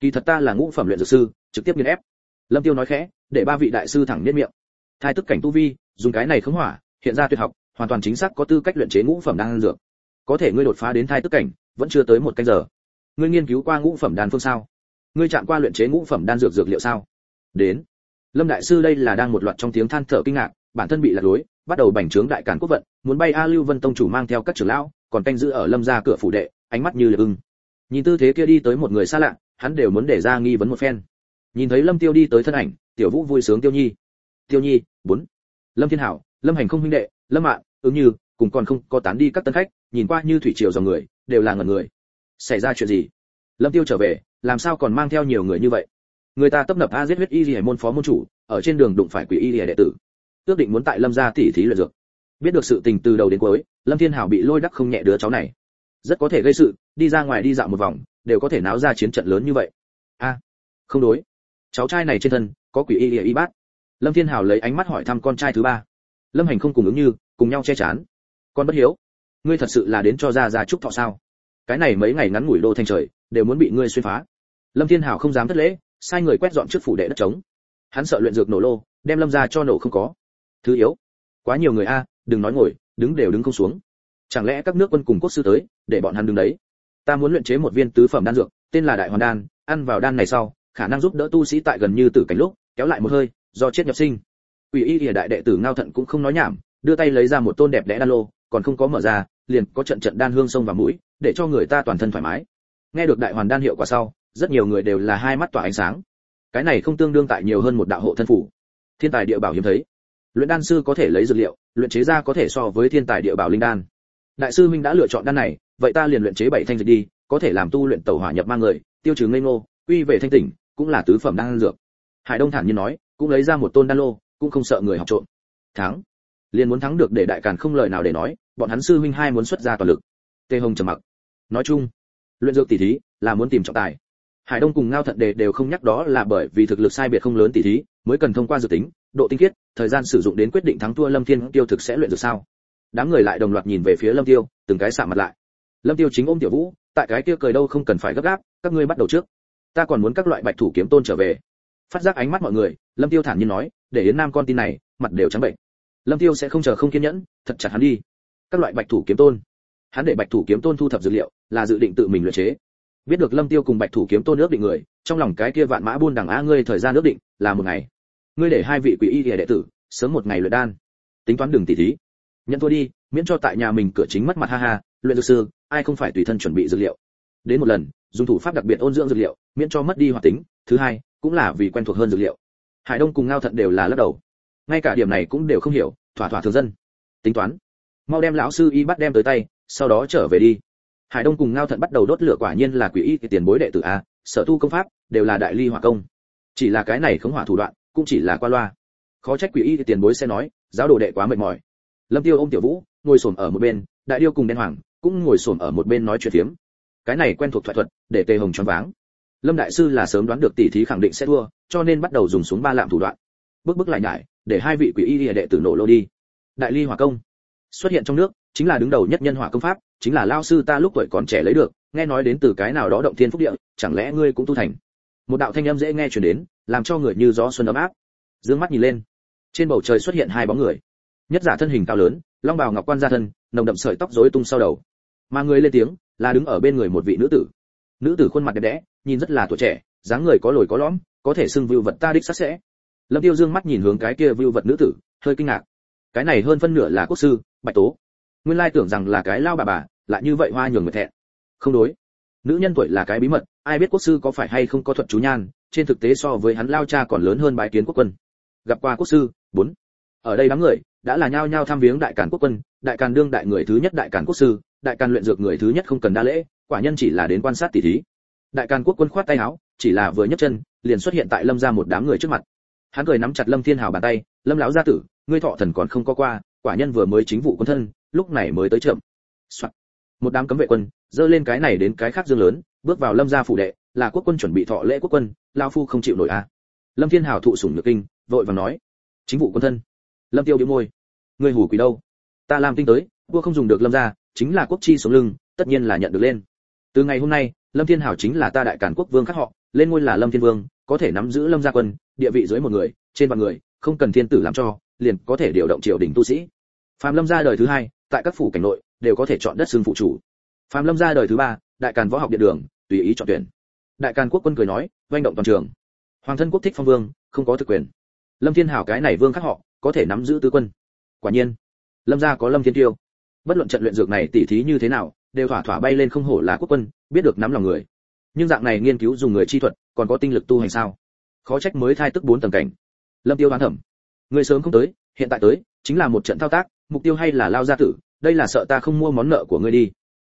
Kỳ thật ta là ngũ phẩm luyện dược sư, trực tiếp nghiên ép. Lâm tiêu nói khẽ, để ba vị đại sư thẳng niết miệng. Thai tức cảnh tu vi, dùng cái này khống hỏa, hiện ra tuyệt học, hoàn toàn chính xác có tư cách luyện chế ngũ phẩm đan dược có thể ngươi đột phá đến thai tức cảnh, vẫn chưa tới một canh giờ. Ngươi nghiên cứu qua ngũ phẩm đan phương sao? Ngươi chạm qua luyện chế ngũ phẩm đan dược dược liệu sao? Đến. Lâm đại sư đây là đang một loạt trong tiếng than thở kinh ngạc, bản thân bị lạc lối, bắt đầu bành trướng đại cản quốc vận, muốn bay a lưu vân tông chủ mang theo các trưởng lão, còn canh giữ ở lâm gia cửa phủ đệ, ánh mắt như liệp ưng. Nhìn tư thế kia đi tới một người xa lạ, hắn đều muốn để ra nghi vấn một phen. Nhìn thấy lâm tiêu đi tới thân ảnh, tiểu vũ vui sướng tiêu nhi. Tiêu nhi, bốn. Lâm thiên hảo, lâm hành không huynh đệ, lâm mạng ứng như cùng còn không có tán đi các tân khách, nhìn qua như thủy triều dòng người, đều là ngẩn người. Xảy ra chuyện gì? Lâm tiêu trở về, làm sao còn mang theo nhiều người như vậy? Người ta tấp nập a giết huyết y lìa môn phó môn chủ, ở trên đường đụng phải quỷ y lìa đệ tử. Tước định muốn tại lâm gia tỉ thí luyện dược. Biết được sự tình từ đầu đến cuối, lâm thiên hảo bị lôi đắc không nhẹ đứa cháu này. Rất có thể gây sự, đi ra ngoài đi dạo một vòng, đều có thể náo ra chiến trận lớn như vậy. A, không đối. Cháu trai này trên thân, có quỷ y lìa y bát. Lâm thiên hảo lấy ánh mắt hỏi thăm con trai thứ ba. Lâm hành không cùng ứng như, cùng nhau che chắn con bất hiếu. Ngươi thật sự là đến cho ra ra chúc thọ sao? Cái này mấy ngày ngắn ngủi đô thành trời, đều muốn bị ngươi xuyên phá. Lâm thiên hảo không dám thất lễ, sai người quét dọn trước phủ đệ đất trống. Hắn sợ luyện dược nổ lô, đem lâm ra cho nổ không có. Thứ yếu, quá nhiều người a, đừng nói ngồi, đứng đều đứng không xuống. Chẳng lẽ các nước quân cùng quốc sư tới, để bọn hắn đứng đấy? Ta muốn luyện chế một viên tứ phẩm đan dược, tên là đại hoàn đan, ăn vào đan này sau, khả năng giúp đỡ tu sĩ tại gần như tử cảnh lúc, kéo lại một hơi, do chết nhập sinh. Ủy y thì đại đệ tử ngao thận cũng không nói nhảm, đưa tay lấy ra một tôn đẹp đẽ đan lô còn không có mở ra, liền có trận trận đan hương sông vào mũi, để cho người ta toàn thân thoải mái. Nghe được đại hoàn đan hiệu quả sau, rất nhiều người đều là hai mắt tỏa ánh sáng. Cái này không tương đương tại nhiều hơn một đạo hộ thân phủ. Thiên tài địa bảo hiếm thấy. Luyện đan sư có thể lấy dược liệu, luyện chế ra có thể so với thiên tài địa bảo linh đan. Đại sư minh đã lựa chọn đan này, vậy ta liền luyện chế bảy thanh dược đi, có thể làm tu luyện tẩu hỏa nhập mang người, tiêu trừ ngây ngô, quy về thanh tỉnh, cũng là tứ phẩm đan dược. Hải đông thản nhiên nói, cũng lấy ra một tôn đan lô, cũng không sợ người học trộm. Thắng. Liền muốn thắng được để đại càn không lời nào để nói bọn hắn sư huynh hai muốn xuất ra toàn lực. Tề hồng trầm mặc. Nói chung, luyện dược tỷ thí là muốn tìm trọng tài. Hải đông cùng ngao thận đề đều không nhắc đó là bởi vì thực lực sai biệt không lớn tỷ thí, mới cần thông qua dự tính, độ tinh khiết, thời gian sử dụng đến quyết định thắng thua lâm thiên tiêu thực sẽ luyện dược sao. Đám người lại đồng loạt nhìn về phía lâm tiêu, từng cái sạm mặt lại. Lâm tiêu chính ôm tiểu vũ, tại cái kia cười đâu không cần phải gấp gáp, các ngươi bắt đầu trước. Ta còn muốn các loại bạch thủ kiếm tôn trở về. Phát giác ánh mắt mọi người, lâm tiêu thản nhiên nói, để yến nam con tin này, mặt đều trắng bệnh. Lâm tiêu sẽ không chờ không kiên nhẫn, thật chặt hắn đi các loại bạch thủ kiếm tôn. Hắn để bạch thủ kiếm tôn thu thập dữ liệu, là dự định tự mình luyện chế. Biết được lâm tiêu cùng bạch thủ kiếm tôn ước định người, trong lòng cái kia vạn mã buôn đằng á ngươi thời gian ước định là một ngày. Ngươi để hai vị quỷ y đệ tử, sớm một ngày luyện đan. Tính toán đường tỷ thí. Nhận thua đi, miễn cho tại nhà mình cửa chính mất mặt ha ha, luyện dược sư, ai không phải tùy thân chuẩn bị dược liệu. Đến một lần, dùng thủ pháp đặc biệt ôn dưỡng dược liệu, miễn cho mất đi hoạt tính. Thứ hai, cũng là vì quen thuộc hơn dược liệu. Hải đông cùng ngao thận đều là lắc đầu. Ngay cả điểm này cũng đều không hiểu, thỏa thỏa thường dân. Tính toán mau đem lão sư y bắt đem tới tay, sau đó trở về đi. Hải đông cùng ngao thận bắt đầu đốt lửa quả nhiên là quỷ y thì tiền bối đệ tử a, sở tu công pháp đều là đại ly hỏa công. Chỉ là cái này không hỏa thủ đoạn, cũng chỉ là qua loa. Khó trách quỷ y thì tiền bối sẽ nói, giáo đồ đệ quá mệt mỏi. Lâm tiêu ôm tiểu vũ, ngồi xổm ở một bên, đại điêu cùng đen hoàng cũng ngồi xổm ở một bên nói chuyện phiếm. Cái này quen thuộc thoại thuật, để tề hồng choáng váng. Lâm đại sư là sớm đoán được tỷ thí khẳng định sẽ thua, cho nên bắt đầu dùng súng ba lạm thủ đoạn. Bước bước lại nhải, để hai vị quỷ y đệ tử nổ lô đi. Đại ly hỏa công xuất hiện trong nước, chính là đứng đầu nhất nhân hỏa công pháp, chính là lao sư ta lúc tuổi còn trẻ lấy được, nghe nói đến từ cái nào đó động thiên phúc địa, chẳng lẽ ngươi cũng tu thành? Một đạo thanh âm dễ nghe truyền đến, làm cho người như gió xuân ấm áp. Dương mắt nhìn lên, trên bầu trời xuất hiện hai bóng người. Nhất giả thân hình cao lớn, long bào ngọc quan gia thân, nồng đậm sợi tóc rối tung sau đầu. Mà người lên tiếng, là đứng ở bên người một vị nữ tử. Nữ tử khuôn mặt đẹp đẽ, nhìn rất là tuổi trẻ, dáng người có lồi có lõm, có thể xưng vưu vật ta đích sắc sẽ. Lâm tiêu dương mắt nhìn hướng cái kia vưu vật nữ tử, hơi kinh ngạc. Cái này hơn phân nửa là quốc sư bạch tố. Nguyên lai tưởng rằng là cái lao bà bà, lại như vậy hoa nhường người thẹn. Không đối. Nữ nhân tuổi là cái bí mật, ai biết quốc sư có phải hay không có thuật chú nhan, trên thực tế so với hắn lao cha còn lớn hơn bái kiến quốc quân. Gặp qua quốc sư, bốn. Ở đây đám người, đã là nhao nhao thăm viếng đại càn quốc quân, đại càn đương đại người thứ nhất đại càn quốc sư, đại càn luyện dược người thứ nhất không cần đa lễ, quả nhân chỉ là đến quan sát tỷ thí. Đại càn quốc quân khoát tay áo, chỉ là vừa nhấc chân, liền xuất hiện tại lâm ra một đám người trước mặt. Hắn cười nắm chặt lâm thiên hào bàn tay, lâm lão gia tử, ngươi thọ thần còn không có qua quả nhân vừa mới chính vụ quân thân, lúc này mới tới chậm Soạn. một đám cấm vệ quân dơ lên cái này đến cái khác dương lớn, bước vào lâm gia phủ đệ, là quốc quân chuẩn bị thọ lễ quốc quân, lao phu không chịu nổi a. À. lâm thiên hào thụ sủng nhược kinh, vội vàng nói, chính vụ quân thân. Lâm tiêu bĩu môi, ngươi hủ quỷ đâu? Ta làm tinh tới, vua không dùng được lâm gia, chính là quốc chi sống lưng, tất nhiên là nhận được lên. Từ ngày hôm nay, lâm thiên hảo chính là ta đại cản quốc vương khác họ, lên ngôi là lâm thiên vương, có thể nắm giữ lâm gia quân, địa vị dưới một người, trên vạn người, không cần thiên tử làm cho liền có thể điều động triều đình tu sĩ. Phạm lâm gia đời thứ hai, tại các phủ cảnh nội, đều có thể chọn đất xương phụ chủ. Phạm lâm gia đời thứ ba, đại càn võ học điện đường, tùy ý chọn tuyển. Đại càn quốc quân cười nói doanh động toàn trường. Hoàng thân quốc thích phong vương, không có thực quyền. Lâm thiên hảo cái này vương khác họ, có thể nắm giữ tứ quân. Quả nhiên, lâm gia có lâm thiên tiêu. Bất luận trận luyện dược này tỉ thí như thế nào, đều thỏa thỏa bay lên không hổ là quốc quân, biết được nắm lòng người. Nhưng dạng này nghiên cứu dùng người chi thuật, còn có tinh lực tu hành sao? Khó trách mới thai tức bốn tầng cảnh. Lâm tiêu đoán thẩm người sớm không tới, hiện tại tới, chính là một trận thao tác, mục tiêu hay là lao gia tử, đây là sợ ta không mua món nợ của ngươi đi.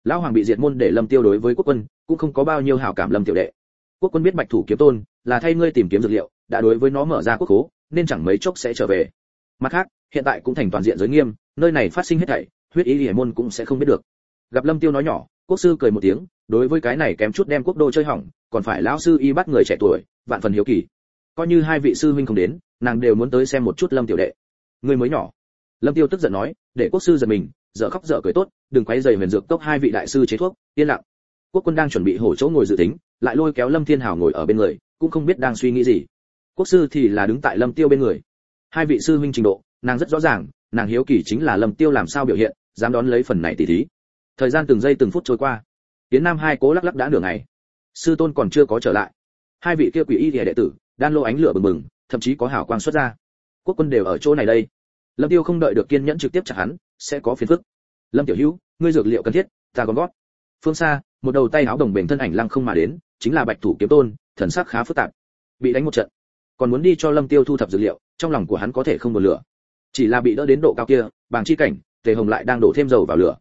Lão hoàng bị diệt môn để lâm tiêu đối với quốc quân, cũng không có bao nhiêu hảo cảm lâm tiểu đệ. Quốc quân biết bạch thủ kiếm tôn, là thay ngươi tìm kiếm dược liệu, đã đối với nó mở ra quốc khố nên chẳng mấy chốc sẽ trở về. Mặt khác, hiện tại cũng thành toàn diện giới nghiêm, nơi này phát sinh hết thảy, huyết ý hiển môn cũng sẽ không biết được. Gặp lâm tiêu nói nhỏ, quốc sư cười một tiếng, đối với cái này kém chút đem quốc đô chơi hỏng, còn phải lão sư y bắt người trẻ tuổi, vạn phần hiếu kỳ coi như hai vị sư huynh không đến, nàng đều muốn tới xem một chút lâm tiểu đệ. Người mới nhỏ. Lâm tiêu tức giận nói, để quốc sư giật mình, dở khóc dở cười tốt, đừng quấy rầy huyền dược cốc hai vị đại sư chế thuốc, yên lặng. Quốc quân đang chuẩn bị hổ chỗ ngồi dự tính, lại lôi kéo lâm thiên hào ngồi ở bên người, cũng không biết đang suy nghĩ gì. Quốc sư thì là đứng tại lâm tiêu bên người. Hai vị sư huynh trình độ, nàng rất rõ ràng, nàng hiếu kỳ chính là lâm tiêu làm sao biểu hiện, dám đón lấy phần này tỉ thí. Thời gian từng giây từng phút trôi qua. Tiến nam hai cố lắc lắc đã nửa ngày. Sư tôn còn chưa có trở lại. Hai vị kia quỷ y thì đệ tử đan lô ánh lửa bừng bừng, thậm chí có hào quang xuất ra. Quốc quân đều ở chỗ này đây. Lâm tiêu không đợi được kiên nhẫn trực tiếp chặt hắn, sẽ có phiền phức. Lâm tiểu hữu, ngươi dược liệu cần thiết, ta còn gót. Phương xa, một đầu tay áo đồng bền thân ảnh lăng không mà đến, chính là bạch thủ kiếm tôn, thần sắc khá phức tạp. Bị đánh một trận. Còn muốn đi cho lâm tiêu thu thập dược liệu, trong lòng của hắn có thể không một lửa. Chỉ là bị đỡ đến độ cao kia, bàng chi cảnh, tề hồng lại đang đổ thêm dầu vào lửa.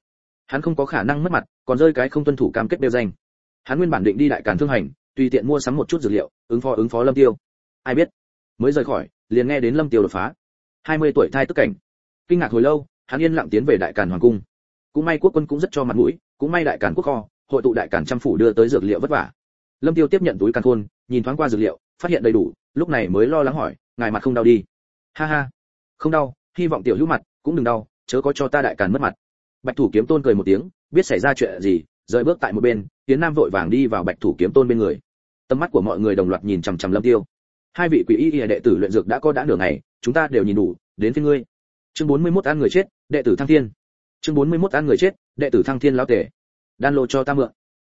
Hắn không có khả năng mất mặt, còn rơi cái không tuân thủ cam kết đeo danh. Hắn nguyên bản định đi đại càn thương hành, tùy tiện mua sắm một chút dược liệu, ứng phó ứng phó lâm tiêu ai biết? Mới rời khỏi, liền nghe đến lâm tiêu đột phá. 20 tuổi thai tức cảnh. Kinh ngạc hồi lâu, hắn yên lặng tiến về đại càn hoàng cung. Cũng may quốc quân cũng rất cho mặt mũi, cũng may đại càn quốc kho, hội tụ đại càn trăm phủ đưa tới dược liệu vất vả. Lâm tiêu tiếp nhận túi càn khôn, nhìn thoáng qua dược liệu, phát hiện đầy đủ, lúc này mới lo lắng hỏi, ngài mặt không đau đi? Ha ha. Không đau, hy vọng tiểu hữu mặt cũng đừng đau, chớ có cho ta đại càn mất mặt. Bạch thủ kiếm tôn cười một tiếng, biết xảy ra chuyện gì, rời bước tại một bên tiến nam vội vàng đi vào bạch thủ kiếm tôn bên người. Tầm mắt của mọi người đồng loạt nhìn chằm chằm lâm tiêu hai vị quỷ y y đệ tử luyện dược đã có đã nửa ngày, chúng ta đều nhìn đủ, đến phiên ngươi. Chương 41 ăn người chết, đệ tử thăng thiên. Chương 41 ăn người chết, đệ tử thăng thiên lão tể. Đan lô cho ta mượn.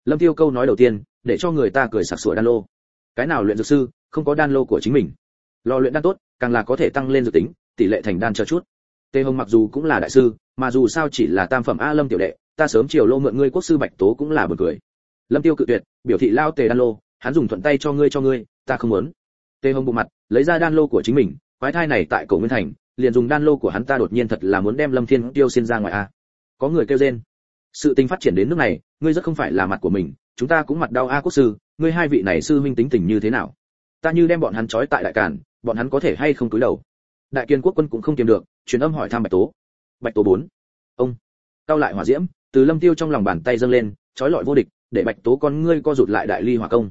Lâm tiêu câu nói đầu tiên, để cho người ta cười sặc sụa đan lô. Cái nào luyện dược sư, không có đan lô của chính mình? Lò luyện đan tốt, càng là có thể tăng lên dược tính, tỷ lệ thành đan cho chút. Tề hồng mặc dù cũng là đại sư, mà dù sao chỉ là tam phẩm a lâm tiểu đệ, ta sớm chiều lô mượn ngươi quốc sư bạch tố cũng là buồn cười. Lâm tiêu cự tuyệt, biểu thị lao tề đan lô, hắn dùng thuận tay cho ngươi cho ngươi, ta không muốn tê hồng bộ mặt, lấy ra đan lô của chính mình, quái thai này tại cổ nguyên thành, liền dùng đan lô của hắn ta đột nhiên thật là muốn đem lâm thiên tiêu xin ra ngoài a. À. Có người kêu rên. Sự tình phát triển đến nước này, ngươi rất không phải là mặt của mình, chúng ta cũng mặt đau a à quốc sư, ngươi hai vị này sư huynh tính tình như thế nào? Ta như đem bọn hắn trói tại đại càn, bọn hắn có thể hay không cúi đầu? Đại kiên quốc quân cũng không kiềm được, truyền âm hỏi thăm bạch tố. Bạch tố bốn. Ông. Cao lại hỏa diễm, từ lâm tiêu trong lòng bàn tay dâng lên, trói lọi vô địch, để bạch tố con ngươi co rụt lại đại ly hỏa công.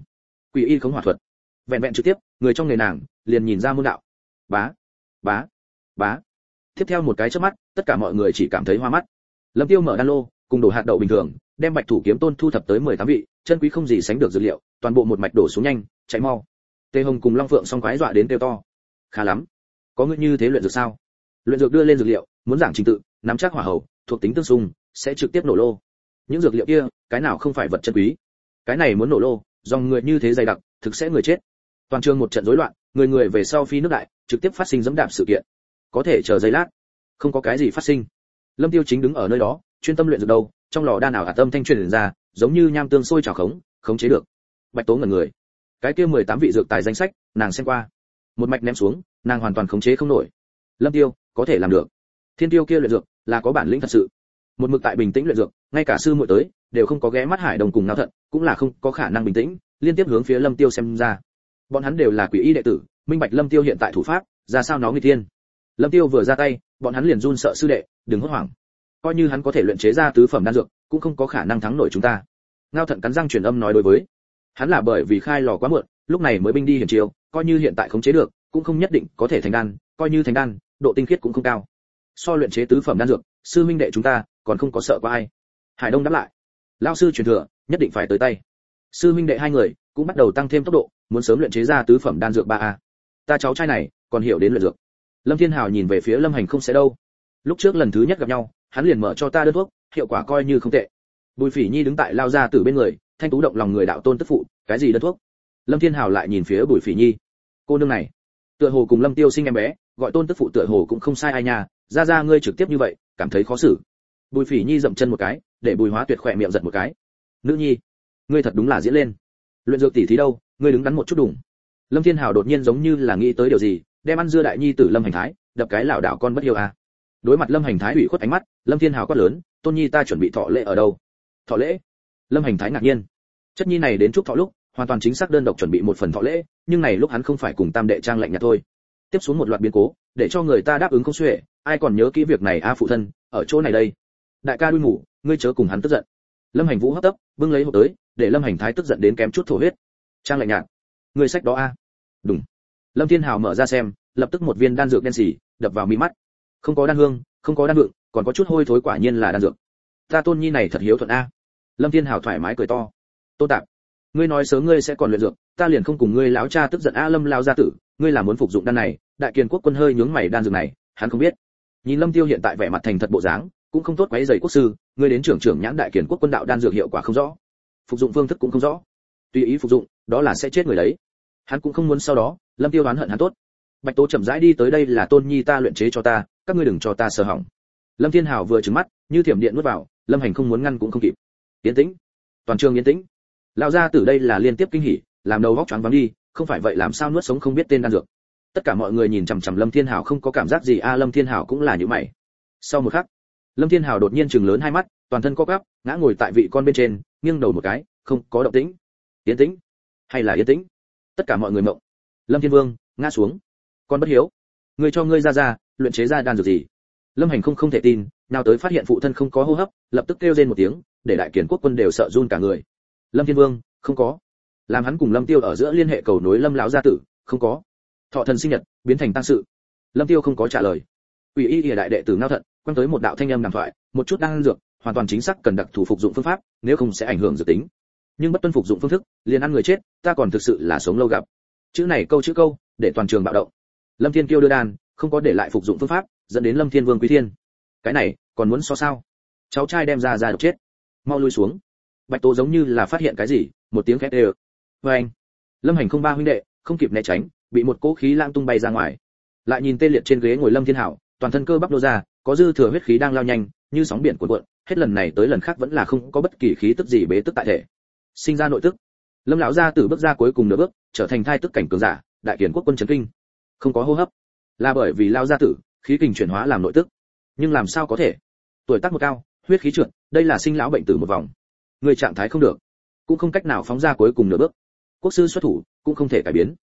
Quỷ y khống hỏa thuật vẹn vẹn trực tiếp, người trong nghề nàng liền nhìn ra môn đạo. Bá bá bá. Tiếp theo một cái chớp mắt, tất cả mọi người chỉ cảm thấy hoa mắt. Lâm tiêu mở đan lô, cùng đổ hạt đậu bình thường, đem bạch thủ kiếm tôn thu thập tới 18 vị, chân quý không gì sánh được dữ liệu, toàn bộ một mạch đổ xuống nhanh, chạy mau. Tề hồng cùng long phượng song quái dọa đến kêu to. Khá lắm. Có ngươi như thế luyện dược sao? Luyện dược đưa lên dược liệu, muốn giảng trình tự, nắm chắc hỏa hầu, thuộc tính tương xung, sẽ trực tiếp nổ lô. Những dược liệu kia, cái nào không phải vật chân quý? Cái này muốn nổ lô, dòng người như thế dày đặc, thực sẽ người chết toàn trường một trận rối loạn, người người về sau phi nước đại, trực tiếp phát sinh dẫm đạp sự kiện. Có thể chờ giây lát, không có cái gì phát sinh. Lâm tiêu chính đứng ở nơi đó, chuyên tâm luyện dược đâu, trong lò đan nào hạt tâm thanh truyền ra, giống như nham tương sôi trào khống khống chế được. Bạch tố ngẩn người. Cái kia 18 vị dược tài danh sách, nàng xem qua. Một mạch ném xuống, nàng hoàn toàn khống chế không nổi. Lâm tiêu, có thể làm được. Thiên tiêu kia luyện dược, là có bản lĩnh thật sự. Một mực tại bình tĩnh luyện dược, ngay cả sư muội tới, đều không có ghé mắt hải đồng cùng nào thận, cũng là không có khả năng bình tĩnh, liên tiếp hướng phía lâm tiêu xem ra bọn hắn đều là quỷ y đệ tử, minh bạch lâm tiêu hiện tại thủ pháp, ra sao nó nguy thiên. Lâm tiêu vừa ra tay, bọn hắn liền run sợ sư đệ, đừng hốt hoảng. Coi như hắn có thể luyện chế ra tứ phẩm đan dược, cũng không có khả năng thắng nổi chúng ta. Ngao thận cắn răng truyền âm nói đối với. Hắn là bởi vì khai lò quá muộn, lúc này mới binh đi hiểm chiều coi như hiện tại khống chế được, cũng không nhất định có thể thành đan, coi như thành đan, độ tinh khiết cũng không cao. So luyện chế tứ phẩm đan dược, sư minh đệ chúng ta, còn không có sợ qua ai. Hải đông đáp lại. Lao sư truyền thừa, nhất định phải tới tay. Sư minh đệ hai người, cũng bắt đầu tăng thêm tốc độ muốn sớm luyện chế ra tứ phẩm đan dược ba a. Ta cháu trai này, còn hiểu đến luyện dược. Lâm thiên hào nhìn về phía lâm hành không sẽ đâu. Lúc trước lần thứ nhất gặp nhau, hắn liền mở cho ta đơn thuốc, hiệu quả coi như không tệ. Bùi phỉ nhi đứng tại lao ra từ bên người, thanh tú động lòng người đạo tôn tức phụ, cái gì đơn thuốc? Lâm thiên hào lại nhìn phía bùi phỉ nhi. Cô nương này, tựa hồ cùng lâm tiêu sinh em bé, gọi tôn tức phụ tựa hồ cũng không sai ai nha. Ra ra ngươi trực tiếp như vậy, cảm thấy khó xử. Bùi phỉ nhi dậm chân một cái, để bùi hóa tuyệt khỏe miệng giật một cái. Nữ nhi, ngươi thật đúng là diễn lên. Luyện dược tỷ thí đâu? Ngươi đứng đắn một chút đủng lâm thiên hào đột nhiên giống như là nghĩ tới điều gì, đem ăn dưa đại nhi tử lâm hành thái, đập cái lảo đảo con bất hiếu à. đối mặt lâm hành thái ủy khuất ánh mắt, lâm thiên hào quát lớn, tôn nhi ta chuẩn bị thọ lễ ở đâu? Thọ lễ? Lâm hành thái ngạc nhiên. Chất nhi này đến chúc thọ lúc, hoàn toàn chính xác đơn độc chuẩn bị một phần thọ lễ, nhưng này lúc hắn không phải cùng tam đệ trang lạnh nhạt thôi. Tiếp xuống một loạt biến cố, để cho người ta đáp ứng không xuể, ai còn nhớ kỹ việc này a phụ thân, ở chỗ này đây. Đại ca đuôi ngủ, ngươi chớ cùng hắn tức giận. Lâm hành vũ hấp tấp, bưng lấy hộp tới, để lâm hành thái tức giận đến kém chút thổ huyết trang lạnh nhạt. Người sách đó a. Đúng lâm thiên hào mở ra xem, lập tức một viên đan dược đen xì đập vào mi mắt. Không có đan hương, không có đan vượng còn có chút hôi thối quả nhiên là đan dược. Ta tôn nhi này thật hiếu thuận a. Lâm thiên hào thoải mái cười to. Tôn tạp, ngươi nói sớm ngươi sẽ còn luyện dược, ta liền không cùng ngươi láo cha tức giận a lâm lao gia tử, ngươi là muốn phục dụng đan này, đại kiền quốc quân hơi nhướng mày đan dược này, hắn không biết. Nhìn lâm tiêu hiện tại vẻ mặt thành thật bộ dáng, cũng không tốt quấy giày quốc sư, ngươi đến trưởng trưởng nhãn đại kiền quốc quân đạo đan dược hiệu quả không rõ. Phục dụng phương thức cũng không rõ. Tùy ý phục dụng đó là sẽ chết người đấy. Hắn cũng không muốn sau đó, lâm tiêu đoán hận hắn tốt. Bạch tố chậm rãi đi tới đây là tôn nhi ta luyện chế cho ta, các ngươi đừng cho ta sơ hỏng. Lâm thiên hào vừa trừng mắt, như thiểm điện nuốt vào, lâm hành không muốn ngăn cũng không kịp. Yên tĩnh. Toàn trường yên tĩnh. Lão gia tử đây là liên tiếp kinh hỉ, làm đầu vóc choáng váng đi, không phải vậy làm sao nuốt sống không biết tên đan dược. Tất cả mọi người nhìn chằm chằm lâm thiên hào không có cảm giác gì, a, lâm thiên hào cũng là như mày. Sau một khắc, lâm thiên hào đột nhiên chừng lớn hai mắt, toàn thân co quắp, ngã ngồi tại vị con bên trên, nghiêng đầu một cái, không có động tĩnh. Yên tĩnh hay là yên tĩnh? Tất cả mọi người mộng. Lâm thiên vương, ngã xuống. Con bất hiếu. Ngươi cho ngươi ra ra, luyện chế ra đan dược gì? Lâm hành không không thể tin, nào tới phát hiện phụ thân không có hô hấp, lập tức kêu lên một tiếng, để đại kiến quốc quân đều sợ run cả người. Lâm thiên vương, không có. Làm hắn cùng lâm tiêu ở giữa liên hệ cầu nối lâm lão gia tử, không có. Thọ thần sinh nhật, biến thành tăng sự. Lâm tiêu không có trả lời. Ủy y ỉa đại đệ tử ngao thận quan tới một đạo thanh âm đàm thoại, một chút đang dược, hoàn toàn chính xác cần đặc thủ phục dụng phương pháp, nếu không sẽ ảnh hưởng dự tính nhưng bất tuân phục dụng phương thức, liền ăn người chết, ta còn thực sự là sống lâu gặp. Chữ này câu chữ câu, để toàn trường bạo động. Lâm thiên kiêu đưa đàn không có để lại phục dụng phương pháp, dẫn đến lâm thiên vương quý thiên. Cái này, còn muốn so sao? Cháu trai đem ra ra độc chết. Mau lui xuống. Bạch tố giống như là phát hiện cái gì, một tiếng khét đều vê anh, lâm hành không ba huynh đệ, không kịp né tránh, bị một cỗ khí lang tung bay ra ngoài. Lại nhìn tê liệt trên ghế ngồi lâm thiên hảo, toàn thân cơ bắp đô ra, có dư thừa huyết khí đang lao nhanh, như sóng biển cuộn cuộn, hết lần này tới lần khác vẫn là không có bất kỳ khí tức gì bế tức tại thể sinh ra nội tức. Lâm lão gia tử bước ra cuối cùng nửa bước, trở thành thai tức cảnh cường giả, đại kiển quốc quân trấn kinh. Không có hô hấp. Là bởi vì lao gia tử, khí kình chuyển hóa làm nội tức. Nhưng làm sao có thể? Tuổi tác một cao, huyết khí trượt, đây là sinh lão bệnh tử một vòng. Người trạng thái không được. Cũng không cách nào phóng ra cuối cùng nửa bước. Quốc sư xuất thủ, cũng không thể cải biến.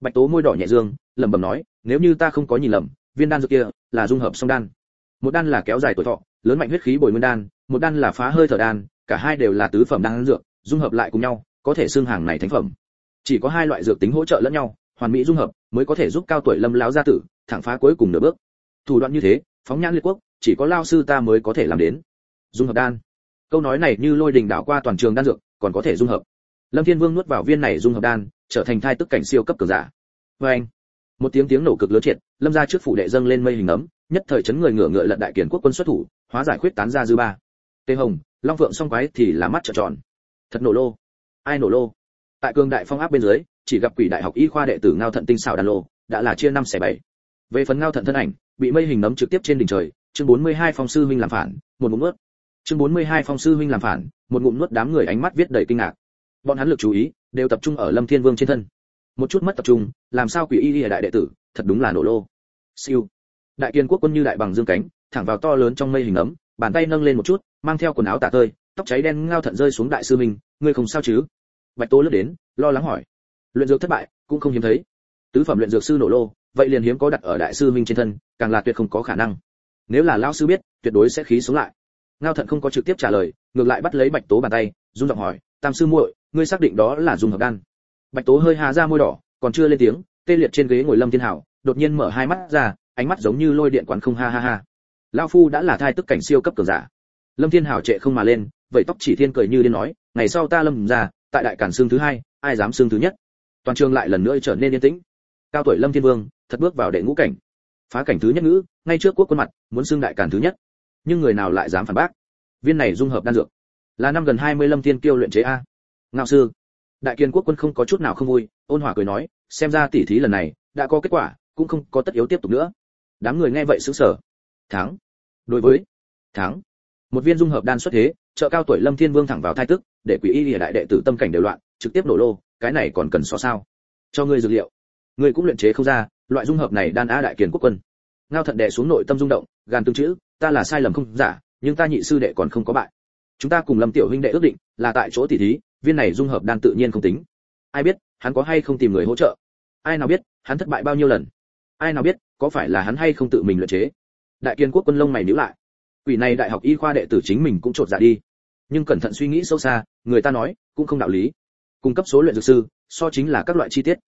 Bạch tố môi đỏ nhẹ dương, lẩm bẩm nói, nếu như ta không có nhìn lầm, viên đan dược kia là dung hợp song đan. Một đan là kéo dài tuổi thọ, lớn mạnh huyết khí bồi nguyên đan, một đan là phá hơi thở đan, cả hai đều là tứ phẩm đan dược dung hợp lại cùng nhau, có thể xương hàng này thánh phẩm. Chỉ có hai loại dược tính hỗ trợ lẫn nhau, hoàn mỹ dung hợp, mới có thể giúp cao tuổi lâm lão gia tử thẳng phá cuối cùng nửa bước. Thủ đoạn như thế, phóng nhãn liệt quốc, chỉ có lao sư ta mới có thể làm đến. Dung hợp đan. Câu nói này như lôi đình đảo qua toàn trường đan dược, còn có thể dung hợp. Lâm thiên vương nuốt vào viên này dung hợp đan, trở thành thai tức cảnh siêu cấp cường giả. Vê anh, một tiếng tiếng nổ cực lớn triệt, lâm gia trước phủ đệ dâng lên mây hình ấm, nhất thời chấn người ngửa ngựa lật đại kiền quốc quân xuất thủ, hóa giải khuyết tán ra dư ba. Tê hồng, long phượng song quái thì là mắt trợn tròn thật nổ lô. Ai nổ lô? Tại cường đại phong áp bên dưới, chỉ gặp quỷ đại học y khoa đệ tử ngao thận tinh xảo đàn lô, đã là chia năm xẻ bảy. Về phần ngao thận thân ảnh, bị mây hình nấm trực tiếp trên đỉnh trời, chương 42 phong sư huynh làm phản, một ngụm nuốt. Chương 42 phong sư huynh làm phản, một ngụm nuốt đám người ánh mắt viết đầy kinh ngạc. Bọn hắn lực chú ý, đều tập trung ở lâm thiên vương trên thân. Một chút mất tập trung, làm sao quỷ y y đại đệ tử, thật đúng là nổ lô. Siêu. Đại kiên quốc quân như đại bằng dương cánh, thẳng vào to lớn trong mây hình ấm bàn tay nâng lên một chút, mang theo quần áo tả tơi, tóc cháy đen ngao thận rơi xuống đại sư minh ngươi không sao chứ? Bạch tố lướt đến, lo lắng hỏi. Luyện dược thất bại, cũng không hiếm thấy. Tứ phẩm luyện dược sư nổ lô, vậy liền hiếm có đặt ở đại sư minh trên thân, càng là tuyệt không có khả năng. Nếu là lão sư biết, tuyệt đối sẽ khí xuống lại. Ngao thận không có trực tiếp trả lời, ngược lại bắt lấy bạch tố bàn tay, run giọng hỏi, tam sư muội, ngươi xác định đó là dùng hợp đan? Bạch tố hơi hà ra môi đỏ, còn chưa lên tiếng, tê liệt trên ghế ngồi lâm thiên hảo, đột nhiên mở hai mắt ra, ánh mắt giống như lôi điện quán không ha ha ha. Lão phu đã là thai tức cảnh siêu cấp cường giả. Lâm thiên hảo trệ không mà lên, vậy tóc chỉ thiên cười như điên nói ngày sau ta lâm ra, tại đại cản xương thứ hai, ai dám xương thứ nhất? Toàn trường lại lần nữa trở nên yên tĩnh. Cao tuổi lâm thiên vương, thật bước vào đệ ngũ cảnh. Phá cảnh thứ nhất ngữ, ngay trước quốc quân mặt, muốn xưng đại cản thứ nhất. Nhưng người nào lại dám phản bác? Viên này dung hợp đan dược. Là năm gần hai mươi lâm thiên kiêu luyện chế a. Ngạo sư. Đại kiên quốc quân không có chút nào không vui, ôn hòa cười nói, xem ra tỉ thí lần này, đã có kết quả, cũng không có tất yếu tiếp tục nữa. Đám người nghe vậy sững sờ. Thắng. Đối với. Thắng. Một viên dung hợp đan xuất thế, trợ cao tuổi lâm thiên vương thẳng vào thai tức để quỷ y lìa đại đệ tử tâm cảnh đều loạn, trực tiếp nổ lô, cái này còn cần so sao? Cho ngươi dược liệu. Ngươi cũng luyện chế không ra, loại dung hợp này đan a đại kiền quốc quân. Ngao thận đệ xuống nội tâm rung động gan tương chữ, ta là sai lầm không giả, nhưng ta nhị sư đệ còn không có bại. Chúng ta cùng lâm tiểu huynh đệ ước định, là tại chỗ tỷ thí, viên này dung hợp đan tự nhiên không tính. Ai biết, hắn có hay không tìm người hỗ trợ? Ai nào biết, hắn thất bại bao nhiêu lần? Ai nào biết, có phải là hắn hay không tự mình luyện chế? Đại kiên quốc quân lông mày níu lại. Quỷ này đại học y khoa đệ tử chính mình cũng trột dạ đi nhưng cẩn thận suy nghĩ sâu xa, người ta nói, cũng không đạo lý. Cung cấp số luyện dược sư, so chính là các loại chi tiết.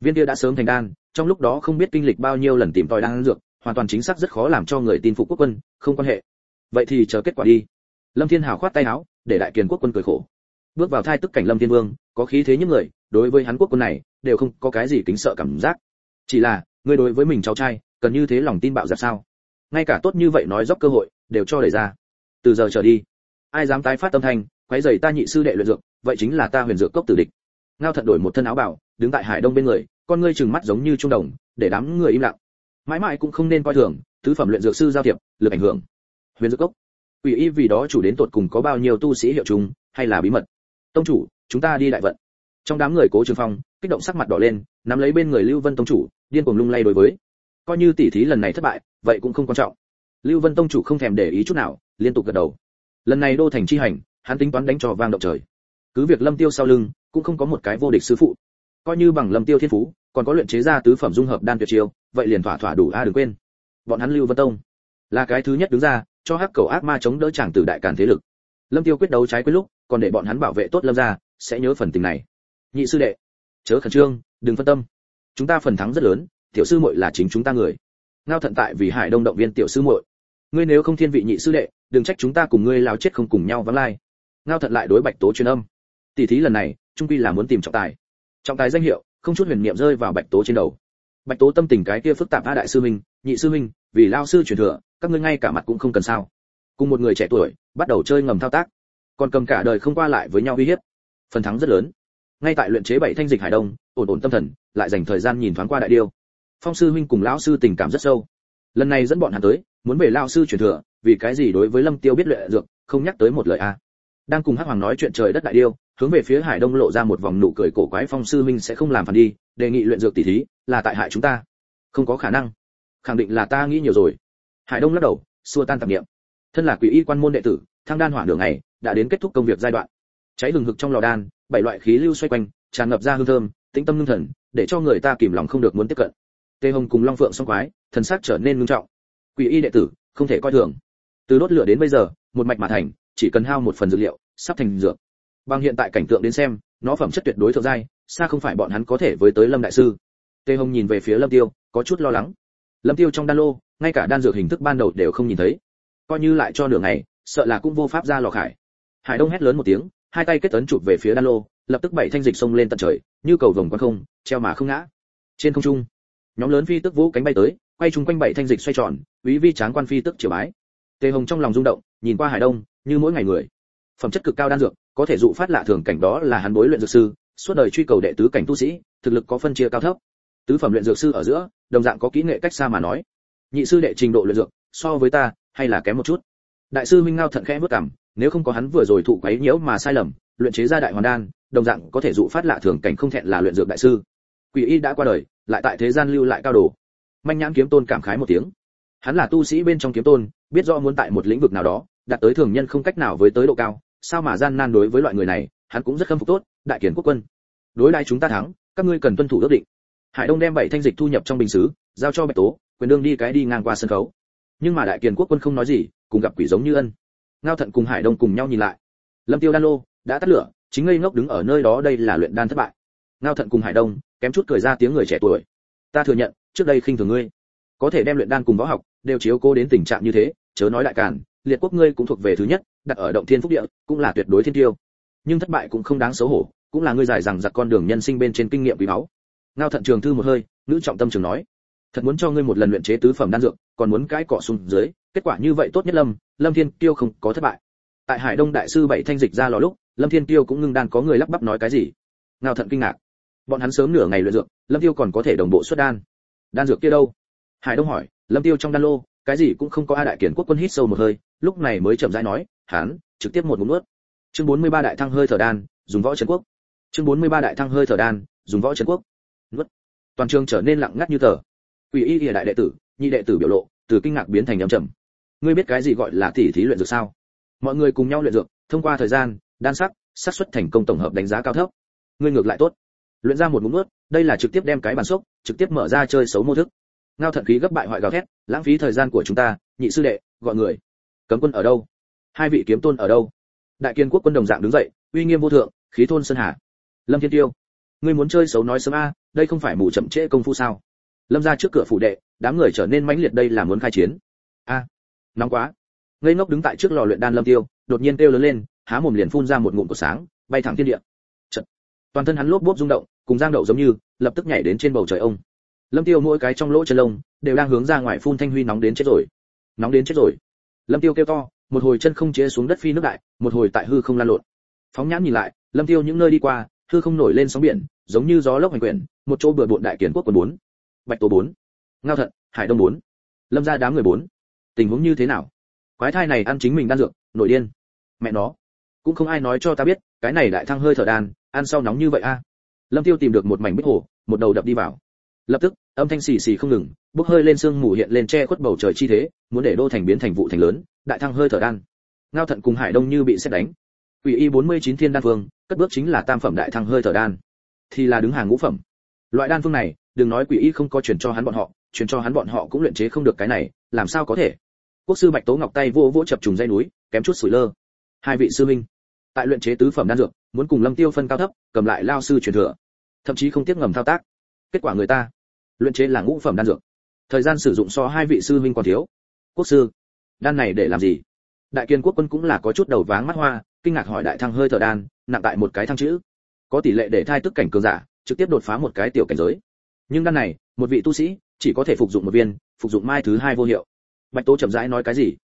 Viên kia đã sớm thành đan, trong lúc đó không biết kinh lịch bao nhiêu lần tìm tòi đan dược, hoàn toàn chính xác rất khó làm cho người tin phục quốc quân, không quan hệ. Vậy thì chờ kết quả đi. Lâm thiên hào khoát tay áo, để đại kiền quốc quân cười khổ. Bước vào thai tức cảnh lâm thiên vương, có khí thế những người, đối với hắn quốc quân này, đều không có cái gì kính sợ cảm giác. Chỉ là, người đối với mình cháu trai, cần như thế lòng tin bạo dạp sao? Ngay cả tốt như vậy nói dốc cơ hội, đều cho đẩy ra. Từ giờ trở đi ai dám tái phát tâm thanh, quấy rầy ta nhị sư đệ luyện dược, vậy chính là ta huyền dược cốc tử địch. Ngao thận đổi một thân áo bảo đứng tại hải đông bên người, con ngươi trừng mắt giống như trung đồng, để đám người im lặng. Mãi mãi cũng không nên coi thường, tứ phẩm luyện dược sư giao thiệp, lực ảnh hưởng. Huyền dược cốc. Ủy y vì đó chủ đến tột cùng có bao nhiêu tu sĩ hiệu chúng, hay là bí mật? Tông chủ, chúng ta đi đại vận. Trong đám người cố trường phong, kích động sắc mặt đỏ lên, nắm lấy bên người lưu vân tông chủ, điên cuồng lung lay đối với. Coi như tỷ thí lần này thất bại, vậy cũng không quan trọng. Lưu vân tông chủ không thèm để ý chút nào, liên tục gật đầu lần này đô thành chi hành, hắn tính toán đánh trò vang động trời. Cứ việc lâm tiêu sau lưng, cũng không có một cái vô địch sư phụ. Coi như bằng lâm tiêu thiên phú, còn có luyện chế ra tứ phẩm dung hợp đan tuyệt chiêu, vậy liền thỏa thỏa đủ a đừng quên bọn hắn lưu vân tông là cái thứ nhất đứng ra, cho hắc cầu ác ma chống đỡ chàng tử đại càn thế lực. Lâm tiêu quyết đấu trái quyết lúc, còn để bọn hắn bảo vệ tốt lâm gia, sẽ nhớ phần tình này. Nhị sư đệ, chớ khẩn trương, đừng phân tâm. Chúng ta phần thắng rất lớn, tiểu sư muội là chính chúng ta người. Ngao thận tại vì hải đông động viên tiểu sư muội ngươi nếu không thiên vị nhị sư đệ, đừng trách chúng ta cùng ngươi lao chết không cùng nhau vắng lai. Ngao thật lại đối bạch tố truyền âm. Tỷ thí lần này, trung quy là muốn tìm trọng tài. Trọng tài danh hiệu, không chút huyền niệm rơi vào bạch tố trên đầu. Bạch tố tâm tình cái kia phức tạp a đại sư minh nhị sư minh vì lao sư truyền thừa, các ngươi ngay cả mặt cũng không cần sao. Cùng một người trẻ tuổi, bắt đầu chơi ngầm thao tác. Còn cầm cả đời không qua lại với nhau uy hiếp. Phần thắng rất lớn. Ngay tại luyện chế bảy thanh dịch hải đông, ổn ổn tâm thần, lại dành thời gian nhìn thoáng qua đại điêu. Phong sư huynh cùng lão sư tình cảm rất sâu. Lần này dẫn bọn hắn tới muốn về lao sư truyền thừa, vì cái gì đối với lâm tiêu biết luyện dược, không nhắc tới một lời a? Đang cùng hắc hoàng nói chuyện trời đất đại điêu, hướng về phía hải đông lộ ra một vòng nụ cười cổ quái phong sư minh sẽ không làm phản đi, đề nghị luyện dược tỷ thí, là tại hại chúng ta. Không có khả năng. Khẳng định là ta nghĩ nhiều rồi. Hải đông lắc đầu, xua tan tạp niệm. Thân là quỷ y quan môn đệ tử thang đan hỏa đường này, đã đến kết thúc công việc giai đoạn. Cháy hừng hực trong lò đan, bảy loại khí lưu xoay quanh, tràn ngập ra hương thơm, tĩnh tâm ngưng thần, để cho người ta kìm lòng không được muốn tiếp cận. Tê hồng cùng long phượng song quái, thần sắc trở nên ngưng trọng quỷ y đệ tử, không thể coi thường. Từ đốt lửa đến bây giờ, một mạch mà thành, chỉ cần hao một phần dược liệu, sắp thành dược. Bằng hiện tại cảnh tượng đến xem, nó phẩm chất tuyệt đối thượng giai, xa không phải bọn hắn có thể với tới lâm đại sư. Tê hồng nhìn về phía lâm tiêu, có chút lo lắng. Lâm tiêu trong đan lô, ngay cả đan dược hình thức ban đầu đều không nhìn thấy. Coi như lại cho nửa ngày, sợ là cũng vô pháp ra lò khải. Hải đông hét lớn một tiếng, hai tay kết tấn chụp về phía đan lô, lập tức bảy thanh dịch xông lên tận trời, như cầu vồng quan không, treo mà không ngã. Trên không trung, nhóm lớn phi tức vũ cánh bay tới quay chung quanh bảy thanh dịch xoay tròn, quý vi tráng quan phi tức triều bái. Tề hồng trong lòng rung động, nhìn qua hải đông, như mỗi ngày người. Phẩm chất cực cao đan dược, có thể dụ phát lạ thường cảnh đó là hắn bối luyện dược sư, suốt đời truy cầu đệ tứ cảnh tu sĩ, thực lực có phân chia cao thấp. Tứ phẩm luyện dược sư ở giữa, đồng dạng có kỹ nghệ cách xa mà nói. Nhị sư đệ trình độ luyện dược, so với ta, hay là kém một chút. Đại sư minh ngao thận khẽ vất cảm nếu không có hắn vừa rồi thụ quấy nhiễu mà sai lầm, luyện chế ra đại hoàn đan, đồng dạng có thể dụ phát lạ thường cảnh không thẹn là luyện dược đại sư. Quỷ y đã qua đời, lại tại thế gian lưu lại cao đồ manh nhãn kiếm tôn cảm khái một tiếng. Hắn là tu sĩ bên trong kiếm tôn, biết rõ muốn tại một lĩnh vực nào đó, đạt tới thường nhân không cách nào với tới độ cao, sao mà gian nan đối với loại người này, hắn cũng rất khâm phục tốt, đại kiển quốc quân. Đối lại chúng ta thắng, các ngươi cần tuân thủ ước định. Hải đông đem bảy thanh dịch thu nhập trong bình sứ giao cho bạch tố, quyền đương đi cái đi ngang qua sân khấu. Nhưng mà đại kiền quốc quân không nói gì, cùng gặp quỷ giống như ân. Ngao thận cùng hải đông cùng nhau nhìn lại. Lâm tiêu đan lô, đã tắt lửa, chính ngây ngốc đứng ở nơi đó đây là luyện đan thất bại. Ngao thận cùng hải đông, kém chút cười ra tiếng người trẻ tuổi. Ta thừa nhận trước đây khinh thường ngươi. Có thể đem luyện đan cùng võ học đều chiếu cố đến tình trạng như thế, chớ nói đại càn, liệt quốc ngươi cũng thuộc về thứ nhất, đặt ở động thiên phúc địa, cũng là tuyệt đối thiên tiêu. Nhưng thất bại cũng không đáng xấu hổ, cũng là ngươi giải rằng giặc con đường nhân sinh bên trên kinh nghiệm quý báu. Ngao thận trường thư một hơi, nữ trọng tâm trường nói, thật muốn cho ngươi một lần luyện chế tứ phẩm đan dược, còn muốn cái cọ xuống dưới, kết quả như vậy tốt nhất lâm lâm thiên tiêu không có thất bại. Tại hải đông đại sư bảy thanh dịch ra lò lúc, lâm thiên tiêu cũng ngưng đan có người lắp bắp nói cái gì. Ngao thận kinh ngạc. Bọn hắn sớm nửa ngày luyện dược, lâm tiêu còn có thể đồng bộ xuất đan đan dược kia đâu? Hải đông hỏi. Lâm tiêu trong đan lô, cái gì cũng không có a đại kiển quốc quân hít sâu một hơi, lúc này mới chậm rãi nói hắn trực tiếp một ngụm nuốt. Chương 43 đại thăng hơi thở đan, dùng võ trấn quốc. Chương 43 đại thăng hơi thở đan, dùng võ trấn quốc. Nuốt. Toàn trường trở nên lặng ngắt như tờ. Quỷ y y đại đệ tử, nhị đệ tử biểu lộ, từ kinh ngạc biến thành âm trầm. Ngươi biết cái gì gọi là tỉ thí luyện dược sao? Mọi người cùng nhau luyện dược, thông qua thời gian, đan sắc, xác suất thành công tổng hợp đánh giá cao thấp. Ngươi ngược lại tốt luyện ra một ngụm nuốt, đây là trực tiếp đem cái bàn sốc trực tiếp mở ra chơi xấu mô thức. Ngao thận khí gấp bại hoại gào thét, lãng phí thời gian của chúng ta, nhị sư đệ, gọi người. Cấm quân ở đâu? Hai vị kiếm tôn ở đâu? Đại kiên quốc quân đồng dạng đứng dậy, uy nghiêm vô thượng, khí thôn sơn hà. Lâm thiên tiêu, ngươi muốn chơi xấu nói sớm a, đây không phải mù chậm trễ công phu sao? Lâm ra trước cửa phủ đệ, đám người trở nên mãnh liệt đây là muốn khai chiến. A, nóng quá. Ngây ngốc đứng tại trước lò luyện đan lâm tiêu, đột nhiên kêu lớn lên, há mồm liền phun ra một ngụm của sáng, bay thẳng thiên địa toàn thân hắn lốp bốp rung động, cùng giang đậu giống như, lập tức nhảy đến trên bầu trời ông. Lâm tiêu mỗi cái trong lỗ chân lông, đều đang hướng ra ngoài phun thanh huy nóng đến chết rồi. Nóng đến chết rồi. Lâm tiêu kêu to, một hồi chân không chế xuống đất phi nước đại, một hồi tại hư không lan lộn. Phóng nhãn nhìn lại, lâm tiêu những nơi đi qua, hư không nổi lên sóng biển, giống như gió lốc hành quyển, một chỗ bừa bộn đại kiến quốc quần bốn. Bạch tổ bốn. Ngao thận, hải đông bốn. Lâm ra đám người bốn. Tình huống như thế nào? Quái thai này ăn chính mình đan dược, nội điên. Mẹ nó. Cũng không ai nói cho ta biết, cái này đại thăng hơi thở đan ăn sau nóng như vậy a? Lâm tiêu tìm được một mảnh bích hồ, một đầu đập đi vào. Lập tức, âm thanh xì xì không ngừng, bốc hơi lên sương mù hiện lên che khuất bầu trời chi thế, muốn để đô thành biến thành vụ thành lớn, đại thăng hơi thở đan. Ngao thận cùng hải đông như bị xét đánh. Ủy y 49 thiên đan phương cất bước chính là tam phẩm đại thăng hơi thở đan. Thì là đứng hàng ngũ phẩm. Loại đan phương này, đừng nói quỷ y không có truyền cho hắn bọn họ truyền cho hắn bọn họ cũng luyện chế không được cái này, làm sao có thể? Quốc sư bạch tố ngọc tay vô vỗ chập trùng dây núi, kém chút sủi lơ. Hai vị sư minh tại luyện chế tứ phẩm đan dược muốn cùng lâm tiêu phân cao thấp, cầm lại lao sư truyền thừa. Thậm chí không tiếc ngầm thao tác. Kết quả người ta luyện chế là ngũ phẩm đan dược. Thời gian sử dụng so hai vị sư minh còn thiếu. Quốc sư, đan này để làm gì? Đại kiên quốc quân cũng là có chút đầu váng mắt hoa, kinh ngạc hỏi đại thăng hơi thở đan, nặng tại một cái thăng chữ. Có tỷ lệ để thai tức cảnh cường giả, trực tiếp đột phá một cái tiểu cảnh giới. Nhưng đan này, một vị tu sĩ, chỉ có thể phục dụng một viên, phục dụng mai thứ hai vô hiệu. Bạch tố chậm rãi nói cái gì?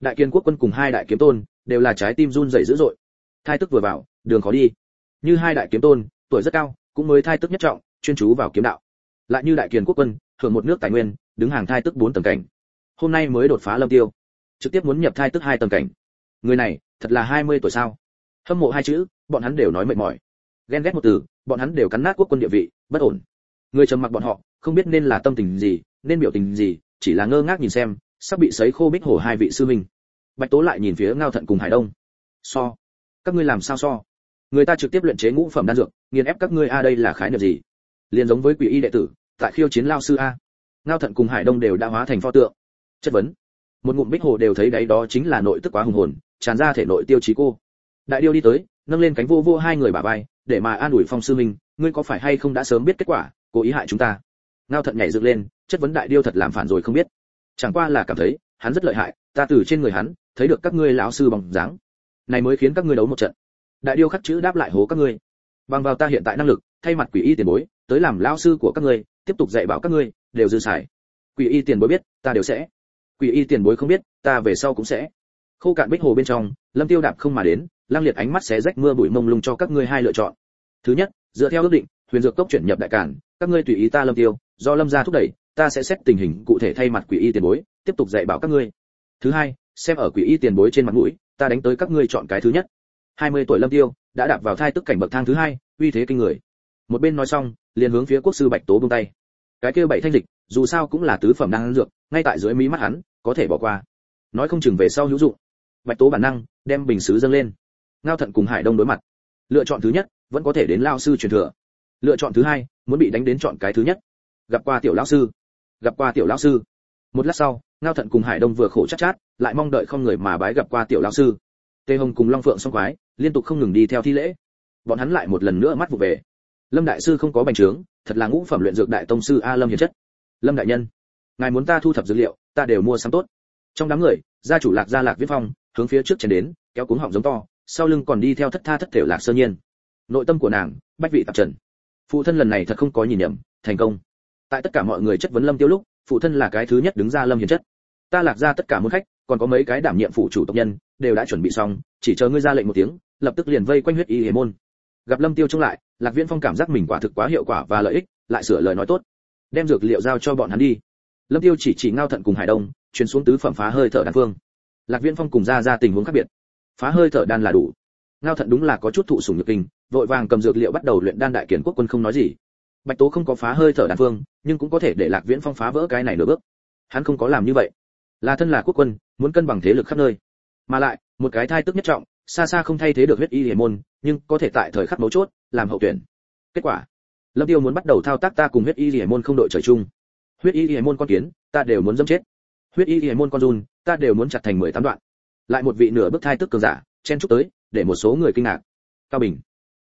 Đại kiên quốc quân cùng hai đại kiếm tôn, đều là trái tim run rẩy dữ dội. Thai tức vừa vào đường khó đi. Như hai đại kiếm tôn, tuổi rất cao, cũng mới thai tức nhất trọng, chuyên chú vào kiếm đạo. Lại như đại kiền quốc quân hưởng một nước tài nguyên, đứng hàng thai tức bốn tầng cảnh. Hôm nay mới đột phá lâm tiêu. Trực tiếp muốn nhập thai tức hai tầng cảnh. Người này, thật là 20 tuổi sao? Hâm mộ hai chữ, bọn hắn đều nói mệt mỏi. Ghen ghét một từ, bọn hắn đều cắn nát quốc quân địa vị, bất ổn. Người trầm mặc bọn họ, không biết nên là tâm tình gì, nên biểu tình gì, chỉ là ngơ ngác nhìn xem, sắp bị sấy khô bích hổ hai vị sư minh bạch tố lại nhìn phía ngao thận cùng hải đông. So, các ngươi làm sao so? Người ta trực tiếp luyện chế ngũ phẩm đan dược, nghiền ép các ngươi, a, đây là khái niệm gì? Liền giống với quỷ y đệ tử, tại khiêu chiến lao sư, a. Ngao thận cùng hải đông đều đã hóa thành pho tượng. Chất vấn. Một ngụm bích hồ đều thấy đấy, đó chính là nội tức quá hùng hồn, tràn ra thể nội tiêu chí cô. Đại điêu đi tới, nâng lên cánh vô vô hai người bà vai, để mà an ủi phong sư minh, ngươi có phải hay không đã sớm biết kết quả, cố ý hại chúng ta? Ngao thận nhảy dựng lên, chất vấn đại điêu thật làm phản rồi không biết. Chẳng qua là cảm thấy, hắn rất lợi hại, ta từ trên người hắn, thấy được các ngươi lão sư bằng dáng. Này mới khiến các ngươi đấu một trận đại điêu khắc chữ đáp lại hố các ngươi. Bằng vào ta hiện tại năng lực, thay mặt quỷ y tiền bối, tới làm lão sư của các ngươi, tiếp tục dạy bảo các ngươi, đều dư xài. Quỷ y tiền bối biết, ta đều sẽ. Quỷ y tiền bối không biết, ta về sau cũng sẽ. Khô cạn bích hồ bên trong, lâm tiêu đạp không mà đến lang liệt ánh mắt xé rách mưa bụi mông lung cho các ngươi hai lựa chọn. Thứ nhất, dựa theo ước định, huyền dược cốc chuyển nhập đại cản, các ngươi tùy ý ta lâm tiêu, do lâm gia thúc đẩy, ta sẽ xét tình hình cụ thể thay mặt quỷ y tiền bối, tiếp tục dạy bảo các ngươi. Thứ hai, xem ở quỷ y tiền bối trên mặt mũi, ta đánh tới các ngươi chọn cái thứ nhất. 20 tuổi lâm tiêu, đã đạp vào thai tức cảnh bậc thang thứ hai, uy thế kinh người. Một bên nói xong, liền hướng phía quốc sư bạch tố buông tay. Cái kia bảy thanh dịch, dù sao cũng là tứ phẩm năng dược, ngay tại dưới mí mắt hắn, có thể bỏ qua. Nói không chừng về sau hữu dụng. Bạch tố bản năng, đem bình sứ dâng lên. Ngao thận cùng hải đông đối mặt. Lựa chọn thứ nhất, vẫn có thể đến lao sư truyền thừa. Lựa chọn thứ hai, muốn bị đánh đến chọn cái thứ nhất. Gặp qua tiểu lão sư. Gặp qua tiểu lão sư. Một lát sau, ngao thận cùng hải đông vừa khổ chát chát, lại mong đợi không người mà bái gặp qua tiểu lão sư. Tề hồng cùng long phượng song quái liên tục không ngừng đi theo thi lễ. Bọn hắn lại một lần nữa mắt vụ về. Lâm đại sư không có bành trướng, thật là ngũ phẩm luyện dược đại tông sư a lâm hiền chất. Lâm đại nhân, ngài muốn ta thu thập dữ liệu, ta đều mua sắm tốt. Trong đám người, gia chủ lạc gia lạc viết phong, hướng phía trước chèn đến, kéo cuống họng giống to, sau lưng còn đi theo thất tha thất tiểu lạc sơ nhiên. Nội tâm của nàng, bách vị tạp trần. Phụ thân lần này thật không có nhìn nhầm, thành công. Tại tất cả mọi người chất vấn lâm tiêu lúc, phụ thân là cái thứ nhất đứng ra lâm hiền chất. Ta lạc ra tất cả muốn khách, còn có mấy cái đảm nhiệm phụ chủ tộc nhân, đều đã chuẩn bị xong, chỉ chờ ngươi ra lệnh một tiếng lập tức liền vây quanh huyết y hề môn. Gặp lâm tiêu trông lại, lạc viễn phong cảm giác mình quả thực quá hiệu quả và lợi ích, lại sửa lời nói tốt. Đem dược liệu giao cho bọn hắn đi. Lâm tiêu chỉ chỉ ngao thận cùng hải đông, truyền xuống tứ phẩm phá hơi thở đan phương. Lạc viễn phong cùng ra ra tình huống khác biệt. Phá hơi thở đan là đủ. Ngao thận đúng là có chút thụ sủng nhược kinh, vội vàng cầm dược liệu bắt đầu luyện đan đại kiển quốc quân không nói gì. Bạch tố không có phá hơi thở đan phương, nhưng cũng có thể để lạc viễn phong phá vỡ cái này nửa bước. Hắn không có làm như vậy. Là thân là quốc quân, muốn cân bằng thế lực khắp nơi. Mà lại, một cái thai tức nhất trọng xa xa không thay thế được huyết y hiểm môn, nhưng có thể tại thời khắc mấu chốt, làm hậu tuyển. Kết quả, lâm tiêu muốn bắt đầu thao tác ta cùng huyết y hiểm môn không đội trời chung. Huyết y hiểm môn con kiến, ta đều muốn dâm chết. Huyết y hiểm môn con run, ta đều muốn chặt thành mười tám đoạn. Lại một vị nửa bước thai tức cường giả, chen chúc tới, để một số người kinh ngạc. Cao bình,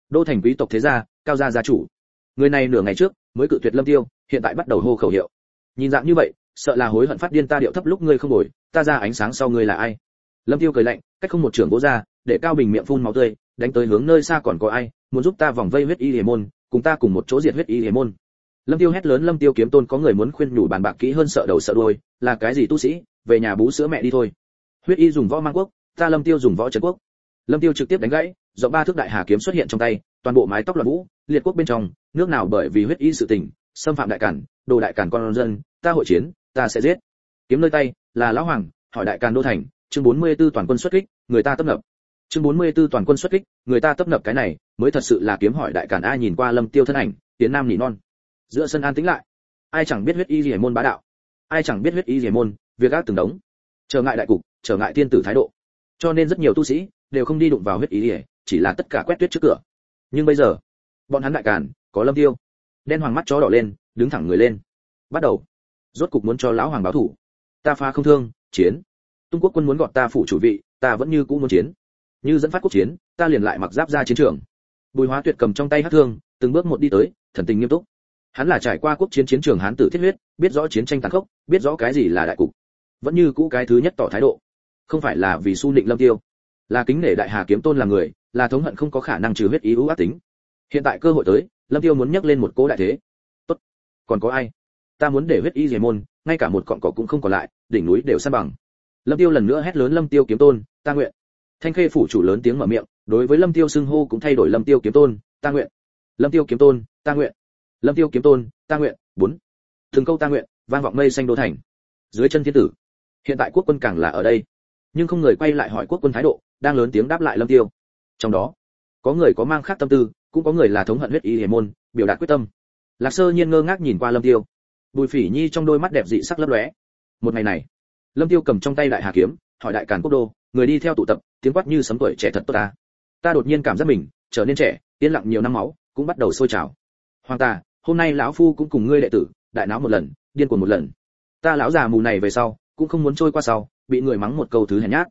đô thành quý tộc thế gia, cao gia gia chủ. Người này nửa ngày trước, mới cự tuyệt lâm tiêu, hiện tại bắt đầu hô khẩu hiệu. Nhìn dạng như vậy, sợ là hối hận phát điên ta điệu thấp lúc ngươi không ngồi, ta ra ánh sáng sau ngươi là ai? Lâm tiêu cười lạnh cách không một trưởng gỗ ra, để cao bình miệng phun máu tươi, đánh tới hướng nơi xa còn có ai, muốn giúp ta vòng vây huyết y hề môn, cùng ta cùng một chỗ diệt huyết y hề môn. Lâm tiêu hét lớn, lâm tiêu kiếm tôn có người muốn khuyên nhủ bàn bạc kỹ hơn sợ đầu sợ đuôi, là cái gì tu sĩ, về nhà bú sữa mẹ đi thôi. Huyết y dùng võ mang quốc, ta lâm tiêu dùng võ trần quốc. Lâm tiêu trực tiếp đánh gãy do ba thước đại hà kiếm xuất hiện trong tay, toàn bộ mái tóc loạn vũ, liệt quốc bên trong, nước nào bởi vì huyết y sự tình, xâm phạm đại cản, đồ đại cản con dân, ta hội chiến, ta sẽ giết. Kiếm nơi tay, là lão hoàng, hỏi đại càn đô thành chương 44 toàn quân xuất kích người ta tập nập. Chương 44 toàn quân xuất kích người ta tập nập cái này mới thật sự là kiếm hỏi đại càn ai nhìn qua lâm tiêu thân ảnh tiến nam nỉ non. Giữa sân an tĩnh lại. Ai chẳng biết huyết y liễu môn bá đạo? Ai chẳng biết huyết y liễu môn việc ác từng đống. Trở ngại đại cục trở ngại tiên tử thái độ. Cho nên rất nhiều tu sĩ đều không đi đụng vào huyết y liễu, chỉ là tất cả quét tuyết trước cửa. Nhưng bây giờ bọn hắn đại càn có lâm tiêu. Đen hoàng mắt chó đỏ lên đứng thẳng người lên. Bắt đầu. Rốt cục muốn cho lão hoàng báo thủ. Ta phá không thương chiến tung quốc quân muốn gọt ta phủ chủ vị, ta vẫn như cũ muốn chiến. Như dẫn phát quốc chiến, ta liền lại mặc giáp ra chiến trường. Bùi hóa tuyệt cầm trong tay hát thương, từng bước một đi tới, thần tình nghiêm túc. Hắn là trải qua quốc chiến chiến trường hán tử thiết huyết, biết rõ chiến tranh tàn khốc, biết rõ cái gì là đại cục. Vẫn như cũ cái thứ nhất tỏ thái độ. Không phải là vì su định lâm tiêu, là kính nể đại hà kiếm tôn là người, là thống hận không có khả năng trừ huyết ý ưu ác tính. Hiện tại cơ hội tới, lâm tiêu muốn nhắc lên một cố đại thế. Tốt. Còn có ai? Ta muốn để huyết y dề môn, ngay cả một cọng cỏ cũng không còn lại, đỉnh núi đều san bằng lâm tiêu lần nữa hét lớn lâm tiêu kiếm tôn, ta nguyện. Thanh khê phủ chủ lớn tiếng mở miệng, đối với lâm tiêu xưng hô cũng thay đổi lâm tiêu kiếm tôn, ta nguyện. Lâm tiêu kiếm tôn, ta nguyện. Lâm tiêu kiếm tôn, ta nguyện. Bốn. Từng câu ta nguyện, vang vọng mây xanh đô thành. Dưới chân thiên tử, hiện tại quốc quân càng là ở đây. Nhưng không người quay lại hỏi quốc quân thái độ, đang lớn tiếng đáp lại lâm tiêu. Trong đó, có người có mang khác tâm tư, cũng có người là thống hận huyết y hề môn, biểu đạt quyết tâm. Lạc sơ nhiên ngơ ngác nhìn qua lâm tiêu. Bùi phỉ nhi trong đôi mắt đẹp dị sắc lấp lóe. Một ngày này lâm tiêu cầm trong tay đại hà kiếm, hỏi đại càn quốc đô, người đi theo tụ tập, tiếng quát như sấm tuổi trẻ thật tốt ta. Ta đột nhiên cảm giác mình, trở nên trẻ, yên lặng nhiều năm máu, cũng bắt đầu sôi trào. Hoàng ta, hôm nay lão phu cũng cùng ngươi đệ tử, đại náo một lần, điên cuồng một lần. Ta lão già mù này về sau, cũng không muốn trôi qua sau, bị người mắng một câu thứ hèn nhát.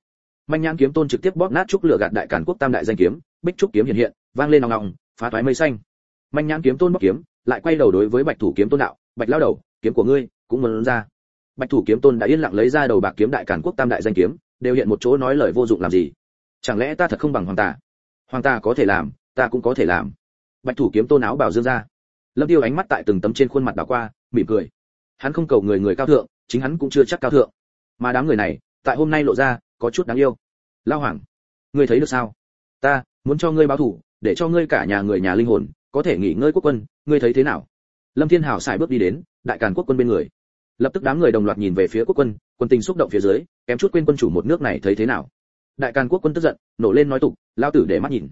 Manh nhãn kiếm tôn trực tiếp bóp nát trúc lửa gạt đại càn quốc tam đại danh kiếm, bích trúc kiếm hiện hiện, vang lên nòng nòng phá toái mây xanh. Manh nhãn kiếm tôn bóp kiếm, lại quay đầu đối với bạch thủ kiếm tôn đạo, bạch lao đầu, kiếm của ngươi cũng muốn ra bạch thủ kiếm tôn đã yên lặng lấy ra đầu bạc kiếm đại càn quốc tam đại danh kiếm, đều hiện một chỗ nói lời vô dụng làm gì? Chẳng lẽ ta thật không bằng hoàng tà? Hoàng tà có thể làm, ta cũng có thể làm. Bạch thủ kiếm tôn áo bảo dương ra. Lâm tiêu ánh mắt tại từng tấm trên khuôn mặt đảo qua, mỉm cười. Hắn không cầu người người cao thượng, chính hắn cũng chưa chắc cao thượng. Mà đám người này, tại hôm nay lộ ra, có chút đáng yêu. Lao hoàng, ngươi thấy được sao? Ta muốn cho ngươi báo thủ, để cho ngươi cả nhà người nhà linh hồn, có thể nghỉ ngơi quốc quân, ngươi thấy thế nào? Lâm thiên hảo xài bước đi đến, đại càn quốc quân bên người lập tức đám người đồng loạt nhìn về phía quốc quân quân tình xúc động phía dưới, kém chút quên quân chủ một nước này thấy thế nào. Đại càn quốc quân tức giận, nổ lên nói tục, lao tử để mắt nhìn.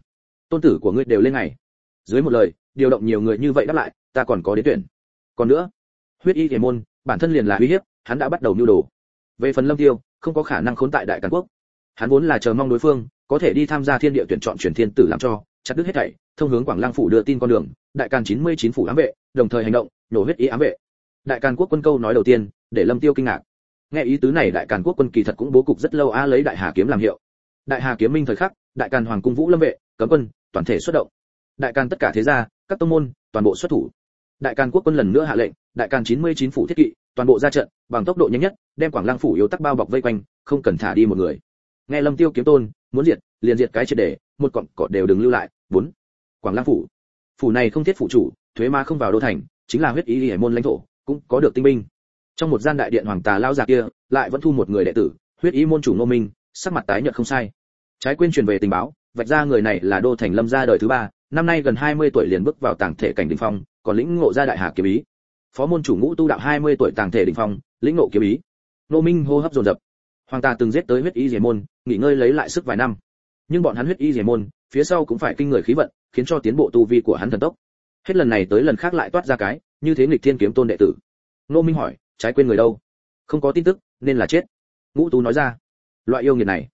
Tôn tử của ngươi đều lên ngày. Dưới một lời, điều động nhiều người như vậy đáp lại, ta còn có đến tuyển. Còn nữa, huyết y thể môn, bản thân liền là uy hiếp, hắn đã bắt đầu mưu đồ. Về phần lâm tiêu, không có khả năng khốn tại đại càn quốc. Hắn vốn là chờ mong đối phương, có thể đi tham gia thiên địa tuyển chọn chuyển thiên tử làm cho, chặt đứt hết thảy, thông hướng quảng lăng phủ đưa tin con đường, đại càn 99 phủ ám vệ, đồng thời hành động, nổ huyết y ám vệ đại càn quốc quân câu nói đầu tiên, để lâm tiêu kinh ngạc. Nghe ý tứ này, đại càn quốc quân kỳ thật cũng bố cục rất lâu a lấy đại hà kiếm làm hiệu. Đại hà kiếm minh thời khắc, đại càn hoàng cung vũ lâm vệ, cấm quân, toàn thể xuất động. Đại càn tất cả thế gia, các tông môn, toàn bộ xuất thủ. Đại càn quốc quân lần nữa hạ lệnh, đại càn 99 phủ thiết kỵ, toàn bộ ra trận, bằng tốc độ nhanh nhất, đem quảng Lang phủ yếu tắc bao bọc vây quanh, không cần thả đi một người. Nghe lâm tiêu kiếm tôn, muốn diệt, liền diệt cái triệt để, một cọng cỏ đều đừng lưu lại. Bốn. Quảng Lang phủ. Phủ này không thiết phủ chủ, thuế ma không vào đô thành, chính là huyết ý hải môn lãnh thổ cũng có được tinh binh. Trong một gian đại điện hoàng tà lao già kia, lại vẫn thu một người đệ tử, huyết ý môn chủ ngô minh, sắc mặt tái nhợt không sai. Trái quên truyền về tình báo, vạch ra người này là đô thành lâm gia đời thứ ba, năm nay gần 20 tuổi liền bước vào tàng thể cảnh đỉnh phong, còn lĩnh ngộ ra đại hà kiếm ý. Phó môn chủ ngũ tu đạo 20 tuổi tàng thể đỉnh phong, lĩnh ngộ kiếm ý. Ngô minh hô hấp dồn dập. Hoàng tà từng giết tới huyết y diệt môn, nghỉ ngơi lấy lại sức vài năm. Nhưng bọn hắn huyết y diệt môn, phía sau cũng phải kinh người khí vận, khiến cho tiến bộ tu vi của hắn thần tốc. Hết lần này tới lần khác lại toát ra cái như thế nghịch thiên kiếm tôn đệ tử. Nô minh hỏi, trái quên người đâu? Không có tin tức, nên là chết. Ngũ tú nói ra, loại yêu nghiệt này,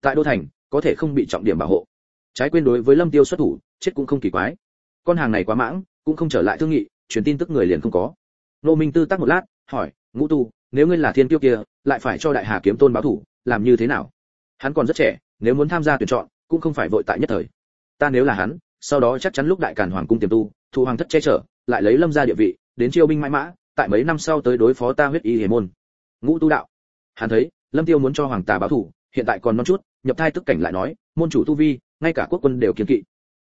tại đô thành, có thể không bị trọng điểm bảo hộ. Trái quên đối với lâm tiêu xuất thủ, chết cũng không kỳ quái. Con hàng này quá mãng, cũng không trở lại thương nghị, truyền tin tức người liền không có. Nô minh tư tác một lát, hỏi, ngũ tu nếu ngươi là thiên tiêu kia, lại phải cho đại hà kiếm tôn báo thủ, làm như thế nào? Hắn còn rất trẻ, nếu muốn tham gia tuyển chọn, cũng không phải vội tại nhất thời. Ta nếu là hắn, sau đó chắc chắn lúc đại càn hoàng cung tiềm tu thu hoàng thất che chở lại lấy lâm ra địa vị, đến chiêu binh mãi mã, tại mấy năm sau tới đối phó ta huyết y hề môn. Ngũ tu đạo. Hắn thấy, lâm tiêu muốn cho hoàng tà báo thủ, hiện tại còn non chút, nhập thai tức cảnh lại nói, môn chủ tu vi, ngay cả quốc quân đều kiên kỵ.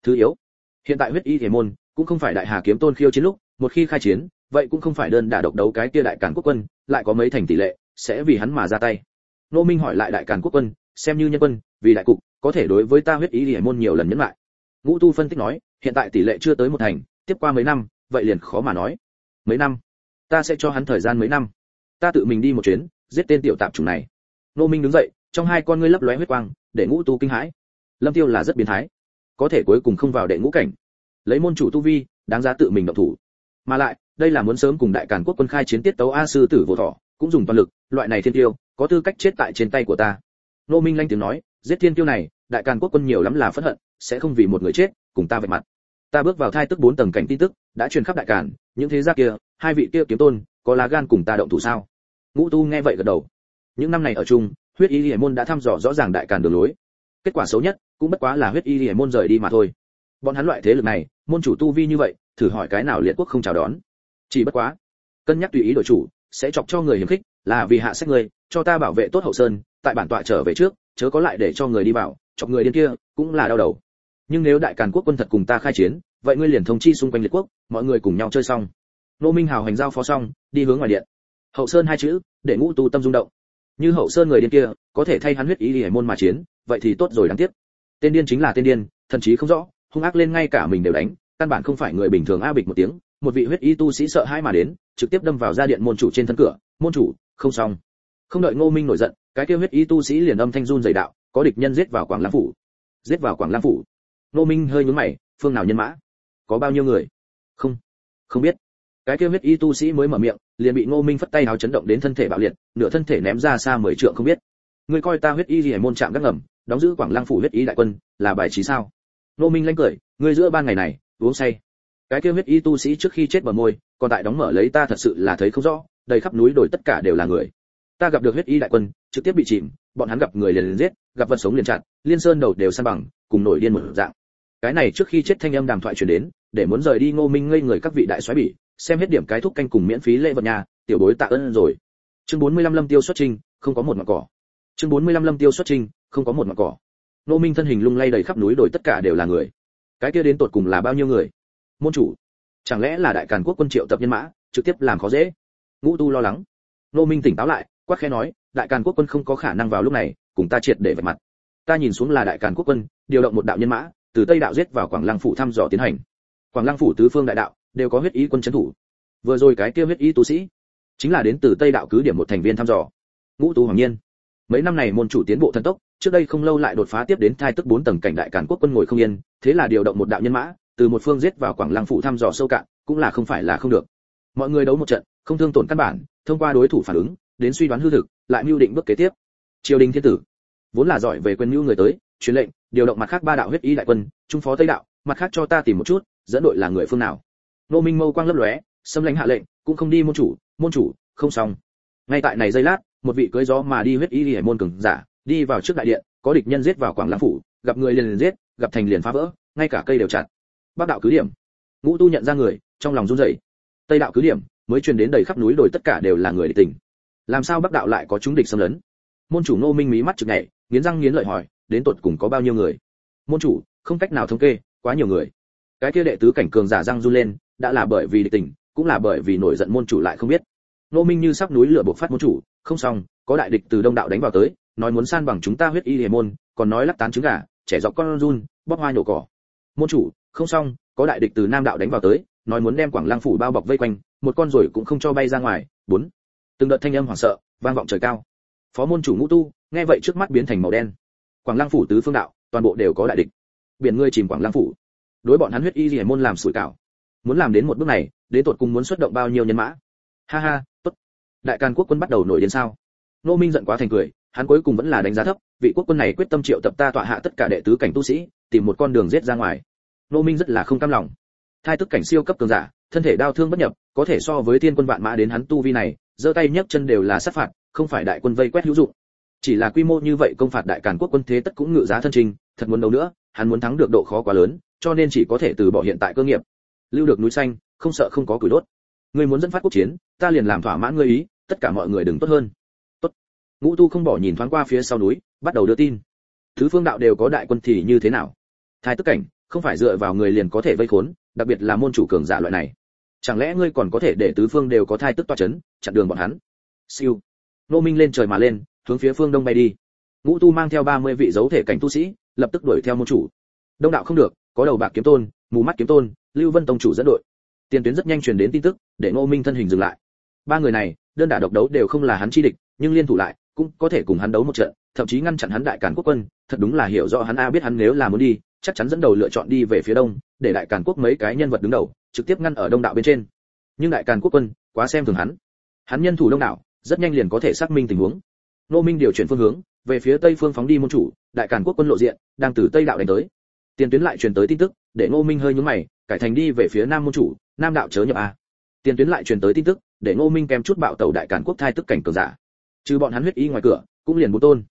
Thứ yếu, hiện tại huyết y hề môn cũng không phải đại hà kiếm tôn khiêu chiến lúc, một khi khai chiến, vậy cũng không phải đơn đả độc đấu cái kia đại càn quốc quân, lại có mấy thành tỷ lệ, sẽ vì hắn mà ra tay. Nô minh hỏi lại đại càn quốc quân, xem như nhân quân, vì đại cục, có thể đối với ta huyết ý hải môn nhiều lần nhấn lại. Ngũ tu phân tích nói, hiện tại tỷ lệ chưa tới một thành, tiếp qua mấy năm vậy liền khó mà nói. Mấy năm? Ta sẽ cho hắn thời gian mấy năm. Ta tự mình đi một chuyến, giết tên tiểu tạp chủng này. Nô minh đứng dậy, trong hai con ngươi lấp lóe huyết quang, để ngũ tu kinh hãi. Lâm tiêu là rất biến thái. Có thể cuối cùng không vào đệ ngũ cảnh. Lấy môn chủ tu vi, đáng giá tự mình động thủ. Mà lại, đây là muốn sớm cùng đại càn quốc quân khai chiến tiết tấu a sư tử vô thọ, cũng dùng toàn lực, loại này thiên tiêu, có tư cách chết tại trên tay của ta. Nô minh lanh tiếng nói, giết thiên tiêu này, đại càn quốc quân nhiều lắm là phẫn hận, sẽ không vì một người chết, cùng ta vạch mặt ta bước vào thai tức bốn tầng cảnh tin tức, đã truyền khắp đại càn, những thế gia kia, hai vị kia kiếm tôn, có lá gan cùng ta động thủ sao? Ngũ tu nghe vậy gật đầu. Những năm này ở chung, huyết y hiểm môn đã thăm dò rõ ràng đại càn đường lối. Kết quả xấu nhất, cũng bất quá là huyết y hiểm môn rời đi mà thôi. Bọn hắn loại thế lực này, môn chủ tu vi như vậy, thử hỏi cái nào liệt quốc không chào đón. Chỉ bất quá, cân nhắc tùy ý đổi chủ, sẽ chọc cho người hiểm khích, là vì hạ sách người, cho ta bảo vệ tốt hậu sơn, tại bản tọa trở về trước, chớ có lại để cho người đi vào, chọc người điên kia, cũng là đau đầu nhưng nếu đại càn quốc quân thật cùng ta khai chiến, vậy ngươi liền thông chi xung quanh liệt quốc, mọi người cùng nhau chơi xong. Nô minh hào hành giao phó xong, đi hướng ngoài điện. Hậu sơn hai chữ, để ngũ tu tâm rung động. Như hậu sơn người điên kia, có thể thay hắn huyết ý hải môn mà chiến, vậy thì tốt rồi đáng tiếc. Tên điên chính là tên điên, thần chí không rõ, hung ác lên ngay cả mình đều đánh, căn bản không phải người bình thường a bịch một tiếng, một vị huyết y tu sĩ sợ hãi mà đến, trực tiếp đâm vào gia điện môn chủ trên thân cửa, môn chủ, không xong. Không đợi ngô minh nổi giận, cái kia huyết y tu sĩ liền âm thanh run dày đạo, có địch nhân giết vào quảng lam phủ. Giết vào quảng lam phủ ngô minh hơi nhướng mày phương nào nhân mã? Có bao nhiêu người? Không. Không biết. Cái kia huyết y tu sĩ mới mở miệng liền bị ngô minh phất tay hào chấn động đến thân thể bạo liệt nửa thân thể ném ra xa mười trượng không biết. Ngươi coi ta huyết y gì môn chạm gác ngầm đóng giữ quảng lăng phủ huyết y đại quân là bài trí sao? Ngô minh lanh cười ngươi giữa ban ngày này uống say. Cái kia huyết y tu sĩ trước khi chết bờ môi còn tại đóng mở lấy ta thật sự là thấy không rõ đầy khắp núi đồi tất cả đều là người. Ta gặp được huyết y đại quân trực tiếp bị chìm bọn hắn gặp người liền, liền giết gặp vật sống liền chặn liên sơn đầu đều san bằng cùng nổi điên một dạng. Cái này trước khi chết thanh âm đàm thoại truyền đến, để muốn rời đi ngô minh ngây người các vị đại soái bỉ, xem hết điểm cái thúc canh cùng miễn phí lễ vật nhà, tiểu bối tạ ơn rồi. Chương 45 lâm tiêu xuất trình, không có một mặt cỏ. Chương 45 lâm tiêu xuất trình, không có một mặt cỏ. Ngô minh thân hình lung lay đầy khắp núi đồi tất cả đều là người. Cái kia đến tột cùng là bao nhiêu người? Môn chủ, chẳng lẽ là đại càn quốc quân triệu tập nhân mã, trực tiếp làm khó dễ? Ngũ tu lo lắng. Ngô minh tỉnh táo lại, quát khẽ nói, đại càn quốc quân không có khả năng vào lúc này, cùng ta triệt để vạch mặt ta nhìn xuống là đại càn quốc quân, điều động một đạo nhân mã, từ tây đạo giết vào quảng lăng phủ thăm dò tiến hành. Quảng lăng phủ tứ phương đại đạo đều có huyết ý quân trấn thủ. Vừa rồi cái kia huyết ý tu sĩ chính là đến từ tây đạo cứ điểm một thành viên thăm dò. Ngũ tu hoàng nhiên, mấy năm này môn chủ tiến bộ thần tốc, trước đây không lâu lại đột phá tiếp đến thai tức bốn tầng cảnh đại càn quốc quân ngồi không yên, thế là điều động một đạo nhân mã, từ một phương giết vào quảng lăng phủ thăm dò sâu cạn, cũng là không phải là không được. Mọi người đấu một trận, không thương tổn căn bản, thông qua đối thủ phản ứng, đến suy đoán hư thực, lại mưu định bước kế tiếp. Triều đình thiên tử vốn là giỏi về quyền mưu người tới, truyền lệnh, điều động mặt khác ba đạo huyết y đại quân, trung phó tây đạo, mặt khác cho ta tìm một chút, dẫn đội là người phương nào. Nô minh mâu quang lấp lóe, xâm lãnh hạ lệnh, cũng không đi môn chủ môn chủ, không xong. Ngay tại này giây lát, một vị cưới gió mà đi huyết y hải môn cường giả, đi vào trước đại điện, có địch nhân giết vào quảng lãng phủ, gặp người liền liền giết, gặp thành liền phá vỡ, ngay cả cây đều chặt. Bắc đạo cứ điểm. Ngũ tu nhận ra người, trong lòng run rẩy. Tây đạo cứ điểm, mới truyền đến đầy khắp núi đồi tất cả đều là người địch tình làm sao bắc đạo lại có chúng địch xâm lấn? Môn chủ ngô minh mí mắt chực nhảy nghiến răng nghiến lợi hỏi, đến tột cùng có bao nhiêu người? Môn chủ, không cách nào thống kê, quá nhiều người. Cái kia đệ tứ cảnh cường giả răng run lên, đã là bởi vì địch tình cũng là bởi vì nổi giận môn chủ lại không biết. Nô minh như sắp núi lửa bộc phát môn chủ, không xong, có đại địch từ đông đạo đánh vào tới, nói muốn san bằng chúng ta huyết y hề môn, còn nói lắc tán trứng gà, trẻ dọc con run, bóp hoa nhổ cỏ. Môn chủ, không xong, có đại địch từ nam đạo đánh vào tới, nói muốn đem quảng lăng phủ bao bọc vây quanh, một con rồi cũng không cho bay ra ngoài. Bốn. Từng đợt thanh âm hoảng sợ, vang vọng trời cao. Phó môn chủ ngũ tu nghe vậy trước mắt biến thành màu đen. Quảng lăng phủ tứ phương đạo, toàn bộ đều có đại địch. Biển ngươi chìm quảng lăng phủ. Đối bọn hắn huyết y gì môn làm sủi cảo. Muốn làm đến một bước này, đến tột cùng muốn xuất động bao nhiêu nhân mã? Ha ha, tốt. Đại càn quốc quân bắt đầu nổi đến sao? Nô minh giận quá thành cười, hắn cuối cùng vẫn là đánh giá thấp, vị quốc quân này quyết tâm triệu tập ta tọa hạ tất cả đệ tứ cảnh tu sĩ, tìm một con đường giết ra ngoài. Nô minh rất là không cam lòng. Thai tức cảnh siêu cấp cường giả, thân thể đau thương bất nhập, có thể so với thiên quân vạn mã đến hắn tu vi này, giơ tay nhấc chân đều là sát phạt, không phải đại quân vây quét hữu dụng chỉ là quy mô như vậy công phạt đại càn quốc quân thế tất cũng ngự giá thân trình, thật muốn đâu nữa, hắn muốn thắng được độ khó quá lớn, cho nên chỉ có thể từ bỏ hiện tại cơ nghiệp. Lưu được núi xanh, không sợ không có củi đốt. Ngươi muốn dẫn phát quốc chiến, ta liền làm thỏa mãn ngươi ý, tất cả mọi người đừng tốt hơn. Tốt. Ngũ tu không bỏ nhìn thoáng qua phía sau núi, bắt đầu đưa tin. Thứ phương đạo đều có đại quân thì như thế nào? Thái tức cảnh, không phải dựa vào người liền có thể vây khốn, đặc biệt là môn chủ cường giả loại này. Chẳng lẽ ngươi còn có thể để tứ phương đều có thai tức toa chấn, chặn đường bọn hắn? Siêu. Nô minh lên trời mà lên hướng phía phương đông bay đi. Ngũ tu mang theo 30 vị dấu thể cảnh tu sĩ, lập tức đuổi theo môn chủ. Đông đạo không được, có đầu bạc kiếm tôn, mù mắt kiếm tôn, lưu vân tông chủ dẫn đội. Tiền tuyến rất nhanh truyền đến tin tức, để ngô minh thân hình dừng lại. Ba người này, đơn đả độc đấu đều không là hắn chi địch, nhưng liên thủ lại, cũng có thể cùng hắn đấu một trận, thậm chí ngăn chặn hắn đại càn quốc quân, thật đúng là hiểu rõ hắn a biết hắn nếu là muốn đi, chắc chắn dẫn đầu lựa chọn đi về phía đông, để đại càn quốc mấy cái nhân vật đứng đầu, trực tiếp ngăn ở đông đạo bên trên. Nhưng đại càn quốc quân, quá xem thường hắn. Hắn nhân thủ đông đảo rất nhanh liền có thể xác minh tình huống nô minh điều chuyển phương hướng, về phía tây phương phóng đi môn chủ, đại càn quốc quân lộ diện, đang từ tây đạo đánh tới. Tiền tuyến lại truyền tới tin tức, để ngô minh hơi nhướng mày, cải thành đi về phía nam môn chủ, nam đạo chớ nhập a. Tiền tuyến lại truyền tới tin tức, để ngô minh kèm chút bạo tẩu đại cản quốc thai tức cảnh cường giả. Trừ bọn hắn huyết y ngoài cửa, cũng liền bốn tôn.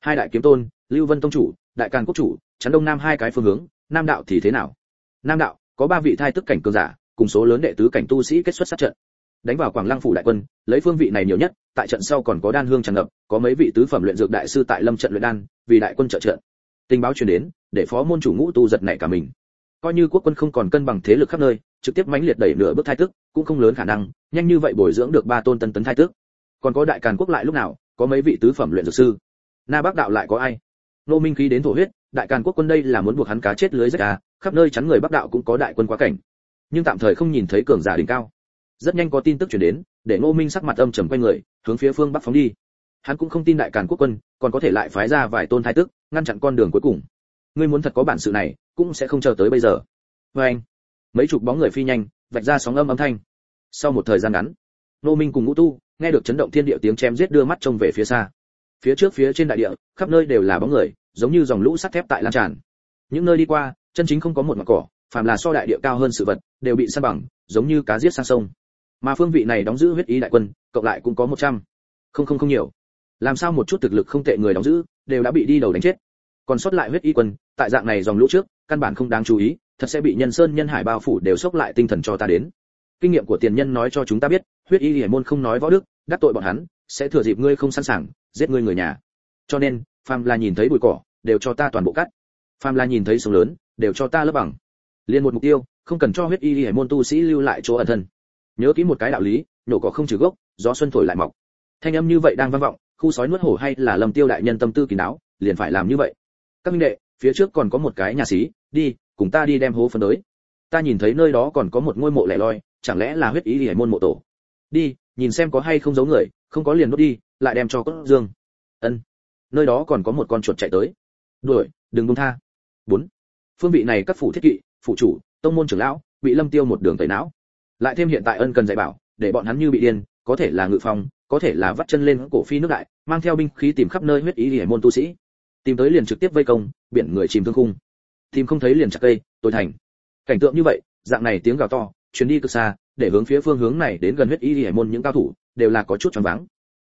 Hai đại kiếm tôn, lưu vân tông chủ, đại càn quốc chủ, chắn đông nam hai cái phương hướng, nam đạo thì thế nào? Nam đạo, có ba vị thai tức cảnh cường giả, cùng số lớn đệ tứ cảnh tu sĩ kết xuất sát trận đánh vào quảng lăng phủ đại quân, lấy phương vị này nhiều nhất, tại trận sau còn có đan hương tràn ngập, có mấy vị tứ phẩm luyện dược đại sư tại lâm trận luyện đan, vì đại quân trợ trận tình báo truyền đến, để phó môn chủ ngũ tu giật nảy cả mình. Coi như quốc quân không còn cân bằng thế lực khắp nơi, trực tiếp mãnh liệt đẩy nửa bước Thái tức, cũng không lớn khả năng, nhanh như vậy bồi dưỡng được ba tôn tân tấn Thái tức. Còn có đại càn quốc lại lúc nào, có mấy vị tứ phẩm luyện dược sư? Na bắc đạo lại có ai? Nô minh khí đến thổ huyết, đại càn quốc quân đây là muốn buộc hắn cá chết lưới rách à khắp nơi chắn người bắc đạo cũng có đại quân quá cảnh. Nhưng tạm thời không nhìn thấy cường giả đỉnh cao rất nhanh có tin tức truyền đến, để ngô minh sắc mặt âm trầm quay người, hướng phía phương bắc phóng đi. Hắn cũng không tin đại càn quốc quân, còn có thể lại phái ra vài tôn thái tức, ngăn chặn con đường cuối cùng. Ngươi muốn thật có bản sự này, cũng sẽ không chờ tới bây giờ. Vê anh, mấy chục bóng người phi nhanh, vạch ra sóng âm âm thanh. Sau một thời gian ngắn, ngô minh cùng ngũ tu, nghe được chấn động thiên địa tiếng chém giết đưa mắt trông về phía xa. Phía trước phía trên đại địa, khắp nơi đều là bóng người, giống như dòng lũ sắt thép tại lan tràn. Những nơi đi qua, chân chính không có một mặt cỏ, phàm là so đại địa cao hơn sự vật, đều bị san bằng, giống như cá giết sang sông mà phương vị này đóng giữ huyết ý đại quân, cộng lại cũng có một trăm. Không không không nhiều. Làm sao một chút thực lực không tệ người đóng giữ, đều đã bị đi đầu đánh chết. Còn sót lại huyết y quân, tại dạng này dòng lũ trước, căn bản không đáng chú ý, thật sẽ bị nhân sơn nhân hải bao phủ đều sốc lại tinh thần cho ta đến. Kinh nghiệm của tiền nhân nói cho chúng ta biết, huyết y hải môn không nói võ đức, đắc tội bọn hắn, sẽ thừa dịp ngươi không sẵn sàng, giết ngươi người nhà. Cho nên, phàm là nhìn thấy bụi cỏ, đều cho ta toàn bộ cắt. Phàm là nhìn thấy sông lớn, đều cho ta lấp bằng. Liền một mục tiêu, không cần cho huyết y hải môn tu sĩ lưu lại chỗ ẩn thân nhớ kỹ một cái đạo lý, nhổ cỏ không trừ gốc, gió xuân thổi lại mọc. Thanh âm như vậy đang vang vọng, khu sói nuốt hổ hay là lâm tiêu đại nhân tâm tư kỳ đáo liền phải làm như vậy. Các minh đệ, phía trước còn có một cái nhà xí, đi, cùng ta đi đem hố phân tới. Ta nhìn thấy nơi đó còn có một ngôi mộ lẻ loi, chẳng lẽ là huyết ý hải môn mộ tổ? Đi, nhìn xem có hay không giấu người, không có liền đốt đi, lại đem cho cốt dương. Ân. Nơi đó còn có một con chuột chạy tới. Đuổi, đừng buông tha. Bốn. Phương vị này các phủ thiết kỵ phụ chủ, tông môn trưởng lão, bị lâm tiêu một đường tẩy não lại thêm hiện tại ân cần dạy bảo, để bọn hắn như bị điên, có thể là ngự phong, có thể là vắt chân lên cổ phi nước đại, mang theo binh khí tìm khắp nơi huyết ý hiển môn tu sĩ. Tìm tới liền trực tiếp vây công, biển người chìm thương khung. Tìm không thấy liền chặt cây, tôi thành. Cảnh tượng như vậy, dạng này tiếng gào to chuyến đi cực xa, để hướng phía phương hướng này đến gần huyết y hải môn những cao thủ, đều là có chút choáng váng.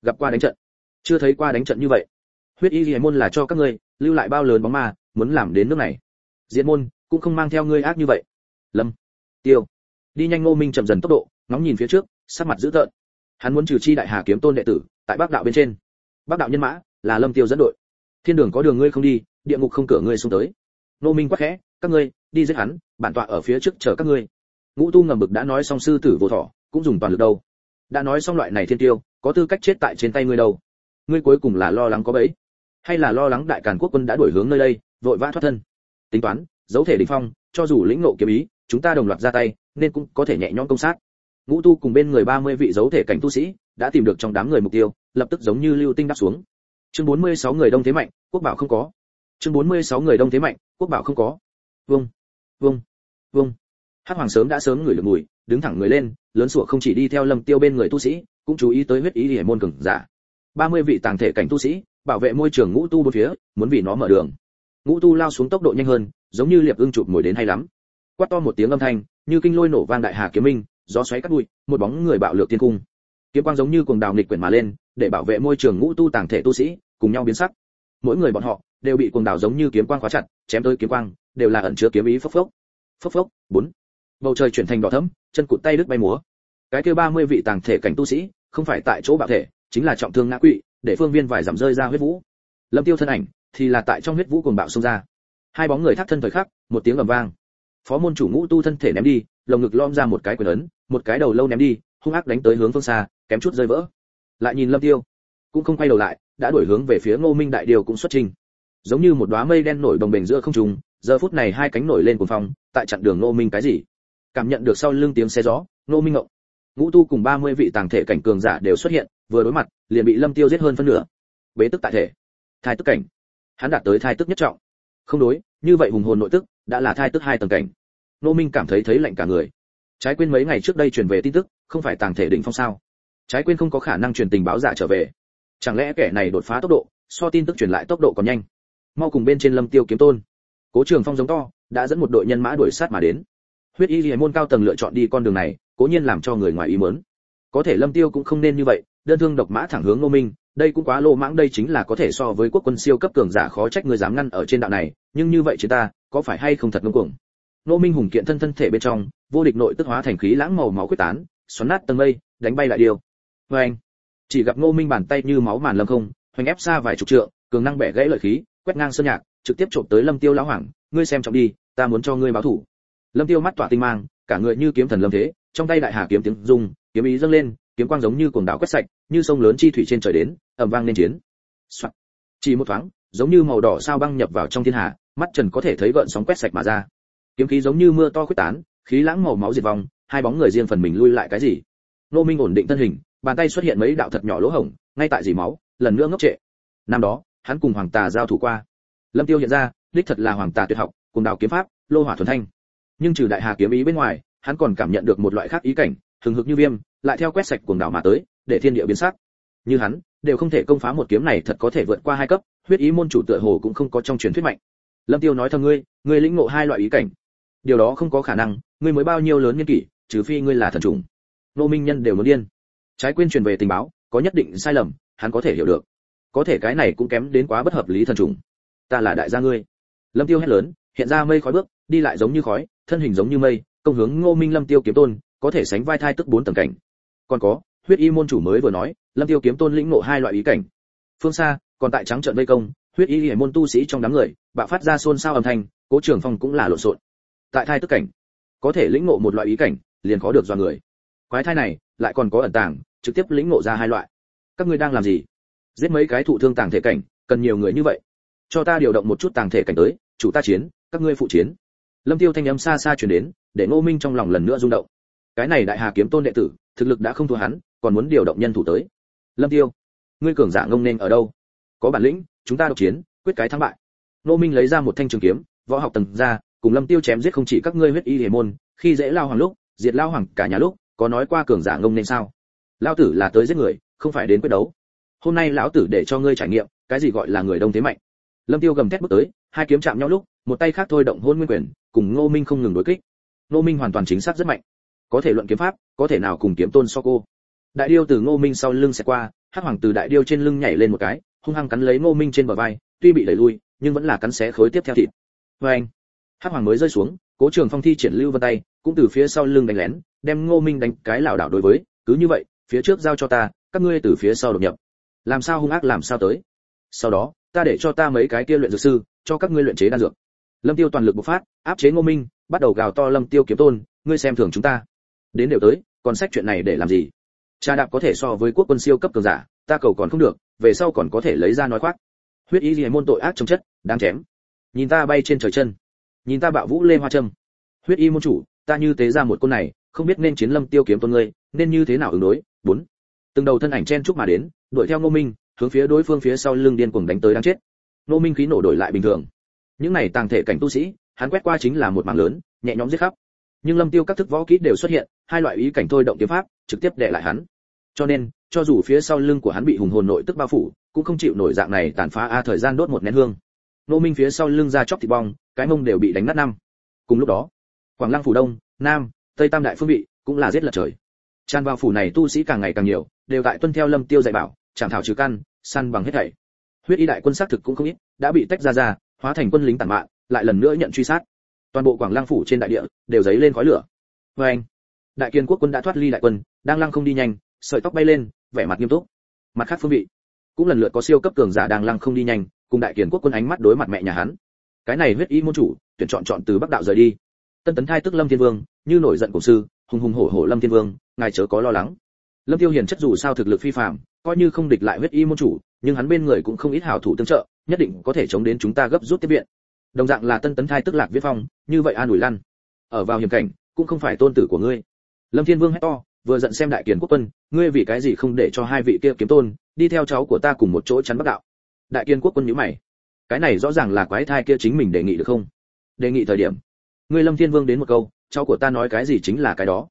Gặp qua đánh trận. Chưa thấy qua đánh trận như vậy. Huyết y hải môn là cho các ngươi, lưu lại bao lớn bóng ma, muốn làm đến nước này. Diện môn, cũng không mang theo ngươi ác như vậy. Lâm. Tiêu đi nhanh ngô minh chậm dần tốc độ, ngóng nhìn phía trước, sắc mặt dữ tợn. Hắn muốn trừ chi đại hà kiếm tôn đệ tử, tại bắc đạo bên trên. Bắc đạo nhân mã, là lâm tiêu dẫn đội. Thiên đường có đường ngươi không đi, địa ngục không cửa ngươi xuống tới. Ngô minh quắc khẽ, các ngươi, đi giết hắn, bản tọa ở phía trước chờ các ngươi. Ngũ tu ngầm bực đã nói xong sư tử vô thọ, cũng dùng toàn lực đâu. Đã nói xong loại này thiên tiêu, có tư cách chết tại trên tay ngươi đâu. Ngươi cuối cùng là lo lắng có bẫy. Hay là lo lắng đại càn quốc quân đã đuổi hướng nơi đây, vội vã thoát thân. Tính toán dấu thể đỉnh phong, cho dù lĩnh ngộ kiếm ý chúng ta đồng loạt ra tay, nên cũng có thể nhẹ nhõm công sát. Ngũ tu cùng bên người 30 vị dấu thể cảnh tu sĩ đã tìm được trong đám người mục tiêu, lập tức giống như lưu tinh đáp xuống. Chương 46 người đông thế mạnh, quốc bảo không có. Chương 46 người đông thế mạnh, quốc bảo không có. Vâng vâng vâng hắc hoàng sớm đã sớm người được mùi, đứng thẳng người lên, lớn sủa không chỉ đi theo lâm tiêu bên người tu sĩ, cũng chú ý tới huyết ý hải môn cường giả. 30 vị tàng thể cảnh tu sĩ, bảo vệ môi trường ngũ tu bốn phía, muốn vì nó mở đường. Ngũ tu lao xuống tốc độ nhanh hơn, giống như liệp ưng chụp mồi đến hay lắm quát to một tiếng âm thanh, như kinh lôi nổ vang đại hà kiếm minh, gió xoáy cắt bụi, một bóng người bạo lược tiên cung. Kiếm quang giống như cuồng đào nghịch quyển mà lên, để bảo vệ môi trường ngũ tu tàng thể tu sĩ, cùng nhau biến sắc. Mỗi người bọn họ đều bị cuồng đào giống như kiếm quang khóa chặt, chém tới kiếm quang, đều là ẩn chứa kiếm ý phốc phốc. Phốc phốc, bốn. Bầu trời chuyển thành đỏ thẫm, chân cụt tay đứt bay múa. Cái kia 30 vị tàng thể cảnh tu sĩ, không phải tại chỗ bạo thể, chính là trọng thương ngã quỵ, để phương viên vài giảm rơi ra huyết vũ. Lâm tiêu thân ảnh thì là tại trong huyết vũ cuồng bạo xông ra. Hai bóng người thắt thân thời khắc, một tiếng ầm vang phó môn chủ ngũ tu thân thể ném đi, lồng ngực lom ra một cái quyền ấn, một cái đầu lâu ném đi, hung ác đánh tới hướng phương xa, kém chút rơi vỡ. Lại nhìn lâm tiêu, cũng không quay đầu lại, đã đổi hướng về phía ngô minh đại điều cũng xuất trình. Giống như một đóa mây đen nổi đồng bềnh giữa không trung, giờ phút này hai cánh nổi lên cuồng phong, tại chặn đường ngô minh cái gì? Cảm nhận được sau lưng tiếng xe gió, ngô minh ngộng. Ngũ tu cùng 30 vị tàng thể cảnh cường giả đều xuất hiện, vừa đối mặt, liền bị lâm tiêu giết hơn phân nửa. Bế tức tại thể. Thai tức cảnh. Hắn đạt tới thai tức nhất trọng. Không đối, như vậy hùng hồn nội tức, đã là thai tức hai tầng cảnh nô minh cảm thấy thấy lạnh cả người. Trái quên mấy ngày trước đây truyền về tin tức, không phải tàng thể đỉnh phong sao? Trái quên không có khả năng truyền tình báo giả trở về. Chẳng lẽ kẻ này đột phá tốc độ, so tin tức truyền lại tốc độ còn nhanh? Mau cùng bên trên lâm tiêu kiếm tôn. Cố trường phong giống to, đã dẫn một đội nhân mã đuổi sát mà đến. Huyết y lìa môn cao tầng lựa chọn đi con đường này, cố nhiên làm cho người ngoài ý muốn. Có thể lâm tiêu cũng không nên như vậy, đơn thương độc mã thẳng hướng ngô minh, đây cũng quá lô mãng, đây chính là có thể so với quốc quân siêu cấp cường giả khó trách người dám ngăn ở trên đạo này, nhưng như vậy chúng ta, có phải hay không thật ngông cuồng? Ngô minh hùng kiện thân thân thể bên trong, vô địch nội tức hóa thành khí lãng màu máu quyết tán, xoắn nát tầng mây, đánh bay lại điều vê anh, chỉ gặp ngô minh bàn tay như máu màn lâm không, hoành ép xa vài chục trượng, cường năng bẻ gãy lợi khí, quét ngang sơn nhạc, trực tiếp trộm tới lâm tiêu lão hoàng, ngươi xem trọng đi, ta muốn cho ngươi báo thủ. Lâm tiêu mắt tỏa tinh mang, cả người như kiếm thần lâm thế, trong tay đại hà kiếm tiếng rung, kiếm ý dâng lên, kiếm quang giống như cuồng đảo quét sạch, như sông lớn chi thủy trên trời đến, ầm vang lên chiến. Soạn. chỉ một thoáng, giống như màu đỏ sao băng nhập vào trong thiên hà, mắt trần có thể thấy gợn sóng quét sạch mà ra kiếm khí giống như mưa to khuếch tán, khí lãng màu máu diệt vong, hai bóng người riêng phần mình lui lại cái gì? Nô minh ổn định thân hình, bàn tay xuất hiện mấy đạo thật nhỏ lỗ hổng, ngay tại dì máu, lần nữa ngốc trệ. Năm đó, hắn cùng hoàng tà giao thủ qua. Lâm tiêu hiện ra, đích thật là hoàng tà tuyệt học, cùng đào kiếm pháp, lô hỏa thuần thanh. Nhưng trừ đại hà kiếm ý bên ngoài, hắn còn cảm nhận được một loại khác ý cảnh, hừng hực như viêm, lại theo quét sạch cuồng đảo mà tới, để thiên địa biến sắc. Như hắn, đều không thể công phá một kiếm này thật có thể vượt qua hai cấp, huyết ý môn chủ tựa hồ cũng không có trong truyền thuyết mạnh. Lâm tiêu nói thầm ngươi ngươi lĩnh ngộ hai loại ý cảnh điều đó không có khả năng, ngươi mới bao nhiêu lớn niên kỷ, trừ phi ngươi là thần trùng nô minh nhân đều muốn điên. Trái quên truyền về tình báo, có nhất định sai lầm, hắn có thể hiểu được. Có thể cái này cũng kém đến quá bất hợp lý thần trùng ta là đại gia ngươi. Lâm tiêu hét lớn, hiện ra mây khói bước, đi lại giống như khói, thân hình giống như mây, công hướng ngô minh lâm tiêu kiếm tôn, có thể sánh vai thai tức bốn tầng cảnh. Còn có, huyết y môn chủ mới vừa nói, lâm tiêu kiếm tôn lĩnh ngộ hai loại ý cảnh. Phương xa, còn tại trắng trận vây công, huyết y hệ môn tu sĩ trong đám người, bạo phát ra xôn xao âm thanh, cố trường phong cũng là lộn xộn tại thai tức cảnh. Có thể lĩnh ngộ một loại ý cảnh, liền khó được do người. Quái thai này, lại còn có ẩn tàng, trực tiếp lĩnh ngộ ra hai loại. Các ngươi đang làm gì? Giết mấy cái thụ thương tàng thể cảnh, cần nhiều người như vậy. Cho ta điều động một chút tàng thể cảnh tới, chủ ta chiến, các ngươi phụ chiến. Lâm tiêu thanh âm xa xa truyền đến, để ngô minh trong lòng lần nữa rung động. Cái này đại hà kiếm tôn đệ tử, thực lực đã không thua hắn, còn muốn điều động nhân thủ tới. Lâm tiêu, ngươi cường giả ngông nên ở đâu? Có bản lĩnh, chúng ta độc chiến, quyết cái thắng bại. Ngô minh lấy ra một thanh trường kiếm, võ học tầng ra cùng lâm tiêu chém giết không chỉ các ngươi huyết y hề môn, khi dễ lao hoàng lúc, diệt lao hoàng cả nhà lúc, có nói qua cường giả ngông nên sao? Lao tử là tới giết người, không phải đến quyết đấu. Hôm nay lão tử để cho ngươi trải nghiệm, cái gì gọi là người đông thế mạnh. Lâm tiêu gầm thét bước tới, hai kiếm chạm nhau lúc, một tay khác thôi động hôn nguyên quyền, cùng ngô minh không ngừng đối kích. Ngô minh hoàn toàn chính xác rất mạnh. Có thể luận kiếm pháp, có thể nào cùng kiếm tôn so cô. Đại điêu từ ngô minh sau lưng sẽ qua, hắc hoàng từ đại điêu trên lưng nhảy lên một cái, hung hăng cắn lấy ngô minh trên bờ vai, tuy bị đẩy lui, nhưng vẫn là cắn xé khối tiếp theo thịt. Vê anh hắc hoàng mới rơi xuống, cố trường phong thi triển lưu vân tay, cũng từ phía sau lưng đánh lén, đem ngô minh đánh cái lảo đảo đối với, cứ như vậy, phía trước giao cho ta, các ngươi từ phía sau đột nhập. Làm sao hung ác, làm sao tới? Sau đó, ta để cho ta mấy cái kia luyện dược sư, cho các ngươi luyện chế đan dược. Lâm tiêu toàn lực bộc phát, áp chế ngô minh, bắt đầu gào to lâm tiêu kiếm tôn, ngươi xem thường chúng ta. Đến đều tới, còn sách chuyện này để làm gì? Cha đạp có thể so với quốc quân siêu cấp cường giả, ta cầu còn không được, về sau còn có thể lấy ra nói khoác. Huyết ý gì môn tội ác trong chất, đáng chém. Nhìn ta bay trên trời chân nhìn ta bạo vũ lê hoa trâm. Huyết y môn chủ, ta như tế ra một côn này, không biết nên chiến lâm tiêu kiếm tôn ngươi, nên như thế nào ứng đối? Bốn. Từng đầu thân ảnh chen chúc mà đến, đuổi theo ngô minh, hướng phía đối phương phía sau lưng điên cuồng đánh tới đang chết. Ngô minh khí nổ đổi lại bình thường. Những này tàng thể cảnh tu sĩ, hắn quét qua chính là một mảng lớn, nhẹ nhõm giết khắp. Nhưng lâm tiêu các thức võ kỹ đều xuất hiện, hai loại ý cảnh thôi động kiếm pháp, trực tiếp đè lại hắn. Cho nên, cho dù phía sau lưng của hắn bị hùng hồn nội tức bao phủ, cũng không chịu nổi dạng này tàn phá a thời gian đốt một nén hương. Nô minh phía sau lưng ra chóc thịt bong cái mông đều bị đánh nát năm. Cùng lúc đó, quảng lăng phủ đông, nam, tây tam đại phương vị cũng là giết lật trời. Tràn vào phủ này tu sĩ càng ngày càng nhiều, đều tại tuân theo lâm tiêu dạy bảo chẳng thảo trừ căn, săn bằng hết thảy. Huyết y đại quân sát thực cũng không ít, đã bị tách ra ra, hóa thành quân lính tàn mạn, lại lần nữa nhận truy sát. Toàn bộ quảng lăng phủ trên đại địa đều dấy lên khói lửa. Vê anh, đại kiên quốc quân đã thoát ly đại quân, đang lăng không đi nhanh, sợi tóc bay lên, vẻ mặt nghiêm túc. Mặt khác phương vị, cũng lần lượt có siêu cấp cường giả đang lăng không đi nhanh, cùng đại kiền quốc quân ánh mắt đối mặt mẹ nhà hắn cái này huyết y môn chủ, tuyển chọn chọn từ bắc đạo rời đi. Tân tấn thai tức lâm thiên vương, như nổi giận cổ sư, hùng hùng hổ hổ lâm thiên vương, ngài chớ có lo lắng. Lâm tiêu hiền chất dù sao thực lực phi phàm, coi như không địch lại huyết y môn chủ, nhưng hắn bên người cũng không ít hảo thủ tương trợ, nhất định có thể chống đến chúng ta gấp rút tiếp viện. Đồng dạng là tân tấn thai tức lạc viết phong, như vậy an ủi lăn. Ở vào hiểm cảnh, cũng không phải tôn tử của ngươi. Lâm thiên vương hét to, vừa giận xem đại kiền quốc quân, ngươi vì cái gì không để cho hai vị kia kiếm tôn, đi theo cháu của ta cùng một chỗ chắn bắc đạo. Đại kiên quốc quân nhíu mày cái này rõ ràng là quái thai kia chính mình đề nghị được không? Đề nghị thời điểm, ngươi lâm thiên vương đến một câu, cháu của ta nói cái gì chính là cái đó.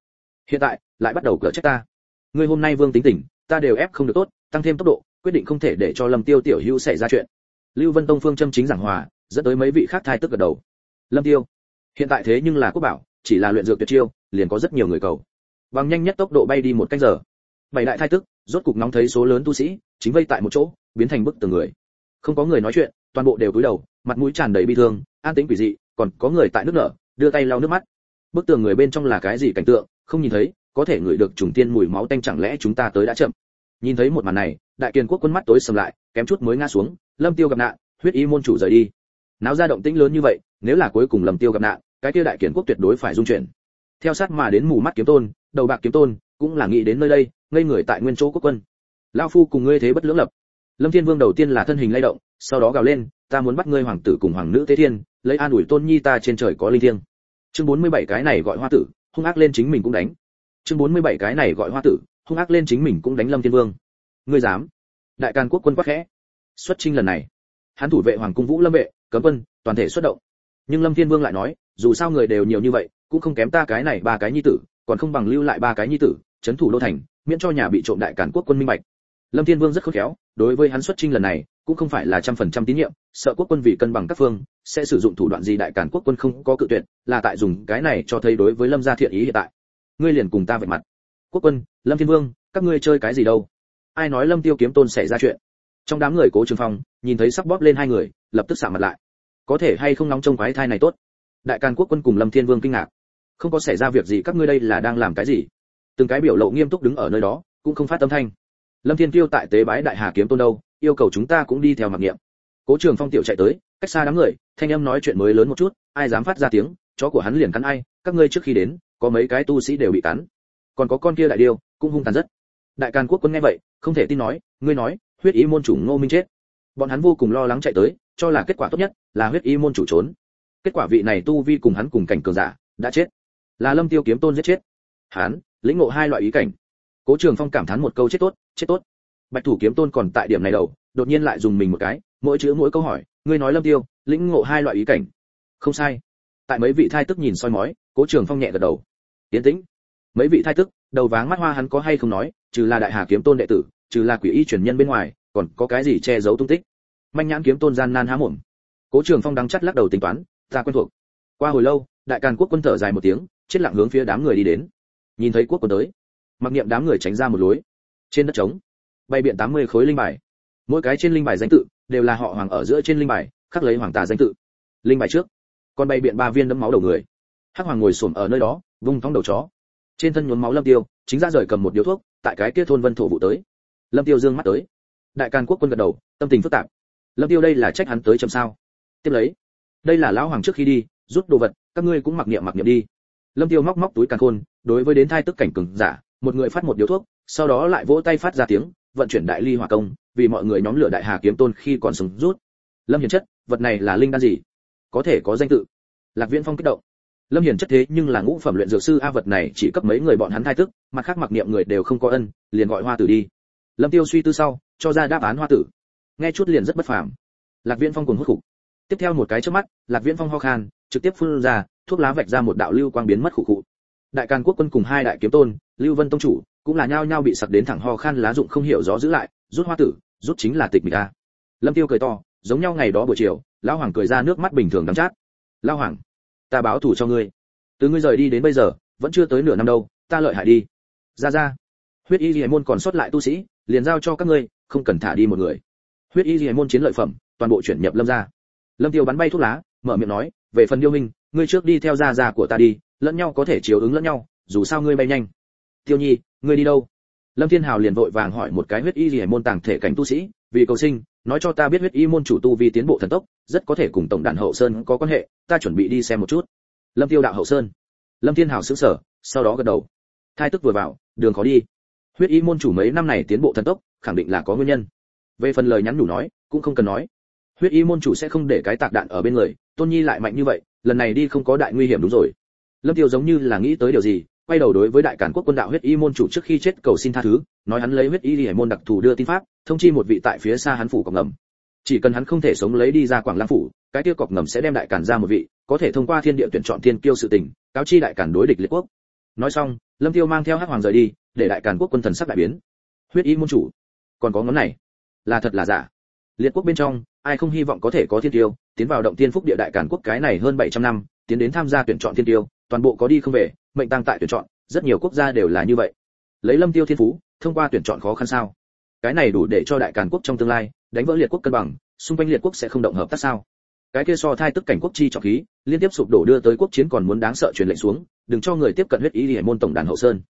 Hiện tại, lại bắt đầu cỡ trách ta. Ngươi hôm nay vương tính tỉnh, ta đều ép không được tốt, tăng thêm tốc độ, quyết định không thể để cho lâm tiêu tiểu hữu xảy ra chuyện. Lưu vân tông phương châm chính giảng hòa, dẫn tới mấy vị khác thai tức gật đầu. Lâm tiêu, hiện tại thế nhưng là quốc bảo, chỉ là luyện dược tuyệt chiêu, liền có rất nhiều người cầu. Bằng nhanh nhất tốc độ bay đi một canh giờ. Bảy đại thai tức, rốt cục nóng thấy số lớn tu sĩ, chính vây tại một chỗ, biến thành bức tường người. Không có người nói chuyện toàn bộ đều cúi đầu, mặt mũi tràn đầy bi thương, an tĩnh quỷ dị, còn có người tại nước nở, đưa tay lau nước mắt. Bức tường người bên trong là cái gì cảnh tượng, không nhìn thấy, có thể ngửi được trùng tiên mùi máu tanh chẳng lẽ chúng ta tới đã chậm? Nhìn thấy một màn này, đại kiền quốc quân mắt tối sầm lại, kém chút mới ngã xuống, lâm tiêu gặp nạn, huyết y môn chủ rời đi. Náo ra động tĩnh lớn như vậy, nếu là cuối cùng lâm tiêu gặp nạn, cái kia đại kiền quốc tuyệt đối phải dung chuyển. Theo sát mà đến mù mắt kiếm tôn, đầu bạc kiếm tôn, cũng là nghĩ đến nơi đây, ngây người tại nguyên chỗ quốc quân. Lão phu cùng ngươi thế bất lưỡng lập lâm thiên vương đầu tiên là thân hình lay động, sau đó gào lên, ta muốn bắt ngươi hoàng tử cùng hoàng nữ tế thiên, lấy an ủi tôn nhi ta trên trời có linh thiêng. Chương 47 cái này gọi hoa tử, hung ác lên chính mình cũng đánh. Chương 47 cái này gọi hoa tử, hung ác lên chính mình cũng đánh lâm thiên vương. Ngươi dám? Đại càn quốc quân quắc khẽ. Xuất chinh lần này, hắn thủ vệ hoàng cung vũ lâm vệ, cấm quân, toàn thể xuất động. Nhưng lâm thiên vương lại nói, dù sao người đều nhiều như vậy, cũng không kém ta cái này ba cái nhi tử, còn không bằng lưu lại ba cái nhi tử chấn thủ đô thành, miễn cho nhà bị trộm đại càn quốc quân minh bạch lâm thiên vương rất khôn khéo, đối với hắn xuất chinh lần này, cũng không phải là trăm phần trăm tín nhiệm, sợ quốc quân vì cân bằng các phương, sẽ sử dụng thủ đoạn gì đại càn quốc quân không có cự tuyệt, là tại dùng cái này cho thấy đối với lâm gia thiện ý hiện tại. Ngươi liền cùng ta vạch mặt. Quốc quân, lâm thiên vương, các ngươi chơi cái gì đâu? Ai nói lâm tiêu kiếm tôn xảy ra chuyện? Trong đám người cố trường phong, nhìn thấy sắc bóp lên hai người, lập tức xả mặt lại. Có thể hay không nóng trong quái thai này tốt? Đại càn quốc quân cùng lâm thiên vương kinh ngạc. Không có xảy ra việc gì, các ngươi đây là đang làm cái gì? Từng cái biểu lộ nghiêm túc đứng ở nơi đó, cũng không phát âm thanh lâm thiên tiêu tại tế bái đại hà kiếm tôn đâu, yêu cầu chúng ta cũng đi theo mặc niệm. Cố trường phong tiểu chạy tới, cách xa đám người, thanh âm nói chuyện mới lớn một chút, ai dám phát ra tiếng, chó của hắn liền cắn ai, các ngươi trước khi đến, có mấy cái tu sĩ đều bị cắn. Còn có con kia đại điêu, cũng hung tàn rất. Đại càn quốc quân nghe vậy, không thể tin nói, ngươi nói, huyết ý môn chủ ngô minh chết. Bọn hắn vô cùng lo lắng chạy tới, cho là kết quả tốt nhất là huyết ý môn chủ trốn. Kết quả vị này tu vi cùng hắn cùng cảnh cường giả, đã chết. Là lâm tiêu kiếm tôn giết chết. Hắn, lĩnh ngộ hai loại ý cảnh cố trường phong cảm thán một câu chết tốt chết tốt. Bạch thủ kiếm tôn còn tại điểm này đầu, đột nhiên lại dùng mình một cái, mỗi chữ mỗi câu hỏi, ngươi nói lâm tiêu, lĩnh ngộ hai loại ý cảnh. Không sai. Tại mấy vị thai tức nhìn soi mói, cố trường phong nhẹ gật đầu. Tiến tĩnh. Mấy vị thai tức, đầu váng mắt hoa hắn có hay không nói, trừ là đại hà kiếm tôn đệ tử, trừ là quỷ y truyền nhân bên ngoài, còn có cái gì che giấu tung tích? Manh nhãn kiếm tôn gian nan há mồm. Cố trường phong đắng chắt lắc đầu tính toán, ta quen thuộc. Qua hồi lâu, đại càn quốc quân thở dài một tiếng, chết lặng hướng phía đám người đi đến. Nhìn thấy quốc quân tới mặc niệm đám người tránh ra một lối. Trên đất trống bay biện 80 khối linh bài. Mỗi cái trên linh bài danh tự đều là họ hoàng ở giữa trên linh bài, khắc lấy hoàng tà danh tự. Linh bài trước, còn bay biện ba viên đẫm máu đầu người. Hắc hoàng ngồi xổm ở nơi đó, vung thóng đầu chó. Trên thân nhuốm máu lâm tiêu, chính ra rời cầm một điếu thuốc, tại cái kia thôn vân thổ vụ tới. Lâm tiêu dương mắt tới. Đại càn quốc quân gật đầu, tâm tình phức tạp. Lâm tiêu đây là trách hắn tới chậm sao? Tiếp lấy, đây là lão hoàng trước khi đi, rút đồ vật, các ngươi cũng mặc niệm mặc niệm đi. Lâm tiêu móc móc túi càn khôn, đối với đến thai tức cảnh cường giả một người phát một điếu thuốc, sau đó lại vỗ tay phát ra tiếng, vận chuyển đại ly hỏa công, vì mọi người nhóm lửa đại hà kiếm tôn khi còn sống rút. Lâm hiền chất, vật này là linh đan gì? Có thể có danh tự. Lạc viễn phong kích động. Lâm hiền chất thế nhưng là ngũ phẩm luyện dược sư, a vật này chỉ cấp mấy người bọn hắn thai tức, mặt khác mặc niệm người đều không có ân, liền gọi hoa tử đi. Lâm tiêu suy tư sau, cho ra đáp án hoa tử. Nghe chút liền rất bất phàm. Lạc viễn phong cùng hút khục. Tiếp theo một cái trước mắt, lạc viễn phong ho khan, trực tiếp phun ra, thuốc lá vạch ra một đạo lưu quang biến mất khụ khụ đại càn quốc quân cùng hai đại kiếm tôn, lưu vân tông chủ, cũng là nhao nhao bị sặc đến thẳng ho khan lá dụng không hiểu rõ giữ lại, rút hoa tử, rút chính là tịch mịch a. Lâm tiêu cười to, giống nhau ngày đó buổi chiều, lão hoàng cười ra nước mắt bình thường đắng chát. Lão hoàng, ta báo thủ cho ngươi. Từ ngươi rời đi đến bây giờ, vẫn chưa tới nửa năm đâu, ta lợi hại đi. Ra ra. Huyết y liễu môn còn sót lại tu sĩ, liền giao cho các ngươi, không cần thả đi một người. Huyết y liễu môn chiến lợi phẩm, toàn bộ chuyển nhập lâm gia lâm tiêu bắn bay thuốc lá, mở miệng nói, về phần điêu minh, ngươi trước đi theo gia gia của ta đi lẫn nhau có thể chiếu ứng lẫn nhau, dù sao ngươi bay nhanh. Tiêu nhi, ngươi đi đâu? Lâm thiên hào liền vội vàng hỏi một cái huyết y liễu môn tàng thể cảnh tu sĩ, vì cầu sinh, nói cho ta biết huyết y môn chủ tu vì tiến bộ thần tốc, rất có thể cùng tổng đàn hậu sơn có quan hệ, ta chuẩn bị đi xem một chút. Lâm tiêu đạo hậu sơn. Lâm thiên hào sững sờ, sau đó gật đầu. Thai tức vừa vào, đường khó đi. Huyết y môn chủ mấy năm này tiến bộ thần tốc, khẳng định là có nguyên nhân. Về phần lời nhắn nhủ nói, cũng không cần nói. Huyết y môn chủ sẽ không để cái tạc đạn ở bên người, tôn nhi lại mạnh như vậy, lần này đi không có đại nguy hiểm đúng rồi lâm tiêu giống như là nghĩ tới điều gì, quay đầu đối với đại cản quốc quân đạo huyết y môn chủ trước khi chết cầu xin tha thứ, nói hắn lấy huyết y hải môn đặc thù đưa tin pháp, thông chi một vị tại phía xa hắn phủ cọc ngầm. Chỉ cần hắn không thể sống lấy đi ra quảng lang phủ, cái tiêu cọc ngầm sẽ đem đại cản ra một vị, có thể thông qua thiên địa tuyển chọn thiên kiêu sự tình, cáo chi đại cản đối địch liệt quốc. Nói xong, lâm tiêu mang theo hắc hoàng rời đi, để đại cản quốc quân thần sắc đại biến. Huyết y môn chủ, còn có ngón này, là thật là giả. Liệt quốc bên trong, ai không hy vọng có thể có thiên tiêu, tiến vào động tiên phúc địa đại cản quốc cái này hơn 700 năm tiến đến tham gia tuyển chọn thiên tiêu, toàn bộ có đi không về, mệnh tăng tại tuyển chọn, rất nhiều quốc gia đều là như vậy. Lấy lâm tiêu thiên phú, thông qua tuyển chọn khó khăn sao? Cái này đủ để cho đại càn quốc trong tương lai, đánh vỡ liệt quốc cân bằng, xung quanh liệt quốc sẽ không động hợp tác sao? Cái kia so thai tức cảnh quốc chi trọng khí, liên tiếp sụp đổ đưa tới quốc chiến còn muốn đáng sợ truyền lệnh xuống, đừng cho người tiếp cận huyết ý hải môn tổng đàn hậu sơn.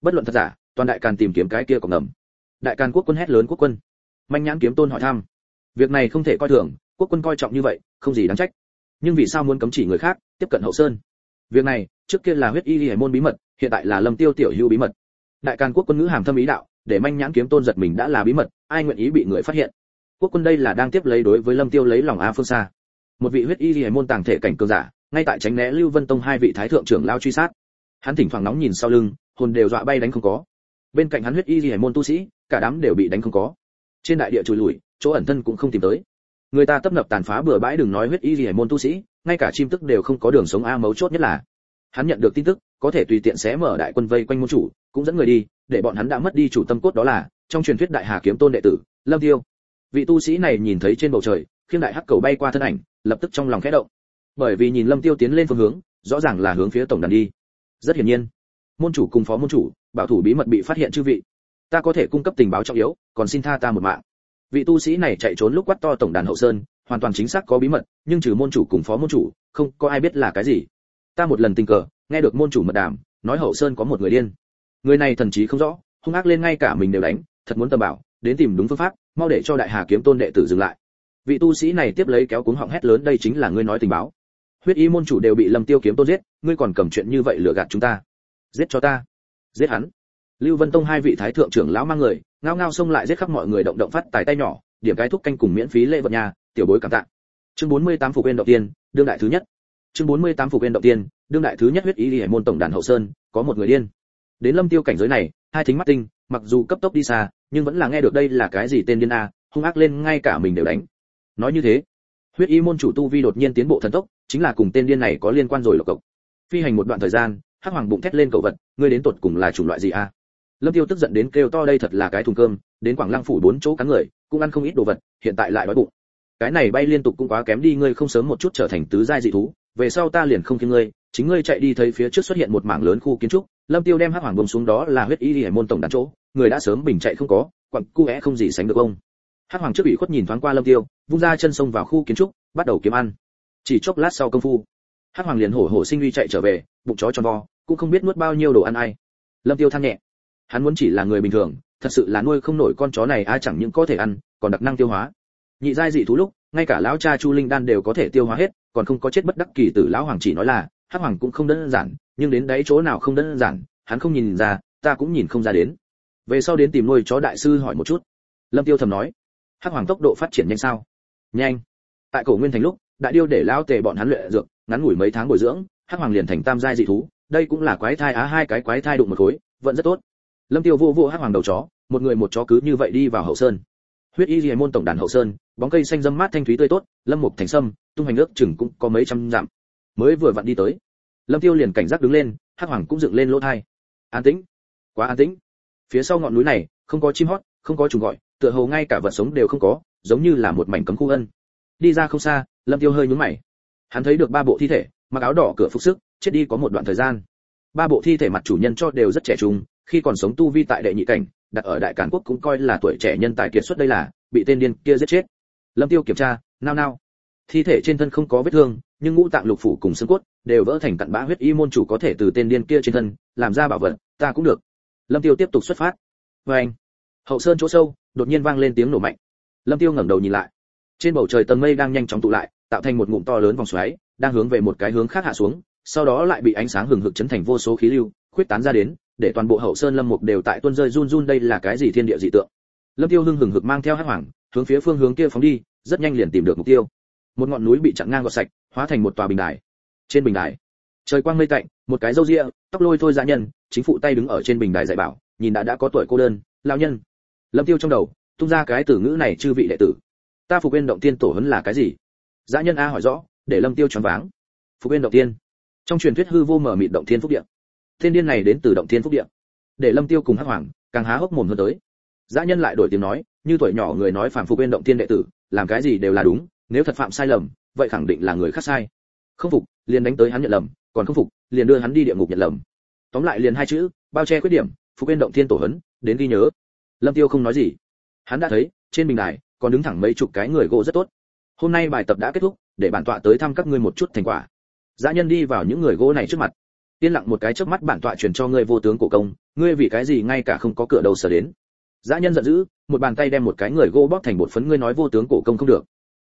Bất luận thật giả, toàn đại càn tìm kiếm cái kia còn ngầm. Đại càn quốc quân hét lớn quốc quân. Manh nhãn kiếm tôn hỏi thăm. Việc này không thể coi thường, quốc quân coi trọng như vậy, không gì đáng trách nhưng vì sao muốn cấm chỉ người khác tiếp cận hậu sơn? Việc này, trước kia là huyết y hải môn bí mật, hiện tại là lâm tiêu tiểu hữu bí mật. Đại càn quốc quân ngữ hàm thâm ý đạo, để manh nhãn kiếm tôn giật mình đã là bí mật, ai nguyện ý bị người phát hiện? Quốc quân đây là đang tiếp lấy đối với lâm tiêu lấy lòng a phương xa một vị huyết y hải môn tàng thể cảnh cường giả, ngay tại tránh né lưu vân tông hai vị thái thượng trưởng lao truy sát. Hắn thỉnh thoảng nóng nhìn sau lưng, hồn đều dọa bay đánh không có. Bên cạnh hắn huyết y hải môn tu sĩ, cả đám đều bị đánh không có. Trên đại địa trùi lùi, chỗ ẩn thân cũng không tìm tới người ta tấp nập tàn phá bừa bãi đừng nói huyết y hải môn tu sĩ, ngay cả chim tức đều không có đường sống a mấu chốt nhất là. Hắn nhận được tin tức, có thể tùy tiện xé mở đại quân vây quanh môn chủ, cũng dẫn người đi, để bọn hắn đã mất đi chủ tâm cốt đó là, trong truyền thuyết đại hà kiếm tôn đệ tử, lâm tiêu. Vị tu sĩ này nhìn thấy trên bầu trời khiêm đại hắc cầu bay qua thân ảnh, lập tức trong lòng khẽ động. Bởi vì nhìn lâm tiêu tiến lên phương hướng, rõ ràng là hướng phía tổng đàn đi. Rất hiển nhiên, môn chủ cùng phó môn chủ, bảo thủ bí mật bị phát hiện chư vị. Ta có thể cung cấp tình báo trọng yếu, còn xin tha ta một mạng vị tu sĩ này chạy trốn lúc quát to tổng đàn hậu sơn, hoàn toàn chính xác có bí mật, nhưng trừ môn chủ cùng phó môn chủ, không có ai biết là cái gì. Ta một lần tình cờ, nghe được môn chủ mật đàm, nói hậu sơn có một người điên. Người này thần trí không rõ, hung ác lên ngay cả mình đều đánh, thật muốn tầm bảo, đến tìm đúng phương pháp, mau để cho đại hà kiếm tôn đệ tử dừng lại. Vị tu sĩ này tiếp lấy kéo cuống họng hét lớn, đây chính là ngươi nói tình báo. Huyết y môn chủ đều bị lâm tiêu kiếm tôn giết, ngươi còn cầm chuyện như vậy lừa gạt chúng ta. Giết cho ta. Giết hắn lưu vân tông hai vị thái thượng trưởng lão mang người, ngao ngao xông lại giết khắp mọi người động động phát tài tay nhỏ, điểm cái thúc canh cùng miễn phí lễ vật nhà, tiểu bối cảm tạ. Chương 48 phục viên đầu tiên, đương đại thứ nhất. Chương 48 phục viên đầu tiên, đương đại thứ nhất huyết ý hải môn tổng đàn hậu sơn, có một người điên. Đến lâm tiêu cảnh giới này, hai thính mắt tinh, mặc dù cấp tốc đi xa, nhưng vẫn là nghe được đây là cái gì tên điên a, hung ác lên ngay cả mình đều đánh. Nói như thế, huyết y môn chủ tu vi đột nhiên tiến bộ thần tốc, chính là cùng tên điên này có liên quan rồi lộc cộc. Phi hành một đoạn thời gian, hắc hoàng bụng thét lên cầu vật, ngươi đến tột cùng là chủng loại gì a? Lâm tiêu tức giận đến kêu to, đây thật là cái thùng cơm, đến quảng lăng phủ bốn chỗ cắn người, cũng ăn không ít đồ vật, hiện tại lại đói bụng. Cái này bay liên tục cũng quá kém đi, ngươi không sớm một chút trở thành tứ giai dị thú, về sau ta liền không kiêng ngươi, chính ngươi chạy đi thấy phía trước xuất hiện một mảng lớn khu kiến trúc, lâm tiêu đem hắc hoàng bông xuống đó là huyết y hải môn tổng đàn chỗ, người đã sớm bình chạy không có quặng cu é không gì sánh được ông. Hắc hoàng trước bị khuất nhìn thoáng qua lâm tiêu, vung ra chân sông vào khu kiến trúc, bắt đầu kiếm ăn. Chỉ chốc lát sau công phu, hắc hoàng liền hổ hổ sinh uy chạy trở về, bụng chó tròn vo, cũng không biết nuốt bao nhiêu đồ ăn ai. Lâm tiêu than nhẹ hắn muốn chỉ là người bình thường, thật sự là nuôi không nổi con chó này ai chẳng những có thể ăn, còn đặc năng tiêu hóa. Nhị giai dị thú lúc, ngay cả lão cha chu linh đan đều có thể tiêu hóa hết, còn không có chết bất đắc kỳ tử lão hoàng chỉ nói là, hắc hoàng cũng không đơn giản, nhưng đến đấy chỗ nào không đơn giản, hắn không nhìn ra, ta cũng nhìn không ra đến. Về sau đến tìm nuôi chó đại sư hỏi một chút. Lâm tiêu thầm nói, hắc hoàng tốc độ phát triển nhanh sao? Nhanh. Tại cổ nguyên thành lúc, đại điêu để lão tề bọn hắn luyện dược, ngắn ngủi mấy tháng bồi dưỡng, hắc hoàng liền thành tam giai dị thú, đây cũng là quái thai á, hai cái quái thai đụng một khối, vẫn rất tốt lâm tiêu vô vô hắc hoàng đầu chó, một người một chó cứ như vậy đi vào hậu sơn. Huyết y môn tổng đàn hậu sơn, bóng cây xanh dâm mát thanh thúy tươi tốt, lâm mục thành sâm, tung hành ước chừng cũng có mấy trăm dặm. Mới vừa vặn đi tới, lâm tiêu liền cảnh giác đứng lên hắc hoàng cũng dựng lên lỗ thai. An tĩnh, quá an tĩnh. Phía sau ngọn núi này, không có chim hót, không có trùng gọi, tựa hồ ngay cả vật sống đều không có, giống như là một mảnh cấm khu ân. Đi ra không xa, lâm tiêu hơi nhướng mày. Hắn thấy được ba bộ thi thể, mặc áo đỏ cửa phục sức, chết đi có một đoạn thời gian. Ba bộ thi thể mặt chủ nhân cho đều rất trẻ trung khi còn sống tu vi tại đệ nhị cảnh, đặt ở đại cản quốc cũng coi là tuổi trẻ nhân tài kiệt xuất đây là, bị tên điên kia giết chết. Lâm tiêu kiểm tra, nao nao. Thi thể trên thân không có vết thương, nhưng ngũ tạng lục phủ cùng xương cốt đều vỡ thành cặn bã huyết y môn chủ có thể từ tên điên kia trên thân làm ra bảo vật, ta cũng được. Lâm tiêu tiếp tục xuất phát. Với anh, hậu sơn chỗ sâu, đột nhiên vang lên tiếng nổ mạnh. Lâm tiêu ngẩng đầu nhìn lại. Trên bầu trời tầng mây đang nhanh chóng tụ lại, tạo thành một ngụm to lớn vòng xoáy, đang hướng về một cái hướng khác hạ xuống, sau đó lại bị ánh sáng hừng hực chấn thành vô số khí lưu, khuyết tán ra đến để toàn bộ hậu sơn lâm mục đều tại tuôn rơi run run đây là cái gì thiên địa dị tượng? Lâm tiêu hưng hừng hực mang theo hắc hoàng, hướng phía phương hướng kia phóng đi, rất nhanh liền tìm được mục tiêu. Một ngọn núi bị chặn ngang gọt sạch, hóa thành một tòa bình đài. Trên bình đài, trời quang mây tạnh, một cái râu ria, tóc lôi thôi dã nhân, chính phụ tay đứng ở trên bình đài dạy bảo, nhìn đã đã có tuổi cô đơn lao nhân. Lâm tiêu trong đầu, tung ra cái từ ngữ này chư vị đệ tử. Ta phục bên động tiên tổ huấn là cái gì? Dã nhân a hỏi rõ, để lâm tiêu choáng váng. Phục bên động tiên. Trong truyền thuyết hư vô mở mịt động thiên phúc địa thiên điên này đến từ động thiên phúc địa. Để lâm tiêu cùng hắc hoàng, càng há hốc mồm hơn tới. Dã nhân lại đổi tiếng nói, như tuổi nhỏ người nói phạm phục bên động thiên đệ tử, làm cái gì đều là đúng, nếu thật phạm sai lầm, vậy khẳng định là người khác sai. Không phục, liền đánh tới hắn nhận lầm, còn không phục, liền đưa hắn đi địa ngục nhận lầm. Tóm lại liền hai chữ, bao che khuyết điểm, phục bên động thiên tổ hấn, đến ghi nhớ. Lâm tiêu không nói gì. Hắn đã thấy, trên bình đài, còn đứng thẳng mấy chục cái người gỗ rất tốt. Hôm nay bài tập đã kết thúc, để bản tọa tới thăm các ngươi một chút thành quả. Dã nhân đi vào những người gỗ này trước mặt yên lặng một cái trước mắt bản tọa truyền cho ngươi vô tướng cổ công, ngươi vì cái gì ngay cả không có cửa đầu sở đến? Dã nhân giận dữ, một bàn tay đem một cái người gô bóp thành một phấn ngươi nói vô tướng cổ công không được.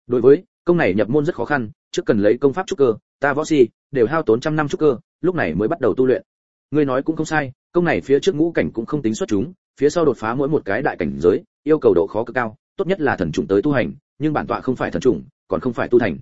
Đối với, công này nhập môn rất khó khăn, trước cần lấy công pháp trúc cơ, ta võ si, đều hao tốn trăm năm trúc cơ, lúc này mới bắt đầu tu luyện. Ngươi nói cũng không sai, công này phía trước ngũ cảnh cũng không tính xuất chúng, phía sau đột phá mỗi một cái đại cảnh giới, yêu cầu độ khó cực cao, tốt nhất là thần trùng tới tu hành, nhưng bản tọa không phải thần trùng, còn không phải tu thành.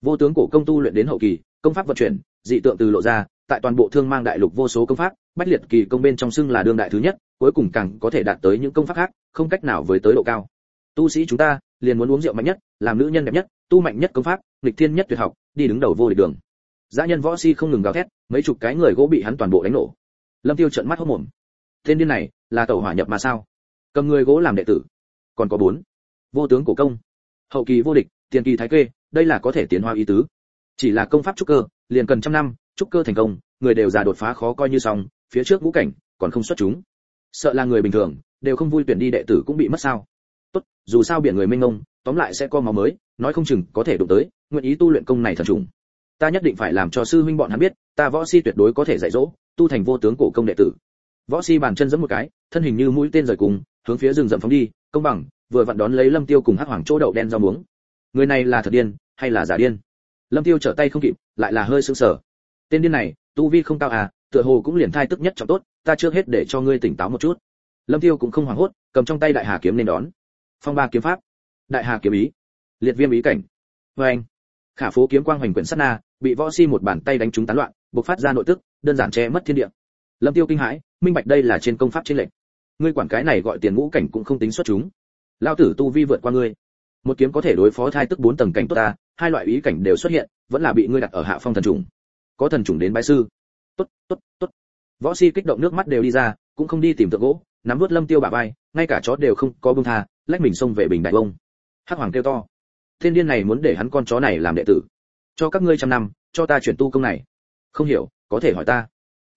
Vô tướng cổ công tu luyện đến hậu kỳ, công pháp vận chuyển, dị tượng từ lộ ra tại toàn bộ thương mang đại lục vô số công pháp, bách liệt kỳ công bên trong xưng là đương đại thứ nhất, cuối cùng càng có thể đạt tới những công pháp khác, không cách nào với tới độ cao. Tu sĩ chúng ta, liền muốn uống rượu mạnh nhất, làm nữ nhân đẹp nhất, tu mạnh nhất công pháp, nghịch thiên nhất tuyệt học, đi đứng đầu vô địch đường. Dã nhân võ si không ngừng gào thét, mấy chục cái người gỗ bị hắn toàn bộ đánh nổ. Lâm tiêu trợn mắt hốt mồm. Tên điên này, là tẩu hỏa nhập mà sao? Cầm người gỗ làm đệ tử. Còn có bốn. Vô tướng cổ công. Hậu kỳ vô địch, tiền kỳ thái kê, đây là có thể tiến hóa ý tứ. Chỉ là công pháp trúc cơ, liền cần trăm năm trúc cơ thành công, người đều già đột phá khó coi như xong, phía trước ngũ cảnh, còn không xuất chúng. Sợ là người bình thường, đều không vui tuyển đi đệ tử cũng bị mất sao. Tốt, dù sao biển người mênh mông, tóm lại sẽ có máu mới, nói không chừng có thể đụng tới, nguyện ý tu luyện công này thần trùng. Ta nhất định phải làm cho sư huynh bọn hắn biết, ta võ si tuyệt đối có thể dạy dỗ, tu thành vô tướng cổ công đệ tử. Võ si bàn chân giẫm một cái, thân hình như mũi tên rời cùng, hướng phía rừng rậm phóng đi, công bằng, vừa vặn đón lấy lâm tiêu cùng hắc hoàng chỗ đậu đen rau muống. Người này là thật điên, hay là giả điên? Lâm tiêu trở tay không kịp, lại là hơi sững sờ tên điên này, tu vi không cao à tựa hồ cũng liền thai tức nhất trọng tốt, ta trước hết để cho ngươi tỉnh táo một chút. Lâm tiêu cũng không hoảng hốt, cầm trong tay đại hà kiếm nên đón. Phong ba kiếm pháp. Đại hà kiếm ý. Liệt viêm ý cảnh. Vê anh, khả phố kiếm quang hoành quyển sát na, bị võ si một bàn tay đánh trúng tán loạn, bộc phát ra nội tức, đơn giản che mất thiên địa. Lâm tiêu kinh hãi, minh bạch đây là trên công pháp trên lệnh ngươi quản cái này gọi tiền ngũ cảnh cũng không tính xuất chúng. Lao tử tu vi vượt qua ngươi. Một kiếm có thể đối phó thai tức bốn tầng cảnh tốt ta, hai loại ý cảnh đều xuất hiện, vẫn là bị ngươi đặt ở hạ phong thần trùng có thần trùng đến bái sư. Tốt tốt tốt. Võ si kích động nước mắt đều đi ra, cũng không đi tìm tượng gỗ, nắm vớt lâm tiêu bả vai, ngay cả chó đều không có buông tha, lách mình xông về bình đại bông. Hắc hoàng kêu to. Thiên điên này muốn để hắn con chó này làm đệ tử. Cho các ngươi trăm năm, cho ta chuyển tu công này. Không hiểu, có thể hỏi ta.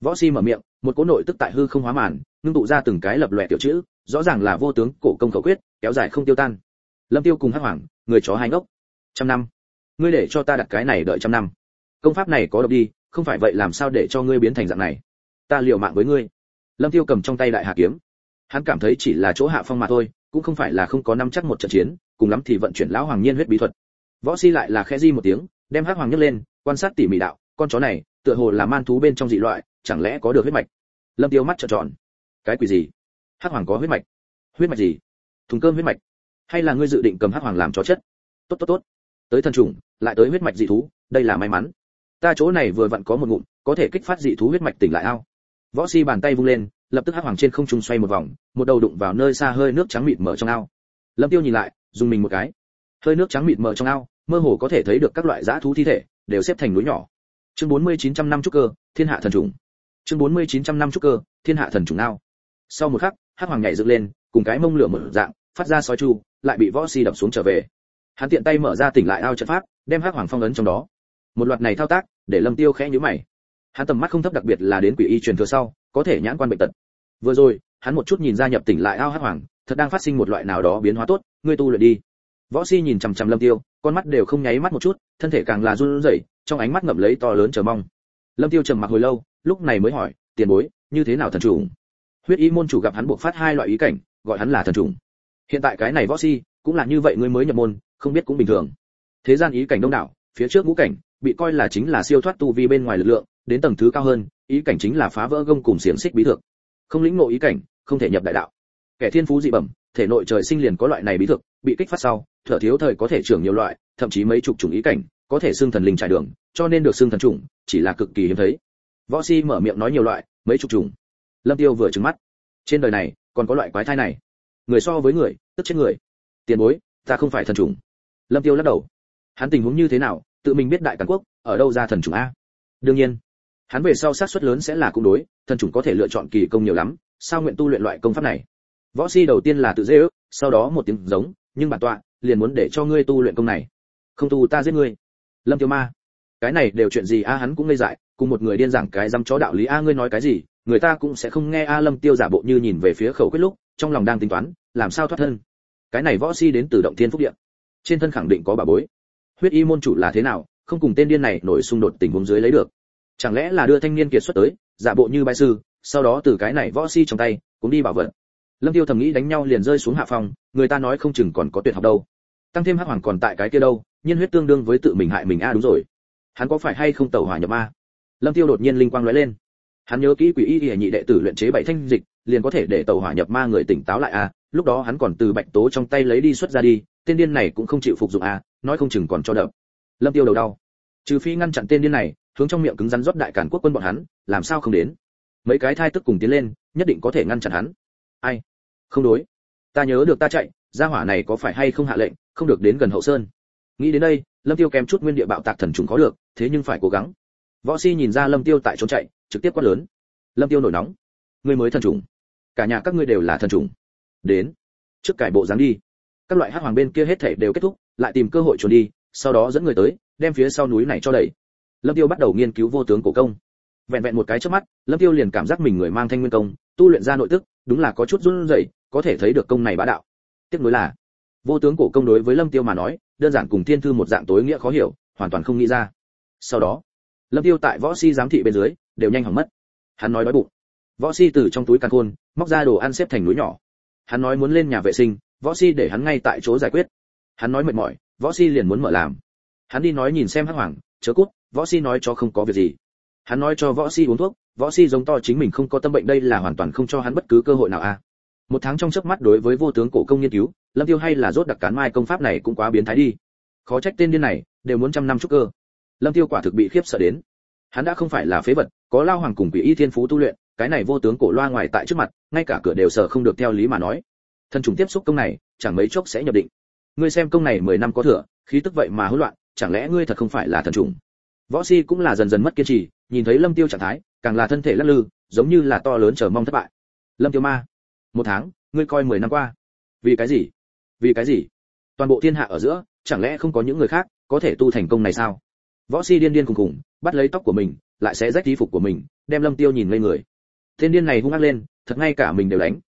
Võ si mở miệng, một cỗ nội tức tại hư không hóa màn, ngưng tụ ra từng cái lập lòe tiểu chữ, rõ ràng là vô tướng cổ công khẩu quyết, kéo dài không tiêu tan. Lâm tiêu cùng hắc hoàng, người chó hai ngốc. Trăm năm. Ngươi để cho ta đặt cái này đợi trăm năm công pháp này có độc đi, không phải vậy làm sao để cho ngươi biến thành dạng này? Ta liều mạng với ngươi. Lâm tiêu cầm trong tay đại hà kiếm. Hắn cảm thấy chỉ là chỗ hạ phong mà thôi, cũng không phải là không có năm chắc một trận chiến, cùng lắm thì vận chuyển lão hoàng nhiên huyết bí thuật. Võ si lại là khẽ di một tiếng, đem hắc hoàng nhấc lên, quan sát tỉ mỉ đạo, con chó này, tựa hồ là man thú bên trong dị loại, chẳng lẽ có được huyết mạch? Lâm tiêu mắt trợn tròn. Cái quỷ gì? Hắc hoàng có huyết mạch? Huyết mạch gì? Thùng cơm huyết mạch? Hay là ngươi dự định cầm hắc hoàng làm chó chất? Tốt tốt tốt. Tới thần trùng, lại tới huyết mạch dị thú, đây là may mắn ta chỗ này vừa vặn có một ngụm, có thể kích phát dị thú huyết mạch tỉnh lại ao. Võ si bàn tay vung lên, lập tức hắc hoàng trên không trung xoay một vòng, một đầu đụng vào nơi xa hơi nước trắng mịt mở trong ao. Lâm tiêu nhìn lại, dùng mình một cái. Hơi nước trắng mịt mở trong ao, mơ hồ có thể thấy được các loại dã thú thi thể, đều xếp thành núi nhỏ. Chương 4900 năm trúc cơ, thiên hạ thần trùng. Chương 4900 năm trúc cơ, thiên hạ thần trùng ao. Sau một khắc, hắc hoàng nhảy dựng lên, cùng cái mông lửa mở dạng, phát ra sói chu, lại bị võ si đập xuống trở về. Hắn tiện tay mở ra tỉnh lại ao trận pháp, đem hắc hoàng phong ấn trong đó một loạt này thao tác, để lâm tiêu khẽ nhíu mày. Hắn tầm mắt không thấp đặc biệt là đến quỷ y truyền thừa sau, có thể nhãn quan bệnh tật. Vừa rồi, hắn một chút nhìn ra nhập tỉnh lại ao hắc hoàng, thật đang phát sinh một loại nào đó biến hóa tốt, ngươi tu luyện đi. Võ si nhìn chằm chằm lâm tiêu, con mắt đều không nháy mắt một chút, thân thể càng là run rẩy, trong ánh mắt ngậm lấy to lớn chờ mong. Lâm tiêu trầm mặc hồi lâu, lúc này mới hỏi, tiền bối, như thế nào thần chủ huyết y môn chủ gặp hắn buộc phát hai loại ý cảnh, gọi hắn là thần trùng. Hiện tại cái này võ si cũng là như vậy ngươi mới nhập môn, không biết cũng bình thường. Thế gian ý cảnh đông đảo, phía trước ngũ cảnh bị coi là chính là siêu thoát tu vi bên ngoài lực lượng, đến tầng thứ cao hơn, ý cảnh chính là phá vỡ gông cùng xiển xích bí thực không lĩnh ngộ ý cảnh, không thể nhập đại đạo. Kẻ thiên phú dị bẩm, thể nội trời sinh liền có loại này bí thực bị kích phát sau, thở thiếu thời có thể trưởng nhiều loại, thậm chí mấy chục chủng ý cảnh, có thể xương thần linh trải đường, cho nên được xương thần chủng, chỉ là cực kỳ hiếm thấy. Võ si mở miệng nói nhiều loại, mấy chục chủng. Lâm tiêu vừa trừng mắt. Trên đời này, còn có loại quái thai này. Người so với người, tức chết người. Tiền bối, ta không phải thần chủng. Lâm tiêu lắc đầu. Hắn tình huống như thế nào tự mình biết đại càn quốc, ở đâu ra thần chủng a? Đương nhiên, hắn về sau sát suất lớn sẽ là cung đối, thần chủng có thể lựa chọn kỳ công nhiều lắm, sao nguyện tu luyện loại công pháp này? Võ si đầu tiên là tự dễ ước sau đó một tiếng giống, nhưng bản tọa liền muốn để cho ngươi tu luyện công này. Không tu ta giết ngươi. Lâm tiêu ma. Cái này đều chuyện gì a hắn cũng ngây dại, cùng một người điên giảng cái dăm chó đạo lý a ngươi nói cái gì, người ta cũng sẽ không nghe a lâm tiêu giả bộ như nhìn về phía khẩu quyết lúc, trong lòng đang tính toán, làm sao thoát thân. Cái này võ si đến từ động thiên phúc điện trên thân khẳng định có bà bối huyết y môn chủ là thế nào, không cùng tên điên này nổi xung đột tình huống dưới lấy được. Chẳng lẽ là đưa thanh niên kiệt xuất tới, giả bộ như bại sư, sau đó từ cái này võ si trong tay, cũng đi bảo vật. Lâm tiêu thầm nghĩ đánh nhau liền rơi xuống hạ phòng, người ta nói không chừng còn có tuyệt học đâu. Tăng thêm hắc hoàng còn tại cái kia đâu, nhiên huyết tương đương với tự mình hại mình a, đúng rồi. Hắn có phải hay không tẩu hỏa nhập ma? Lâm tiêu đột nhiên linh quang lóe lên. Hắn nhớ kỹ quỷ y y nhị đệ tử luyện chế bảy thanh dịch, liền có thể để tẩu hỏa nhập ma người tỉnh táo lại a, lúc đó hắn còn từ bạch tố trong tay lấy đi xuất ra đi, tên điên này cũng không chịu phục dụng a nói không chừng còn cho đập. Lâm tiêu đầu đau. Trừ phi ngăn chặn tên điên này, hướng trong miệng cứng rắn rót đại cản quốc quân bọn hắn, làm sao không đến? Mấy cái thai tức cùng tiến lên, nhất định có thể ngăn chặn hắn. Ai? Không đối. Ta nhớ được ta chạy, gia hỏa này có phải hay không hạ lệnh, không được đến gần hậu sơn. Nghĩ đến đây, lâm tiêu kèm chút nguyên địa bạo tạc thần trùng có được, thế nhưng phải cố gắng. Võ si nhìn ra lâm tiêu tại trốn chạy, trực tiếp quát lớn. Lâm tiêu nổi nóng. Ngươi mới thần trùng. Cả nhà các ngươi đều là thần trùng. Đến. Trước cải bộ dáng đi. Các loại hắc hoàng bên kia hết thể đều kết thúc lại tìm cơ hội trốn đi, sau đó dẫn người tới, đem phía sau núi này cho đẩy. Lâm tiêu bắt đầu nghiên cứu vô tướng cổ công. Vẹn vẹn một cái trước mắt, lâm tiêu liền cảm giác mình người mang thanh nguyên công, tu luyện ra nội tức, đúng là có chút run rẩy, có thể thấy được công này bá đạo. Tiếc nối là, vô tướng cổ công đối với lâm tiêu mà nói, đơn giản cùng thiên thư một dạng tối nghĩa khó hiểu, hoàn toàn không nghĩ ra. Sau đó, lâm tiêu tại võ si giám thị bên dưới, đều nhanh hỏng mất. Hắn nói đói bụng. Võ si từ trong túi càn khôn, móc ra đồ ăn xếp thành núi nhỏ. Hắn nói muốn lên nhà vệ sinh, võ si để hắn ngay tại chỗ giải quyết hắn nói mệt mỏi, võ si liền muốn mở làm. Hắn đi nói nhìn xem hắc hoàng, chớ cút, võ si nói cho không có việc gì. Hắn nói cho võ si uống thuốc, võ si giống to chính mình không có tâm bệnh đây là hoàn toàn không cho hắn bất cứ cơ hội nào a. À. Một tháng trong chớp mắt đối với vô tướng cổ công nghiên cứu, lâm tiêu hay là rốt đặc cán mai công pháp này cũng quá biến thái đi. Khó trách tên điên này, đều muốn trăm năm trúc cơ. Lâm tiêu quả thực bị khiếp sợ đến. Hắn đã không phải là phế vật, có lao hoàng cùng quỷ y thiên phú tu luyện, cái này vô tướng cổ loa ngoài tại trước mặt, ngay cả cửa đều sợ không được theo lý mà nói. Thân trùng tiếp xúc công này, chẳng mấy chốc sẽ nhập định ngươi xem công này mười năm có thừa, khí tức vậy mà hỗn loạn, chẳng lẽ ngươi thật không phải là thần trùng? Võ si cũng là dần dần mất kiên trì, nhìn thấy lâm tiêu trạng thái, càng là thân thể lắc lư, giống như là to lớn chờ mong thất bại. Lâm tiêu ma, một tháng, ngươi coi mười năm qua. Vì cái gì? Vì cái gì? Toàn bộ thiên hạ ở giữa, chẳng lẽ không có những người khác có thể tu thành công này sao? Võ si điên điên cùng cùng bắt lấy tóc của mình, lại sẽ rách y phục của mình, đem lâm tiêu nhìn lên người. Tên điên này hung ác lên, thật ngay cả mình đều đánh.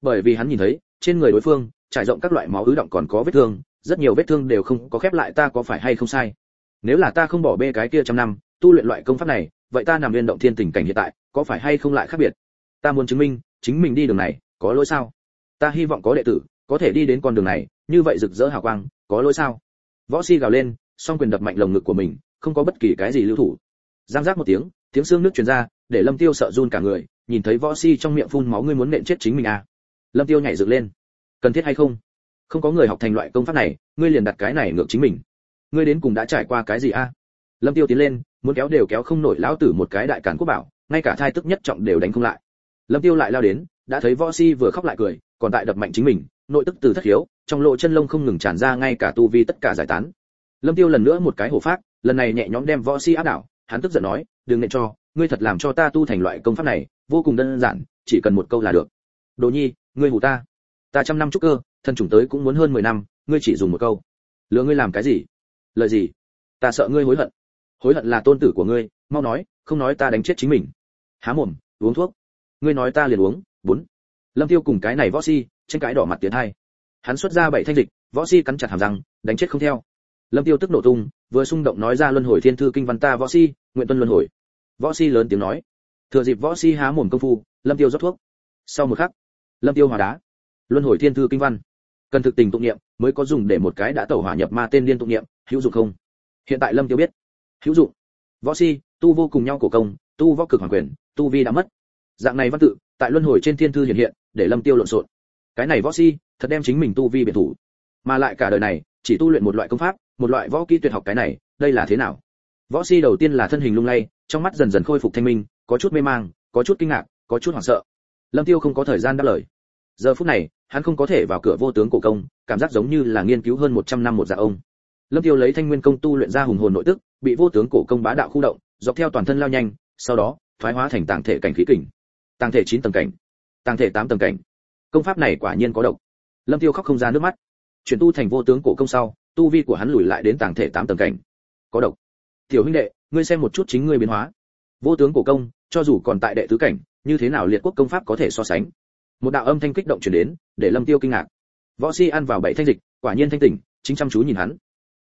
Bởi vì hắn nhìn thấy, trên người đối phương trải rộng các loại máu ứ động còn có vết thương, rất nhiều vết thương đều không có khép lại ta có phải hay không sai? Nếu là ta không bỏ bê cái kia trăm năm, tu luyện loại công pháp này, vậy ta nằm liên động thiên tình cảnh hiện tại, có phải hay không lại khác biệt? Ta muốn chứng minh, chính mình đi đường này, có lỗi sao? Ta hy vọng có đệ tử, có thể đi đến con đường này, như vậy rực rỡ hào quang, có lỗi sao? Võ si gào lên, song quyền đập mạnh lồng ngực của mình, không có bất kỳ cái gì lưu thủ. Giang giác một tiếng tiếng xương nước truyền ra, để lâm tiêu sợ run cả người, nhìn thấy võ si trong miệng phun máu, ngươi muốn nện chết chính mình à? Lâm tiêu nhảy dựng lên cần thiết hay không? Không có người học thành loại công pháp này, ngươi liền đặt cái này ngược chính mình. Ngươi đến cùng đã trải qua cái gì a? Lâm tiêu tiến lên, muốn kéo đều kéo không nổi lão tử một cái đại cản quốc bảo, ngay cả thai tức nhất trọng đều đánh không lại. Lâm tiêu lại lao đến, đã thấy võ si vừa khóc lại cười, còn tại đập mạnh chính mình, nội tức từ thất hiếu trong lộ chân lông không ngừng tràn ra ngay cả tu vi tất cả giải tán. Lâm tiêu lần nữa một cái hổ phát, lần này nhẹ nhõm đem võ si áp đảo, hắn tức giận nói, đừng nện cho, ngươi thật làm cho ta tu thành loại công pháp này, vô cùng đơn giản, chỉ cần một câu là được. Đồ nhi, ngươi hù ta ta trăm năm trúc cơ thân chủng tới cũng muốn hơn mười năm, ngươi chỉ dùng một câu. Lừa ngươi làm cái gì? Lời gì? Ta sợ ngươi hối hận. Hối hận là tôn tử của ngươi, mau nói, không nói ta đánh chết chính mình. Há mồm, uống thuốc. Ngươi nói ta liền uống, bốn. Lâm tiêu cùng cái này võ si, trên cái đỏ mặt tiến hai. Hắn xuất ra bảy thanh dịch, võ si cắn chặt hàm răng, đánh chết không theo. Lâm tiêu tức nổ tung, vừa xung động nói ra luân hồi thiên thư kinh văn ta võ si, nguyện tuân luân hồi. Võ si lớn tiếng nói. Thừa dịp võ si há mồm công phu, lâm tiêu rót thuốc. Sau một khắc, lâm tiêu hòa đá luân hồi thiên thư kinh văn. Cần thực tình tụng niệm, mới có dùng để một cái đã tẩu hỏa nhập ma tên liên tụng niệm, hữu dụng không? Hiện tại lâm tiêu biết. Hữu dụng. Võ si, tu vô cùng nhau cổ công, tu võ cực hoàn quyền, tu vi đã mất. Dạng này văn tự, tại luân hồi trên thiên thư hiện hiện, để lâm tiêu lộn xộn. Cái này võ si, thật đem chính mình tu vi biệt thủ. Mà lại cả đời này, chỉ tu luyện một loại công pháp, một loại võ kỹ tuyệt học cái này, đây là thế nào? Võ si đầu tiên là thân hình lung lay, trong mắt dần dần khôi phục thanh minh, có chút mê mang, có chút kinh ngạc, có chút hoảng sợ. Lâm tiêu không có thời gian đáp lời giờ phút này, hắn không có thể vào cửa vô tướng cổ công, cảm giác giống như là nghiên cứu hơn 100 năm một dạ ông. Lâm tiêu lấy thanh nguyên công tu luyện ra hùng hồn nội tức, bị vô tướng cổ công bá đạo khu động, dọc theo toàn thân lao nhanh, sau đó, thoái hóa thành tàng thể cảnh khí kình. Tàng thể 9 tầng cảnh. Tàng thể 8 tầng cảnh. Công pháp này quả nhiên có độc. Lâm tiêu khóc không ra nước mắt. Chuyển tu thành vô tướng cổ công sau, tu vi của hắn lùi lại đến tàng thể 8 tầng cảnh. Có độc. Tiểu huynh đệ, ngươi xem một chút chính ngươi biến hóa. Vô tướng cổ công, cho dù còn tại đệ tứ cảnh, như thế nào liệt quốc công pháp có thể so sánh? Một đạo âm thanh kích động truyền đến, để lâm tiêu kinh ngạc. Võ si ăn vào bảy thanh dịch, quả nhiên thanh tỉnh, chính chăm chú nhìn hắn.